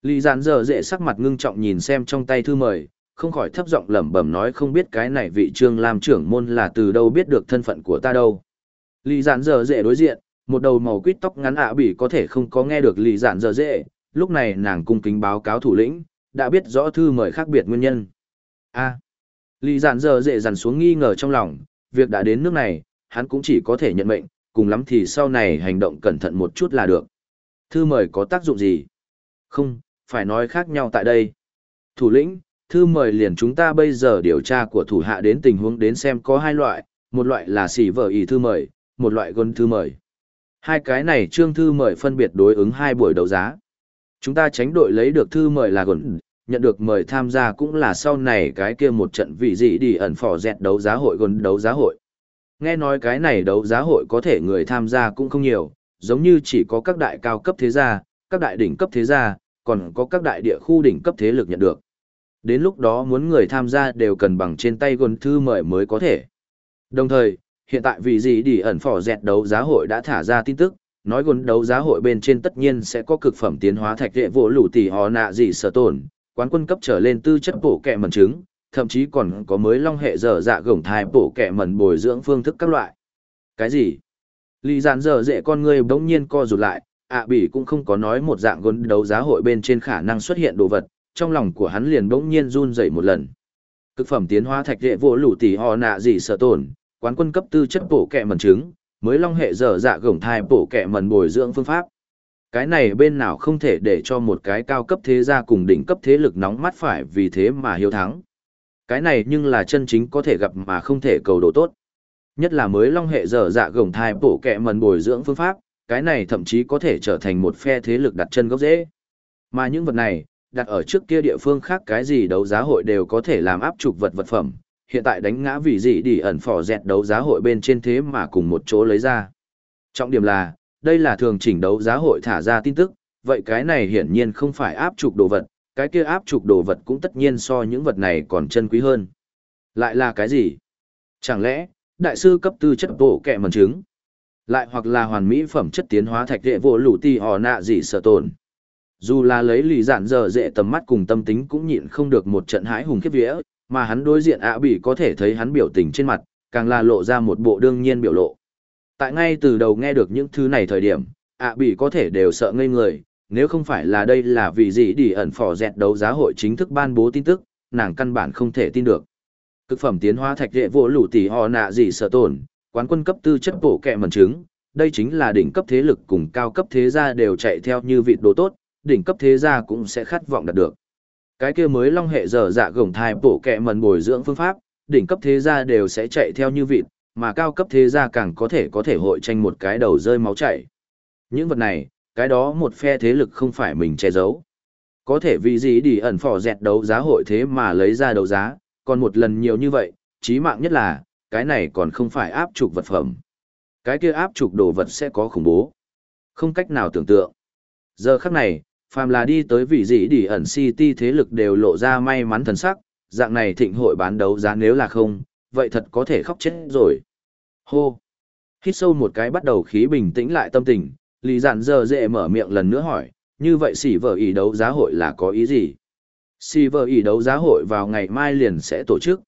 Lý giản giờ dễ sắc mặt ngưng trọng nhìn xem trong tay thư mời, không khỏi thấp giọng lẩm bẩm nói không biết cái này vị Trương làm trưởng môn là từ đâu biết được thân phận của ta đâu. Lý giản dở dễ đối diện, một đầu màu quýt tóc ngắn ạ à có thể không có nghe được Lý giản dở dễ, lúc này nàng cung kính báo cáo thủ lĩnh, đã biết rõ thư mời khác biệt nguyên nhân. A. À, lì giản dở dễ dằn xuống nghi ngờ trong lòng, việc đã đến nước này, hắn cũng chỉ có thể nhận mệnh, cùng lắm thì sau này hành động cẩn thận một chút là được. Thư mời có tác dụng gì? Không, phải nói khác nhau tại đây. Thủ lĩnh, thư mời liền chúng ta bây giờ điều tra của thủ hạ đến tình huống đến xem có hai loại, một loại là xỉ vợ ý thư mời, một loại gôn thư mời. Hai cái này trương thư mời phân biệt đối ứng hai buổi đấu giá. Chúng ta tránh đội lấy được thư mời là gôn nhận được mời tham gia cũng là sau này cái kia một trận vị gì đi ẩn phỏ dẹt đấu giá hội gôn đấu giá hội. Nghe nói cái này đấu giá hội có thể người tham gia cũng không nhiều, giống như chỉ có các đại cao cấp thế gia, các đại đỉnh cấp thế gia, còn có các đại địa khu đỉnh cấp thế lực nhận được. Đến lúc đó muốn người tham gia đều cần bằng trên tay gôn thư mời mới có thể. Đồng thời, hiện tại vì gì đi ẩn phỏ dẹt đấu giá hội đã thả ra tin tức, nói gồn đấu giá hội bên trên tất nhiên sẽ có cực phẩm tiến hóa thạch đệ vỗ lũ tỷ họ nạ gì sở tổn, quán quân cấp trở lên tư chất bổ kẹ mẩn trứng, thậm chí còn có mới long hệ dở dạ gồng thai bổ kẹ mẩn bồi dưỡng phương thức các loại. Cái gì? Lý giản dở dễ con người bỗng nhiên co rụt lại, ạ bỉ cũng không có nói một dạng gôn đấu giá hội bên trên khả năng xuất hiện đồ vật, trong lòng của hắn liền bỗng nhiên run dậy một lần. Cực phẩm tiến hóa thạch địa vô lũ tỷ họ nạ gì sợ tổn, quán quân cấp tư chất bổ kẹ mần trứng, mới long hệ dở dạ gồng thai bổ kẹ mần bồi dưỡng phương pháp. Cái này bên nào không thể để cho một cái cao cấp thế gia cùng đỉnh cấp thế lực nóng mắt phải vì thế mà hiếu thắng. Cái này nhưng là chân chính có thể gặp mà không thể cầu đồ tốt. Nhất là mới long hệ dở dạ gồng thai bổ kẹ mần bồi dưỡng phương pháp, cái này thậm chí có thể trở thành một phe thế lực đặt chân gốc dễ. Mà những vật này, đặt ở trước kia địa phương khác cái gì đấu giá hội đều có thể làm áp trục vật vật phẩm, hiện tại đánh ngã vì gì đi ẩn phỏ dẹt đấu giá hội bên trên thế mà cùng một chỗ lấy ra. Trọng điểm là, đây là thường chỉnh đấu giá hội thả ra tin tức, vậy cái này hiển nhiên không phải áp trục đồ vật, cái kia áp trục đồ vật cũng tất nhiên so những vật này còn chân quý hơn. Lại là cái gì? Chẳng lẽ, đại sư cấp tư chất bộ kẹ mần trứng? Lại hoặc là hoàn mỹ phẩm chất tiến hóa thạch đệ vô lũ ti họ nạ gì sợ tồn? Dù là lấy lì dạn dở, dễ tầm mắt cùng tâm tính cũng nhịn không được một trận hãi hùng khiếp vía, mà hắn đối diện ạ bị có thể thấy hắn biểu tình trên mặt, càng là lộ ra một bộ đương nhiên biểu lộ. Tại ngay từ đầu nghe được những thứ này thời điểm, ạ bị có thể đều sợ ngây người, nếu không phải là đây là vì gì đi ẩn phò dẹt đấu giá hội chính thức ban bố tin tức, nàng căn bản không thể tin được. Cực phẩm tiến hóa thạch đệ vô lũ tỷ họ nạ gì sợ tổn, quán quân cấp tư chất bổ kẹ mần chứng đây chính là đỉnh cấp thế lực cùng cao cấp thế gia đều chạy theo như vị đồ tốt, đỉnh cấp thế gia cũng sẽ khát vọng đạt được. Cái kia mới long hệ dở dạ gồng thai bổ kẹ mần bồi dưỡng phương pháp, đỉnh cấp thế gia đều sẽ chạy theo như vịt, mà cao cấp thế gia càng có thể có thể hội tranh một cái đầu rơi máu chảy. Những vật này, cái đó một phe thế lực không phải mình che giấu. Có thể vì gì đi ẩn phỏ dẹt đấu giá hội thế mà lấy ra đấu giá, còn một lần nhiều như vậy, chí mạng nhất là, cái này còn không phải áp trục vật phẩm. Cái kia áp trục đồ vật sẽ có khủng bố. Không cách nào tưởng tượng. Giờ khắc này, phàm là đi tới vị dĩ đi ẩn city thế lực đều lộ ra may mắn thần sắc, dạng này thịnh hội bán đấu giá nếu là không, vậy thật có thể khóc chết rồi. Hô! Hít sâu một cái bắt đầu khí bình tĩnh lại tâm tình, lì dạn giờ dễ mở miệng lần nữa hỏi, như vậy xỉ vợ ý đấu giá hội là có ý gì? Xỉ vợ ý đấu giá hội vào ngày mai liền sẽ tổ chức,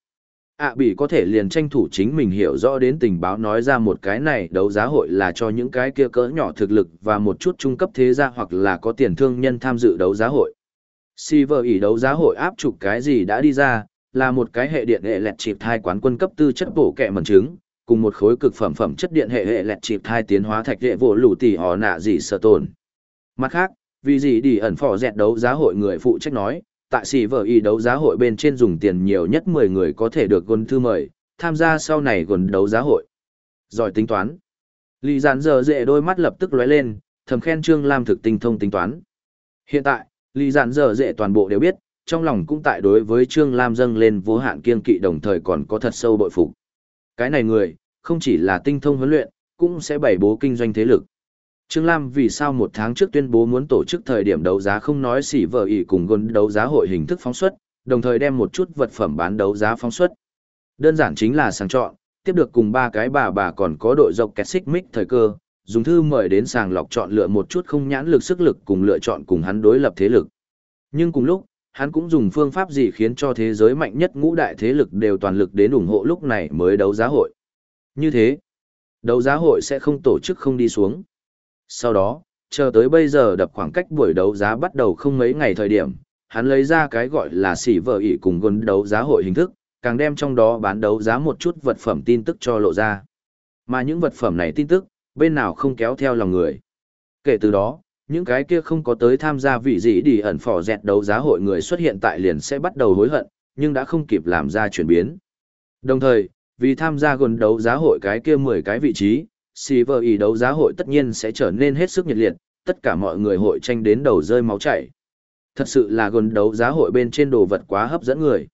ạ à, bị có thể liền tranh thủ chính mình hiểu rõ đến tình báo nói ra một cái này đấu giá hội là cho những cái kia cỡ nhỏ thực lực và một chút trung cấp thế gia hoặc là có tiền thương nhân tham dự đấu giá hội. Silver ỉ đấu giá hội áp chụp cái gì đã đi ra, là một cái hệ điện hệ lẹt chịp thai quán quân cấp tư chất bổ kẹ mần trứng, cùng một khối cực phẩm phẩm chất điện hệ hệ lẹt chịp thai tiến hóa thạch hệ vỗ lũ tỷ họ nạ gì sợ tồn. Mặt khác, vì gì đi ẩn phỏ dẹt đấu giá hội người phụ trách nói, tại xì vợ y đấu giá hội bên trên dùng tiền nhiều nhất 10 người có thể được gôn thư mời, tham gia sau này gôn đấu giá hội. Giỏi tính toán. Lý giản giờ dệ đôi mắt lập tức lóe lên, thầm khen Trương Lam thực tinh thông tính toán. Hiện tại, Lý giản giờ dệ toàn bộ đều biết, trong lòng cũng tại đối với Trương Lam dâng lên vô hạn kiên kỵ đồng thời còn có thật sâu bội phục. Cái này người, không chỉ là tinh thông huấn luyện, cũng sẽ bày bố kinh doanh thế lực. Trương Lam vì sao một tháng trước tuyên bố muốn tổ chức thời điểm đấu giá không nói xỉ vợ ý cùng gôn đấu giá hội hình thức phóng xuất, đồng thời đem một chút vật phẩm bán đấu giá phóng xuất. Đơn giản chính là sàng chọn, tiếp được cùng ba cái bà bà còn có đội dọc kẹt xích mích thời cơ, dùng thư mời đến sàng lọc chọn lựa một chút không nhãn lực sức lực cùng lựa chọn cùng hắn đối lập thế lực. Nhưng cùng lúc, hắn cũng dùng phương pháp gì khiến cho thế giới mạnh nhất ngũ đại thế lực đều toàn lực đến ủng hộ lúc này mới đấu giá hội. Như thế, đấu giá hội sẽ không tổ chức không đi xuống. Sau đó, chờ tới bây giờ đập khoảng cách buổi đấu giá bắt đầu không mấy ngày thời điểm, hắn lấy ra cái gọi là xỉ vợ ỉ cùng gôn đấu giá hội hình thức, càng đem trong đó bán đấu giá một chút vật phẩm tin tức cho lộ ra. Mà những vật phẩm này tin tức, bên nào không kéo theo lòng người. Kể từ đó, những cái kia không có tới tham gia vị gì đi ẩn phỏ dẹt đấu giá hội người xuất hiện tại liền sẽ bắt đầu hối hận, nhưng đã không kịp làm ra chuyển biến. Đồng thời, vì tham gia gần đấu giá hội cái kia 10 cái vị trí, Silver ý đấu giá hội tất nhiên sẽ trở nên hết sức nhiệt liệt, tất cả mọi người hội tranh đến đầu rơi máu chảy. Thật sự là gần đấu giá hội bên trên đồ vật quá hấp dẫn người.